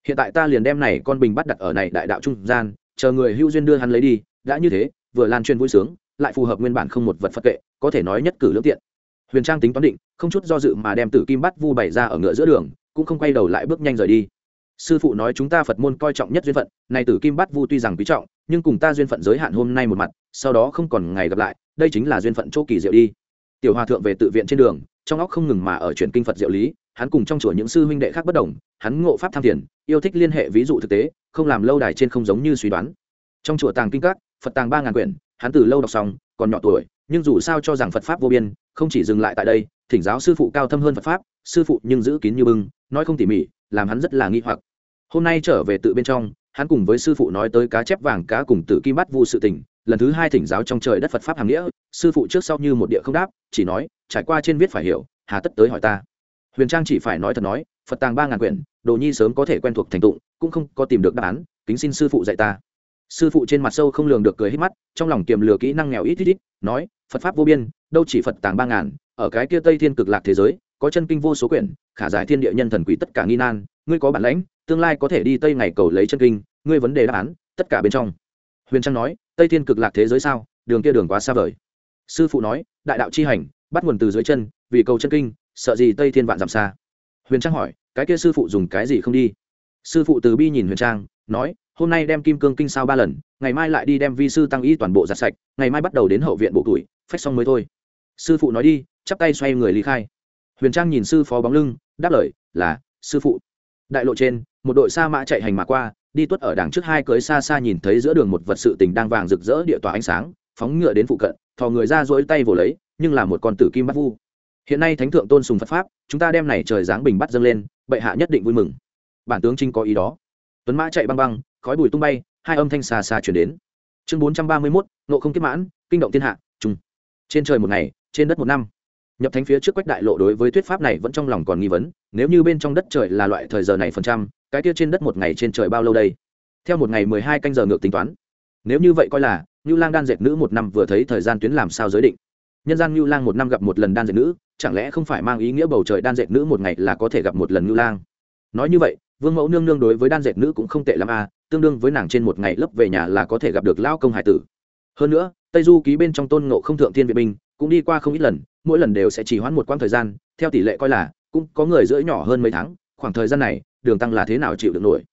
Hiện tại ta liền đem này con bình bắt đặt ở này đại đạo trung gian, chờ người hữu duyên đưa hắn lấy đi, đã như thế, vừa lan truyền vui sướng, lại phù hợp nguyên bản không một vật phật kệ, có thể nói nhất cử lưỡng tiện. Huyền trang tính toán định, không chút do dự mà đem tử kim bắt vu bày ra ở ngựa giữa đường, cũng không quay đầu lại bước nhanh rời đi sư phụ nói chúng ta phật môn coi trọng nhất duyên phận này tử kim bắt vu tuy rằng quý trọng, nhưng cùng ta duyên phận giới hạn hôm nay một mặt, sau đó không còn ngày gặp lại, đây chính là duyên phận chỗ kỳ diệu đi. Tiểu hòa thượng về tự viện trên đường, trong óc không ngừng mà ở chuyển kinh phật diệu lý, hắn cùng trong chùa những sư huynh đệ khác bất đồng, hắn ngộ pháp tham thiền, yêu thích liên hệ ví dụ thực tế, không làm lâu đài trên không giống như suy đoán. Trong chùa tàng kinh các, phật tàng ba ngàn quyển, hắn từ lâu đọc xong, còn nhỏ tuổi, nhưng dù sao cho rằng phật pháp vô biên, không chỉ dừng lại tại đây, thỉnh giáo sư phụ cao thâm hơn phật pháp, sư phụ nhưng giữ kín như bưng, nói không tỉ mỉ làm hắn rất là nghi hoặc. Hôm nay trở về tự bên trong, hắn cùng với sư phụ nói tới cá chép vàng, cá cùng tử kim bắt vu sự tình, lần thứ hai thỉnh giáo trong trời đất phật pháp hàng nghĩa, sư phụ trước sau như một địa không đáp, chỉ nói, trải qua trên viết phải hiểu, hà tất tới hỏi ta. Huyền trang chỉ phải nói thật nói, phật tàng ba ngàn quyển, đồ nhi sớm có thể quen thuộc thành tụng cũng không có tìm được đáp án, kính xin sư phụ dạy ta. Sư phụ trên mặt sâu không lường được cười hết mắt, trong lòng kiềm lừa kỹ năng nghèo ít ít ít, nói, phật pháp vô biên, đâu chỉ phật tàng ba ngàn, ở cái kia tây thiên cực lạc thế giới có chân kinh vô số quyển, khả giải thiên địa nhân thần quỷ tất cả nghi nan, ngươi có bản lãnh, tương lai có thể đi tây ngày cầu lấy chân kinh, ngươi vấn đề đáp án, tất cả bên trong. Huyền trang nói, tây thiên cực lạc thế giới sao? Đường kia đường quá xa vời. Sư phụ nói, đại đạo chi hành, bắt nguồn từ dưới chân, vì cầu chân kinh, sợ gì tây thiên vạn giảm xa? Huyền trang hỏi, cái kia sư phụ dùng cái gì không đi? Sư phụ từ bi nhìn huyền trang, nói, hôm nay đem kim cương kinh sao ba lần, ngày mai lại đi đem vi sư tăng y toàn bộ giặt sạch, ngày mai bắt đầu đến hậu viện bộ tuổi, phách xong mới thôi. Sư phụ nói đi, chắp tay xoay người lý khai huyền trang nhìn sư phó bóng lưng, đáp lời, là, sư phụ. Đại lộ trên, một đội sa mã chạy hành mà qua, đi tuất ở đằng trước hai cưới xa xa nhìn thấy giữa đường một vật sự tình đang vàng rực rỡ địa tòa ánh sáng, phóng ngựa đến phụ cận, thò người ra dỗi tay vồ lấy, nhưng là một con tử kim bắt vu. Hiện nay thánh thượng tôn sùng phật pháp, chúng ta đem này trời dáng bình bắt dâng lên, bệ hạ nhất định vui mừng. Bản tướng trinh có ý đó. Tuấn mã chạy băng băng, khói bụi tung bay, hai âm thanh xa xa chuyển đến. Chương bốn trăm ba mươi mốt nộ không kiếp mãn, kinh động thiên hạ trung trên trời một ngày, trên đất một năm nhập thánh phía trước quách đại lộ đối với thuyết pháp này vẫn trong lòng còn nghi vấn, nếu như bên trong đất trời là loại thời giờ này phần trăm, cái kia trên đất một ngày trên trời bao lâu đây? Theo một ngày mười hai canh giờ ngược tính toán. Nếu như vậy coi là như lang đan dệt nữ một năm vừa thấy thời gian tuyến làm sao giới định. Nhân gian như lang một năm gặp một lần đan dệt nữ, chẳng lẽ không phải mang ý nghĩa bầu trời đan dệt nữ một ngày là có thể gặp một lần như lang? Nói như vậy, vương mẫu nương nương đối với đan dệt nữ cũng không tệ l à tương đương với nàng trên một ngày lấp về nhà là có thể gặp được lao công hải tử. Hơn nữa tây du ký bên trong tôn ngộ không thượng thiên viện binh, cũng đi qua không ít lần, mỗi lần đều sẽ chỉ hoãn một quãng thời gian, theo tỷ lệ coi là, cũng có người rưỡi nhỏ hơn mấy tháng, khoảng thời gian này, đường tăng là thế nào chịu được nổi.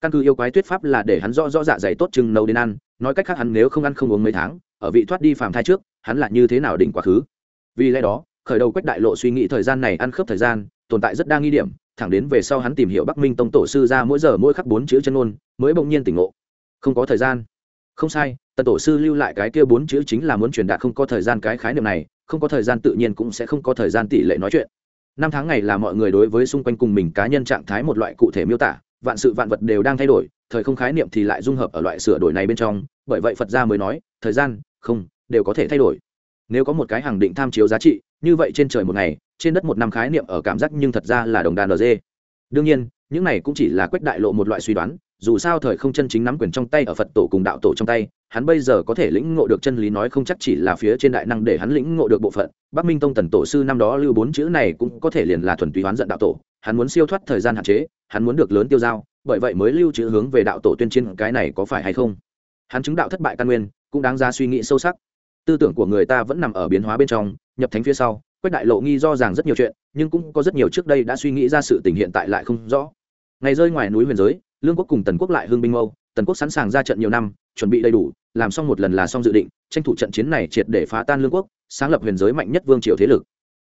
Căn cứ yêu quái tuyết pháp là để hắn rõ rõ dạ dày tốt chừng nấu đến ăn, nói cách khác hắn nếu không ăn không uống mấy tháng, ở vị thoát đi phàm thai trước, hắn là như thế nào đỉnh quá khứ. Vì lẽ đó, khởi đầu quách đại lộ suy nghĩ thời gian này ăn khớp thời gian, tồn tại rất đa nghi điểm, thẳng đến về sau hắn tìm hiểu bắc minh tông tổ sư ra mỗi giờ mỗi khắc bốn chữ chân ngôn, mới bỗng nhiên tỉnh ngộ. Không có thời gian. Không sai tần tổ sư lưu lại cái kia bốn chữ chính là muốn truyền đạt không có thời gian cái khái niệm này, không có thời gian tự nhiên cũng sẽ không có thời gian tỷ lệ nói chuyện. Năm tháng ngày là mọi người đối với xung quanh cùng mình cá nhân trạng thái một loại cụ thể miêu tả, vạn sự vạn vật đều đang thay đổi, thời không khái niệm thì lại dung hợp ở loại sửa đổi này bên trong, bởi vậy phật gia mới nói, thời gian, không, đều có thể thay đổi. Nếu có một cái hàng định tham chiếu giá trị, như vậy trên trời một ngày, trên đất một năm khái niệm ở cảm giác nhưng thật ra là đồng đàn nd đương nhiên, những này cũng chỉ là quách đại lộ một loại suy đoán, dù sao thời không chân chính nắm quyền trong tay ở phật tổ cùng đạo tổ trong tay hắn bây giờ có thể lĩnh ngộ được chân lý nói không chắc chỉ là phía trên đại năng để hắn lĩnh ngộ được bộ phận. Bắc minh tông tần tổ sư năm đó lưu bốn chữ này cũng có thể liền là thuần túy hoán giận đạo tổ. Hắn muốn siêu thoát thời gian hạn chế, hắn muốn được lớn tiêu giao bởi vậy mới lưu trữ hướng về đạo tổ tuyên chiến cái này có phải hay không? Hắn chứng đạo thất bại căn nguyên, cũng đáng ra suy nghĩ sâu sắc. Tư tưởng của người ta vẫn nằm ở biến hóa bên trong, nhập thánh phía sau, quách đại lộ nghi do rằng rất nhiều chuyện, nhưng cũng có rất nhiều trước đây đã suy nghĩ ra sự tình hiện tại lại không rõ. Ngày rơi ngoài núi huyền giới, lương quốc cùng tần quốc lại hương binh mâu, tần quốc sẵn sàng ra trận nhiều năm, chuẩn bị đầy đủ làm xong một lần là xong dự định, tranh thủ trận chiến này triệt để phá tan lương quốc, sáng lập huyền giới mạnh nhất vương triều thế lực.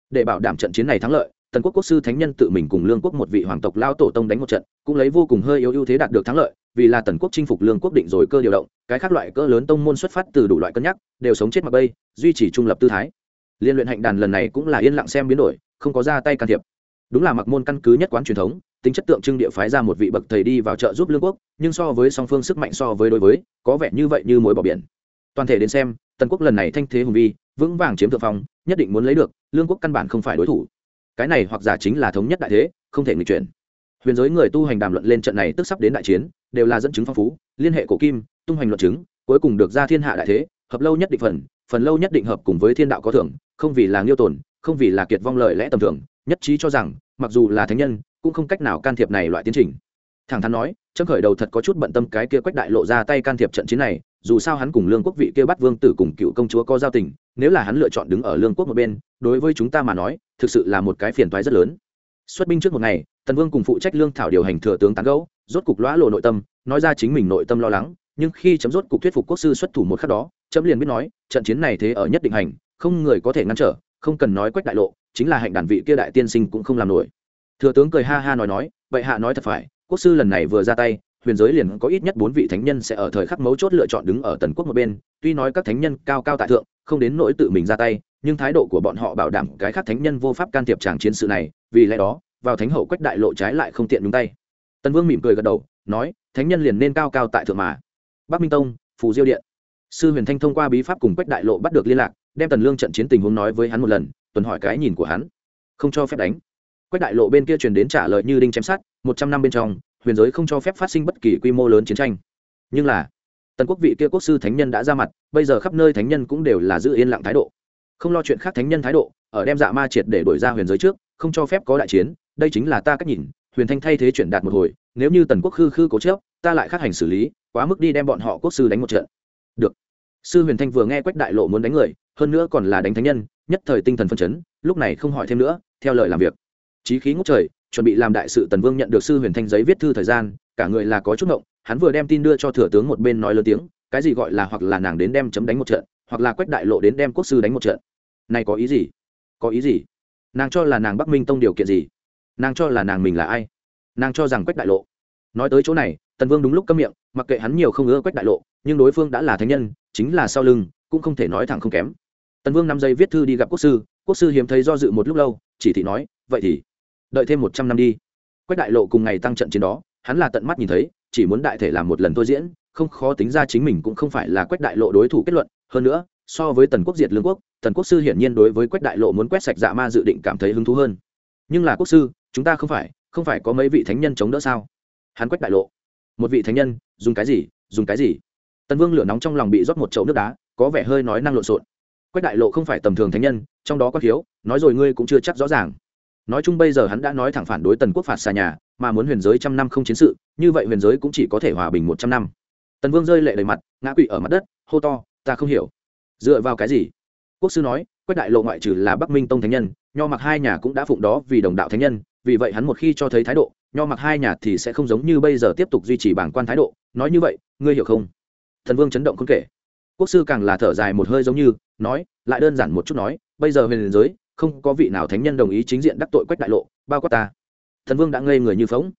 Để bảo đảm trận chiến này thắng lợi, tần quốc quốc sư thánh nhân tự mình cùng lương quốc một vị hoàng tộc lao tổ tông đánh một trận, cũng lấy vô cùng hơi yếu ưu thế đạt được thắng lợi, vì là tần quốc chinh phục lương quốc định rồi cơ điều động, cái khác loại cỡ lớn tông môn xuất phát từ đủ loại cân nhắc, đều sống chết mặc bây duy trì trung lập tư thái. Liên luyện hạnh đàn lần này cũng là yên lặng xem biến đổi, không có ra tay can thiệp đúng là mặc môn căn cứ nhất quán truyền thống, tính chất tượng trưng địa phái ra một vị bậc thầy đi vào trợ giúp lương quốc, nhưng so với song phương sức mạnh so với đối với, có vẻ như vậy như mối bỏ biển. Toàn thể đến xem, tần quốc lần này thanh thế hùng vi vững vàng chiếm thượng phong, nhất định muốn lấy được, lương quốc căn bản không phải đối thủ. Cái này hoặc giả chính là thống nhất đại thế, không thể nghịch chuyển. Huyền giới người tu hành đàm luận lên trận này tức sắp đến đại chiến, đều là dẫn chứng phong phú, liên hệ cổ kim, tung hành luận chứng, cuối cùng được ra thiên hạ đại thế, hợp lâu nhất định phần phần lâu nhất định hợp cùng với thiên đạo có thưởng, không vì là nghiêu tồn, không vì là kiệt vong lợi lẽ tầm thường nhất trí cho rằng, mặc dù là thánh nhân, cũng không cách nào can thiệp này loại tiến trình. Thẳng thắn nói, trâm khởi đầu thật có chút bận tâm cái kia quách đại lộ ra tay can thiệp trận chiến này, dù sao hắn cùng lương quốc vị kia bắt vương tử cùng cựu công chúa có giao tình, nếu là hắn lựa chọn đứng ở lương quốc một bên, đối với chúng ta mà nói, thực sự là một cái phiền toái rất lớn. Xuất binh trước một ngày, tần vương cùng phụ trách lương thảo điều hành thừa tướng tán gẫu, rốt cục lõa lộ nội tâm, nói ra chính mình nội tâm lo lắng, nhưng khi chấm rốt cục thuyết phục quốc sư xuất thủ một khắc đó chấm liền biết nói, trận chiến này thế ở nhất định hành, không người có thể ngăn trở, không cần nói quách đại lộ chính là hạnh đàn vị kia đại tiên sinh cũng không làm nổi. Thừa tướng cười ha ha nói nói, vậy hạ nói thật phải, quốc sư lần này vừa ra tay, huyền giới liền có ít nhất bốn vị thánh nhân sẽ ở thời khắc mấu chốt lựa chọn đứng ở tần quốc một bên. Tuy nói các thánh nhân cao cao tại thượng, không đến nỗi tự mình ra tay, nhưng thái độ của bọn họ bảo đảm cái khác thánh nhân vô pháp can thiệp tràng chiến sự này, vì lẽ đó, vào thánh hậu quách đại lộ trái lại không tiện đúng tay. Tần vương mỉm cười gật đầu, nói, thánh nhân liền nên cao cao tại thượng mà. Bắc minh tông, phù diêu điện. Sư huyền thanh thông qua bí pháp cùng quách đại lộ bắt được liên lạc, đem tần lương trận chiến tình huống nói với hắn một lần tuần hỏi cái nhìn của hắn. Không cho phép đánh. Quách đại lộ bên kia truyền đến trả lời như đinh chém sát một trăm năm bên trong, huyền giới không cho phép phát sinh bất kỳ quy mô lớn chiến tranh. Nhưng là, tần quốc vị kia quốc sư thánh nhân đã ra mặt, bây giờ khắp nơi thánh nhân cũng đều là giữ yên lặng thái độ. Không lo chuyện khác thánh nhân thái độ, ở đem dạ ma triệt để đổi ra huyền giới trước, không cho phép có đại chiến, đây chính là ta cách nhìn, huyền thanh thay thế chuyển đạt một hồi, nếu như tần quốc khư khư cố chớp ta lại khắc hành xử lý, quá mức đi đem bọn họ quốc sư đánh một trận. Được. Sư huyền thanh vừa nghe quách đại lộ muốn đánh người, hơn nữa còn là đánh thánh nhân nhất thời tinh thần phân chấn, lúc này không hỏi thêm nữa, theo lời làm việc. Chí khí ngút trời, chuẩn bị làm đại sự tần vương nhận được sư huyền thanh giấy viết thư thời gian, cả người là có chút ngộng, hắn vừa đem tin đưa cho thừa tướng một bên nói lớn tiếng, cái gì gọi là hoặc là nàng đến đem chấm đánh một trận, hoặc là quách đại lộ đến đem quốc sư đánh một trận. Này có ý gì? Có ý gì? Nàng cho là nàng bắc minh tông điều kiện gì? Nàng cho là nàng mình là ai? Nàng cho rằng quách đại lộ. Nói tới chỗ này, tần vương đúng lúc câm miệng, mặc kệ hắn nhiều không ưa quách đại lộ, nhưng đối phương đã là thánh nhân, chính là sau lưng, cũng không thể nói thẳng không kém tần vương năm giây viết thư đi gặp quốc sư quốc sư hiếm thấy do dự một lúc lâu, chỉ thị nói, vậy thì đợi thêm một trăm năm đi. Quách đại lộ cùng ngày tăng trận chiến đó, hắn là tận mắt nhìn thấy, chỉ muốn đại thể làm một lần thôi diễn, không khó tính ra chính mình cũng không phải là quách đại lộ đối thủ kết luận. Hơn nữa, so với tần quốc diệt lương quốc, tần quốc sư hiển nhiên đối với quách đại lộ muốn quét sạch dạ ma dự định cảm thấy hứng thú hơn. Nhưng là quốc sư, chúng ta không phải không phải có mấy vị thánh nhân chống đỡ sao? Hắn quách đại lộ. Một vị thánh nhân, dùng cái gì, dùng cái gì? Tần vương lửa nóng trong lòng bị rót một chậu nước đá, có vẻ hơi nói năng lộn xộn quách đại lộ không phải tầm thường thánh nhân, trong đó có thiếu, nói rồi ngươi cũng chưa chắc rõ ràng. Nói chung bây giờ hắn đã nói thẳng phản đối tần quốc phạt xà nhà, mà muốn huyền giới trăm năm không chiến sự, như vậy huyền giới cũng chỉ có thể hòa bình một trăm năm. Tần vương rơi lệ đầy mặt, ngã quỵ ở mặt đất, hô to, ta không hiểu. Dựa vào cái gì? Quốc sư nói, quách đại lộ ngoại trừ là bắc minh tông thánh nhân, nho mặc hai nhà cũng đã phụng đó vì đồng đạo thánh nhân, vì vậy hắn một khi cho thấy thái độ, nho mặc hai nhà thì sẽ không giống như bây giờ tiếp tục duy trì bảng quan thái độ. Nói như vậy, ngươi hiểu không? Thần vương chấn động không kể. Quốc sư càng là thở dài một hơi giống như nói, lại đơn giản một chút nói, bây giờ huyền giới, không có vị nào thánh nhân đồng ý chính diện đắc tội quách đại lộ, bao quát ta. Thần vương đã ngây người như phóng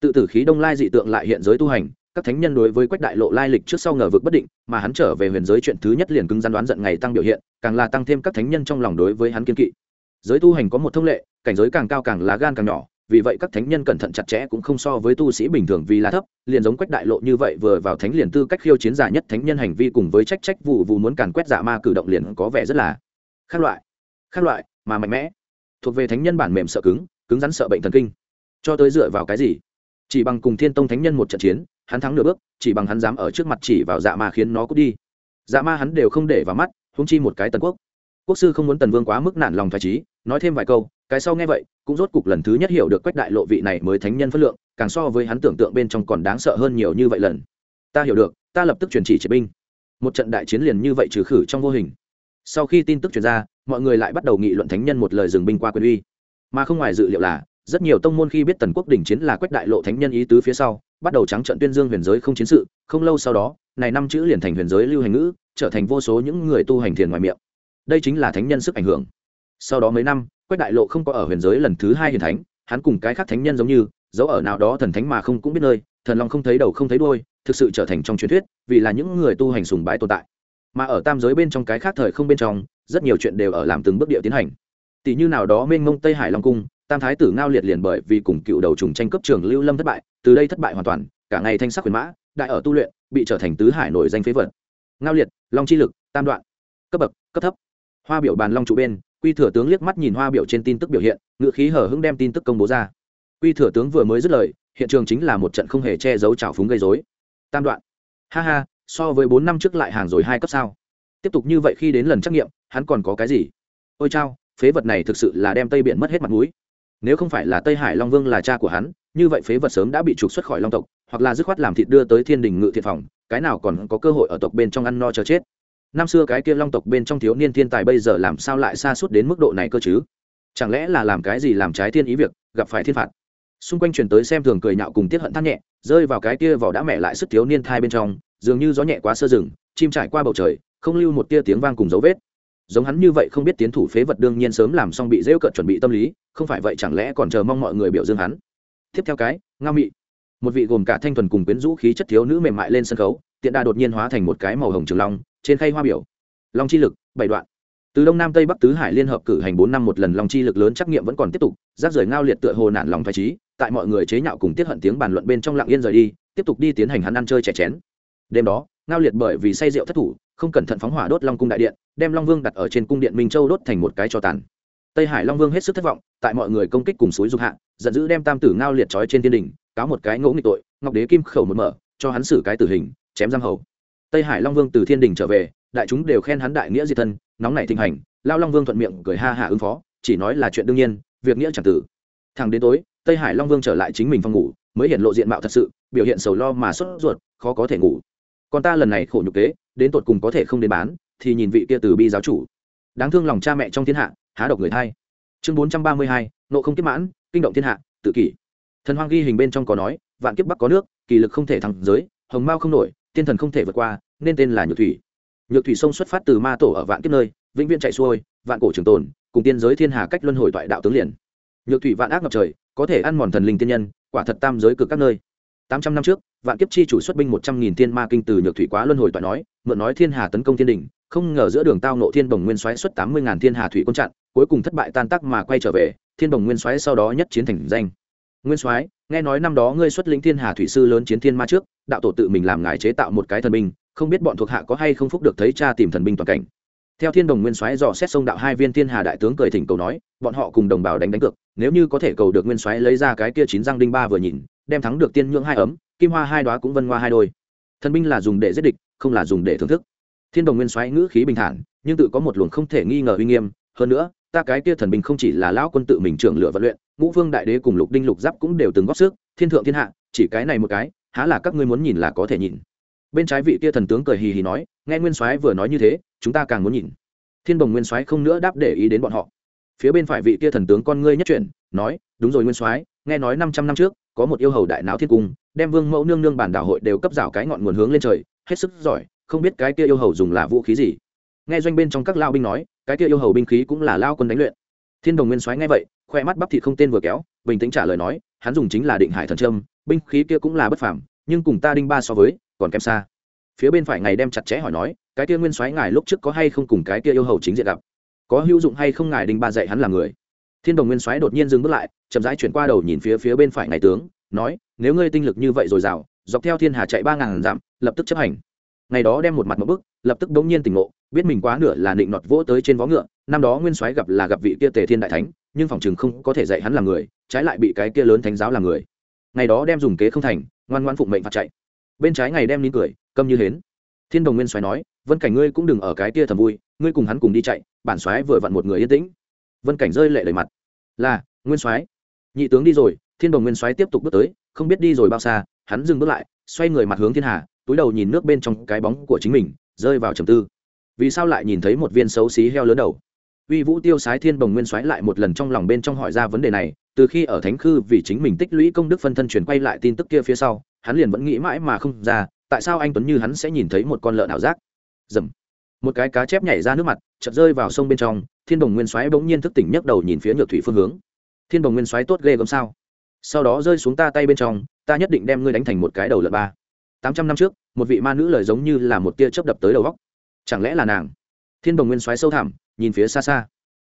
tự tử khí đông lai dị tượng lại hiện giới tu hành, các thánh nhân đối với quách đại lộ lai lịch trước sau ngờ vực bất định, mà hắn trở về huyền giới chuyện thứ nhất liền cứng rắn đoán giận ngày tăng biểu hiện, càng là tăng thêm các thánh nhân trong lòng đối với hắn kiên kỵ. Giới tu hành có một thông lệ, cảnh giới càng cao càng lá gan càng nhỏ vì vậy các thánh nhân cẩn thận chặt chẽ cũng không so với tu sĩ bình thường vì là thấp, liền giống quách đại lộ như vậy vừa vào thánh liền tư cách khiêu chiến giả nhất thánh nhân hành vi cùng với trách trách vụ vụ muốn càn quét giả ma cử động liền có vẻ rất là khác loại khác loại mà mạnh mẽ. Thuộc về thánh nhân bản mềm sợ cứng cứng rắn sợ bệnh thần kinh. Cho tới dựa vào cái gì? Chỉ bằng cùng thiên tông thánh nhân một trận chiến, hắn thắng nửa bước, chỉ bằng hắn dám ở trước mặt chỉ vào dạ ma khiến nó cút đi. Dạ ma hắn đều không để vào mắt húng chi một cái tần quốc. Quốc sư không muốn tần vương quá mức nản lòng phải trí, nói thêm vài câu cái sau nghe vậy, cũng rốt cục lần thứ nhất hiểu được quách đại lộ vị này mới thánh nhân phất lượng, càng so với hắn tưởng tượng bên trong còn đáng sợ hơn nhiều như vậy lần. Ta hiểu được, ta lập tức truyền chỉ triệt binh. Một trận đại chiến liền như vậy trừ khử trong vô hình. Sau khi tin tức truyền ra, mọi người lại bắt đầu nghị luận thánh nhân một lời dừng binh qua quyền uy. Mà không ngoài dự liệu là, rất nhiều tông môn khi biết tần quốc đỉnh chiến là quách đại lộ thánh nhân ý tứ phía sau, bắt đầu trắng trận tuyên dương huyền giới không chiến sự. Không lâu sau đó, này năm chữ liền thành huyền giới lưu hành ngữ, trở thành vô số những người tu hành thiền ngoài miệng. Đây chính là thánh nhân sức ảnh hưởng. Sau đó mấy năm quách đại lộ không có ở huyền giới lần thứ hai hiền thánh, hắn cùng cái khác thánh nhân giống như, dấu ở nào đó thần thánh mà không cũng biết nơi, thần long không thấy đầu không thấy đôi thực sự trở thành trong truyền thuyết, vì là những người tu hành sùng bái tồn tại. Mà ở tam giới bên trong cái khác thời không bên trong, rất nhiều chuyện đều ở làm từng bước địa tiến hành. Tỷ như nào đó mênh mông tây hải long cung, tam thái tử ngao liệt liền bởi vì cùng cựu đầu trùng tranh cấp trường lưu lâm thất bại, từ đây thất bại hoàn toàn, cả ngày thanh sắc huyền mã, đại ở tu luyện, bị trở thành tứ hải nổi danh phế vật. Ngao liệt, long chi lực, tam đoạn, cấp bậc, cấp thấp. Hoa biểu bàn long trụ bên quy thừa tướng liếc mắt nhìn hoa biểu trên tin tức biểu hiện ngựa khí hở hững đem tin tức công bố ra. Quy thừa tướng vừa mới dứt lời, hiện trường chính là một trận không hề che giấu trào phúng gây dối tam đoạn. Ha ha, so với bốn năm trước lại hàng rồi hai cấp sao? Tiếp tục như vậy khi đến lần trắc nghiệm, hắn còn có cái gì? Ôi chao, phế vật này thực sự là đem tây biển mất hết mặt mũi. Nếu không phải là tây hải long vương là cha của hắn, như vậy phế vật sớm đã bị trục xuất khỏi long tộc, hoặc là dứt khoát làm thịt đưa tới thiên đình ngự thiệt phòng, cái nào còn có cơ hội ở tộc bên trong ăn no chờ chết? Năm xưa cái kia long tộc bên trong thiếu niên thiên tài bây giờ làm sao lại xa suốt đến mức độ này cơ chứ? Chẳng lẽ là làm cái gì làm trái thiên ý việc, gặp phải thiên phạt? Xung quanh truyền tới xem thường cười nhạo cùng tiết hận than nhẹ, rơi vào cái kia vỏ đã mẹ lại sức thiếu niên thai bên trong, dường như gió nhẹ quá sơ rừng, chim trải qua bầu trời, không lưu một tia tiếng vang cùng dấu vết. Giống hắn như vậy không biết tiến thủ phế vật đương nhiên sớm làm xong bị rêu cợt chuẩn bị tâm lý, không phải vậy chẳng lẽ còn chờ mong mọi người biểu dương hắn? Tiếp theo cái nga mị. Một vị gồm cả thanh thuần cùng quyến rũ khí chất thiếu nữ mềm mại lên sân khấu tiện đà đột nhiên hóa thành một cái màu hồng trường long, trên khay hoa biểu. Long chi lực, bảy đoạn. Từ đông nam tây bắc tứ hải liên hợp cử hành bốn năm một lần long chi lực lớn trắc nghiệm vẫn còn tiếp tục, rác rời ngao liệt tựa hồ nản lòng phải trí, tại mọi người chế nhạo cùng tiết hận tiếng bàn luận bên trong lặng yên rời đi, tiếp tục đi tiến hành hắn ăn chơi trẻ chén. Đêm đó, ngao liệt bởi vì say rượu thất thủ, không cẩn thận phóng hỏa đốt long cung đại điện, đem long vương đặt ở trên cung điện minh châu đốt thành một cái cho tàn. Tây hải long vương hết sức thất vọng, tại mọi người công kích cùng suối dục hạ, giận dữ đem tam tử ngao liệt trói trên thiên đình, cáo một cái ngỗ nghịch tội, ngọc đế kim khẩu một mở, cho hắn xử cái tử hình chém giam hầu. Tây hải long vương từ thiên đình trở về, đại chúng đều khen hắn đại nghĩa diệt thân, nóng nảy thịnh hành, lao long vương thuận miệng cười ha hạ ứng phó, chỉ nói là chuyện đương nhiên, việc nghĩa chẳng tử. Thẳng đến tối, tây hải long vương trở lại chính mình phòng ngủ, mới hiện lộ diện mạo thật sự, biểu hiện sầu lo mà sốt ruột, khó có thể ngủ. Còn ta lần này khổ nhục kế, đến tột cùng có thể không đến bán, thì nhìn vị kia từ bi giáo chủ. Đáng thương lòng cha mẹ trong thiên hạ, há độc người thay. Chương bốn trăm ba mươi hai, nộ không kiếp mãn, kinh động thiên hạ, tự kỷ. Thần hoang ghi hình bên trong có nói, vạn kiếp bắc có nước, kỳ lực không thể thẳng giới, hồng mao không nổi tiên thần không thể vượt qua, nên tên là nhược thủy. Nhược thủy sông xuất phát từ ma tổ ở vạn kiếp nơi, vĩnh viễn chạy xuôi, vạn cổ trường tồn, cùng tiên giới thiên hà cách luân hồi toại đạo tướng liền. Nhược thủy vạn ác ngập trời, có thể ăn mòn thần linh tiên nhân, quả thật tam giới cực các nơi. Tám trăm năm trước, vạn kiếp chi chủ xuất binh một trăm nghìn thiên ma kinh từ nhược thủy quá luân hồi toại nói, mượn nói thiên hà tấn công thiên đình không ngờ giữa đường tao nộ thiên bồng nguyên xoáy xuất tám mươi ngàn thiên hà thủy quân chặn, cuối cùng thất bại tan tác mà quay trở về, thiên bồng nguyên xoáy sau đó nhất chiến thành danh. Nguyên soái nghe nói năm đó ngươi xuất lĩnh thiên hà thủy sư lớn chiến thiên ma trước, đạo tổ tự mình làm ngài chế tạo một cái thần binh, không biết bọn thuộc hạ có hay không phúc được thấy cha tìm thần binh toàn cảnh. Theo thiên đồng nguyên soái dò xét sông đạo hai viên thiên hà đại tướng cười thỉnh cầu nói, bọn họ cùng đồng bào đánh đánh cược, nếu như có thể cầu được nguyên soái lấy ra cái kia chín răng đinh ba vừa nhìn, đem thắng được tiên nhượng hai ấm, kim hoa hai đoá cũng vân hoa hai đôi. Thần binh là dùng để giết địch, không là dùng để thưởng thức. Thiên đồng nguyên soái ngữ khí bình thản, nhưng tự có một luồng không thể nghi ngờ uy nghiêm, hơn nữa, ta cái kia thần binh không chỉ là lão quân tự mình trưởng lựa vận luyện ngũ vương đại đế cùng lục đinh lục giáp cũng đều từng góp sức, thiên thượng thiên hạ, chỉ cái này một cái, há là các ngươi muốn nhìn là có thể nhìn. Bên trái vị kia thần tướng cười hì hì nói, nghe nguyên soái vừa nói như thế, chúng ta càng muốn nhìn. Thiên bồng nguyên soái không nữa đáp để ý đến bọn họ. Phía bên phải vị kia thần tướng con ngươi nhất chuyển, nói, đúng rồi nguyên soái, nghe nói năm trăm năm trước, có một yêu hầu đại náo thiên cung, đem vương mẫu nương nương bản đảo hội đều cấp rào cái ngọn nguồn hướng lên trời, hết sức giỏi, không biết cái kia yêu hầu dùng là vũ khí gì. Nghe doanh bên trong các lao binh nói, cái kia yêu hầu binh khí cũng là lao quân đánh luyện. Thiên đồng nguyên soái nghe vậy khoe mắt bắp thịt không tên vừa kéo, bình tĩnh trả lời nói, hắn dùng chính là định hải thần trâm binh khí kia cũng là bất phàm, nhưng cùng ta đinh ba so với, còn kém xa. Phía bên phải ngày đem chặt chẽ hỏi nói, cái kia nguyên soái ngài lúc trước có hay không cùng cái kia yêu hầu chính diện gặp? Có hữu dụng hay không ngài đinh ba dạy hắn là người? Thiên đồng nguyên soái đột nhiên dừng bước lại, chậm rãi chuyển qua đầu nhìn phía phía bên phải ngài tướng, nói, nếu ngươi tinh lực như vậy dồi dào dọc theo thiên hà chạy ba ngàn dặm, lập tức chấp hành. Ngày đó đem một mặt một bức, lập tức đống nhiên tỉnh ngộ, biết mình quá nửa là định nọt vỗ tới trên vó ngựa, năm đó nguyên soái gặp là gặp vị kia tề thiên đại thánh nhưng phòng chừng không có thể dạy hắn làm người, trái lại bị cái kia lớn thánh giáo làm người. Ngày đó đem dùng kế không thành, ngoan ngoan phụng mệnh phạt chạy. Bên trái ngày đem nín cười, câm như hến. Thiên đồng nguyên soái nói, vân cảnh ngươi cũng đừng ở cái kia thầm vui, ngươi cùng hắn cùng đi chạy, bản soái vừa vặn một người yên tĩnh. Vân cảnh rơi lệ đầy mặt. Là, nguyên soái nhị tướng đi rồi, thiên đồng nguyên soái tiếp tục bước tới, không biết đi rồi bao xa, hắn dừng bước lại, xoay người mặt hướng thiên hà, túi đầu nhìn nước bên trong cái bóng của chính mình, rơi vào trầm tư. Vì sao lại nhìn thấy một viên xấu xí heo lớn đầu? Uy vũ tiêu sái thiên bồng nguyên soái lại một lần trong lòng bên trong hỏi ra vấn đề này, từ khi ở thánh khư vì chính mình tích lũy công đức phân thân chuyển quay lại tin tức kia phía sau, hắn liền vẫn nghĩ mãi mà không ra, tại sao anh tuấn như hắn sẽ nhìn thấy một con lợn ảo giác? Dầm. Một cái cá chép nhảy ra nước mặt, chợt rơi vào sông bên trong, thiên đồng nguyên soái bỗng nhiên thức tỉnh nhấc đầu nhìn phía nhược thủy phương hướng. Thiên đồng nguyên soái tốt ghê gớm sao? Sau đó rơi xuống ta tay bên trong, ta nhất định đem ngươi đánh thành một cái đầu lợn ba. Tám trăm năm trước, một vị ma nữ lời giống như là một tia chớp đập tới đầu góc chẳng lẽ là nàng? Thiên đồng nguyên soái sâu thẳm nhìn phía xa xa.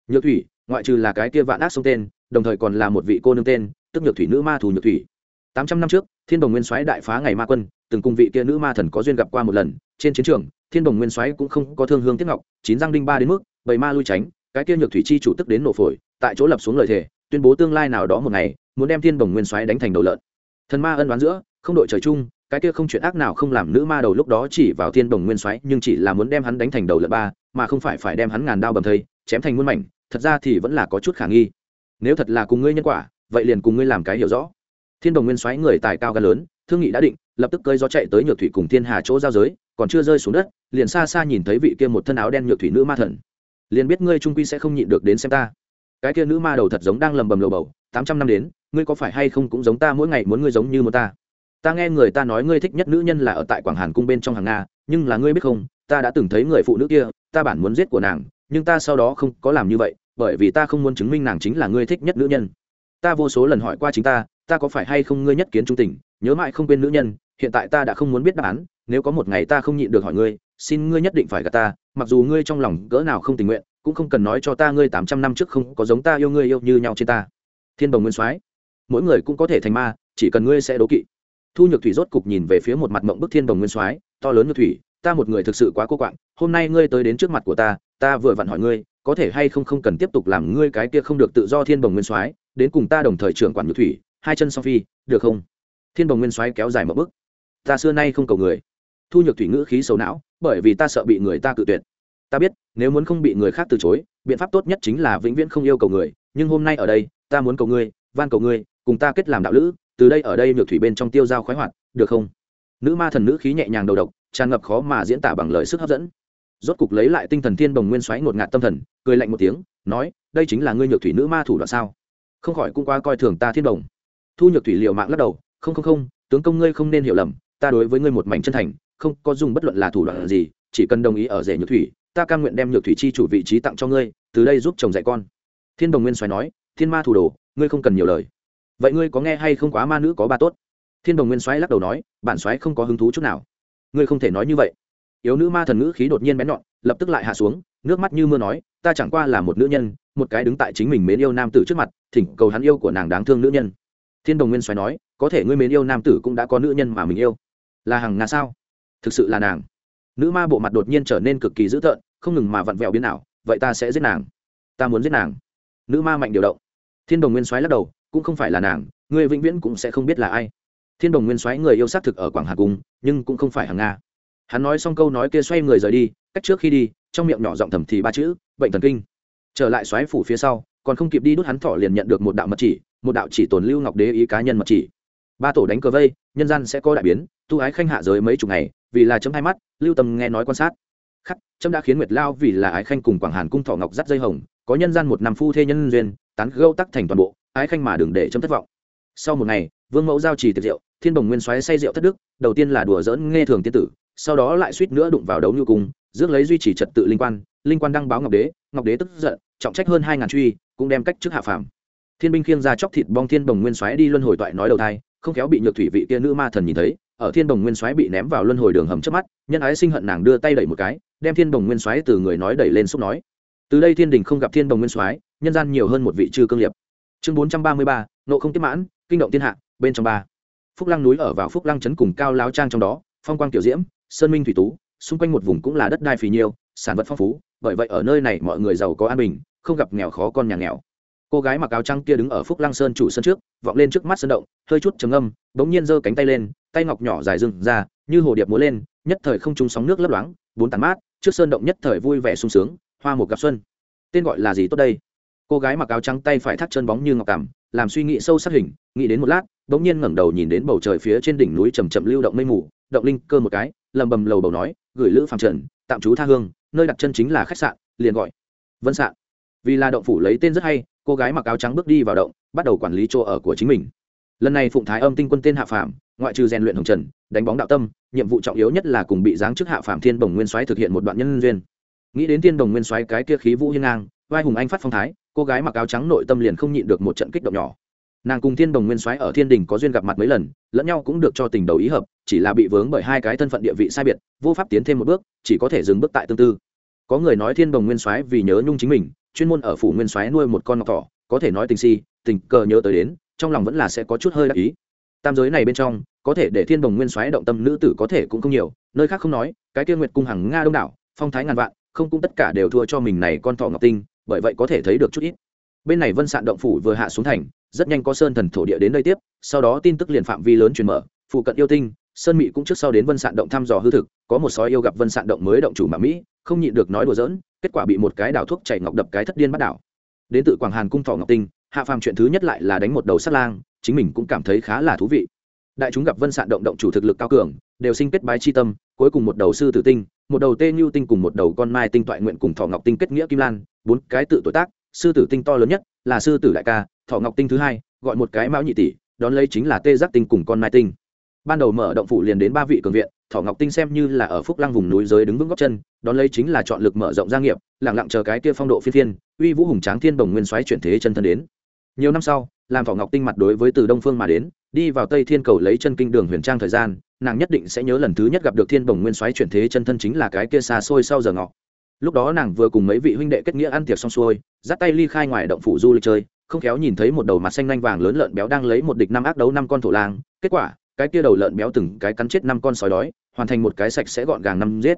Nhược thủy, ngoại trừ là cái kia vạn ác sông tên, đồng thời còn là một vị cô nương tên, tức nhược thủy nữ ma thù nhược thủy. Tám trăm năm trước, thiên đồng nguyên soái đại phá ngày ma quân, từng cùng vị kia nữ ma thần có duyên gặp qua một lần. Trên chiến trường, thiên đồng nguyên soái cũng không có thương hương tiếc ngọc, chín giang đinh ba đến mức, bầy ma lui tránh, cái kia nhược thủy chi chủ tức đến nổ phổi, tại chỗ lập xuống lời thề, tuyên bố tương lai nào đó một ngày, muốn đem thiên đồng nguyên soái đánh thành đầu lợn. Thần ma ân đoán giữa, không đội trời chung cái kia không chuyện ác nào không làm nữ ma đầu lúc đó chỉ vào thiên đồng nguyên soái, nhưng chỉ là muốn đem hắn đánh thành đầu lợn ba, mà không phải phải đem hắn ngàn đao bầm thây, chém thành muôn mảnh, thật ra thì vẫn là có chút khả nghi. Nếu thật là cùng ngươi nhân quả, vậy liền cùng ngươi làm cái hiểu rõ. Thiên đồng nguyên soái người tài cao gan lớn, thương nghị đã định, lập tức cơi gió chạy tới nhược thủy cùng thiên hà chỗ giao giới, còn chưa rơi xuống đất, liền xa xa nhìn thấy vị kia một thân áo đen nhược thủy nữ ma thần. Liền biết ngươi trung quy sẽ không nhịn được đến xem ta. Cái kia nữ ma đầu thật giống đang lầm bầm lầu bầu, tám trăm năm đến, ngươi có phải hay không cũng giống ta mỗi ngày muốn ngươi giống như một ta? Ta nghe người ta nói ngươi thích nhất nữ nhân là ở tại quảng hàn cung bên trong hàng nga, nhưng là ngươi biết không, ta đã từng thấy người phụ nữ kia, ta bản muốn giết của nàng, nhưng ta sau đó không có làm như vậy, bởi vì ta không muốn chứng minh nàng chính là ngươi thích nhất nữ nhân. Ta vô số lần hỏi qua chính ta ta có phải hay không ngươi nhất kiến trung tình, nhớ mãi không quên nữ nhân, hiện tại ta đã không muốn biết đáp án, nếu có một ngày ta không nhịn được hỏi ngươi, xin ngươi nhất định phải gặp ta, mặc dù ngươi trong lòng cỡ nào không tình nguyện, cũng không cần nói cho ta ngươi tám trăm năm trước không có giống ta yêu ngươi yêu như nhau trên ta. Thiên đồng nguyên soái, mỗi người cũng có thể thành ma, chỉ cần ngươi sẽ đố kỵ thu nhược thủy rốt cục nhìn về phía một mặt mộng bức thiên đồng nguyên soái, to lớn như thủy, ta một người thực sự quá cô quạng, hôm nay ngươi tới đến trước mặt của ta ta vừa vặn hỏi ngươi, có thể hay không không cần tiếp tục làm ngươi cái kia không được tự do thiên Đồng nguyên soái, đến cùng ta đồng thời trưởng quản nhược thủy, hai chân song phi, được không? Thiên Đồng nguyên soái kéo dài một bước ta xưa nay không cầu người. Thu nhược thủy ngữ khí xấu não, bởi vì ta sợ bị người ta cự tuyệt. Ta biết, nếu muốn không bị người khác từ chối, biện pháp tốt nhất chính là vĩnh viễn không yêu cầu người, nhưng hôm nay ở đây, ta muốn cầu ngươi, van cầu ngươi, cùng ta kết làm đạo lữ từ đây ở đây nhược thủy bên trong tiêu dao khoái hoạt, được không? Nữ ma thần nữ khí nhẹ nhàng đầu độc, tràn ngập khó mà diễn tả bằng lời sức hấp dẫn. Rốt cục lấy lại tinh thần thiên bồng nguyên xoáy ngột ngạt tâm thần, cười lạnh một tiếng, nói, đây chính là ngươi nhược thủy nữ ma thủ đoạn sao? Không khỏi cũng qua coi thường ta thiên đồng thu nhược thủy liệu mạng lắc đầu, không không không, tướng công ngươi không nên hiểu lầm, ta đối với ngươi một mảnh chân thành, không có dùng bất luận là thủ đoạn gì, chỉ cần đồng ý ở rể nhược thủy, ta cam nguyện đem nhược thủy chi chủ vị trí tặng cho ngươi, từ đây giúp chồng dạy con. Thiên đồng nguyên xoáy nói, thiên ma thủ đồ, ngươi không cần nhiều lời vậy ngươi có nghe hay không quá ma nữ có ba tốt? Thiên đồng nguyên soái lắc đầu nói, bản xoáy không có hứng thú chút nào. Ngươi không thể nói như vậy. Yếu nữ ma thần ngữ khí đột nhiên bén nhọn, lập tức lại hạ xuống, nước mắt như mưa nói, ta chẳng qua là một nữ nhân, một cái đứng tại chính mình mến yêu nam tử trước mặt, thỉnh cầu hắn yêu của nàng đáng thương nữ nhân. Thiên đồng nguyên xoáy nói, có thể ngươi mến yêu nam tử cũng đã có nữ nhân mà mình yêu. Là hằng nga sao? Thực sự là nàng. Nữ ma bộ mặt đột nhiên trở nên cực kỳ dữ tợn, không ngừng mà vặn vẹo biến nào vậy ta sẽ giết nàng. Ta muốn giết nàng. Nữ ma mạnh điều động thiên đồng nguyên soái lắc đầu, cũng không phải là nàng, người vĩnh viễn cũng sẽ không biết là ai. Thiên đồng nguyên soái người yêu xác thực ở quảng hà cung, nhưng cũng không phải hàng nga. Hắn nói xong câu nói kia xoay người rời đi, cách trước khi đi, trong miệng nhỏ giọng thầm thì ba chữ, bệnh thần kinh. Trở lại xoáy phủ phía sau, còn không kịp đi đút hắn thọ liền nhận được một đạo mật chỉ, một đạo chỉ tồn lưu ngọc đế ý cá nhân mật chỉ. Ba tổ đánh cờ vây, nhân gian sẽ có đại biến, tu ái khanh hạ giới mấy chục ngày, vì là chấm hai mắt, lưu tâm nghe nói quan sát. Khắc, chấm đã khiến nguyệt lao vì là ái khanh cùng quảng hàn cung thọ ngọc dắt dây hồng, có nhân gian một năm phu thê nhân duyên tán gâu tắc thành toàn bộ, ái khanh mà đừng để chấm thất vọng. Sau một ngày, vương mẫu giao trì tiệc rượu, thiên đồng nguyên xoáy say rượu thất đức, đầu tiên là đùa dỡn nghe thường tiên tử, sau đó lại suýt nữa đụng vào đấu nhu cung, rước lấy duy trì trật tự linh quan linh quan đăng báo ngọc đế ngọc đế tức giận, trọng trách hơn hai ngàn truy, cũng đem cách trước hạ phàm. Thiên binh khiêng ra chóc thịt bong thiên đồng nguyên xoáy đi luân hồi toại nói đầu thai, không khéo bị nhược thủy vị kia nữ ma thần nhìn thấy, ở thiên đồng nguyên xoáy bị ném vào luân hồi đường hầm trước mắt, nhân ái sinh hận nàng đưa tay đẩy một cái, đem thiên đồng nguyên xoáy từ người nói đẩy lên xúc nói. Từ đây thiên đình không gặp thiên đồng nguyên soái nhân gian nhiều hơn một vị chư cương liệt. Chương bốn trăm ba mươi ba nộ không tiếp mãn, kinh động thiên hạ, bên trong ba. Phúc lăng núi ở vào phúc lăng trấn cùng cao láo trang trong đó, phong quang kiểu diễm, sơn minh thủy tú, xung quanh một vùng cũng là đất đai phì nhiêu, sản vật phong phú, bởi vậy ở nơi này mọi người giàu có an bình, không gặp nghèo khó con nhà nghèo. Cô gái mặc áo trắng kia đứng ở phúc lăng sơn chủ sân trước, vọng lên trước mắt sân động, hơi chút trầm âm bỗng nhiên giơ cánh tay lên, tay ngọc nhỏ dài dừng ra, như hồ điệp múa lên, nhất thời không trúng sóng nước lấp loáng, bốn tàn mát, trước sơn động nhất thời vui vẻ sung sướng, hoa một gặp xuân. Tên gọi là gì tốt đây? Cô gái mặc áo trắng tay phải thắt chân bóng như ngọc cảm, làm suy nghĩ sâu sắc hình, nghĩ đến một lát, bỗng nhiên ngẩng đầu nhìn đến bầu trời phía trên đỉnh núi chầm chậm lưu động mây mù, động linh cơ một cái, lầm bầm lầu bầu nói, gửi lữ phạm trần, tạm trú tha hương, nơi đặt chân chính là khách sạn, liền gọi. Vân sạn. Vì là động phủ lấy tên rất hay, cô gái mặc áo trắng bước đi vào động, bắt đầu quản lý chỗ ở của chính mình. Lần này phụng thái âm tinh quân tên hạ phàm, ngoại trừ rèn luyện hồng trần, đánh bóng đạo tâm, nhiệm vụ trọng yếu nhất là cùng bị giáng chức hạ phàm thiên bồng nguyên soái thực hiện một đoạn nhân duyên. Nghĩ đến thiên đồng nguyên soái cái kia khí vũ hiên ngang, vai hùng anh phát phong thái cô gái mặc áo trắng nội tâm liền không nhịn được một trận kích động nhỏ. Nàng cùng thiên đồng nguyên soái ở thiên đình có duyên gặp mặt mấy lần, lẫn nhau cũng được cho tình đầu ý hợp, chỉ là bị vướng bởi hai cái thân phận địa vị sai biệt, vô pháp tiến thêm một bước, chỉ có thể dừng bước tại tương tư. Có người nói thiên đồng nguyên soái vì nhớ nhung chính mình, chuyên môn ở phủ nguyên soái nuôi một con ngọc thỏ, có thể nói tình si, tình cờ nhớ tới đến, trong lòng vẫn là sẽ có chút hơi đắc ý. Tam giới này bên trong, có thể để thiên đồng nguyên soái động tâm nữ tử có thể cũng không nhiều, nơi khác không nói, cái kia nguyệt cung hằng nga đông đảo, phong thái ngàn vạn, không cũng tất cả đều thua cho mình này con thỏ ngọc tinh bởi vậy có thể thấy được chút ít. Bên này vân sạn động phủ vừa hạ xuống thành, rất nhanh có sơn thần thổ địa đến đây tiếp, sau đó tin tức liền phạm vi lớn truyền mở, phụ cận yêu tinh, sơn mỹ cũng trước sau đến vân sạn động thăm dò hư thực, có một sói yêu gặp vân sạn động mới động chủ mà mỹ, không nhịn được nói đùa giỡn, kết quả bị một cái đảo thuốc chảy ngọc đập cái thất điên bắt đảo. Đến tự quảng hàn cung thọ ngọc tinh, hạ phàm chuyện thứ nhất lại là đánh một đầu sắt lang, chính mình cũng cảm thấy khá là thú vị. Đại chúng gặp vân sạn động động chủ thực lực cao cường, đều sinh kết bái chi tâm, cuối cùng một đầu sư tử tinh, một đầu tê nhu tinh cùng một đầu con mai tinh toại nguyện cùng thọ ngọc tinh kết nghĩa kim lan bốn cái tự tuổi tác, sư tử tinh to lớn nhất là sư tử đại ca, thọ ngọc tinh thứ hai, gọi một cái mão nhị tỷ, đón lấy chính là tê giác tinh cùng con mai tinh. Ban đầu mở động phủ liền đến ba vị cường viện, thọ ngọc tinh xem như là ở phúc lăng vùng núi giới đứng vững góc chân, đón lấy chính là chọn lực mở rộng gia nghiệp lẳng lặng chờ cái kia phong độ phi thiên uy vũ hùng tráng thiên bồng nguyên xoáy chuyển thế chân thân đến. Nhiều năm sau, làm thọ ngọc tinh mặt đối với từ đông phương mà đến, đi vào tây thiên cầu lấy chân kinh đường huyền trang thời gian, nàng nhất định sẽ nhớ lần thứ nhất gặp được thiên bồng nguyên xoáy chuyển thế chân thân chính là cái kia xa xôi sau giờ ngọ lúc đó nàng vừa cùng mấy vị huynh đệ kết nghĩa ăn tiệc xong xuôi, dắt tay ly khai ngoài động phủ du lịch chơi, không khéo nhìn thấy một đầu mặt xanh nanh vàng lớn lợn béo đang lấy một địch năm ác đấu năm con thổ lang. Kết quả, cái kia đầu lợn béo từng cái cắn chết năm con sói đói, hoàn thành một cái sạch sẽ gọn gàng năm giết.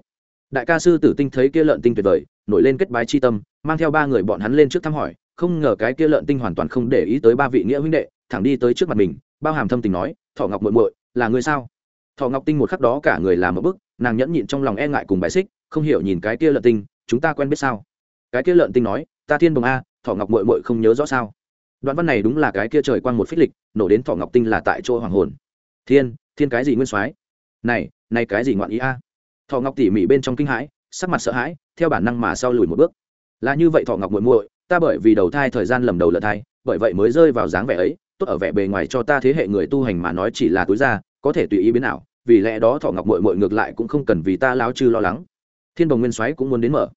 Đại ca sư tử tinh thấy kia lợn tinh tuyệt vời, nổi lên kết bái chi tâm, mang theo ba người bọn hắn lên trước thăm hỏi, không ngờ cái kia lợn tinh hoàn toàn không để ý tới ba vị nghĩa huynh đệ, thẳng đi tới trước mặt mình, bao hàm thâm tình nói, thọ ngọc muội muội, là người sao? Thọ ngọc tinh một khắc đó cả người làm một bức, nàng nhẫn nhịn trong lòng e ngại cùng bài xích không hiểu nhìn cái kia lợn tinh, chúng ta quen biết sao? Cái kia lợn tinh nói, ta thiên bồng a, thọ ngọc muội muội không nhớ rõ sao? Đoạn văn này đúng là cái kia trời quang một phích lịch, nổ đến thọ ngọc tinh là tại chỗ hoàng hồn. Thiên thiên cái gì nguyên soái? Này này cái gì ngoạn ý a? Thọ ngọc tỉ mỉ bên trong kinh hãi, sắc mặt sợ hãi, theo bản năng mà sau lùi một bước. Là như vậy thọ ngọc muội muội, ta bởi vì đầu thai thời gian lầm đầu lợn thai, bởi vậy mới rơi vào dáng vẻ ấy, tốt ở vẻ bề ngoài cho ta thế hệ người tu hành mà nói chỉ là túi ra có thể tùy ý biến nào vì lẽ đó thọ ngọc mội mội ngược lại cũng không cần vì ta lao chư lo lắng thiên đồng nguyên soái cũng muốn đến mở.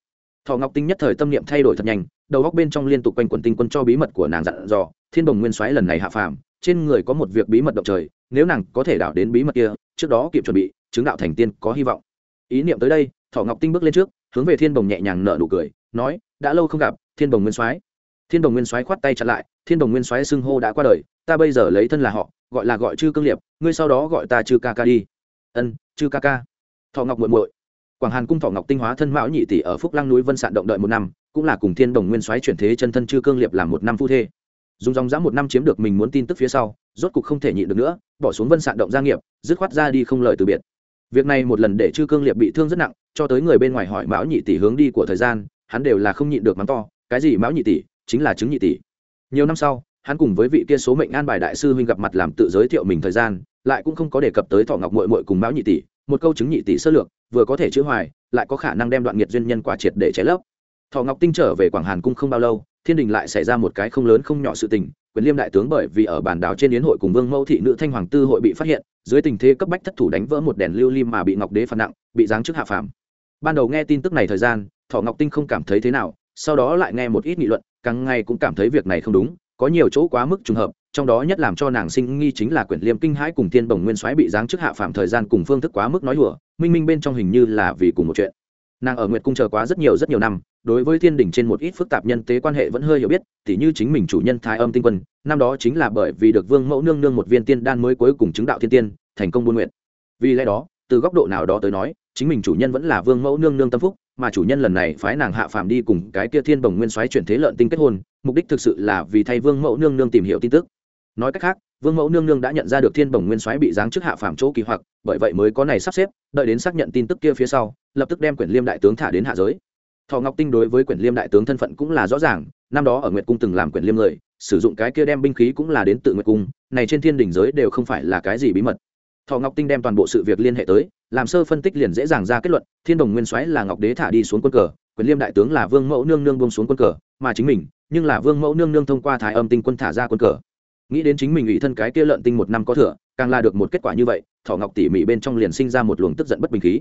Thọ ngọc tinh nhất thời tâm niệm thay đổi thật nhanh, đầu góc bên trong liên tục quanh quẩn tinh quân cho bí mật của nàng dặn dò, thiên đồng nguyên soái lần này hạ phàm, trên người có một việc bí mật động trời, nếu nàng có thể đảo đến bí mật kia, trước đó kịp chuẩn bị, chứng đạo thành tiên có hy vọng. Ý niệm tới đây, thọ ngọc tinh bước lên trước, hướng về thiên đồng nhẹ nhàng nở nụ cười, nói, đã lâu không gặp, thiên đồng nguyên soái. Thiên đồng nguyên soái khoát tay chặn lại, thiên đồng nguyên soái xưng hô đã qua đời, ta bây giờ lấy thân là họ, gọi là gọi chư cương liệp ngươi sau đó gọi ta chư ca ca đi. Ân, chư ca ca. Thọ ngọc muội muội quảng hàn cung thọ ngọc tinh hóa thân mão nhị tỷ ở phúc lăng núi vân sạn động đợi một năm, cũng là cùng thiên đồng nguyên soái chuyển thế chân thân chư cương liệp làm một năm phu thê. Dùng dòng dã một năm chiếm được mình muốn tin tức phía sau, rốt cục không thể nhịn được nữa, bỏ xuống vân sạn động gia nghiệp, dứt khoát ra đi không lời từ biệt. Việc này một lần để chư cương liệp bị thương rất nặng, cho tới người bên ngoài hỏi mão nhị tỷ hướng đi của thời gian, hắn đều là không nhịn được mắng to, cái gì mão nhị tỷ? Chính là chứng nhị tỷ. Nhiều năm sau, hắn cùng với vị kia số mệnh an bài đại sư huynh gặp mặt làm tự giới thiệu mình thời gian, lại cũng không có đề cập tới thọ ngọc mội mội cùng mão nhị tỷ một câu chứng nhị tỷ sơ lược, vừa có thể chữa hoài, lại có khả năng đem đoạn nghiệt duyên nhân quả triệt để cháy lấp. Thọ ngọc tinh trở về quảng hàn cung không bao lâu, thiên đình lại xảy ra một cái không lớn không nhỏ sự tình, quyền liêm đại tướng bởi vì ở bản đảo trên yến hội cùng vương mẫu thị nữ thanh hoàng tư hội bị phát hiện, dưới tình thế cấp bách thất thủ đánh vỡ một đèn lưu lim mà bị ngọc đế phạt nặng, bị giáng chức hạ phàm. Ban đầu nghe tin tức này thời gian, thọ ngọc tinh không cảm thấy thế nào, sau đó lại nghe một ít nghị luận, càng ngày cũng cảm thấy việc này không đúng, có nhiều chỗ quá mức trùng hợp trong đó nhất làm cho nàng sinh nghi chính là quyển liêm kinh hãi cùng thiên bồng nguyên soái bị giáng chức hạ phạm thời gian cùng phương thức quá mức nói hùa minh minh bên trong hình như là vì cùng một chuyện. Nàng ở nguyệt cung chờ quá rất nhiều rất nhiều năm, đối với thiên đình trên một ít phức tạp nhân tế quan hệ vẫn hơi hiểu biết, tỉ như chính mình chủ nhân thái âm tinh quân, năm đó chính là bởi vì được vương mẫu nương nương một viên tiên đan mới cuối cùng chứng đạo thiên tiên, thành công buôn nguyện. Vì lẽ đó, từ góc độ nào đó tới nói, chính mình chủ nhân vẫn là vương mẫu nương nương tâm phúc, mà chủ nhân lần này phái nàng hạ phàm đi cùng cái kia thiên bồng nguyên soái chuyển thế lợn tinh kết hôn, mục đích thực sự là vì thay vương mẫu nương nương tìm hiểu tin tức nói cách khác, vương mẫu nương nương đã nhận ra được thiên bồng nguyên soái bị giáng chức hạ phàm chỗ kỳ hoặc, bởi vậy mới có này sắp xếp, đợi đến xác nhận tin tức kia phía sau, lập tức đem quyển liêm đại tướng thả đến hạ giới. Thọ ngọc tinh đối với quyển liêm đại tướng thân phận cũng là rõ ràng, năm đó ở nguyệt cung từng làm quyển liêm người, sử dụng cái kia đem binh khí cũng là đến tự nguyệt cung, này trên thiên đỉnh giới đều không phải là cái gì bí mật. Thọ ngọc tinh đem toàn bộ sự việc liên hệ tới, làm sơ phân tích liền dễ dàng ra kết luận, thiên đồng nguyên soái là ngọc đế thả đi xuống quân cờ quyền liêm đại tướng là vương mẫu nương nương bông xuống quân cờ, mà chính mình, nhưng là vương mẫu nương nương thông qua thái âm tinh quân thả ra quân cờ nghĩ đến chính mình ủy thân cái kia lợn tinh một năm có thừa, càng là được một kết quả như vậy, thỏ ngọc tỉ mỉ bên trong liền sinh ra một luồng tức giận bất bình khí.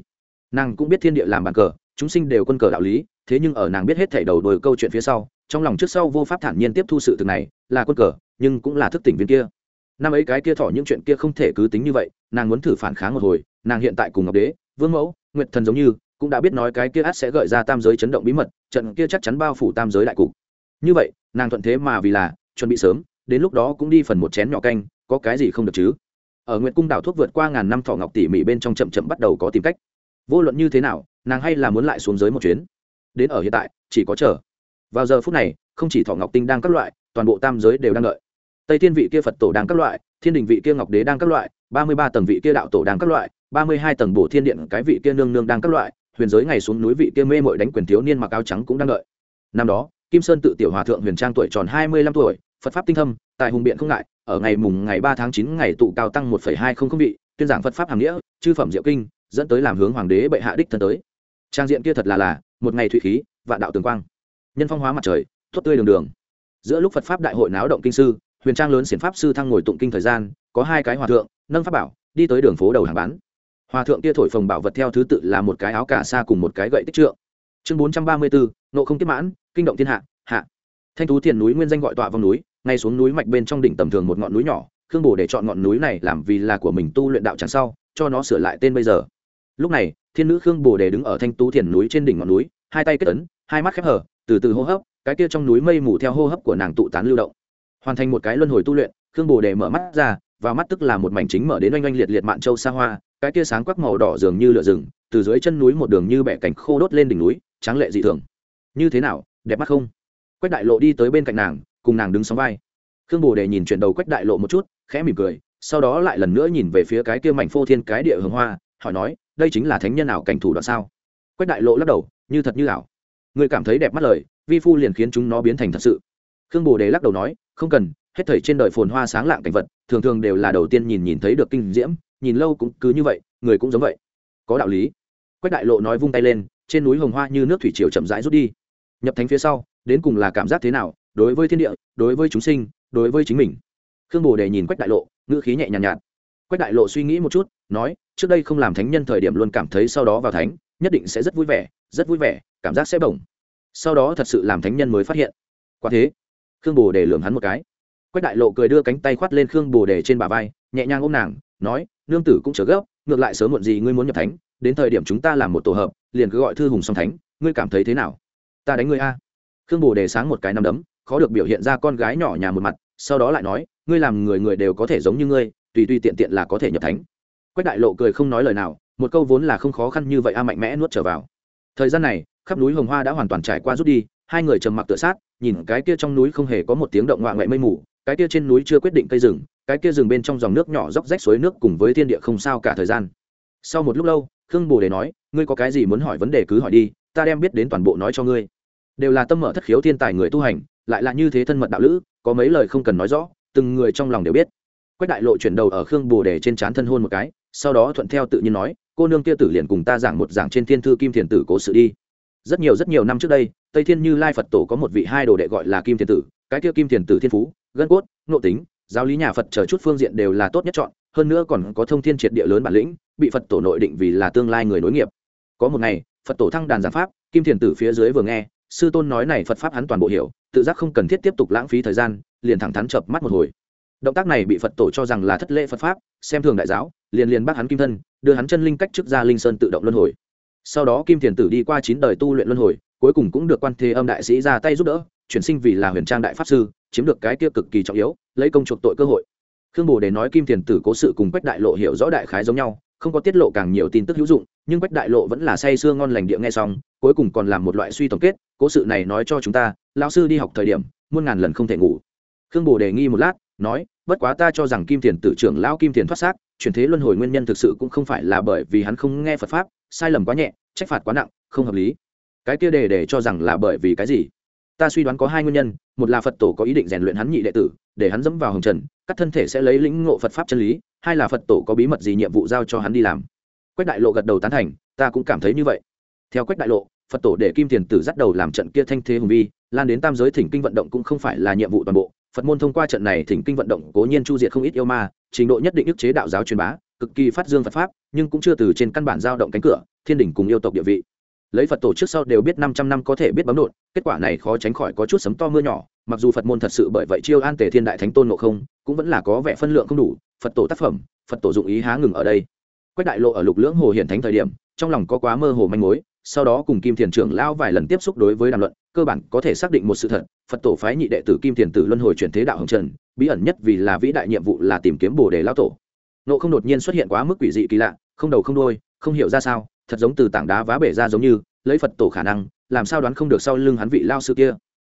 Nàng cũng biết thiên địa làm bàn cờ, chúng sinh đều quân cờ đạo lý, thế nhưng ở nàng biết hết thảy đầu đuôi câu chuyện phía sau, trong lòng trước sau vô pháp thản nhiên tiếp thu sự thực này, là quân cờ, nhưng cũng là thức tỉnh viên kia. Năm ấy cái kia thỏ những chuyện kia không thể cứ tính như vậy, nàng muốn thử phản kháng một hồi, nàng hiện tại cùng ngọc đế, vương mẫu, nguyệt thần giống như, cũng đã biết nói cái kia át sẽ gợi ra tam giới chấn động bí mật, trận kia chắc chắn bao phủ tam giới đại cục. Như vậy, nàng thuận thế mà vì là, chuẩn bị sớm đến lúc đó cũng đi phần một chén nhỏ canh, có cái gì không được chứ? Ở nguyệt cung đảo thuốc vượt qua ngàn năm thọ ngọc tỉ mỉ bên trong chậm chậm bắt đầu có tìm cách. Vô luận như thế nào, nàng hay là muốn lại xuống giới một chuyến. Đến ở hiện tại, chỉ có chờ. Vào giờ phút này, không chỉ thọ ngọc tinh đang các loại, toàn bộ tam giới đều đang đợi. Tây thiên vị kia phật tổ đang các loại, thiên đình vị kia ngọc đế đang các loại, ba mươi ba tầng vị kia đạo tổ đang các loại, ba mươi hai tầng bổ thiên điện cái vị kia nương nương đang các loại, huyền giới ngày xuống núi vị kia mê mội đánh quyền thiếu niên mặc áo trắng cũng đang đợi. Năm đó, kim sơn tự tiểu hòa thượng huyền trang tuổi tròn hai mươi lăm tuổi phật pháp tinh thâm tại hùng biện không ngại, ở ngày mùng ngày ba tháng chín ngày tụ cao tăng một phẩy hai không không vị, tuyên giảng phật pháp hàm nghĩa, chư phẩm diệu kinh, dẫn tới làm hướng hoàng đế bệ hạ đích thân tới. Trang diện kia thật là là, một ngày thủy khí, vạn đạo tường quang. Nhân phong hóa mặt trời, thốt tươi đường đường. Giữa lúc phật pháp đại hội náo động kinh sư, huyền trang lớn xiển pháp sư thăng ngồi tụng kinh thời gian, có hai cái hòa thượng, nâng pháp bảo, đi tới đường phố đầu hàng bán. Hòa thượng kia thổi phồng bảo vật theo thứ tự là một cái áo cà sa cùng một cái gậy tích trượng. Chương bốn trăm ba mươi bốn nộ không tiếp mãn, kinh động thiên hạ hạ. Thanh tú thiền núi nguyên danh gọi tọa vòng núi ngay xuống núi mạch bên trong đỉnh tầm thường một ngọn núi nhỏ, khương bồ để chọn ngọn núi này làm vì là của mình tu luyện đạo chẳng sau, cho nó sửa lại tên bây giờ. Lúc này, thiên nữ khương bồ đề đứng ở thanh tú thiền núi trên đỉnh ngọn núi, hai tay kết ấn, hai mắt khép hở từ từ hô hấp, cái kia trong núi mây mù theo hô hấp của nàng tụ tán lưu động. Hoàn thành một cái luân hồi tu luyện, khương bồ đề mở mắt ra và mắt tức là một mảnh chính mở đến oanh oanh liệt liệt mạn châu xa hoa, cái kia sáng quắc màu đỏ dường như lửa rừng, từ dưới chân núi một đường như bẻ cành khô đốt lên đỉnh núi, tráng lệ dị thường. Như thế nào, đẹp mắt không? Quách đại lộ đi tới bên cạnh nàng cùng nàng đứng sóng vai. Khương bồ đề nhìn chuyển đầu quách đại lộ một chút, khẽ mỉm cười, sau đó lại lần nữa nhìn về phía cái kia mảnh phô thiên cái địa hướng hoa, hỏi nói, đây chính là thánh nhân ảo cảnh thủ đoạn sao? Quách đại lộ lắc đầu, như thật như ảo. Người cảm thấy đẹp mắt lời, vi phu liền khiến chúng nó biến thành thật sự. Khương bồ đề lắc đầu nói, không cần, hết thảy trên đời phồn hoa sáng lạng cảnh vật, thường thường đều là đầu tiên nhìn nhìn thấy được kinh diễm, nhìn lâu cũng cứ như vậy, người cũng giống vậy. Có đạo lý. Quách đại lộ nói vung tay lên, trên núi hồng hoa như nước thủy triều chậm rãi rút đi. Nhập thánh phía sau, đến cùng là cảm giác thế nào đối với thiên địa đối với chúng sinh đối với chính mình. Khương bồ đề nhìn quách đại lộ ngữ khí nhẹ nhàng nhạt, nhạt quách đại lộ suy nghĩ một chút nói trước đây không làm thánh nhân thời điểm luôn cảm thấy sau đó vào thánh nhất định sẽ rất vui vẻ rất vui vẻ cảm giác sẽ bổng. Sau đó thật sự làm thánh nhân mới phát hiện. Quả thế khương bồ đề lường hắn một cái. Quách đại lộ cười đưa cánh tay khoát lên khương bồ đề trên bà vai nhẹ nhàng ôm nàng nói nương tử cũng chờ gấp ngược lại sớm muộn gì ngươi muốn nhập thánh đến thời điểm chúng ta làm một tổ hợp liền cứ gọi thư hùng song thánh ngươi cảm thấy thế nào? Ta đánh ngươi a. Khương bồ đề sáng một cái nằm đấm khó được biểu hiện ra con gái nhỏ nhà một mặt, sau đó lại nói, ngươi làm người người đều có thể giống như ngươi, tùy tùy tiện tiện là có thể nhập thánh. Quách đại lộ cười không nói lời nào, một câu vốn là không khó khăn như vậy a mạnh mẽ nuốt trở vào. Thời gian này, khắp núi hồng hoa đã hoàn toàn trải qua rút đi, hai người trầm mặc tựa sát, nhìn cái kia trong núi không hề có một tiếng động ngoại ngoại mây mù, cái kia trên núi chưa quyết định cây rừng, cái kia rừng bên trong dòng nước nhỏ róc rách suối nước cùng với thiên địa không sao cả thời gian. Sau một lúc lâu, khương bồ đề nói, ngươi có cái gì muốn hỏi vấn đề cứ hỏi đi, ta đem biết đến toàn bộ nói cho ngươi. Đều là tâm mở thất khiếu thiên tài người tu hành lại là như thế thân mật đạo lữ, có mấy lời không cần nói rõ, từng người trong lòng đều biết. Quách đại lộ chuyển đầu ở khương bồ đề trên trán thân hôn một cái, sau đó thuận theo tự nhiên nói, cô nương kia tử liền cùng ta giảng một giảng trên thiên thư kim thiền tử cố sự đi. Rất nhiều rất nhiều năm trước đây, tây thiên như lai phật tổ có một vị hai đồ đệ gọi là kim thiền tử, cái kia kim thiền tử thiên phú, gân cốt nộ tính, giáo lý nhà phật chờ chút phương diện đều là tốt nhất chọn, hơn nữa còn có thông thiên triệt địa lớn bản lĩnh, bị phật tổ nội định vì là tương lai người nối nghiệp. Có một ngày, phật tổ thăng đàn giảng pháp, kim thiền tử phía dưới vừa nghe, sư tôn nói này phật pháp hắn toàn bộ hiểu tự giác không cần thiết tiếp tục lãng phí thời gian, liền thẳng thắn chợp mắt một hồi. Động tác này bị phật tổ cho rằng là thất lễ phật pháp, xem thường đại giáo, liền liền bắt hắn kim thân, đưa hắn chân linh cách trước ra linh sơn tự động luân hồi. Sau đó kim thiền tử đi qua chín đời tu luyện luân hồi, cuối cùng cũng được quan thế âm đại sĩ ra tay giúp đỡ, chuyển sinh vì là huyền trang đại pháp sư, chiếm được cái kia cực kỳ trọng yếu, lấy công chuộc tội cơ hội. Khương bồ để nói kim thiền tử cố sự cùng quách đại lộ hiểu rõ đại khái giống nhau, không có tiết lộ càng nhiều tin tức hữu dụng nhưng quách đại lộ vẫn là say sưa ngon lành địa nghe xong, cuối cùng còn làm một loại suy tổng kết, cố sự này nói cho chúng ta, lão sư đi học thời điểm, muôn ngàn lần không thể ngủ. Khương bồ đề nghi một lát, nói, bất quá ta cho rằng kim thiền tử trưởng lão kim thiền thoát xác, chuyển thế luân hồi nguyên nhân thực sự cũng không phải là bởi vì hắn không nghe phật pháp, sai lầm quá nhẹ, trách phạt quá nặng, không hợp lý. Cái kia đề để cho rằng là bởi vì cái gì? Ta suy đoán có hai nguyên nhân, một là phật tổ có ý định rèn luyện hắn nhị đệ tử, để hắn dẫm vào hồng trần, các thân thể sẽ lấy lĩnh ngộ phật pháp chân lý, hai là phật tổ có bí mật gì nhiệm vụ giao cho hắn đi làm quách đại lộ gật đầu tán thành, ta cũng cảm thấy như vậy. Theo quách đại lộ, phật tổ để kim tiền tử dắt đầu làm trận kia thanh thế hùng vi, lan đến tam giới thỉnh kinh vận động cũng không phải là nhiệm vụ toàn bộ. Phật môn thông qua trận này thỉnh kinh vận động cố nhiên chu diệt không ít yêu ma, trình độ nhất định ức chế đạo giáo truyền bá, cực kỳ phát dương phật pháp, nhưng cũng chưa từ trên căn bản giao động cánh cửa, thiên đỉnh cùng yêu tộc địa vị. Lấy phật tổ trước sau đều biết năm trăm năm có thể biết bấm đột, kết quả này khó tránh khỏi có chút sấm to mưa nhỏ, mặc dù phật môn thật sự bởi vậy chiêu an tề thiên đại thánh tôn ngộ không, cũng vẫn là có vẻ phân lượng không đủ. Phật tổ tác phẩm, phật tổ dụng ý há ngừng ở đây quách đại lộ ở lục lưỡng hồ hiển thánh thời điểm, trong lòng có quá mơ hồ manh mối, sau đó cùng kim thiền trưởng lao vài lần tiếp xúc đối với đàm luận, cơ bản có thể xác định một sự thật, phật tổ phái nhị đệ tử kim thiền tử luân hồi chuyển thế đạo hồng trần, bí ẩn nhất vì là vĩ đại nhiệm vụ là tìm kiếm bồ đề lao tổ. Nộ không đột nhiên xuất hiện quá mức quỷ dị kỳ lạ, không đầu không đôi không hiểu ra sao, thật giống từ tảng đá vá bể ra giống như, lấy phật tổ khả năng, làm sao đoán không được sau lưng hắn vị lao sư kia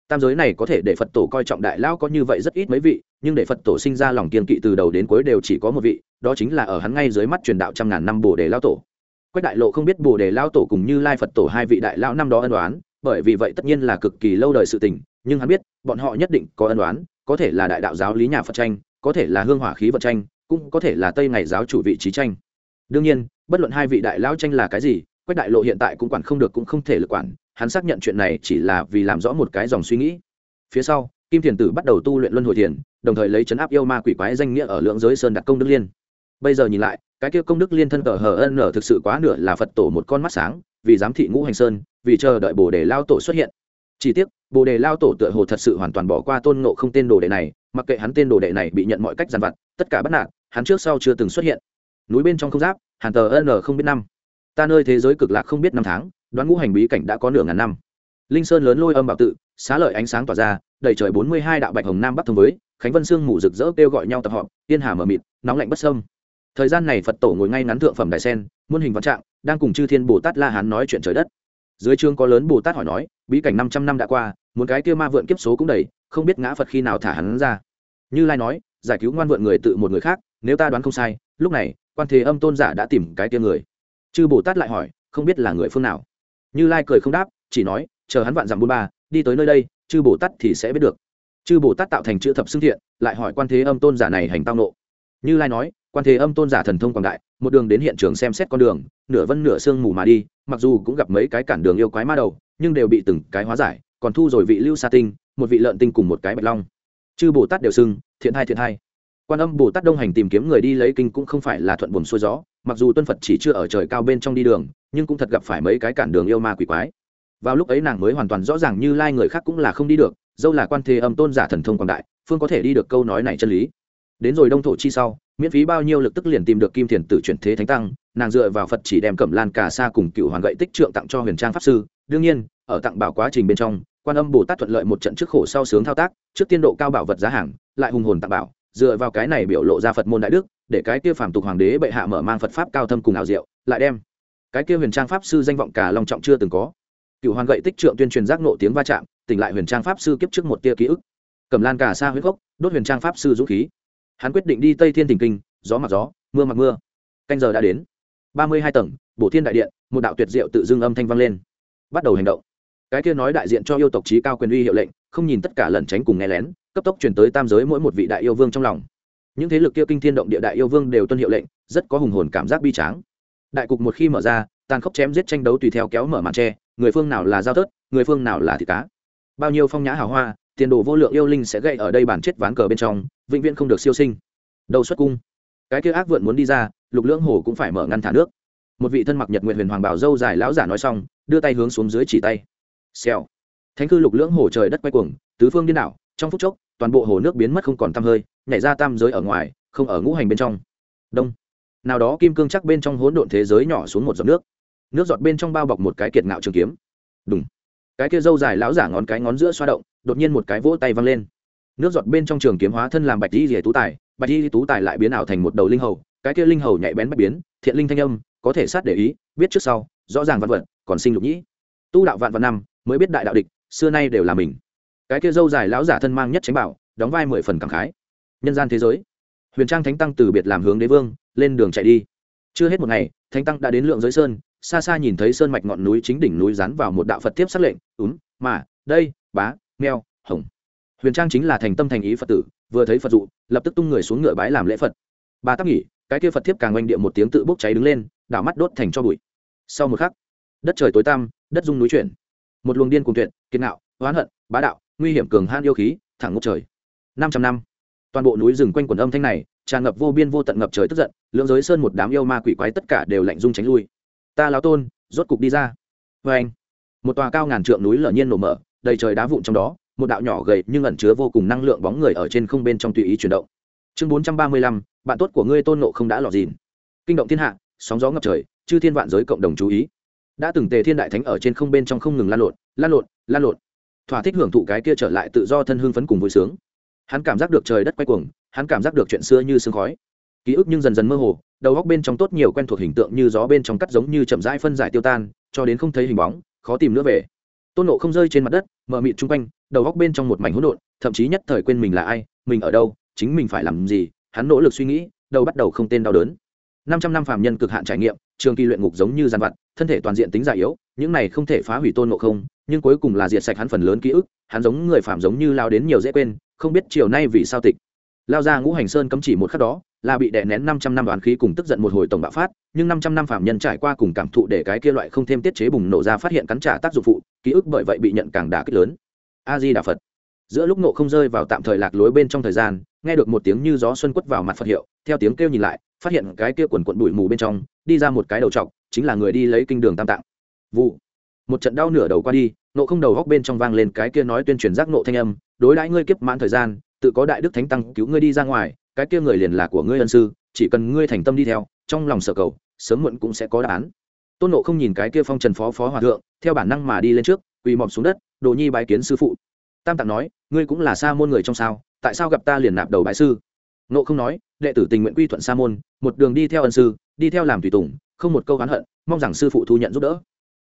tam giới này có thể để phật tổ coi trọng đại lao có như vậy rất ít mấy vị, nhưng để phật tổ sinh ra lòng kiên kỵ từ đầu đến cuối đều chỉ có một vị, đó chính là ở hắn ngay dưới mắt truyền đạo trăm ngàn năm bồ đề lao tổ. Quách đại lộ không biết bồ đề lao tổ cùng như lai phật tổ hai vị đại lao năm đó ân đoán bởi vì vậy tất nhiên là cực kỳ lâu đời sự tình, nhưng hắn biết, bọn họ nhất định có ân đoán có thể là đại đạo giáo lý nhà phật tranh, có thể là hương hỏa khí vật tranh, cũng có thể là tây ngày giáo chủ vị trí tranh. Đương nhiên, bất luận hai vị đại lao tranh là cái gì, quách đại lộ hiện tại cũng quản không được cũng không thể lực quản hắn xác nhận chuyện này chỉ là vì làm rõ một cái dòng suy nghĩ. Phía sau, kim thiền tử bắt đầu tu luyện luân hồi thiền, đồng thời lấy chấn áp yêu ma quỷ quái danh nghĩa ở lượng giới sơn đặt công đức liên. Bây giờ nhìn lại, cái kia công đức liên thân cờ hờ ân nở thực sự quá nửa là phật tổ một con mắt sáng, vì giám thị ngũ hành sơn, vì chờ đợi bồ đề lao tổ xuất hiện. Chỉ tiếc, bồ đề lao tổ tựa hồ thật sự hoàn toàn bỏ qua tôn ngộ không tên đồ đệ này, mặc kệ hắn tên đồ đệ này bị nhận mọi cách giàn vặt, tất cả bắt nạt, hắn trước sau chưa từng xuất hiện. Núi bên trong không giáp, hàn tờ n không biết năm. Ta nơi thế giới cực lạc không biết năm tháng đoán ngũ hành bí cảnh đã có nửa ngàn năm. Linh sơn lớn lôi âm bảo tự, xá lợi ánh sáng tỏa ra, đầy trời bốn mươi hai đạo bạch hồng nam bắc thông với, khánh vân sương mù rực rỡ kêu gọi nhau tập họp tiên hà mờ mịt, nóng lạnh bất sâm. Thời gian này phật tổ ngồi ngay ngắn thượng phẩm đại sen, muôn hình vạn trạng, đang cùng chư thiên bồ tát la hán nói chuyện trời đất. Dưới chương có lớn bồ tát hỏi nói, bí cảnh năm trăm năm đã qua một cái kia ma vượn kiếp số cũng đầy, không biết ngã phật khi nào thả hắn ra. Như lai nói, giải cứu ngoan vượn người tự một người khác, nếu ta đoán không sai, lúc này, quan thế âm tôn giả đã tìm cái kia người. Chư bồ tát lại hỏi, không biết là người phương nào như lai cười không đáp, chỉ nói, chờ hắn vạn dặm bốn ba, đi tới nơi đây, chư bồ tát thì sẽ biết được. Chư bồ tát tạo thành chữ thập xưng thiện, lại hỏi quan thế âm tôn giả này hành tao nộ như lai nói, quan thế âm tôn giả thần thông quảng đại, một đường đến hiện trường xem xét con đường, nửa vân nửa sương mù mà đi, mặc dù cũng gặp mấy cái cản đường yêu quái ma đầu, nhưng đều bị từng cái hóa giải, còn thu rồi vị lưu sa tinh, một vị lợn tinh cùng một cái bạch long. Chư bồ tát đều xưng, thiện hai thiện hai. Quan âm bồ tát đông hành tìm kiếm người đi lấy kinh cũng không phải là thuận buồm xuôi gió mặc dù tuân phật chỉ chưa ở trời cao bên trong đi đường nhưng cũng thật gặp phải mấy cái cản đường yêu ma quỷ quái vào lúc ấy nàng mới hoàn toàn rõ ràng như lai người khác cũng là không đi được dâu là quan thế âm tôn giả thần thông quảng đại phương có thể đi được câu nói này chân lý đến rồi đông thổ chi sau miễn phí bao nhiêu lực tức liền tìm được kim thiền tử chuyển thế thánh tăng nàng dựa vào phật chỉ đem cẩm lan cà sa cùng cựu hoàng gậy tích trượng tặng cho huyền trang pháp sư đương nhiên ở tặng bảo quá trình bên trong quan âm bồ tát thuận lợi một trận trước khổ sau sướng thao tác trước tiên độ cao bảo vật giá hàng lại hùng hồn tặng bảo dựa vào cái này biểu lộ ra phật môn đại đức, để cái kia phàm tục hoàng đế bệ hạ mở mang phật pháp cao thâm cùng ảo diệu, lại đem cái kia huyền trang pháp sư danh vọng cả long trọng chưa từng có. Cựu hoàng gậy tích trượng tuyên truyền giác nộ tiếng va chạm, tỉnh lại huyền trang pháp sư kiếp trước một tia ký ức. Cầm lan cả xa huyết gốc, đốt huyền trang pháp sư dũng khí. Hắn quyết định đi tây thiên thình kinh, gió mặc gió, mưa mặc mưa. Canh giờ đã đến. Ba mươi hai tầng, bổ thiên đại điện, một đạo tuyệt diệu tự dưng âm thanh vang lên. Bắt đầu hành động. Cái kia nói đại diện cho yêu tộc trí cao quyền uy hiệu lệnh, không nhìn tất cả lẩn tránh cùng nghe lén cấp tốc chuyển tới tam giới mỗi một vị đại yêu vương trong lòng. Những thế lực kia kinh thiên động địa đại yêu vương đều tuân hiệu lệnh, rất có hùng hồn cảm giác bi tráng. Đại cục một khi mở ra, tàn khốc chém giết tranh đấu tùy theo kéo mở màn tre, người phương nào là giao tớt người phương nào là thịt cá. Bao nhiêu phong nhã hào hoa, tiền đồ vô lượng yêu linh sẽ gây ở đây bản chết ván cờ bên trong, vĩnh viễn không được siêu sinh. Đầu xuất cung. Cái kia ác vượn muốn đi ra, lục lưỡng hồ cũng phải mở ngăn thả nước. Một vị thân mặc nhật nguyện huyền hoàng bảo dâu dài lão giả nói xong, đưa tay hướng xuống dưới chỉ tay. Xèo. Thánh cư lục lưỡng hồ trời đất quay cuồng, tứ phương điên đảo trong phút chốc, toàn bộ hồ nước biến mất không còn tăm hơi, nhảy ra tam giới ở ngoài, không ở ngũ hành bên trong. Đông. Nào đó kim cương chắc bên trong hỗn độn thế giới nhỏ xuống một giọt nước. Nước giọt bên trong bao bọc một cái kiệt ngạo trường kiếm. Đúng cái kia dâu dài lão giả ngón cái ngón giữa xoa động, đột nhiên một cái vỗ tay văng lên. Nước giọt bên trong trường kiếm hóa thân làm bạch di rỉa tú tài, bạch di tú tài lại biến ảo thành một đầu linh hầu, cái kia linh hầu nhạy bén bạch biến, thiện linh thanh âm, có thể sát để ý, biết trước sau, rõ ràng văn vật, còn sinh lục nhĩ. Tu đạo vạn vạn năm, mới biết đại đạo địch, xưa nay đều là mình cái kia dâu dài lão giả thân mang nhất tránh bảo đóng vai mười phần cảm khái. Nhân gian thế giới. Huyền trang thánh tăng từ biệt làm hướng đế vương lên đường chạy đi. Chưa hết một ngày thánh tăng đã đến lượng giới sơn xa xa nhìn thấy sơn mạch ngọn núi chính đỉnh núi rán vào một đạo phật tiếp sắc lệnh ún, mà đây bá meo hồng. Huyền trang chính là thành tâm thành ý phật tử vừa thấy phật dụ lập tức tung người xuống ngựa bái làm lễ phật. Ba tắc nghỉ cái kia phật tiếp càng oanh địa một tiếng tự bốc cháy đứng lên đảo mắt đốt thành cho bụi. Sau một khắc đất trời tối tăm đất dung núi chuyển. Một luồng điên cùng tuyệt kiên nạo oán hận bá đạo nguy hiểm cường han yêu khí, thẳng ngút trời. Năm trăm năm, toàn bộ núi rừng quanh quần âm thanh này, tràn ngập vô biên vô tận ngập trời tức giận, lưỡng giới sơn một đám yêu ma quỷ quái tất cả đều lạnh dung tránh lui. Ta lao tôn, rốt cục đi ra. Vê anh, một tòa cao ngàn trượng núi lở nhiên nổ mở, đầy trời đá vụn trong đó, một đạo nhỏ gầy nhưng ẩn chứa vô cùng năng lượng bóng người ở trên không bên trong tùy ý chuyển động. Chương bốn trăm ba mươi lăm, bạn tốt của ngươi tôn nộ không đã lọt dìn. Kinh động thiên hạ, sóng gió ngập trời, chư thiên vạn giới cộng đồng chú ý. Đã từng tề thiên đại thánh ở trên không bên trong không ngừng lan lộn lan lộn lan lộn thỏa thích hưởng thụ cái kia trở lại tự do thân hương phấn cùng vui sướng. Hắn cảm giác được trời đất quay cuồng, hắn cảm giác được chuyện xưa như sương khói. Ký ức nhưng dần dần mơ hồ, đầu góc bên trong tốt nhiều quen thuộc hình tượng như gió bên trong cắt giống như chậm rãi phân giải tiêu tan, cho đến không thấy hình bóng, khó tìm nữa về. Tôn nộ không rơi trên mặt đất mờ mịt chung quanh, đầu góc bên trong một mảnh hỗn độn, thậm chí nhất thời quên mình là ai, mình ở đâu, chính mình phải làm gì, hắn nỗ lực suy nghĩ, đầu bắt đầu không tên đau đớn. Năm trăm năm phạm nhân cực hạn trải nghiệm, trường kỳ luyện ngục giống như gian vặt thân thể toàn diện tính già yếu những này không thể phá hủy tôn ngộ không, nhưng cuối cùng là diệt sạch hắn phần lớn ký ức, hắn giống người phạm giống như lao đến nhiều dễ quên, không biết chiều nay vì sao tịch. Lao ra ngũ hành sơn cấm chỉ một khắc đó, là bị đè nén năm trăm năm đoán khí cùng tức giận một hồi tổng bạo phát, nhưng năm trăm năm phạm nhân trải qua cùng cảm thụ để cái kia loại không thêm tiết chế bùng nổ ra phát hiện cắn trả tác dụng phụ, ký ức bởi vậy bị nhận càng đả kích lớn. A di đà phật. Giữa lúc nộ không rơi vào tạm thời lạc lối bên trong thời gian, nghe được một tiếng như gió xuân quất vào mặt phật hiệu, theo tiếng kêu nhìn lại, phát hiện cái kia quần quận bụi mù bên trong, đi ra một cái đầu trọc, chính là người đi lấy kinh đường tam tạng vụ. Một trận đau nửa đầu qua đi, nộ không đầu góc bên trong vang lên cái kia nói tuyên truyền giác nộ thanh âm, đối đãi ngươi kiếp mãn thời gian, tự có đại đức thánh tăng cứu ngươi đi ra ngoài, cái kia người liền là của ngươi ân sư, chỉ cần ngươi thành tâm đi theo, trong lòng sở cầu, sớm muộn cũng sẽ có đáp án. Tôn nộ không nhìn cái kia phong trần phó phó hòa thượng, theo bản năng mà đi lên trước, quỳ mọp xuống đất, đồ nhi bái kiến sư phụ. Tam tạng nói, ngươi cũng là sa môn người trong sao, tại sao gặp ta liền nạp đầu bái sư? Nộ không nói, đệ tử tình nguyện quy thuận sa môn, một đường đi theo ân sư, đi theo làm tùy tùng, không một câu oán hận, mong rằng sư phụ thu nhận giúp đỡ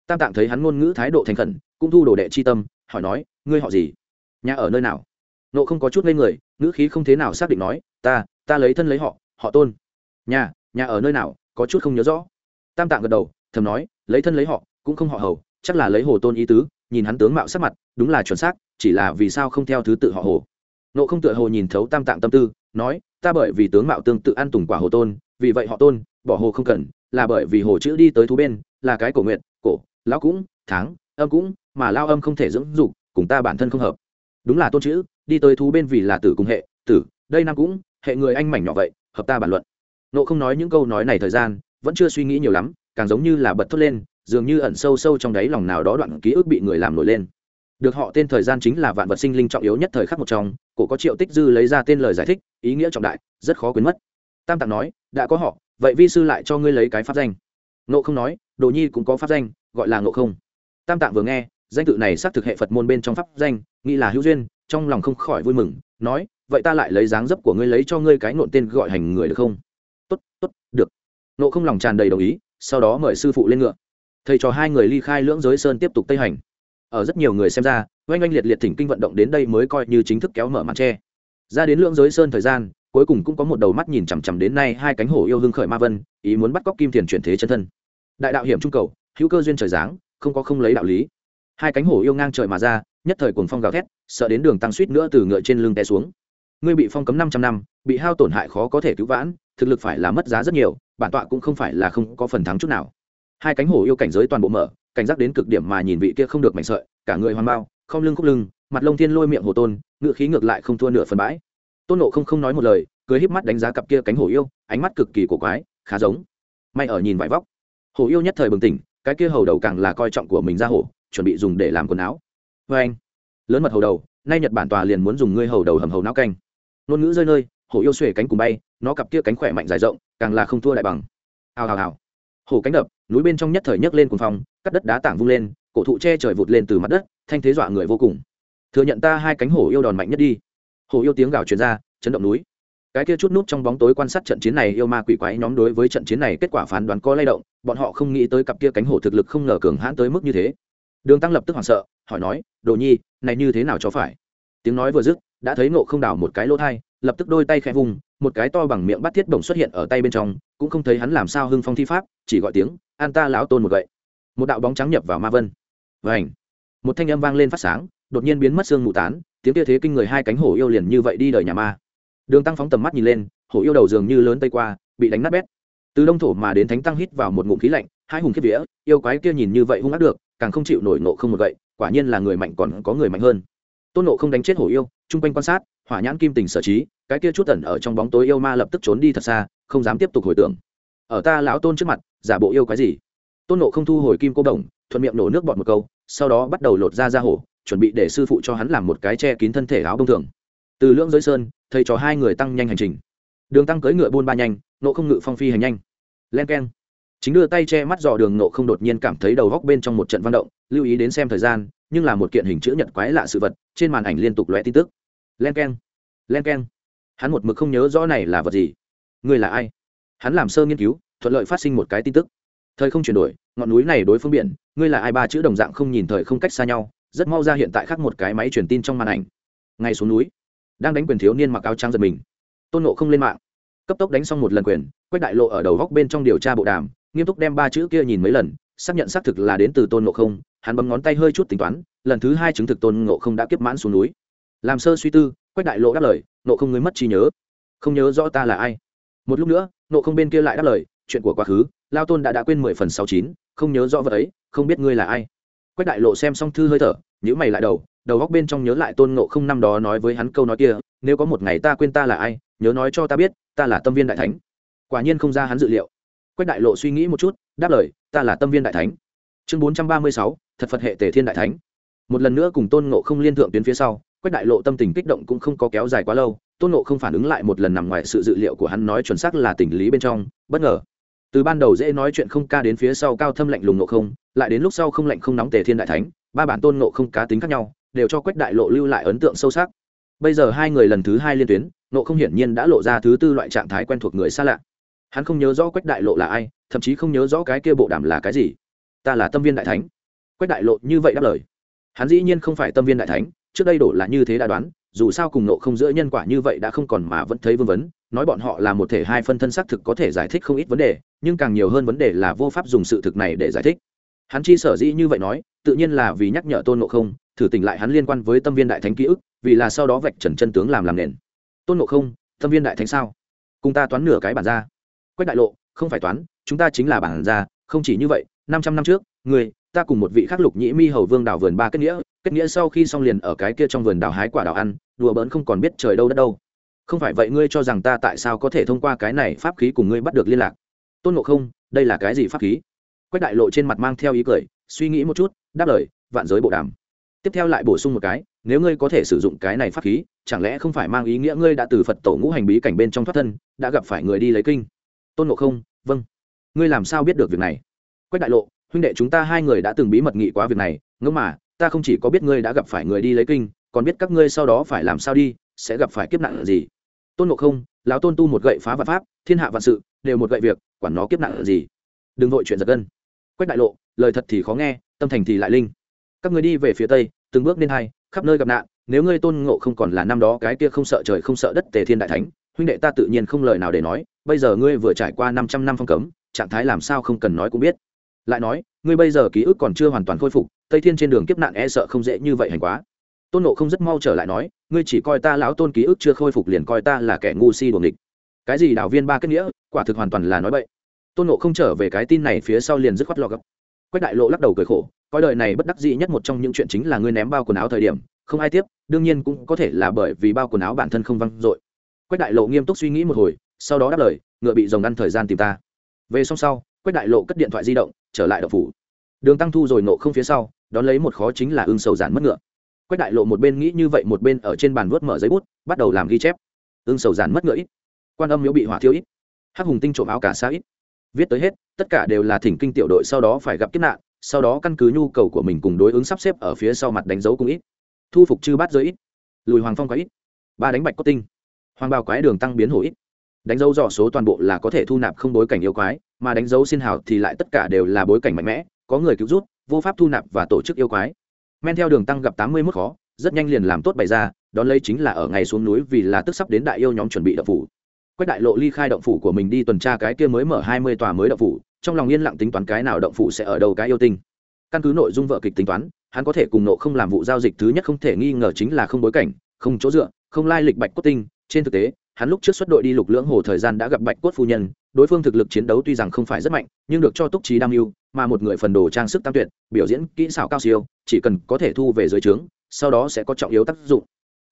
tam tạng thấy hắn ngôn ngữ thái độ thành khẩn, cũng thu đồ đệ chi tâm, hỏi nói, ngươi họ gì? Nhà ở nơi nào? Nộ không có chút ngây người, ngữ khí không thế nào xác định nói, ta ta lấy thân lấy họ họ tôn. Nhà nhà ở nơi nào? Có chút không nhớ rõ. Tam tạng gật đầu, thầm nói, lấy thân lấy họ, cũng không họ hầu, chắc là lấy hồ tôn ý tứ, nhìn hắn tướng mạo sắc mặt, đúng là chuẩn xác, chỉ là vì sao không theo thứ tự họ hồ. Nộ không tựa hồ nhìn thấu tam tạng tâm tư, nói, ta bởi vì tướng mạo tương tự ăn tùng quả hồ tôn, vì vậy họ tôn, bỏ hồ không cần, là bởi vì hồ chữ đi tới thú bên, là cái cổ nguyện, cổ lão cũng, tháng, âm cũng, mà lao âm không thể dưỡng dục, cùng ta bản thân không hợp. Đúng là tôn chữ, đi tới thú bên vì là tử cùng hệ, tử, đây nam cũng, hệ người anh mảnh nhỏ vậy, hợp ta bản luận. Nộ không nói những câu nói này thời gian, vẫn chưa suy nghĩ nhiều lắm, càng giống như là bật thốt lên, dường như ẩn sâu sâu trong đáy lòng nào đó đoạn ký ức bị người làm nổi lên. Được họ tên thời gian chính là vạn vật sinh linh trọng yếu nhất thời khắc một trong, cổ có triệu tích dư lấy ra tên lời giải thích, ý nghĩa trọng đại, rất khó quên mất. Tam tạng nói, đã có họ, vậy vi sư lại cho ngươi lấy cái pháp danh. Nộ không nói, đồ nhi cũng có pháp danh gọi là nộ không. Tam tạng vừa nghe, danh tự này xác thực hệ phật môn bên trong pháp danh, nghĩ là hữu duyên, trong lòng không khỏi vui mừng, nói, vậy ta lại lấy dáng dấp của ngươi lấy cho ngươi cái nộn tên gọi hành người được không? Tốt tốt, được. Nộ không lòng tràn đầy đồng ý, sau đó mời sư phụ lên ngựa. Thầy trò hai người ly khai lưỡng giới sơn tiếp tục tây hành. Ở rất nhiều người xem ra, oanh oanh liệt liệt thỉnh kinh vận động đến đây mới coi như chính thức kéo mở màn tre. Ra đến lưỡng giới sơn thời gian, cuối cùng cũng có một đầu mắt nhìn chằm chằm đến nay hai cánh hổ yêu hương khởi ma vân, ý muốn bắt cóc kim tiền chuyển thế chân thân. Đại đạo hiểm trung cầu hữu cơ duyên trời giáng, không có không lấy đạo lý. Hai cánh hổ yêu ngang trời mà ra, nhất thời cuồng phong gào thét, sợ đến đường tăng suýt nữa từ ngựa trên lưng té xuống. Ngươi bị phong cấm năm trăm năm, bị hao tổn hại khó có thể cứu vãn, thực lực phải là mất giá rất nhiều, bản tọa cũng không phải là không có phần thắng chút nào. Hai cánh hổ yêu cảnh giới toàn bộ mở, cảnh giác đến cực điểm mà nhìn vị kia không được mạnh sợi, cả người hoàn bao, không lưng khúc lưng, mặt lông thiên lôi miệng hồ tôn, ngựa khí ngược lại không thua nửa phần bãi. Tôn nộ không không nói một lời, cười híp mắt đánh giá cặp kia cánh hổ yêu, ánh mắt cực kỳ cổ quái, khá giống. May ở nhìn vải vóc. Hổ yêu nhất thời bừng tỉnh cái kia hầu đầu càng là coi trọng của mình ra hổ, chuẩn bị dùng để làm quần áo. Vê anh, lớn mật hầu đầu, nay nhật bản tòa liền muốn dùng ngươi hầu đầu hầm hầu não canh. Ngôn ngữ rơi nơi, hổ yêu xuể cánh cùng bay, nó cặp kia cánh khỏe mạnh dài rộng, càng là không thua đại bằng. Hào hào hào. Hổ cánh đập, núi bên trong nhất thời nhấc lên cùng phong, cắt đất đá tảng vung lên, cổ thụ che trời vụt lên từ mặt đất, thanh thế dọa người vô cùng. Thừa nhận ta hai cánh hổ yêu đòn mạnh nhất đi. Hổ yêu tiếng gào truyền ra, chấn động núi cái kia chút nút trong bóng tối quan sát trận chiến này yêu ma quỷ quái nhóm đối với trận chiến này kết quả phán đoán có lay động, bọn họ không nghĩ tới cặp kia cánh hổ thực lực không ngờ cường hãn tới mức như thế. Đường tăng lập tức hoảng sợ, hỏi nói, đồ nhi, này như thế nào cho phải? Tiếng nói vừa dứt, đã thấy nộ không đảo một cái lỗ thai, lập tức đôi tay khẽ vùng, một cái to bằng miệng bắt thiết bổng xuất hiện ở tay bên trong, cũng không thấy hắn làm sao hưng phong thi pháp, chỉ gọi tiếng, an ta lão tôn một gậy. Một đạo bóng trắng nhập vào ma vân. Vảnh một thanh âm vang lên phát sáng, đột nhiên biến mất xương mù tán, tiếng kia thế kinh người hai cánh hổ yêu liền như vậy đi đời nhà ma đường tăng phóng tầm mắt nhìn lên, hổ yêu đầu dường như lớn tây qua, bị đánh nát bét. Từ đông thổ mà đến thánh tăng hít vào một ngụm khí lạnh, hai hùng kiếp vía, yêu quái kia nhìn như vậy hung ác được, càng không chịu nổi nộ không một gậy, quả nhiên là người mạnh còn có người mạnh hơn. Tôn nộ không đánh chết hổ yêu, chung quanh quan sát, hỏa nhãn kim tình sở trí, cái kia chút tẩn ở trong bóng tối yêu ma lập tức trốn đi thật xa, không dám tiếp tục hồi tưởng. Ở ta lão tôn trước mặt, giả bộ yêu quái gì? Tôn nộ không thu hồi kim cô đồng, thuận miệng nổ nước bọt một câu, sau đó bắt đầu lột ra ra hổ, chuẩn bị để sư phụ cho hắn làm một cái che kín thân thể áo đông thường. Từ lưỡng giới sơn thầy trò hai người tăng nhanh hành trình. Đường tăng cưỡi ngựa buôn ba nhanh nộ không ngự phong phi hành nhanh. Len k e n chính đưa tay che mắt dò đường nộ không đột nhiên cảm thấy đầu góc bên trong một trận văn động, lưu ý đến xem thời gian, nhưng là một kiện hình chữ nhật quái lạ sự vật, trên màn ảnh liên tục lóe tin tức. Len k e n len k e n hắn một mực không nhớ rõ này là vật gì. Người là ai? Hắn làm sơ nghiên cứu, thuận lợi phát sinh một cái tin tức. Thời không chuyển đổi, ngọn núi này đối phương biển, ngươi là ai ba chữ đồng dạng không nhìn thời không cách xa nhau, rất mau ra hiện tại khác một cái máy truyền tin trong màn ảnh. Ngay xuống núi đang đánh quyền thiếu niên mặc áo trắng giật mình. Tôn nộ không lên mạng. Cấp tốc đánh xong một lần quyền, quách đại lộ ở đầu góc bên trong điều tra bộ đàm, nghiêm túc đem ba chữ kia nhìn mấy lần, xác nhận xác thực là đến từ tôn nộ không, hắn bấm ngón tay hơi chút tính toán, lần thứ hai chứng thực tôn nộ không đã kiếp mãn xuống núi. Làm sơ suy tư, quách đại lộ đáp lời nộ không người mất trí nhớ. Không nhớ rõ ta là ai. Một lúc nữa nộ không bên kia lại đáp lời, chuyện của quá khứ, lao tôn đã đã quên mười phần sáu chín, không nhớ rõ vợ ấy, không biết ngươi là ai. Quách đại lộ xem xong thư hơi thở nhữ mày lại đầu đầu góc bên trong nhớ lại tôn ngộ không năm đó nói với hắn câu nói kia, nếu có một ngày ta quên ta là ai, nhớ nói cho ta biết, ta là tâm viên đại thánh. Quả nhiên không ra hắn dự liệu. Quách đại lộ suy nghĩ một chút, đáp lời, ta là tâm viên đại thánh. Chương bốn trăm ba mươi sáu, thật phật hệ tề thiên đại thánh. Một lần nữa cùng tôn ngộ không liên thượng tuyến phía sau, quách đại lộ tâm tình kích động cũng không có kéo dài quá lâu, tôn ngộ không phản ứng lại một lần nằm ngoài sự dự liệu của hắn nói chuẩn xác là tình lý bên trong, bất ngờ. Từ ban đầu dễ nói chuyện không ca đến phía sau cao thâm lạnh lùng ngộ không, lại đến lúc sau không lạnh không nóng tề thiên đại thánh, ba bản tôn ngộ không cá tính khác nhau đều cho quách đại lộ lưu lại ấn tượng sâu sắc. Bây giờ hai người lần thứ hai liên tuyến nộ không hiển nhiên đã lộ ra thứ tư loại trạng thái quen thuộc người xa lạ. Hắn không nhớ rõ quách đại lộ là ai, thậm chí không nhớ rõ cái kia bộ đàm là cái gì. Ta là tâm viên đại thánh. Quách đại lộ như vậy đáp lời. Hắn dĩ nhiên không phải tâm viên đại thánh, trước đây đổ là như thế đã đoán, dù sao cùng nộ không giữa nhân quả như vậy đã không còn mà vẫn thấy vương vấn, nói bọn họ là một thể hai phân thân xác thực có thể giải thích không ít vấn đề, nhưng càng nhiều hơn vấn đề là vô pháp dùng sự thực này để giải thích. Hắn chi sở dĩ như vậy nói, tự nhiên là vì nhắc nhở tôn nộ không thử tỉnh lại hắn liên quan với tâm viên đại thánh ký ức, vì là sau đó vạch trần chân tướng làm làm nền. Tôn nộ không, tâm viên đại thánh sao? Cùng ta toán nửa cái bản ra. Quách đại lộ, không phải toán, chúng ta chính là bản ra, không chỉ như vậy, năm trăm năm trước, người, ta cùng một vị khắc lục nhĩ mi hầu vương đào vườn ba kết nghĩa kết nghĩa sau khi xong liền ở cái kia trong vườn đào hái quả đào ăn, đùa bỡn không còn biết trời đâu đất đâu. Không phải vậy ngươi cho rằng ta tại sao có thể thông qua cái này pháp khí cùng ngươi bắt được liên lạc? Tôn ngộ không, đây là cái gì pháp khí? Quách đại lộ trên mặt mang theo ý cười, suy nghĩ một chút, đáp lời, vạn giới bộ đàm tiếp theo lại bổ sung một cái, nếu ngươi có thể sử dụng cái này pháp khí, chẳng lẽ không phải mang ý nghĩa ngươi đã từ phật tổ ngũ hành bí cảnh bên trong thoát thân, đã gặp phải người đi lấy kinh? Tôn ngộ không vâng. Ngươi làm sao biết được việc này? Quách đại lộ, huynh đệ chúng ta hai người đã từng bí mật nghị quá việc này, ngẫm mà, ta không chỉ có biết ngươi đã gặp phải người đi lấy kinh, còn biết các ngươi sau đó phải làm sao đi, sẽ gặp phải kiếp nạn gì? Tôn ngộ không, lão tôn tu một gậy phá vạn pháp, thiên hạ vạn sự, đều một gậy việc, quản nó kiếp nạn gì? Đừng vội chuyện giật gân. Quách đại lộ, lời thật thì khó nghe, tâm thành thì lại linh các người đi về phía tây từng bước nên hay, khắp nơi gặp nạn nếu ngươi tôn ngộ không còn là năm đó cái kia không sợ trời không sợ đất tề thiên đại thánh huynh đệ ta tự nhiên không lời nào để nói bây giờ ngươi vừa trải qua năm trăm năm phong cấm trạng thái làm sao không cần nói cũng biết. Lại nói ngươi bây giờ ký ức còn chưa hoàn toàn khôi phục tây thiên trên đường kiếp nạn e sợ không dễ như vậy hành quá. Tôn nộ không rất mau trở lại nói ngươi chỉ coi ta lão tôn ký ức chưa khôi phục liền coi ta là kẻ ngu si đuồng địch cái gì đào viên ba kết nghĩa quả thực hoàn toàn là nói bậy. Tôn nộ không trở về cái tin này phía sau liền dứt khoát lo gấp quách đại lộ lắc đầu cười khổ, coi đời này bất đắc dĩ nhất một trong những chuyện chính là ngươi ném bao quần áo thời điểm, không ai tiếp, đương nhiên cũng có thể là bởi vì bao quần áo bản thân không văng dội. Quách đại lộ nghiêm túc suy nghĩ một hồi, sau đó đáp lời, ngựa bị rồng ăn thời gian tìm ta. Về xong sau, quách đại lộ cất điện thoại di động, trở lại đậu phủ. Đường tăng thu rồi nộ không phía sau, đón lấy một khó chính là ưng sầu giản mất ngựa. Quách đại lộ một bên nghĩ như vậy một bên ở trên bàn vuốt mở giấy bút, bắt đầu làm ghi chép. Ưng sầu giản mất ngựa ít, quan âm miếu bị hỏa thiêu ít, hắc hùng tinh trộm áo cả xa ít viết tới hết, tất cả đều là thỉnh kinh tiểu đội sau đó phải gặp kiếp nạn, sau đó căn cứ nhu cầu của mình cùng đối ứng sắp xếp ở phía sau mặt đánh dấu cũng ít. Thu phục chư bát giới ít. Lùi hoàng phong quá ít. Ba đánh bạch cốt tinh. Hoàng bào quái đường tăng biến hổ ít. Đánh dấu dò số toàn bộ là có thể thu nạp không bối cảnh yêu quái, mà đánh dấu xin hào thì lại tất cả đều là bối cảnh mạnh mẽ, có người cứu rút, vô pháp thu nạp và tổ chức yêu quái. Men theo đường tăng gặp tám mươi mức khó, rất nhanh liền làm tốt bày ra, đón lấy chính là ở ngày xuống núi vì là tức sắp đến đại yêu nhóm chuẩn bị đập phủ quách đại lộ ly khai động phủ của mình đi tuần tra cái kia mới mở hai mươi tòa mới động phủ, trong lòng yên lặng tính toán cái nào động phủ sẽ ở đâu cái yêu tinh. Căn cứ nội dung vợ kịch tính toán, hắn có thể cùng nộ không làm vụ giao dịch thứ nhất không thể nghi ngờ chính là không bối cảnh, không chỗ dựa, không lai lịch bạch cốt tinh. Trên thực tế, hắn lúc trước xuất đội đi lục lưỡng hồ thời gian đã gặp bạch cốt phu nhân, đối phương thực lực chiến đấu tuy rằng không phải rất mạnh, nhưng được cho túc trí đam mưu, mà một người phần đồ trang sức tam tuyệt, biểu diễn kỹ xảo cao siêu, chỉ cần có thể thu về dưới trướng, sau đó sẽ có trọng yếu tác dụng.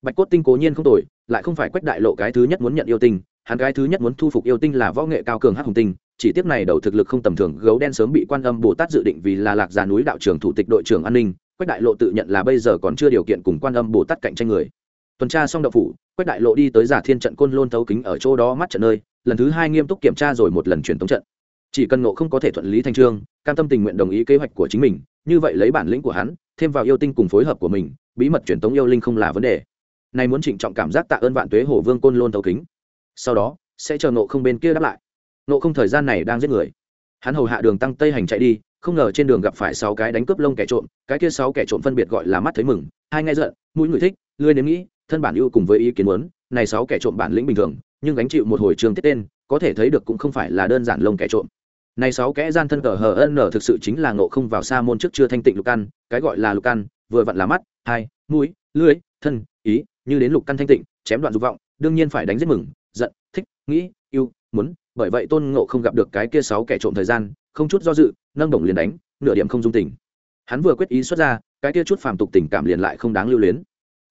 Bạch cốt tinh cố nhiên không tồi, lại không phải quách đại lộ cái thứ nhất muốn nhận yêu tinh hắn gái thứ nhất muốn thu phục yêu tinh là võ nghệ cao cường hắc hùng tinh, chỉ tiếc này đầu thực lực không tầm thường, gấu đen sớm bị quan âm bồ tát dự định vì là lạc già núi đạo trưởng thủ tịch đội trưởng an ninh, quách đại lộ tự nhận là bây giờ còn chưa điều kiện cùng quan âm bồ tát cạnh tranh người. Tuần tra xong đậu phủ, quách đại lộ đi tới giả thiên trận côn lôn thấu kính ở chỗ đó mắt trận nơi, lần thứ hai nghiêm túc kiểm tra rồi một lần truyền tống trận. Chỉ cần nộ không có thể thuận lý thanh trương, cam tâm tình nguyện đồng ý kế hoạch của chính mình, như vậy lấy bản lĩnh của hắn, thêm vào yêu tinh cùng phối hợp của mình, bí mật truyền tống yêu linh không là vấn đề. Này muốn trịnh trọng cảm giác tạ ơn vạn tuế hổ vương côn lôn thấu kính sau đó, sẽ chờ nộ không bên kia đáp lại. Nộ không thời gian này đang giết người. Hắn hầu hạ đường tăng tây hành chạy đi, không ngờ trên đường gặp phải sáu cái đánh cướp lông kẻ trộm, cái kia sáu kẻ trộm phân biệt gọi là mắt thấy mừng, hai nghe giận, mũi người thích lưới nếm nghĩ, thân bản ưu cùng với ý kiến muốn. Này sáu kẻ trộm bản lĩnh bình thường, nhưng gánh chịu một hồi trường tiết tên, có thể thấy được cũng không phải là đơn giản lông kẻ trộm. Này sáu kẻ gian thân cờ hờ ân nở thực sự chính là ngộ không vào xa môn trước chưa thanh tịnh lục căn, cái gọi là lục căn, vừa vặn là mắt, hai, mũi lưới thân, ý, như đến lục căn thanh tịnh, chém đoạn dục vọng, đương nhiên phải đánh giết mừng thích, nghĩ, yêu, muốn, bởi vậy tôn ngộ không gặp được cái kia sáu kẻ trộm thời gian, không chút do dự, nâng đồng liền đánh, nửa điểm không dung tình. Hắn vừa quyết ý xuất ra, cái kia chút phàm tục tình cảm liền lại không đáng lưu luyến.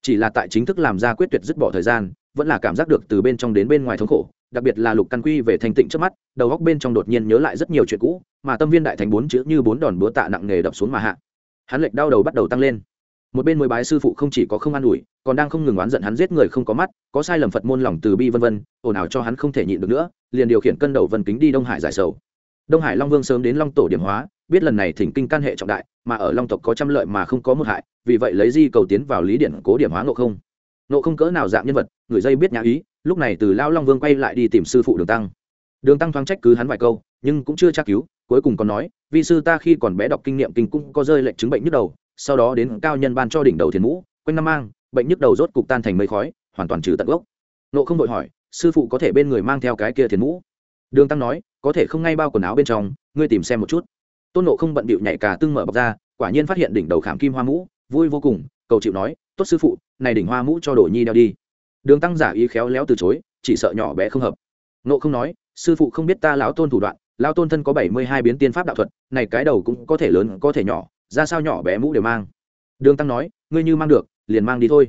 Chỉ là tại chính thức làm ra quyết tuyệt dứt bỏ thời gian, vẫn là cảm giác được từ bên trong đến bên ngoài thống khổ, đặc biệt là lục căn quy về thành tịnh trước mắt, đầu góc bên trong đột nhiên nhớ lại rất nhiều chuyện cũ, mà tâm viên đại thành bốn chữ như bốn đòn búa tạ nặng nề đập xuống mà hạ. Hắn lệch đau đầu bắt đầu tăng lên một bên mười bái sư phụ không chỉ có không an ủi, còn đang không ngừng oán giận hắn giết người không có mắt, có sai lầm phật môn lòng từ bi vân vân, ồn ào cho hắn không thể nhịn được nữa, liền điều khiển cân đầu vân kính đi đông hải giải sầu. Đông hải long vương sớm đến long tổ điểm hóa, biết lần này thỉnh kinh can hệ trọng đại, mà ở long tộc có trăm lợi mà không có một hại, vì vậy lấy di cầu tiến vào lý điển cố điểm hóa ngộ không. Ngộ không cỡ nào dạng nhân vật, người dây biết nhã ý, lúc này từ lao long vương quay lại đi tìm sư phụ đường tăng. Đường tăng thoáng trách cứ hắn vài câu, nhưng cũng chưa tra cứu, cuối cùng còn nói vì sư ta khi còn bé đọc kinh nghiệm kinh cũng có rơi lệnh chứng bệnh nhức đầu sau đó đến cao nhân ban cho đỉnh đầu thiền mũ, quanh năm mang, bệnh nhức đầu rốt cục tan thành mây khói, hoàn toàn trừ tận gốc. Nộ không vội hỏi, sư phụ có thể bên người mang theo cái kia thiền mũ? Đường tăng nói, có thể không ngay bao quần áo bên trong, ngươi tìm xem một chút. Tôn nộ không bận bịu nhảy cả tưng mở bọc ra, quả nhiên phát hiện đỉnh đầu khảm kim hoa mũ, vui vô cùng, cầu chịu nói, tốt sư phụ, này đỉnh hoa mũ cho đồ nhi đeo đi. Đường tăng giả ý khéo léo từ chối, chỉ sợ nhỏ bé không hợp. Nộ không nói, sư phụ không biết ta lão tôn thủ đoạn, lão tôn thân có bảy mươi hai biến tiên pháp đạo thuật, này cái đầu cũng có thể lớn, có thể nhỏ ra sao nhỏ bé mũ đều mang. Đường tăng nói, ngươi như mang được, liền mang đi thôi.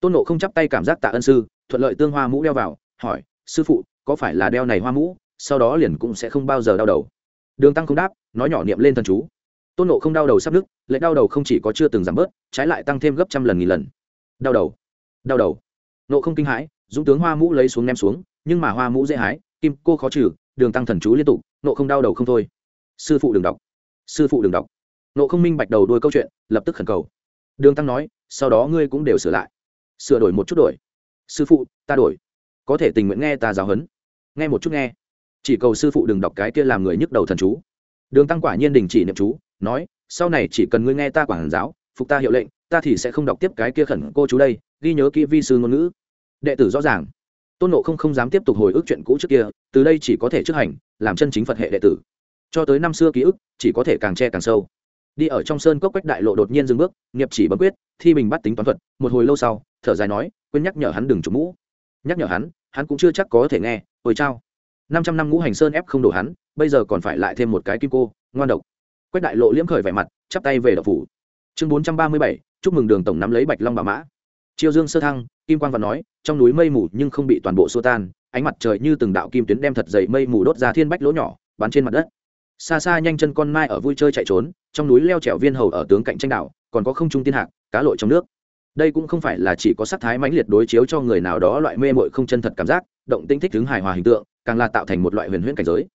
Tôn nộ không chắp tay cảm giác tạ ân sư, thuận lợi tương hoa mũ đeo vào, hỏi, sư phụ, có phải là đeo này hoa mũ, sau đó liền cũng sẽ không bao giờ đau đầu? Đường tăng không đáp, nói nhỏ niệm lên thần chú. Tôn nộ không đau đầu sắp nứt lệ đau đầu không chỉ có chưa từng giảm bớt, trái lại tăng thêm gấp trăm lần nghìn lần. Đau đầu đau đầu. Nộ không kinh hãi, dũng tướng hoa mũ lấy xuống ném xuống, nhưng mà hoa mũ dễ hái, kim cô khó trừ, đường tăng thần chú liên tục nộ không đau đầu không thôi. Sư phụ đừng đọc, sư phụ đừng đọc nộ không minh bạch đầu đuôi câu chuyện, lập tức khẩn cầu. Đường tăng nói, sau đó ngươi cũng đều sửa lại. Sửa đổi một chút đổi. Sư phụ, ta đổi. Có thể tình nguyện nghe ta giáo huấn. Nghe một chút nghe. Chỉ cầu sư phụ đừng đọc cái kia làm người nhức đầu thần chú. Đường tăng quả nhiên đình chỉ niệm chú, nói, sau này chỉ cần ngươi nghe ta quản giáo, phục ta hiệu lệnh, ta thì sẽ không đọc tiếp cái kia khẩn cô chú đây, ghi nhớ kỹ vi sư ngôn ngữ. Đệ tử rõ ràng. Tôn nộ không không dám tiếp tục hồi ức chuyện cũ trước kia, từ đây chỉ có thể trước hành, làm chân chính phật hệ đệ tử. Cho tới năm xưa ký ức, chỉ có thể càng che càng sâu đi ở trong sơn cốc quách đại lộ đột nhiên dừng bước, nghiệp chỉ bấm quyết, thi mình bắt tính toán thuật, một hồi lâu sau, thở dài nói, quên nhắc nhở hắn đừng trục mũ. Nhắc nhở hắn hắn cũng chưa chắc có thể nghe, ôi chao. Năm trăm năm ngũ hành sơn ép không đổ hắn, bây giờ còn phải lại thêm một cái kim cô, ngoan độc. Quách đại lộ liễm khởi vẻ mặt, chắp tay về đậu phủ. Chương bốn trăm ba mươi bảy, chúc mừng đường tổng nắm lấy bạch long bà mã. Chiêu dương sơ thăng, kim quang và nói, trong núi mây mù nhưng không bị toàn bộ xô tan, ánh mặt trời như từng đạo kim tuyến đem thật dày mây mù đốt ra thiên bách lỗ nhỏ, bắn trên mặt đất xa xa nhanh chân con mai ở vui chơi chạy trốn, trong núi leo trèo viên hầu ở tướng cạnh tranh đảo, còn có không trung tiên hạc, cá lội trong nước. Đây cũng không phải là chỉ có sắc thái mãnh liệt đối chiếu cho người nào đó loại mê mội không chân thật cảm giác, động tinh thích tướng hài hòa hình tượng, càng là tạo thành một loại huyền huyễn cảnh giới.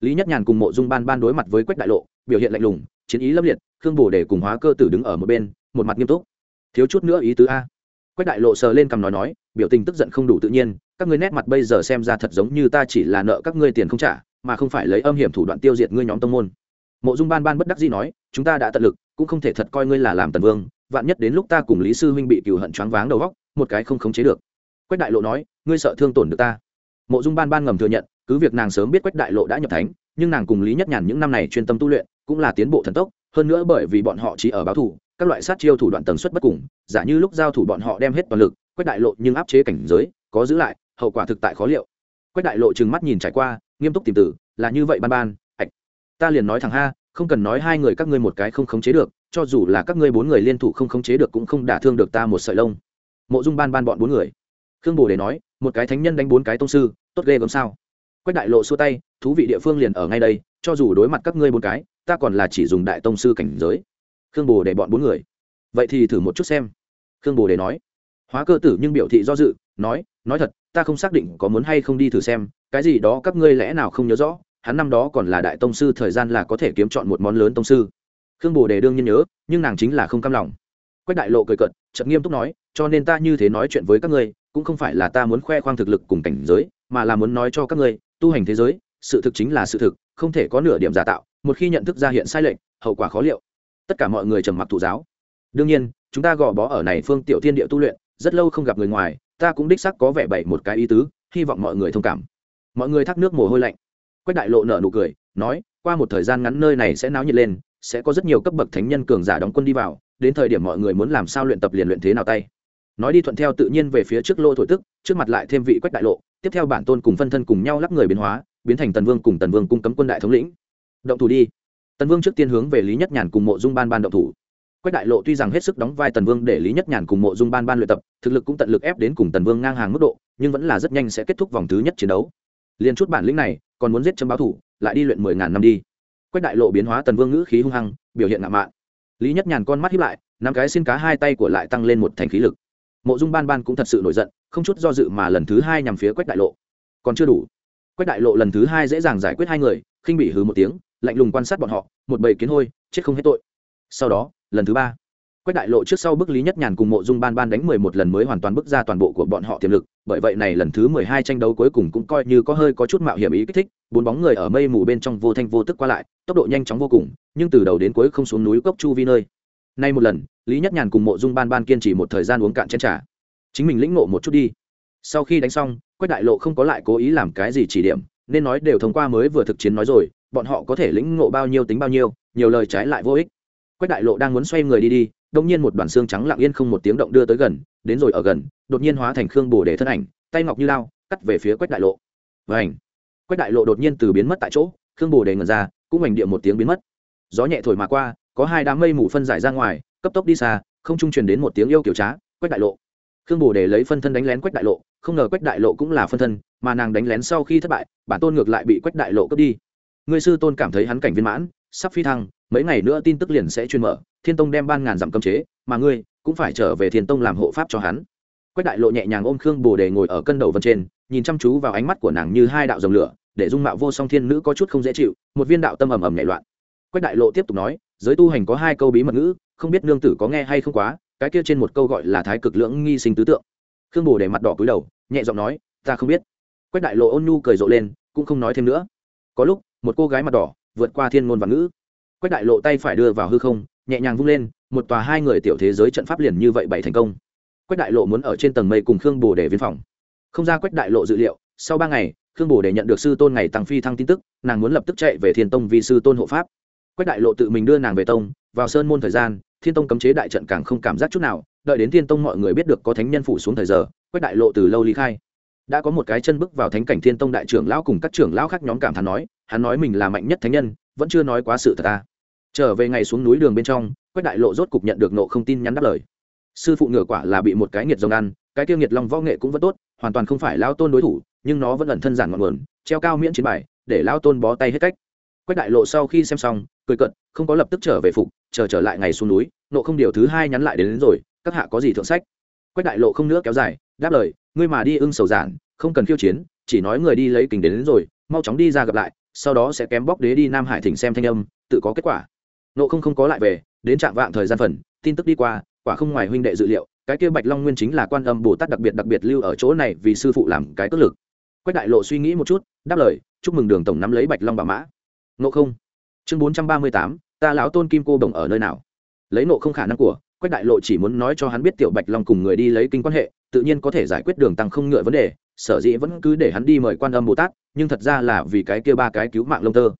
Lý nhất nhàn cùng mộ dung ban ban đối mặt với quách đại lộ, biểu hiện lạnh lùng, chiến ý lâm liệt, khương bồ để cùng hóa cơ tử đứng ở một bên, một mặt nghiêm túc. Thiếu chút nữa ý tứ a. Quách đại lộ sờ lên cầm nói nói, biểu tình tức giận không đủ tự nhiên, các ngươi nét mặt bây giờ xem ra thật giống như ta chỉ là nợ các ngươi tiền không trả mà không phải lấy âm hiểm thủ đoạn tiêu diệt ngươi nhóm tông môn. Mộ dung ban ban bất đắc dĩ nói, chúng ta đã tận lực, cũng không thể thật coi ngươi là làm tần vương, vạn nhất đến lúc ta cùng lý sư huynh bị cừu hận choáng váng đầu góc, một cái không khống chế được. Quách đại lộ nói, ngươi sợ thương tổn được ta. Mộ dung ban ban ngầm thừa nhận, cứ việc nàng sớm biết quách đại lộ đã nhập thánh, nhưng nàng cùng lý nhất nhàn những năm này chuyên tâm tu luyện, cũng là tiến bộ thần tốc, hơn nữa bởi vì bọn họ chỉ ở báo thủ, các loại sát chiêu thủ đoạn tần suất bất cùng, giả như lúc giao thủ bọn họ đem hết toàn lực, quách đại lộ nhưng áp chế cảnh giới, có giữ lại, hậu quả thực tại khó liệu. Quách đại lộ trừng mắt nhìn trải qua nghiêm túc tìm tử là như vậy ban ban, ạch. Ta liền nói thẳng ha, không cần nói hai người các ngươi một cái không khống chế được, cho dù là các ngươi bốn người liên thủ không khống chế được cũng không đả thương được ta một sợi lông. Mộ dung ban ban bọn bốn người. Khương bồ để nói, một cái thánh nhân đánh bốn cái tông sư, tốt ghê gớm sao. Quách đại lộ xua tay, thú vị địa phương liền ở ngay đây, cho dù đối mặt các ngươi bốn cái, ta còn là chỉ dùng đại tông sư cảnh giới. Khương bồ để bọn bốn người. Vậy thì thử một chút xem. Khương bồ để nói. Hóa cơ tử nhưng biểu thị do dự, nói nói thật, ta không xác định có muốn hay không đi thử xem cái gì đó các ngươi lẽ nào không nhớ rõ hắn năm đó còn là đại tông sư thời gian là có thể kiếm chọn một món lớn tông sư. Khương bồ đề đương nhiên nhớ nhưng nàng chính là không cam lòng. Quách đại lộ cười cợt, chậm nghiêm túc nói cho nên ta như thế nói chuyện với các ngươi cũng không phải là ta muốn khoe khoang thực lực cùng cảnh giới mà là muốn nói cho các ngươi tu hành thế giới sự thực chính là sự thực không thể có nửa điểm giả tạo một khi nhận thức ra hiện sai lệch hậu quả khó liệu. Tất cả mọi người trầm mặc thụ giáo. Đương nhiên chúng ta gò bó ở này phương tiểu thiên địa tu luyện rất lâu không gặp người ngoài ta cũng đích xác có vẻ bậy một cái ý tứ hy vọng mọi người thông cảm mọi người thác nước mồ hôi lạnh. Quách đại lộ nở nụ cười, nói, qua một thời gian ngắn nơi này sẽ náo nhiệt lên, sẽ có rất nhiều cấp bậc thánh nhân cường giả đóng quân đi vào, đến thời điểm mọi người muốn làm sao luyện tập liền luyện thế nào tay. Nói đi thuận theo tự nhiên về phía trước lô thổi tức, trước mặt lại thêm vị quách đại lộ, tiếp theo bản tôn cùng phân thân cùng nhau lắp người biến hóa, biến thành tần vương cùng tần vương cung cấm quân đại thống lĩnh. Động thủ đi. Tần vương trước tiên hướng về lý nhất nhàn cùng mộ dung ban ban động thủ. Quách đại lộ tuy rằng hết sức đóng vai tần vương để lý nhất nhàn cùng mộ dung ban ban luyện tập, thực lực cũng tận lực ép đến cùng tần vương ngang hàng mức độ, nhưng vẫn là rất nhanh sẽ kết thúc vòng thứ nhất chiến đấu liên chút bản lĩnh này, còn muốn giết chấm báo thủ, lại đi luyện mười ngàn năm đi. Quách đại lộ biến hóa tần vương ngữ khí hung hăng, biểu hiện ngạo mạn. Lý nhất nhàn con mắt hiếp lại, năm cái xin cá hai tay của lại tăng lên một thành khí lực. Mộ dung ban ban cũng thật sự nổi giận, không chút do dự mà lần thứ hai nhằm phía quách đại lộ. Còn chưa đủ. Quách đại lộ lần thứ hai dễ dàng giải quyết hai người, khinh bị hứ một tiếng, lạnh lùng quan sát bọn họ, một bầy kiến hôi, chết không hết tội. Sau đó, lần thứ ba quách đại lộ trước sau bức lý nhất nhàn cùng mộ dung ban ban đánh mười một lần mới hoàn toàn bức ra toàn bộ của bọn họ tiềm lực, bởi vậy này lần thứ mười hai tranh đấu cuối cùng cũng coi như có hơi có chút mạo hiểm ý kích thích, bốn bóng người ở mây mù bên trong vô thanh vô tức qua lại, tốc độ nhanh chóng vô cùng, nhưng từ đầu đến cuối không xuống núi cốc chu vi nơi. Nay một lần, lý nhất nhàn cùng mộ dung ban ban kiên trì một thời gian uống cạn chén t r à chính mình lĩnh ngộ một chút đi. Sau khi đánh xong, quách đại lộ không có lại cố ý làm cái gì chỉ điểm, nên nói đều thông qua mới vừa thực chiến nói rồi, bọn họ có thể lĩnh ngộ bao nhiêu tính bao nhiêu, nhiều lời trái lại vô ích. Quách đại lộ đang muốn xoay người đi đi đông nhiên một đoàn xương trắng lặng yên không một tiếng động đưa tới gần, đến rồi ở gần, đột nhiên hóa thành khương bồ để thân ảnh, tay ngọc như lao, cắt về phía quách đại lộ. Và ảnh quách đại lộ đột nhiên từ biến mất tại chỗ, khương bồ để ngần ra, cũng ảnh địa một tiếng biến mất. Gió nhẹ thổi mà qua, có hai đám mây mù phân giải ra ngoài, cấp tốc đi xa, không trung truyền đến một tiếng yêu kiểu trá, quách đại lộ. Khương bồ để lấy phân thân đánh lén quách đại lộ, không ngờ quách đại lộ cũng là phân thân, mà nàng đánh lén sau khi thất bại, bản tôn ngược lại bị quách đại lộ cướp đi. Người sư tôn cảm thấy hắn cảnh viên mãn sắp phi thăng, mấy ngày nữa tin tức liền sẽ chuyên mở, thiên tông đem ban ngàn dặm cấm chế, mà ngươi cũng phải trở về thiên tông làm hộ pháp cho hắn. Quách đại lộ nhẹ nhàng ôm khương bồ đề ngồi ở cân đầu vân trên, nhìn chăm chú vào ánh mắt của nàng như hai đạo dòng lửa, để dung mạo vô song thiên nữ có chút không dễ chịu, một viên đạo tâm ầm ầm nhảy loạn. Quách đại lộ tiếp tục nói, giới tu hành có hai câu bí mật ngữ, không biết nương tử có nghe hay không quá, cái kia trên một câu gọi là thái cực lưỡng nghi sinh tứ tượng. Khương bồ đề mặt đỏ cúi đầu, nhẹ giọng nói, ta không biết. Quách đại lộ ôn nhu cười rộ lên, cũng không nói thêm nữa. Có lúc, một cô gái mặt đỏ vượt qua thiên ngôn và ngữ. Quách đại lộ tay phải đưa vào hư không, nhẹ nhàng vung lên, một tòa hai người tiểu thế giới trận pháp liền như vậy bảy thành công. Quách đại lộ muốn ở trên tầng mây cùng khương bồ để viên phòng. Không ra quách đại lộ dự liệu, sau ba ngày, khương bồ để nhận được sư tôn ngày tăng phi thăng tin tức, nàng muốn lập tức chạy về thiên tông vì sư tôn hộ pháp. Quách đại lộ tự mình đưa nàng về tông, vào sơn môn thời gian, thiên tông cấm chế đại trận càng không cảm giác chút nào, đợi đến thiên tông mọi người biết được có thánh nhân phủ xuống thời giờ, quách đại lộ từ lâu ly khai đã có một cái chân bước vào thánh cảnh thiên tông đại trưởng lão cùng các trưởng lão khác nhóm cảm thán nói hắn nói mình là mạnh nhất thánh nhân vẫn chưa nói quá sự thật ta. Trở về ngày xuống núi đường bên trong quách đại lộ rốt cục nhận được nộ không tin nhắn đáp lời. Sư phụ ngửa quả là bị một cái nghiệt rồng ăn cái tiêu nghiệt long võ nghệ cũng vẫn tốt hoàn toàn không phải lao tôn đối thủ nhưng nó vẫn ẩn thân giản ngọn nguồn treo cao miễn chiến bài để lao tôn bó tay hết cách. Quách đại lộ sau khi xem xong cười cận không có lập tức trở về phục chờ trở lại ngày xuống núi nộ không điều thứ hai nhắn lại đến, đến rồi các hạ có gì thượng sách? Quách đại lộ không nữa kéo dài đáp lời ngươi mà đi ưng sầu giản không cần khiêu chiến chỉ nói người đi lấy kình đến, đến rồi mau chóng đi ra gặp lại sau đó sẽ kém bóc đế đi nam hải thỉnh xem thanh âm tự có kết quả. Nộ không không có lại về đến trạng vạn thời gian phần tin tức đi qua quả không ngoài huynh đệ dự liệu cái kia bạch long nguyên chính là quan âm bồ tát đặc biệt đặc biệt lưu ở chỗ này vì sư phụ làm cái cất lực. Quách đại lộ suy nghĩ một chút đáp lời chúc mừng đường tổng nắm lấy bạch long bà mã. Nộ không. Chương bốn trăm ba mươi tám ta lão tôn kim cô đồng ở nơi nào? Lấy nộ không khả năng của quách đại lộ chỉ muốn nói cho hắn biết tiểu bạch long cùng người đi lấy kinh quan hệ, tự nhiên có thể giải quyết đường tăng không ngựa vấn đề, sở dĩ vẫn cứ để hắn đi mời quan âm bồ tát, nhưng thật ra là vì cái kia ba cái cứu mạng lông tơ.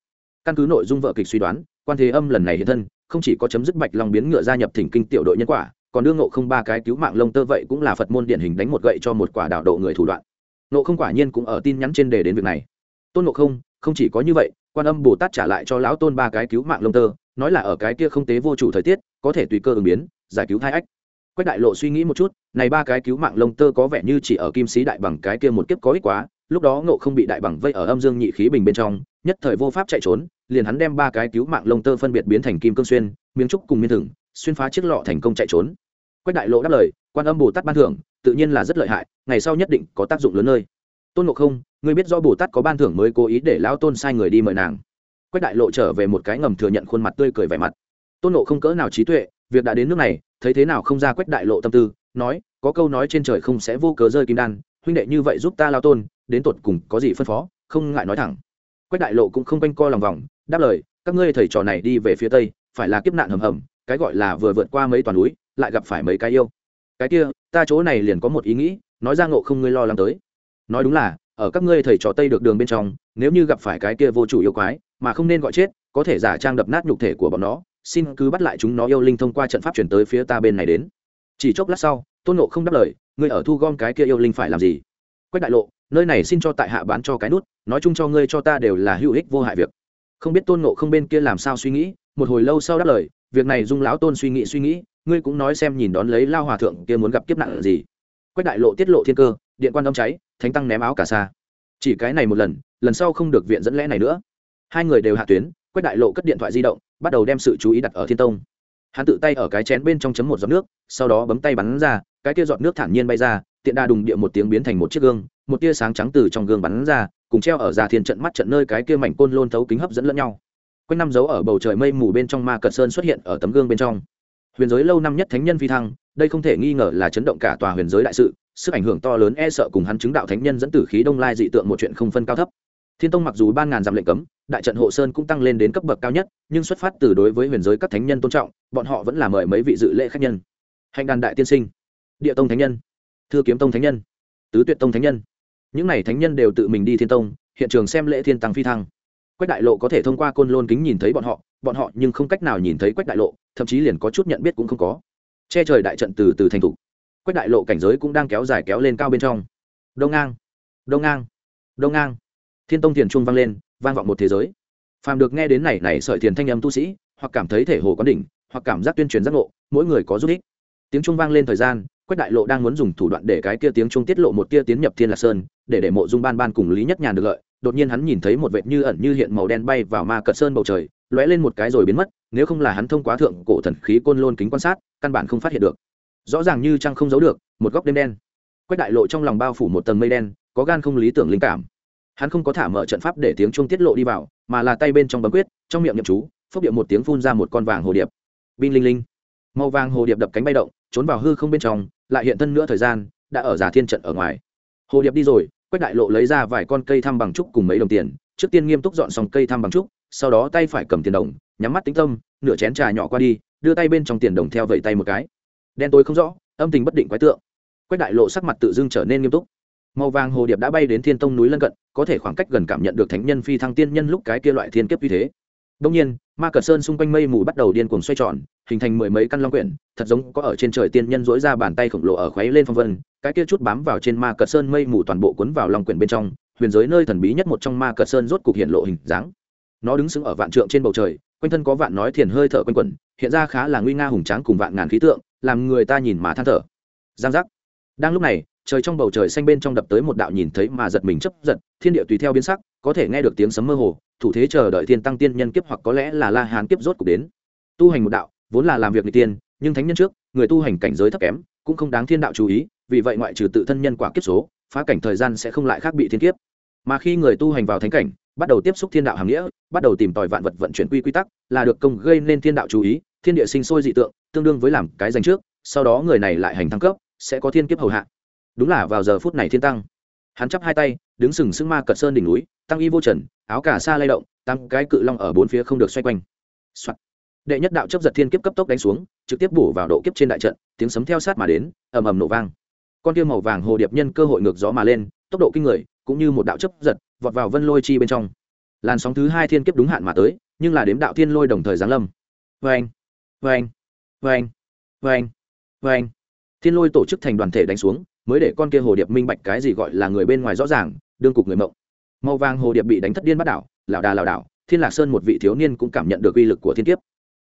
Căn cứ nội dung vợ kịch suy đoán, quan thế âm lần này hiện thân, không chỉ có chấm dứt bạch long biến ngựa gia nhập thỉnh kinh tiểu đội nhân quả, còn đương ngộ không ba cái cứu mạng lông tơ vậy cũng là phật môn điển hình đánh một gậy cho một quả đạo độ người thủ đoạn. Ngộ không quả nhiên cũng ở tin nhắn trên đề đến việc này. Tôn ngộ không không chỉ có như vậy, quan âm bồ tát trả lại cho lão tôn ba cái cứu mạng lông tơ, nói là ở cái kia không tế vô chủ thời tiết có thể tùy cơ ứng biến, giải cứu thai ách. Quách đại lộ suy nghĩ một chút, này ba cái cứu mạng lông tơ có vẻ như chỉ ở kim sĩ đại bằng cái kia một kiếp có ích quá, lúc đó ngộ không bị đại bằng vây ở âm dương nhị khí bình bên trong, nhất thời vô pháp chạy trốn, liền hắn đem ba cái cứu mạng lông tơ phân biệt biến thành kim cương xuyên, miếng trúc cùng miên thừng, xuyên phá chiếc lọ thành công chạy trốn. Quách đại lộ đáp lời, quan âm bồ tát ban thưởng, tự nhiên là rất lợi hại, ngày sau nhất định có tác dụng lớn nơi. Tôn ngộ không, ngươi biết do bồ tát có ban thưởng mới cố ý để lão tôn sai người đi mời nàng. Quách đại lộ trở về một cái ngầm thừa nhận khuôn mặt tươi cười vẻ mặt tôn ngộ không cỡ nào trí tuệ, việc đã đến nước này, thấy thế nào không ra quách đại lộ tâm tư, nói, có câu nói trên trời không sẽ vô cớ rơi kim đan, huynh đệ như vậy giúp ta lao tôn, đến tột cùng có gì phân phó, không ngại nói thẳng. Quách đại lộ cũng không quanh co lòng vòng, đáp lời, các ngươi thầy trò này đi về phía tây, phải là kiếp nạn hầm hầm, cái gọi là vừa vượt qua mấy toàn núi, lại gặp phải mấy cái yêu. Cái kia, ta chỗ này liền có một ý nghĩ, nói ra ngộ không ngươi lo lắng tới. Nói đúng là, ở các ngươi thầy trò tây được đường bên trong, nếu như gặp phải cái kia vô chủ yêu quái, mà không nên gọi chết, có thể giả trang đập nát nhục thể của bọn nó xin cứ bắt lại chúng nó yêu linh thông qua trận pháp chuyển tới phía ta bên này đến. Chỉ chốc lát sau, tôn nộ không đáp lời, ngươi ở thu gom cái kia yêu linh phải làm gì? Quách đại lộ, nơi này xin cho tại hạ bán cho cái nút, nói chung cho ngươi cho ta đều là hữu ích vô hại việc. Không biết tôn nộ không bên kia làm sao suy nghĩ, một hồi lâu sau đáp lời, việc này dung lão tôn suy nghĩ suy nghĩ, ngươi cũng nói xem nhìn đón lấy lao hòa thượng kia muốn gặp kiếp nạn gì. Quách đại lộ tiết lộ thiên cơ, điện quan đông cháy, thánh tăng ném áo cả xa chỉ cái này một lần lần sau không được viện dẫn lẽ này nữa. Hai người đều hạ tuyến, quách đại lộ cất điện thoại di động bắt đầu đem sự chú ý đặt ở thiên tông. Hắn tự tay ở cái chén bên trong chấm một giọt nước, sau đó bấm tay bắn ra, cái kia giọt nước thản nhiên bay ra, tiện đa đùng địa một tiếng biến thành một chiếc gương, một tia sáng trắng từ trong gương bắn ra, cùng treo ở ra thiên trận mắt trận nơi cái kia mảnh côn lôn thấu kính hấp dẫn lẫn nhau. Quanh năm dấu ở bầu trời mây mù bên trong ma cật sơn xuất hiện ở tấm gương bên trong. Huyền giới lâu năm nhất thánh nhân phi thăng, đây không thể nghi ngờ là chấn động cả tòa huyền giới đại sự, sức ảnh hưởng to lớn e sợ cùng hắn chứng đạo thánh nhân dẫn tử khí đông lai dị tượng một chuyện không phân cao thấp thiên tông mặc dù ban ngàn dặm lệnh cấm, đại trận hộ sơn cũng tăng lên đến cấp bậc cao nhất, nhưng xuất phát từ đối với huyền giới các thánh nhân tôn trọng, bọn họ vẫn là mời mấy vị dự lễ khách nhân. Hành đàn đại tiên sinh, địa tông thánh nhân, thư kiếm tông thánh nhân, tứ tuyệt tông thánh nhân. Những n à y thánh nhân đều tự mình đi thiên tông, hiện trường xem lễ thiên tăng phi thăng. Quách đại lộ có thể thông qua côn lôn kính nhìn thấy bọn họ bọn họ nhưng không cách nào nhìn thấy quách đại lộ, thậm chí liền có chút nhận biết cũng không có. Che trời đại trận từ từ thành t h quách đại lộ cảnh giới cũng đang kéo dài kéo lên cao bên trong. Đông ngang đông ngang đông ngang thiên tông thiền trung vang lên, vang vọng một thế giới. Phàm được nghe đến này này sợi thiền thanh âm tu sĩ, hoặc cảm thấy thể hồ quán đỉnh, hoặc cảm giác tuyên truyền giác ngộ, mỗi người có giúp ích tiếng trung vang lên thời gian, quách đại lộ đang muốn dùng thủ đoạn để cái kia tiếng trung tiết lộ một tia tiến nhập thiên lạc sơn, để để mộ dung ban ban cùng lý nhất nhàn được lợi. Đột nhiên hắn nhìn thấy một vệt như ẩn như hiện màu đen bay vào ma cận sơn bầu trời, lóe lên một cái rồi biến mất, nếu không là hắn thông qua thượng cổ thần khí côn lôn kính quan sát, căn bản không phát hiện được. Rõ ràng như trăng không giấu được, một góc đêm đen. Quách đại lộ trong lòng bao phủ một tầng mây đen, có gan không lý tưởng linh cảm hắn không có thả mở trận pháp để tiếng chuông tiết lộ đi vào, mà là tay bên trong bấm quyết, trong miệng nhậm chú, phốc điệu một tiếng phun ra một con vàng hồ điệp. Binh linh linh. Màu vàng hồ điệp đập cánh bay động, trốn vào hư không bên trong, lại hiện thân nữa thời gian, đã ở giả thiên trận ở ngoài. Hồ điệp đi rồi, quách đại lộ lấy ra vài con cây thăm bằng trúc cùng mấy đồng tiền, trước tiên nghiêm túc dọn xong cây thăm bằng trúc, sau đó tay phải cầm tiền đồng, nhắm mắt tính tâm, nửa chén trà nhỏ qua đi, đưa tay bên trong tiền đồng theo vẩy tay một cái. Đen tối không rõ, âm tình bất định quái tượng. Quách đại lộ sắc mặt tự dưng trở nên nghiêm túc màu vàng hồ điệp đã bay đến thiên tông núi lân cận, có thể khoảng cách gần cảm nhận được thánh nhân phi thăng tiên nhân lúc cái kia loại thiên kiếp như thế. Đông nhiên, ma cờ sơn xung quanh mây mù bắt đầu điên cuồng xoay tròn, hình thành mười mấy căn long quyển, thật giống có ở trên trời tiên nhân dỗi ra bàn tay khổng lồ ở khuấy lên phong vân, cái kia chút bám vào trên ma cờ sơn mây mù toàn bộ cuốn vào long quyển bên trong, huyền giới nơi thần bí nhất một trong ma cờ sơn rốt cục hiện lộ hình dáng. Nó đứng sững ở vạn trượng trên bầu trời, quanh thân có vạn nói thiền hơi thở quanh quẩn, hiện ra khá là nguy nga hùng tráng cùng vạn ngàn khí tượng, làm người ta nhìn mà than thở. Giang giác. Đang lúc này trời trong bầu trời xanh bên trong đập tới một đạo nhìn thấy mà giật mình chấp giật, thiên địa tùy theo biến sắc, có thể nghe được tiếng sấm mơ hồ, thủ thế chờ đợi thiên tăng tiên nhân kiếp hoặc có lẽ là la hán kiếp rốt cục đến. Tu hành một đạo, vốn là làm việc người tiên, nhưng thánh nhân trước, người tu hành cảnh giới thấp kém, cũng không đáng thiên đạo chú ý, vì vậy ngoại trừ tự thân nhân quả kiếp số, phá cảnh thời gian sẽ không lại khác bị thiên kiếp. Mà khi người tu hành vào thánh cảnh, bắt đầu tiếp xúc thiên đạo hàm nghĩa, bắt đầu tìm tòi vạn vật vận chuyển quy quy tắc, là được công gây nên thiên đạo chú ý, thiên địa sinh sôi dị tượng, tương đương với làm cái danh trước, sau đó người này lại hành thăng cấp, sẽ có thiên kiếp hầu hạ đúng là vào giờ phút này thiên tăng. Hắn chắp hai tay, đứng sừng sững ma cật sơn đỉnh núi, tăng y vô trần, áo cả xa lay động, tăng cái cự long ở bốn phía không được xoay quanh、Soạn. đệ nhất đạo chấp giật thiên kiếp cấp tốc đánh xuống, trực tiếp bổ vào độ kiếp trên đại trận, tiếng sấm theo sát mà đến, ầm ầm nổ vang. Con tiêu màu vàng hồ điệp nhân cơ hội ngược gió mà lên, tốc độ kinh người, cũng như một đạo chấp giật, vọt vào vân lôi chi bên trong. Làn sóng thứ hai thiên kiếp đúng hạn mà tới, nhưng là đếm đạo thiên lôi đồng thời giáng lâm. Vê anh vê anh vê anh vê anh vê anh thiên lôi tổ chức thành đoàn thể đánh xuống mới để con kia hồ điệp minh bạch cái gì gọi là người bên ngoài rõ ràng, đương cục người mộng. Màu vàng hồ điệp bị đánh thất điên bắt đảo lảo đà lảo đảo, thiên lạc sơn một vị thiếu niên cũng cảm nhận được uy lực của thiên kiếp.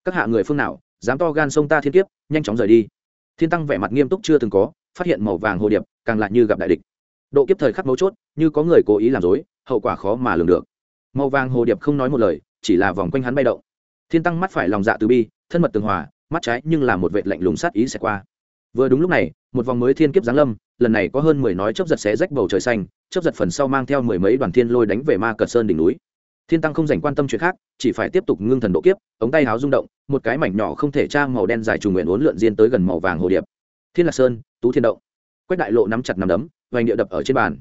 Các hạ người phương nào, dám to gan sông ta thiên kiếp, nhanh chóng rời đi. Thiên tăng vẻ mặt nghiêm túc chưa từng có, phát hiện màu vàng hồ điệp, càng lại như gặp đại địch. Độ kiếp thời khắc mấu chốt, như có người cố ý làm dối hậu quả khó mà lường được. Màu vàng hồ điệp không nói một lời, chỉ là vòng quanh hắn bay động. Thiên tăng mắt phải lòng dạ từ bi, thân mật tường hòa, mắt trái nhưng là một vệt lạnh lùng sát ý sẽ qua. Vừa đúng lúc này, một vòng mới thiên kiếp giáng lâm lần này có hơn mười nói chớp giật xé rách bầu trời xanh, chớp giật phần sau mang theo mười mấy đoàn thiên lôi đánh về ma cật sơn đỉnh núi. Thiên tăng không dành quan tâm chuyện khác, chỉ phải tiếp tục ngưng thần độ kiếp, ống tay háo rung động, một cái mảnh nhỏ không thể tra màu đen dài trùng nguyện uốn lượn diên tới gần màu vàng hồ điệp. Thiên lạc sơn, tú thiên động. Quách đại lộ nắm chặt nắm đấm, vành địa đập ở trên bàn.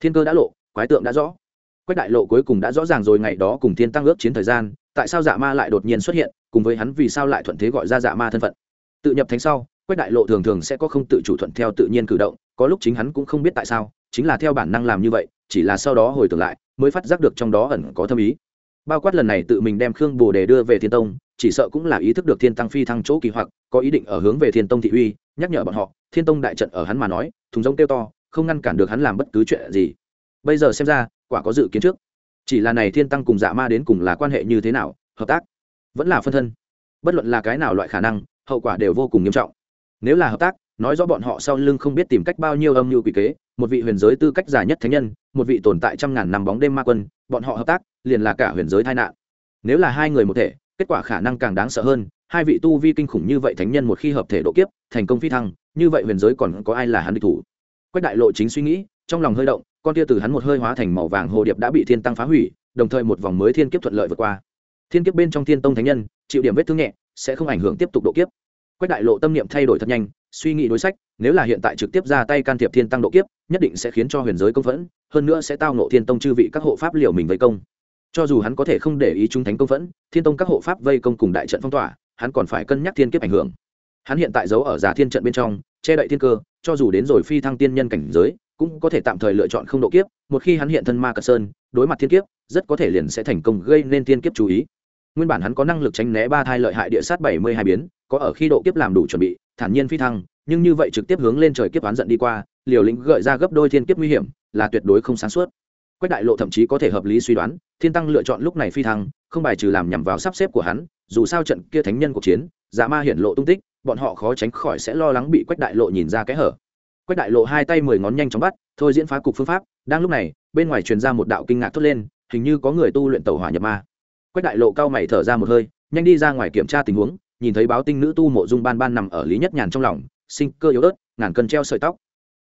Thiên cơ đã lộ, quái tượng đã rõ. Quách đại lộ cuối cùng đã rõ ràng rồi, ngày đó cùng thiên tăng ước chiến thời gian, tại sao dạ ma lại đột nhiên xuất hiện, cùng với hắn vì sao lại thuận thế gọi ra dạ ma thân phận. Tự nhập thánh sau quách đại lộ thường thường sẽ có không tự chủ thuận theo tự nhiên cử động, có lúc chính hắn cũng không biết tại sao, chính là theo bản năng làm như vậy, chỉ là sau đó hồi tưởng lại, mới phát giác được trong đó ẩn có thâm ý. Bao quát lần này tự mình đem khương bồ đề đưa về thiên tông, chỉ sợ cũng là ý thức được thiên tăng phi thăng chỗ kỳ hoặc, có ý định ở hướng về thiên tông thị uy, nhắc nhở bọn họ, thiên tông đại trận ở hắn mà nói, thùng giống kêu to, không ngăn cản được hắn làm bất cứ chuyện gì. Bây giờ xem ra, quả có dự kiến trước. Chỉ là này thiên tăng cùng dạ ma đến cùng là quan hệ như thế nào, hợp tác, vẫn là phân thân. Bất luận là cái nào loại khả năng, hậu quả đều vô cùng nghiêm trọng nếu là hợp tác, nói rõ bọn họ sau lưng không biết tìm cách bao nhiêu âm mưu quỷ kế, một vị huyền giới tư cách già nhất thánh nhân, một vị tồn tại trăm ngàn năm bóng đêm ma quân, bọn họ hợp tác, liền là cả huyền giới tai nạn. Nếu là hai người một thể, kết quả khả năng càng đáng sợ hơn, hai vị tu vi kinh khủng như vậy thánh nhân một khi hợp thể độ kiếp, thành công phi thăng, như vậy huyền giới còn có ai là hắn địch thủ? Quách đại lộ chính suy nghĩ, trong lòng hơi động, con tia từ hắn một hơi hóa thành màu vàng hồ điệp đã bị thiên tăng phá hủy, đồng thời một vòng mới thiên kiếp thuận lợi vượt qua. Thiên kiếp bên trong thiên tông thánh nhân, chịu điểm vết thương nhẹ, sẽ không ảnh hưởng tiếp tục độ kiếp quách đại lộ tâm niệm thay đổi thật nhanh, suy nghĩ đối sách, nếu là hiện tại trực tiếp ra tay can thiệp thiên tăng độ kiếp, nhất định sẽ khiến cho huyền giới công phẫn, hơn nữa sẽ tao nộ thiên tông chư vị các hộ pháp liều mình vây công. Cho dù hắn có thể không để ý trung thánh công phẫn, thiên tông các hộ pháp vây công cùng đại trận phong tỏa, hắn còn phải cân nhắc thiên kiếp ảnh hưởng. Hắn hiện tại giấu ở giả thiên trận bên trong, che đậy thiên cơ, cho dù đến rồi phi thăng tiên nhân cảnh giới, cũng có thể tạm thời lựa chọn không độ kiếp, một khi hắn hiện thân ma cật sơn, đối mặt thiên kiếp, rất có thể liền sẽ thành công gây nên thiên kiếp chú ý. Nguyên bản hắn có năng lực tránh né ba thai lợi hại địa sát bảy mươi hai biến có ở khi độ kiếp làm đủ chuẩn bị, thản nhiên phi thăng, nhưng như vậy trực tiếp hướng lên trời kiếp oán giận đi qua, liều lĩnh gợi ra gấp đôi thiên kiếp nguy hiểm, là tuyệt đối không sáng suốt. Quách đại lộ thậm chí có thể hợp lý suy đoán, thiên tăng lựa chọn lúc này phi thăng, không bài trừ làm nhằm vào sắp xếp của hắn, dù sao trận kia thánh nhân cuộc chiến, giả ma hiển lộ tung tích, bọn họ khó tránh khỏi sẽ lo lắng bị quách đại lộ nhìn ra cái hở. Quách đại lộ hai tay mười ngón nhanh chóng bắt, thôi diễn phá cục phương pháp, đang lúc này, bên ngoài truyền ra một đạo kinh ngạc thốt lên, hình như có người tu luyện tàu hỏa nhập ma. Quách đại lộ cao mày thở ra một hơi, nhanh đi ra ngoài kiểm tra tình huống nhìn thấy báo tinh nữ tu mộ dung ban ban nằm ở lý nhất nhàn trong lòng, sinh cơ yếu ớt, ngàn cân treo sợi tóc.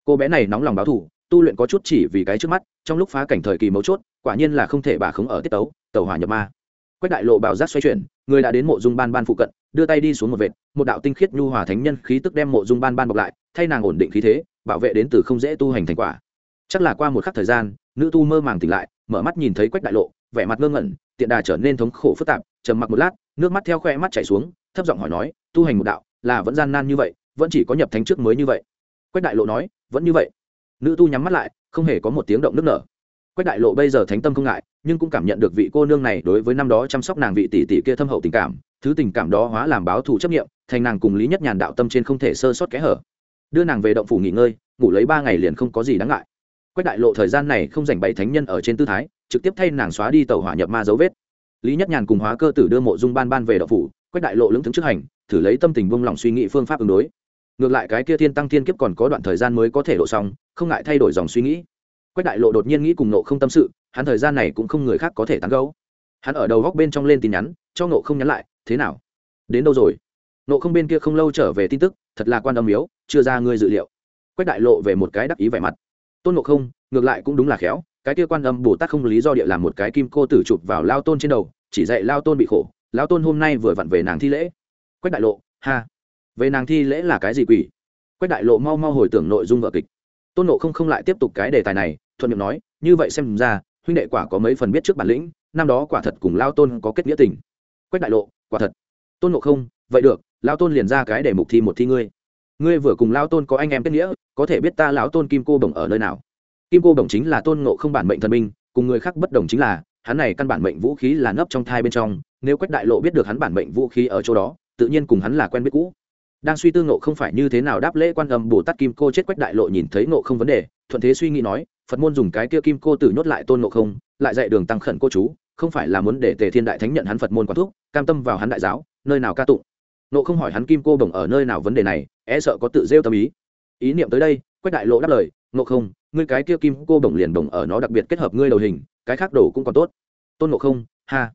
Cô bé này nóng lòng báo thủ tu luyện có chút chỉ vì cái trước mắt, trong lúc phá cảnh thời kỳ mấu chốt, quả nhiên là không thể bà khống ở tiết tấu tàu hỏa nhập ma. Quách đại lộ bảo giác xoay chuyển, người đã đến mộ dung ban ban phụ cận, đưa tay đi xuống một vệt, một đạo tinh khiết nhu hòa thánh nhân khí tức đem mộ dung ban ban bọc lại, thay nàng ổn định khí thế, bảo vệ đến từ không dễ tu hành thành quả. Chắc là qua một khắc thời gian, nữ tu mơ màng tỉnh lại, mở mắt nhìn thấy quách đại lộ, vẻ mặt ngơ ngẩn, tiện đà trở nên thống khổ phức tạp, trầm mặc một lát, nước mắt theo khoe mắt chảy xuống thấp giọng hỏi nói, tu hành một đạo, là vẫn gian nan như vậy, vẫn chỉ có nhập thánh trước mới như vậy. Quách đại lộ nói, vẫn như vậy. Nữ tu nhắm mắt lại, không hề có một tiếng động nước nở. Quách đại lộ bây giờ thánh tâm không ngại, nhưng cũng cảm nhận được vị cô nương này đối với năm đó chăm sóc nàng vị tỷ tỷ kia thâm hậu tình cảm, thứ tình cảm đó hóa làm báo thù chấp nghiệm thành nàng cùng lý nhất nhàn đạo tâm trên không thể sơ sót kẽ hở. Đưa nàng về động phủ nghỉ ngơi, ngủ lấy ba ngày liền không có gì đáng ngại. Quách đại lộ thời gian này không dành bày thánh nhân ở trên tư thái, trực tiếp thay nàng xóa đi tàu hỏa nhập ma dấu vết. Lý nhất nhàn cùng hóa cơ tử đưa mộ dung ban ban về động phủ quách đại lộ lưỡng thứng trước hành, thử lấy tâm tình vung lòng suy nghĩ phương pháp ứng đối. Ngược lại cái kia thiên tăng thiên kiếp còn có đoạn thời gian mới có thể lộ xong, không ngại thay đổi dòng suy nghĩ. Quách đại lộ đột nhiên nghĩ cùng nộ không tâm sự, hắn thời gian này cũng không người khác có thể tán gấu hắn ở đầu góc bên trong lên tin nhắn, cho nộ không nhắn lại, thế nào? Đến đâu rồi? Nộ không bên kia không lâu trở về tin tức, thật là quan âm yếu chưa ra ngươi dự liệu. Quách đại lộ về một cái đắc ý vẻ mặt. Tôn nộ không, ngược lại cũng đúng là khéo, cái kia quan âm bồ tát không lý do địa làm một cái kim cô tử chụp vào lao tôn trên đầu, chỉ dạy lao tôn bị khổ Lão tôn hôm nay vừa vặn về nàng thi lễ. Quách đại lộ, ha. Về nàng thi lễ là cái gì quỷ? Quách đại lộ mau mau hồi tưởng nội dung vợ kịch. Tôn nộ không không lại tiếp tục cái đề tài này, thuận miệng nói, như vậy xem ra, huynh đệ quả có mấy phần biết trước bản lĩnh, năm đó quả thật cùng lao tôn có kết nghĩa tình. Quách đại lộ, quả thật. Tôn nộ không, vậy được lao tôn liền ra cái để mục thi một thi ngươi. Ngươi vừa cùng lao tôn có anh em kết nghĩa, có thể biết ta lão tôn kim cô bồng ở nơi nào. Kim cô bồng chính là tôn nộ không bản mệnh thần minh, cùng người khác bất đồng chính là hắn này căn bản mệnh vũ khí là nấp trong thai bên trong, nếu quách đại lộ biết được hắn bản mệnh vũ khí ở chỗ đó, tự nhiên cùng hắn là quen biết cũ. Đang suy tư ngộ không phải như thế nào đáp lễ quan âm bồ tát kim cô chết quách đại lộ nhìn thấy ngộ không vấn đề, thuận thế suy nghĩ nói, phật môn dùng cái kia kim cô tử nhốt lại tôn ngộ không, lại dạy đường tăng khẩn cô chú, không phải là muốn để tề thiên đại thánh nhận hắn phật môn quán thuốc cam tâm vào hắn đại giáo, nơi nào ca tụng. Ngộ không hỏi hắn kim cô bồng ở nơi nào vấn đề này e sợ có tự rêu tâm ý. Ý niệm tới đây, quách đại lộ đáp lời, ngộ không, ngươi cái kia kim cô bồng liền bồng ở nó đặc biệt kết hợp ngươi đầu hình cái khác đồ cũng còn tốt. Tôn ngộ không ha.